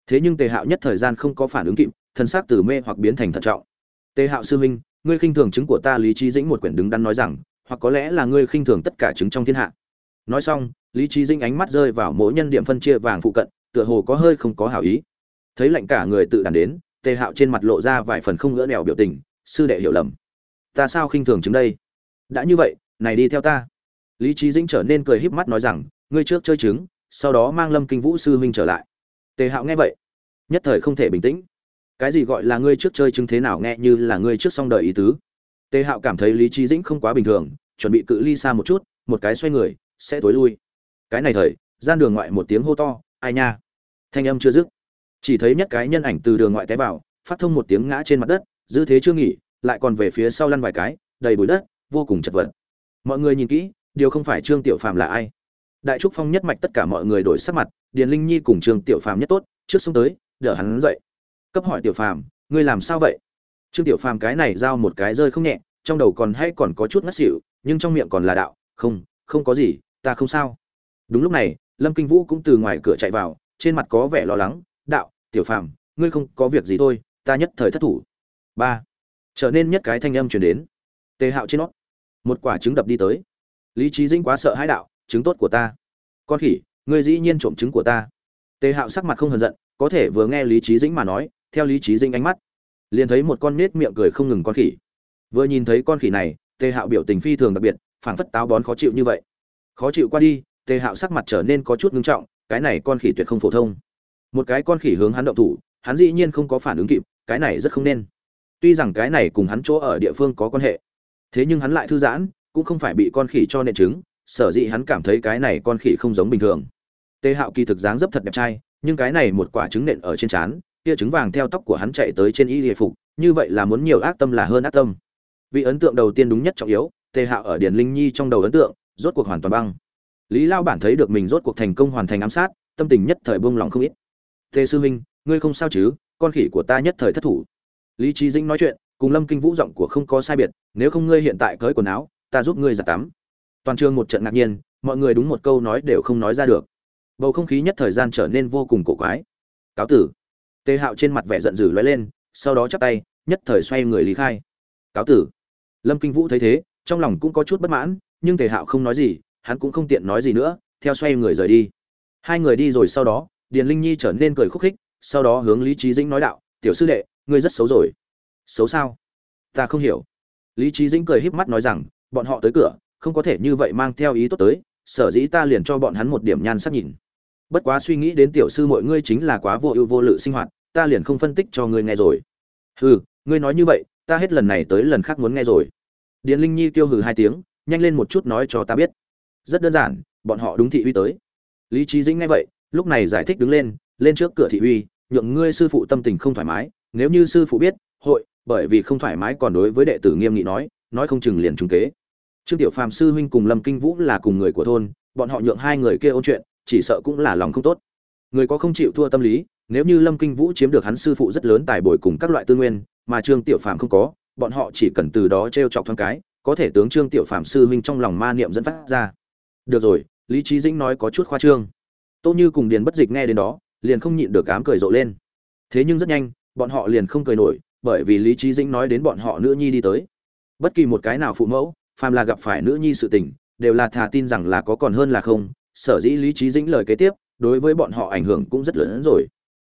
Thế nhưng tề hạo nhất thời gian không có phản ứng kịp, thân xác từ mê hoặc biến thành thận trọng tề hạo sư huynh ngươi khinh thường chứng của ta lý trí dĩnh một quyển đứng đắn nói rằng hoặc có lẽ là ngươi khinh thường tất cả chứng trong thiên hạ. Nói xong lý trí dĩnh ánh mắt rơi vào mỗi nhân điểm phân chia vàng phụ cận tựa hồ có hơi không có hảo ý. Thấy lạnh cả người tự đàn đến tề hạo trên mặt lộ ra vài phần không ngỡ đèo biểu tình sư đệ hiểu lầm. Ta sao khinh thường chứng đây? Đã như vậy này đi theo ta. Lý trí dĩnh trở nên cười híp mắt nói rằng ngươi trước chơi chứng, sau đó mang lâm kinh vũ sư huynh trở lại. Tề hạo nghe vậy nhất thời không thể bình tĩnh cái gì gọi là ngươi trước chơi chứng thế nào nghe như là ngươi trước xong đời ý tứ. Tề hạo cảm thấy lý trí dĩnh không quá bình thường, chuẩn bị cự ly xa một chút, một cái xoay người, sẽ tối lui. Cái này thời, gian đường ngoại một tiếng hô to, ai nha! Thanh âm chưa dứt. Chỉ thấy nhất cái nhân ảnh từ đường ngoại té vào, phát thông một tiếng ngã trên mặt đất, dư thế chưa nghỉ, lại còn về phía sau lăn vài cái, đầy bụi đất, vô cùng chật vật. Mọi người nhìn kỹ, điều không phải trương tiểu phàm là ai. Đại trúc phong nhất mạch tất cả mọi người đổi sắc mặt, điền linh nhi cùng trương tiểu phàm nhất tốt, trước xuống tới, đỡ hắn dậy cấp hỏi tiểu phàm, ngươi làm sao vậy? Trương tiểu phàm cái này giao một cái rơi không nhẹ, trong đầu còn hay còn có chút ngất xỉu, nhưng trong miệng còn là đạo, không không có gì, ta không sao. Đúng lúc này, lâm kinh vũ cũng từ ngoài cửa chạy vào, trên mặt có vẻ lo lắng, đạo, tiểu phàm, ngươi không có việc gì thôi, ta nhất thời thất thủ. Ba. Trở nên nhất cái thanh âm chuyển đến. Tề hạo trên nót một quả trứng đập đi tới. Lý trí dĩnh quá sợ hãi đạo, trứng tốt của ta. Con khỉ, ngươi dĩ nhiên trộm trứng của ta. Tề hạo sắc mặt không hờn giận, có thể vừa nghe lý trí dĩnh mà nói theo lý trí dinh ánh mắt, liền thấy một con nết miệng cười không ngừng con khỉ. Vừa nhìn thấy con khỉ này, tề hạo biểu tình phi thường đặc biệt, phảng phất táo bón khó chịu như vậy. Khó chịu qua đi, tề hạo sắc mặt trở nên có chút ngưng trọng, cái này con khỉ tuyệt không phổ thông. Một cái con khỉ hướng hắn động thủ, hắn dĩ nhiên không có phản ứng kịp, cái này rất không nên. Tuy rằng cái này cùng hắn chỗ ở địa phương có quan hệ, thế nhưng hắn lại thư giãn, cũng không phải bị con khỉ cho nện trứng, sở dĩ hắn cảm thấy cái này con khỉ không giống bình thường. Tề hạo kỳ thực dáng dấp thật đẹp trai, nhưng cái này một quả trứng nện ở trên trán kia trứng vàng theo tóc của hắn chạy tới trên y hề phục, như vậy là muốn nhiều ác tâm là hơn ác tâm. Vị ấn tượng đầu tiên đúng nhất trọng yếu, tề hạo ở điền linh nhi trong đầu ấn tượng, rốt cuộc hoàn toàn băng. Lý lao bản thấy được mình rốt cuộc thành công hoàn thành ám sát, tâm tình nhất thời buông lòng không ít. Tề sư huynh ngươi không sao chứ, con khỉ của ta nhất thời thất thủ. Lý trí dĩnh nói chuyện, cùng lâm kinh vũ giọng của không có sai biệt, nếu không ngươi hiện tại cởi quần áo, ta giúp ngươi giặt tắm. Toàn trường một trận ngạc nhiên, mọi người đúng một câu nói đều không nói ra được. Bầu không khí nhất thời gian trở nên vô cùng cổ quái. Cáo tử tề hạo trên mặt vẻ giận dữ lóe lên, sau đó chắp tay, nhất thời xoay người lý khai. Cáo tử. Lâm kinh vũ thấy thế, trong lòng cũng có chút bất mãn, nhưng tề hạo không nói gì, hắn cũng không tiện nói gì nữa, theo xoay người rời đi. Hai người đi rồi sau đó, điền linh nhi trở nên cười khúc khích, sau đó hướng lý trí dĩnh nói đạo, tiểu sư đệ, ngươi rất xấu rồi. Xấu sao? Ta không hiểu. Lý trí dĩnh cười híp mắt nói rằng, bọn họ tới cửa, không có thể như vậy mang theo ý tốt tới, sở dĩ ta liền cho bọn hắn một điểm nhan sắc nhìn bất quá suy nghĩ đến tiểu sư mọi ngươi chính là quá vô ưu vô lự sinh hoạt, ta liền không phân tích cho ngươi nghe rồi. Hừ, ngươi nói như vậy, ta hết lần này tới lần khác muốn nghe rồi. Điền linh nhi tiêu hừ hai tiếng, nhanh lên một chút nói cho ta biết. Rất đơn giản, bọn họ đúng thị uy tới. Lý trí dĩnh nghe vậy, lúc này giải thích đứng lên lên trước cửa thị uy, nhượng ngươi sư phụ tâm tình không thoải mái, nếu như sư phụ biết, hội, bởi vì không thoải mái còn đối với đệ tử nghiêm nghị nói nói không chừng liền trung kế. Trương tiểu phàm sư huynh cùng lâm kinh vũ là cùng người của thôn, bọn họ nhượng hai người kia ôn chuyện chỉ sợ cũng là lòng không tốt. Người có không chịu thua tâm lý, nếu như lâm kinh vũ chiếm được hắn sư phụ rất lớn tài bồi cùng các loại tư nguyên, mà trương tiểu phàm không có, bọn họ chỉ cần từ đó t r e o chọc thoáng cái, có thể tướng trương tiểu phàm sư huynh trong lòng ma niệm dẫn phát ra. Được rồi, lý trí dĩnh nói có chút khoa trương. Tô như cùng điền bất dịch nghe đến đó, liền không nhịn được ám cười rộ lên. Thế nhưng rất nhanh, bọn họ liền không cười nổi, bởi vì lý trí dĩnh nói đến bọn họ nữ nhi đi tới. Bất kỳ một cái nào phụ mẫu, phàm là gặp phải nữ nhi sự tình, đều là thà tin rằng là có còn hơn là không sở dĩ lý trí dĩnh lời kế tiếp, đối với bọn họ ảnh hưởng cũng rất lớn hơn rồi.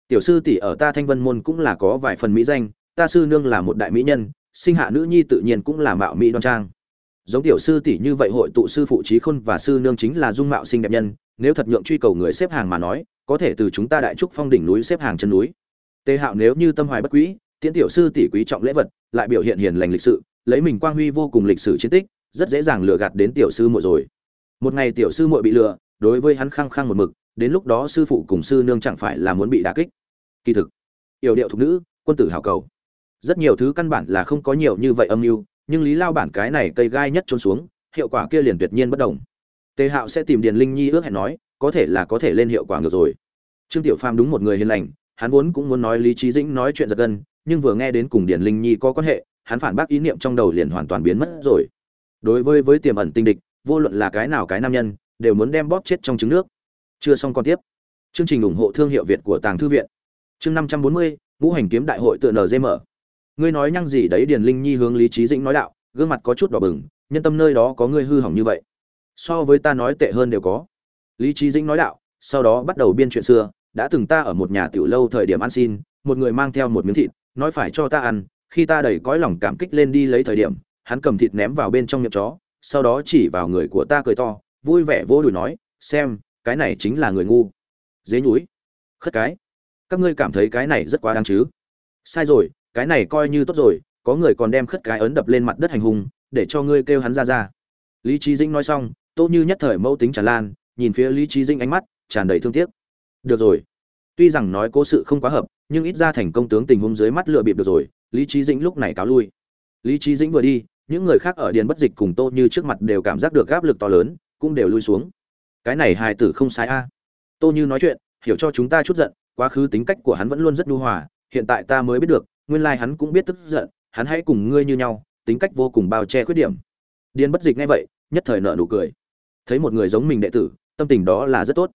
Tiểu sư tỷ ở ta thanh vân môn cũng là có vài phần mỹ danh, ta sư nương là một đại mỹ nhân, sinh hạ nữ nhi tự nhiên cũng là mạo mỹ đoan trang. Giống tiểu sư tỷ như vậy hội tụ sư phụ trí khôn và sư nương chính là dung mạo xinh đẹp nhân, nếu thật nhượng truy cầu người xếp hàng mà nói, có thể từ chúng ta đại trúc phong đỉnh núi xếp hàng chân núi. Tề hạo nếu như tâm hoài bất quý, tiễn tiểu sư tỷ quý trọng lễ vật, lại biểu hiện hiền lành lịch sự, lấy mình quang huy vô cùng lịch sử chiến tích, rất dễ dàng lừa gạt đến tiểu sư muội rồi. Một ngày tiểu sư muội bị lừa đối với hắn khăng khăng một mực, đến lúc đó sư phụ cùng sư nương chẳng phải là muốn bị đả kích. Kỳ thực yểu điệu thục nữ, quân tử hào cầu. Rất nhiều thứ căn bản là không có nhiều như vậy âm mưu, nhưng lý lao bản cái này cây gai nhất trôn xuống, hiệu quả kia liền tuyệt nhiên bất đồng. Tề hạo sẽ tìm điền linh nhi ước hẹn nói, có thể là có thể lên hiệu quả ngược rồi. Trương tiểu phàm đúng một người hiền lành, hắn vốn cũng muốn nói lý trí dĩnh nói chuyện giật gân, nhưng vừa nghe đến cùng Điền linh nhi có quan hệ, hắn phản bác ý niệm trong đầu liền hoàn toàn biến mất rồi. Đối với với tiềm ẩn tinh địch, vô luận là cái nào cái nam nhân đều muốn đem bóp chết trong trứng nước. Chưa xong còn tiếp. Chương trình ủng hộ thương hiệu việt của tàng thư viện. Chương năm trăm bốn mươi, ngũ hành kiếm đại hội tựa nzm ngươi nói nhăng gì đấy, điền linh nhi hướng lý Chí dĩnh nói đạo, gương mặt có chút đỏ bừng, nhân tâm nơi đó có ngươi hư hỏng như vậy. So với ta nói tệ hơn đều có. Lý Chí dĩnh nói đạo, sau đó bắt đầu biên chuyện xưa, đã từng ta ở một nhà tiểu lâu thời điểm ăn xin, một người mang theo một miếng thịt, nói phải cho ta ăn, khi ta đầy cõi lòng cảm kích lên đi lấy thời điểm, hắn cầm thịt ném vào bên trong miệng chó, sau đó chỉ vào người của ta cười to vui vẻ vô đùi nói, xem, cái này chính là người ngu. Dế nhúi khất cái, các ngươi cảm thấy cái này rất quá đáng chứ? Sai rồi, cái này coi như tốt rồi, có người còn đem khất cái ấn đập lên mặt đất hành hung, để cho ngươi kêu hắn ra ra. Lý trí dĩnh nói xong tô như nhất thời mẫu tính tràn lan, nhìn phía lý trí dĩnh ánh mắt tràn đầy thương tiếc. Được rồi, tuy rằng nói cố sự không quá hợp, nhưng ít ra thành công tướng tình huống dưới mắt lựa bịp được rồi. Lý trí dĩnh lúc này cáo lui. Lý trí dĩnh vừa đi, những người khác ở điền bất dịch cùng tô như trước mặt đều cảm giác được áp lực to lớn cũng đều lui xuống. Cái này hài tử không sai a. Tô như nói chuyện, hiểu cho chúng ta chút giận, quá khứ tính cách của hắn vẫn luôn rất nhu hòa, hiện tại ta mới biết được, nguyên lai hắn cũng biết tức giận, hắn hãy cùng ngươi như nhau, tính cách vô cùng bao che khuyết điểm. Điền bất dịch nghe vậy, nhất thời nợ nụ cười. Thấy một người giống mình đệ tử, tâm tình đó là rất tốt.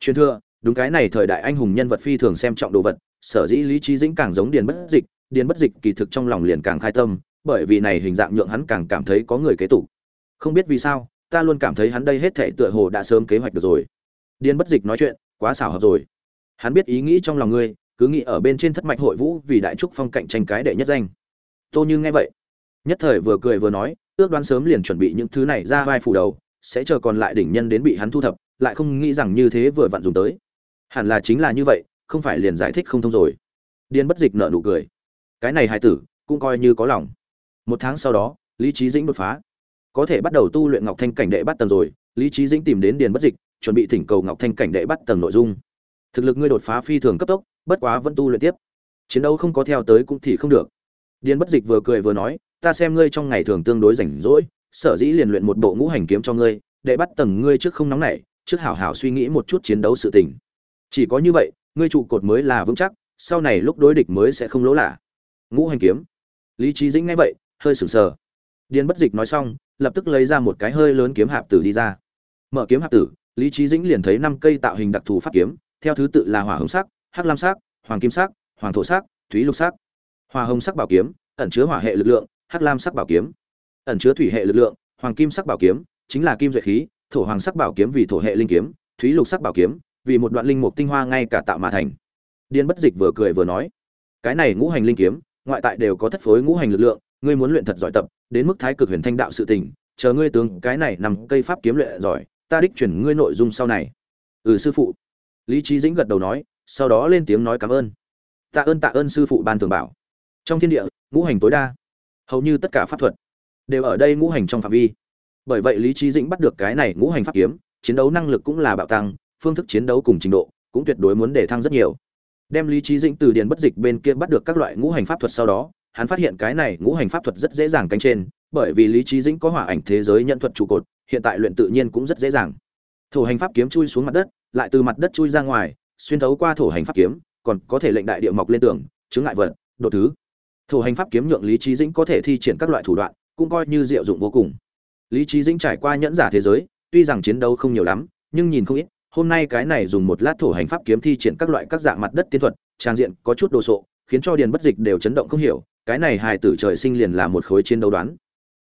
Truyền thừa, đúng cái này thời đại anh hùng nhân vật phi thường xem trọng đồ vật, sở dĩ lý trí dĩnh càng giống điền bất dịch, điền bất dịch kỳ thực trong lòng liền càng khai tâm, bởi vì này hình dạng nhượng hắn càng cảm thấy có người kế tục. Không biết vì sao ta luôn cảm thấy hắn đây hết thảy tựa hồ đã sớm kế hoạch được rồi. Điên bất dịch nói chuyện, quá xảo hợp rồi. Hắn biết ý nghĩ trong lòng ngươi, cứ nghĩ ở bên trên thất mạch hội vũ vì đại trúc phong cạnh tranh cái đệ nhất danh. Tô như nghe vậy, nhất thời vừa cười vừa nói, ước đoán sớm liền chuẩn bị những thứ này ra vai phủ đầu, sẽ chờ còn lại đỉnh nhân đến bị hắn thu thập, lại không nghĩ rằng như thế vừa vặn dùng tới. Hẳn là chính là như vậy, không phải liền giải thích không thông rồi. Điên bất dịch nợ nụ cười. Cái này hài tử, cũng coi như có lòng. Một tháng sau đó, lý trí dĩnh đột phá có thể bắt đầu tu luyện ngọc thanh cảnh đệ bắt tầng rồi, lý trí dĩnh tìm đến điền bất dịch, chuẩn bị thỉnh cầu ngọc thanh cảnh đệ bắt tầng nội dung. Thực lực ngươi đột phá phi thường cấp tốc, bất quá vẫn tu luyện tiếp. Chiến đấu không có theo tới cũng thì không được. Điền bất dịch vừa cười vừa nói, ta xem ngươi trong ngày thường tương đối rảnh rỗi, sở dĩ liền luyện một bộ ngũ hành kiếm cho ngươi, đệ bắt tầng ngươi trước không nóng nảy, trước hảo hảo suy nghĩ một chút chiến đấu sự tình. Chỉ có như vậy, ngươi trụ cột mới là vững chắc, sau này lúc đối địch mới sẽ không lỗ lạ. Ngũ hành kiếm. Lý trí dĩnh nghe vậy, hơi sừng sờ điền bất dịch nói xong, lập tức lấy ra một cái hơi lớn kiếm hạp tử đi ra. Mở kiếm hạp tử, lý trí dĩnh liền thấy năm cây tạo hình đặc thù pháp kiếm, theo thứ tự là hỏa hồng sắc, hắc lam sắc, hoàng kim sắc, hoàng thổ sắc, thúy lục sắc. Hỏa hồng sắc bảo kiếm, ẩn chứa hỏa hệ lực lượng, hắc lam sắc bảo kiếm. Ẩn chứa thủy hệ lực lượng, hoàng kim sắc bảo kiếm, chính là kim duệ khí, thổ hoàng sắc bảo kiếm vì thổ hệ linh kiếm, thúy lục sắc bảo kiếm, vì một đoạn linh mục tinh hoa ngay cả tạo mà thành. Điên bất dịch vừa cười vừa nói, cái này ngũ hành linh kiếm, ngoại tại đều có thất phối ngũ hành lực lượng ngươi muốn luyện thật giỏi tập, đến mức thái cực huyền thanh đạo sự tình, chờ ngươi tướng cái này nằm cây pháp kiếm luyện giỏi, ta đích chuyển ngươi nội dung sau này. Ừ sư phụ. Lý Chí dĩnh gật đầu nói, sau đó lên tiếng nói cảm ơn. Tạ ơn tạ ơn, sư phụ ban thường bảo. Trong thiên địa, ngũ hành tối đa, hầu như tất cả pháp thuật đều ở đây ngũ hành trong phạm vi. Bởi vậy lý Chí dĩnh bắt được cái này ngũ hành pháp kiếm, chiến đấu năng lực cũng là bạo tăng, phương thức chiến đấu cùng trình độ cũng tuyệt đối muốn để thăng rất nhiều. Đem lý Chí dĩnh từ điền bất dịch bên kia bắt được các loại ngũ hành pháp thuật sau đó hắn phát hiện cái này ngũ hành pháp thuật rất dễ dàng cánh trên, bởi vì lý trí dĩnh có hỏa ảnh thế giới nhận thuật trụ cột, hiện tại luyện tự nhiên cũng rất dễ dàng. Thổ hành pháp kiếm chui xuống mặt đất, lại từ mặt đất chui ra ngoài, xuyên thấu qua thổ hành pháp kiếm, còn có thể lệnh đại địa mọc lên tường, chứng ngại vật, độ thứ. Thổ hành pháp kiếm nhượng lý trí dĩnh có thể thi triển các loại thủ đoạn, cũng coi như diệu dụng vô cùng. Lý trí dĩnh trải qua nhẫn giả thế giới, tuy rằng chiến đấu không nhiều lắm, nhưng nhìn không ít, hôm nay cái này dùng một lát thổ hành pháp kiếm thi triển các loại các dạng mặt đất tiên thuật, trang diện có chút đồ sộ, khiến cho điền bất dịch đều chấn động không hiểu cái này hài tử trời sinh liền là một khối chiến đấu đoán.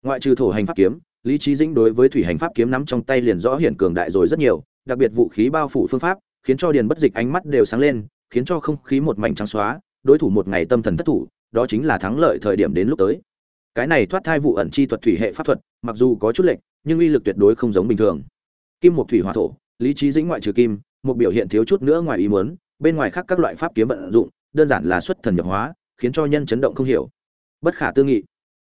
Ngoại trừ thổ hành pháp kiếm, lý trí dĩnh đối với thủy hành pháp kiếm nắm trong tay liền rõ hiển cường đại rồi rất nhiều, đặc biệt vũ khí bao phủ phương pháp, khiến cho điền bất dịch ánh mắt đều sáng lên, khiến cho không khí một mảnh trắng xóa, đối thủ một ngày tâm thần thất thủ, đó chính là thắng lợi thời điểm đến lúc tới. Cái này thoát thai vụ ẩn chi thuật thủy hệ pháp thuật, mặc dù có chút lệch, nhưng uy lực tuyệt đối không giống bình thường. Kim một thủy hỏa thổ, lý trí dĩnh ngoại trừ kim, một biểu hiện thiếu chút nữa ngoài ý muốn, bên ngoài khác các loại pháp kiếm vận dụng, đơn giản là xuất thần nhập hóa khiến cho nhân chấn động không hiểu. Bất khả tư nghị.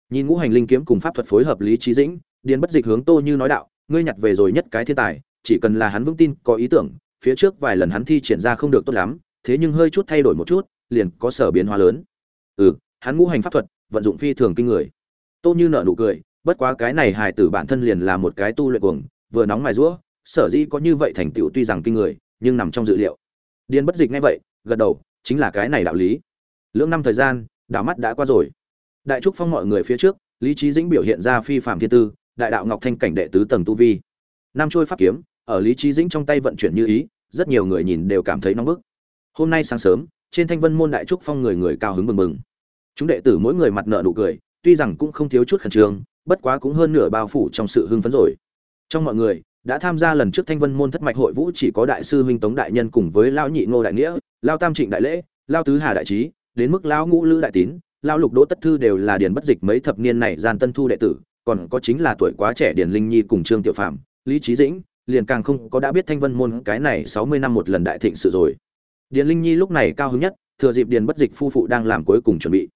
Nhìn ngũ hành linh kiếm cùng pháp thuật phối hợp lý trí dĩnh, điền bất dịch hướng tô như nói đạo, ngươi nhặt về rồi nhất cái thiên tài, chỉ cần là hắn vững tin, có ý tưởng, phía trước vài lần hắn thi triển ra không được tốt lắm, thế nhưng hơi chút thay đổi một chút, liền có sở biến hóa lớn. Ừ hắn ngũ hành pháp thuật, vận dụng phi thường kinh người. Tô như nợ nụ cười, bất quá cái này hài tử bản thân liền là một cái tu luyện cuồng, vừa nóng mài rũa sở dĩ có như vậy thành tựu tuy rằng kinh người, nhưng nằm trong dự liệu. Điền bất dịch ngay vậy, gật đầu, chính là cái này đạo lý lưỡng năm thời gian, đảo mắt đã qua rồi. Đại trúc phong mọi người phía trước, lý trí dĩnh biểu hiện ra phi phạm thiên tư, đại đạo ngọc thanh cảnh đệ tứ tầng tu vi. Năm trôi pháp kiếm, ở lý trí dĩnh trong tay vận chuyển như ý, rất nhiều người nhìn đều cảm thấy nóng bức. Hôm nay sáng sớm, trên thanh vân môn đại trúc phong người người cao hứng mừng mừng. Chúng đệ tử mỗi người mặt nợ nụ cười, tuy rằng cũng không thiếu chút khẩn trương, bất quá cũng hơn nửa bao phủ trong sự hưng phấn rồi. Trong mọi người, đã tham gia lần trước thanh vân môn thất mạch hội vũ chỉ có đại sư huynh tống đại nhân cùng với lao nhị ngô đại nghĩa lao tam trịnh đại lễ lao tứ hà đại trí đến mức Lão ngũ lữ đại tín lao lục đỗ tất thư đều là điền bất dịch mấy thập niên này gian tân thu đệ tử, còn có chính là tuổi quá trẻ điền linh nhi cùng trương tiểu phạm lý trí dĩnh, liền càng không có đã biết thanh vân môn cái này sáu mươi năm một lần đại thịnh sự rồi. điền linh nhi lúc này cao hứng nhất, thừa dịp điền bất dịch phu phụ đang làm cuối cùng chuẩn bị.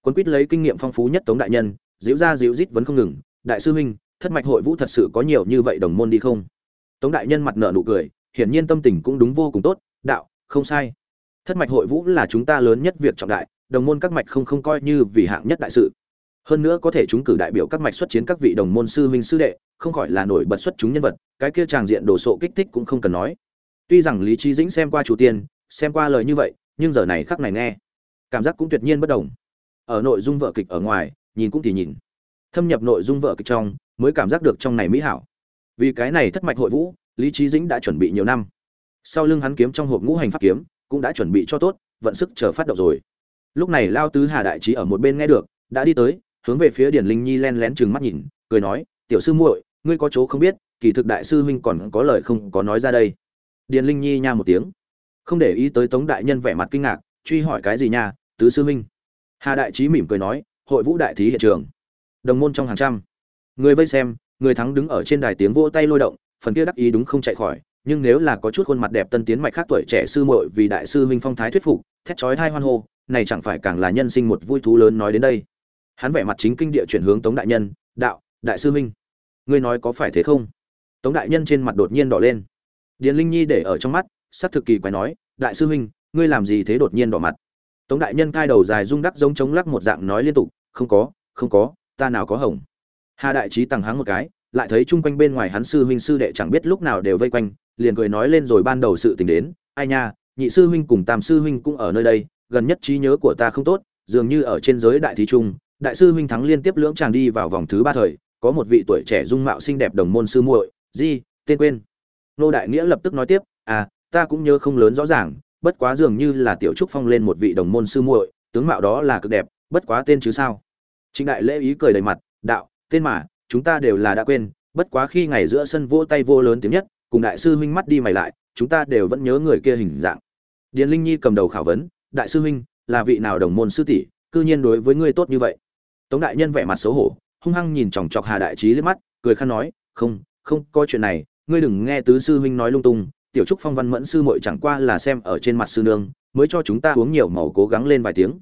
quân quýt lấy kinh nghiệm phong phú nhất tống đại nhân diễu ra diễu rít vẫn không ngừng, đại sư huynh, thất mạch hội vũ thật sự có nhiều như vậy đồng môn đi không? tống đại nhân mặt nợ nụ cười, hiển nhiên tâm tình cũng đúng vô cùng tốt, đạo, không sai thất mạch hội vũ là chúng ta lớn nhất việc trọng đại, đồng môn các mạch không không coi như vì hạng nhất đại sự. Hơn nữa có thể chúng cử đại biểu các mạch xuất chiến các vị đồng môn sư huynh sư đệ, không khỏi là nổi bật xuất chúng nhân vật, cái kia tràng diện đồ sộ kích thích cũng không cần nói. Tuy rằng lý trí dĩnh xem qua chủ tiên, xem qua lời như vậy, nhưng giờ này khắc này nghe, cảm giác cũng tuyệt nhiên bất đồng. Ở nội dung vợ kịch ở ngoài, nhìn cũng thì nhìn. Thâm nhập nội dung vợ kịch trong, mới cảm giác được trong này mỹ hảo. Vì cái này thất mạch hội vũ, lý trí dĩnh đã chuẩn bị nhiều năm. Sau lưng hắn kiếm trong hộp ngũ hành pháp kiếm cũng đã chuẩn bị cho tốt, vận sức chờ phát động rồi. Lúc này lao tứ hà đại trí ở một bên nghe được, đã đi tới, hướng về phía điển linh nhi len lén chừng mắt nhìn, cười nói, tiểu sư muội, ngươi có chỗ không biết, kỳ thực đại sư huynh còn có lời không có nói ra đây. Điền linh nhi nha một tiếng. Không để ý tới tống đại nhân vẻ mặt kinh ngạc, truy hỏi cái gì nha, tứ sư huynh. Hà đại trí mỉm cười nói, hội vũ đại thí hiện trường, đồng môn trong hàng trăm. Người vây xem, người thắng đứng ở trên đài tiếng vỗ tay lôi động, phần kia đắc ý đúng không chạy khỏi nhưng nếu là có chút khuôn mặt đẹp tân tiến mạch khác tuổi trẻ sư muội vì đại sư huynh phong thái thuyết phục, thét chói thai hoan hô, này chẳng phải càng là nhân sinh một vui thú lớn nói đến đây. Hắn vẻ mặt chính kinh địa chuyển hướng tống đại nhân, đạo, đại sư huynh ngươi nói có phải thế không? Tống đại nhân trên mặt đột nhiên đỏ lên. Điền linh nhi để ở trong mắt, sắc thực kỳ quái nói, đại sư huynh ngươi làm gì thế đột nhiên đỏ mặt? Tống đại nhân cai đầu dài rung đắc giống chống lắc một dạng nói liên tục, không có không có, ta nào có hồng. Hà đại trí tăng háng một cái, lại thấy chung quanh bên ngoài hắn sư huynh sư đệ chẳng biết lúc nào đều vây quanh liền cười nói lên rồi ban đầu sự tình đến, ai nha, nhị sư huynh cùng tam sư huynh cũng ở nơi đây, gần nhất trí nhớ của ta không tốt, dường như ở trên giới đại thí trung, đại sư huynh thắng liên tiếp lưỡng chàng đi vào vòng thứ ba thời, có một vị tuổi trẻ dung mạo xinh đẹp đồng môn sư muội gì tên quên. Nô đại nghĩa lập tức nói tiếp à ta cũng nhớ không lớn rõ ràng, bất quá dường như là tiểu trúc phong lên một vị đồng môn sư muội, tướng mạo đó là cực đẹp, bất quá tên chứ sao? Trịnh đại lễ ý cười đầy mặt, đạo, tên mà, chúng ta đều là đã quên, bất quá khi ngày giữa sân vỗ tay vô lớn tiếng nhất cùng đại sư huynh mắt đi mày lại, chúng ta đều vẫn nhớ người kia hình dạng. Điền linh nhi cầm đầu khảo vấn, đại sư huynh, là vị nào đồng môn sư tỷ, cư nhiên đối với ngươi tốt như vậy. Tống đại nhân vẻ mặt xấu hổ, hung hăng nhìn chòng chọc hà đại trí liếc mắt, cười khăn nói, không không có chuyện này, ngươi đừng nghe tứ sư huynh nói lung tung, tiểu trúc phong văn mẫn sư muội chẳng qua là xem ở trên mặt sư nương, mới cho chúng ta uống nhiều màu cố gắng lên vài tiếng.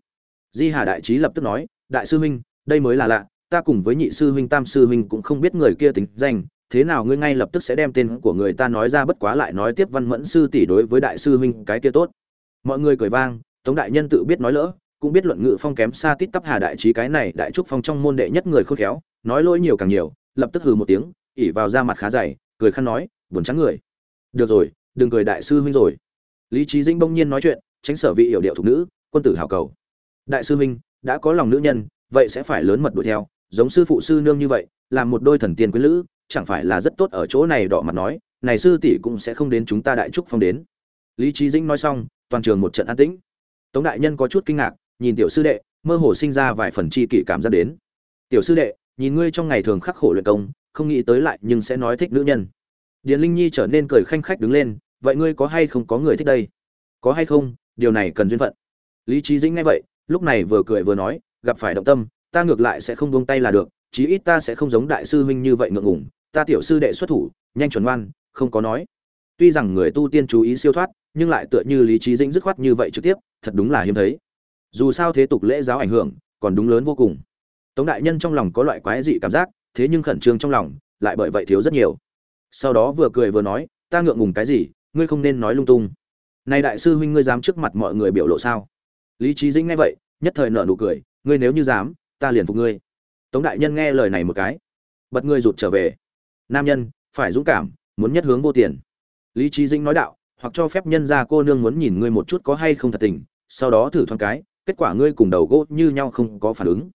Di hà đại trí lập tức nói, đại sư huynh, đây mới là lạ, ta cùng với nhị sư huynh tam sư huynh cũng không biết người kia tính danh thế nào ngươi ngay lập tức sẽ đem tên của người ta nói ra bất quá lại nói tiếp văn mẫn sư tỷ đối với đại sư huynh cái kia tốt. Mọi người cười vang, tống đại nhân tự biết nói lỡ, cũng biết luận ngữ phong kém xa tít tắp hà đại trí cái này đại trúc phong trong môn đệ nhất người khôn khéo, nói lỗi nhiều càng nhiều, lập tức hừ một tiếng, ỉ vào da mặt khá dày, cười khăn nói, buồn trắng người. Được rồi, đừng cười đại sư huynh rồi. Lý trí dĩnh bỗng nhiên nói chuyện, tránh sở vị hiểu điệu thục nữ, quân tử hào cầu. Đại sư huynh, đã có lòng nữ nhân, vậy sẽ phải lớn mật đuổi theo, giống sư phụ sư nương như vậy, làm một đôi thần tiên quyến lữ chẳng phải là rất tốt ở chỗ này đỏ mặt nói, này sư tỷ cũng sẽ không đến chúng ta đại trúc phong đến. Lý trí dĩnh nói xong, toàn trường một trận an tĩnh. Tống đại nhân có chút kinh ngạc, nhìn tiểu sư đệ, mơ hồ sinh ra vài phần chi kỷ cảm giác đến. Tiểu sư đệ, nhìn ngươi trong ngày thường khắc khổ luyện công, không nghĩ tới lại nhưng sẽ nói thích nữ nhân. Điền linh nhi trở nên cười khanh khách đứng lên, vậy ngươi có hay không có người thích đây? Có hay không? Điều này cần duyên phận. Lý trí dĩnh nghe vậy, lúc này vừa cười vừa nói, gặp phải động tâm, ta ngược lại sẽ không buông tay là được, chí ít ta sẽ không giống đại sư huynh như vậy ngượng ngùng ta tiểu sư đệ xuất thủ, nhanh chuẩn ngoan, không có nói. Tuy rằng người tu tiên chú ý siêu thoát, nhưng lại tựa như lý trí dĩnh dứt khoát như vậy trực tiếp, thật đúng là hiếm thấy. Dù sao thế tục lễ giáo ảnh hưởng, còn đúng lớn vô cùng. Tống đại nhân trong lòng có loại quái dị cảm giác, thế nhưng khẩn trương trong lòng, lại bởi vậy thiếu rất nhiều. Sau đó vừa cười vừa nói, ta ngượng ngùng cái gì, ngươi không nên nói lung tung. Này đại sư huynh ngươi dám trước mặt mọi người biểu lộ sao? Lý trí dĩnh nghe vậy, nhất thời nở nụ cười, ngươi nếu như dám, ta liền phục ngươi. Tống đại nhân nghe lời này một cái, bật ngươi rụt trở về nam nhân, phải dũng cảm, muốn nhất hướng vô tiền. Lý trí dĩnh nói đạo, hoặc cho phép nhân gia cô nương muốn nhìn ngươi một chút có hay không thật tình, sau đó thử thoáng cái, kết quả ngươi cùng đầu gỗ như nhau không có phản ứng.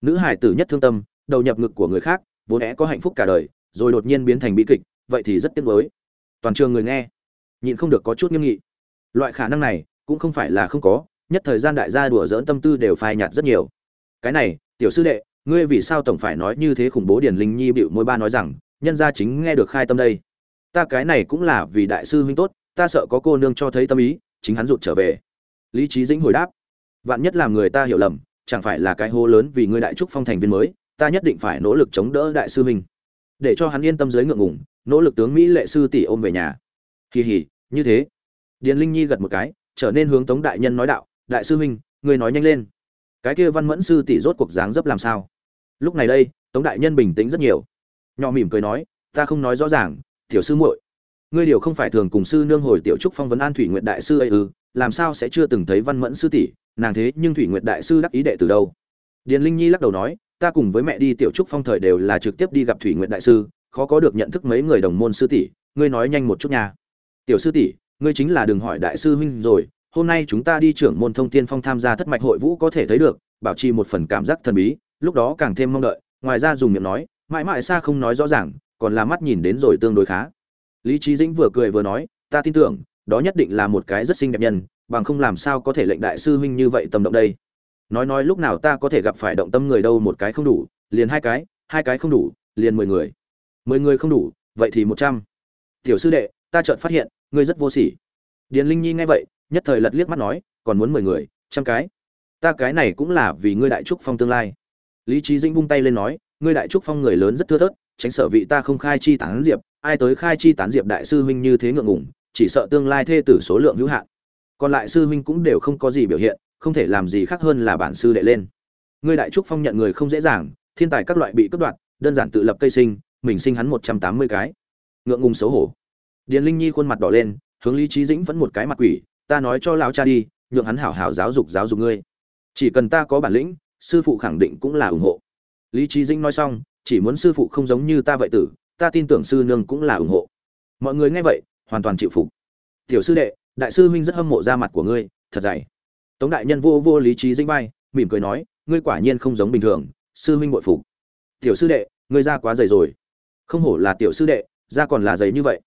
Nữ hải tử nhất thương tâm, đầu nhập ngực của người khác, vốn lẽ có hạnh phúc cả đời, rồi đột nhiên biến thành bi kịch, vậy thì rất tiếc nuối. Toàn trường người nghe, nhịn không được có chút nghiêm nghị. Loại khả năng này cũng không phải là không có, nhất thời gian đại gia đùa dỡn tâm tư đều phai nhạt rất nhiều. Cái này, tiểu sư đệ, ngươi vì sao tổng phải nói như thế khủng bố điển linh nhi bịu môi ba nói rằng nhân gia chính nghe được khai tâm đây. Ta cái này cũng là vì đại sư huynh tốt, ta sợ có cô nương cho thấy tâm ý, chính hắn rụt trở về. Lý trí dĩnh hồi đáp, vạn nhất làm người ta hiểu lầm, chẳng phải là cái hô lớn vì ngươi đại trúc phong thành viên mới, ta nhất định phải nỗ lực chống đỡ đại sư huynh. Để cho hắn yên tâm dưới ngượng ngùng, nỗ lực tướng mỹ lệ sư tỷ ôm về nhà. Kỳ hỉ, như thế. Điền linh nhi gật một cái, trở nên hướng tống đại nhân nói đạo, đại sư huynh, ngươi nói nhanh lên. Cái kia văn mẫn sư tỷ rốt cuộc dáng dấp làm sao? Lúc này đây, tống đại nhân bình tĩnh rất nhiều nhỏ mỉm cười nói, ta không nói rõ ràng, tiểu sư muội, ngươi điều không phải thường cùng sư nương hồi tiểu trúc phong vấn an thủy nguyện đại sư ấy ư, làm sao sẽ chưa từng thấy văn mẫn sư tỷ, nàng thế nhưng thủy nguyện đại sư đắc ý đệ từ đâu? Điền linh nhi lắc đầu nói, ta cùng với mẹ đi tiểu trúc phong thời đều là trực tiếp đi gặp thủy nguyện đại sư, khó có được nhận thức mấy người đồng môn sư tỷ, ngươi nói nhanh một chút nha. Tiểu sư tỷ, ngươi chính là đừng hỏi đại sư huynh rồi, hôm nay chúng ta đi trưởng môn thông tiên phong tham gia thất mạch hội vũ có thể thấy được, bảo trì một phần cảm giác thần bí, lúc đó càng thêm mong đợi. Ngoài ra dùng miệng nói mãi mãi xa không nói rõ ràng, còn là mắt nhìn đến rồi tương đối khá. Lý trí dĩnh vừa cười vừa nói, ta tin tưởng, đó nhất định là một cái rất xinh đẹp nhân, bằng không làm sao có thể lệnh đại sư huynh như vậy tâm động đây. Nói nói lúc nào ta có thể gặp phải động tâm người đâu một cái không đủ, liền hai cái hai cái không đủ, liền mười người. Mười người không đủ, vậy thì một trăm. Tiểu sư đệ, ta chợt phát hiện, ngươi rất vô sỉ. Điền linh nhi nghe vậy, nhất thời lật liếc mắt nói, còn muốn mười người, trăm cái? Ta cái này cũng là vì ngươi đại trúc phong tương lai. Lý trí dĩnh vung tay lên nói ngươi đại trúc phong người lớn rất thưa thớt, tránh sợ vị ta không khai chi tán diệp, ai tới khai chi tán diệp đại sư huynh như thế ngượng ngùng, chỉ sợ tương lai thê tử số lượng hữu hạn. Còn lại sư huynh cũng đều không có gì biểu hiện, không thể làm gì khác hơn là bản sư đệ lên. Ngươi đại trúc phong nhận người không dễ dàng, thiên tài các loại bị cướp đoạt, đơn giản tự lập cây sinh, mình sinh hắn một trăm tám mươi cái. Ngượng ngùng xấu hổ. Điền linh nhi khuôn mặt đỏ lên, hướng lý trí dĩnh vẫn một cái mặt quỷ, ta nói cho lão cha đi, nhượng hắn hảo hảo giáo dục giáo dục ngươi. Chỉ cần ta có bản lĩnh, sư phụ khẳng định cũng là ủng hộ lý trí dĩnh nói xong, chỉ muốn sư phụ không giống như ta vậy tử, ta tin tưởng sư nương cũng là ủng hộ. Mọi người nghe vậy, hoàn toàn chịu phục. Tiểu sư đệ, đại sư huynh rất hâm mộ ra mặt của ngươi, thật dày. Tống đại nhân vô vô lý trí dĩnh vai, mỉm cười nói, ngươi quả nhiên không giống bình thường, sư huynh bội phục. Tiểu sư đệ, ngươi ra quá dày rồi. Không hổ là tiểu sư đệ ra còn là dày như vậy.